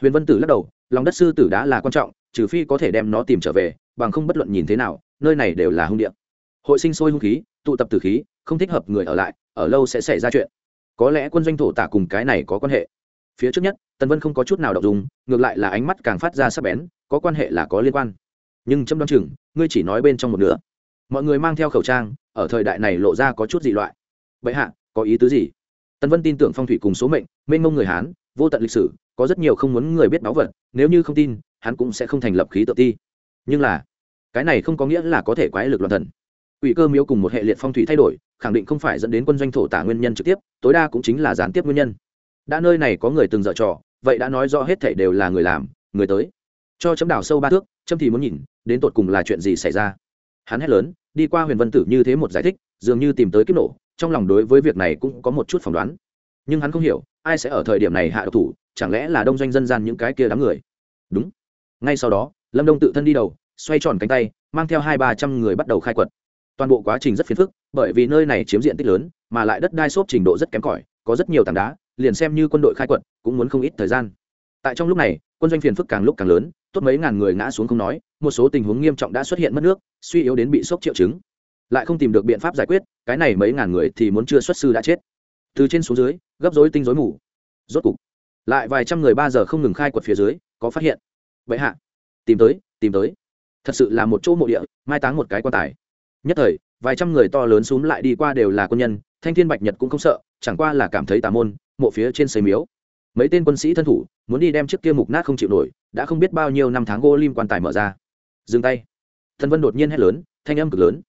Huyền vân tử lắc đầu, lòng đất sư tử đã là quan trọng, trừ phi có thể đem nó tìm trở về, bằng không bất luận nhìn thế nào nơi này đều là hung địa, hội sinh sôi hung khí tụ tập tử khí không thích hợp người ở lại ở lâu sẽ xảy ra chuyện. Có lẽ quân doanh thổ tả cùng cái này có quan hệ. Phía trước nhất tần vân không có chút nào đọc dùng ngược lại là ánh mắt càng phát ra sắc bén có quan hệ là có liên quan. Nhưng châm đoán chừng ngươi chỉ nói bên trong một nửa. Mọi người mang theo khẩu trang ở thời đại này lộ ra có chút dị loại. Bệ hạ có ý tứ gì? Tần vân tin tưởng phong thủy cùng số mệnh mênh mông người hán vô tận lịch sử có rất nhiều không muốn người biết báu vật nếu như không tin hắn cũng sẽ không thành lập khí tự ti. Nhưng là cái này không có nghĩa là có thể quái lực loạn thần. Ủy cơ miếu cùng một hệ liệt phong thủy thay đổi, khẳng định không phải dẫn đến quân doanh thổ tả nguyên nhân trực tiếp, tối đa cũng chính là gián tiếp nguyên nhân. Đã nơi này có người từng dở trò, vậy đã nói rõ hết thể đều là người làm, người tới. Cho chấm đào sâu ba thước, chấm thì muốn nhìn, đến tột cùng là chuyện gì xảy ra. Hắn hét lớn, đi qua huyền vân tử như thế một giải thích, dường như tìm tới kiếp nổ, trong lòng đối với việc này cũng có một chút phỏng đoán. Nhưng hắn không hiểu, ai sẽ ở thời điểm này hạ độc thủ, chẳng lẽ là đông doanh dân gian những cái kia đám người. Đúng. Ngay sau đó, lâm đông tự thân đi đầu xoay tròn cánh tay, mang theo hai ba trăm người bắt đầu khai quật. Toàn bộ quá trình rất phiền phức, bởi vì nơi này chiếm diện tích lớn, mà lại đất đai xốp trình độ rất kém cỏi, có rất nhiều tảng đá, liền xem như quân đội khai quật, cũng muốn không ít thời gian. Tại trong lúc này, quân doanh phiền phức càng lúc càng lớn, tốt mấy ngàn người ngã xuống không nói, một số tình huống nghiêm trọng đã xuất hiện mất nước, suy yếu đến bị sốc triệu chứng. Lại không tìm được biện pháp giải quyết, cái này mấy ngàn người thì muốn chưa xuất sư đã chết. Từ trên xuống dưới, gấp rối tinh rối mù. Rốt cục, lại vài trăm người ba giờ không ngừng khai quật phía dưới, có phát hiện. Vậy hạ, tìm tới tìm tới thật sự là một chỗ mộ địa, mai táng một cái quan tài. Nhất thời, vài trăm người to lớn xúm lại đi qua đều là quân nhân, thanh thiên bạch nhật cũng không sợ, chẳng qua là cảm thấy tà môn, mộ phía trên xây miếu. Mấy tên quân sĩ thân thủ, muốn đi đem chiếc kia mục nát không chịu nổi, đã không biết bao nhiêu năm tháng gỗ lim quan tài mở ra. Dừng tay. Thân vân đột nhiên hét lớn, thanh âm cực lớn.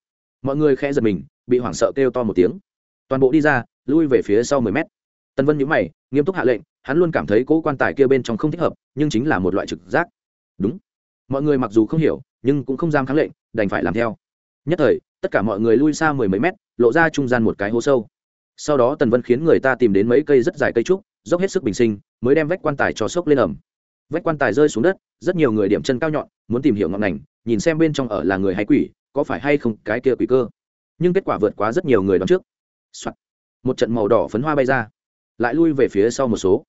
Mọi người khẽ giật mình, bị hoảng sợ kêu to một tiếng. Toàn bộ đi ra, lui về phía sau mười mét. Tân vân nhíu mày, nghiêm túc hạ lệnh, hắn luôn cảm thấy cỗ quan tài kia bên trong không thích hợp, nhưng chính là một loại trực giác. Đúng. Mọi người mặc dù không hiểu nhưng cũng không dám kháng lệnh, đành phải làm theo. Nhất thời, tất cả mọi người lui xa mười mấy mét, lộ ra trung gian một cái hố sâu. Sau đó tần vân khiến người ta tìm đến mấy cây rất dài cây trúc, dốc hết sức bình sinh, mới đem vách quan tài cho sốc lên ẩm. Vách quan tài rơi xuống đất, rất nhiều người điểm chân cao nhọn, muốn tìm hiểu ngọn ngành nhìn xem bên trong ở là người hay quỷ, có phải hay không cái kia quỷ cơ. Nhưng kết quả vượt quá rất nhiều người đón trước、Soạn. một trận màu đỏ phấn hoa bay ra. Lại lui về phía sau một số.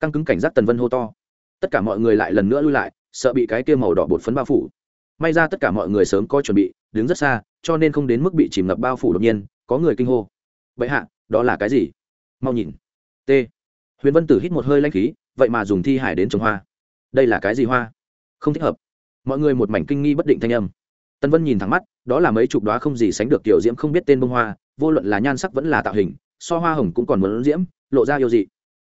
Căng cứng cảnh giác tần vân hô to. Tất cả mọi người lại lần nữa lui lại, sợ bị cái kia màu đỏ bột phấn bao phủ may ra tất cả mọi người sớm có chuẩn bị, đứng rất xa, cho nên không đến mức bị chìm ngập bao phủ đột nhiên, có người kinh hô. Vậy hạ, đó là cái gì? Mau nhìn. T. Huyền vân tử hít một hơi lanh khí, vậy mà dùng thi hải đến trồng hoa. Đây là cái gì hoa? Không thích hợp. Mọi người một mảnh kinh nghi bất định thanh âm. Tân vân nhìn thẳng mắt, đó là mấy chục đoá không gì sánh được tiểu diễm không biết tên bông hoa, vô luận là nhan sắc vẫn là tạo hình, so hoa hồng cũng còn muốn diễm, lộ ra yêu dị.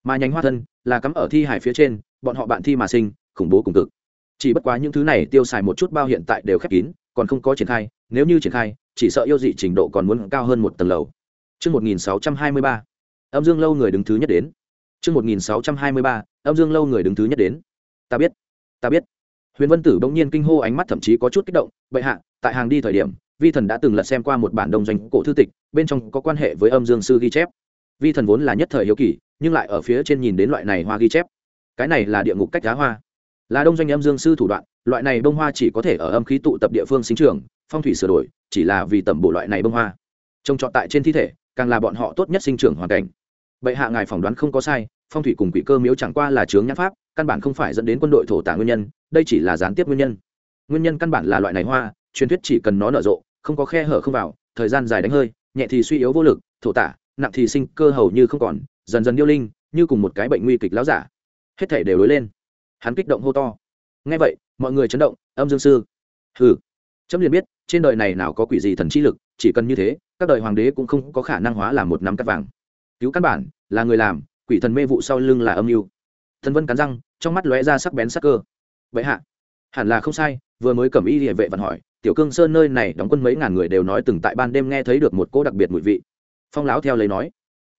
Mà nhánh hoa thân là cắm ở thi hải phía trên, bọn họ bạn thi mà sinh, khủng bố cùng cực chỉ bất quá những thứ này tiêu xài một chút bao hiện tại đều khép kín còn không có triển khai nếu như triển khai chỉ sợ yêu dị trình độ còn muốn cao hơn một tầng lầu Trước 1623, âm dương lâu người đứng thứ nhất đến. Trước 1623, âm dương lâu người đứng thứ nhất đến. Ta biết, ta biết. Huyền Vân Tử bỗng nhiên kinh hô ánh mắt thậm chí có chút kích động, bệ hạ, tại hàng đi thời điểm, Vi thần đã từng lật xem qua một bản đông doanh cổ thư tịch, bên trong có quan hệ với âm dương sư ghi chép. Vi thần vốn là nhất thời hiếu kỳ, nhưng lại ở phía trên nhìn đến loại này hoa ghi chép. Cái này là địa ngục cách giá hoa là đông doanh âm dương sư thủ đoạn, loại này bông hoa chỉ có thể ở âm khí tụ tập địa phương sinh trường phong thủy sửa đổi, chỉ là vì tẩm bổ loại này bông hoa. Trông trọt tại trên thi thể, càng là bọn họ tốt nhất sinh trưởng hoàn cảnh. Bệ hạ ngài phỏng đoán không có sai, phong thủy cùng quỷ cơ miếu chẳng qua là chướng nhãn pháp, căn bản không phải dẫn đến quân đội thổ tả nguyên nhân, đây chỉ là gián tiếp nguyên nhân. Nguyên nhân căn bản là loại này hoa, truyền thuyết chỉ cần nó nở rộ, không có khe hở không vào, thời gian dài đánh hơi, nhẹ thì suy yếu vô lực, thổ tả, nặng thì sinh cơ hầu như không còn, dần dần điêu linh, như cùng một cái bệnh nguy kịch láo giả. Hết thể đều đối lên hắn kích động hô to. Nghe vậy, mọi người chấn động, âm dương sư. Hừ. Chấm liền biết, trên đời này nào có quỷ gì thần chi lực, chỉ cần như thế, các đời hoàng đế cũng không có khả năng hóa làm một nắm cắt vàng. Cứu căn bản, là người làm, quỷ thần mê vụ sau lưng là âm mưu. Thần vân cắn răng, trong mắt lóe ra sắc bén sắc cơ. Vậy hạ. Hẳn là không sai, vừa mới cầm y địa vệ vặn hỏi, tiểu cương sơn nơi này đóng quân mấy ngàn người đều nói từng tại ban đêm nghe thấy được một cỗ đặc biệt mùi vị. Phong láo theo lấy nói.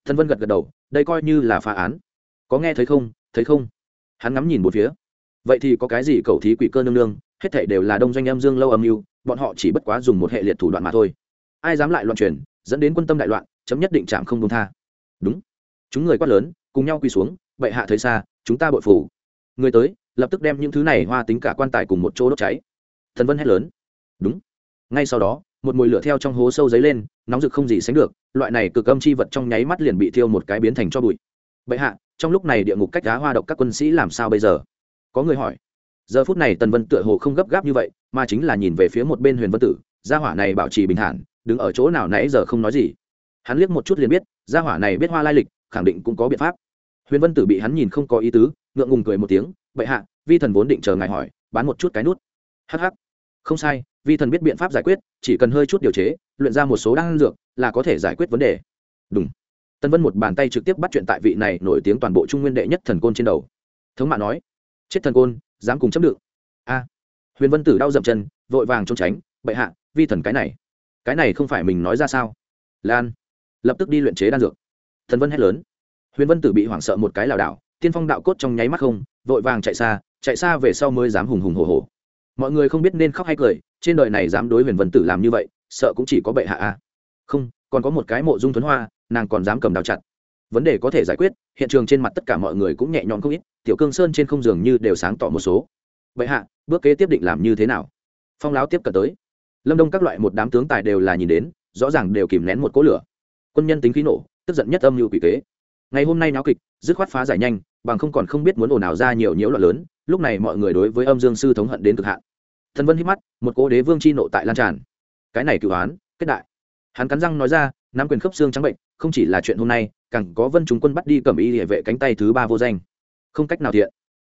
Thần vân gật gật đầu, đây coi như là phá án. Có nghe thấy không? Thấy không? Hắn ngắm nhìn một phía. Vậy thì có cái gì cầu thí quỷ cơ nương nương, hết thảy đều là đông doanh âm dương lâu âm mưu, bọn họ chỉ bất quá dùng một hệ liệt thủ đoạn mà thôi. Ai dám lại loạn truyền, dẫn đến quân tâm đại loạn, chấm nhất định chạm không công tha. Đúng. Chúng người quát lớn, cùng nhau quỳ xuống, bệ hạ thấy xa, chúng ta bội phủ. Người tới, lập tức đem những thứ này hoa tính cả quan tài cùng một chỗ đốt cháy. Thần vân hét lớn. Đúng. Ngay sau đó, một mùi lửa theo trong hố sâu dấy lên, nóng rực không gì sánh được, loại này cực âm chi vật trong nháy mắt liền bị thiêu một cái biến thành cho bụi bệ hạ, trong lúc này địa ngục cách đá hoa độc các quân sĩ làm sao bây giờ? Có người hỏi. Giờ phút này tần vân tựa hồ không gấp gáp như vậy, mà chính là nhìn về phía một bên huyền vân tử, gia hỏa này bảo trì bình thản, đứng ở chỗ nào nãy giờ không nói gì. Hắn liếc một chút liền biết, gia hỏa này biết hoa lai lịch, khẳng định cũng có biện pháp. Huyền vân tử bị hắn nhìn không có ý tứ, ngượng ngùng cười một tiếng, bệ hạ, vi thần vốn định chờ ngài hỏi, bán một chút cái nút. Hh không sai, vi thần biết biện pháp giải quyết, chỉ cần hơi chút điều chế, luyện ra một số đan dược là có thể giải quyết vấn đề. Đúng tân vân một bàn tay trực tiếp bắt chuyện tại vị này nổi tiếng toàn bộ trung nguyên đệ nhất thần côn trên đầu. Thống mạ nói, chết thần côn, dám cùng chấp đựng a. Huyền vân tử đau dậm chân, vội vàng trốn tránh, bệ hạ, vi thần cái này cái này không phải mình nói ra sao? Lan. Lập tức đi luyện chế đan dược. Thần vân hét lớn. Huyền vân tử bị hoảng sợ một cái lảo đảo, tiên phong đạo cốt trong nháy mắt không, vội vàng chạy xa chạy xa về sau mới dám hùng hùng hồ hồ mọi người không biết nên khóc hay cười, trên đời này dám đối huyền vân tử làm như vậy, sợ cũng chỉ có bệ hạ a. Không, còn có một cái mộ dung thuấn hoa nàng còn dám cầm đào chặt. Vấn đề có thể giải quyết, hiện trường trên mặt tất cả mọi người cũng nhẹ nhõm không ít, tiểu cương sơn trên không giường như đều sáng tỏ một số. Vậy hạ, bước kế tiếp định làm như thế nào? Phong láo tiếp cận tới. Lâm đông các loại một đám tướng tài đều là nhìn đến, rõ ràng đều kìm nén một cỗ lửa. Quân nhân tính khí nổ, tức giận nhất âm mưu quỷ kế. Ngày hôm nay náo kịch, dứt khoát phá giải nhanh, bằng không còn không biết muốn ồn ào ra nhiều nhiễu loạn lớn, lúc này mọi người đối với âm dương sư thống hận đến cực hạn. Thần vân hít mắt, một cỗ đế vương chi nộ tại lan tràn. Cái này cựu án kết đại. Hắn cắn răng nói ra, nắm quyền khớp xương trắng bệnh không chỉ là chuyện hôm nay, càng có vân chúng quân bắt đi cầm y địa vệ cánh tay thứ ba vô danh. Không cách nào thiện.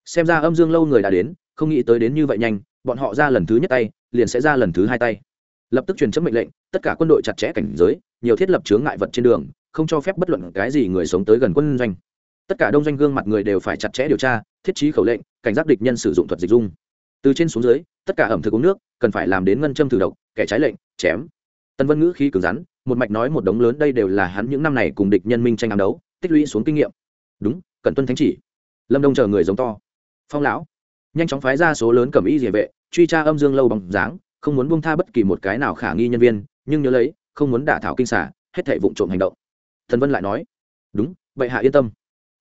Xem ra âm dương lâu người đã đến, không nghĩ tới đến như vậy nhanh, bọn họ ra lần thứ nhất tay, liền sẽ ra lần thứ hai tay. Lập tức truyền chấm mệnh lệnh, tất cả quân đội chặt chẽ cảnh giới, nhiều thiết lập chướng ngại vật trên đường, không cho phép bất luận cái gì người sống tới gần quân doanh. Tất cả đông doanh gương mặt người đều phải chặt chẽ điều tra, thiết trí khẩu lệnh, cảnh giác địch nhân sử dụng thuật dịch dung. Từ trên xuống dưới, tất cả ẩm thực uống nước, cần phải làm đến ngân châm thử độc, kẻ trái lệnh, chém. Tân vân ngữ khí cứng rắn một mạch nói một đống lớn đây đều là hắn những năm này cùng địch nhân minh tranh ám đấu, tích lũy xuống kinh nghiệm. Đúng cần tuân thánh chỉ. Lâm đông chờ người giống to. Phong lão, nhanh chóng phái ra số lớn cầm y địa vệ, truy tra âm dương lâu bằng dáng, không muốn buông tha bất kỳ một cái nào khả nghi nhân viên, nhưng nhớ lấy, không muốn đả thảo kinh xả hết thể vụ trộm hành động. Thần vân lại nói, đúng, vậy hạ yên tâm.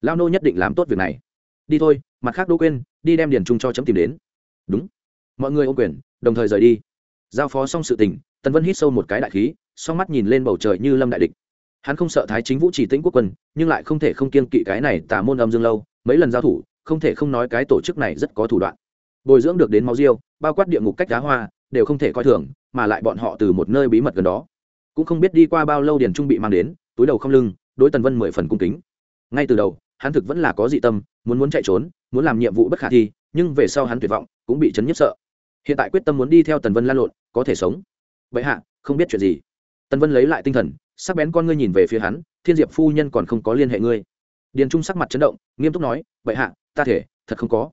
Lao nô nhất định làm tốt việc này. Đi thôi, mặt khác đỗ quên, đi đem điền trung cho chấm tìm đến. Đúng. Mọi người ô quyền, đồng thời rời đi. Giao phó xong sự tình, tần vân hít sâu một cái đại khí song mắt nhìn lên bầu trời như lâm đại địch. Hắn không sợ thái chính vũ chỉ tĩnh quốc quân nhưng lại không thể không kiên kỵ cái này tả môn âm dương lâu mấy lần giao thủ không thể không nói cái tổ chức này rất có thủ đoạn. Bồi dưỡng được đến máu diêu, bao quát địa ngục cách đá hoa đều không thể coi thường mà lại bọn họ từ một nơi bí mật gần đó cũng không biết đi qua bao lâu điền trung bị mang đến túi đầu không lưng đối tần vân mười phần cung kính. Ngay từ đầu hắn thực vẫn là có dị tâm muốn muốn chạy trốn muốn làm nhiệm vụ bất khả thi nhưng về sau hắn tuyệt vọng cũng bị chấn nhiếp sợ. Hiện tại quyết tâm muốn đi theo tần vân lan lộn có thể sống. Vậy hạ không biết chuyện gì tần vân lấy lại tinh thần sắc bén con ngươi nhìn về phía hắn thiên diệp phu nhân còn không có liên hệ ngươi. Điền trung sắc mặt chấn động nghiêm túc nói vậy hạ ta thể thật không có.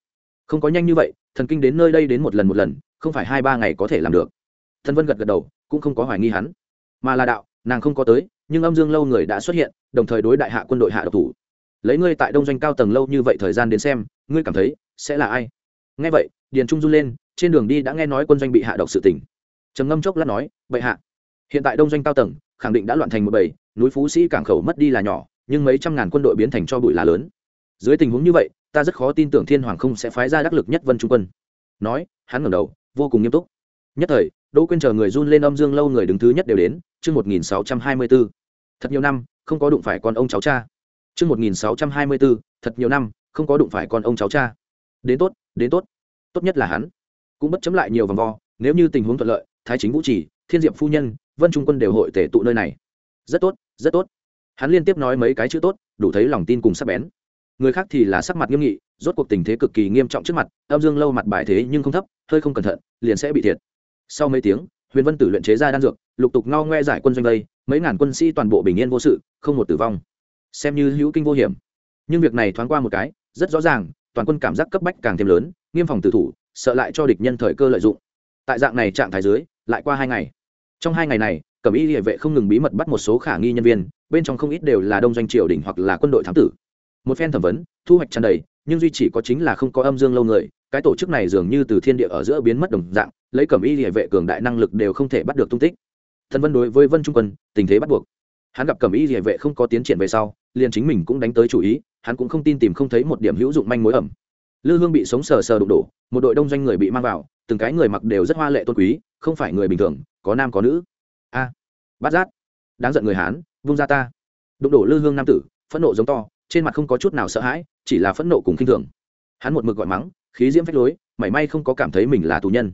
Không có nhanh như vậy thần kinh đến nơi đây đến một lần một lần không phải hai ba ngày có thể làm được. Thần vân gật gật đầu cũng không có hoài nghi hắn. Mà là đạo nàng không có tới nhưng âm dương lâu người đã xuất hiện đồng thời đối đại hạ quân đội hạ độc thủ. Lấy ngươi tại đông doanh cao tầng lâu như vậy thời gian đến xem ngươi cảm thấy sẽ là ai? Nghe vậy điền trung run lên trên đường đi đã nghe nói quân doanh bị hạ độc sự tình, trầm ngâm chốc lát nói bệ hạ hiện tại đông doanh cao tầng, khẳng định đã loạn thành một bầy, núi phú sĩ cảng khẩu mất đi là nhỏ, nhưng mấy trăm ngàn quân đội biến thành cho bụi là lớn. Dưới tình huống như vậy, ta rất khó tin tưởng thiên hoàng không sẽ phái ra đắc lực nhất vân trung quân. Nói, hắn ngẩng đầu, vô cùng nghiêm túc. Nhất thời, đỗ quyên chờ người run lên âm dương lâu người đứng thứ nhất đều đến, chương một nghìn sáu trăm hai mươi b ố thật nhiều năm, không có đụng phải con ông cháu cha. Chương một nghìn sáu trăm hai mươi b ố thật nhiều năm, không có đụng phải con ông cháu cha. Đến tốt đến tốt. Tốt nhất là hắn. Cũng bất chấm lại nhiều vòng vo, nếu như tình huống thuận lợi, thái chính vũ trì, thiên diệp phu nhân vân trung quân đều hội tể tụ nơi này. Rất tốt rất tốt. Hắn liên tiếp nói mấy cái chữ tốt, đủ thấy lòng tin cùng sắc bén. Người khác thì là sắc mặt nghiêm nghị, rốt cuộc tình thế cực kỳ nghiêm trọng trước mặt, âm dương lâu mặt bài thế nhưng không thấp, hơi không cẩn thận, liền sẽ bị thiệt. Sau mấy tiếng, huyền vân tử luyện chế ra đan dược, lục tục ngao ngoe giải quân doanh đây, mấy ngàn quân sĩ toàn bộ bình yên vô sự, không một tử vong. Xem như hữu kinh vô hiểm. Nhưng việc này thoáng qua một cái, rất rõ ràng, toàn quân cảm giác cấp bách càng thêm lớn, nghiêm phòng tử thủ, sợ lại cho địch nhân thời cơ lợi dụng. Tại dạng này trạng thái dưới, lại qua hai ngày trong hai ngày này, cẩm y địa vệ không ngừng bí mật bắt một số khả nghi nhân viên, bên trong không ít đều là đông doanh triều đình hoặc là quân đội thám tử. Một phen thẩm vấn, thu hoạch tràn đầy, nhưng duy chỉ có chính là không có âm dương lâu người, cái tổ chức này dường như từ thiên địa ở giữa biến mất đồng dạng, lấy cẩm y địa vệ cường đại năng lực đều không thể bắt được tung tích. Thần vân đối với vân trung quân, tình thế bắt buộc. Hắn gặp cẩm y địa vệ không có tiến triển về sau, liền chính mình cũng đánh tới chủ ý, hắn cũng không tin tìm không thấy một điểm hữu dụng manh mối ẩm. Lư hương bị sống sờ sờ đụng đổ, một đội đông doanh người bị mang vào, từng cái người mặc đều rất hoa lệ tôn quý, không phải người bình thường có nam có nữ. A à, bát giác. Đáng giận người hán vung ra ta. Đụng đổ lư hương nam tử phẫn nộ giống to trên mặt không có chút nào sợ hãi chỉ là phẫn nộ cùng khinh thường. Hắn một mực gọi mắng khí diễm phách lối mảy may không có cảm thấy mình là tù nhân.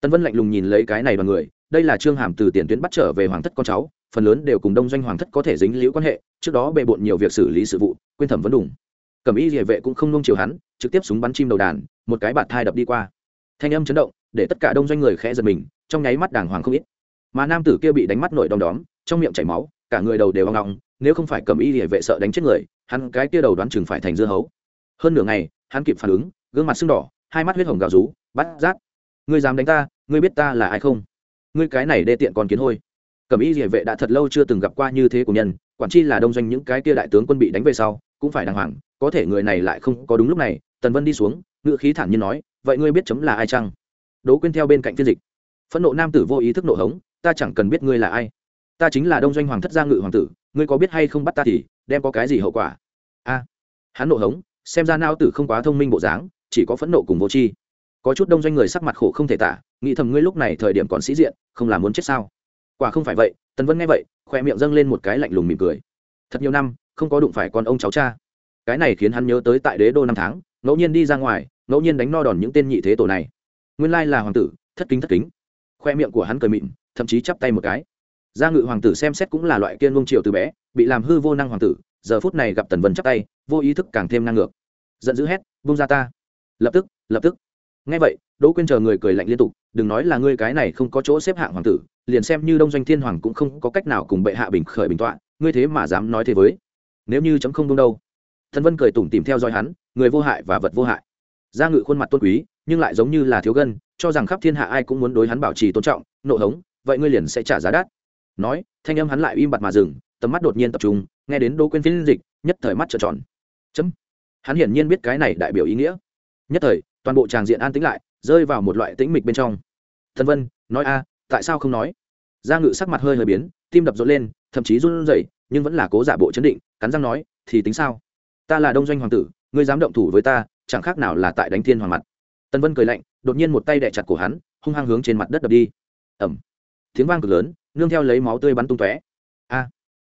Tân vân lạnh lùng nhìn lấy cái này đoàn người đây là trương hàm từ tiền tuyến bắt trở về hoàng thất con cháu phần lớn đều cùng đông doanh hoàng thất có thể dính liễu quan hệ trước đó bề bộn nhiều việc xử lý sự vụ quên thẩm vấn đủng cẩm y địa vệ cũng không nông chiều hắn trực tiếp súng bắn chim đầu đàn một cái bạt thai đập đi qua. Thanh âm chấn động để tất cả đông doanh người khẽ giật mình trong nháy mắt đàng hoàng không ít. Mà nam tử kia bị đánh mắt nổi đom đóm, trong miệng chảy máu, cả người đầu đều hoang ngọng nếu không phải cầm y địa vệ sợ đánh chết người, hắn cái kia đầu đoán chừng phải thành dưa hấu. Hơn nửa ngày, hắn kịp phản ứng, gương mặt sưng đỏ, hai mắt huyết hồng gào rú, bắt rát. Ngươi dám đánh ta, ngươi biết ta là ai không? Ngươi cái này đê tiện còn kiến hôi. Cầm y địa vệ đã thật lâu chưa từng gặp qua như thế của nhân, quản chi là đông doanh những cái kia đại tướng quân bị đánh về sau, cũng phải đàng hoàng, có thể người này lại không có đúng lúc này. Tần vân đi xuống ngự khí thản nhiên nói, vậy ngươi biết chấm là ai chăng? Đố quên theo bên cạnh phiên dịch phẫn nộ nam tử vô ý thức nộ hống, ta chẳng cần biết ngươi là ai. Ta chính là đông doanh hoàng thất gia ngự hoàng tử, ngươi có biết hay không bắt ta thì đem có cái gì hậu quả? A. Hắn nộ hống, xem ra nao tử không quá thông minh bộ dáng, chỉ có phẫn nộ cùng vô tri. Có chút đông doanh người sắc mặt khổ không thể tả, nghĩ thầm ngươi lúc này thời điểm còn sĩ diện, không là muốn chết sao? Quả không phải vậy, tần vân nghe vậy, khoe miệng dâng lên một cái lạnh lùng mỉm cười. Thật nhiều năm, không có đụng phải con ông cháu cha. Cái này khiến hắn nhớ tới tại đế đô năm tháng, ngẫu nhiên đi ra ngoài, ngẫu nhiên đánh no đòn những tên nhị thế tổ này. Nguyên lai là hoàng tử, thất kính thất kính khoe miệng của hắn cười mịn, thậm chí chắp tay một cái. Gia ngự hoàng tử xem xét cũng là loại kiên ngông triều từ bé, bị làm hư vô năng hoàng tử, giờ phút này gặp tần vân chắp tay, vô ý thức càng thêm năng ngược. Giận dữ hét bung ra ta! Lập tức lập tức. Ngay vậy, đỗ quyên chờ người cười lạnh liên tục, đừng nói là ngươi cái này không có chỗ xếp hạng hoàng tử, liền xem như đông doanh thiên hoàng cũng không có cách nào cùng bệ hạ bình khởi bình tọa, ngươi thế mà dám nói thế với. Nếu như chấm không đông đâu. Thần vân cười tủm tìm theo dõi hắn, người vô hại và vật vô hại. Gia ngự khuôn mặt tôn quý, nhưng lại giống như là thiếu gân cho rằng khắp thiên hạ ai cũng muốn đối hắn bảo trì tôn trọng, nộ hống, vậy ngươi liền sẽ trả giá đắt. Nói, thanh âm hắn lại im bặt mà dừng, tầm mắt đột nhiên tập trung, nghe đến đỗ quên phiên dịch, nhất thời mắt trợn tròn. Chấm. Hắn hiển nhiên biết cái này đại biểu ý nghĩa. Nhất thời, toàn bộ tràng diện an tĩnh lại, rơi vào một loại tĩnh mịch bên trong. Thần vân, nói a, tại sao không nói? Gia ngự sắc mặt hơi hơi biến, tim đập rộn lên, thậm chí run rẩy, nhưng vẫn là cố giả bộ chấn định, cắn răng nói, thì tính sao? Ta là đông doanh hoàng tử, ngươi dám động thủ với ta, chẳng khác nào là tại đánh thiên hoàng mặt tân vân cười lạnh, đột nhiên một tay đẻ chặt cổ hắn, hung hăng hướng trên mặt đất đập đi. Ẩm tiếng vang cực lớn, nương theo lấy máu tươi bắn tung tóe. A.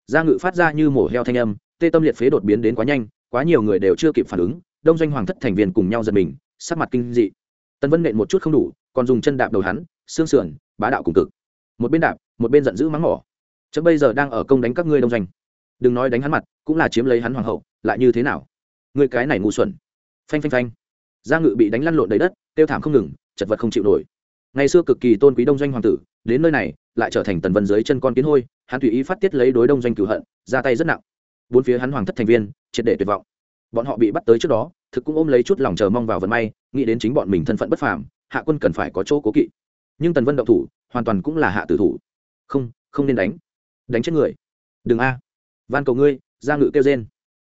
Gia ngự phát ra như mổ heo thanh âm, tê tâm liệt phế đột biến đến quá nhanh, quá nhiều người đều chưa kịp phản ứng, đông doanh hoàng thất thành viên cùng nhau giật mình, sắc mặt kinh dị. Tân vân nện một chút không đủ, còn dùng chân đạp đầu hắn, xương sườn, bá đạo cùng cực. Một bên đạp, một bên giận dữ mắng mỏ. Chấm bây giờ đang ở công đánh các ngươi đông doanh. Đừng nói đánh hắn mặt, cũng là chiếm lấy hắn hoàng hậu, lại như thế nào? Người cái này ngu xuẩn. Phanh phanh phanh gia ngự bị đánh lăn lộn đầy đất tiêu thảm không ngừng, chật vật không chịu nổi. Ngày xưa cực kỳ tôn quý đông doanh hoàng tử, đến nơi này, lại trở thành tần vân dưới chân con kiến hôi, hắn tùy ý phát tiết lấy đối đông doanh cửu hận, ra tay rất nặng. Bốn phía hắn hoàng thất thành viên, triệt để tuyệt vọng. Bọn họ bị bắt tới trước đó, thực cũng ôm lấy chút lòng chờ mong vào vận may, nghĩ đến chính bọn mình thân phận bất phàm, hạ quân cần phải có chỗ cố kỵ. Nhưng tần vân động thủ, hoàn toàn cũng là hạ tử thủ. Không không nên đánh. Đánh chết người. Đừng a. Van cầu ngươi ra ngự kêu trên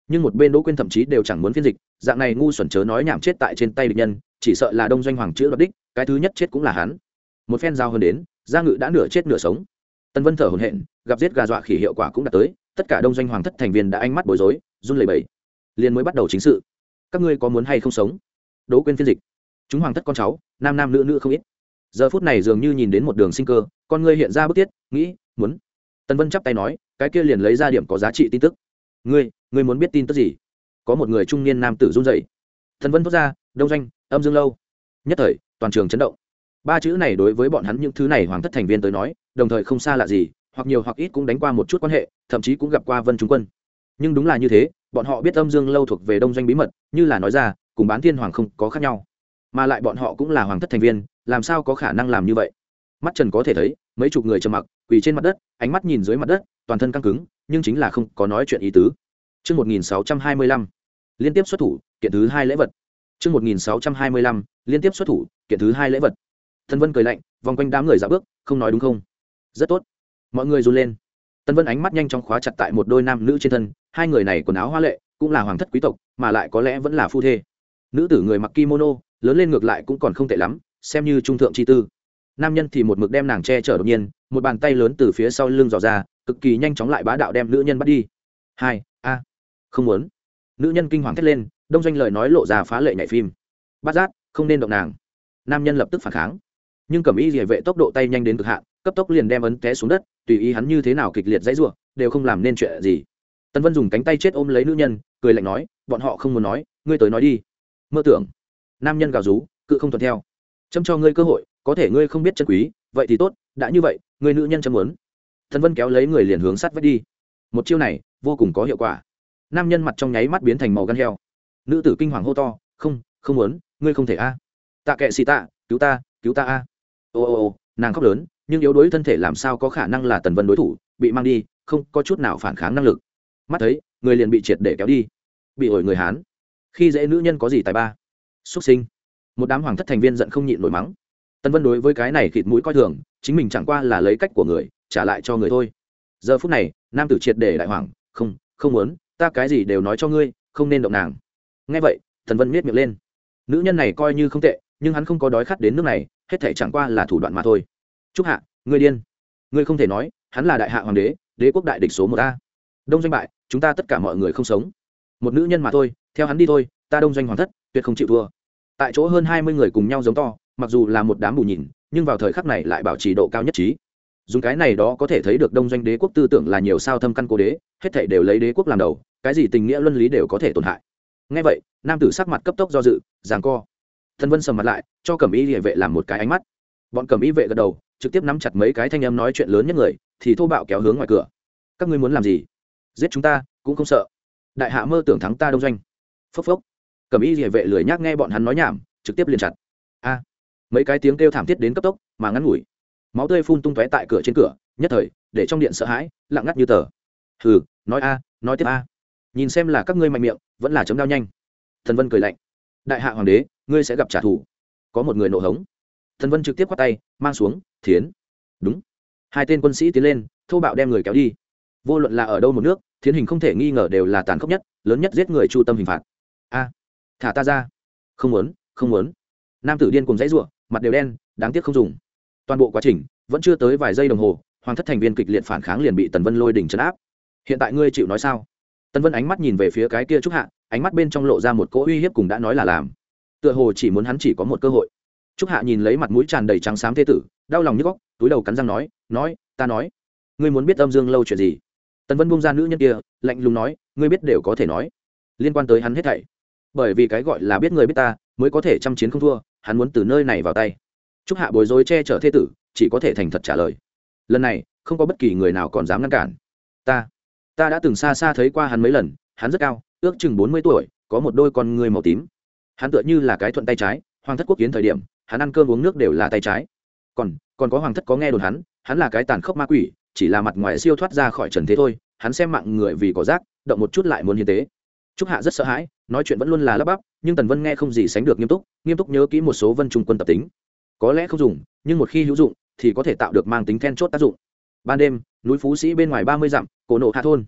nhưng một bên đỗ quên thậm chí đều chẳng muốn phiên dịch dạng này ngu xuẩn chớ nói nhảm chết tại trên tay địch nhân, chỉ sợ là đông doanh hoàng chữ đoạt đích, cái thứ nhất chết cũng là hắn. Một phen giao hơn đến, gia ngự đã nửa chết nửa sống. Tân vân thở hồn hện gặp giết gà dọa khỉ hiệu quả cũng đã tới, tất cả đông doanh hoàng thất thành viên đã ánh mắt bối rối, run lẩy bẩy. Liền mới bắt đầu chính sự. Các ngươi có muốn hay không sống? Đỗ quyên phiên dịch. Chúng hoàng thất con cháu, nam nam nữ nữ không ít. Giờ phút này dường như nhìn đến một đường sinh cơ, con ngươi hiện ra bức tiết nghĩ, muốn. Tân vân chắp tay nói, cái kia liền lấy ra điểm có giá trị tin tức. Ngươi ngươi muốn biết tin tức gì? Có một người trung niên nam tử run dậy thần vân thốt ra đông doanh âm dương lâu. Nhất thời toàn trường chấn động. Ba chữ này đối với bọn hắn những thứ này hoàng thất thành viên tới nói đồng thời không xa lạ gì hoặc nhiều hoặc ít cũng đánh qua một chút quan hệ thậm chí cũng gặp qua vân trung quân. Nhưng đúng là như thế bọn họ biết âm dương lâu thuộc về đông doanh bí mật như là nói ra cùng bán thiên hoàng không có khác nhau. Mà lại bọn họ cũng là hoàng thất thành viên làm sao có khả năng làm như vậy? Mắt trần có thể thấy mấy chục người trầm mặc quỳ trên mặt đất ánh mắt nhìn dưới mặt đất toàn thân căng cứng nhưng chính là không có nói chuyện ý tứ. Trước 1625, liên tiếp xuất thủ, kiện thứ hai lễ vật. Trước 1625, liên tiếp xuất thủ, kiện thứ hai lễ vật. Tân Vân cười lạnh, vòng quanh đám người dạo bước, không nói đúng không? Rất tốt. Mọi người run lên. Tân Vân ánh mắt nhanh chóng khóa chặt tại một đôi nam nữ trên thân, hai người này quần áo hoa lệ, cũng là hoàng thất quý tộc, mà lại có lẽ vẫn là phu thê. Nữ tử người mặc kimono, lớn lên ngược lại cũng còn không tệ lắm, xem như trung thượng chi tư. Nam nhân thì một mực đem nàng che chở đột nhiên, một bàn tay lớn từ phía sau lưng dò ra, cực kỳ nhanh chóng lại bá đạo đem nữ nhân bắt đi. Hai, a, không muốn. Nữ nhân kinh hoàng thét lên, đông doanh lời nói lộ ra phá lệ nhảy phim. bát giác, không nên động nàng. Nam nhân lập tức phản kháng. Nhưng cẩm y địa vệ tốc độ tay nhanh đến cực hạn cấp tốc liền đem ấn té xuống đất tùy ý hắn như thế nào kịch liệt dãy ruộng đều không làm nên chuyện gì. Tân vân dùng cánh tay chết ôm lấy nữ nhân cười lạnh nói bọn họ không muốn nói ngươi tới nói đi. Mơ tưởng. Nam nhân gào rú cự không thuận theo. Châm cho ngươi cơ hội có thể ngươi không biết chân quý vậy thì tốt đã như vậy người nữ nhân châm muốn. Tân vân kéo lấy người liền hướng sát vách đi. Một chiêu này vô cùng có hiệu quả nam nhân mặt trong nháy mắt biến thành màu gan heo. Nữ tử kinh hoàng hô to, không không muốn, ngươi không thể a. Tạ kệ xì tạ, cứu ta cứu ta a. Ô ô ô, nàng khóc lớn, nhưng yếu đuối thân thể làm sao có khả năng là tần vân đối thủ, bị mang đi, không có chút nào phản kháng năng lực. Mắt thấy, người liền bị triệt để kéo đi. Bị ổi người hán. Khi dễ nữ nhân có gì tài ba? Xuất sinh. Một đám hoàng thất thành viên giận không nhịn nổi mắng. Tần vân đối với cái này khịt mũi coi thường, chính mình chẳng qua là lấy cách của người, trả lại cho người thôi. Giờ phút này, nam tử triệt để đại hoàng, không không muốn ta cái gì đều nói cho ngươi, không nên động nàng. Nghe vậy, thần vân miết miệng lên. Nữ nhân này coi như không tệ, nhưng hắn không có đói khát đến nước này, hết thể chẳng qua là thủ đoạn mà thôi. Chúc hạ, ngươi điên. Ngươi không thể nói, hắn là đại hạ hoàng đế đế quốc đại địch số một a. Đông doanh bại, chúng ta tất cả mọi người không sống. Một nữ nhân mà thôi, theo hắn đi thôi, ta đông doanh hoàng thất, tuyệt không chịu thua. Tại chỗ hơn hai mươi người cùng nhau giống to, mặc dù là một đám bù nhìn, nhưng vào thời khắc này lại bảo trì độ cao nhất trí dùng cái này đó có thể thấy được đông doanh đế quốc tư tưởng là nhiều sao thâm căn cố đế, hết thảy đều lấy đế quốc làm đầu, cái gì tình nghĩa luân lý đều có thể tổn hại. Ngay vậy, nam tử sắc mặt cấp tốc do dự giảng co. Thân vân sầm mặt lại, cho cẩm y địa vệ làm một cái ánh mắt. Bọn cẩm y vệ gật đầu, trực tiếp nắm chặt mấy cái thanh âm nói chuyện lớn nhất người, thì thô bạo kéo hướng ngoài cửa. Các ngươi muốn làm gì? Giết chúng ta, cũng không sợ. Đại hạ mơ tưởng thắng ta đông doanh. Phốc phốc. Cẩm y địa vệ lười nhác nghe bọn hắn nói nhảm, trực tiếp liền chặt. A. Mấy cái tiếng kêu thảm thiết đến cấp tốc, mà ngắn ngủi máu tươi phun tung tóe tại cửa trên cửa, nhất thời, để trong điện sợ hãi, lặng ngắt như tờ. Hừ, nói a, nói tiếp a. Nhìn xem là các ngươi mạnh miệng, vẫn là chấm đao nhanh. Thần vân cười lạnh. Đại hạ hoàng đế, ngươi sẽ gặp trả thù. Có một người nổ hống. Thần vân trực tiếp quát tay, mang xuống, thiến. Đúng. Hai tên quân sĩ tiến lên, thô bạo đem người kéo đi. Vô luận là ở đâu một nước, thiến hình không thể nghi ngờ đều là tàn khốc nhất, lớn nhất giết người chu tâm hình phạt. A, thả ta ra. Không muốn không muốn. Nam tử điên cùng dãy ruộng mặt đều đen, đáng tiếc không dùng toàn bộ quá trình, vẫn chưa tới vài giây đồng hồ, hoàng thất thành viên kịch liệt phản kháng liền bị tần vân lôi đỉnh chấn áp. Hiện tại ngươi chịu nói sao? Tần vân ánh mắt nhìn về phía cái kia trúc hạ, ánh mắt bên trong lộ ra một cỗ uy hiếp cùng đã nói là làm. Tựa hồ chỉ muốn hắn chỉ có một cơ hội. Trúc hạ nhìn lấy mặt mũi tràn đầy trắng xám thế tử, đau lòng như góc, túi đầu cắn răng nói nói, ta nói. Ngươi muốn biết âm dương lâu chuyện gì? Tần vân bung ra nữ nhân kia, lạnh lùng nói, ngươi biết đều có thể nói. Liên quan tới hắn hết thảy. Bởi vì cái gọi là biết người biết ta, mới có thể chăm chiến không thua, hắn muốn từ nơi này vào tay. Chúc hạ bối rối che chở thế tử, chỉ có thể thành thật trả lời. Lần này, không có bất kỳ người nào còn dám ngăn cản. Ta ta đã từng xa xa thấy qua hắn mấy lần, hắn rất cao, ước chừng bốn mươi tuổi, có một đôi con người màu tím. Hắn tựa như là cái thuận tay trái, hoàng thất quốc kiến thời điểm, hắn ăn cơm uống nước đều là tay trái. Còn còn có hoàng thất có nghe đồn hắn hắn là cái tàn khốc ma quỷ, chỉ là mặt ngoài siêu thoát ra khỏi trần thế thôi, hắn xem mạng người vì có rác, động một chút lại muốn hiến tế. Trúc hạ rất sợ hãi, nói chuyện vẫn luôn là lắp bắp, nhưng tần vân nghe không gì sánh được nghiêm túc nghiêm túc nhớ kỹ một số vân trung quân tập tính có lẽ không dùng, nhưng một khi hữu dụng thì có thể tạo được mang tính then chốt tác dụng. Ban đêm, núi phú sĩ bên ngoài ba mươi dặm, cổ nộ hạ thôn.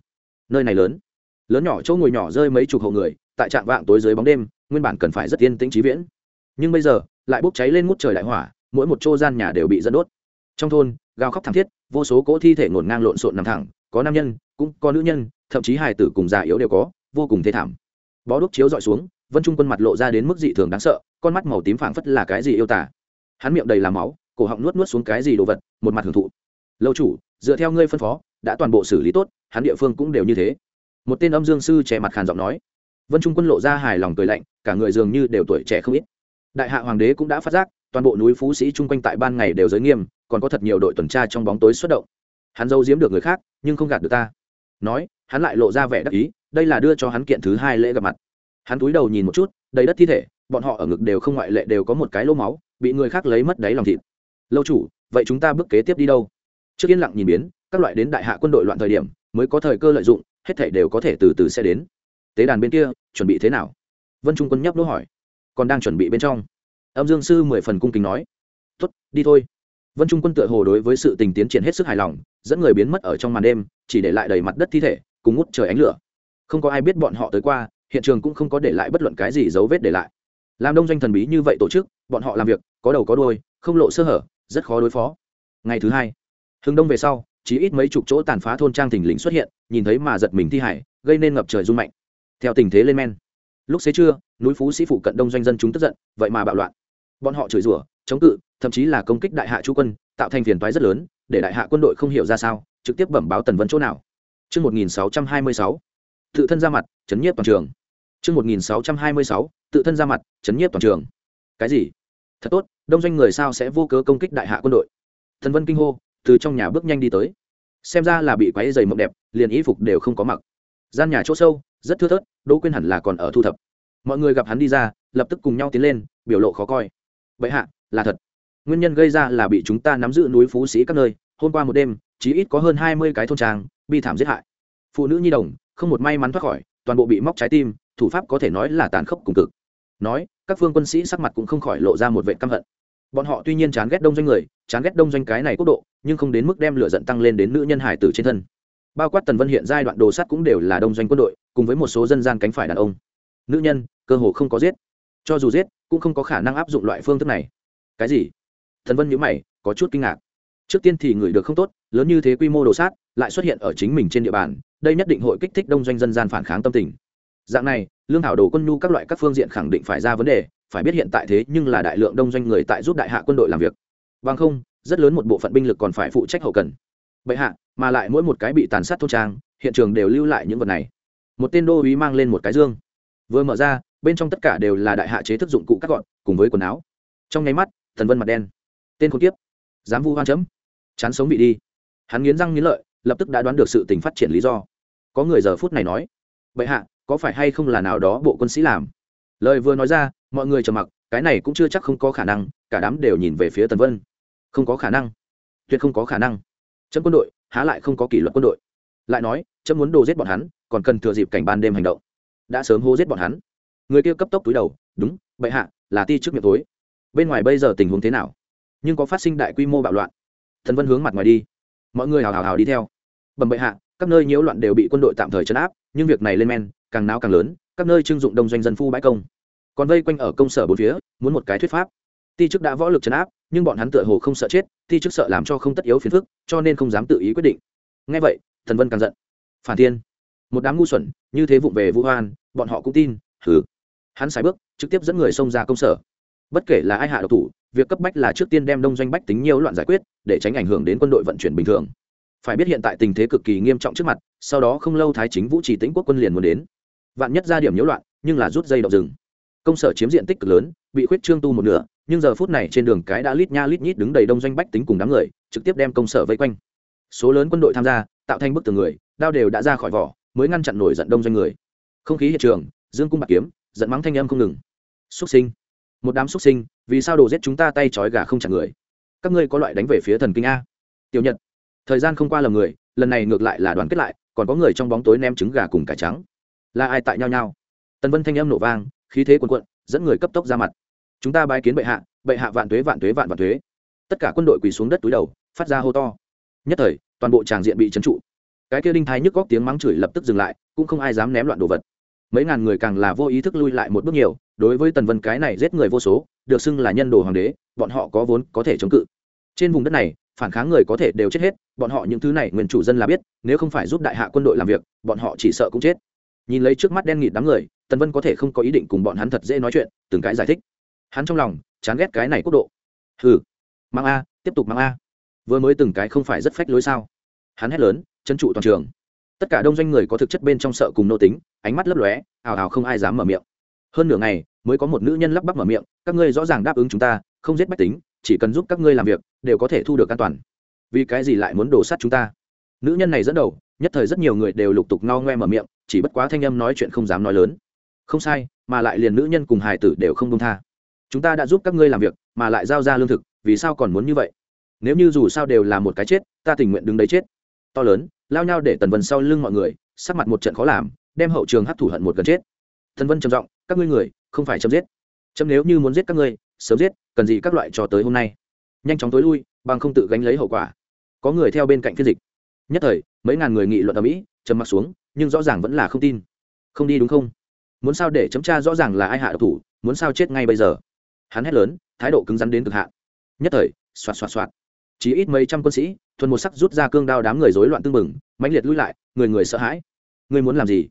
Nơi này lớn. Lớn nhỏ chỗ ngồi nhỏ rơi mấy chục hộ người, tại trạm vạng tối dưới bóng đêm, nguyên bản cần phải rất yên tĩnh trí viễn. Nhưng bây giờ, lại bốc cháy lên ngút trời đại hỏa, mỗi một chỗ gian nhà đều bị dẫn đốt. Trong thôn, gào khóc thảm thiết, vô số cỗ thi thể ngổn ngang lộn xộn nằm thẳng, có nam nhân, cũng có nữ nhân, thậm chí hài tử cùng già yếu đều có, vô cùng thê thảm. Bó đúc chiếu dọi xuống, vân trung quân mặt lộ ra đến mức dị thường đáng sợ, con mắt màu tím phảng phất là cái gì yêu tả hắn miệng đầy làm máu, cổ họng nuốt nuốt xuống cái gì đồ vật, một mặt hưởng thụ. Lâu chủ, dựa theo ngươi phân phó, đã toàn bộ xử lý tốt, hắn địa phương cũng đều như thế. Một tên âm dương sư trẻ mặt khàn giọng nói. Vân trung quân lộ ra hài lòng cười lạnh, cả người dường như đều tuổi trẻ không ít. Đại hạ hoàng đế cũng đã phát giác, toàn bộ núi phú sĩ chung quanh tại ban ngày đều giới nghiêm, còn có thật nhiều đội tuần tra trong bóng tối xuất động. Hắn giấu giếm được người khác, nhưng không gạt được ta. Nói, hắn lại lộ ra vẻ đắc ý, đây là đưa cho hắn kiện thứ hai lễ gặp mặt. Hắn túi đầu nhìn một chút, đầy đất thi thể, bọn họ ở ngực đều không ngoại lệ đều có một cái lỗ máu bị người khác lấy mất đáy lòng thịt. Lâu chủ, vậy chúng ta bước kế tiếp đi đâu? Trước yên lặng nhìn biến, các loại đến đại hạ quân đội loạn thời điểm, mới có thời cơ lợi dụng, hết thảy đều có thể từ từ sẽ đến. Tế đàn bên kia, chuẩn bị thế nào? Vân trung quân nhấp đỗ hỏi. Còn đang chuẩn bị bên trong. Âm dương sư mười phần cung kính nói. Tuất đi thôi. Vân trung quân tựa hồ đối với sự tình tiến triển hết sức hài lòng, dẫn người biến mất ở trong màn đêm, chỉ để lại đầy mặt đất thi thể, cùng ngút trời ánh lửa. Không có ai biết bọn họ tới qua, hiện trường cũng không có để lại bất luận cái gì dấu vết để lại làm đông doanh thần bí như vậy tổ chức bọn họ làm việc có đầu có đuôi, không lộ sơ hở rất khó đối phó. Ngày thứ hai hừng đông về sau chỉ ít mấy chục chỗ tàn phá thôn trang thình lình xuất hiện nhìn thấy mà giật mình thi hải gây nên ngập trời rung mạnh. Theo tình thế lên men. Lúc xế trưa núi phú sĩ phụ cận đông doanh dân chúng tức giận vậy mà bạo loạn. Bọn họ chửi rủa chống cự thậm chí là công kích đại hạ chú quân tạo thành phiền toái rất lớn để đại hạ quân đội không hiểu ra sao trực tiếp bẩm báo tần vân chỗ nào. Trước 1626, tự thân ra mặt, chấn nhiếp toàn trường. Trước 1626, tự thân ra mặt, chấn nhiếp toàn trường. Cái gì? Thật tốt, đông doanh người sao sẽ vô cớ công kích đại hạ quân đội? Thần Vân kinh hô, từ trong nhà bước nhanh đi tới. Xem ra là bị quấy giày mộng đẹp, liền y phục đều không có mặc. Gian nhà chỗ sâu, rất thưa thớt, Đỗ Quyên hẳn là còn ở thu thập. Mọi người gặp hắn đi ra, lập tức cùng nhau tiến lên, biểu lộ khó coi. Bệ hạ, là thật. Nguyên nhân gây ra là bị chúng ta nắm giữ núi phú sĩ các nơi, hôm qua một đêm, chí ít có hơn hai mươi cái thôn trang bị thảm giết hại. Phụ nữ nhi đồng, không một may mắn thoát khỏi, toàn bộ bị móc trái tim, thủ pháp có thể nói là tàn khốc cùng cực. Nói, các phương quân sĩ sắc mặt cũng không khỏi lộ ra một vẻ căm hận. Bọn họ tuy nhiên chán ghét đông doanh người, chán ghét đông doanh cái này quốc độ, nhưng không đến mức đem lửa giận tăng lên đến nữ nhân hải tử trên thân. Bao quát Tần Vân hiện giai đoạn đồ sắt cũng đều là đông doanh quân đội, cùng với một số dân gian cánh phải đàn ông. Nữ nhân, cơ hồ không có giết. Cho dù giết, cũng không có khả năng áp dụng loại phương thức này. Cái gì? Thần Vân nhíu mày, có chút kinh ngạc. trước tiên thì người được không tốt lớn như thế quy mô đồ sát lại xuất hiện ở chính mình trên địa bàn đây nhất định hội kích thích đông doanh dân gian phản kháng tâm tình dạng này, lương thảo đồ quân nhu các loại các phương diện khẳng định phải ra vấn đề, phải biết hiện tại thế nhưng là đại lượng đông doanh người tại giúp đại hạ quân đội làm việc. Bằng không, rất lớn một bộ phận binh lực còn phải phụ trách hậu cần. Bệ hạ, mà lại mỗi một cái bị tàn sát thôn trang, hiện trường đều lưu lại những vật này. Một tên đô uý mang lên một cái dương. Vừa mở ra, bên trong tất cả đều là đại hạ chế thức dụng cụ các gọn, cùng với quần áo. Trong nháy mắt, thần vân mặt đen. Tên khốn kiếp. Dám vu hoan chấm. Chán sống bị đi. Hắn nghiến răng nghiến lợi, lập tức đã đoán được sự tình phát triển lý do. Có người giờ phút này nói. Bệ hạ có phải hay không là nào đó bộ quân sĩ làm? Lời vừa nói ra, mọi người trầm mặc, cái này cũng chưa chắc không có khả năng, cả đám đều nhìn về phía tần vân. Không có khả năng. Tuyệt không có khả năng. Chấm quân đội, há lại không có kỷ luật quân đội. Lại nói, chấm muốn đồ giết bọn hắn, còn cần thừa dịp cảnh ban đêm hành động. Đã sớm hô giết bọn hắn. Người kia cấp tốc túi đầu, đúng, bệ hạ, là ti trước miệng tối. Bên ngoài bây giờ tình huống thế nào? Nhưng có phát sinh đại quy mô bạo loạn. Thần vân hướng mặt ngoài đi. Mọi người hào hào hào đi theo. Bẩm bệ hạ, các nơi nhiễu loạn đều bị quân đội tạm thời chấn áp, nhưng việc này lên men càng náo càng lớn, các nơi trưng dụng đông doanh dân phu bãi công. Còn vây quanh ở công sở bốn phía, muốn một cái thuyết pháp. Ti chức đã võ lực chấn áp, nhưng bọn hắn tựa hồ không sợ chết, ti chức sợ làm cho không tất yếu phiền phức, cho nên không dám tự ý quyết định. Ngay vậy, thần vân càng giận. Phản thiên. Một đám ngu xuẩn, như thế vụng về vũ hoan, bọn họ cũng tin, hừ. Hắn xài bước, trực tiếp dẫn người xông ra công sở. Bất kể là ai hạ độc thủ, việc cấp bách là trước tiên đem đông doanh bách tính nhiều loạn giải quyết, để tránh ảnh hưởng đến quân đội vận chuyển bình thường. Phải biết hiện tại tình thế cực kỳ nghiêm trọng trước mặt, sau đó không lâu thái chính vũ trì tĩnh quốc quân liền muốn đến vạn nhất ra điểm nhiễu loạn, nhưng là rút dây động rừng. Công sở chiếm diện tích cực lớn, bị khuyết trương tu một nửa, nhưng giờ phút này trên đường cái đã lít nha lít nhít đứng đầy đông doanh bách tính cùng đám người, trực tiếp đem công sở vây quanh. Số lớn quân đội tham gia, tạo thành bức tường người, đao đều đã ra khỏi vỏ, mới ngăn chặn nổi giận đông doanh người. Không khí hiện trường, dương cung bạc kiếm, giận mắng thanh âm không ngừng. Xuất sinh. Một đám xuất sinh, vì sao đồ giết chúng ta tay trói gà không chặt người? Các ngươi có loại đánh về phía thần kinh a. Tiểu nhật. Thời gian không qua lầm người, lần này ngược lại là đoàn kết lại, còn có người trong bóng tối ném trứng gà cùng cải trắng là ai tại nhau nhau tần vân thanh âm nổ vang, khí thế quần quận dẫn người cấp tốc ra mặt. Chúng ta bái kiến bệ hạ bệ hạ vạn tuế vạn tuế, vạn vạn tuế. Tất cả quân đội quỳ xuống đất túi đầu, phát ra hô to. Nhất thời, toàn bộ tràng diện bị trấn trụ. Cái kia đinh thái nhức góc tiếng mắng chửi lập tức dừng lại, cũng không ai dám ném loạn đồ vật. Mấy ngàn người càng là vô ý thức lui lại một bước nhiều, đối với tần vân cái này giết người vô số, được xưng là nhân đồ hoàng đế, bọn họ có vốn có thể chống cự. Trên vùng đất này, phản kháng người có thể đều chết hết, bọn họ những thứ này nguyên chủ dân là biết, nếu không phải giúp đại hạ quân đội làm việc, bọn họ chỉ sợ cũng chết nhìn lấy trước mắt đen nghịt đám người, tần vân có thể không có ý định cùng bọn hắn thật dễ nói chuyện, từng cái giải thích. Hắn trong lòng chán ghét cái này quốc độ. Hừ, mang a, tiếp tục mang a. Vừa mới từng cái không phải rất phách lối sao? Hắn hét lớn chân trụ toàn trường. Tất cả đông doanh người có thực chất bên trong sợ cùng nô tính, ánh mắt lấp lóe, ào ào không ai dám mở miệng. Hơn nửa ngày, mới có một nữ nhân lắp bắp mở miệng, các ngươi rõ ràng đáp ứng chúng ta, không giết bách tính, chỉ cần giúp các ngươi làm việc, đều có thể thu được an toàn. Vì cái gì lại muốn đổ sát chúng ta? Nữ nhân này dẫn đầu, nhất thời rất nhiều người đều lục tục no ngoe mở miệng chỉ bất quá thanh âm nói chuyện không dám nói lớn. Không sai, mà lại liền nữ nhân cùng hài tử đều không công tha. Chúng ta đã giúp các ngươi làm việc, mà lại giao ra lương thực, vì sao còn muốn như vậy? Nếu như dù sao đều là một cái chết, ta tình nguyện đứng đấy chết. To lớn, lao nhau để tần vân sau lưng mọi người, sắc mặt một trận khó làm, đem hậu trường hấp thủ hận một gần chết. Tần vân trầm giọng, các ngươi người, không phải chấm giết. Chấm nếu như muốn giết các ngươi, sớm giết, cần gì các loại cho tới hôm nay. Nhanh chóng tối lui, bằng không tự gánh lấy hậu quả. Có người theo bên cạnh phiên dịch. Nhất thời, mấy ngàn người nghị luận ở mỹ, trầm mặc xuống nhưng rõ ràng vẫn là không tin. Không đi đúng không? Muốn sao để chấm tra rõ ràng là ai hạ độc thủ muốn sao chết ngay bây giờ? Hắn hét lớn thái độ cứng rắn đến cực hạn. Nhất thời xoạt xoạt xoạt. Chỉ ít mấy trăm quân sĩ thuần một sắc rút ra cương đao đám người rối loạn tưng bừng, mãnh liệt lui lại người người sợ hãi. Người muốn làm gì?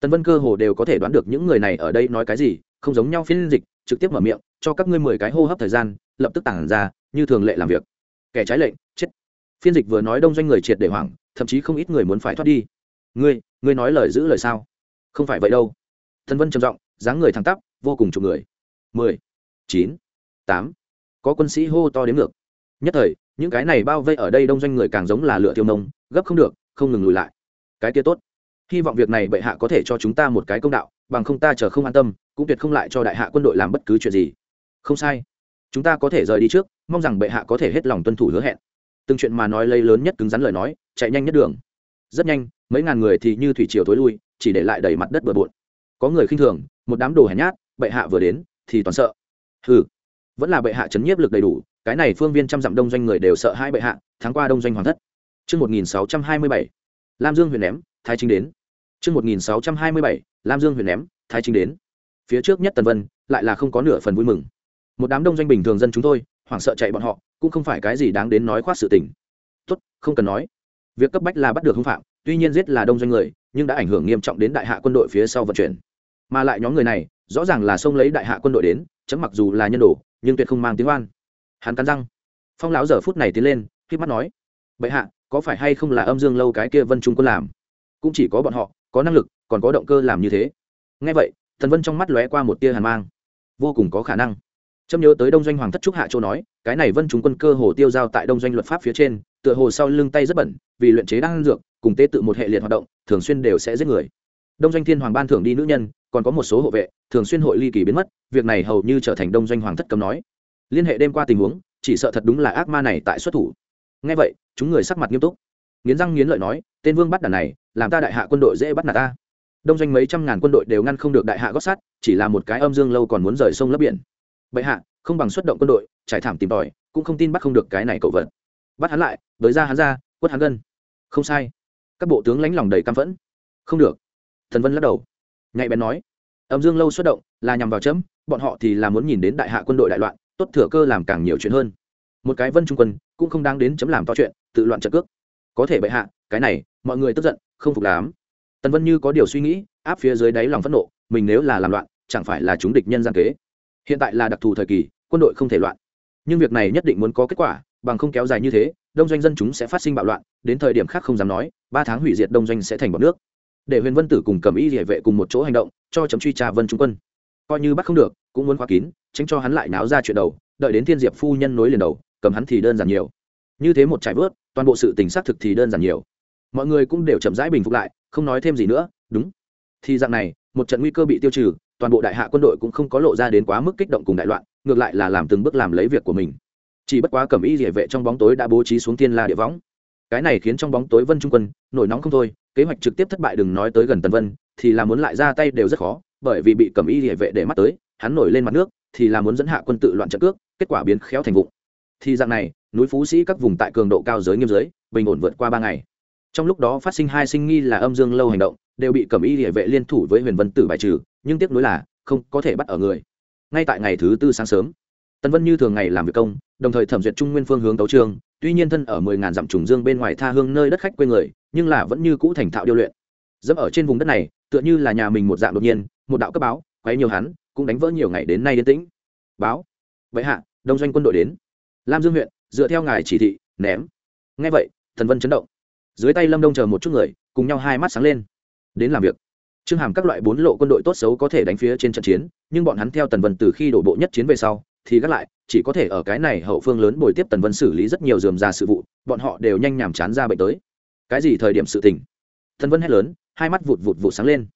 Tần vân cơ hồ đều có thể đoán được những người này ở đây nói cái gì không giống nhau phiên dịch trực tiếp mở miệng cho các ngươi mười cái hô hấp thời gian lập tức tản ra như thường lệ làm việc. Kẻ trái lệnh chết. Phiên dịch vừa nói đông doanh người triệt để hoảng thậm chí không ít người muốn phải thoát đi ngươi ngươi nói lời giữ lời sao? Không phải vậy đâu. Thần vân trầm giọng, dáng người thẳng tắp, vô cùng chụp người. Mười, chín, tám. Có quân sĩ hô to đến ngược. Nhất thời, những cái này bao vây ở đây đông doanh người càng giống là lựa tiêu nông, gấp không được, không ngừng lùi lại. Cái kia tốt. Hy vọng việc này bệ hạ có thể cho chúng ta một cái công đạo, bằng không ta chờ không an tâm, cũng tuyệt không lại cho đại hạ quân đội làm bất cứ chuyện gì. Không sai. Chúng ta có thể rời đi trước, mong rằng bệ hạ có thể hết lòng tuân thủ hứa hẹn. Từng chuyện mà nói lây lớn nhất cứng rắn lời nói, chạy nhanh nhất đường rất nhanh mấy ngàn người thì như thủy triều thối lui chỉ để lại đầy mặt đất bừa bộn có người khinh thường một đám đồ hèn nhát bệ hạ vừa đến thì toàn sợ hừ vẫn là bệ hạ chấn nhiếp lực đầy đủ cái này phương viên trăm dặm đông doanh người đều sợ hai bệ hạ tháng qua đông doanh hoàng thất Trước 1627, Lam Dương huyền ném, Thái Chính đến. Trước 1627, Lam Dương huyền ném, Thái Chính đến. Phía trước nhất Tần Vân, lại là không có nửa phần vui mừng. Một đám đông doanh bình thường dân chúng tôi, hoảng sợ chạy bọn họ, cũng không phải cái gì đáng đến nói khoác sự tình. tốt, không cần nói việc cấp bách là bắt được hung phạm, tuy nhiên giết là đông doanh người, nhưng đã ảnh hưởng nghiêm trọng đến đại hạ quân đội phía sau vận chuyển. Mà lại nhóm người này, rõ ràng là xông lấy đại hạ quân đội đến, chấm mặc dù là nhân đồ, nhưng tuyệt không mang tiếng oan. Hắn cắn răng. Phong lão giờ phút này tiến lên khi mắt nói, bệ hạ, có phải hay không là âm dương lâu cái kia vân trung quân làm? Cũng chỉ có bọn họ, có năng lực, còn có động cơ làm như thế. Ngay vậy thần vân trong mắt lóe qua một tia hàn mang. Vô cùng có khả năng. Trâm nhớ tới đông doanh hoàng thất trúc hạ châu nói, cái này vân chúng quân cơ hồ tiêu giao tại đông doanh luật pháp phía trên tựa hồ sau lưng tay rất bẩn, vì luyện chế đang dược, cùng tế tự một hệ liệt hoạt động, thường xuyên đều sẽ giết người. Đông doanh thiên hoàng ban thưởng đi nữ nhân, còn có một số hộ vệ, thường xuyên hội ly kỳ biến mất, việc này hầu như trở thành đông doanh hoàng thất cấm nói. Liên hệ đêm qua tình huống, chỉ sợ thật đúng là ác ma này tại xuất thủ. Ngay vậy, chúng người sắc mặt nghiêm túc. Nghiến răng nghiến lợi nói, tên vương bắt đàn này, làm ta đại hạ quân đội dễ bắt nạt ta. Đông doanh mấy trăm ngàn quân đội đều ngăn không được đại hạ gót sắt, chỉ là một cái âm dương lâu còn muốn rời sông lấp biển. Bệ hạ, không bằng xuất động quân đội, trải thảm tìm tòi, cũng không tin bắt không được cái này cậu vật bắt hắn lại với ra hắn ra, quất hắn gân. Không sai. Các bộ tướng lãnh lòng đầy căm phẫn. Không được. Thần vân lắc đầu. Nhạy bén nói. Âm dương lâu xuất động, là nhằm vào chấm, bọn họ thì là muốn nhìn đến đại hạ quân đội đại loạn, tốt thừa cơ làm càng nhiều chuyện hơn. Một cái vân trung quân, cũng không đáng đến chấm làm to chuyện, tự loạn trận cước. Có thể bệ hạ, cái này, mọi người tức giận, không phục lắm. Tần vân như có điều suy nghĩ, áp phía dưới đáy lòng phẫn nộ, mình nếu là làm loạn, chẳng phải là chúng địch nhân gian kế. Hiện tại là đặc thù thời kỳ, quân đội không thể loạn. Nhưng việc này nhất định muốn có kết quả bằng không kéo dài như thế, đông doanh dân chúng sẽ phát sinh bạo loạn, đến thời điểm khác không dám nói, ba tháng hủy diệt đông doanh sẽ thành bọn nước. Để huyền vân tử cùng cầm y địa vệ cùng một chỗ hành động, cho chấm truy tra vân trung quân. Coi như bắt không được, cũng muốn khóa kín, tránh cho hắn lại náo ra chuyện đầu, đợi đến thiên diệp phu nhân nối liền đầu, cầm hắn thì đơn giản nhiều. Như thế một trải vớt, toàn bộ sự tình xác thực thì đơn giản nhiều. Mọi người cũng đều chậm rãi bình phục lại, không nói thêm gì nữa, đúng. Thì dạng này, một trận nguy cơ bị tiêu trừ, toàn bộ đại hạ quân đội cũng không có lộ ra đến quá mức kích động cùng đại loạn, ngược lại là làm từng bước làm lấy việc của mình chỉ bất quá cẩm y địa vệ trong bóng tối đã bố trí xuống thiên la địa võng. Cái này khiến trong bóng tối vân trung quân, nổi nóng không thôi, kế hoạch trực tiếp thất bại đừng nói tới gần tần vân, thì là muốn lại ra tay đều rất khó, bởi vì bị cẩm y địa vệ để mắt tới, hắn nổi lên mặt nước, thì là muốn dẫn hạ quân tự loạn trận cước, kết quả biến khéo thành vụng. Thì dạng này, núi phú sĩ các vùng tại cường độ cao giới nghiêm giới bình ổn vượt qua ba ngày. Trong lúc đó phát sinh hai sinh nghi là âm dương lâu hành động, đều bị cẩm y địa vệ liên thủ với huyền vân tử bài trừ, nhưng tiếc nuối là, không có thể bắt ở người. Ngay tại ngày thứ tư sáng sớm tần vân như thường ngày làm việc công, đồng thời thẩm duyệt trung nguyên phương hướng tấu trường, tuy nhiên thân ở mười ngàn dặm trùng dương bên ngoài tha hương nơi đất khách quê người, nhưng là vẫn như cũ thành thạo điêu luyện. Dẫm ở trên vùng đất này, tựa như là nhà mình một dạng đột nhiên, một đạo cấp báo, quấy nhiều hắn, cũng đánh vỡ nhiều ngày đến nay yên tĩnh. Báo. Vậy hạ, đông doanh quân đội đến. Lam dương huyện, dựa theo ngài chỉ thị, ném. Ngay vậy thần vân chấn động. Dưới tay lâm đông chờ một chút người, cùng nhau hai mắt sáng lên. Đến làm việc. Trương hàm các loại bốn lộ quân đội tốt xấu có thể đánh phía trên trận chiến, nhưng bọn hắn theo tần vân từ khi đổ bộ nhất chiến về sau thì gác lại, chỉ có thể ở cái này hậu phương lớn bồi tiếp tần vân xử lý rất nhiều dườm già sự vụ, bọn họ đều nhanh nhàm chán ra bệnh tới. Cái gì thời điểm sự tình? Tần vân hét lớn, hai mắt vụt vụt vụt sáng lên.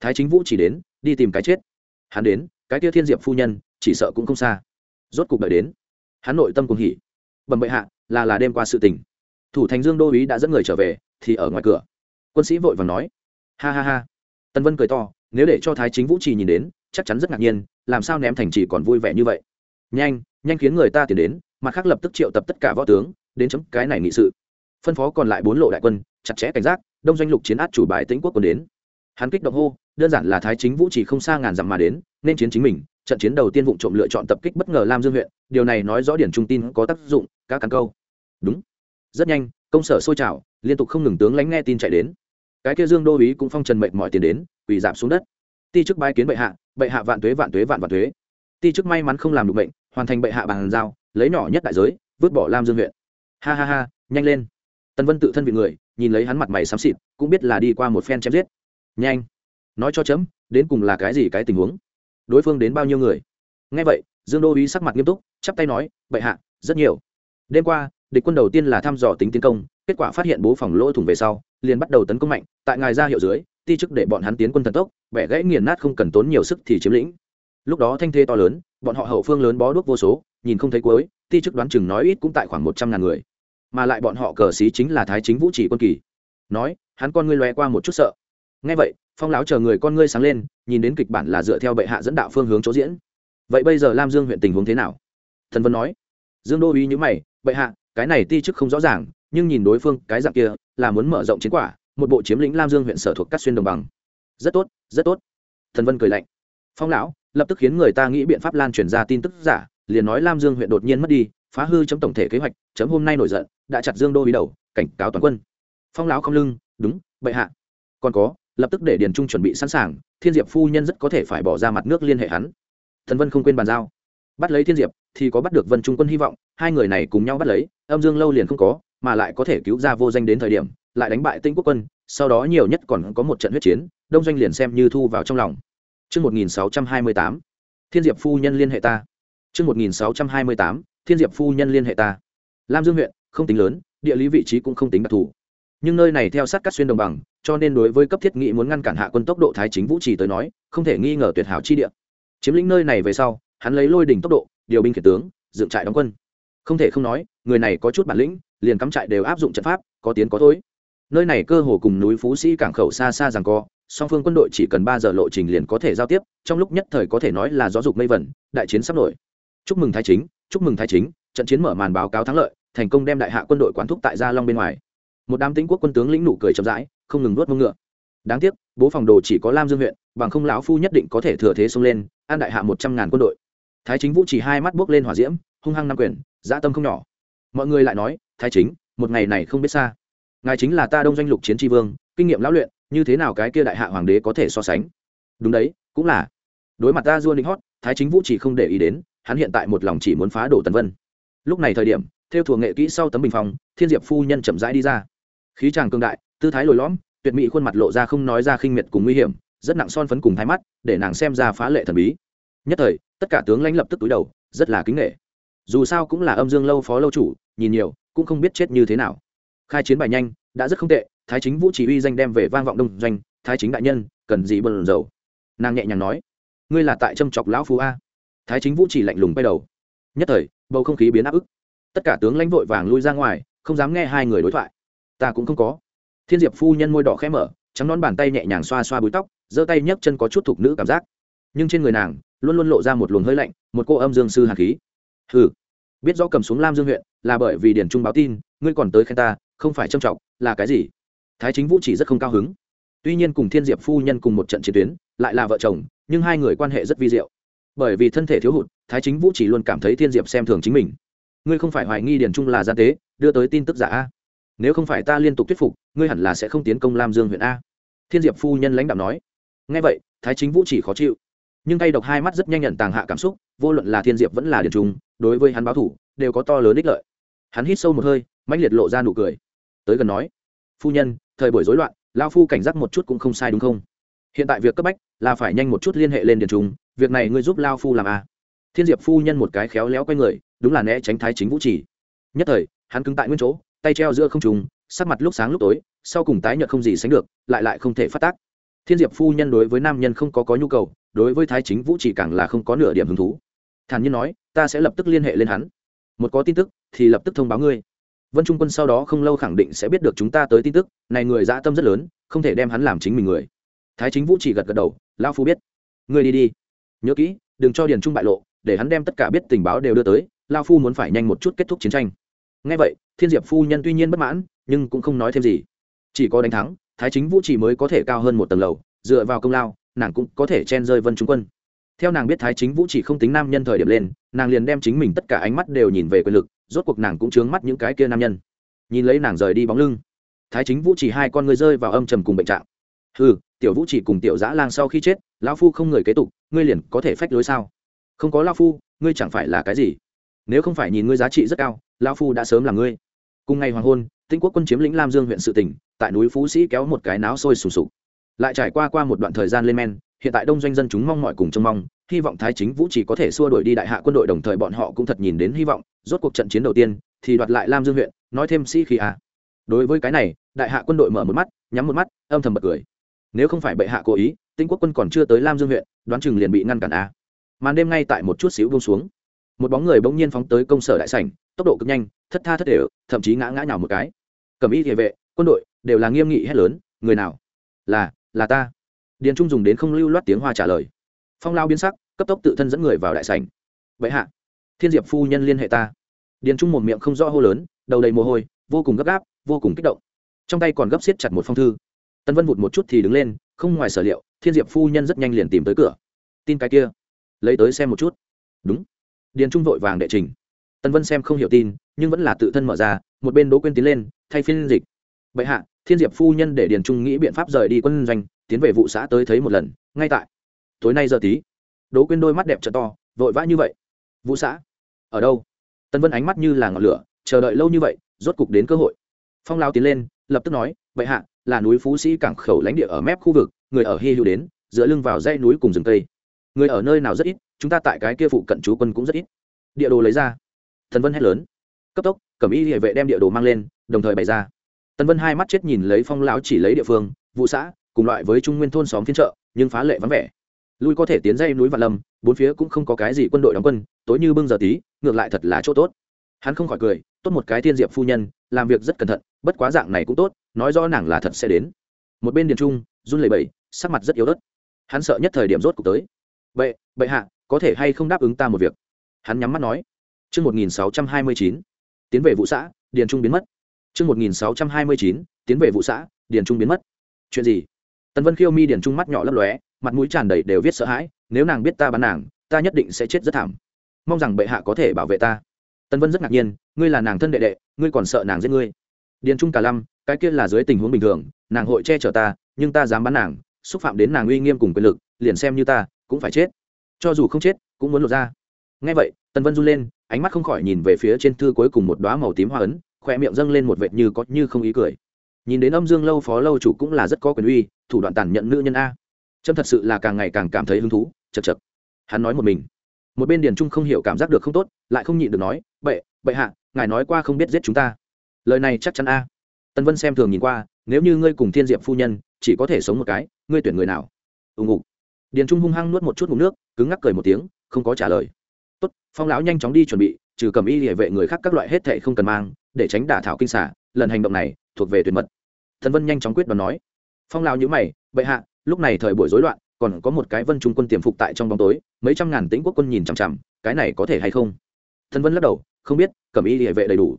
Thái chính vũ chỉ đến, đi tìm cái chết. Hắn đến, cái kia thiên diệp phu nhân, chỉ sợ cũng không xa. Rốt cục đợi đến. Hắn nội tâm cùng hỉ. Bẩm bệ hạ, là là đêm qua sự tình. Thủ thành dương đô ý đã dẫn người trở về, thì ở ngoài cửa. Quân sĩ vội vàng nói. Ha ha ha. Tần vân cười to, nếu để cho thái chính vũ trì nhìn đến, chắc chắn rất ngạc nhiên, làm sao ném thành trì còn vui vẻ như vậy? Nhanh nhanh khiến người ta tiến đến, mặt khác lập tức triệu tập tất cả võ tướng, đến chấm cái này nghị sự. Phân phó còn lại bốn lộ đại quân, chặt chẽ cảnh giác, đông doanh lục chiến át chủ bài tĩnh quốc quân đến. Hắn kích động hô, đơn giản là thái chính vũ chỉ không xa ngàn dặm mà đến, nên chiến chính mình, trận chiến đầu tiên vụ trộm lựa chọn tập kích bất ngờ lam dương huyện, điều này nói rõ điển trung tin có tác dụng các cán câu. Đúng. Rất nhanh, công sở sôi trào, liên tục không ngừng tướng lánh nghe tin chạy đến. Cái kia dương đô ý cũng phong trần mệnh mọi tiền đến, quỳ giảm xuống đất. Ti chức bái kiến bệ hạ bệ hạ vạn tuế vạn tuế vạn vạn tuế. Ti chức may mắn không làm được bệnh hoàn thành bệ hạ bàn giao, lấy nhỏ nhất đại giới, vứt bỏ lam dương huyện. Ha ha ha, nhanh lên. Tân vân tự thân vị người, nhìn lấy hắn mặt mày xám xịt, cũng biết là đi qua một phen chém giết. Nhanh. Nói cho chấm, đến cùng là cái gì cái tình huống? Đối phương đến bao nhiêu người? Ngay vậy, dương đô uý sắc mặt nghiêm túc, chắp tay nói, bệ hạ, rất nhiều. Đêm qua, địch quân đầu tiên là thăm dò tính tiến công, kết quả phát hiện bố phòng lỗ thủng về sau, liền bắt đầu tấn công mạnh, tại ngài ra hiệu dưới, ti chức để bọn hắn tiến quân thần tốc, bẻ gãy nghiền nát không cần tốn nhiều sức thì chiếm lĩnh. Lúc đó thanh thế to lớn bọn họ hậu phương lớn bó đuốc vô số, nhìn không thấy cuối, ti chức đoán chừng nói ít cũng tại khoảng một trăm ngàn người. Mà lại bọn họ cờ xí chính là thái chính vũ chỉ quân kỳ. Nói, hắn con ngươi loe qua một chút sợ. Ngay vậy, phong lão chờ người con ngươi sáng lên, nhìn đến kịch bản là dựa theo bệ hạ dẫn đạo phương hướng chỗ diễn. Vậy bây giờ lam dương huyện tình huống thế nào? Thần vân nói. Dương đô uy nhữ mày, bệ hạ, cái này ti chức không rõ ràng, nhưng nhìn đối phương, cái dạng kia, là muốn mở rộng chiến quả, một bộ chiếm lĩnh lam dương huyện sở thuộc các xuyên đồng bằng. Rất tốt rất tốt. Thần vân cười lạnh. Phong lão lập tức khiến người ta nghĩ biện pháp lan truyền ra tin tức giả, liền nói lam dương huyện đột nhiên mất đi, phá hư chấm tổng thể kế hoạch, chấm hôm nay nổi giận, đã chặt dương đô ý đầu, cảnh cáo toàn quân. Phong Láo không lưng, đúng, bệ hạ. Còn có, lập tức để điền trung chuẩn bị sẵn sàng, thiên diệp phu nhân rất có thể phải bỏ ra mặt nước liên hệ hắn. Thần vân không quên bàn giao. Bắt lấy thiên diệp, thì có bắt được vân trung quân hy vọng, hai người này cùng nhau bắt lấy, âm dương lâu liền không có, mà lại có thể cứu ra vô danh đến thời điểm, lại đánh bại tinh quốc quân, sau đó nhiều nhất còn có một trận huyết chiến, đông doanh liền xem như thu vào trong lòng. Chương 1628, Thiên Diệp phu nhân liên hệ ta. Chương 1628, Thiên Diệp phu nhân liên hệ ta. Lam Dương huyện, không tính lớn, địa lý vị trí cũng không tính đặc thù. Nhưng nơi này theo sát cắt xuyên đồng bằng, cho nên đối với cấp thiết nghị muốn ngăn cản hạ quân tốc độ thái chính vũ trì tới nói, không thể nghi ngờ tuyệt hảo chi địa. Chiếm lĩnh nơi này về sau, hắn lấy lôi đỉnh tốc độ, điều binh khiển tướng, dựng trại đóng quân. Không thể không nói, người này có chút bản lĩnh, liền cắm trại đều áp dụng trận pháp, có tiến có thối. Nơi này cơ hồ cùng núi Phú Sĩ cảng khẩu xa xa rằng co, song phương quân đội chỉ cần ba giờ lộ trình liền có thể giao tiếp, trong lúc nhất thời có thể nói là gió dục mây vẩn, đại chiến sắp nổi. Chúc mừng thái chính, chúc mừng thái chính, trận chiến mở màn báo cáo thắng lợi, thành công đem đại hạ quân đội quán thúc tại gia long bên ngoài. Một đám tĩnh quốc quân tướng lĩnh nụ cười chậm rãi, không ngừng nuốt mông ngựa. Đáng tiếc, bố phòng đồ chỉ có lam dương huyện, bằng không lão phu nhất định có thể thừa thế xông lên, an đại hạ một trăm ngàn quân đội. Thái chính vũ chỉ hai mắt bước lên hỏa diễm, hung hăng năm quyền, dã tâm không nhỏ. Mọi người lại nói, thái chính, một ngày này không biết xa. Ngài chính là ta đông doanh lục chiến tri vương, kinh nghiệm lão luyện như thế nào cái kia đại hạ hoàng đế có thể so sánh? Đúng đấy, cũng là. Đối mặt ta dua ninh hót, thái chính vũ chỉ không để ý đến, hắn hiện tại một lòng chỉ muốn phá đổ tần vân. Lúc này thời điểm, theo thuộc nghệ kỹ sau tấm bình phòng thiên diệp phu nhân chậm rãi đi ra. Khí tràng cương đại, tư thái lồi lõm, tuyệt mỹ khuôn mặt lộ ra không nói ra khinh miệt cùng nguy hiểm, rất nặng son phấn cùng thái mắt, để nàng xem ra phá lệ thần bí. Nhất thời, tất cả tướng lãnh lập tức túi đầu, rất là kính nghệ dù sao cũng là âm dương lâu phó lâu chủ, nhìn nhiều, cũng không biết chết như thế nào. Khai chiến bài nhanh, đã rất không tệ thái chính vũ chỉ uy danh đem về vang vọng đông doanh, thái chính đại nhân, cần gì bần dầu nàng nhẹ nhàng nói, ngươi là tại trâm chọc lão phú a. Thái chính vũ chỉ lạnh lùng bay đầu. Nhất thời, bầu không khí biến áp ức. Tất cả tướng lãnh vội vàng lui ra ngoài, không dám nghe hai người đối thoại. Ta cũng không có. Thiên diệp phu nhân môi đỏ khẽ mở, trắng nón bàn tay nhẹ nhàng xoa xoa búi tóc, giơ tay nhấc chân có chút thục nữ cảm giác. Nhưng trên người nàng, luôn luôn lộ ra một luồng hơi lạnh, một cô âm dương sư hạt khí. Ừ biết rõ cầm xuống lam dương huyện, là bởi vì điển trung báo tin, ngươi còn tới khen ta, không phải trâm trọng là cái gì? Thái chính vũ chỉ rất không cao hứng. Tuy nhiên cùng thiên diệp phu nhân cùng một trận chiến tuyến, lại là vợ chồng, nhưng hai người quan hệ rất vi diệu. Bởi vì thân thể thiếu hụt, thái chính vũ chỉ luôn cảm thấy thiên diệp xem thường chính mình. Ngươi không phải hoài nghi Điền trung là gian tế, đưa tới tin tức giả a. Nếu không phải ta liên tục thuyết phục, ngươi hẳn là sẽ không tiến công lam dương huyện a. Thiên diệp phu nhân lãnh đạo nói. Ngay vậy, thái chính vũ chỉ khó chịu. Nhưng tay độc hai mắt rất nhanh nhận tàng hạ cảm xúc, vô luận là thiên diệp vẫn là Điền trung, đối với hắn báo thủ, đều có to lớn ích lợi. Hắn hít sâu một hơi, mãnh liệt lộ ra nụ cười. Tới gần nói, phu nhân thời buổi rối loạn lao phu cảnh giác một chút cũng không sai đúng không? Hiện tại việc cấp bách là phải nhanh một chút liên hệ lên điền trung, việc này ngươi giúp lao phu làm a à. thiên diệp phu nhân một cái khéo léo q u a y người, đúng là né tránh thái chính vũ trì. Nhất thời, hắn cứng tại nguyên chỗ, tay treo giữa không trùng sắc mặt lúc sáng lúc tối, sau cùng tái nhợt không gì sánh được, lại lại không thể phát tác. Thiên diệp phu nhân đối với nam nhân không có có nhu cầu, đối với thái chính vũ trì càng là không có nửa điểm hứng thú. Thản nhiên nói, ta sẽ lập tức liên hệ lên hắn. Một có tin tức, thì lập tức thông báo ngươi vân trung quân sau đó không lâu khẳng định sẽ biết được chúng ta tới tin tức, này người dã tâm rất lớn, không thể đem hắn làm chính mình người. Thái chính vũ chỉ gật gật đầu lao phu biết. Ngươi đi đi. Nhớ kỹ, đừng cho điền trung bại lộ, để hắn đem tất cả biết tình báo đều đưa tới lao phu muốn phải nhanh một chút kết thúc chiến tranh. Ngay vậy, thiên diệp phu nhân tuy nhiên bất mãn, nhưng cũng không nói thêm gì. Chỉ có đánh thắng, thái chính vũ chỉ mới có thể cao hơn một tầng lầu, dựa vào công lao, nàng cũng có thể chen rơi vân trung quân. Theo nàng biết thái chính vũ chỉ không tính nam nhân thời điểm lên, nàng liền đem chính mình tất cả ánh mắt đều nhìn về quyền lực rốt cuộc nàng cũng chướng mắt những cái kia nam nhân. Nhìn lấy nàng rời đi bóng lưng, thái chính vũ chỉ hai con ngươi rơi vào âm trầm cùng bệnh trạng. Ừ tiểu vũ chỉ cùng tiểu dã lang sau khi chết, lão phu không người kế tục, ngươi liền có thể phách lối sao? Không có lão phu, ngươi chẳng phải là cái gì? Nếu không phải nhìn ngươi giá trị rất cao, lão phu đã sớm là ngươi. Cùng ngày hoàng hôn tinh quốc quân chiếm lĩnh lam dương huyện sự tỉnh, tại núi phú sĩ kéo một cái náo sôi sùng sục lại trải qua qua một đoạn thời gian lên men, hiện tại đông doanh dân chúng mong mọi cùng trông mong, hy vọng thái chính vũ chỉ có thể xua đuổi đi đại hạ quân đội đồng thời bọn họ cũng thật nhìn đến hy vọng, rốt cuộc trận chiến đầu tiên thì đoạt lại lam dương huyện, nói thêm sĩ khí à. đối với cái này, đại hạ quân đội mở một mắt, nhắm một mắt, âm thầm bật cười nếu không phải bệ hạ cố ý, tinh quốc quân còn chưa tới lam dương huyện, đoán chừng liền bị ngăn cản à. màn đêm ngay tại một chút xíu buông xuống một bóng người bỗng nhiên phóng tới công sở đại sảnh, tốc độ cực nhanh, thất tha thất đều, thậm chí ngã ngã nhào một cái cầm y địa vệ, quân đội đều là nghiêm nghị hết lớn, người nào là là ta. Điền trung dùng đến không lưu loát tiếng hoa trả lời. Phong lao biến sắc, cấp tốc tự thân dẫn người vào đại sảnh. Vậy hạ, thiên diệp phu nhân liên hệ ta. Điền trung một miệng không rõ hô lớn, đầu đầy mồ hôi, vô cùng gấp gáp, vô cùng kích động. Trong tay còn gấp xiết chặt một phong thư. Tân vân vụt một chút thì đứng lên, không ngoài sở liệu, thiên diệp phu nhân rất nhanh liền tìm tới cửa. Tin cái kia, lấy tới xem một chút. Đúng. Điền trung vội vàng đệ trình. Tân vân xem không hiểu tin, nhưng vẫn là tự thân mở ra, một bên đỗ quên tiến lên, thay phiên dịch bệ hạ, thiên diệp phu nhân để điền trung nghĩ biện pháp rời đi quân doanh, tiến về vụ xã tới thấy một lần, ngay tại tối nay giờ tí. Đỗ quyên đôi mắt đẹp t to, vội vã như vậy. Vũ xã? Ở đâu? Tân vân ánh mắt như là ngọn lửa, chờ đợi lâu như vậy, rốt cục đến cơ hội. Phong lao tiến lên, lập tức nói, bệ hạ, là núi phú sĩ cảng khẩu lãnh địa ở mép khu vực, người ở hy hữu đến, dựa lưng vào dãy núi cùng rừng cây. Người ở nơi nào rất ít, chúng ta tại cái kia phụ cận chú quân cũng rất ít. Địa đồ lấy ra. Thần vân hét lớn. Cấp tốc, cẩm y địa vệ đem địa đồ mang lên, đồng thời bày ra. Tần vân hai mắt chết nhìn lấy phong lão chỉ lấy địa phương vụ xã, cùng loại với trung nguyên thôn xóm phiên chợ, nhưng phá lệ vắng vẻ. Lui có thể tiến dây núi và lâm, bốn phía cũng không có cái gì quân đội đóng quân, tối như bưng giờ tí, ngược lại thật là chỗ tốt. Hắn không khỏi cười, tốt một cái thiên diệp phu nhân, làm việc rất cẩn thận, bất quá dạng này cũng tốt, nói rõ nàng là thật sẽ đến. Một bên điền trung, run lẩy bẩy, sắc mặt rất yếu ớt. Hắn sợ nhất thời điểm rốt cuộc tới. Vậy bệ hạ, có thể hay không đáp ứng ta một việc? Hắn nhắm mắt nói. Chương một nghìn sáu trăm hai mươi chín, tiến về vụ xã, điền trung biến mất chương một nghìn sáu trăm hai mươi chín, tiến về vụ xã, điền trung biến mất. Chuyện gì? Tần vân khiêu mi điền trung mắt nhỏ lấp lóe, mặt mũi tràn đầy đều viết sợ hãi, nếu nàng biết ta bắn nàng, ta nhất định sẽ chết rất thảm. Mong rằng bệ hạ có thể bảo vệ ta. Tần vân rất ngạc nhiên, ngươi là nàng thân đệ đệ, ngươi còn sợ nàng giết ngươi. Điền trung cả lâm cái kia là dưới tình huống bình thường, nàng hội che chở ta, nhưng ta dám bắn nàng, xúc phạm đến nàng uy nghiêm cùng quyền lực, liền xem như ta, cũng phải chết. Cho dù không chết, cũng muốn lột ra. Nghe vậy, tần vân run lên, ánh mắt không khỏi nhìn về phía trên thư cuối cùng một đóa màu tím hoa ấn khoe miệng dâng lên một vệt như có như không ý cười. Nhìn đến âm dương lâu phó lâu chủ cũng là rất có quyền uy, thủ đoạn tàn nhận nữ nhân a. Trâm thật sự là càng ngày càng cảm thấy hứng thú, chật chật. Hắn nói một mình. Một bên điền trung không hiểu cảm giác được không tốt, lại không nhịn được nói, bệ bệ hạ, ngài nói qua không biết giết chúng ta. Lời này chắc chắn a. Tân vân xem thường nhìn qua, nếu như ngươi cùng thiên diệp phu nhân, chỉ có thể sống một cái, ngươi tuyển người nào? Ừ Ùng ục điền trung hung hăng nuốt một chút ngụm nước, cứng ngắc cười một tiếng, không có trả lời. Tốt, phong lão nhanh chóng đi chuẩn bị trừ cầm y địa vệ người khác các loại hết thệ không cần mang, để tránh đả thảo kinh xả, lần hành động này thuộc về tuyệt mật. Thần vân nhanh chóng quyết đoán nói. Phong lão nhữ mày, bệ hạ, lúc này thời buổi rối loạn, còn có một cái vân trung quân tiềm phục tại trong bóng tối, mấy trăm ngàn tĩnh quốc quân nhìn chằm chằm, cái này có thể hay không? Thần vân lắc đầu, không biết, cầm y địa vệ đầy đủ.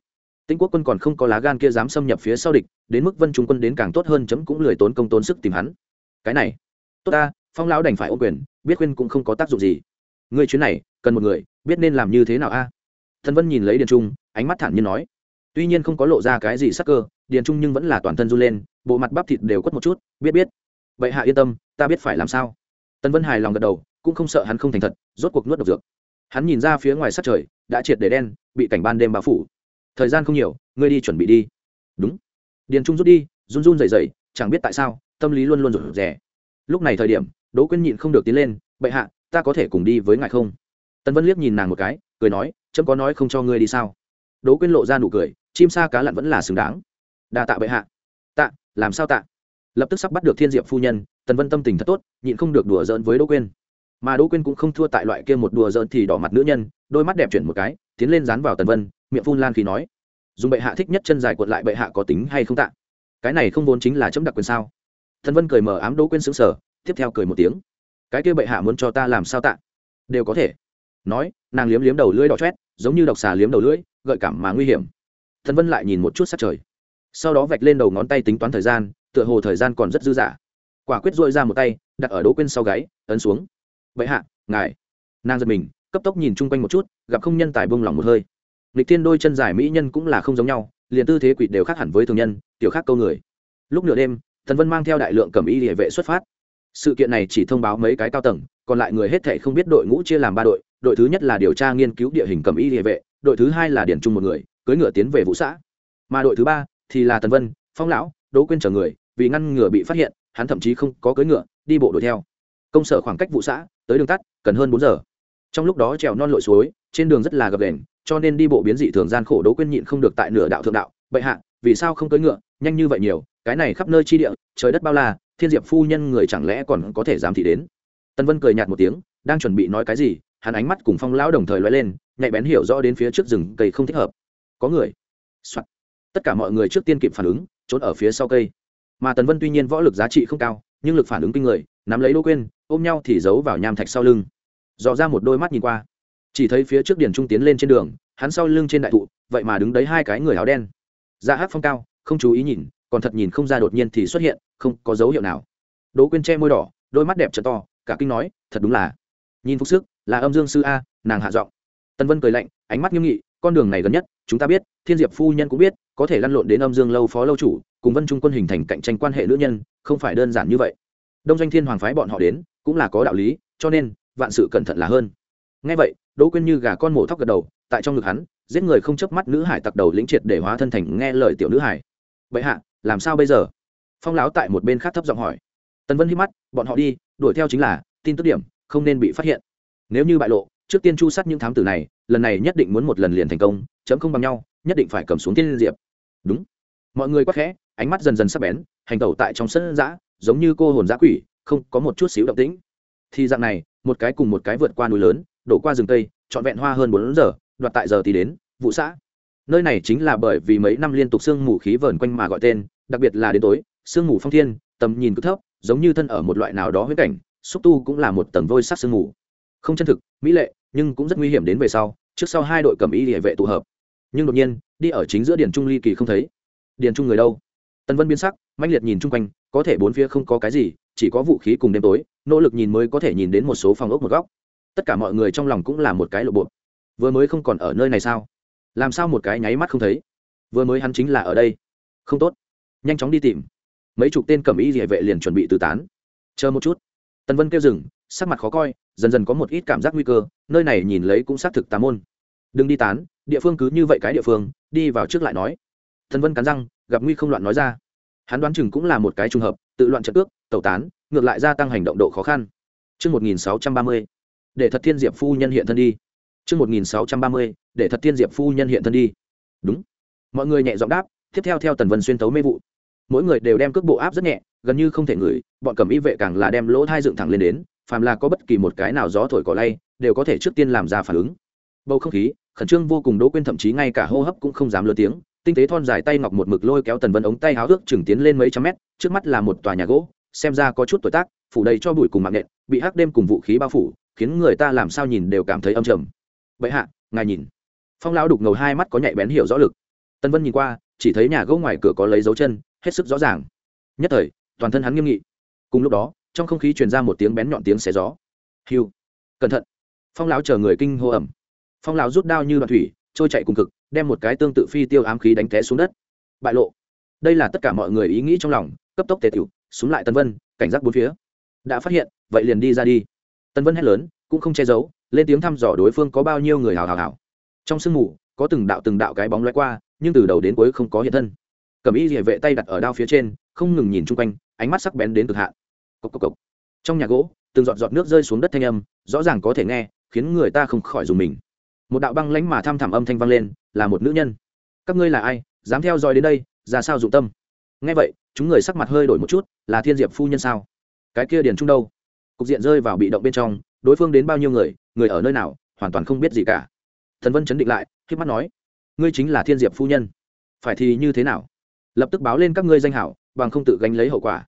Tĩnh quốc quân còn không có lá gan kia dám xâm nhập phía sau địch, đến mức vân trung quân đến càng tốt hơn chấm cũng lười tốn công tốn sức tìm hắn. Cái này, tốt ta, phong lão đành phải ô quyền, biết khuyên cũng không có tác dụng gì. Người chuyến này, cần một người, biết nên làm như thế nào a? Thần vân nhìn lấy điền trung, ánh mắt thản nhiên nói, tuy nhiên không có lộ ra cái gì sắc cơ, điền trung nhưng vẫn là toàn thân run lên, bộ mặt bắp thịt đều quất một chút, biết biết. Vậy hạ yên tâm, ta biết phải làm sao. Tần vân hài lòng gật đầu, cũng không sợ hắn không thành thật, rốt cuộc nuốt độc dược. Hắn nhìn ra phía ngoài sát trời, đã triệt để đen, bị cảnh ban đêm bao phủ. Thời gian không nhiều, ngươi đi chuẩn bị đi. Đúng. Điền trung rút đi, run run rẩy rẩy, chẳng biết tại sao, tâm lý luôn luôn rủ rẻ lúc này thời điểm, đỗ quyên nhịn không được tiến lên, bệ hạ, ta có thể cùng đi với ngài không? Tần vân liếc nhìn nàng một cái, cười nói, chấm có nói không cho ngươi đi sao? Đỗ quyên lộ ra nụ cười, chim sa cá lặn vẫn là xứng đáng. Đa tạ bệ hạ. Tạ, làm sao tạ? Lập tức sắp bắt được thiên diệp phu nhân, tần vân tâm tình thật tốt, nhịn không được đùa giỡn với đỗ quyên. Mà đỗ quyên cũng không thua tại loại kia một đùa giỡn thì đỏ mặt nữ nhân, đôi mắt đẹp chuyển một cái, tiến lên dán vào tần vân, miệng phun lan khi nói, dùng bệ hạ thích nhất chân dài cuộn lại bệ hạ có tính hay không tạ? Cái này không vốn chính là chấm đặc quyền sao? Tần vân cười mờ ám đỗ quyên sững sờ, tiếp theo cười một tiếng, cái kia bệ hạ muốn cho ta làm sao tạ? Đều có thể nói, nàng liếm liếm đầu lưỡi đỏ chét giống như độc xà liếm đầu lưỡi, gợi cảm mà nguy hiểm. Thần vân lại nhìn một chút sát trời. Sau đó vạch lên đầu ngón tay tính toán thời gian, tựa hồ thời gian còn rất dư dả. Quả quyết dội ra một tay, đặt ở đỗ quên sau gáy, ấn xuống. Bệ hạ, ngài. Nàng giật mình, cấp tốc nhìn chung quanh một chút, gặp không nhân tài bông lỏng một hơi. Lịch thiên đôi chân dài mỹ nhân cũng là không giống nhau, liền tư thế quỷ đều khác hẳn với thường nhân, tiểu khác câu người. Lúc nửa đêm, thần vân mang theo đại lượng cầm y địa vệ xuất phát. Sự kiện này chỉ thông báo mấy cái cao tầng, còn lại người hết thể không biết đội ngũ chia làm ba đội đội thứ nhất là điều tra nghiên cứu địa hình cầm y địa vệ, đội thứ hai là điển trung một người, cưỡi ngựa tiến về vũ xã. Mà đội thứ ba thì là tần vân, phong lão, đỗ quên chở người, vì ngăn ngừa bị phát hiện, hắn thậm chí không có cưỡi ngựa, đi bộ đuổi theo. Công sở khoảng cách vũ xã, tới đường tắt, cần hơn bốn giờ. Trong lúc đó trèo non lội suối, trên đường rất là gập đền cho nên đi bộ biến dị thường gian khổ đỗ quên nhịn không được tại nửa đạo thượng đạo. Bệ hạ, vì sao không cưỡi ngựa? Nhanh như vậy nhiều, cái này khắp nơi chi địa, trời đất bao la, thiên diệp phu nhân người chẳng lẽ còn có thể dám thị đến? Tân vân cười nhạt một tiếng, đang chuẩn bị nói cái gì hắn ánh mắt cùng phong lão đồng thời lóe lên, nhạy bén hiểu rõ đến phía trước rừng cây không thích hợp. Có người、Soạn. tất cả mọi người trước tiên kịp phản ứng, trốn ở phía sau cây. Mà tần vân tuy nhiên võ lực giá trị không cao, nhưng lực phản ứng kinh người, nắm lấy đỗ quên ôm nhau thì giấu vào nham thạch sau lưng. Dò ra một đôi mắt nhìn qua. Chỉ thấy phía trước điền trung tiến lên trên đường, hắn sau lưng trên đại thụ, vậy mà đứng đấy hai cái người áo đen. Dạ ra hát phong cao, không chú ý nhìn, còn thật nhìn không ra đột nhiên thì xuất hiện, không có dấu hiệu nào. Đỗ quyên che môi đỏ, đôi mắt đẹp t to, cả kinh nói, thật đúng là. Nhìn phúc sức là âm dương sư a, nàng hạ giọng. Tân vân cười lạnh, ánh mắt nghiêm nghị, con đường này gần nhất, chúng ta biết, thiên diệp phu nhân cũng biết, có thể lăn lộn đến âm dương lâu phó lâu chủ, cùng vân trung quân hình thành cạnh tranh quan hệ nữ nhân, không phải đơn giản như vậy. Đông doanh thiên hoàng phái bọn họ đến, cũng là có đạo lý, cho nên, vạn sự cẩn thận là hơn. Ngay vậy, đỗ quyên như gà con mổ thóc gật đầu, tại trong ngực hắn, giết người không chớp mắt nữ hải tặc đầu lĩnh triệt để hóa thân thành nghe lời tiểu nữ hải. Vậy hạ, làm sao bây giờ? Phong lão tại một bên khác thấp giọng hỏi. Tần vân hít mắt, bọn họ đi, đuổi theo chính là, tin tức điểm, không nên bị phát hiện nếu như bại lộ, trước tiên chu sát những thám tử này, lần này nhất định muốn một lần liền thành công, chấm không bằng nhau, nhất định phải cầm xuống tiên diệp. Đúng. Mọi người quắc khẽ, ánh mắt dần dần sắp bén, hành tẩu tại trong sân giã, giống như cô hồn giã quỷ, không có một chút xíu động tĩnh. Thì dạng này, một cái cùng một cái vượt qua núi lớn, đổ qua rừng tây, trọn vẹn hoa hơn bốn giờ, đoạt tại giờ thì đến vụ xã. Nơi này chính là bởi vì mấy năm liên tục sương mù khí vờn quanh mà gọi tên, đặc biệt là đến tối, sương mù phong thiên, tầm nhìn cứ thấp, giống như thân ở một loại nào đó huyết cảnh, xúc tu cũng là một tầng vôi sắc sương mù không chân thực, mỹ lệ, nhưng cũng rất nguy hiểm đến về sau, trước sau hai đội cầm y địa vệ tụ hợp. Nhưng đột nhiên, đi ở chính giữa điền trung ly kỳ không thấy. Điền trung người đâu? Tân vân biến sắc mạnh liệt nhìn chung quanh, có thể bốn phía không có cái gì, chỉ có vũ khí cùng đêm tối, nỗ lực nhìn mới có thể nhìn đến một số phòng ốc một góc. Tất cả mọi người trong lòng cũng là một cái lộ bộ. Vừa mới không còn ở nơi này sao? Làm sao một cái nháy mắt không thấy? Vừa mới hắn chính là ở đây. Không tốt. Nhanh chóng đi tìm. Mấy chục tên cầm y địa vệ liền chuẩn bị từ tán. Chờ một chút. Tần vân kêu dừng, sắc mặt khó coi dần dần có một ít cảm giác nguy cơ nơi này nhìn lấy cũng xác thực tà môn đừng đi tán địa phương cứ như vậy cái địa phương đi vào trước lại nói thần vân cắn răng gặp nguy không loạn nói ra hắn đoán chừng cũng là một cái trùng hợp tự loạn trận ước tẩu tán ngược lại gia tăng hành động độ khó khăn Trước 1630, để thật thiên diệp phu nhân hiện thân đi. Trước 1630, để thật thiên diệp phu nhân hiện thân đi. Đúng. Mọi người nhẹ giọng đáp, tiếp theo theo Tần Vân xuyên tấu mê vụ. Mỗi người đều đem cước bộ áp rất nhẹ, gần như không thể ngửi, bọn cầm y vệ càng là đem lỗ thai dựng thẳng lên đến, phàm là có bất kỳ một cái nào gió thổi cỏ lay, đều có thể trước tiên làm ra phản ứng. Bầu không khí khẩn trương vô cùng Đỗ quên thậm chí ngay cả hô hấp cũng không dám lớn tiếng, tinh tế thon dài tay ngọc một mực lôi kéo Tần Vân ống tay áo ước chừng tiến lên mấy trăm mét, trước mắt là một tòa nhà gỗ, xem ra có chút tuổi tác, phủ đầy cho bụi cùng mạng nện, bị hắc đêm cùng vũ khí bao phủ, khiến người ta làm sao nhìn đều cảm thấy âm trầm. Vậy hạ, ngài nhìn. Phong lão đục ngầu hai mắt có nhạy bén hiểu rõ lực. Tần Vân nhìn qua, chỉ thấy nhà gỗ ngoài cửa có lấy dấu chân, hết sức rõ ràng. Nhất thời, toàn thân hắn nghiêm nghị. Cùng lúc đó, trong không khí truyền ra một tiếng bén nhọn tiếng xé gió. hiu cẩn thận. Phong lão chờ người kinh hô ẩm. Phong lão rút đao như đoạn thủy, trôi chạy cùng cực, đem một cái tương tự phi tiêu ám khí đánh té xuống đất. Bại lộ. Đây là tất cả mọi người ý nghĩ trong lòng, cấp tốc tề tiểu, xuống lại Tân Vân, cảnh giác bốn phía. Đã phát hiện, vậy liền đi ra đi. Tân Vân hét lớn, cũng không che giấu, lên tiếng thăm dò đối phương có bao nhiêu người hào hào hào. Trong sương mù, có từng đạo từng đạo cái bóng lóe qua, nhưng từ đầu đến cuối không có hiện thân. Cầm y địa vệ tay đặt ở đao phía trên, không ngừng nhìn chung quanh, ánh mắt sắc bén đến cực hạn. Cộc cộc cộc. Trong nhà gỗ, từng giọt giọt nước rơi xuống đất thanh âm, rõ ràng có thể nghe, khiến người ta không khỏi dùng mình. Một đạo băng lãnh mà tham thẳm âm thanh vang lên, là một nữ nhân. Các ngươi là ai, dám theo dõi đến đây, ra sao dụng tâm? Nghe vậy, chúng người sắc mặt hơi đổi một chút, là Thiên Diệp phu nhân sao? Cái kia điền trung đâu? Cục diện rơi vào bị động bên trong, đối phương đến bao nhiêu người, người ở nơi nào, hoàn toàn không biết gì cả. Thần Vân chấn định lại, khép mắt nói: "Ngươi chính là Thiên Diệp phu nhân." "Phải thì như thế nào?" Lập tức báo lên các ngươi danh hảo, bằng không tự gánh lấy hậu quả.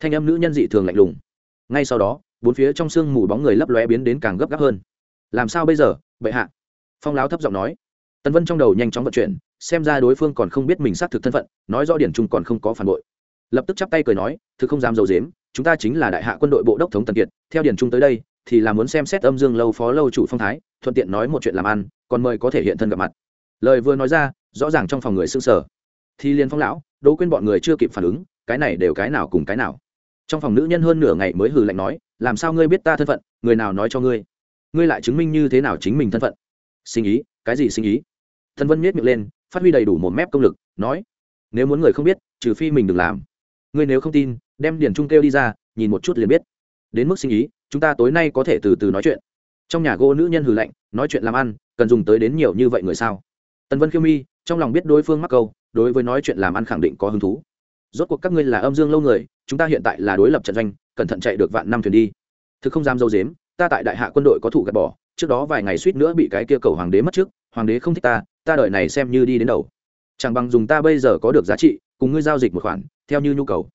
Thanh âm nữ nhân dị thường lạnh lùng. Ngay sau đó, bốn phía trong sương mù bóng người lấp lóe biến đến càng gấp gáp hơn. "Làm sao bây giờ, bệ hạ?" Phong láo thấp giọng nói. Tần Vân trong đầu nhanh chóng vận chuyển, xem ra đối phương còn không biết mình xác thực thân phận, nói rõ điển trung còn không có phản bội. Lập tức chắp tay cười nói, thực không dám dầu dếm, chúng ta chính là đại hạ quân đội bộ đốc thống Tần Kiệt, theo điển trung tới đây, thì là muốn xem xét âm dương lâu phó lâu chủ phong thái, thuận tiện nói một chuyện làm ăn, còn mời có thể hiện thân gặp mặt. Lời vừa nói ra, rõ ràng trong phòng người sững sờ. Thì liên phong lão, Đỗ quên bọn người chưa kịp phản ứng, cái này đều cái nào cùng cái nào. Trong phòng nữ nhân hơn nửa ngày mới hừ lạnh nói, làm sao ngươi biết ta thân phận, người nào nói cho ngươi? Ngươi lại chứng minh như thế nào chính mình thân phận? Sinh ý, cái gì sinh ý? thân vân miết miệng lên phát huy đầy đủ một mép công lực nói nếu muốn người không biết trừ phi mình đừng làm. Ngươi nếu không tin đem điền trung kêu đi ra nhìn một chút liền biết. Đến mức sinh ý chúng ta tối nay có thể từ từ nói chuyện. Trong nhà gỗ nữ nhân hừ lạnh nói chuyện làm ăn cần dùng tới đến nhiều như vậy người sao? Tần vân khiêu mi trong lòng biết đối phương mắc câu đối với nói chuyện làm ăn khẳng định có hứng thú. Rốt cuộc các ngươi là âm dương lâu người chúng ta hiện tại là đối lập trận doanh, cẩn thận chạy được vạn năm thuyền đi. Thực không dám dâu dếm, ta tại đại hạ quân đội có thủ gạt bỏ, trước đó vài ngày suýt nữa bị cái kia cầu hoàng đế mất trước, hoàng đế không thích ta ta đợi này xem như đi đến đầu. Chẳng bằng dùng ta bây giờ có được giá trị, cùng ngươi giao dịch một khoản, theo như nhu cầu.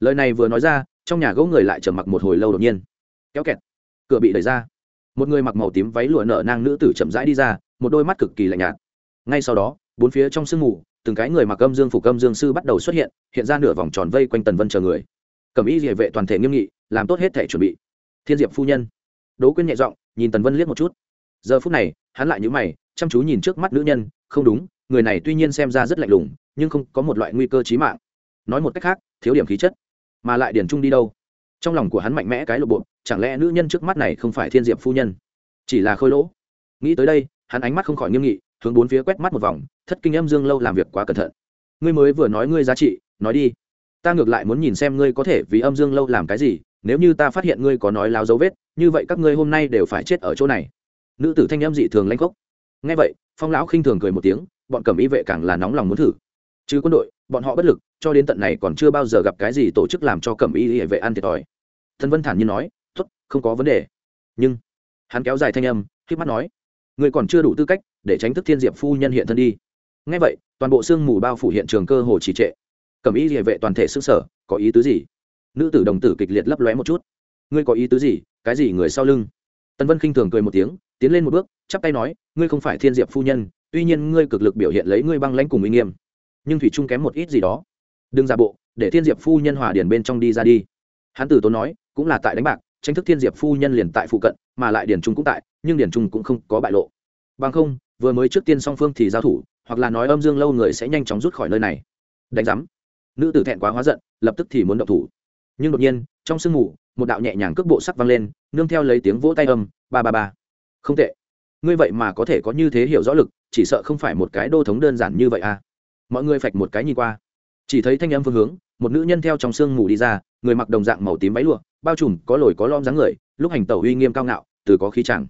Lời này vừa nói ra, trong nhà gỗ người lại trầm mặc một hồi lâu đột nhiên. Kéo kẹt. Cửa bị đẩy ra. Một người mặc màu tím váy lụa nở nang nữ tử chậm rãi đi ra, một đôi mắt cực kỳ lạnh nhạt. Ngay sau đó, bốn phía trong sương mù, từng cái người mặc âm dương phục âm dương sư bắt đầu xuất hiện hiện ra nửa vòng tròn vây quanh tần vân chờ người cẩm ý địa vệ toàn thể nghiêm nghị, làm tốt hết thể chuẩn bị. Thiên diệp phu nhân. Đố quyên nhẹ giọng, nhìn tần vân liếc một chút. Giờ phút này, hắn lại nhíu mày, chăm chú nhìn trước mắt nữ nhân, không đúng, người này tuy nhiên xem ra rất lạnh lùng, nhưng không có một loại nguy cơ chí mạng. Nói một cách khác, thiếu điểm khí chất, mà lại điển trung đi đâu? Trong lòng của hắn mạnh mẽ cái lộ bộ, chẳng lẽ nữ nhân trước mắt này không phải thiên diệp phu nhân? Chỉ là khôi lỗ. Nghĩ tới đây, hắn ánh mắt không khỏi nghiêm nghị, hướng bốn phía quét mắt một vòng, thất kinh âm dương lâu làm việc quá cẩn thận. Ngươi mới vừa nói ngươi giá trị, nói đi ta ngược lại muốn nhìn xem ngươi có thể vì âm dương lâu làm cái gì, nếu như ta phát hiện ngươi có nói láo dấu vết, như vậy các ngươi hôm nay đều phải chết ở chỗ này. Nữ tử thanh âm dị thường lanh khốc. Ngay vậy, phong lão khinh thường cười một tiếng, bọn cẩm y vệ càng là nóng lòng muốn thử. Chứ quân đội, bọn họ bất lực, cho đến tận này còn chưa bao giờ gặp cái gì tổ chức làm cho cẩm y vệ ăn thiệt thòi. Thân vân thản nhiên nói t ố t không có vấn đề. Nhưng, hắn kéo dài thanh âm khi mắt nói người còn chưa đủ tư cách để tránh thức thiên diệp phu nhân hiện thân đi. Ngay vậy, toàn bộ sương mù bao phủ hiện trường cơ hồ trì trệ cẩm y địa vệ toàn thể sức sở, có ý tứ gì? Nữ tử đồng tử kịch liệt lấp lóe một chút. Ngươi có ý tứ gì? Cái gì người sau lưng? Tân vân khinh thường cười một tiếng, tiến lên một bước, chắp tay nói, ngươi không phải thiên diệp phu nhân, tuy nhiên ngươi cực lực biểu hiện lấy ngươi băng lãnh cùng uy nghiêm. Nhưng thủy trung kém một ít gì đó. Đừng ra bộ, để thiên diệp phu nhân hòa điển bên trong đi ra đi. Hắn tử tốn nói, cũng là tại đánh bạc, tranh thức thiên diệp phu nhân liền tại phụ cận, mà lại điển trung cũng tại, nhưng điển trung cũng không có bại lộ. Bằng không, vừa mới trước tiên song phương thì giao thủ, hoặc là nói âm dương lâu người sẽ nhanh chóng rút khỏi nơi này. Đánh giám nữ tử thẹn quá hóa giận, lập tức thì muốn động thủ. Nhưng đột nhiên, trong sương mù, một đạo nhẹ nhàng cước bộ sắc vang lên, nương theo lấy tiếng vỗ tay âm, ba ba ba. Không tệ. Ngươi vậy mà có thể có như thế hiểu rõ lực, chỉ sợ không phải một cái đô thống đơn giản như vậy à. Mọi người phạch một cái nhìn qua. Chỉ thấy thanh âm phương hướng, một nữ nhân theo trong sương mù đi ra, người mặc đồng dạng màu tím váy lụa, bao trùm, có lồi có lom dáng người, lúc hành tẩu uy nghiêm cao ngạo, từ có khí chẳng.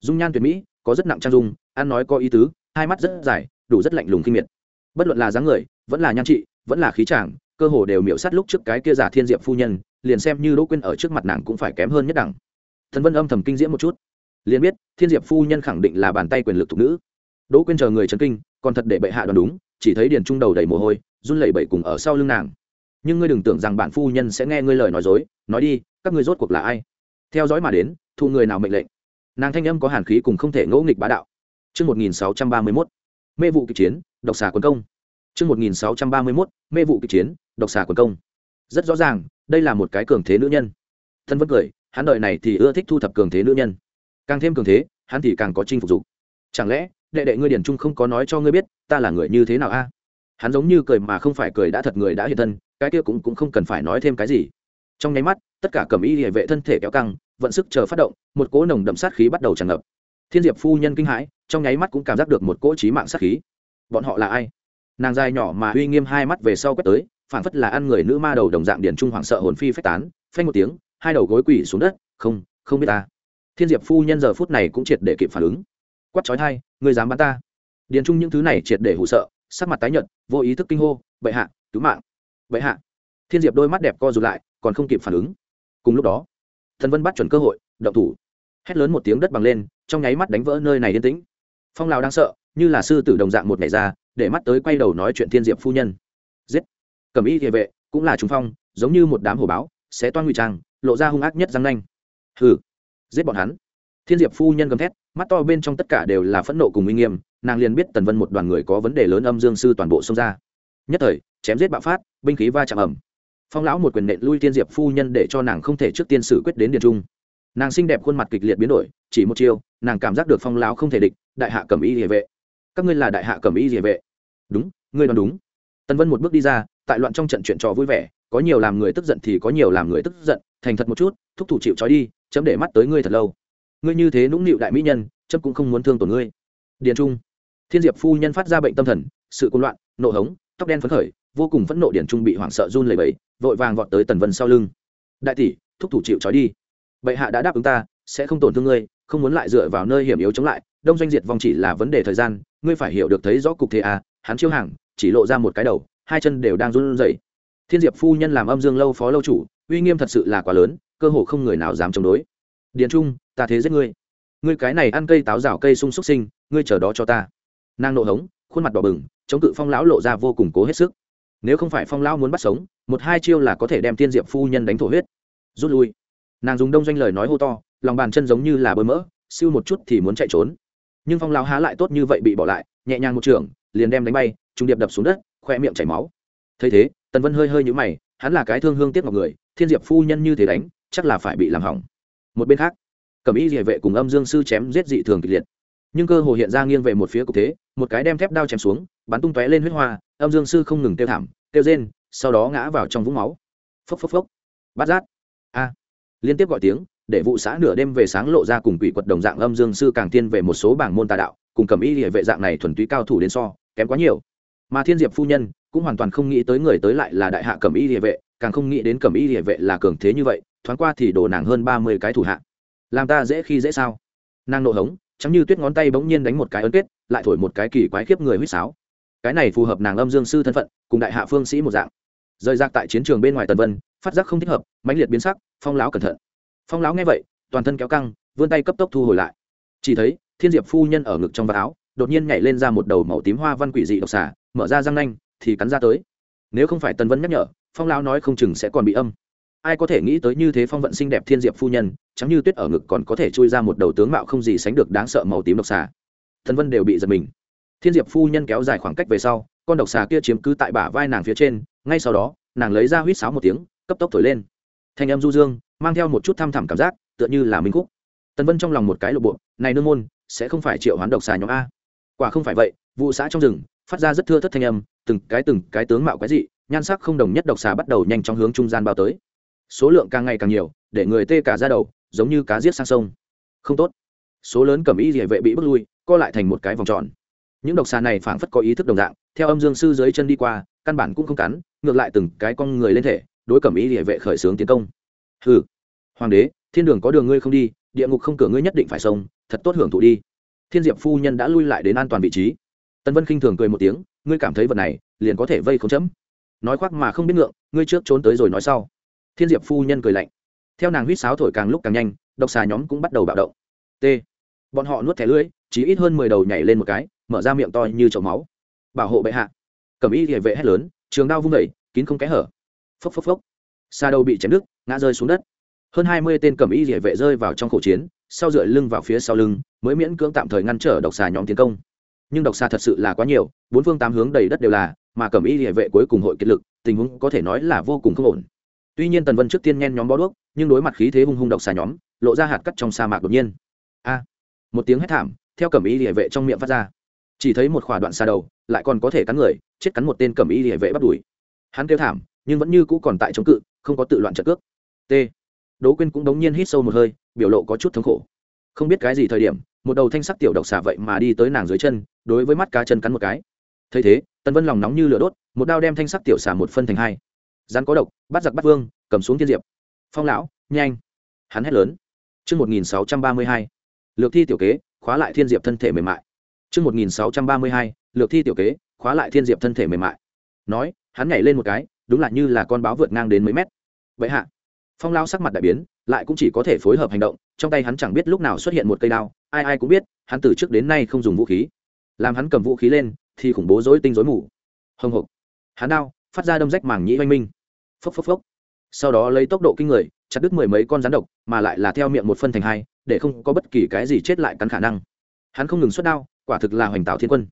Dung nhan tuyệt mỹ, có rất nặng trang dung, ăn nói có ý tứ, hai mắt rất dài, đủ rất lạnh lùng kinh miệt. Bất luận là dáng người, vẫn là nhan trị vẫn là khí chàng cơ hồ đều miễu sát lúc trước cái kia giả thiên diệp phu nhân liền xem như đỗ quyên ở trước mặt nàng cũng phải kém hơn nhất đẳng. Thần vân âm thầm kinh diễm một chút. Liền biết thiên diệp phu nhân khẳng định là bàn tay quyền lực thục nữ. Đỗ quyên chờ người chấn kinh còn thật để bệ hạ đoán đúng chỉ thấy điền trung đầu đầy mồ hôi run lẩy bẩy cùng ở sau lưng nàng. Nhưng ngươi đừng tưởng rằng bản phu nhân sẽ nghe ngươi lời nói dối nói đi các ngươi rốt cuộc là ai? Theo dõi mà đến thu người nào mệnh lệnh? Nàng thanh âm có hàn khí cùng không thể ngỗ nghịch bá đạo. Trước 1631, mê vụ kịch chiến, độc xà quân công. Trước 1631, mê vụ kịch chiến, độc xà quần công. Rất rõ ràng, đây là một cái cường thế nữ nhân. Thân vẫn cười, hắn đời này thì ưa thích thu thập cường thế nữ nhân. Càng thêm cường thế, hắn thì càng có chinh phục dục. Chẳng lẽ, đệ đệ ngươi điển trung không có nói cho ngươi biết, ta là người như thế nào a? Hắn giống như cười mà không phải cười đã thật người đã hiện thân, cái kia cũng cũng không cần phải nói thêm cái gì. Trong nháy mắt, tất cả cầm y liễu vệ thân thể kéo căng, vận sức chờ phát động, một cỗ nồng đậm sát khí bắt đầu tràn ngập. Thiên Diệp phu nhân kinh hãi, trong nháy mắt cũng cảm giác được một cỗ chí mạng sát khí. Bọn họ là ai? Nàng dài nhỏ mà uy nghiêm hai mắt về sau quét tới phản phất là ăn người nữ ma đầu đồng dạng điển trung hoảng sợ hồn phi phách tán, phanh một tiếng, hai đầu gối quỳ xuống đất, không không biết ta. Thiên diệp phu nhân giờ phút này cũng triệt để kịp phản ứng. Quắt chói thai người dám bắn ta? Điển trung những thứ này triệt để hụ sợ, sắc mặt tái nhợt, vô ý thức kinh hô, bệ hạ, cứu mạng! Bệ hạ! Thiên diệp đôi mắt đẹp co rụt lại, còn không kịp phản ứng. Cùng lúc đó, thần vân bắt chuẩn cơ hội, động thủ. Hét lớn một tiếng đất bằng lên, trong nháy mắt đánh vỡ nơi này yên tĩnh. Phong lào đang sợ, như là sư tử đồng dạng một ngày ra để mắt tới quay đầu nói chuyện thiên diệp phu nhân. Giết. Cầm y địa vệ, cũng là trung phong, giống như một đám hổ báo sẽ toan ngụy trang, lộ ra hung ác nhất răng nanh. Hừ. Giết bọn hắn. Thiên diệp phu nhân gầm thét, mắt to bên trong tất cả đều là phẫn nộ cùng uy nghiêm, nàng liền biết tần vân một đoàn người có vấn đề lớn âm dương sư toàn bộ xông ra. Nhất thời, chém giết bạo phát, binh khí va chạm ẩm phong lão một quyền nện lui thiên diệp phu nhân để cho nàng không thể trước tiên xử quyết đến Điền trung. Nàng xinh đẹp khuôn mặt kịch liệt biến đổi, chỉ một chiêu, nàng cảm giác được phong lão không thể địch, đại hạ cầm y địa vệ các ngươi là đại hạ cẩm y địa vệ. Đúng, ngươi đoán đúng. Tần vân một bước đi ra, tại loạn trong trận chuyện trò vui vẻ, có nhiều làm người tức giận thì có nhiều làm người tức giận, thành thật một chút, thúc thủ chịu trói đi, chấm để mắt tới ngươi thật lâu. Ngươi như thế nũng nịu đại mỹ nhân, chấm cũng không muốn thương tổn ngươi. Điền trung. Thiên diệp phu nhân phát ra bệnh tâm thần, sự côn loạn, nộ hống, tóc đen phấn khởi, vô cùng phẫn nộ điển trung bị hoảng sợ run lẩy bẩy, vội vàng vọt tới tần vân sau lưng. Đại tỷ, thúc thủ chịu trói đi. Bệ hạ đã đáp ứng ta, sẽ không tổn thương ngươi không muốn lại dựa vào nơi hiểm yếu chống lại, đông doanh diệt vong chỉ là vấn đề thời gian, ngươi phải hiểu được thấy rõ cục thế à hắn chiêu hàng, chỉ lộ ra một cái đầu, hai chân đều đang run rẩy. Thiên diệp phu nhân làm âm dương lâu phó lâu chủ, uy nghiêm thật sự là quá lớn, cơ hồ không người nào dám chống đối. Điền trung, ta thế giết ngươi. Ngươi cái này ăn cây táo rào cây sung xúc sinh, ngươi chờ đó cho ta. Nàng nộ hống, khuôn mặt đỏ bừng, chống cự phong lão lộ ra vô cùng cố hết sức. Nếu không phải phong lão muốn bắt sống, một hai chiêu là có thể đem thiên diệp phu nhân đánh thổ huyết. Rút lui. Nàng dùng đông doanh lời nói hô to lòng bàn chân giống như là bơi mỡ, siêu một chút thì muốn chạy trốn. Nhưng phong lao há lại tốt như vậy bị bỏ lại, nhẹ nhàng một trường, liền đem đánh bay, trung điệp đập xuống đất, khoe miệng chảy máu. Thấy thế, tần vân hơi hơi nhũ mày, hắn là cái thương hương tiếc ngọc người, thiên diệp phu nhân như thế đánh, chắc là phải bị làm hỏng. Một bên khác, cẩm y địa vệ cùng âm dương sư chém giết dị thường kịch liệt. Nhưng cơ hồ hiện ra nghiêng về một phía cục thế, một cái đem thép đao chém xuống, bắn tung tóe lên huyết hoa, âm dương sư không ngừng tiêu thảm tiêu rên, sau đó ngã vào trong vũng máu. Phốc phốc phốc. Bát giác. A. Liên tiếp gọi tiếng để vụ xã nửa đêm về sáng lộ ra cùng quỷ quật đồng dạng âm dương sư càng tiên về một số bảng môn tà đạo, cùng cầm y địa vệ dạng này thuần túy cao thủ đến so, kém quá nhiều. Mà thiên diệp phu nhân cũng hoàn toàn không nghĩ tới người tới lại là đại hạ cầm y địa vệ, càng không nghĩ đến cầm y địa vệ là cường thế như vậy, thoáng qua thì đổ nàng hơn ba mươi cái thủ hạ. Làm ta dễ khi dễ sao? Nàng nộ hống chẳng như tuyết ngón tay bỗng nhiên đánh một cái ấn kết, lại thổi một cái kỳ quái khiếp người huýt sáo. Cái này phù hợp nàng âm dương sư thân phận, cùng đại hạ phương sĩ một dạng. Rời rạc tại chiến trường bên ngoài tần vân, phát giác không thích hợp, mãnh liệt biến sắc, phong láo cẩn thận phong Lão nghe vậy, toàn thân kéo căng, vươn tay cấp tốc thu hồi lại. Chỉ thấy, thiên diệp phu nhân ở ngực trong vạt áo, đột nhiên nhảy lên ra một đầu màu tím hoa văn quỷ dị độc xả mở ra răng nanh, thì cắn ra tới. Nếu không phải tần vân nhắc nhở, phong lão nói không chừng sẽ còn bị âm. Ai có thể nghĩ tới như thế phong vận xinh đẹp thiên diệp phu nhân, chẳng như tuyết ở ngực còn có thể chui ra một đầu tướng mạo không gì sánh được đáng sợ màu tím độc xà. Thần vân đều bị giật mình. Thiên diệp phu nhân kéo dài khoảng cách về sau, con độc xà kia chiếm cứ tại bả vai nàng phía trên, ngay sau đó, nàng lấy ra huýt sáo một tiếng, cấp tốc thổi lên. Thanh âm du dương mang theo một chút thăm thẳm cảm giác, tựa như là minh khúc. Tần vân trong lòng một cái lộ bộ này nương môn, sẽ không phải triệu hoán độc xà nhóm a. Quả không phải vậy, vụ xã trong rừng, phát ra rất thưa thất thanh âm, từng cái từng cái tướng mạo quái dị, nhan sắc không đồng nhất độc xà bắt đầu nhanh chóng hướng trung gian bao tới. Số lượng càng ngày càng nhiều, để người tê cả ra đầu, giống như cá giết sang sông. Không tốt. Số lớn cầm y địa vệ bị bước lui, co lại thành một cái vòng tròn. Những độc xà này phảng phất có ý thức đồng dạng, theo âm dương sư dưới chân đi qua, căn bản cũng không cắn, ngược lại từng cái con người lên thể, đối cầm y địa vệ khởi xướng tiến công. Hừ hoàng đế, thiên đường có đường ngươi không đi, địa ngục không cửa ngươi nhất định phải sông, thật tốt hưởng thụ đi. Thiên diệp phu nhân đã lui lại đến an toàn vị trí. Tân vân khinh thường cười một tiếng, ngươi cảm thấy vật này, liền có thể vây không chấm. Nói khoác mà không biết ngượng, ngươi trước trốn tới rồi nói sau. Thiên diệp phu nhân cười lạnh. Theo nàng huýt sáo thổi càng lúc càng nhanh, độc xà nhóm cũng bắt đầu bạo động. T. Bọn họ nuốt thẻ lưỡi, chỉ ít hơn mười đầu nhảy lên một cái, mở ra miệng to như chậu máu. Bảo hộ bệ hạ. Cầm y địa vệ hét lớn, trường đao vung vẩy kín không kẽ hở. Phốc phốc phốc. Xa đầu bị chém đứt, ngã rơi xuống đất hơn hai mươi tên cầm y địa vệ rơi vào trong khẩu chiến, sau dựa lưng vào phía sau lưng, mới miễn cưỡng tạm thời ngăn trở độc xà nhóm tiến công. Nhưng độc xà thật sự là quá nhiều, bốn phương tám hướng đầy đất đều là, mà cầm y địa vệ cuối cùng hội kiệt lực, tình huống có thể nói là vô cùng không ổn. Tuy nhiên tần vân trước tiên nhen nhóm bó đuốc, nhưng đối mặt khí thế hung hung độc xà nhóm, lộ ra hạt cắt trong sa mạc đột nhiên. A! Một tiếng hét thảm, theo cẩm y địa vệ trong miệng phát ra. Chỉ thấy một khỏa đoạn xa đầu, lại còn có thể cắn người, chết cắn một tên cẩm y địa vệ bắt đuổi. Hắn kêu thảm, nhưng vẫn như cũ còn tại chống cự, không có tự loạn trận cước. T đỗ quyên cũng đống nhiên hít sâu một hơi biểu lộ có chút thống khổ. Không biết cái gì thời điểm một đầu thanh sắc tiểu độc xà vậy mà đi tới nàng dưới chân đối với mắt cá chân cắn một cái. Thấy thế tần vân lòng nóng như lửa đốt một đao đem thanh sắc tiểu xà một phân thành hai. Rắn có độc bắt giặc bắt vương cầm xuống thiên diệp. Phong lão nhanh. Hắn hét lớn. Trước 1632, lược thi tiểu kế, khóa lại thiên diệp thân thể mềm mại. Trước 1632, lược thi tiểu kế, khóa lại thiên diệp thân thể mềm mại. Nói, hắn nhảy lên một cái, đúng là như là con báo vượt ngang đến mấy mét. Vậy hạ, phong lao sắc mặt đại biến, lại cũng chỉ có thể phối hợp hành động, trong tay hắn chẳng biết lúc nào xuất hiện một cây đao, ai ai cũng biết, hắn từ trước đến nay không dùng vũ khí. Làm hắn cầm vũ khí lên, thì khủng bố rối tinh rối mù. Hồng hộc. Hắn đao, phát ra đâm rách màng nhĩ oanh minh phốc phốc phốc sau đó lấy tốc độ kinh người chặt đứt mười mấy con rắn độc mà lại là theo miệng một phân thành hai để không có bất kỳ cái gì chết lại cắn khả năng hắn không ngừng xuất đao quả thực là hoành tạo thiên quân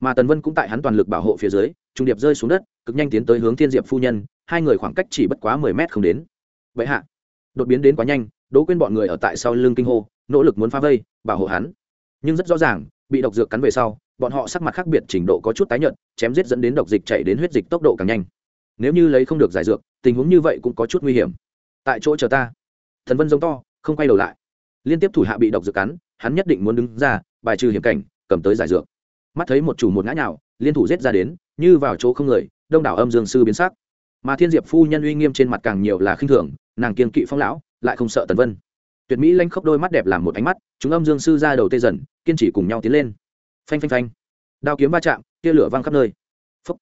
mà tần vân cũng tại hắn toàn lực bảo hộ phía dưới trung điệp rơi xuống đất cực nhanh tiến tới hướng thiên diệp phu nhân hai người khoảng cách chỉ bất quá mười mét không đến vậy hạ. Đột biến đến quá nhanh, đỗ quên bọn người ở tại sau lưng kinh hô, nỗ lực muốn phá vây, bảo hộ hắn. Nhưng rất rõ ràng, bị độc dược cắn về sau, bọn họ sắc mặt khác biệt trình độ có chút tái nhợt, chém giết dẫn đến độc dịch chạy đến huyết dịch tốc độ càng nhanh. Nếu như lấy không được giải dược, tình huống như vậy cũng có chút nguy hiểm. Tại chỗ chờ ta. Thần vân giống to, không quay đầu lại. Liên tiếp thủ hạ bị độc dược cắn, hắn nhất định muốn đứng ra, bài trừ hiểm cảnh, cầm tới giải dược. Mắt thấy một chủ một ngã nhào, liên thủ giết ra đến, như vào chỗ không người, đông đảo âm dương sư biến sắc. Mà thiên diệp phu nhân uy nghiêm trên mặt càng nhiều là khinh thường nàng kiên kỵ phong lão, lại không sợ tần vân. Tuyệt mỹ lanh khóc đôi mắt đẹp làm một ánh mắt, chúng âm dương sư ra đầu tê dần, kiên trì cùng nhau tiến lên. Phanh phanh phanh. Đao kiếm va chạm, tia lửa văng khắp nơi. Phúc.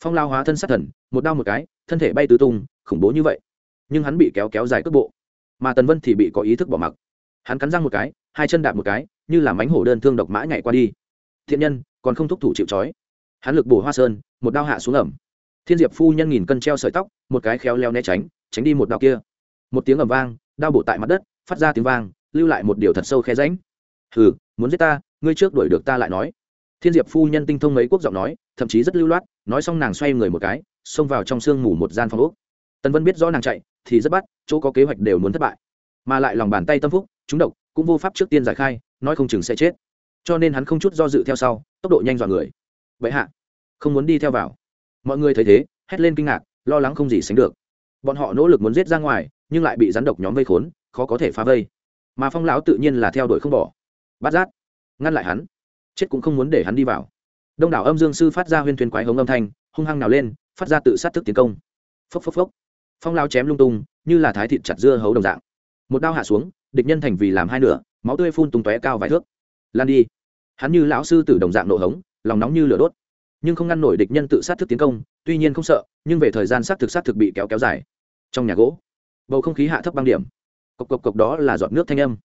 phong lao hóa thân sát thần, một đao một cái, thân thể bay tứ tung, khủng bố như vậy. Nhưng hắn bị kéo kéo dài cước bộ, mà tần vân thì bị có ý thức bỏ mặc. Hắn cắn răng một cái, hai chân đạp một cái, như là mánh hổ đơn thương độc mã nhảy qua đi. Thiện nhân, còn không thúc thủ chịu trói. Hắn lực bổ hoa sơn, một đao hạ xuống ẩm. Thiên diệp phu nhân nghìn cân treo sợi tóc, một cái khéo leo né tránh tránh đi một đao kia một tiếng ầm vang, đao bổ tại mặt đất, phát ra tiếng vang, lưu lại một điều thật sâu khe ránh hừ, muốn giết ta, ngươi trước đuổi được ta lại nói. Thiên diệp phu nhân tinh thông mấy quốc giọng nói, thậm chí rất lưu loát, nói xong nàng xoay người một cái, xông vào trong sương ngủ một gian phòng úc tần vân biết rõ nàng chạy, thì rất bắt, chỗ có kế hoạch đều muốn thất bại. Mà lại lòng bàn tay tâm phúc, chúng độc, cũng vô pháp trước tiên giải khai, nói không chừng sẽ chết. Cho nên hắn không chút do dự theo sau, tốc độ nhanh dọa người. Vậy hạ, không muốn đi theo vào. Mọi người thấy thế, hét lên kinh ngạc, lo lắng không gì sánh được. Bọn họ nỗ lực muốn giết ra ngoài nhưng lại bị rắn độc nhóm vây khốn, khó có thể phá vây. Mà phong lão tự nhiên là theo đuổi không bỏ. Bắt giác, ngăn lại hắn. Chết cũng không muốn để hắn đi vào. Đông đảo âm dương sư phát ra huyên thuyền quái hống âm thanh, hung hăng nào lên, phát ra tự sát thức tiến công. Phốc phốc phốc. Phong lao chém lung tung, như là thái thịt chặt dưa hấu đồng dạng. Một đao hạ xuống, địch nhân thành vì làm hai nửa, máu tươi phun tung tóe cao vài thước. Lan đi. Hắn như lão sư tử đồng dạng nổ hống, lòng nóng như lửa đốt. Nhưng không ngăn nổi địch nhân tự sát thức tiến công, tuy nhiên không sợ, nhưng về thời gian sát thực sát thực bị kéo kéo dài. Trong nhà gỗ bầu không khí hạ thấp băng điểm. Cộc cộc cộc đó là giọt nước thanh âm.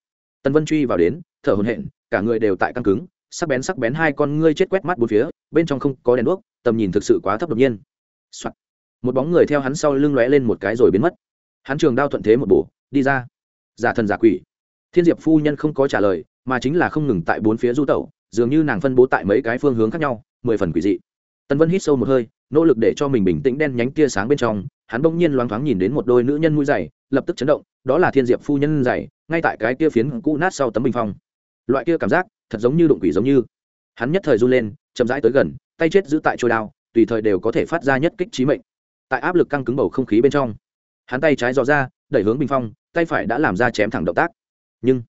Tần vân truy vào đến, thở hồn hện cả người đều tại căng cứng, sắc bén sắc bén hai con ngươi chết quét mắt bốn phía, bên trong không có đèn đuốc, tầm nhìn thực sự quá thấp đột nhiên、Soạn. một bóng người theo hắn sau lưng lóe lên một cái rồi biến mất. Hắn trường đao thuận thế một bổ, đi ra. Giả thần giả quỷ. Thiên diệp phu nhân không có trả lời, mà chính là không ngừng tại bốn phía du tẩu, dường như nàng phân bố tại mấy cái phương hướng khác nhau, mười phần quỷ dị. Tần vân hít sâu một hơi, nỗ lực để cho mình bình tĩnh đen nhánh tia sáng bên trong hắn bỗng nhiên loáng thoáng nhìn đến một đôi nữ nhân mũi dày, lập tức chấn động, đó là thiên diệp phu nhân dày, ngay tại cái kia phiến cũ nát sau tấm bình phong. Loại kia cảm giác, thật giống như đụng quỷ giống như. Hắn nhất thời run lên, chậm rãi tới gần, tay chết giữ tại trôi đao, tùy thời đều có thể phát ra nhất kích trí mệnh. Tại áp lực căng cứng bầu không khí bên trong, hắn tay trái dò ra, đẩy hướng bình phong, tay phải đã làm ra chém thẳng động tác. Nhưng,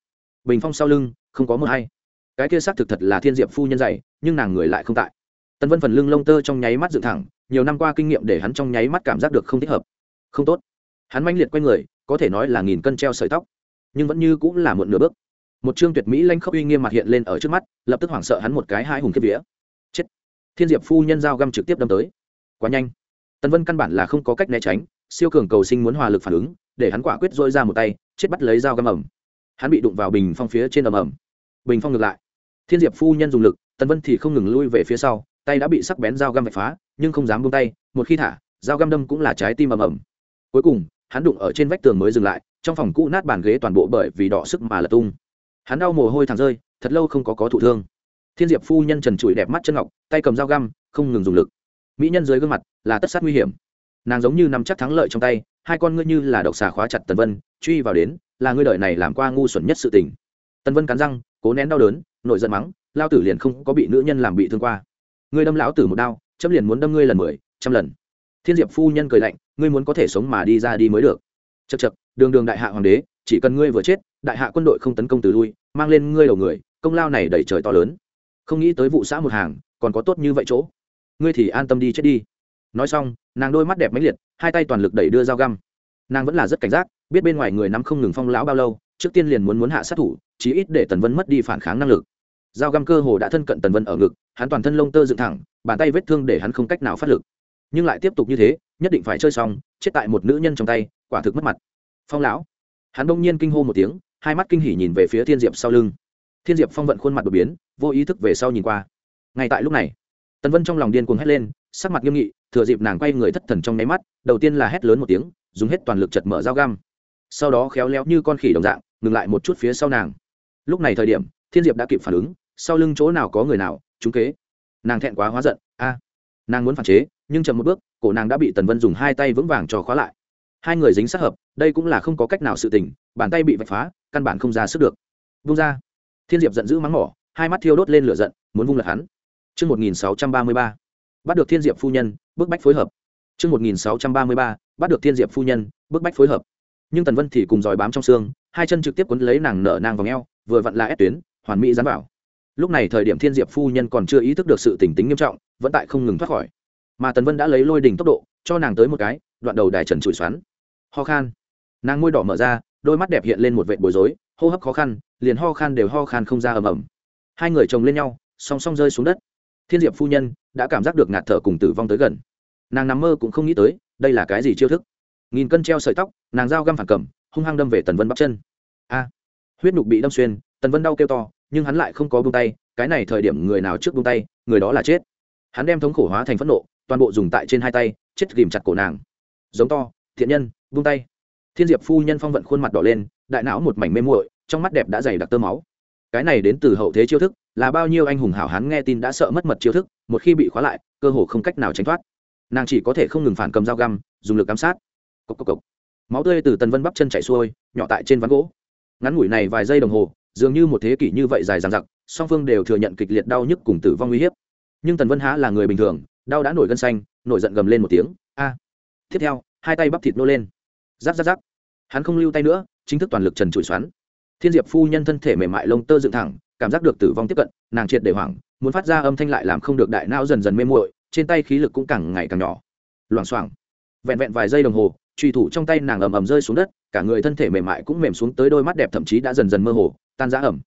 bình phong sau lưng, không có mờ hay. Cái kia xác thực thật là thiên diệp phu nhân dày, nhưng nàng người lại không tại. Tân vân phần lưng lông tơ trong nháy mắt dựng thẳng nhiều năm qua kinh nghiệm để hắn trong nháy mắt cảm giác được không thích hợp. Không tốt. Hắn manh liệt q u a y người, có thể nói là nghìn cân treo sợi tóc, nhưng vẫn như cũng là một nửa bước. Một chương tuyệt mỹ lanh khốc uy nghiêm mặt hiện lên ở trước mắt, lập tức hoảng sợ hắn một cái hai hùng kiếp vía. Chết. Thiên diệp phu nhân dao găm trực tiếp đâm tới. Quá nhanh. Tần vân căn bản là không có cách né tránh, siêu cường cầu sinh muốn hòa lực phản ứng, để hắn quả quyết dôi ra một tay, chết bắt lấy dao găm ẩm hắn bị đụng vào bình phong phía trên ầm ẩm bình phong ngược lại. Thiên diệp phu nhân dùng lực, tần vân thì không ngừng lui về phía sau tay đã bị sắc bén dao găm vạch phá, nhưng không dám buông tay, một khi thả, dao găm đâm cũng là trái tim ầm ầm. Cuối cùng, hắn đụng ở trên vách tường mới dừng lại, trong phòng cũ nát bàn ghế toàn bộ bởi vì đỏ sức mà lật tung. Hắn đau mồ hôi thẳng rơi, thật lâu không có có thụ thương. Thiên diệp phu nhân trần trụi đẹp mắt chân ngọc, tay cầm dao găm, không ngừng dùng lực. Mỹ nhân dưới gương mặt là tất sát nguy hiểm. Nàng giống như nằm chắc thắng lợi trong tay, hai con ngươi như là độc xà khóa chặt tần vân, truy vào đến, là ngươi đợi này làm qua ngu xuẩn nhất sự tình. Tần vân cắn răng, cố nén đau đớn nội giận mắng, lao tử liền không có bị nữ nhân làm bị thương qua ngươi đâm lão tử một đao, chấm liền muốn đâm ngươi lần mười, trăm lần. Thiên diệp phu nhân cười lạnh, ngươi muốn có thể sống mà đi ra đi mới được. Chật chật đường đường đại hạ hoàng đế, chỉ cần ngươi vừa chết, đại hạ quân đội không tấn công từ lui, mang lên ngươi đầu người, công lao này đẩy trời to lớn. Không nghĩ tới vụ xã một hàng, còn có tốt như vậy chỗ. Ngươi thì an tâm đi chết đi. Nói xong, nàng đôi mắt đẹp mãnh liệt, hai tay toàn lực đẩy đưa dao găm. Nàng vẫn là rất cảnh giác, biết bên ngoài người nắm không ngừng phong lão bao lâu, trước tiên liền muốn muốn hạ sát thủ, chí ít để tần vân mất đi phản kháng năng lực dao găm cơ hồ đã thân cận tần vân ở ngực, hắn toàn thân lông tơ dựng thẳng, bàn tay vết thương để hắn không cách nào phát lực. Nhưng lại tiếp tục như thế, nhất định phải chơi xong, chết tại một nữ nhân trong tay, quả thực mất mặt. Phong lão. Hắn bỗng nhiên kinh hô một tiếng, hai mắt kinh hỉ nhìn về phía thiên diệp sau lưng. Thiên diệp phong vận khuôn mặt đột biến, vô ý thức về sau nhìn qua. Ngay tại lúc này, tần vân trong lòng điên cuồng hét lên, sắc mặt nghiêm nghị, thừa dịp nàng quay người thất thần trong nháy mắt, đầu tiên là hét lớn một tiếng, dùng hết toàn lực chật mở dao găm. Sau đó khéo léo như con khỉ đồng dạng, ngừng lại một chút phía sau nàng. Lúc này thời điểm, thiên diệp đã kịp phản ứng sau lưng chỗ nào có người nào trúng kế. Nàng thẹn quá hóa giận a. Nàng muốn phản chế nhưng chậm một bước cổ nàng đã bị tần vân dùng hai tay vững vàng cho khóa lại. Hai người dính sát hợp đây cũng là không có cách nào sự tình bàn tay bị vạch phá căn bản không ra sức được. Vung ra. Thiên diệp giận dữ mắng mỏ hai mắt thiêu đốt lên lửa giận muốn vung lật hắn. Trước 1633, bắt được thiên diệp phu nhân, bước bách phối hợp. Trước 1633, bắt được thiên diệp phu nhân, bước bách phối hợp. Nhưng Tần Vân thì cùng dòi bám trong xương, hai chân trực tiếp quấn lấy nàng nở nàng vào eo, vừa vặn là ép tuyến, hoàn mỹ dán vào. Lúc này thời điểm thiên diệp phu nhân còn chưa ý thức được sự tình tính nghiêm trọng, vẫn tại không ngừng thoát khỏi. Mà Tần Vân đã lấy lôi đỉnh tốc độ, cho nàng tới một cái, đoạn đầu đài trần trụi xoắn. Ho khan. Nàng môi đỏ mở ra, đôi mắt đẹp hiện lên một vệt bối rối, hô hấp khó khăn, liền ho khan đều ho khan không ra ầm ầm. Hai người chồng lên nhau, song song rơi xuống đất thiên diệp phu nhân đã cảm giác được ngạt thở cùng tử vong tới gần nàng nằm mơ cũng không nghĩ tới đây là cái gì chiêu thức nghìn cân treo sợi tóc nàng dao găm phản cầm hung hăng đâm về tần vân bắp chân a huyết nhục bị đâm xuyên tần vân đau kêu to nhưng hắn lại không có buông tay, cái này thời điểm người nào trước buông tay, người đó là chết. Hắn đem thống khổ hóa thành phẫn nộ, toàn bộ dùng tại trên hai tay, chết ghìm chặt cổ nàng. Giống to, thiện nhân, buông tay. Thiên diệp phu nhân phong vận khuôn mặt đỏ lên, đại não một mảnh mê muội, trong mắt đẹp đã dày đặc tơ máu. Cái này đến từ hậu thế chiêu thức, là bao nhiêu anh hùng hảo hán nghe tin đã sợ mất mật chiêu thức, một khi bị khóa lại, cơ hồ không cách nào tránh thoát. Nàng chỉ có thể không ngừng phản cầm dao găm, dùng lực ám sát. Cốc cốc cốc. máu tươi từ tần vân bắp chân chảy xuôi, nhỏ tại trên ván gỗ. Ngắn ngủi này vài giây đồng hồ dường như một thế kỷ như vậy dài dằng dặc, song phương đều thừa nhận kịch liệt đau nhức cùng tử vong uy hiếp. Nhưng tần vân há là người bình thường, đau đã nổi gân xanh, nổi giận gầm lên một tiếng, a! Tiếp theo, hai tay bắp thịt nô lên. Giáp giáp giáp hắn không lưu tay nữa, chính thức toàn lực trần trụi xoắn. Thiên diệp phu nhân thân thể mềm mại lông tơ dựng thẳng, cảm giác được tử vong tiếp cận, nàng triệt để hoảng, muốn phát ra âm thanh lại làm không được đại não dần dần mê muội, trên tay khí lực cũng càng ngày càng nhỏ. Loảng xoảng. Vẹn vẹn vài giây đồng hồ truy thủ trong tay nàng ầm ầm rơi xuống đất, cả người thân thể mềm mại cũng mềm xuống tới đôi mắt đẹp thậm chí đã dần dần mơ hồ, tan rã ẩm.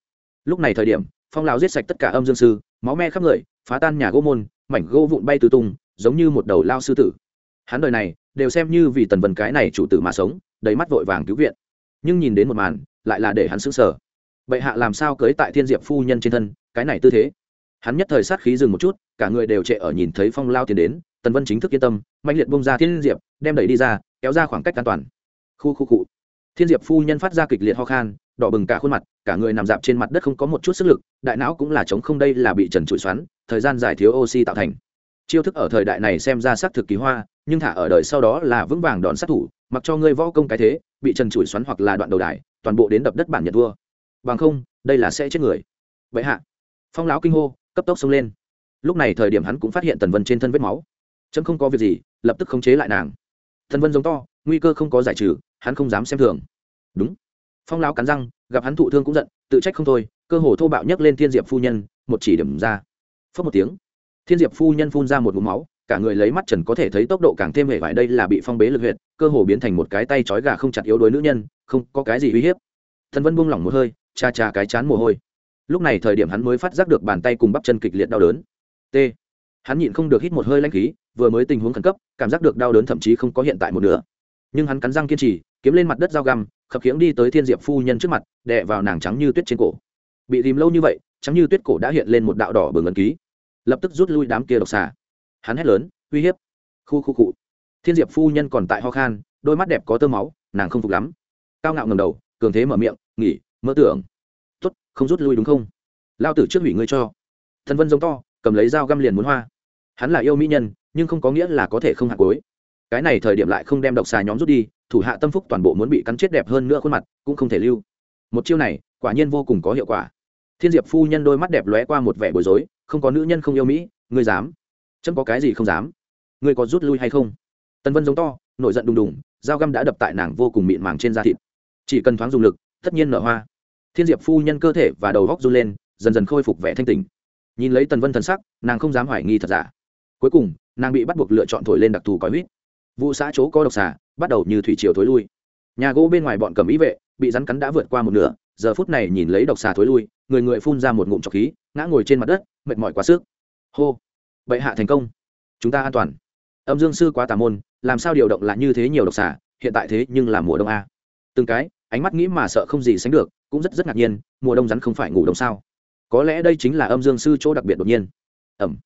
Lúc này thời điểm, phong lão giết sạch tất cả âm dương sư, máu me khắp người, phá tan nhà gỗ môn, mảnh gỗ vụn bay tứ tung, giống như một đầu lao sư tử. Hắn đời này, đều xem như vì tần vần cái này chủ tử mà sống, đầy mắt vội vàng cứu viện. Nhưng nhìn đến một màn, lại là để hắn sững sờ. Bệ hạ làm sao cưới tại thiên diệp phu nhân trên thân, cái này tư thế? Hắn nhất thời sát khí dừng một chút, cả người đều trệ ở nhìn thấy phong lao tiến đến, tần vân chính thức yên tâm mạnh liệt bông ra thiên diệp, đem đẩy đi ra kéo ra khoảng cách an toàn. Khu khu cụ thiên diệp phu nhân phát ra kịch liệt ho khan, đỏ bừng cả khuôn mặt, cả người nằm dạp trên mặt đất không có một chút sức lực, đại não cũng là trống không đây là bị trần trụi xoắn, thời gian dài thiếu oxy tạo thành. Chiêu thức ở thời đại này xem ra xác thực kỳ hoa, nhưng thả ở đời sau đó là vững vàng đòn sát thủ, mặc cho ngươi võ công cái thế, bị trần trụi xoắn hoặc là đoạn đầu đài, toàn bộ đến đập đất bản nhật vua. Bằng không, đây là sẽ chết người. Vậy hạ. Phong lão kinh hô, cấp tốc xông lên. Lúc này thời điểm hắn cũng phát hiện tần vân trên thân vết máu. Chấm không có việc gì, lập tức khống chế lại nàng thần vân giống to, nguy cơ không có giải trừ, hắn không dám xem thường. Đúng. Phong lão cắn răng, gặp hắn thụ thương cũng giận, tự trách không thôi, cơ hồ thô bạo nhấc lên thiên diệp phu nhân, một chỉ điểm ra. Phớt một tiếng, thiên diệp phu nhân phun ra một ngụm máu, cả người lấy mắt trần có thể thấy tốc độ càng thêm hệ vải, đây là bị phong bế lực huyệt, cơ hồ biến thành một cái tay trói gà không chặt yếu đuối nữ nhân, không có cái gì uy hiếp. Thần vân buông lỏng một hơi, cha cha cái chán mồ hôi. Lúc này thời điểm hắn mới phát giác được bàn tay cùng bắp chân kịch liệt đau đớn. T. Hắn nhịn không được hít một hơi lanh khí vừa mới tình huống khẩn cấp, cảm giác được đau đớn thậm chí không có hiện tại một nửa. Nhưng hắn cắn răng kiên trì, kiếm lên mặt đất dao găm, khập khiễng đi tới thiên diệp phu nhân trước mặt, đè vào nàng trắng như tuyết trên cổ. Bị tìm lâu như vậy, trắng như tuyết cổ đã hiện lên một đạo đỏ bừng ấn ký. Lập tức rút lui đám kia độc xà. Hắn hét lớn, uy hiếp! Khu khu cụ thiên diệp phu nhân còn tại ho khan, đôi mắt đẹp có tơ máu, nàng không phục lắm. Cao ngạo ngầm đầu, cường thế mở miệng, nghỉ, mơ tưởng. Tuất không rút lui đúng không? Lao tử trước hủy ngươi cho. Thần vân giống to, cầm lấy dao găm liền muốn hoa. Hắn là yêu mỹ nhân nhưng không có nghĩa là có thể không hạ cối cái này thời điểm lại không đem độc xà nhóm rút đi, thủ hạ tâm phúc toàn bộ muốn bị cắn chết đẹp hơn nữa khuôn mặt, cũng không thể lưu. Một chiêu này, quả nhiên vô cùng có hiệu quả. Thiên diệp phu nhân đôi mắt đẹp lóe qua một vẻ bối rối, không có nữ nhân không yêu mỹ, ngươi dám? Chấm có cái gì không dám? Ngươi có rút lui hay không? Tần vân giống to, nổi giận đùng đùng, dao găm đã đập tại nàng vô cùng mịn màng trên da thịt. Chỉ cần thoáng dùng lực, tất nhiên nở hoa. Thiên diệp phu nhân cơ thể và đầu góc run lên, dần dần khôi phục vẻ thanh tình nhìn lấy tần vân thần sắc, nàng không dám hoài nghi thật giả. Cuối cùng nàng bị bắt buộc lựa chọn thổi lên đặc thù cói huýt. Vụ xã chỗ có độc xà, bắt đầu như thủy triều thối lui. Nhà gỗ bên ngoài bọn cầm ý vệ, bị rắn cắn đã vượt qua một nửa, giờ phút này nhìn lấy độc xà thối lui, người người phun ra một ngụm trọc khí, ngã ngồi trên mặt đất, mệt mỏi quá sức. Hô! Bệ hạ thành công. Chúng ta an toàn. Âm dương sư quá tà môn, làm sao điều động lại như thế nhiều độc xà, hiện tại thế nhưng là mùa đông a. Từng cái, ánh mắt nghĩ mà sợ không gì sánh được, cũng rất rất ngạc nhiên, mùa đông rắn không phải ngủ đông sao? Có lẽ đây chính là âm dương sư chỗ đặc biệt đột nhiên. Ẩm.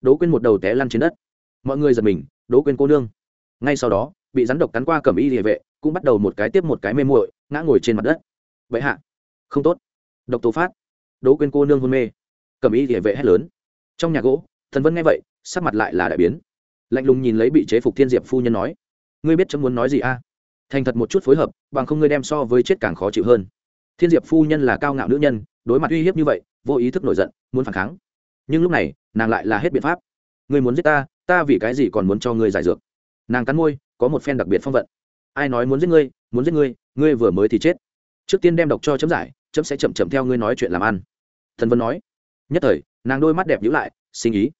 Đố quên một đầu té lăn trên đất mọi người giật mình, đố quên cô nương. Ngay sau đó, bị rắn độc cắn qua cầm y địa vệ, cũng bắt đầu một cái tiếp một cái mê muội, ngã ngồi trên mặt đất. Vậy hạ. Không tốt. Độc tố phát. Đố quên cô nương hôn mê. Cầm y địa vệ hét lớn. Trong nhà gỗ, thần vân nghe vậy, sắc mặt lại là đại biến. Lạnh lùng nhìn lấy bị chế phục thiên diệp phu nhân nói, ngươi biết chấm muốn nói gì a? Thành thật một chút phối hợp, bằng không ngươi đem so với chết càng khó chịu hơn. Thiên diệp phu nhân là cao ngạo nữ nhân, đối mặt uy hiếp như vậy, vô ý thức nổi giận, muốn phản kháng. Nhưng lúc này, nàng lại là hết biện pháp. Ngươi muốn giết ta ta vì cái gì còn muốn cho ngươi giải dược? Nàng cắn môi, có một phen đặc biệt phong vận. Ai nói muốn giết ngươi, muốn giết ngươi ngươi vừa mới thì chết. Trước tiên đem độc cho chấm giải, chấm sẽ chậm chậm theo ngươi nói chuyện làm ăn. Thần vân nói. Nhất thời, nàng đôi mắt đẹp nhữ lại, sinh ý.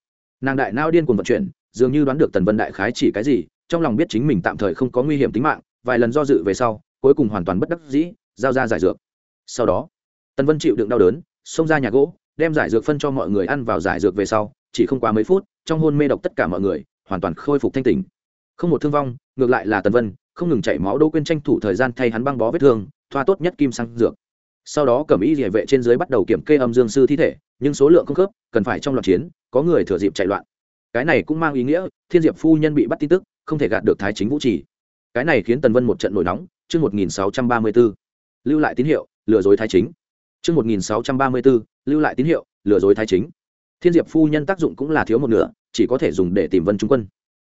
Nàng đại nao điên cuồng vận chuyển, dường như đoán được tần vân đại khái chỉ cái gì, trong lòng biết chính mình tạm thời không có nguy hiểm tính mạng, vài lần do dự về sau, cuối cùng hoàn toàn bất đắc dĩ, giao ra giải dược. Sau đó, tần vân chịu đựng đau đớn, xông ra nhà gỗ, đem giải dược phân cho mọi người ăn vào giải dược về sau, chỉ không quá mấy phút trong hôn mê độc tất cả mọi người, hoàn toàn khôi phục thanh tỉnh. Không một thương vong, ngược lại là tần vân, không ngừng chảy máu đỗ quên tranh thủ thời gian thay hắn băng bó vết thương, thoa tốt nhất kim sang dược. Sau đó cẩm ý địa vệ trên dưới bắt đầu kiểm kê âm dương sư thi thể, nhưng số lượng không khớp, cần phải trong loạt chiến, có người thừa dịp chạy loạn. Cái này cũng mang ý nghĩa, thiên diệp phu nhân bị bắt tin tức, không thể gạt được thái chính vũ trì. Cái này khiến tần vân một trận nổi nóng, chương một nghìn sáu trăm ba mươi b ố lưu lại tín hiệu, lừa dối thái chính. Chương một nghìn sáu trăm ba mươi b ố lưu lại tín hiệu, lừa dối thái chính thiên diệp phu nhân tác dụng cũng là thiếu một nửa, chỉ có thể dùng để tìm vân trung quân.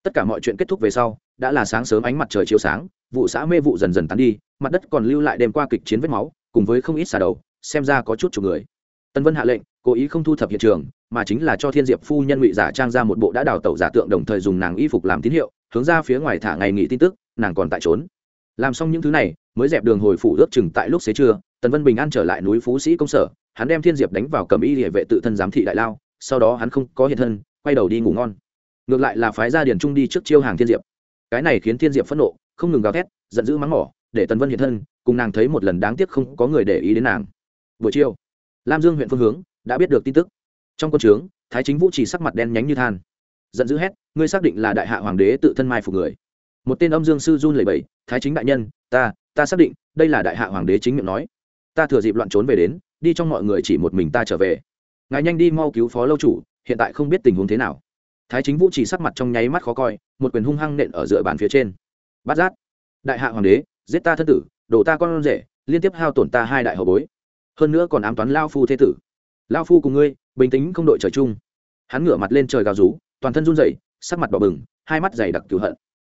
Tất cả mọi chuyện kết thúc về sau, đã là sáng sớm ánh mặt trời chiếu sáng, vụ xã mê vụ dần dần tán đi, mặt đất còn lưu lại đêm qua kịch chiến vết máu, cùng với không ít xà đầu, xem ra có chút chục người. Tân vân hạ lệnh, cố ý không thu thập hiện trường, mà chính là cho thiên diệp phu nhân ngụy giả trang ra một bộ đã đào tẩu giả tượng đồng thời dùng nàng y phục làm tín hiệu, hướng ra phía ngoài thả ngày nghỉ tin tức, nàng còn tại trốn. Làm xong những thứ này, mới dẹp đường hồi phủ ước chừng tại lúc xế trưa tần vân bình an trở lại núi phú sĩ công sở, hắn đem thiên diệp đánh vào cầm y địa vệ tự thân giám thị đại lao sau đó hắn không có hiện thân, quay đầu đi ngủ ngon. Ngược lại là phái gia điền trung đi trước chiêu hàng thiên diệp. Cái này khiến thiên diệp phẫn nộ, không ngừng gào thét, giận dữ mắng mỏ, để tần vân hiện thân, cùng nàng thấy một lần đáng tiếc không có người để ý đến nàng. Buổi chiều, lam dương huyện phương hướng đã biết được tin tức. Trong quân trướng, thái chính vũ chỉ sắc mặt đen nhánh như than. Giận dữ hét, ngươi xác định là đại hạ hoàng đế tự thân mai phục người? Một tên âm dương sư run lẩy bẩy, thái chính đại nhân, ta ta xác định đây là đại hạ hoàng đế chính miệng nói. Ta thừa dịp loạn trốn về đến, đi trong mọi người chỉ một mình ta trở về ngài nhanh đi mau cứu phó lâu chủ, hiện tại không biết tình huống thế nào. Thái chính vũ chỉ sắc mặt trong nháy mắt khó coi, một quyền hung hăng nện ở dựa bàn phía trên. Bát giác. Đại hạ hoàng đế, giết ta thân tử, đổ ta con rể, liên tiếp hao tổn ta hai đại hậu bối. Hơn nữa còn ám toán lao phu thế tử. Lao phu cùng ngươi, bình tĩnh không đội trời chung. Hắn ngửa mặt lên trời gào rú, toàn thân run rẩy, sắc mặt bỏ bừng, hai mắt dày đặc cửu hận.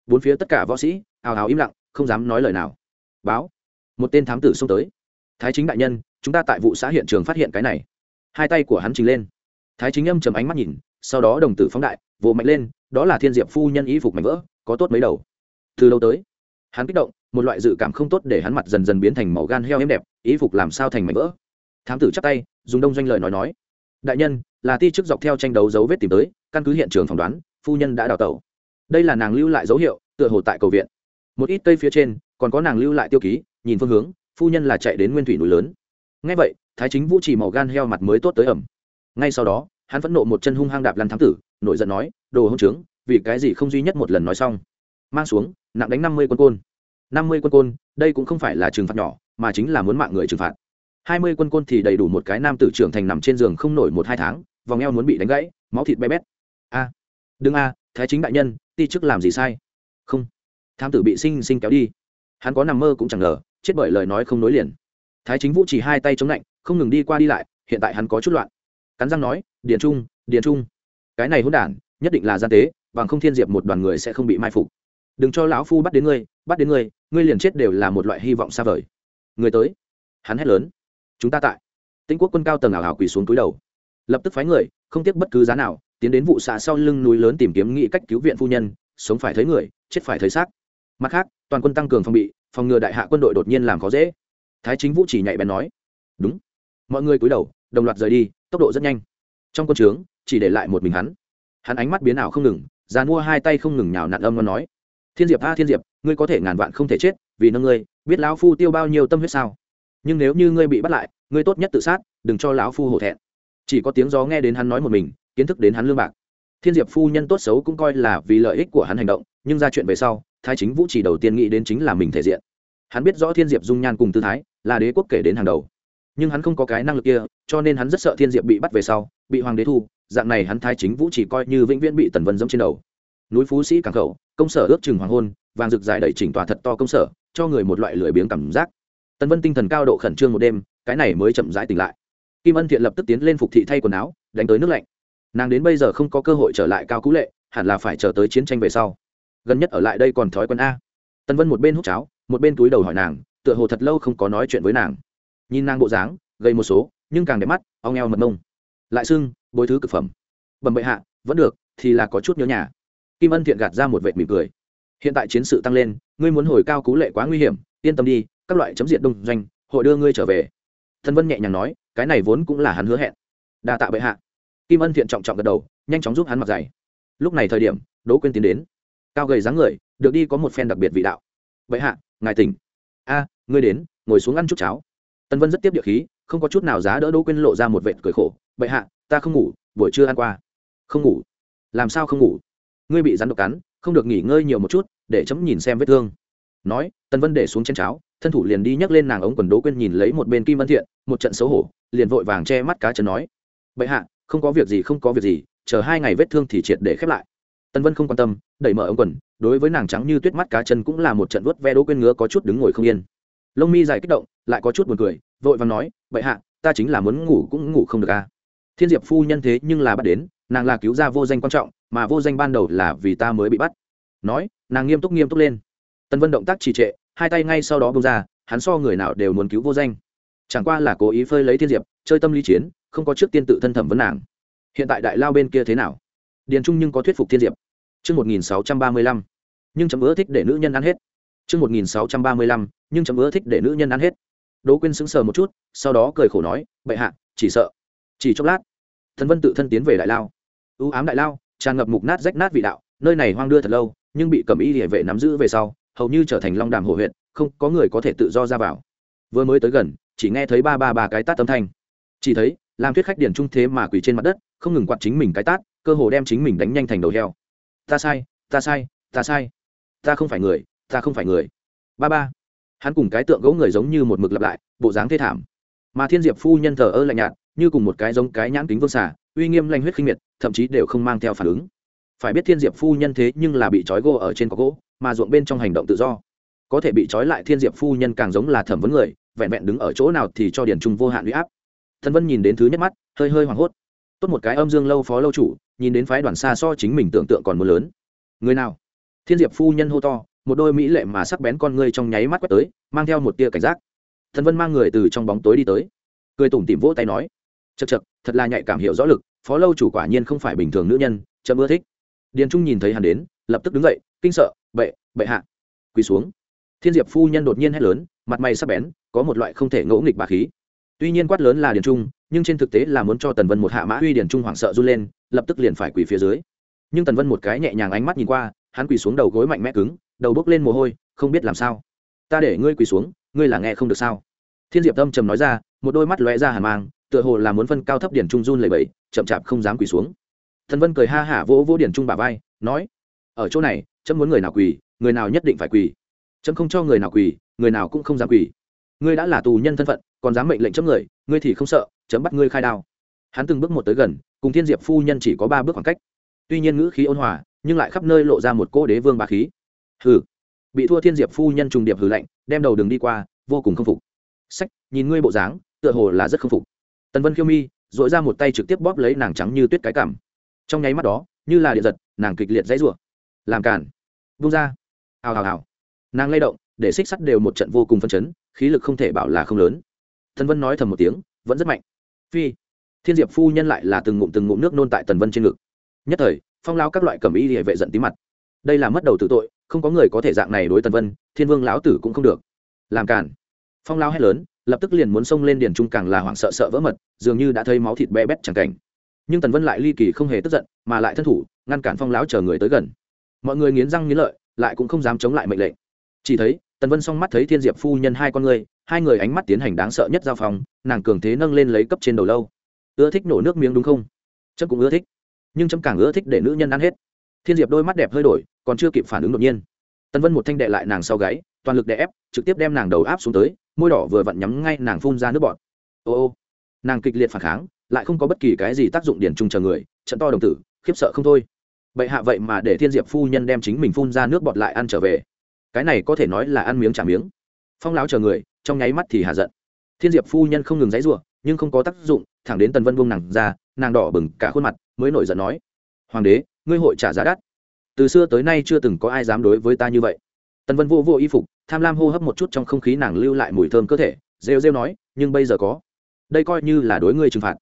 Bốn phía tất cả võ sĩ, ào ào im lặng, không dám nói lời nào. Báo. Một tên thám tử xông tới. Thái chính đại nhân, chúng ta tại vụ xã hiện trường phát hiện cái này hai tay của hắn trình lên. Thái chính âm chầm ánh mắt nhìn, sau đó đồng tử phóng đại, vồ mạnh lên, đó là thiên diệp phu nhân y phục mảnh vỡ, có tốt mấy đầu. Từ lâu tới, hắn kích động, một loại dự cảm không tốt để hắn mặt dần dần biến thành màu gan heo êm đẹp, y phục làm sao thành mảnh vỡ. Thám tử chắc tay, dùng đông doanh lời nói nói, đại nhân, là ti chức dọc theo tranh đấu dấu vết tìm tới, căn cứ hiện trường phỏng đoán, phu nhân đã đào tẩu. Đây là nàng lưu lại dấu hiệu, tựa hồ tại cầu viện. Một ít cây phía trên, còn có nàng lưu lại tiêu ký, nhìn phương hướng, phu nhân là chạy đến nguyên thủy núi lớn. Ngay vậy thái chính vũ chỉ màu gan heo mặt mới tốt tới ẩm. Ngay sau đó, hắn phẫn nộ một chân hung hăng đạp lăn thám tử, nổi giận nói, đồ hông trướng, vì cái gì không duy nhất một lần nói xong? Mang xuống, nặng đánh năm mươi quân côn. năm mươi quân côn, đây cũng không phải là trừng phạt nhỏ, mà chính là muốn mạng người trừng phạt. hai mươi quân côn thì đầy đủ một cái nam tử trưởng thành nằm trên giường không nổi một hai tháng, vòng eo muốn bị đánh gãy, máu thịt bé bét. A, đừng a, thái chính đại nhân, ti chức làm gì sai? Không. Thám tử bị sinh sinh kéo đi. Hắn có nằm mơ cũng chẳng ngờ, chết bởi lời nói không nối liền. Thái chính vũ chỉ hai tay chống lạnh không ngừng đi qua đi lại, hiện tại hắn có chút loạn. Cắn răng nói, điền trung điền trung, cái này hỗn đản, nhất định là gian tế, bằng không thiên diệp một đoàn người sẽ không bị mai phục. Đừng cho lão phu bắt đến ngươi, bắt đến ngươi ngươi liền chết đều là một loại hy vọng xa vời. Người tới. Hắn hét lớn. Chúng ta tại. Tĩnh quốc quân cao tầng ảo hảo quỳ xuống túi đầu. Lập tức phái người, không tiếc bất cứ giá nào, tiến đến vụ xạ sau lưng núi lớn tìm kiếm nghị cách cứu viện phu nhân, sống phải thấy người, chết phải thấy xác. Mặt khác, toàn quân tăng cường phòng bị, phòng ngừa đại hạ quân đội đột nhiên làm khó dễ. Thái chính vũ chỉ nhạy bén nói, đúng mọi người cúi đầu, đồng loạt rời đi, tốc độ rất nhanh. Trong quân trướng, chỉ để lại một mình hắn. Hắn ánh mắt biến ảo không ngừng dàn mua hai tay không ngừng nhào nặn âm ngon nói. Thiên diệp, a, thiên diệp, ngươi có thể ngàn vạn không thể chết, vì nâng ngươi, biết lão phu tiêu bao nhiêu tâm huyết sao? Nhưng nếu như ngươi bị bắt lại, ngươi tốt nhất tự sát, đừng cho lão phu hổ thẹn. Chỉ có tiếng gió nghe đến hắn nói một mình, kiến thức đến hắn lương bạc. Thiên diệp phu nhân tốt xấu cũng coi là vì lợi ích của hắn hành động, nhưng ra chuyện về sau, thái chính vũ chỉ đầu tiên nghĩ đến chính là mình thể diện. Hắn biết rõ thiên diệp dung nhan cùng tư thái, là đế quốc kể đến hàng đầu nhưng hắn không có cái năng lực kia, cho nên hắn rất sợ thiên diệp bị bắt về sau, bị hoàng đế thu, dạng này hắn thái chính vũ chỉ coi như vĩnh viễn bị tần vân dẫm trên đầu. Núi phú sĩ cảng khẩu, công sở ước chừng hoàng hôn, vàng rực dài đầy chỉnh tòa thật to công sở, cho người một loại lười biếng cảm giác. Tần vân tinh thần cao độ khẩn trương một đêm, cái này mới chậm rãi tỉnh lại. Kim ân thiện lập tức tiến lên phục thị thay quần áo, đánh tới nước lạnh. Nàng đến bây giờ không có cơ hội trở lại cao cú lệ, hẳn là phải chờ tới chiến tranh về sau. Gần nhất ở lại đây còn thói quen a. Tần vân một bên hút cháo, một bên túi đầu hỏi nàng, tựa hồ thật lâu không có nói chuyện với nàng nhìn nàng bộ dáng gây một số, nhưng càng đẹp mắt, ong eo mật mông. Lại xưng, bối thứ cực phẩm. Bẩm bệ hạ, vẫn được, thì là có chút nhớ nhà. Kim ân thiện gạt ra một vệ mỉm cười. Hiện tại chiến sự tăng lên, ngươi muốn hồi cao cú lệ quá nguy hiểm, yên tâm đi, các loại chấm diện đông doanh, hội đưa ngươi trở về. Thân vân nhẹ nhàng nói, cái này vốn cũng là hắn hứa hẹn. Đa tạ bệ hạ. Kim ân thiện trọng trọng gật đầu, nhanh chóng giúp hắn mặc giày. Lúc này thời điểm, đỗ quyên tiến đến. Cao gầy dáng người, được đi có một phen đặc biệt vị đạo. Bệ hạ, ngài tỉnh. A, ngươi đến, ngồi xuống ăn chút cháo tân vân rất tiếp địa khí, không có chút nào giá đỡ đỗ quyên lộ ra một vệt cười khổ. Bệ hạ, ta không ngủ, buổi trưa ăn qua. Không ngủ? Làm sao không ngủ? Ngươi bị rắn độc cắn, không được nghỉ ngơi nhiều một chút, để chấm nhìn xem vết thương. Nói tân vân để xuống trên cháo, thân thủ liền đi nhấc lên nàng ống quần đỗ quên nhìn lấy một bên kim ân thiện, một trận xấu hổ, liền vội vàng che mắt cá chân nói, bệ hạ, không có việc gì, không có việc gì, chờ hai ngày vết thương thì triệt để khép lại. Tân vân không quan tâm, đẩy mở ống quần, đối với nàng trắng như tuyết mắt cá chân cũng là một trận vớt ve đỗ quên ngứa có chút đứng ngồi không yên lông mi dài kích động, lại có chút buồn cười, vội vàng nói, bệ hạ, ta chính là muốn ngủ cũng ngủ không được à. Thiên diệp phu nhân thế nhưng là bắt đến, nàng là cứu ra vô danh quan trọng, mà vô danh ban đầu là vì ta mới bị bắt. Nói, nàng nghiêm túc nghiêm túc lên. Tân vân động tác trì trệ, hai tay ngay sau đó bông ra, hắn so người nào đều muốn cứu vô danh. Chẳng qua là cố ý phơi lấy thiên diệp, chơi tâm lý chiến, không có trước tiên tự thân thẩm vấn nàng. Hiện tại đại lao bên kia thế nào? Điền trung nhưng có thuyết phục thiên diệp. Chương một nghìn sáu trăm ba mươi lăm. Nhưng chấm ưa thích để nữ nhân ăn hết chương một nghìn sáu trăm ba mươi lăm, nhưng chấm ưa thích để nữ nhân ăn hết. Đỗ quyên sững sờ một chút, sau đó cười khổ nói, bệ hạ, chỉ sợ. Chỉ chốc lát, thần vân tự thân tiến về đại lao. Ưu ám đại lao, tràn ngập mục nát rách nát vị đạo, nơi này hoang đưa thật lâu, nhưng bị cầm y liễu vệ nắm giữ về sau, hầu như trở thành long đàm hồ huyện, không có người có thể tự do ra vào. Vừa mới tới gần, chỉ nghe thấy ba ba ba cái tát âm thanh. Chỉ thấy, làm thuyết khách điển trung thế mà quỳ trên mặt đất, không ngừng quạt chính mình cái tát, cơ hồ đem chính mình đánh nhanh thành đầu heo. Ta sai ta sai ta sai. Ta không phải người ta không phải người. Ba ba. Hắn cùng cái tượng gỗ người giống như một mực lặp lại, bộ dáng thê thảm. Mà thiên diệp phu nhân thờ ơ lạnh nhạt, như cùng một cái giống cái nhãn kính vương xả uy nghiêm lanh huyết khinh miệt, thậm chí đều không mang theo phản ứng. Phải biết thiên diệp phu nhân thế nhưng là bị trói gô ở trên có gỗ, mà ruộng bên trong hành động tự do. Có thể bị trói lại thiên diệp phu nhân càng giống là thẩm vấn người, vẹn vẹn đứng ở chỗ nào thì cho điển trung vô hạn uy áp. Thân vân nhìn đến thứ nhất mắt, hơi hơi hoảng hốt. Tốt một cái âm dương lâu phó lâu chủ, nhìn đến phái đoàn xa so chính mình tưởng tượng còn mưa lớn. Người nào? Thiên diệp phu nhân hô to một đôi mỹ lệ mà sắc bén con ngươi trong nháy mắt quét tới, mang theo một tia cảnh giác. Thần vân mang người từ trong bóng tối đi tới. Cười tủm tỉm vỗ tay nói chật chật thật là nhạy cảm hiểu rõ lực, phó lâu chủ quả nhiên không phải bình thường nữ nhân, chậm ưa thích. Điền trung nhìn thấy hắn đến, lập tức đứng dậy, kinh sợ, bệ bệ hạ. Quỳ xuống. Thiên diệp phu nhân đột nhiên hét lớn, mặt mày sắc bén, có một loại không thể ngẫu nghịch bà khí. Tuy nhiên quát lớn là điền trung, nhưng trên thực tế là muốn cho tần vân một hạ mã uy điền trung hoảng sợ run lên, lập tức liền phải quỳ phía dưới. Nhưng tần vân một cái nhẹ nhàng ánh mắt nhìn qua, hắn quỳ xuống đầu gối mạnh mẽ cứng đầu bốc lên mồ hôi, không biết làm sao. Ta để ngươi quỳ xuống, ngươi là nghe không được sao? Thiên diệp tâm trầm nói ra, một đôi mắt lóe ra hàn mang, tựa hồ là muốn phân cao thấp điển trung run lầy bẫy chậm chạp không dám quỳ xuống. Thần vân cười ha hả vỗ vỗ điển trung bà vai, nói, ở chỗ này, chấm muốn người nào quỳ, người nào nhất định phải quỳ. Chấm không cho người nào quỳ, người nào cũng không dám quỳ. Ngươi đã là tù nhân thân phận, còn dám mệnh lệnh chấm người, ngươi thì không sợ, chấm bắt ngươi khai đao. Hắn từng bước một tới gần, cùng thiên diệp phu nhân chỉ có ba bước khoảng cách. Tuy nhiên ngữ khí ôn hòa, nhưng lại khắp nơi lộ ra một cô đế vương bà khí hừ. Bị thua thiên diệp phu nhân trùng điệp hừ lạnh, đem đầu đường đi qua, vô cùng không phục. Sách, nhìn ngươi bộ dáng, tựa hồ là rất không phục. Tần vân khiêu mi dội ra một tay trực tiếp bóp lấy nàng trắng như tuyết cái cảm trong nháy mắt đó, như là điện giật, nàng kịch liệt dãy rủa. Làm cản vung ra. Hào hào hào. Nàng lay động, để xích sắt đều một trận vô cùng phân chấn, khí lực không thể bảo là không lớn. Tần vân nói thầm một tiếng, vẫn rất mạnh. Phi. Thiên diệp phu nhân lại là từng ngụm từng ngụm nước nôn tại tần vân trên ngực. Nhất thời, phong lao các loại cầm y địa vệ giận tí mặt. Đây là mất đầu tự tội không có người có thể dạng này đối tần vân, thiên vương lão tử cũng không được. Làm cản phong lao hét lớn, lập tức liền muốn xông lên điền trung càng là hoảng sợ sợ vỡ mật, dường như đã thấy máu thịt bé bét chẳng cảnh. Nhưng tần vân lại ly kỳ không hề tức giận, mà lại thân thủ, ngăn cản phong lão chờ người tới gần. Mọi người nghiến răng nghiến lợi, lại cũng không dám chống lại mệnh lệnh. Chỉ thấy, tần vân song mắt thấy thiên diệp phu nhân hai con người, hai người ánh mắt tiến hành đáng sợ nhất giao phòng nàng cường thế nâng lên lấy cấp trên đầu lâu. Ưa thích nổ nước miếng đúng không? Trâm cũng ưa thích. Nhưng trâm càng ưa thích để nữ nhân ăn hết thiên diệp đôi mắt đẹp hơi đổi, còn chưa kịp phản ứng đột nhiên. Tần vân một thanh đệ lại nàng sau gáy, toàn lực đè ép, trực tiếp đem nàng đầu áp xuống tới, môi đỏ vừa vặn nhắm ngay nàng phun ra nước bọt. Ô ô, nàng kịch liệt phản kháng, lại không có bất kỳ cái gì tác dụng điển trung chờ người, trận to đồng tử, khiếp sợ không thôi. Bệ hạ vậy mà để thiên diệp phu nhân đem chính mình phun ra nước bọt lại ăn trở về. Cái này có thể nói là ăn miếng trả miếng. Phong láo chờ người, trong nháy mắt thì hạ giận. Thiên diệp phu nhân không ngừng dãy rủa nhưng không có tác dụng, thẳng đến tần vân buông nàng ra, nàng đỏ bừng cả khuôn mặt, mới nổi giận nói, hoàng đế ngươi hội trả giá đắt. Từ xưa tới nay chưa từng có ai dám đối với ta như vậy. Tần vân vô vô y phục, tham lam hô hấp một chút trong không khí nàng lưu lại mùi thơm cơ thể, rêu rêu nói, nhưng bây giờ có. Đây coi như là đối ngươi trừng phạt.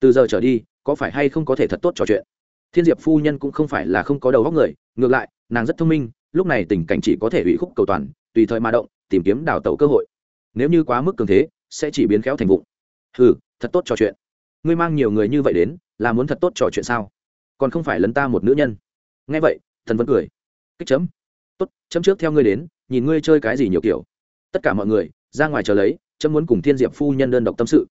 Từ giờ trở đi, có phải hay không có thể thật tốt trò chuyện? Thiên diệp phu nhân cũng không phải là không có đầu góc người, ngược lại, nàng rất thông minh, lúc này tình cảnh chỉ có thể ủy khúc cầu toàn, tùy thời mà động, tìm kiếm đào tẩu cơ hội. Nếu như quá mức cường thế, sẽ chỉ biến khéo thành vụng. Ừ thật tốt trò chuyện. Ngươi mang nhiều người như vậy đến, là muốn thật tốt trò chuyện sao? Còn không phải lấn ta một nữ nhân. Nghe vậy, thần vẫn cười. Kích chấm. Tốt, chấm trước theo ngươi đến, nhìn ngươi chơi cái gì nhiều kiểu. Tất cả mọi người, ra ngoài chờ lấy, chấm muốn cùng thiên diệp phu nhân đơn độc tâm sự.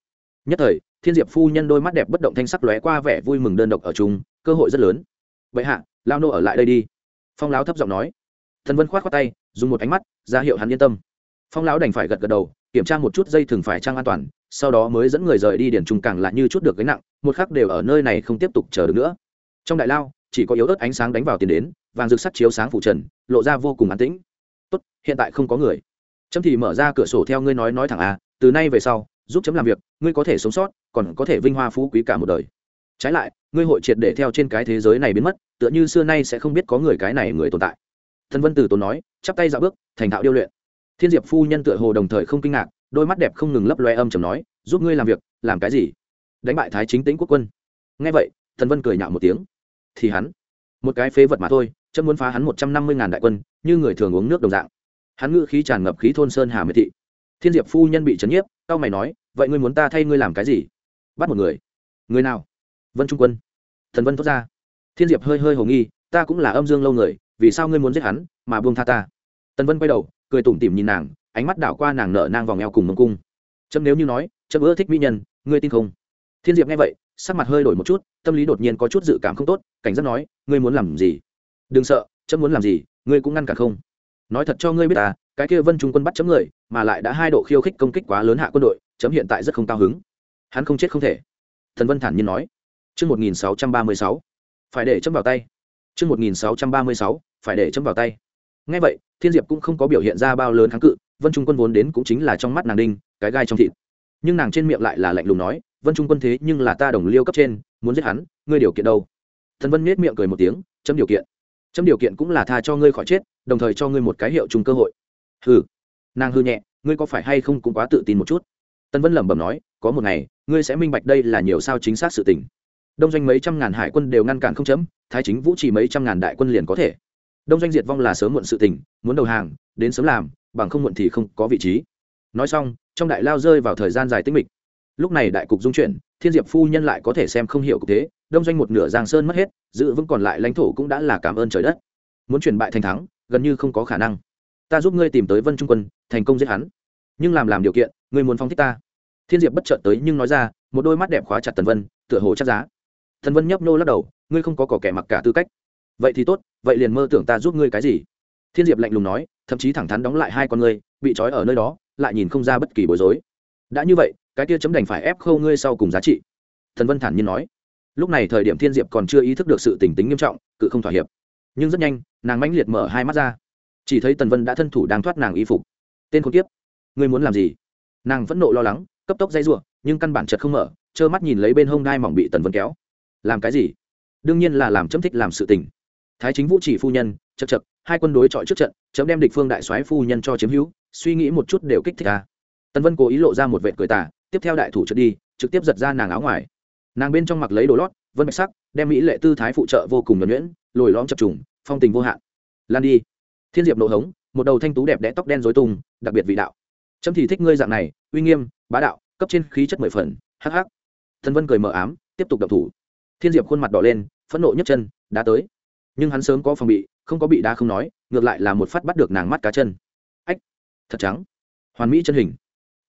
Nhất thời, thiên diệp phu nhân đôi mắt đẹp bất động thanh sắc lóe qua vẻ vui mừng đơn độc ở chung, cơ hội rất lớn. Vậy hạ, lao nô ở lại đây đi. Phong lão thấp giọng nói. Thần vân khoát khoát tay, dùng một ánh mắt, ra hiệu hắn yên tâm. Phong lão đành phải gật gật đầu, kiểm tra một chút dây thừng phải trang an toàn, sau đó mới dẫn người rời đi điển trùng càng lại như chút được gánh nặng, một khắc đều ở nơi này không tiếp tục chờ được nữa trong đại lao, chỉ có yếu ớt ánh sáng đánh vào tiền đến, vàng rực sắt chiếu sáng phủ trần, lộ ra vô cùng an tĩnh. Tốt, hiện tại không có người. Chấm thì mở ra cửa sổ theo ngươi nói nói thẳng à từ nay về sau, giúp chấm làm việc, ngươi có thể sống sót, còn có thể vinh hoa phú quý cả một đời. Trái lại, ngươi hội triệt để theo trên cái thế giới này biến mất, tựa như xưa nay sẽ không biết có người cái này người tồn tại. Thân vân tử tốn nói, chắp tay dạo bước, thành thạo điêu luyện. Thiên diệp phu nhân tựa hồ đồng thời không kinh ngạc, đôi mắt đẹp không ngừng lấp loe âm chầm nói, giúp ngươi làm việc, làm cái gì? Đánh bại thái chính tĩnh quốc quân. Ngay vậy Thần vân cười nhạo một tiếng. Thì hắn, một cái phế vật mà thôi, chấm muốn phá hắn một trăm năm mươi ngàn đại quân, như người thường uống nước đồng dạng. Hắn ngự khí tràn ngập khí thôn sơn hà miệt thị. Thiên diệp phu nhân bị trấn nhiếp tao mày nói, vậy ngươi muốn ta thay ngươi làm cái gì? Bắt một người. Người nào? Vân trung quân. Thần vân thốt ra. Thiên diệp hơi hơi hồ nghi, ta cũng là âm dương lâu người, vì sao ngươi muốn giết hắn, mà buông tha ta? Tần vân quay đầu, cười tủm tỉm nhìn nàng, ánh mắt đảo qua nàng nở nang vòng eo cùng mông cung. Chấm nếu như nói, chấm ưa thích mỹ nhân, ngươi tin không? Thiên diệp nghe vậy sắc mặt hơi đổi một chút, tâm lý đột nhiên có chút dự cảm không tốt, cảnh giác nói, ngươi muốn làm gì? Đừng sợ, chấm muốn làm gì, ngươi cũng ngăn cả không. Nói thật cho ngươi biết à? cái kia vân trung quân bắt chấm người, mà lại đã hai độ khiêu khích công kích quá lớn hạ quân đội, chấm hiện tại rất không cao hứng. Hắn không chết không thể. Thần vân thản nhiên nói. Chương một nghìn sáu trăm ba mươi sáu. Phải để chấm vào tay. Chương một nghìn sáu trăm ba mươi sáu. Phải để chấm vào tay. Ngay vậy, thiên diệp cũng không có biểu hiện ra bao lớn kháng cự, vân trung quân vốn đến cũng chính là trong mắt nàng đinh, cái gai trong thịt. Nhưng nàng trên miệng lại là lạnh lùng nói vân trung quân thế nhưng là ta đồng liêu cấp trên, muốn giết hắn, ngươi điều kiện đâu? Thần vân miết miệng cười một tiếng, chấm điều kiện. Chấm điều kiện cũng là tha cho ngươi khỏi chết, đồng thời cho ngươi một cái hiệu chung cơ hội. Hừ. Nàng hư nhẹ, ngươi có phải hay không cũng quá tự tin một chút? Tân vân lẩm bẩm nói, có một ngày, ngươi sẽ minh bạch đây là nhiều sao chính xác sự tình. Đông doanh mấy trăm ngàn hải quân đều ngăn cản không chấm, thái chính vũ trì mấy trăm ngàn đại quân liền có thể. Đông doanh diệt vong là sớm muộn sự tình, muốn đầu hàng, đến sớm làm, bằng không muộn thì không có vị trí. Nói xong, trong đại lao rơi vào thời gian dài tĩnh mịch lúc này đại cục dung chuyển, thiên diệp phu nhân lại có thể xem không hiểu cục thế, đông doanh một nửa giang sơn mất hết, giữ vững còn lại lãnh thổ cũng đã là cảm ơn trời đất. Muốn chuyển bại thành thắng, gần như không có khả năng. Ta giúp ngươi tìm tới vân trung quân, thành công giết hắn. Nhưng làm làm điều kiện, ngươi muốn phóng thích ta. Thiên diệp bất chợt tới nhưng nói ra, một đôi mắt đẹp khóa chặt tần vân, tựa hồ chắc giá. Thần vân nhấp nô lắc đầu, ngươi không có cỏ kẻ mặc cả tư cách. Vậy thì tốt, vậy liền mơ tưởng ta giúp ngươi cái gì? Thiên diệp lạnh lùng nói, thậm chí thẳng thắn đóng lại hai con ngươi, bị trói ở nơi đó, lại nhìn không ra bất kỳ bối rối đã như vậy, cái kia chấm đành phải ép khâu ngươi sau cùng giá trị. Thần vân thản nhiên nói. Lúc này thời điểm thiên diệp còn chưa ý thức được sự tình tính nghiêm trọng, cự không thỏa hiệp. Nhưng rất nhanh, nàng mãnh liệt mở hai mắt ra. Chỉ thấy tần vân đã thân thủ đang thoát nàng y phục. Tên khốn kiếp, ngươi muốn làm gì? Nàng vẫn nộ lo lắng, cấp tốc dây ruộng, nhưng căn bản chật không mở, trơ mắt nhìn lấy bên hông đai mỏng bị tần vân kéo. Làm cái gì? Đương nhiên là làm chấm thích làm sự tình. Thái chính vũ chỉ phu nhân chật chật hai quân đối chọi trước trận, chấm đem địch phương đại soái phu nhân cho chiếm hữu, suy nghĩ một chút đều kích thích ta tần vân cố ý lộ ra một vệ cười tả tiếp theo đại thủ trượt đi, trực tiếp giật ra nàng áo ngoài. Nàng bên trong mặc lấy đồ lót, vân bạch sắc, đem mỹ lệ tư thái phụ trợ vô cùng nhuẩn nhuyễn, lồi lõm chập trùng, phong tình vô hạn. Lan đi. Thiên diệp nộ hống, một đầu thanh tú đẹp đẽ tóc đen dối tung, đặc biệt vị đạo. Trâm thì thích ngươi dạng này, uy nghiêm, bá đạo, cấp trên khí chất mười phần, hắc hắc. Thần vân cười mờ ám, tiếp tục đập thủ. Thiên diệp khuôn mặt đỏ lên, phẫn nộ nhấc chân đá tới. Nhưng hắn sớm có phòng bị, không có bị đá không nói, ngược lại là một phát bắt được nàng mắt cá chân. Ách, thật trắng. Hoàn mỹ chân hình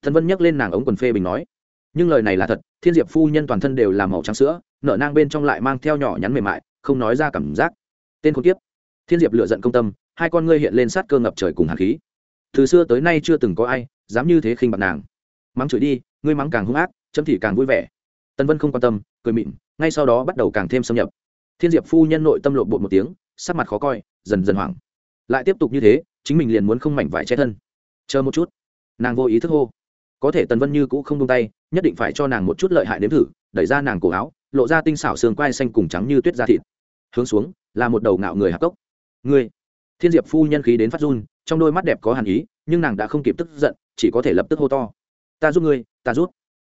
thần vân nhấc lên nàng ống quần phê bình nói, nhưng lời này là thật, thiên diệp phu nhân toàn thân đều là màu trắng sữa, nở nang bên trong lại mang theo nhỏ nhắn mềm mại, không nói ra cảm giác. Tên khốn kiếp. Thiên diệp lựa giận công tâm, hai con ngươi hiện lên sát cơ ngập trời cùng hạt khí. Từ xưa tới nay chưa từng có ai dám như thế khinh bạc nàng. Mắng chửi đi, ngươi mắng càng hung ác, chấm thì càng vui vẻ. Tân vân không quan tâm, cười mịn ngay sau đó bắt đầu càng thêm xâm nhập. Thiên diệp phu nhân nội tâm lộn bột một tiếng, sắc mặt khó coi, dần dần hoảng. Lại tiếp tục như thế, chính mình liền muốn không mảnh vải che thân. Chờ một chút. Nàng vô ý thức hô có thể tần vân như cũng không tung tay, nhất định phải cho nàng một chút lợi hại nếm thử, đẩy ra nàng cổ áo, lộ ra tinh xảo xương quai xanh cùng trắng như tuyết da thịt. Hướng xuống, là một đầu ngạo người hạc cốc. Ngươi, thiên diệp phu nhân khí đến phát run, trong đôi mắt đẹp có hàn ý, nhưng nàng đã không kịp tức giận, chỉ có thể lập tức hô to. Ta giúp ngươi, ta rút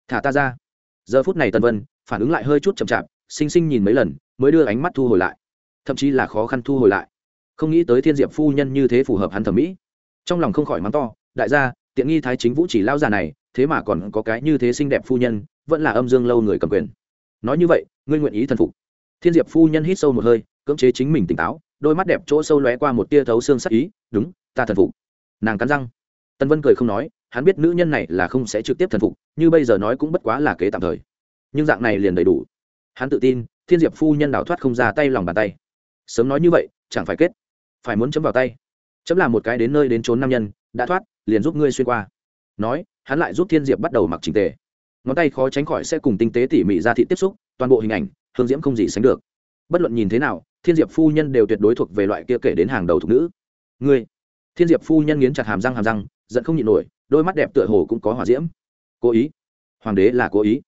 thả ta ra. Giờ phút này tần vân, phản ứng lại hơi chút chậm chạp, xinh xinh nhìn mấy lần, mới đưa ánh mắt thu hồi lại. Thậm chí là khó khăn thu hồi lại. Không nghĩ tới thiên diệp phu nhân như thế phù hợp hắn thẩm mỹ. Trong lòng không khỏi mắng to, đại gia tiện nghi thái chính vũ chỉ lao già này, thế mà còn có cái như thế xinh đẹp phu nhân, vẫn là âm dương lâu người cầm quyền. Nói như vậy, ngươi nguyện ý thần phục. Thiên diệp phu nhân hít sâu một hơi, cưỡng chế chính mình tỉnh táo, đôi mắt đẹp chỗ sâu lóe qua một tia thấu xương sắc ý, đúng, ta thần phục. Nàng cắn răng. Tân vân cười không nói, hắn biết nữ nhân này là không sẽ trực tiếp thần phục, như bây giờ nói cũng bất quá là kế tạm thời. Nhưng dạng này liền đầy đủ. Hắn tự tin, thiên diệp phu nhân đào thoát không ra tay lòng bàn tay. Sớm nói như vậy, chẳng phải kết. Phải muốn chấm vào tay chấm là một cái đến nơi đến trốn nam nhân, đã thoát, liền giúp ngươi xuyên qua. Nói, hắn lại giúp thiên diệp bắt đầu mặc trình tề. Ngón tay khó tránh khỏi sẽ cùng tinh tế tỉ mỉ ra thị tiếp xúc, toàn bộ hình ảnh, hương diễm không gì sánh được. Bất luận nhìn thế nào, thiên diệp phu nhân đều tuyệt đối thuộc về loại kia kể đến hàng đầu thục nữ. Ngươi. Thiên diệp phu nhân nghiến chặt hàm răng hàm răng, giận không nhịn nổi, đôi mắt đẹp tựa hồ cũng có hỏa diễm. Cố ý. Hoàng đế là cố ý.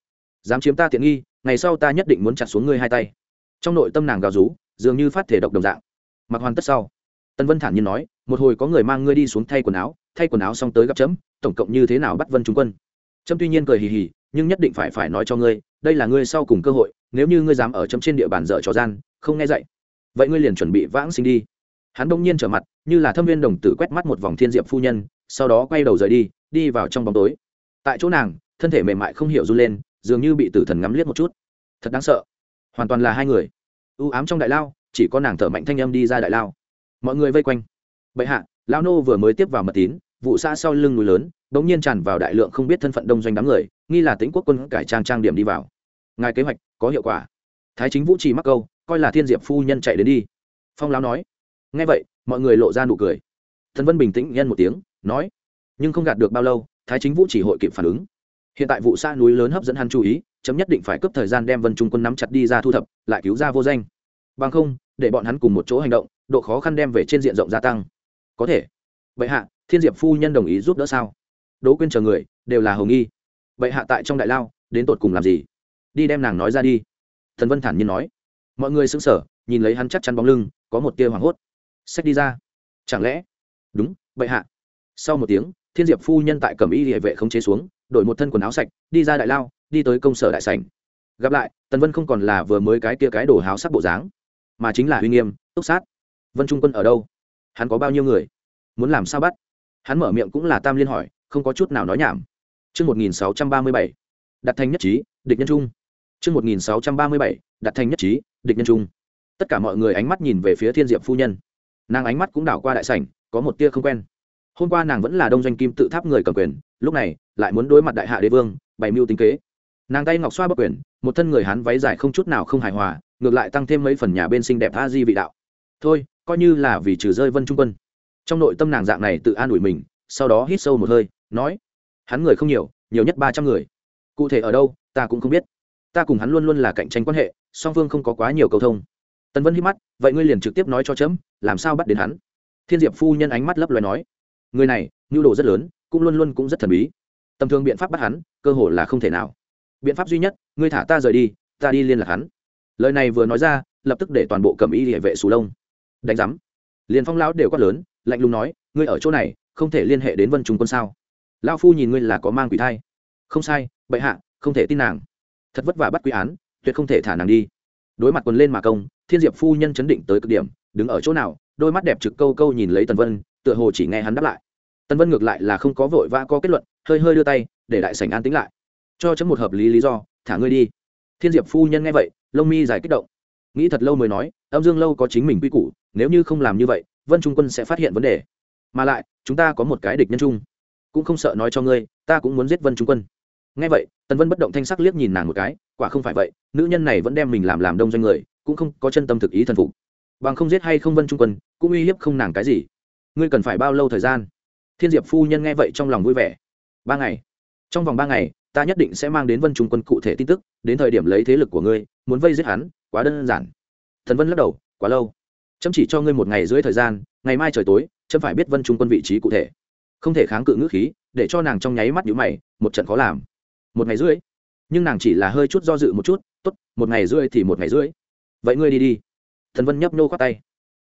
Dám chiếm ta tiện nghi, ngày sau ta nhất định muốn chặt xuống ngươi hai tay. Trong nội tâm nàng gào rú, dường như phát thể độc đồng dạng. Mặc hoàn tất sau tân vân thản nhiên nói, một hồi có người mang ngươi đi xuống thay quần áo, thay quần áo xong tới gặp chấm tổng cộng như thế nào bắt vân trung quân? Trâm tuy nhiên cười hì hì, nhưng nhất định phải phải nói cho ngươi, đây là ngươi sau cùng cơ hội, nếu như ngươi dám ở chấm trên địa bàn dở trò gian, không nghe dạy, vậy ngươi liền chuẩn bị vãng sinh đi. Hắn đông nhiên trở mặt, như là thâm viên đồng tử quét mắt một vòng thiên diệp phu nhân, sau đó quay đầu rời đi đi vào trong bóng tối. Tại chỗ nàng, thân thể mềm mại không hiểu run lên, dường như bị tử thần ngắm liếc một chút. Thật đáng sợ. Hoàn toàn là hai người. U ám trong đại lao, chỉ có nàng thở mạnh thanh âm đi ra đại lao mọi người vây quanh. Bệ hạ lao nô vừa mới tiếp vào mật tín, vụ xã sau lưng núi lớn đ ỗ n g nhiên tràn vào đại lượng không biết thân phận đông doanh đám người, nghi là tính quốc quân cải trang trang điểm đi vào. Ngài kế hoạch có hiệu quả. Thái chính vũ trì mắc câu, coi là thiên diệp phu nhân chạy đến đi. Phong lão nói. Ngay vậy, mọi người lộ ra nụ cười. Thần vân bình tĩnh nhân một tiếng, nói. Nhưng không gạt được bao lâu, thái chính vũ chỉ hội kịp phản ứng. Hiện tại vụ xa núi lớn hấp dẫn hắn chú ý, chấm nhất định phải cướp thời gian đem vân trung quân nắm chặt đi ra thu thập, lại cứu ra vô danh. Bằng không, để bọn hắn cùng một chỗ hành động độ khó khăn đem về trên diện rộng gia tăng. Có thể. Vậy hạ, thiên diệp phu nhân đồng ý giúp đỡ sao? Đỗ quyên chờ người, đều là hầu nghi. Vậy hạ tại trong đại lao, đến tột cùng làm gì? Đi đem nàng nói ra đi. Thần vân thản nhiên nói. Mọi người sững sở nhìn lấy hắn chắc chắn bóng lưng, có một tia hoảng hốt. Xách đi ra. Chẳng lẽ? Đúng vậy hạ. Sau một tiếng, thiên diệp phu nhân tại cầm y địa vệ khống chế xuống, đổi một thân quần áo sạch, đi ra đại lao, đi tới công sở đại sảnh. Gặp lại, tần vân không còn là vừa mới cái tia cái đồ háo sắc bộ dáng, mà chính là uy nghiêm, túc sát vân trung quân ở đâu hắn có bao nhiêu người muốn làm sao bắt hắn mở miệng cũng là tam liên hỏi không có chút nào nói nhảm Trước 1637, đặt thành nhất trí, địch nhân trung. Trước 1637, đặt thành nhất trí, địch nhân trung. Tất cả mọi người ánh mắt nhìn về phía Thiên Diệp phu nhân. Nàng ánh mắt cũng đảo qua đại sảnh, có một tia không quen. Hôm qua nàng vẫn là đông doanh kim tự tháp người cầm quyền, lúc này lại muốn đối mặt đại hạ đế vương, bày mưu tính kế. Nàng tay ngọc xoa bắc quyền, một thân người hắn váy dài không chút nào không hài hòa, ngược lại tăng thêm mấy phần nhà bên xinh đẹp a di vị đạo. Thôi, coi như là vì trừ rơi Vân Trung quân trong nội tâm nàng dạng này tự an ủi mình sau đó hít sâu một hơi nói hắn người không nhiều nhiều nhất ba trăm người cụ thể ở đâu ta cũng không biết ta cùng hắn luôn luôn là cạnh tranh quan hệ song phương không có quá nhiều cầu thông tần vân hít mắt vậy ngươi liền trực tiếp nói cho chấm làm sao bắt đến hắn thiên diệp phu nhân ánh mắt lấp loài nói người này nhu đồ rất lớn cũng luôn luôn cũng rất thần bí tầm thường biện pháp bắt hắn cơ hồ là không thể nào biện pháp duy nhất ngươi thả ta rời đi ta đi liên lạc hắn lời này vừa nói ra lập tức để toàn bộ cầm y địa vệ sù lông đánh giám. Liền phong lão đều quát lớn, lạnh lùng nói, ngươi ở chỗ này, không thể liên hệ đến vân trung quân sao? Lao phu nhìn ngươi là có mang quỷ thai. Không sai, bệ hạ, không thể tin nàng. Thật vất vả bắt quy án, tuyệt không thể thả nàng đi. Đối mặt quần lên mà công, thiên diệp phu nhân chấn định tới cực điểm, đứng ở chỗ nào, đôi mắt đẹp trực câu câu nhìn lấy tần vân, tựa hồ chỉ nghe hắn đáp lại. Tần vân ngược lại là không có vội vã có kết luận, hơi hơi đưa tay, để đại sảnh an tính lại. Cho chấm một hợp lý lý do, thả ngươi đi. Thiên diệp phu nhân nghe vậy, lông mi dài kích động. Nghĩ thật lâu mới nói âm dương lâu có chính mình quy củ, nếu như không làm như vậy, vân trung quân sẽ phát hiện vấn đề. Mà lại, chúng ta có một cái địch nhân chung. Cũng không sợ nói cho ngươi, ta cũng muốn giết vân trung quân. Ngay vậy, tần vân bất động thanh sắc liếc nhìn nàng một cái, quả không phải vậy, nữ nhân này vẫn đem mình làm làm đông doanh người, cũng không có chân tâm thực ý thần phục. Bằng không giết hay không vân trung quân, cũng uy hiếp không nàng cái gì. Ngươi cần phải bao lâu thời gian? Thiên diệp phu nhân nghe vậy trong lòng vui vẻ. Ba ngày. Trong vòng ba ngày, ta nhất định sẽ mang đến vân trung quân cụ thể tin tức, đến thời điểm lấy thế lực của ngươi, muốn vây giết hắn, quá đơn giản thần vân lắc đầu, quá lâu. Chấm chỉ cho ngươi một ngày dưới thời gian, ngày mai trời tối, chấm phải biết vân trung quân vị trí cụ thể. Không thể kháng cự ngữ khí, để cho nàng trong nháy mắt nhũ mày, một trận khó làm. Một ngày rưỡi? Nhưng nàng chỉ là hơi chút do dự một chút, tốt, một ngày rưỡi thì một ngày rưỡi. Vậy ngươi đi đi. Thần vân nhấp nhô khoác tay.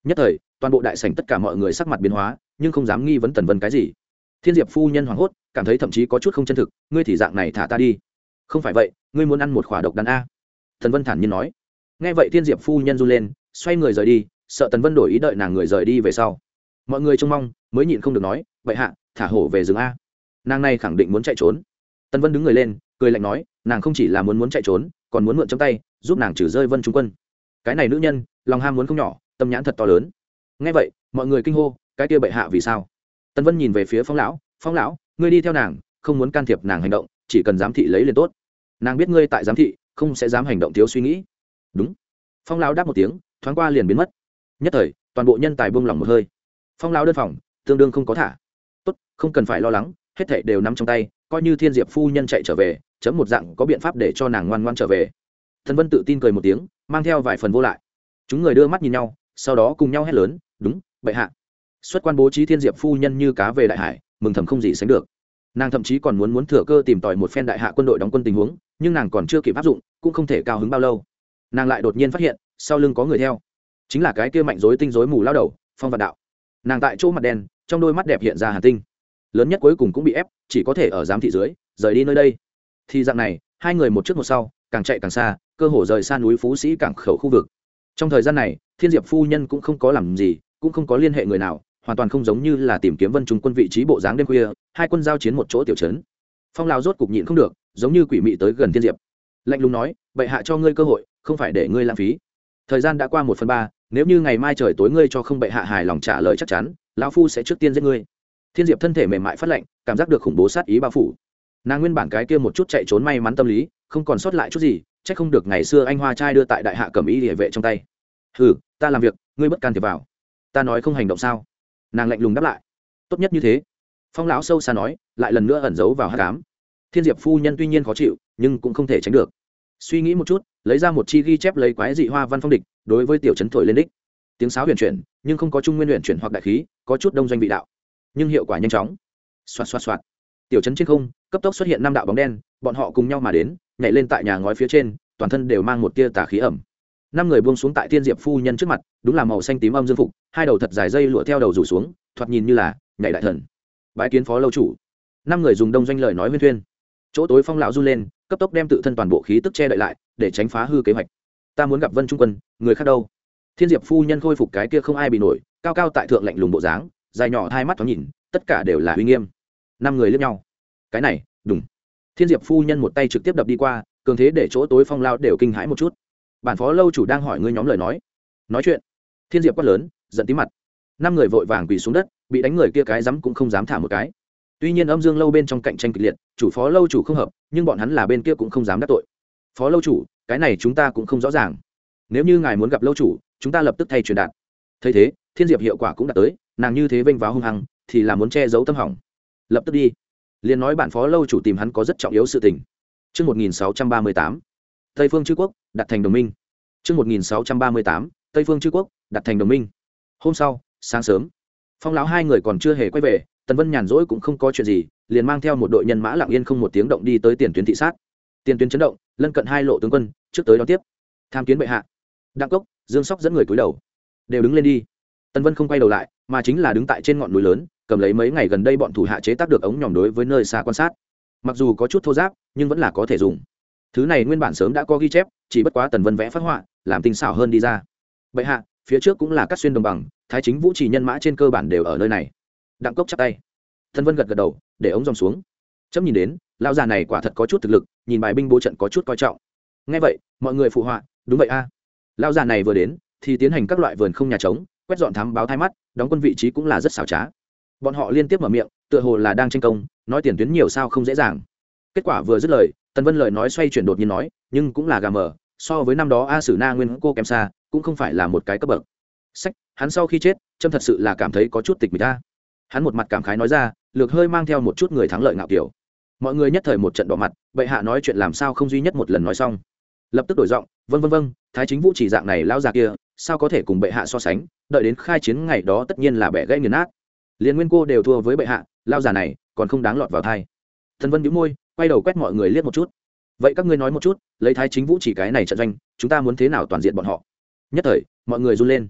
Nhất thời, toàn bộ đại sảnh tất cả mọi người sắc mặt biến hóa, nhưng không dám nghi vấn tần vân cái gì. Thiên diệp phu nhân hoảng hốt, cảm thấy thậm chí có chút không chân thực, ngươi thì dạng này thả ta đi. Không phải vậy, ngươi muốn ăn một khỏa độc đàn a? Thần vân thản nhiên nói nghe vậy thiên diệp phu nhân run lên, xoay người rời đi, sợ tần vân đổi ý đợi nàng người rời đi về sau. Mọi người trông mong, mới nhịn không được nói, vậy hạ, thả hổ về rừng a. Nàng này khẳng định muốn chạy trốn. Tần vân đứng người lên, cười lạnh nói, nàng không chỉ là muốn muốn chạy trốn, còn muốn mượn trong tay, giúp nàng trừ rơi vân trung quân. Cái này nữ nhân, lòng ham muốn không nhỏ, tâm nhãn thật to lớn. Nghe vậy, mọi người kinh hô, cái kia bệ hạ vì sao? Tần vân nhìn về phía phong lão phong lão, ngươi đi theo nàng, không muốn can thiệp nàng hành động, chỉ cần giám thị lấy liền tốt. Nàng biết ngươi tại giám thị, không sẽ dám hành động thiếu suy nghĩ đúng. Phong lão đáp một tiếng, thoáng qua liền biến mất. Nhất thời, toàn bộ nhân tài buông lỏng một hơi. Phong lao đơn phòng, tương đương không có thả. Tốt, không cần phải lo lắng, hết thảy đều nắm trong tay, coi như thiên diệp phu nhân chạy trở về, chấm một dạng có biện pháp để cho nàng ngoan ngoan trở về. Thần vân tự tin cười một tiếng, mang theo vài phần vô lại. Chúng người đưa mắt nhìn nhau, sau đó cùng nhau hét lớn, đúng, bệ hạ. Xuất quan bố trí thiên diệp phu nhân như cá về đại hải, mừng thầm không gì sánh được. Nàng thậm chí còn muốn muốn thừa cơ tìm tòi một phen đại hạ quân đội đóng quân tình huống, nhưng nàng còn chưa kịp áp dụng, cũng không thể cao hứng bao lâu nàng lại đột nhiên phát hiện, sau lưng có người theo. Chính là cái kia mạnh dối tinh dối mù lao đầu, phong vạn đạo. Nàng tại chỗ mặt đen, trong đôi mắt đẹp hiện ra hàn tinh. Lớn nhất cuối cùng cũng bị ép, chỉ có thể ở giám thị dưới, rời đi nơi đây. Thì dạng này, hai người một trước một sau, càng chạy càng xa, cơ hồ rời xa núi phú sĩ cảng khẩu khu vực. Trong thời gian này, thiên diệp phu nhân cũng không có làm gì, cũng không có liên hệ người nào, hoàn toàn không giống như là tìm kiếm vân trung quân vị trí bộ dáng đêm khuya, hai quân giao chiến một chỗ tiểu trấn. Phong lao rốt cục nhịn không được, giống như quỷ mị tới gần thiên diệp. Lạnh lùng nói, bệ hạ cho ngươi cơ hội không phải để ngươi lãng phí. Thời gian đã qua một phần ba, nếu như ngày mai trời tối ngươi cho không bệ hạ hài lòng trả lời chắc chắn, lão phu sẽ trước tiên giết ngươi. Thiên diệp thân thể mềm mại phát lạnh, cảm giác được khủng bố sát ý bao phủ. Nàng nguyên bản cái kia một chút chạy trốn may mắn tâm lý, không còn sót lại chút gì c h ắ c không được ngày xưa anh hoa trai đưa tại đại hạ cầm ý địa vệ trong tay. Hừ, ta làm việc, ngươi bất can thiệp vào. Ta nói không hành động sao? Nàng lạnh lùng đáp lại. Tốt nhất như thế. Phong lão sâu xa nói, lại lần nữa ẩn giấu vào hát cám thiên diệp phu nhân tuy nhiên khó chịu, nhưng cũng không thể tránh được. Suy nghĩ một chút lấy ra một chi ghi chép lấy quái dị hoa văn phong địch, đối với tiểu trấn thổi lên đích. Tiếng sáo huyền chuyển, nhưng không có trung nguyên huyền chuyển hoặc đại khí, có chút đông doanh vị đạo. Nhưng hiệu quả nhanh chóng. Xoạt xoạt xoạt. Tiểu trấn trên không, cấp tốc xuất hiện năm đạo bóng đen, bọn họ cùng nhau mà đến, nhảy lên tại nhà ngói phía trên, toàn thân đều mang một tia tà khí ẩm. Năm người buông xuống tại thiên diệp phu nhân trước mặt, đúng là màu xanh tím âm dương phục, hai đầu thật dài dây lụa theo đầu rủ xuống, thoạt nhìn như là nhảy đại thần. Bãi kiến phó lâu chủ. Năm người dùng đông doanh lời nói huyên thuyên. Chỗ tối phong lão run lên cấp tốc đem tự thân toàn bộ khí tức che đậy lại, để tránh phá hư kế hoạch. Ta muốn gặp vân trung quân, người khác đâu? Thiên diệp phu nhân khôi phục cái kia không ai bị nổi, cao cao tại thượng lạnh lùng bộ dáng, dài nhỏ hai mắt thoáng nhìn, tất cả đều là uy nghiêm. Năm người lướt nhau. Cái này đúng thiên diệp phu nhân một tay trực tiếp đập đi qua, cường thế để chỗ tối phong lao đều kinh hãi một chút. Bản phó lâu chủ đang hỏi ngươi nhóm lời nói. Nói chuyện. Thiên diệp quát lớn, giận tí mặt. Năm người vội vàng quỳ xuống đất, bị đánh người kia cái dám cũng không dám thả một cái tuy nhiên âm dương lâu bên trong cạnh tranh kịch liệt chủ phó lâu chủ không hợp nhưng bọn hắn là bên kia cũng không dám đắc tội. Phó lâu chủ cái này chúng ta cũng không rõ ràng. Nếu như ngài muốn gặp lâu chủ chúng ta lập tức thay truyền đạt. Thấy thế thiên diệp hiệu quả cũng đạt tới nàng như thế vênh váo hung hăng thì là muốn che giấu tâm hỏng. Lập tức đi. Liền nói bản phó lâu chủ tìm hắn có rất trọng yếu sự tình. Trước 1638, Tây phương chư quốc, đặt thành đồng minh. Trước 1638, Tây phương chư quốc, đặt thành đồng minh. Hôm sau, sáng sớm, Phong lão hai người còn chưa hề quay về, Tần Vân nhàn rỗi cũng không có chuyện gì, liền mang theo một đội nhân mã lặng yên không một tiếng động đi tới tiền tuyến thị sát. Tiền tuyến chấn động, lân cận hai lộ tướng quân, trước tới đón tiếp. Tham kiến bệ hạ. Đặng Cốc, Dương Sóc dẫn người cúi đầu. Đều đứng lên đi. Tần Vân không quay đầu lại, mà chính là đứng tại trên ngọn núi lớn, cầm lấy mấy ngày gần đây bọn thủ hạ chế tác được ống nhòm đối với nơi xa quan sát. Mặc dù có chút thô ráp, nhưng vẫn là có thể dùng thứ này nguyên bản sớm đã có ghi chép chỉ bất quá tần vân vẽ phát họa làm tinh xảo hơn đi ra bệ hạ phía trước cũng là các xuyên đồng bằng thái chính vũ trì nhân mã trên cơ bản đều ở nơi này đặng cốc chắp tay. Thân vân gật gật đầu, để ống dòng xuống. Chấm nhìn đến lao già này quả thật có chút thực lực, nhìn bài binh bố trận có chút coi trọng. Ngay vậy, mọi người phụ họa, đúng vậy a. À. lao già này vừa đến, thì tiến hành các loại vườn không nhà trống, quét dọn thám báo thai mắt, đóng quân vị trí cũng là rất xảo trá. Bọn họ liên tiếp mở miệng, tựa hồ là đang tranh công, nói tiền tuyến nhiều sao không dễ dàng. Kết quả vừa dứt lời, tần vân lời nói xoay chuyển đột nhiên nói, nhưng cũng là gà mờ, so với năm đó a sử na nguyên cô kém xa, cũng không phải là một cái cấp bậc. Sách, hắn sau khi chết trâm thật sự là cảm thấy có chút tịch mịch ta hắn một mặt cảm khái nói ra, lược hơi mang theo một chút người thắng lợi ngạo kiểu. Mọi người nhất thời một trận đỏ mặt, bệ hạ nói chuyện làm sao không duy nhất một lần nói xong. Lập tức đổi giọng vân vân vân thái chính vũ chỉ dạng này lao già kia, sao có thể cùng bệ hạ so sánh, đợi đến khai chiến ngày đó tất nhiên là bẻ gãy nghiền nát. Liền nguyên cô đều thua với bệ hạ lao già này còn không đáng lọt vào thai. Thần vân nhíu môi, quay đầu quét mọi người liếc một chút. Vậy các ngươi nói một chút, lấy thái chính vũ chỉ cái này trận doanh, chúng ta muốn thế nào toàn diện bọn họ? Nhất thời, mọi người run lên.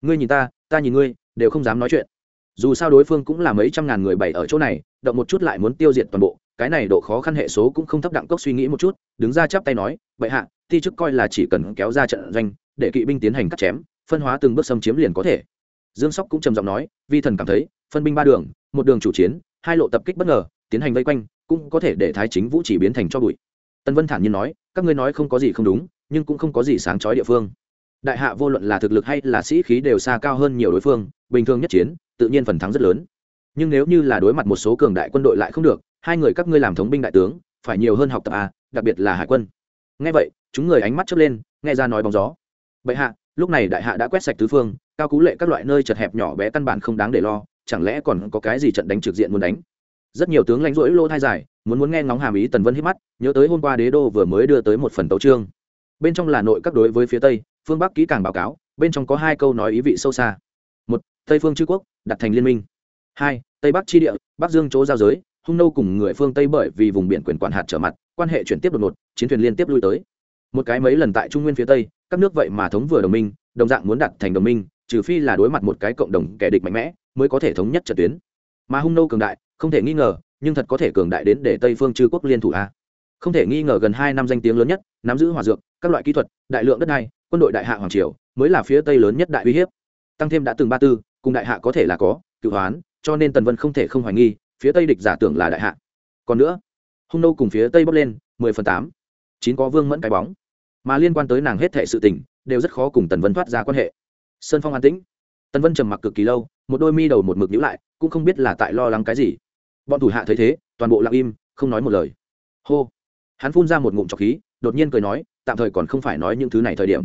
Ngươi nhìn ta ta nhìn ngươi, đều không dám nói chuyện dù sao đối phương cũng là mấy trăm ngàn người bày ở chỗ này, động một chút lại muốn tiêu diệt toàn bộ, cái này độ khó khăn hệ số cũng không thấp đặng cốc suy nghĩ một chút, đứng ra chắp tay nói vậy hạ thi chức coi là chỉ cần kéo ra trận doanh, để kỵ binh tiến hành cắt chém, phân hóa từng bước xâm chiếm liền có thể. Dương sóc cũng trầm giọng nói, vi thần cảm thấy, phân binh ba đường, một đường chủ chiến, hai lộ tập kích bất ngờ, tiến hành vây quanh, cũng có thể để thái chính vũ chỉ biến thành cho bụi. Tân vân thản nhiên nói, các ngươi nói không có gì không đúng, nhưng cũng không có gì sáng chói địa phương đại hạ vô luận là thực lực hay là sĩ khí đều xa cao hơn nhiều đối phương, bình thường nhất chiến, tự nhiên phần thắng rất lớn. Nhưng nếu như là đối mặt một số cường đại quân đội lại không được, hai người các ngươi làm thống binh đại tướng, phải nhiều hơn học tập a đặc biệt là hải quân. Nghe vậy, chúng người ánh mắt chớp lên, nghe ra nói bóng gió. Bệ hạ, lúc này đại hạ đã quét sạch tứ phương, cao cú lệ các loại nơi chật hẹp nhỏ bé căn bản không đáng để lo, chẳng lẽ còn có cái gì trận đánh trực diện muốn đánh? Rất nhiều tướng lãnh rỗi lô thai dài, muốn muốn nghe ngóng hàm ý tần vân hít mắt, nhớ tới hôm qua đế đô vừa mới đưa tới một phần tấu trương bên trong là nội các đối với phía tây phương bắc kỹ càng báo cáo bên trong có hai câu nói ý vị sâu xa một tây phương chư quốc đặt thành liên minh hai tây bắc tri địa bắc dương chỗ giao giới hung nô cùng người phương tây bởi vì vùng biển quyền quản hạt trở mặt quan hệ chuyển tiếp đột ngột chiến thuyền liên tiếp lui tới một cái mấy lần tại trung nguyên phía tây các nước vậy mà thống vừa đồng minh đồng dạng muốn đặt thành đồng minh trừ phi là đối mặt một cái cộng đồng kẻ địch mạnh mẽ mới có thể thống nhất trận tuyến mà hung nô cường đại không thể nghi ngờ nhưng thật có thể cường đại đến để tây phương chư quốc liên thủ a không thể nghi ngờ gần hai năm danh tiếng lớn nhất nắm giữ hỏa dược các loại kỹ thuật đại lượng đất đai quân đội đại hạ hoàng triều mới là phía tây lớn nhất đại uy hiếp. Tăng thêm đã từng ba tư, cùng đại hạ có thể là có, cựu hoán, cho nên tần vân không thể không hoài nghi, phía tây địch giả tưởng là đại hạ. Còn nữa, hung nô cùng phía tây bốc lên, mười phần tám. Chín có vương mẫn cái bóng. Mà liên quan tới nàng hết thệ sự tình, đều rất khó cùng tần vân thoát ra quan hệ. Sơn phong an tĩnh. Tần vân trầm mặc cực kỳ lâu, một đôi mi đầu một mực nhữ lại, cũng không biết là tại lo lắng cái gì. Bọn thủ hạ thấy thế, toàn bộ lặng im, không nói một lời. Hô. Hắn phun ra một ngụm trọc khí, đột nhiên cười nói, tạm thời còn không phải nói những thứ này thời điểm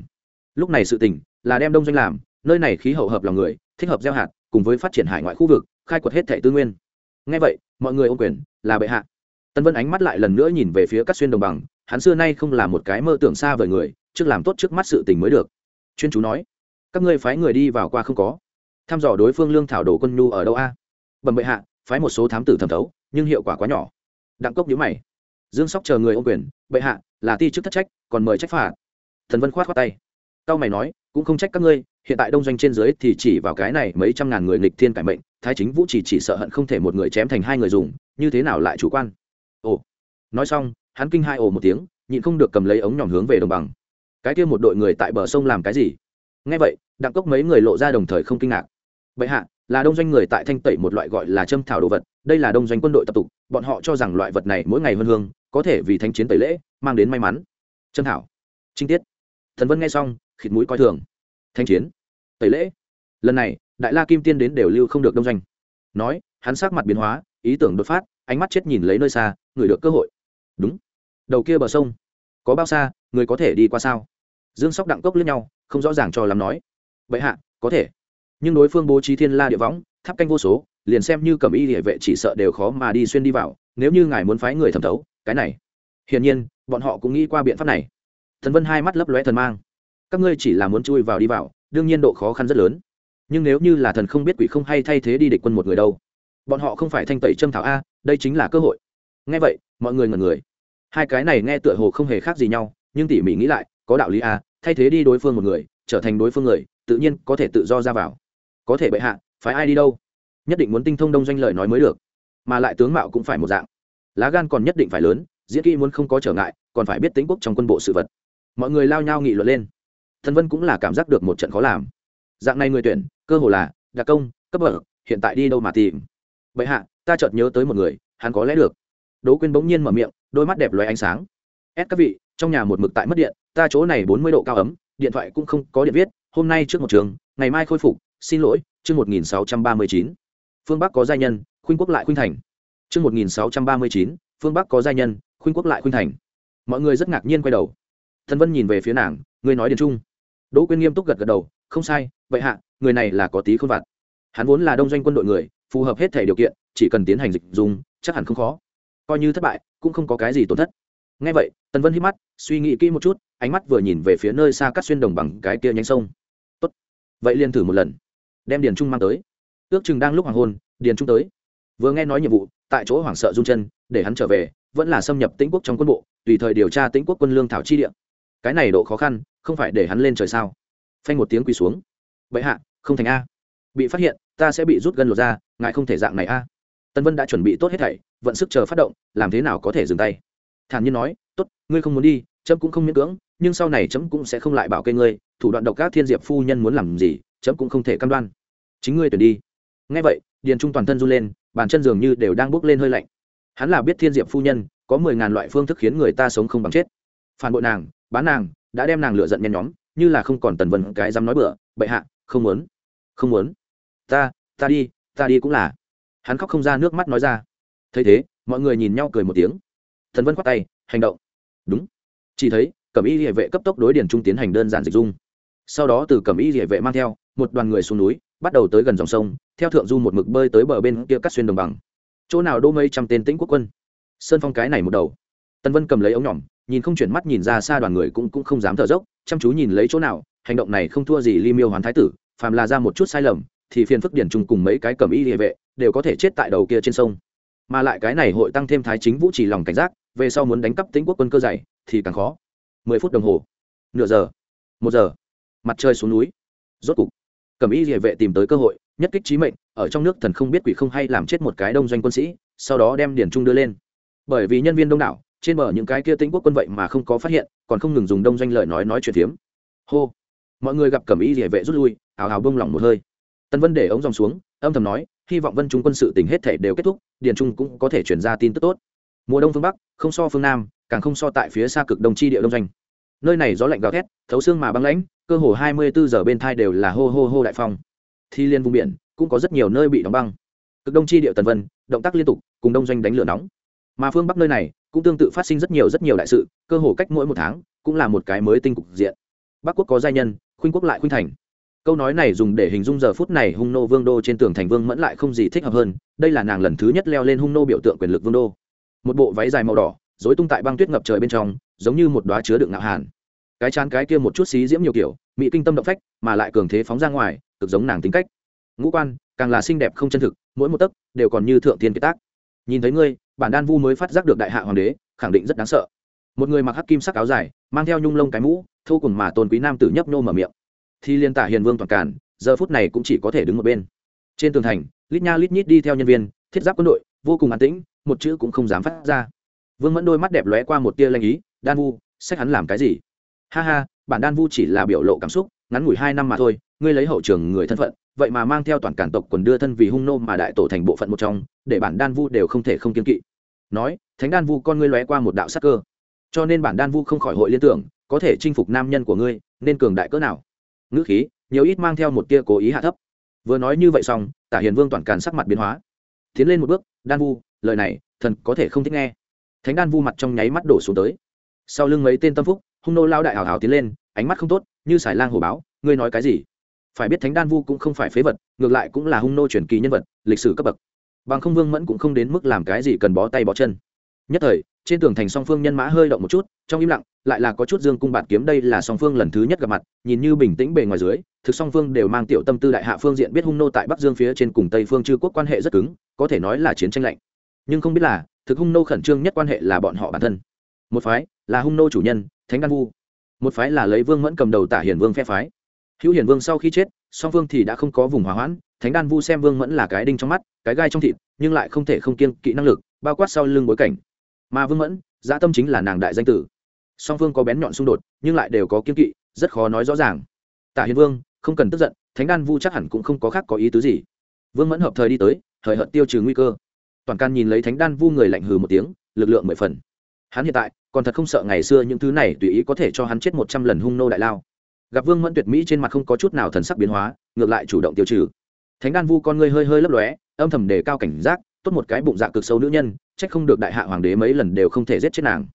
lúc này sự tình là đem đông doanh làm, nơi này khí hậu hợp lòng người, thích hợp gieo hạt, cùng với phát triển hải ngoại khu vực, khai quật hết thẻ tư nguyên. Ngay vậy, mọi người ô quyền, là bệ hạ. Tân vân ánh mắt lại lần nữa nhìn về phía các xuyên đồng bằng, hắn xưa nay không là một cái mơ tưởng xa vời người, trước làm tốt trước mắt sự tình mới được. Chuyên chú nói, các ngươi phái người đi vào qua không có. Thăm dò đối phương lương thảo đồ quân nhu ở đâu a? Bẩm bệ hạ, phái một số thám tử thẩm thấu, nhưng hiệu quả quá nhỏ. Đặng cốc nhíu mày. Dương sóc chờ người ô quyền, bệ hạ, là ti chức thất trách, còn mời trách phạt. Thần vân khoát khoát tay cao mày nói, cũng không trách các ngươi, hiện tại đông doanh trên dưới thì chỉ vào cái này mấy trăm ngàn người nghịch thiên cải mệnh, thái chính vũ chỉ chỉ sợ hận không thể một người chém thành hai người dùng, như thế nào lại chủ quan? Ồ. Nói xong, hắn kinh hai ồ một tiếng, nhịn không được cầm lấy ống nhỏm hướng về đồng bằng. Cái kia một đội người tại bờ sông làm cái gì? Nghe vậy, đặng cốc mấy người lộ ra đồng thời không kinh ngạc. Vậy hạ, là đông doanh người tại thanh tẩy một loại gọi là châm thảo đồ vật, đây là đông doanh quân đội tập tục, bọn họ cho rằng loại vật này mỗi ngày hơn hương, có thể vì thanh chiến tẩy lễ, mang đến may mắn. Châm thảo. Trinh tiết. Thần vân nghe xong khịt mũi coi thường. Thanh chiến. Tẩy lễ. Lần này, đại la kim tiên đến đều lưu không được đông doanh. Nói, hắn sắc mặt biến hóa, ý tưởng đột phát, ánh mắt chết nhìn lấy nơi xa, người được cơ hội. Đúng. Đầu kia bờ sông. Có bao xa, người có thể đi qua sao? Dương sóc đặng cốc lẫn nhau, không rõ ràng cho lắm nói. Vậy hạ, có thể. Nhưng đối phương bố trí thiên la địa võng, tháp canh vô số, liền xem như cầm y địa vệ chỉ sợ đều khó mà đi xuyên đi vào, nếu như ngài muốn phái người thẩm thấu, cái này. Hiển nhiên, bọn họ cũng nghĩ qua biện pháp này. Thần vân hai mắt lấp lóe thần mang các ngươi chỉ là muốn chui vào đi vào, đương nhiên độ khó khăn rất lớn. Nhưng nếu như là thần không biết quỷ không hay thay thế đi địch quân một người đâu, bọn họ không phải thanh tẩy châm thảo a, đây chính là cơ hội. Nghe vậy, mọi người ngẩn người. Hai cái này nghe tựa hồ không hề khác gì nhau, nhưng tỉ mỉ nghĩ lại, có đạo lý a, thay thế đi đối phương một người, trở thành đối phương người, tự nhiên có thể tự do ra vào. Có thể bệ hạ phải ai đi đâu? Nhất định muốn tinh thông đông doanh lời nói mới được. Mà lại tướng mạo cũng phải một dạng. Lá gan còn nhất định phải lớn, diễn kỹ muốn không có trở ngại, còn phải biết tính quốc trong quân bộ sự vật. Mọi người lao nhau nghị luận lên thần vân cũng là cảm giác được một trận khó làm. Dạng này người tuyển, cơ hồ là, đặc công, cấp bậc, hiện tại đi đâu mà tìm. Vậy hạ, ta chợt nhớ tới một người, hắn có lẽ được. Đỗ quyên bỗng nhiên mở miệng, đôi mắt đẹp loé ánh sáng. Ép các vị, trong nhà một mực tại mất điện, ta chỗ này bốn mươi độ cao ấm, điện thoại cũng không có điện viết, hôm nay trước một trường, ngày mai khôi phục, xin lỗi, chương một nghìn sáu trăm ba mươi chín. Phương bắc có gia nhân, khuynh quốc lại khuynh thành. Chương một nghìn sáu trăm ba mươi chín, phương bắc có gia nhân, khuynh quốc lại khuynh thành. Mọi người rất ngạc nhiên quay đầu. Thần vân nhìn về phía nàng, ngươi nói điền trung đỗ quyên nghiêm túc gật gật đầu, không sai, vậy hạ, người này là có tí khôn vặt. Hắn vốn là đông doanh quân đội người, phù hợp hết thể điều kiện, chỉ cần tiến hành dịch dùng, chắc hẳn không khó. Coi như thất bại, cũng không có cái gì tổn thất. Ngay vậy, tần vân hít mắt, suy nghĩ kỹ một chút, ánh mắt vừa nhìn về phía nơi xa cắt xuyên đồng bằng cái kia nhánh sông. Tốt. vậy liền thử một lần, đem điền trung mang tới. Ước chừng đang lúc hoàng hôn, điền trung tới. Vừa nghe nói nhiệm vụ, tại chỗ hoảng sợ run chân, để hắn trở về, vẫn là xâm nhập tĩnh quốc trong quân bộ, tùy thời điều tra tĩnh quốc quân lương thảo chi địa cái này độ khó khăn, không phải để hắn lên trời sao? Phanh một tiếng quỳ xuống. Bệ hạ, không thành a. Bị phát hiện, ta sẽ bị rút gân lột ra ngài không thể dạng này a. Tân vân đã chuẩn bị tốt hết thảy, vận sức chờ phát động, làm thế nào có thể dừng tay? Thản nhiên nói, tốt, ngươi không muốn đi, chấm cũng không miễn cưỡng, nhưng sau này chấm cũng sẽ không lại bảo kê ngươi, thủ đoạn độc các thiên diệp phu nhân muốn làm gì, chấm cũng không thể cam đoan. Chính ngươi tuyển đi. Ngay vậy, điền trung toàn thân run lên, bàn chân dường như đều đang bốc lên hơi lạnh. Hắn là biết thiên diệp phu nhân, có mười ngàn loại phương thức khiến người ta sống không bằng chết. Phản bội nàng bán nàng, đã đem nàng lựa giận nhen nhóm, như là không còn tần vân cái dám nói bựa bệ hạ, không muốn không muốn. Ta ta đi ta đi cũng là. Hắn khóc không ra, nước mắt nói ra. Thấy thế, mọi người nhìn nhau cười một tiếng. Thần vân khoát tay, hành động. Đúng. Chỉ thấy, cẩm y địa vệ cấp tốc đối điển trung tiến hành đơn giản dịch dung. Sau đó từ cẩm y địa vệ mang theo, một đoàn người xuống núi, bắt đầu tới gần dòng sông, theo thượng du một mực bơi tới bờ bên kia cắt xuyên đồng bằng. Chỗ nào đô mây trăm tên tĩnh quốc quân. Sơn phong cái này một đầu. Tân vân cầm lấy ống nhỏm nhìn không chuyển mắt nhìn ra xa đoàn người cũng cũng không dám thở dốc, chăm chú nhìn lấy chỗ nào, hành động này không thua gì ly miêu hoán thái tử, phàm là ra một chút sai lầm, thì phiền phức điển trùng cùng mấy cái cầm y địa vệ đều có thể chết tại đầu kia trên sông. Mà lại cái này hội tăng thêm thái chính vũ chỉ lòng cảnh giác, về sau muốn đánh cắp tính quốc quân cơ dày, thì càng khó. Mười phút đồng hồ. Nửa giờ. Một giờ. Mặt trời xuống núi. Rốt cục, cầm y địa vệ tìm tới cơ hội, nhất kích trí mệnh, ở trong nước thần không biết quỷ không hay làm chết một cái đông doanh quân sĩ, sau đó đem điển trung đưa lên. Bởi vì nhân viên đông đảo trên bờ những cái kia tĩnh quốc quân vậy mà không có phát hiện, còn không ngừng dùng đông doanh lời nói nói chuyện phiếm. Hô. Mọi người gặp cẩm y địa vệ rút lui, ào ào bông lỏng một hơi. Tân vân để ống dòng xuống, âm thầm nói, hy vọng vân chúng quân sự tình hết thể đều kết thúc, điền trung cũng có thể chuyển ra tin tức tốt. Mùa đông phương bắc, không so phương nam, càng không so tại phía xa cực đông chi địa đông doanh. Nơi này gió lạnh gào thét, thấu xương mà băng lãnh, cơ hồ hai mươi bốn giờ bên thai đều là hô hô hô đại phong. Thi liên vùng biển, cũng có rất nhiều nơi bị đóng băng. Cực đông chi địa tần vân, động tác liên tục, cùng đông doanh đánh lửa nóng. Mà phương bắc nơi này cũng tương tự phát sinh rất nhiều rất nhiều đại sự, cơ hồ cách mỗi một tháng cũng là một cái mới tinh cục diện. Bắc quốc có giai nhân, khuynh quốc lại khuynh thành. Câu nói này dùng để hình dung giờ phút này hung nô vương đô trên tường thành vương mẫn lại không gì thích hợp hơn, đây là nàng lần thứ nhất leo lên hung nô biểu tượng quyền lực vương đô. Một bộ váy dài màu đỏ dối tung tại băng tuyết ngập trời bên trong, giống như một đoá chứa đựng ngạo hàn. Cái chán cái kia một chút xí diễm nhiều kiểu mỹ kinh tâm động phách, mà lại cường thế phóng ra ngoài, cực giống nàng tính cách. Ngũ quan, càng là xinh đẹp không chân thực, mỗi một tấc đều còn như thượng thiên kiệt tác. Nhìn thấy ngươi bản đan vu mới phát giác được đại hạ hoàng đế, khẳng định rất đáng sợ. Một người mặc hắc kim sắc áo dài, mang theo nhung lông cái mũ, thô cùng mà tôn quý nam tử nhấp nhô mở miệng. Thì liên tả hiền vương toàn cản giờ phút này cũng chỉ có thể đứng một bên. Trên tường thành, lít nha lít nhít đi theo nhân viên, thiết giáp quân đội, vô cùng an tĩnh, một chữ cũng không dám phát ra. Vương mẫn đôi mắt đẹp lóe qua một tia lanh ý, đan vu, sách hắn làm cái gì? Ha ha, bản đan vu chỉ là biểu lộ cảm xúc, ngắn ngủi hai năm mà thôi, ngươi lấy hậu trường người thân phận, vậy mà mang theo toàn cản tộc quần đưa thân vì hung nô mà đại tổ thành bộ phận một trong, để bản đan vu đều không thể không kiên kỵ nói, thánh đan vu con ngươi lóe qua một đạo sắc cơ. Cho nên bản đan vu không khỏi hội liên tưởng, có thể chinh phục nam nhân của ngươi, nên cường đại cỡ nào? Ngữ khí, nhiều ít mang theo một tia cố ý hạ thấp. Vừa nói như vậy xong, tả hiền vương toàn càn sắc mặt biến hóa. Tiến lên một bước, đan vu, lời này, thần có thể không thích nghe. Thánh đan vu mặt trong nháy mắt đổ xuống tới. Sau lưng mấy tên tâm phúc, hung nô lao đại hào hào tiến lên, ánh mắt không tốt, như sải lang hổ báo, ngươi nói cái gì? Phải biết thánh đan vu cũng không phải phế vật, ngược lại cũng là hung nô truyền kỳ nhân vật, lịch sử cấp bậc bằng không vương mẫn cũng không đến mức làm cái gì cần bó tay bó chân. Nhất thời, trên tường thành song phương nhân mã hơi động một chút, trong im lặng, lại là có chút dương cung bạn kiếm đây là song phương lần thứ nhất gặp mặt, nhìn như bình tĩnh bề ngoài dưới, thực song phương đều mang tiểu tâm tư đại hạ phương diện biết hung nô tại bắc dương phía trên cùng tây phương chư quốc quan hệ rất cứng, có thể nói là chiến tranh lạnh. Nhưng không biết là, thực hung nô khẩn trương nhất quan hệ là bọn họ bản thân. Một phái là hung nô chủ nhân, thánh đan vu. Một phái là lấy vương mẫn cầm đầu tả hiền vương phe phái. Hữu hiền vương sau khi chết, song phương thì đã không có vùng hòa hoãn thánh đan vu xem vương mẫn là cái đinh trong mắt, cái gai trong thịt, nhưng lại không thể không kiên kỵ năng lực, bao quát sau lưng bối cảnh. Mà vương mẫn, dã tâm chính là nàng đại danh tử. Song phương có bén nhọn xung đột, nhưng lại đều có kiên kỵ, rất khó nói rõ ràng. Tả hiền vương, không cần tức giận, thánh đan vu chắc hẳn cũng không có khác có ý tứ gì. Vương mẫn hợp thời đi tới thời hợt tiêu trừ nguy cơ. Toàn can nhìn lấy thánh đan vu người lạnh hừ một tiếng, lực lượng mười phần. Hắn hiện tại, còn thật không sợ ngày xưa những thứ này tùy ý có thể cho hắn chết một trăm lần hung nô đại lao. Gặp vương mẫn tuyệt mỹ trên mặt không có chút nào thần sắc biến hóa, ngược lại chủ động tiêu trừ thánh đan vu con ngươi hơi hơi lấp lóe, âm thầm đề cao cảnh giác, tốt một cái bụng dạ cực sâu nữ nhân trách không được đại hạ hoàng đế mấy lần đều không thể giết chết nàng.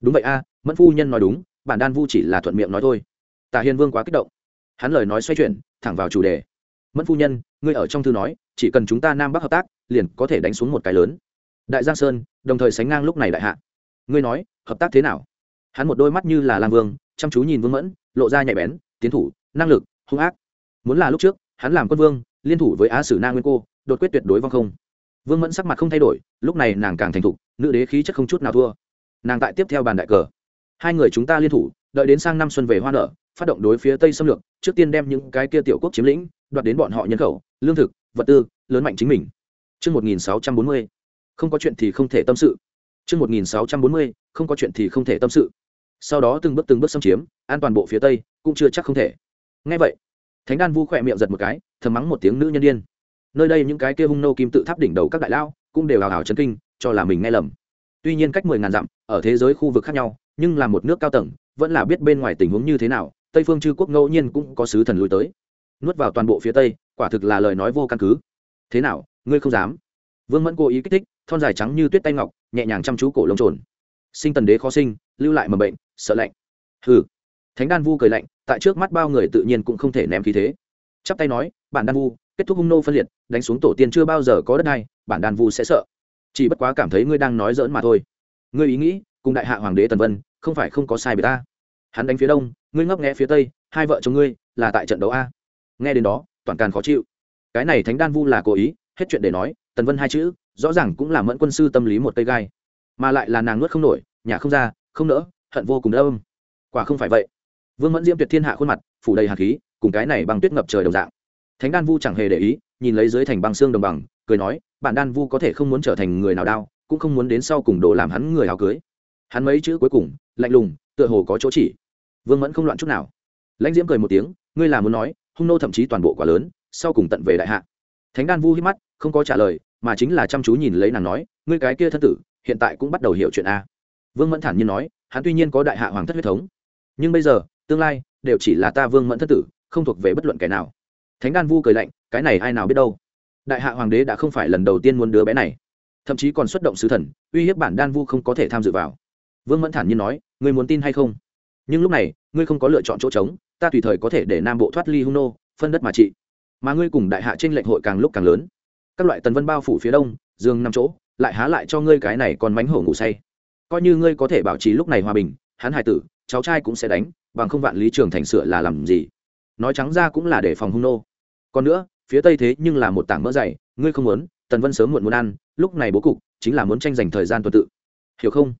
Đúng vậy a, mẫn phu nhân nói đúng, bản đan vu chỉ là thuận miệng nói thôi. Tả hiền vương quá kích động. Hắn lời nói xoay chuyển, thẳng vào chủ đề. Mẫn phu nhân, ngươi ở trong thư nói, chỉ cần chúng ta nam bắc hợp tác, liền có thể đánh xuống một cái lớn. Đại giang sơn, đồng thời sánh ngang lúc này đại hạ. Ngươi nói, hợp tác thế nào? Hắn một đôi mắt như là lang vương, chăm chú nhìn vương mẫn, lộ ra nhạy bén, tiến thủ, năng lực, hung ác. Muốn là lúc trước, hắn làm quân vương liên thủ với á sử na nguyên cô đột quyết tuyệt đối vong không vương mẫn sắc mặt không thay đổi lúc này nàng càng thành thục nữ đế khí chất không chút nào thua nàng tại tiếp theo bàn đại cờ hai người chúng ta liên thủ đợi đến sang năm xuân về hoa nở phát động đối phía tây xâm lược trước tiên đem những cái kia tiểu quốc chiếm lĩnh đoạt đến bọn họ nhân khẩu lương thực vật tư lớn mạnh chính mình Trước 1640, không có chuyện thì không thể tâm sự. Trước 1640, không có chuyện thì không thể tâm sự. Sau đó từng bước từng bước xâm chiếm, an toàn bộ phía tây, cũng chưa chắc không thể. Nghe vậy, Thánh Đan Vu khỏe miệng giật một cái, thầm mắng một tiếng nữ nhân điên. Nơi đây những cái kia hung nô kim tự tháp đỉnh đầu các đại lao, cũng đều hào hào chấn kinh, cho là mình nghe lầm. Tuy nhiên cách mười ngàn dặm, ở thế giới khu vực khác nhau, nhưng là một nước cao tầng, vẫn là biết bên ngoài tình huống như thế nào, Tây phương chư quốc ngẫu nhiên cũng có sứ thần lui tới. Nuốt vào toàn bộ phía tây, quả thực là lời nói vô căn cứ. Thế nào, ngươi không dám? Vương Mẫn cố ý kích thích, thon dài trắng như tuyết tay ngọc nhẹ nhàng chăm chú cổ lông trồn sinh tần đế khó sinh lưu lại mầm bệnh sợ lạnh hừ thánh đan vu cười lạnh tại trước mắt bao người tự nhiên cũng không thể ném khí thế chắp tay nói, bản đan vu, kết thúc hung nô phân liệt, đánh xuống tổ tiên chưa bao giờ có đất này, bản đan vu sẽ sợ. Chỉ bất quá cảm thấy ngươi đang nói dỡn mà thôi. Ngươi ý nghĩ, cùng đại hạ hoàng đế tần vân, không phải không có sai bề ta. Hắn đánh phía đông, ngươi ngấp nghẽ phía tây, hai vợ chồng ngươi, là tại trận đấu a. Nghe đến đó, toàn càn khó chịu. Cái này thánh đan vu là cố ý, hết chuyện để nói, tần vân hai chữ, rõ ràng cũng là mẫn quân sư tâm lý một cây gai. Mà lại là nàng nuốt không nổi, nhà không ra, không nỡ, hận vô cùng đau âm. Quả không phải vậy vương mẫn diễm tuyệt thiên hạ khuôn mặt, phủ đầy hạt khí, cùng cái này bằng tuyết ngập trời đồng dạng. Thánh đan vu chẳng hề để ý, nhìn lấy dưới thành băng xương đồng bằng, cười nói, bản đan vu có thể không muốn trở thành người nào đao, cũng không muốn đến sau cùng đồ làm hắn người áo cưới. Hắn mấy chữ cuối cùng, lạnh lùng, tựa hồ có chỗ chỉ. Vương mẫn không loạn chút nào. Lãnh diễm cười một tiếng, ngươi là muốn nói, hung nô thậm chí toàn bộ quả lớn, sau cùng tận về đại hạ. Thánh đan vu hít mắt, không có trả lời, mà chính là chăm chú nhìn lấy nàng nói, ngươi cái kia thân tử, hiện tại cũng bắt đầu hiểu chuyện a. Vương mẫn thản nhiên nói, hắn tuy nhiên có đại hạ hoàng thất huyết thống, nhưng bây giờ tương lai đều chỉ là ta vương mẫn thất tử, không thuộc về bất luận kẻ nào. Thánh đan vu cười lạnh, cái này ai nào biết đâu? Đại hạ hoàng đế đã không phải lần đầu tiên muốn đứa bé này. Thậm chí còn xuất động sứ thần, uy hiếp bản đan vu không có thể tham dự vào. Vương mẫn thản nhiên nói, ngươi muốn tin hay không? Nhưng lúc này, ngươi không có lựa chọn chỗ trống, ta tùy thời có thể để nam bộ thoát ly hung nô, phân đất mà trị. Mà ngươi cùng đại hạ trên lệnh hội càng lúc càng lớn. Các loại tần vân bao phủ phía đông, dương năm chỗ, lại há lại cho ngươi cái này còn mánh hổ ngủ say. Coi như ngươi có thể bảo trì lúc này hòa bình, hắn Hải tử, cháu trai cũng sẽ đánh bằng không vạn lý trường thành sửa là làm gì? Nói trắng ra cũng là để phòng hung nô. Còn nữa, phía tây thế nhưng là một tảng mỡ dày, ngươi không muốn, tần vân sớm muộn muốn ăn, lúc này bố cục chính là muốn tranh giành thời gian tuần tự. Hiểu không?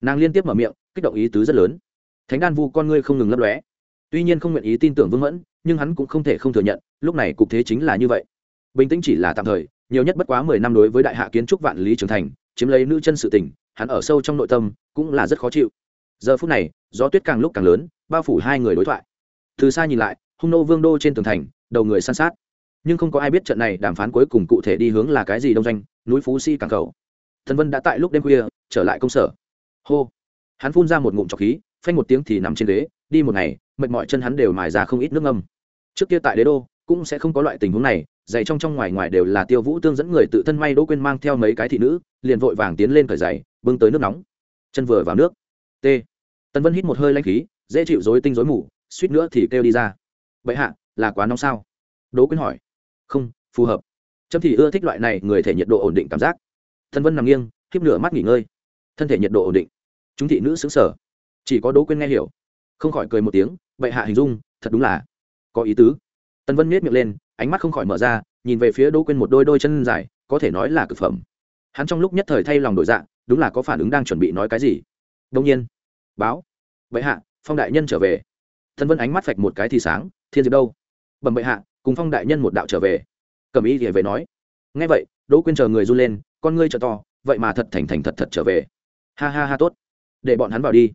Nàng liên tiếp mở miệng, kích động ý tứ rất lớn. Thánh đan vu con ngươi không ngừng lấp lóe. Tuy nhiên không nguyện ý tin tưởng vương mẫn, nhưng hắn cũng không thể không thừa nhận, lúc này cục thế chính là như vậy. Bình tĩnh chỉ là tạm thời, nhiều nhất bất quá mười năm đối với đại hạ kiến trúc vạn lý trường thành, chiếm lấy nữ chân sự tình, hắn ở sâu trong nội tâm cũng là rất khó chịu giờ phút này, gió tuyết càng lúc càng lớn, bao phủ hai người đối thoại. Từ xa nhìn lại, hung nô vương đô trên tường thành, đầu người san sát. Nhưng không có ai biết trận này đàm phán cuối cùng cụ thể đi hướng là cái gì đông doanh, núi phú si càng cầu. Thần vân đã tại lúc đêm khuya, trở lại công sở. Hô! Hắn phun ra một ngụm trọc khí, phanh một tiếng thì nằm trên ghế, đi một ngày, mệt mỏi chân hắn đều mài ra không ít nước ngâm. Trước kia tại đế đô, cũng sẽ không có loại tình huống này, giày trong trong ngoài ngoài đều là tiêu vũ tương dẫn người tự thân may đỗ quên mang theo mấy cái thị nữ, liền vội vàng tiến lên cởi giày, bưng tới nước nóng. Chân vừa vào nước t. Tân vân hít một hơi lanh khí, dễ chịu dối tinh dối mù, suýt nữa thì kêu đi ra. Vậy hạ, là quá nóng sao? Đỗ Quyên hỏi. Không, phù hợp. Trâm thì ưa thích loại này, người thể nhiệt độ ổn định cảm giác. Thân vân nằm nghiêng, khiếp nửa mắt nghỉ ngơi. Thân thể nhiệt độ ổn định. Chúng thị nữ xứng sở chỉ có đỗ Quyên nghe hiểu. Không khỏi cười một tiếng, bệ hạ hình dung, thật đúng là có ý tứ. Tân vân miết miệng lên, ánh mắt không khỏi mở ra, nhìn về phía đỗ quên một đôi đôi chân dài, có thể nói là cực phẩm. Hắn trong lúc nhất thời thay lòng đổi dạ đúng là có phản ứng đang chuẩn bị nói cái gì đông nhiên, báo, bệ hạ, phong đại nhân trở về. Thân vân ánh mắt vạch một cái thì sáng, thiên diệp đâu? Bẩm bệ hạ, cùng phong đại nhân một đạo trở về. Cầm ý thì về nói, nghe vậy, đỗ quyên chờ người run lên, con ngươi trợ to, vậy mà thật thành thành thật thật trở về. Ha ha ha, tốt, để bọn hắn vào đi.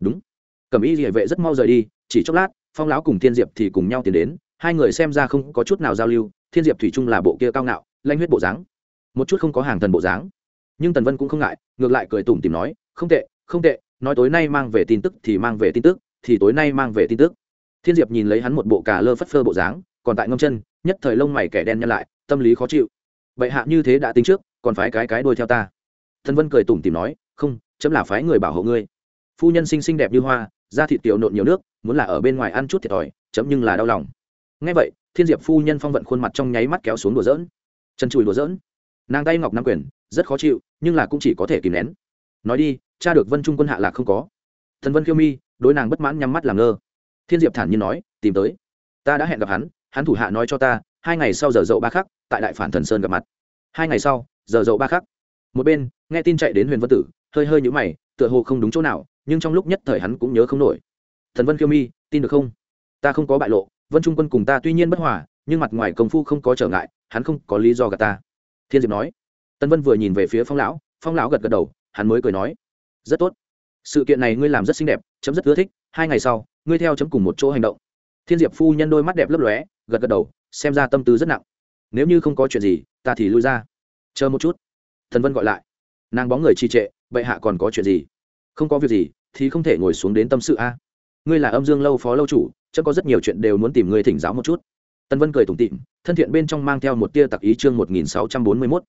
Đúng. Cầm ý địa vệ rất mau rời đi, chỉ chốc lát, phong lão cùng thiên diệp thì cùng nhau tiến đến, hai người xem ra không có chút nào giao lưu, thiên diệp thủy chung là bộ kia cao ngạo, lanh huyết bộ dáng, một chút không có hàng thần bộ dáng. Nhưng tần vân cũng không ngại, ngược lại cười tủm tìm nói, không tệ không tệ, nói tối nay mang về tin tức thì mang về tin tức, thì tối nay mang về tin tức. Thiên diệp nhìn lấy hắn một bộ cà lơ phất phơ bộ dáng, còn tại ngâm chân, nhất thời lông mày kẻ đen nhăn lại, tâm lý khó chịu. Vậy hạ như thế đã tính trước, còn phái cái cái đuôi theo ta. Thân vân cười tủm tìm nói, không, chấm là phái người bảo hộ ngươi. Phu nhân xinh xinh đẹp như hoa, da thịt tiểu nộn nhiều nước, muốn là ở bên ngoài ăn chút thiệt thòi, chấm nhưng là đau lòng. Ngay vậy, thiên diệp phu nhân phong vận khuôn mặt trong nháy mắt kéo xuống đùa dỡn chân chùi đùa dỡn nàng tay ngọc nam quyền, rất khó chịu, nhưng là cũng chỉ có thể kìm nén. Nói đi cha được vân trung quân hạ lạc không có thần vân khiêu mi đối nàng bất mãn nhắm mắt làm ngơ thiên diệp thản nhiên nói tìm tới ta đã hẹn gặp hắn hắn thủ hạ nói cho ta hai ngày sau giờ dậu ba khắc tại đại phản thần sơn gặp mặt hai ngày sau giờ dậu ba khắc một bên nghe tin chạy đến huyền vân tử hơi hơi nhũ mày tựa hồ không đúng chỗ nào nhưng trong lúc nhất thời hắn cũng nhớ không nổi thần vân khiêu mi tin được không ta không có bại lộ vân trung quân cùng ta tuy nhiên bất hòa nhưng mặt ngoài công phu không có trở ngại hắn không có lý do gạt ta thiên diệp nói tân vân vừa nhìn về phía phong lão phong lão gật gật đầu hắn mới cười nói rất tốt. Sự kiện này ngươi làm rất xinh đẹp, chấm rất ưa thích, hai ngày sau, ngươi theo chấm cùng một chỗ hành động. Thiên diệp phu nhân đôi mắt đẹp lấp lóe, gật gật đầu, xem ra tâm tư rất nặng. Nếu như không có chuyện gì, ta thì lui ra. Chờ một chút. Thần vân gọi lại. Nàng bóng người trì trệ, bệ hạ còn có chuyện gì? Không có việc gì, thì không thể ngồi xuống đến tâm sự a. À? Ngươi là âm dương lâu phó lâu chủ chắc có rất nhiều chuyện đều muốn tìm ngươi thỉnh giáo một chút. Tân vân cười tủm tịm thân thiện bên trong mang theo một tia tặc ý chương một nghìn sáu trăm bốn mươi mốt.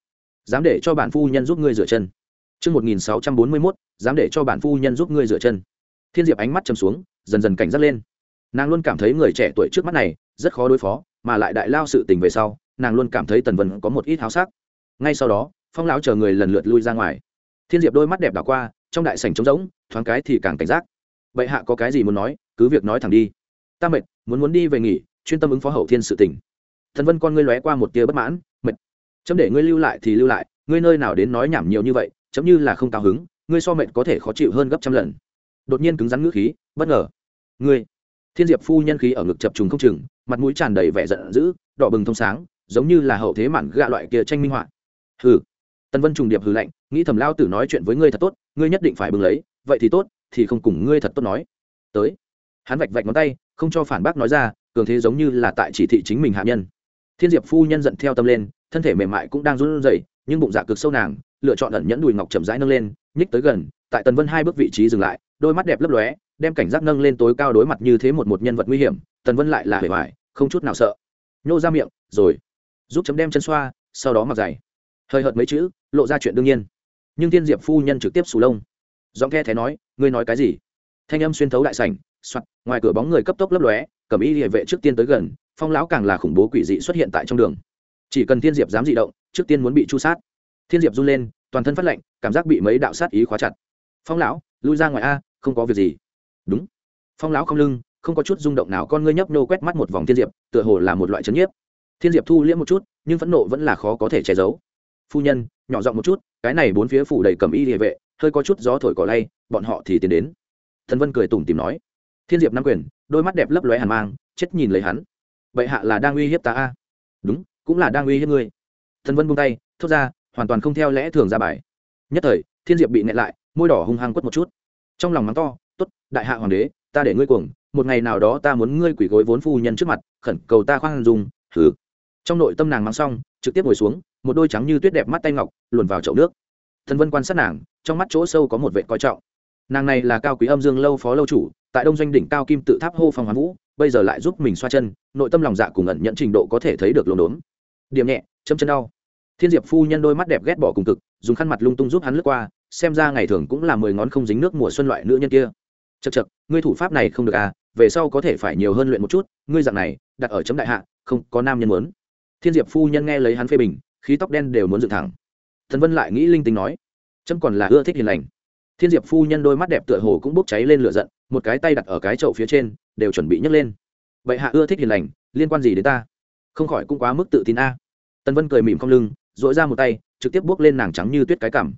Dám để cho bản phu nhân giúp ngươi rửa chân chương một nghìn sáu trăm bốn mươi mốt, dám để cho bản phu nhân giúp ngươi rửa chân. Thiên diệp ánh mắt trầm xuống, dần dần cảnh giác lên. Nàng luôn cảm thấy người trẻ tuổi trước mắt này rất khó đối phó, mà lại đại lao sự tình về sau, nàng luôn cảm thấy tần vân có một ít háo sắc. Ngay sau đó, phong lão chờ người lần lượt lui ra ngoài. Thiên diệp đôi mắt đẹp đảo qua, trong đại sảnh trống rỗng, thoáng cái thì càng cảnh giác. Bệ hạ có cái gì muốn nói, cứ việc nói thẳng đi. Ta mệt, muốn muốn đi về nghỉ, chuyên tâm ứng phó hậu thiên sự tình. Thần vân con ngươi lóe qua một tia bất mãn, mệt. Chấm để ngươi lưu lại thì lưu lại, ngươi nơi nào đến nói nhảm nhiều như vậy chấm như là không cao hứng, ngươi so mệt có thể khó chịu hơn gấp trăm lần. Đột nhiên cứng rắn ngữ khí, bất ngờ. Ngươi, thiên diệp phu nhân khí ở ngực chập trùng không chừng, mặt mũi tràn đầy vẻ giận dữ, đỏ bừng thông sáng, giống như là hậu thế mạn gạ loại kia tranh minh họa. Hừ. Tần vân trùng điệp hừ lạnh, nghĩ thầm lao tử nói chuyện với ngươi thật tốt, ngươi nhất định phải bừng lấy, vậy thì tốt, thì không cùng ngươi thật tốt nói. Tới. Hắn vạch vạch ngón tay, không cho phản bác nói ra, cường thế giống như là tại chỉ thị chính mình hạ nhân. Thiên diệp phu nhân giận theo tâm lên, thân thể mềm mại cũng đang run rẩy, nhưng bụng dạ cực sâu nàng lựa chọn ẩn nhẫn đùi ngọc chậm rãi nâng lên, nhích tới gần, tại tần vân hai bước vị trí dừng lại, đôi mắt đẹp lấp lóe, đem cảnh giác nâng lên tối cao đối mặt như thế một một nhân vật nguy hiểm, tần vân lại là hề hoài, không chút nào sợ. Nhô ra miệng, rồi. Giúp chấm đem chân xoa, sau đó mặc giày. Hơi hợt mấy chữ, lộ ra chuyện đương nhiên. Nhưng Tiên diệp phu nhân trực tiếp sù lông. Giọng khe thế nói, ngươi nói cái gì? Thanh âm xuyên thấu đại sảnh, soạt, ngoài cửa bóng người cấp tốc lấp lóe, cầm y hệ vệ trước tiên tới gần, phong lão càng là khủng bố quỷ dị xuất hiện tại trong đường. Chỉ cần Tiên diệp dám dị động, trước tiên muốn bị chu sát thiên diệp run lên, toàn thân phát lạnh, cảm giác bị mấy đạo sát ý khóa chặt. Phong lão, lui ra ngoài a, không có việc gì. Đúng. Phong lão không lưng, không có chút rung động nào, con ngươi nhấp nô quét mắt một vòng thiên diệp, tựa hồ là một loại trấn nhiếp. Thiên diệp thu liễm một chút, nhưng phẫn nộ vẫn là khó có thể che giấu. Phu nhân, nhỏ giọng một chút, cái này bốn phía phủ đầy cầm y địa vệ, hơi có chút gió thổi cỏ lay, bọn họ thì tiến đến. Thần vân cười tủm tìm nói. Thiên diệp nam quyền, đôi mắt đẹp lấp lóe hàn mang, chết nhìn lấy hắn. Bệ hạ là đang uy hiếp ta a? Đúng, cũng là đang uy hiếp ngươi. Thần vân buông tay, thốt ra hoàn toàn không theo lẽ thường ra bài. Nhất thời, thiên diệp bị nẹt lại, môi đỏ hung hăng quất một chút. Trong lòng mắng to t ố t đại hạ hoàng đế, ta để ngươi cuồng, một ngày nào đó ta muốn ngươi quỷ gối vốn phu nhân trước mặt, khẩn cầu ta khoan dùng thử trong nội tâm nàng mắng xong, trực tiếp ngồi xuống, một đôi trắng như tuyết đẹp mắt tay ngọc, luồn vào chậu nước. Thần vân quan sát nàng, trong mắt chỗ sâu có một vệ coi trọng. Nàng này là cao quý âm dương lâu phó lâu chủ, tại đông doanh đỉnh cao kim tự tháp hô phong hoán vũ, bây giờ lại giúp mình xoa chân, nội tâm lòng dạ cùng ẩn nhận trình độ có thể thấy được lồn đốn. Điểm nhẹ, chấm chân đau thiên diệp phu nhân đôi mắt đẹp ghét bỏ cùng cực, dùng khăn mặt lung tung giúp hắn lướt qua, xem ra ngày thường cũng là mười ngón không dính nước mùa xuân loại nữ nhân kia. Chật chật ngươi thủ pháp này không được à về sau có thể phải nhiều hơn luyện một chút, ngươi dạng này, đặt ở chấm đại hạ, không có nam nhân muốn. Thiên diệp phu nhân nghe lấy hắn phê bình, khí tóc đen đều muốn dựng thẳng. Thần vân lại nghĩ linh tính nói, chấm còn là ưa thích hiền lành. Thiên diệp phu nhân đôi mắt đẹp tựa hồ cũng bốc cháy lên lửa giận, một cái tay đặt ở cái chậu phía trên, đều chuẩn bị nhấc lên. Vậy hạ ưa thích hiền lành, liên quan gì đến ta? Không khỏi cũng quá mức tự tin a. Tần vân cười mỉm không lưng dội ra một tay, trực tiếp bước lên nàng trắng như tuyết cái cảm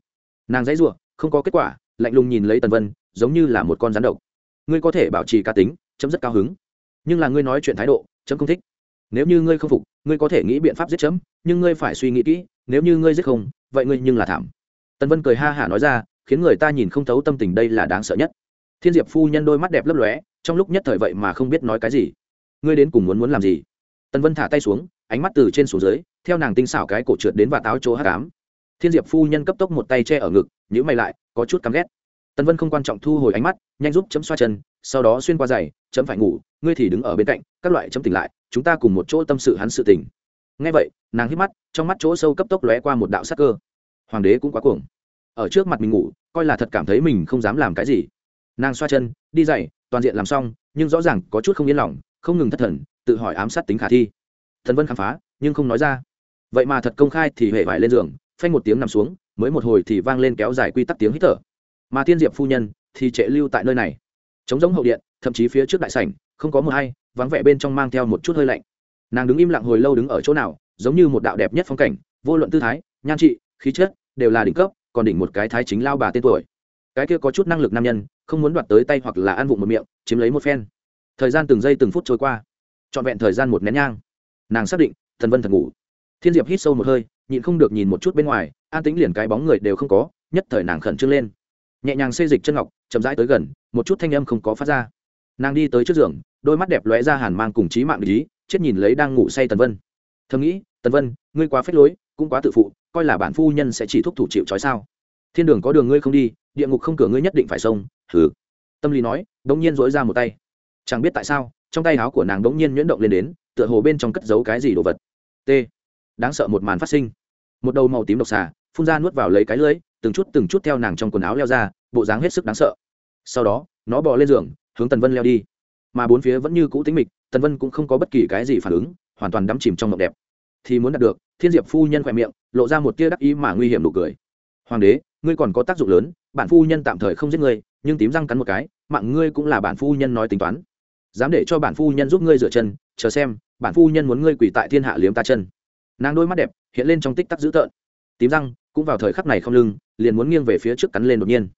nàng dãy ruộng không có kết quả, lạnh lùng nhìn lấy tần vân, giống như là một con rắn độc. Ngươi có thể bảo trì cá tính, chấm rất cao hứng. Nhưng là ngươi nói chuyện thái độ, chấm không thích. Nếu như ngươi không phục, ngươi có thể nghĩ biện pháp giết chấm, nhưng ngươi phải suy nghĩ kỹ, nếu như ngươi giết không, vậy ngươi nhưng là thảm. Tần vân cười ha hả nói ra, khiến người ta nhìn không thấu tâm tình đây là đáng sợ nhất. Thiên diệp phu nhân đôi mắt đẹp lấp lóe, trong lúc nhất thời vậy mà không biết nói cái gì. Ngươi đến cùng muốn muốn làm gì? Tần vân thả tay xuống, ánh mắt từ trên xuống dưới, theo nàng tinh xảo cái cổ trượt đến và táo chỗ hát cám. Thiên diệp phu nhân cấp tốc một tay che ở ngực nhữ mày lại, có chút căm ghét. Tần vân không quan trọng thu hồi ánh mắt, nhanh giúp chấm xoa chân, sau đó xuyên qua giày, chấm phải ngủ, ngươi thì đứng ở bên cạnh, các loại chấm tỉnh lại, chúng ta cùng một chỗ tâm sự hắn sự tỉnh ngay vậy, nàng hít mắt, trong mắt chỗ sâu cấp tốc lóe qua một đạo sắc cơ. Hoàng đế cũng quá cuồng. Ở trước mặt mình ngủ, coi là thật cảm thấy mình không dám làm cái gì. Nàng xoa chân, đi dậy toàn diện làm xong, nhưng rõ ràng có chút không yên lòng không ngừng thất thần, tự hỏi ám sát tính khả thi. Thần vân khám phá, nhưng không nói ra. Vậy mà thật công khai thì huệ vải lên giường, phanh một tiếng nằm xuống, mới một hồi thì vang lên kéo dài quy tắc tiếng hít thở. Mà thiên diệp phu nhân thì trệ lưu tại nơi này. Chống giống hậu điện, thậm chí phía trước đại sảnh, không có mưa hay vắng vẻ bên trong mang theo một chút hơi lạnh. Nàng đứng im lặng hồi lâu đứng ở chỗ nào, giống như một đạo đẹp nhất phong cảnh, vô luận tư thái, nhan trị, khí chất, đều là đỉnh cấp, còn đỉnh một cái thái chính lao bà tên tuổi. Cái kia có chút năng lực nam nhân, không muốn đoạt tới tay hoặc là ăn vụng một miệng, chiếm lấy một phen thời gian từng giây từng phút trôi qua. Trọn vẹn thời gian một nén nhang. Nàng xác định, thần vân thật ngủ. Thiên diệp hít sâu một hơi, nhịn không được nhìn một chút bên ngoài, an tính liền cái bóng người đều không có, nhất thời nàng khẩn trương lên. Nhẹ nhàng xê dịch chân ngọc, chậm rãi tới gần, một chút thanh âm không có phát ra. Nàng đi tới trước giường, đôi mắt đẹp lóe ra hàn mang cùng trí mạng lý, chết nhìn lấy đang ngủ say tần vân. Thầm nghĩ, tần vân, ngươi quá phết lối, cũng quá tự phụ, coi là bản phu nhân sẽ chỉ thúc thủ chịu trói sao? Thiên đường có đường ngươi không đi, địa ngục không cửa ngươi nhất định phải xông. Thử tâm lý nói đ ỗ n g nhiên dối ra một tay chẳng biết tại sao, trong tay áo của nàng đ ỗ n g nhiên nhuyễn động lên đến, tựa hồ bên trong cất giấu cái gì đồ vật. T. Đáng sợ một màn phát sinh. Một đầu màu tím độc xà, phun ra nuốt vào lấy cái lưới, từng chút từng chút theo nàng trong quần áo leo ra, bộ dáng hết sức đáng sợ. Sau đó, nó bò lên giường, hướng tần vân leo đi. Mà bốn phía vẫn như cũ tính mịch, tần vân cũng không có bất kỳ cái gì phản ứng, hoàn toàn đắm chìm trong mộng đẹp. Thì muốn đạt được, thiên diệp phu nhân khỏe miệng, lộ ra một tia đắc ý mà nguy hiểm nụ cười. Hoàng đế, ngươi còn có tác dụng lớn, bản phu nhân tạm thời không giết ngươi, nhưng tím răng cắn một cái, mạng ngươi cũng là bản phu nhân nói tính toán dám để cho bản phu nhân giúp ngươi rửa chân, chờ xem, bản phu nhân muốn ngươi quỳ tại thiên hạ liếm ta chân. Nàng đôi mắt đẹp hiện lên trong tích tắc dữ tợn. Tím răng cũng vào thời khắc này không lưng, liền muốn nghiêng về phía trước cắn lên đột nhiên.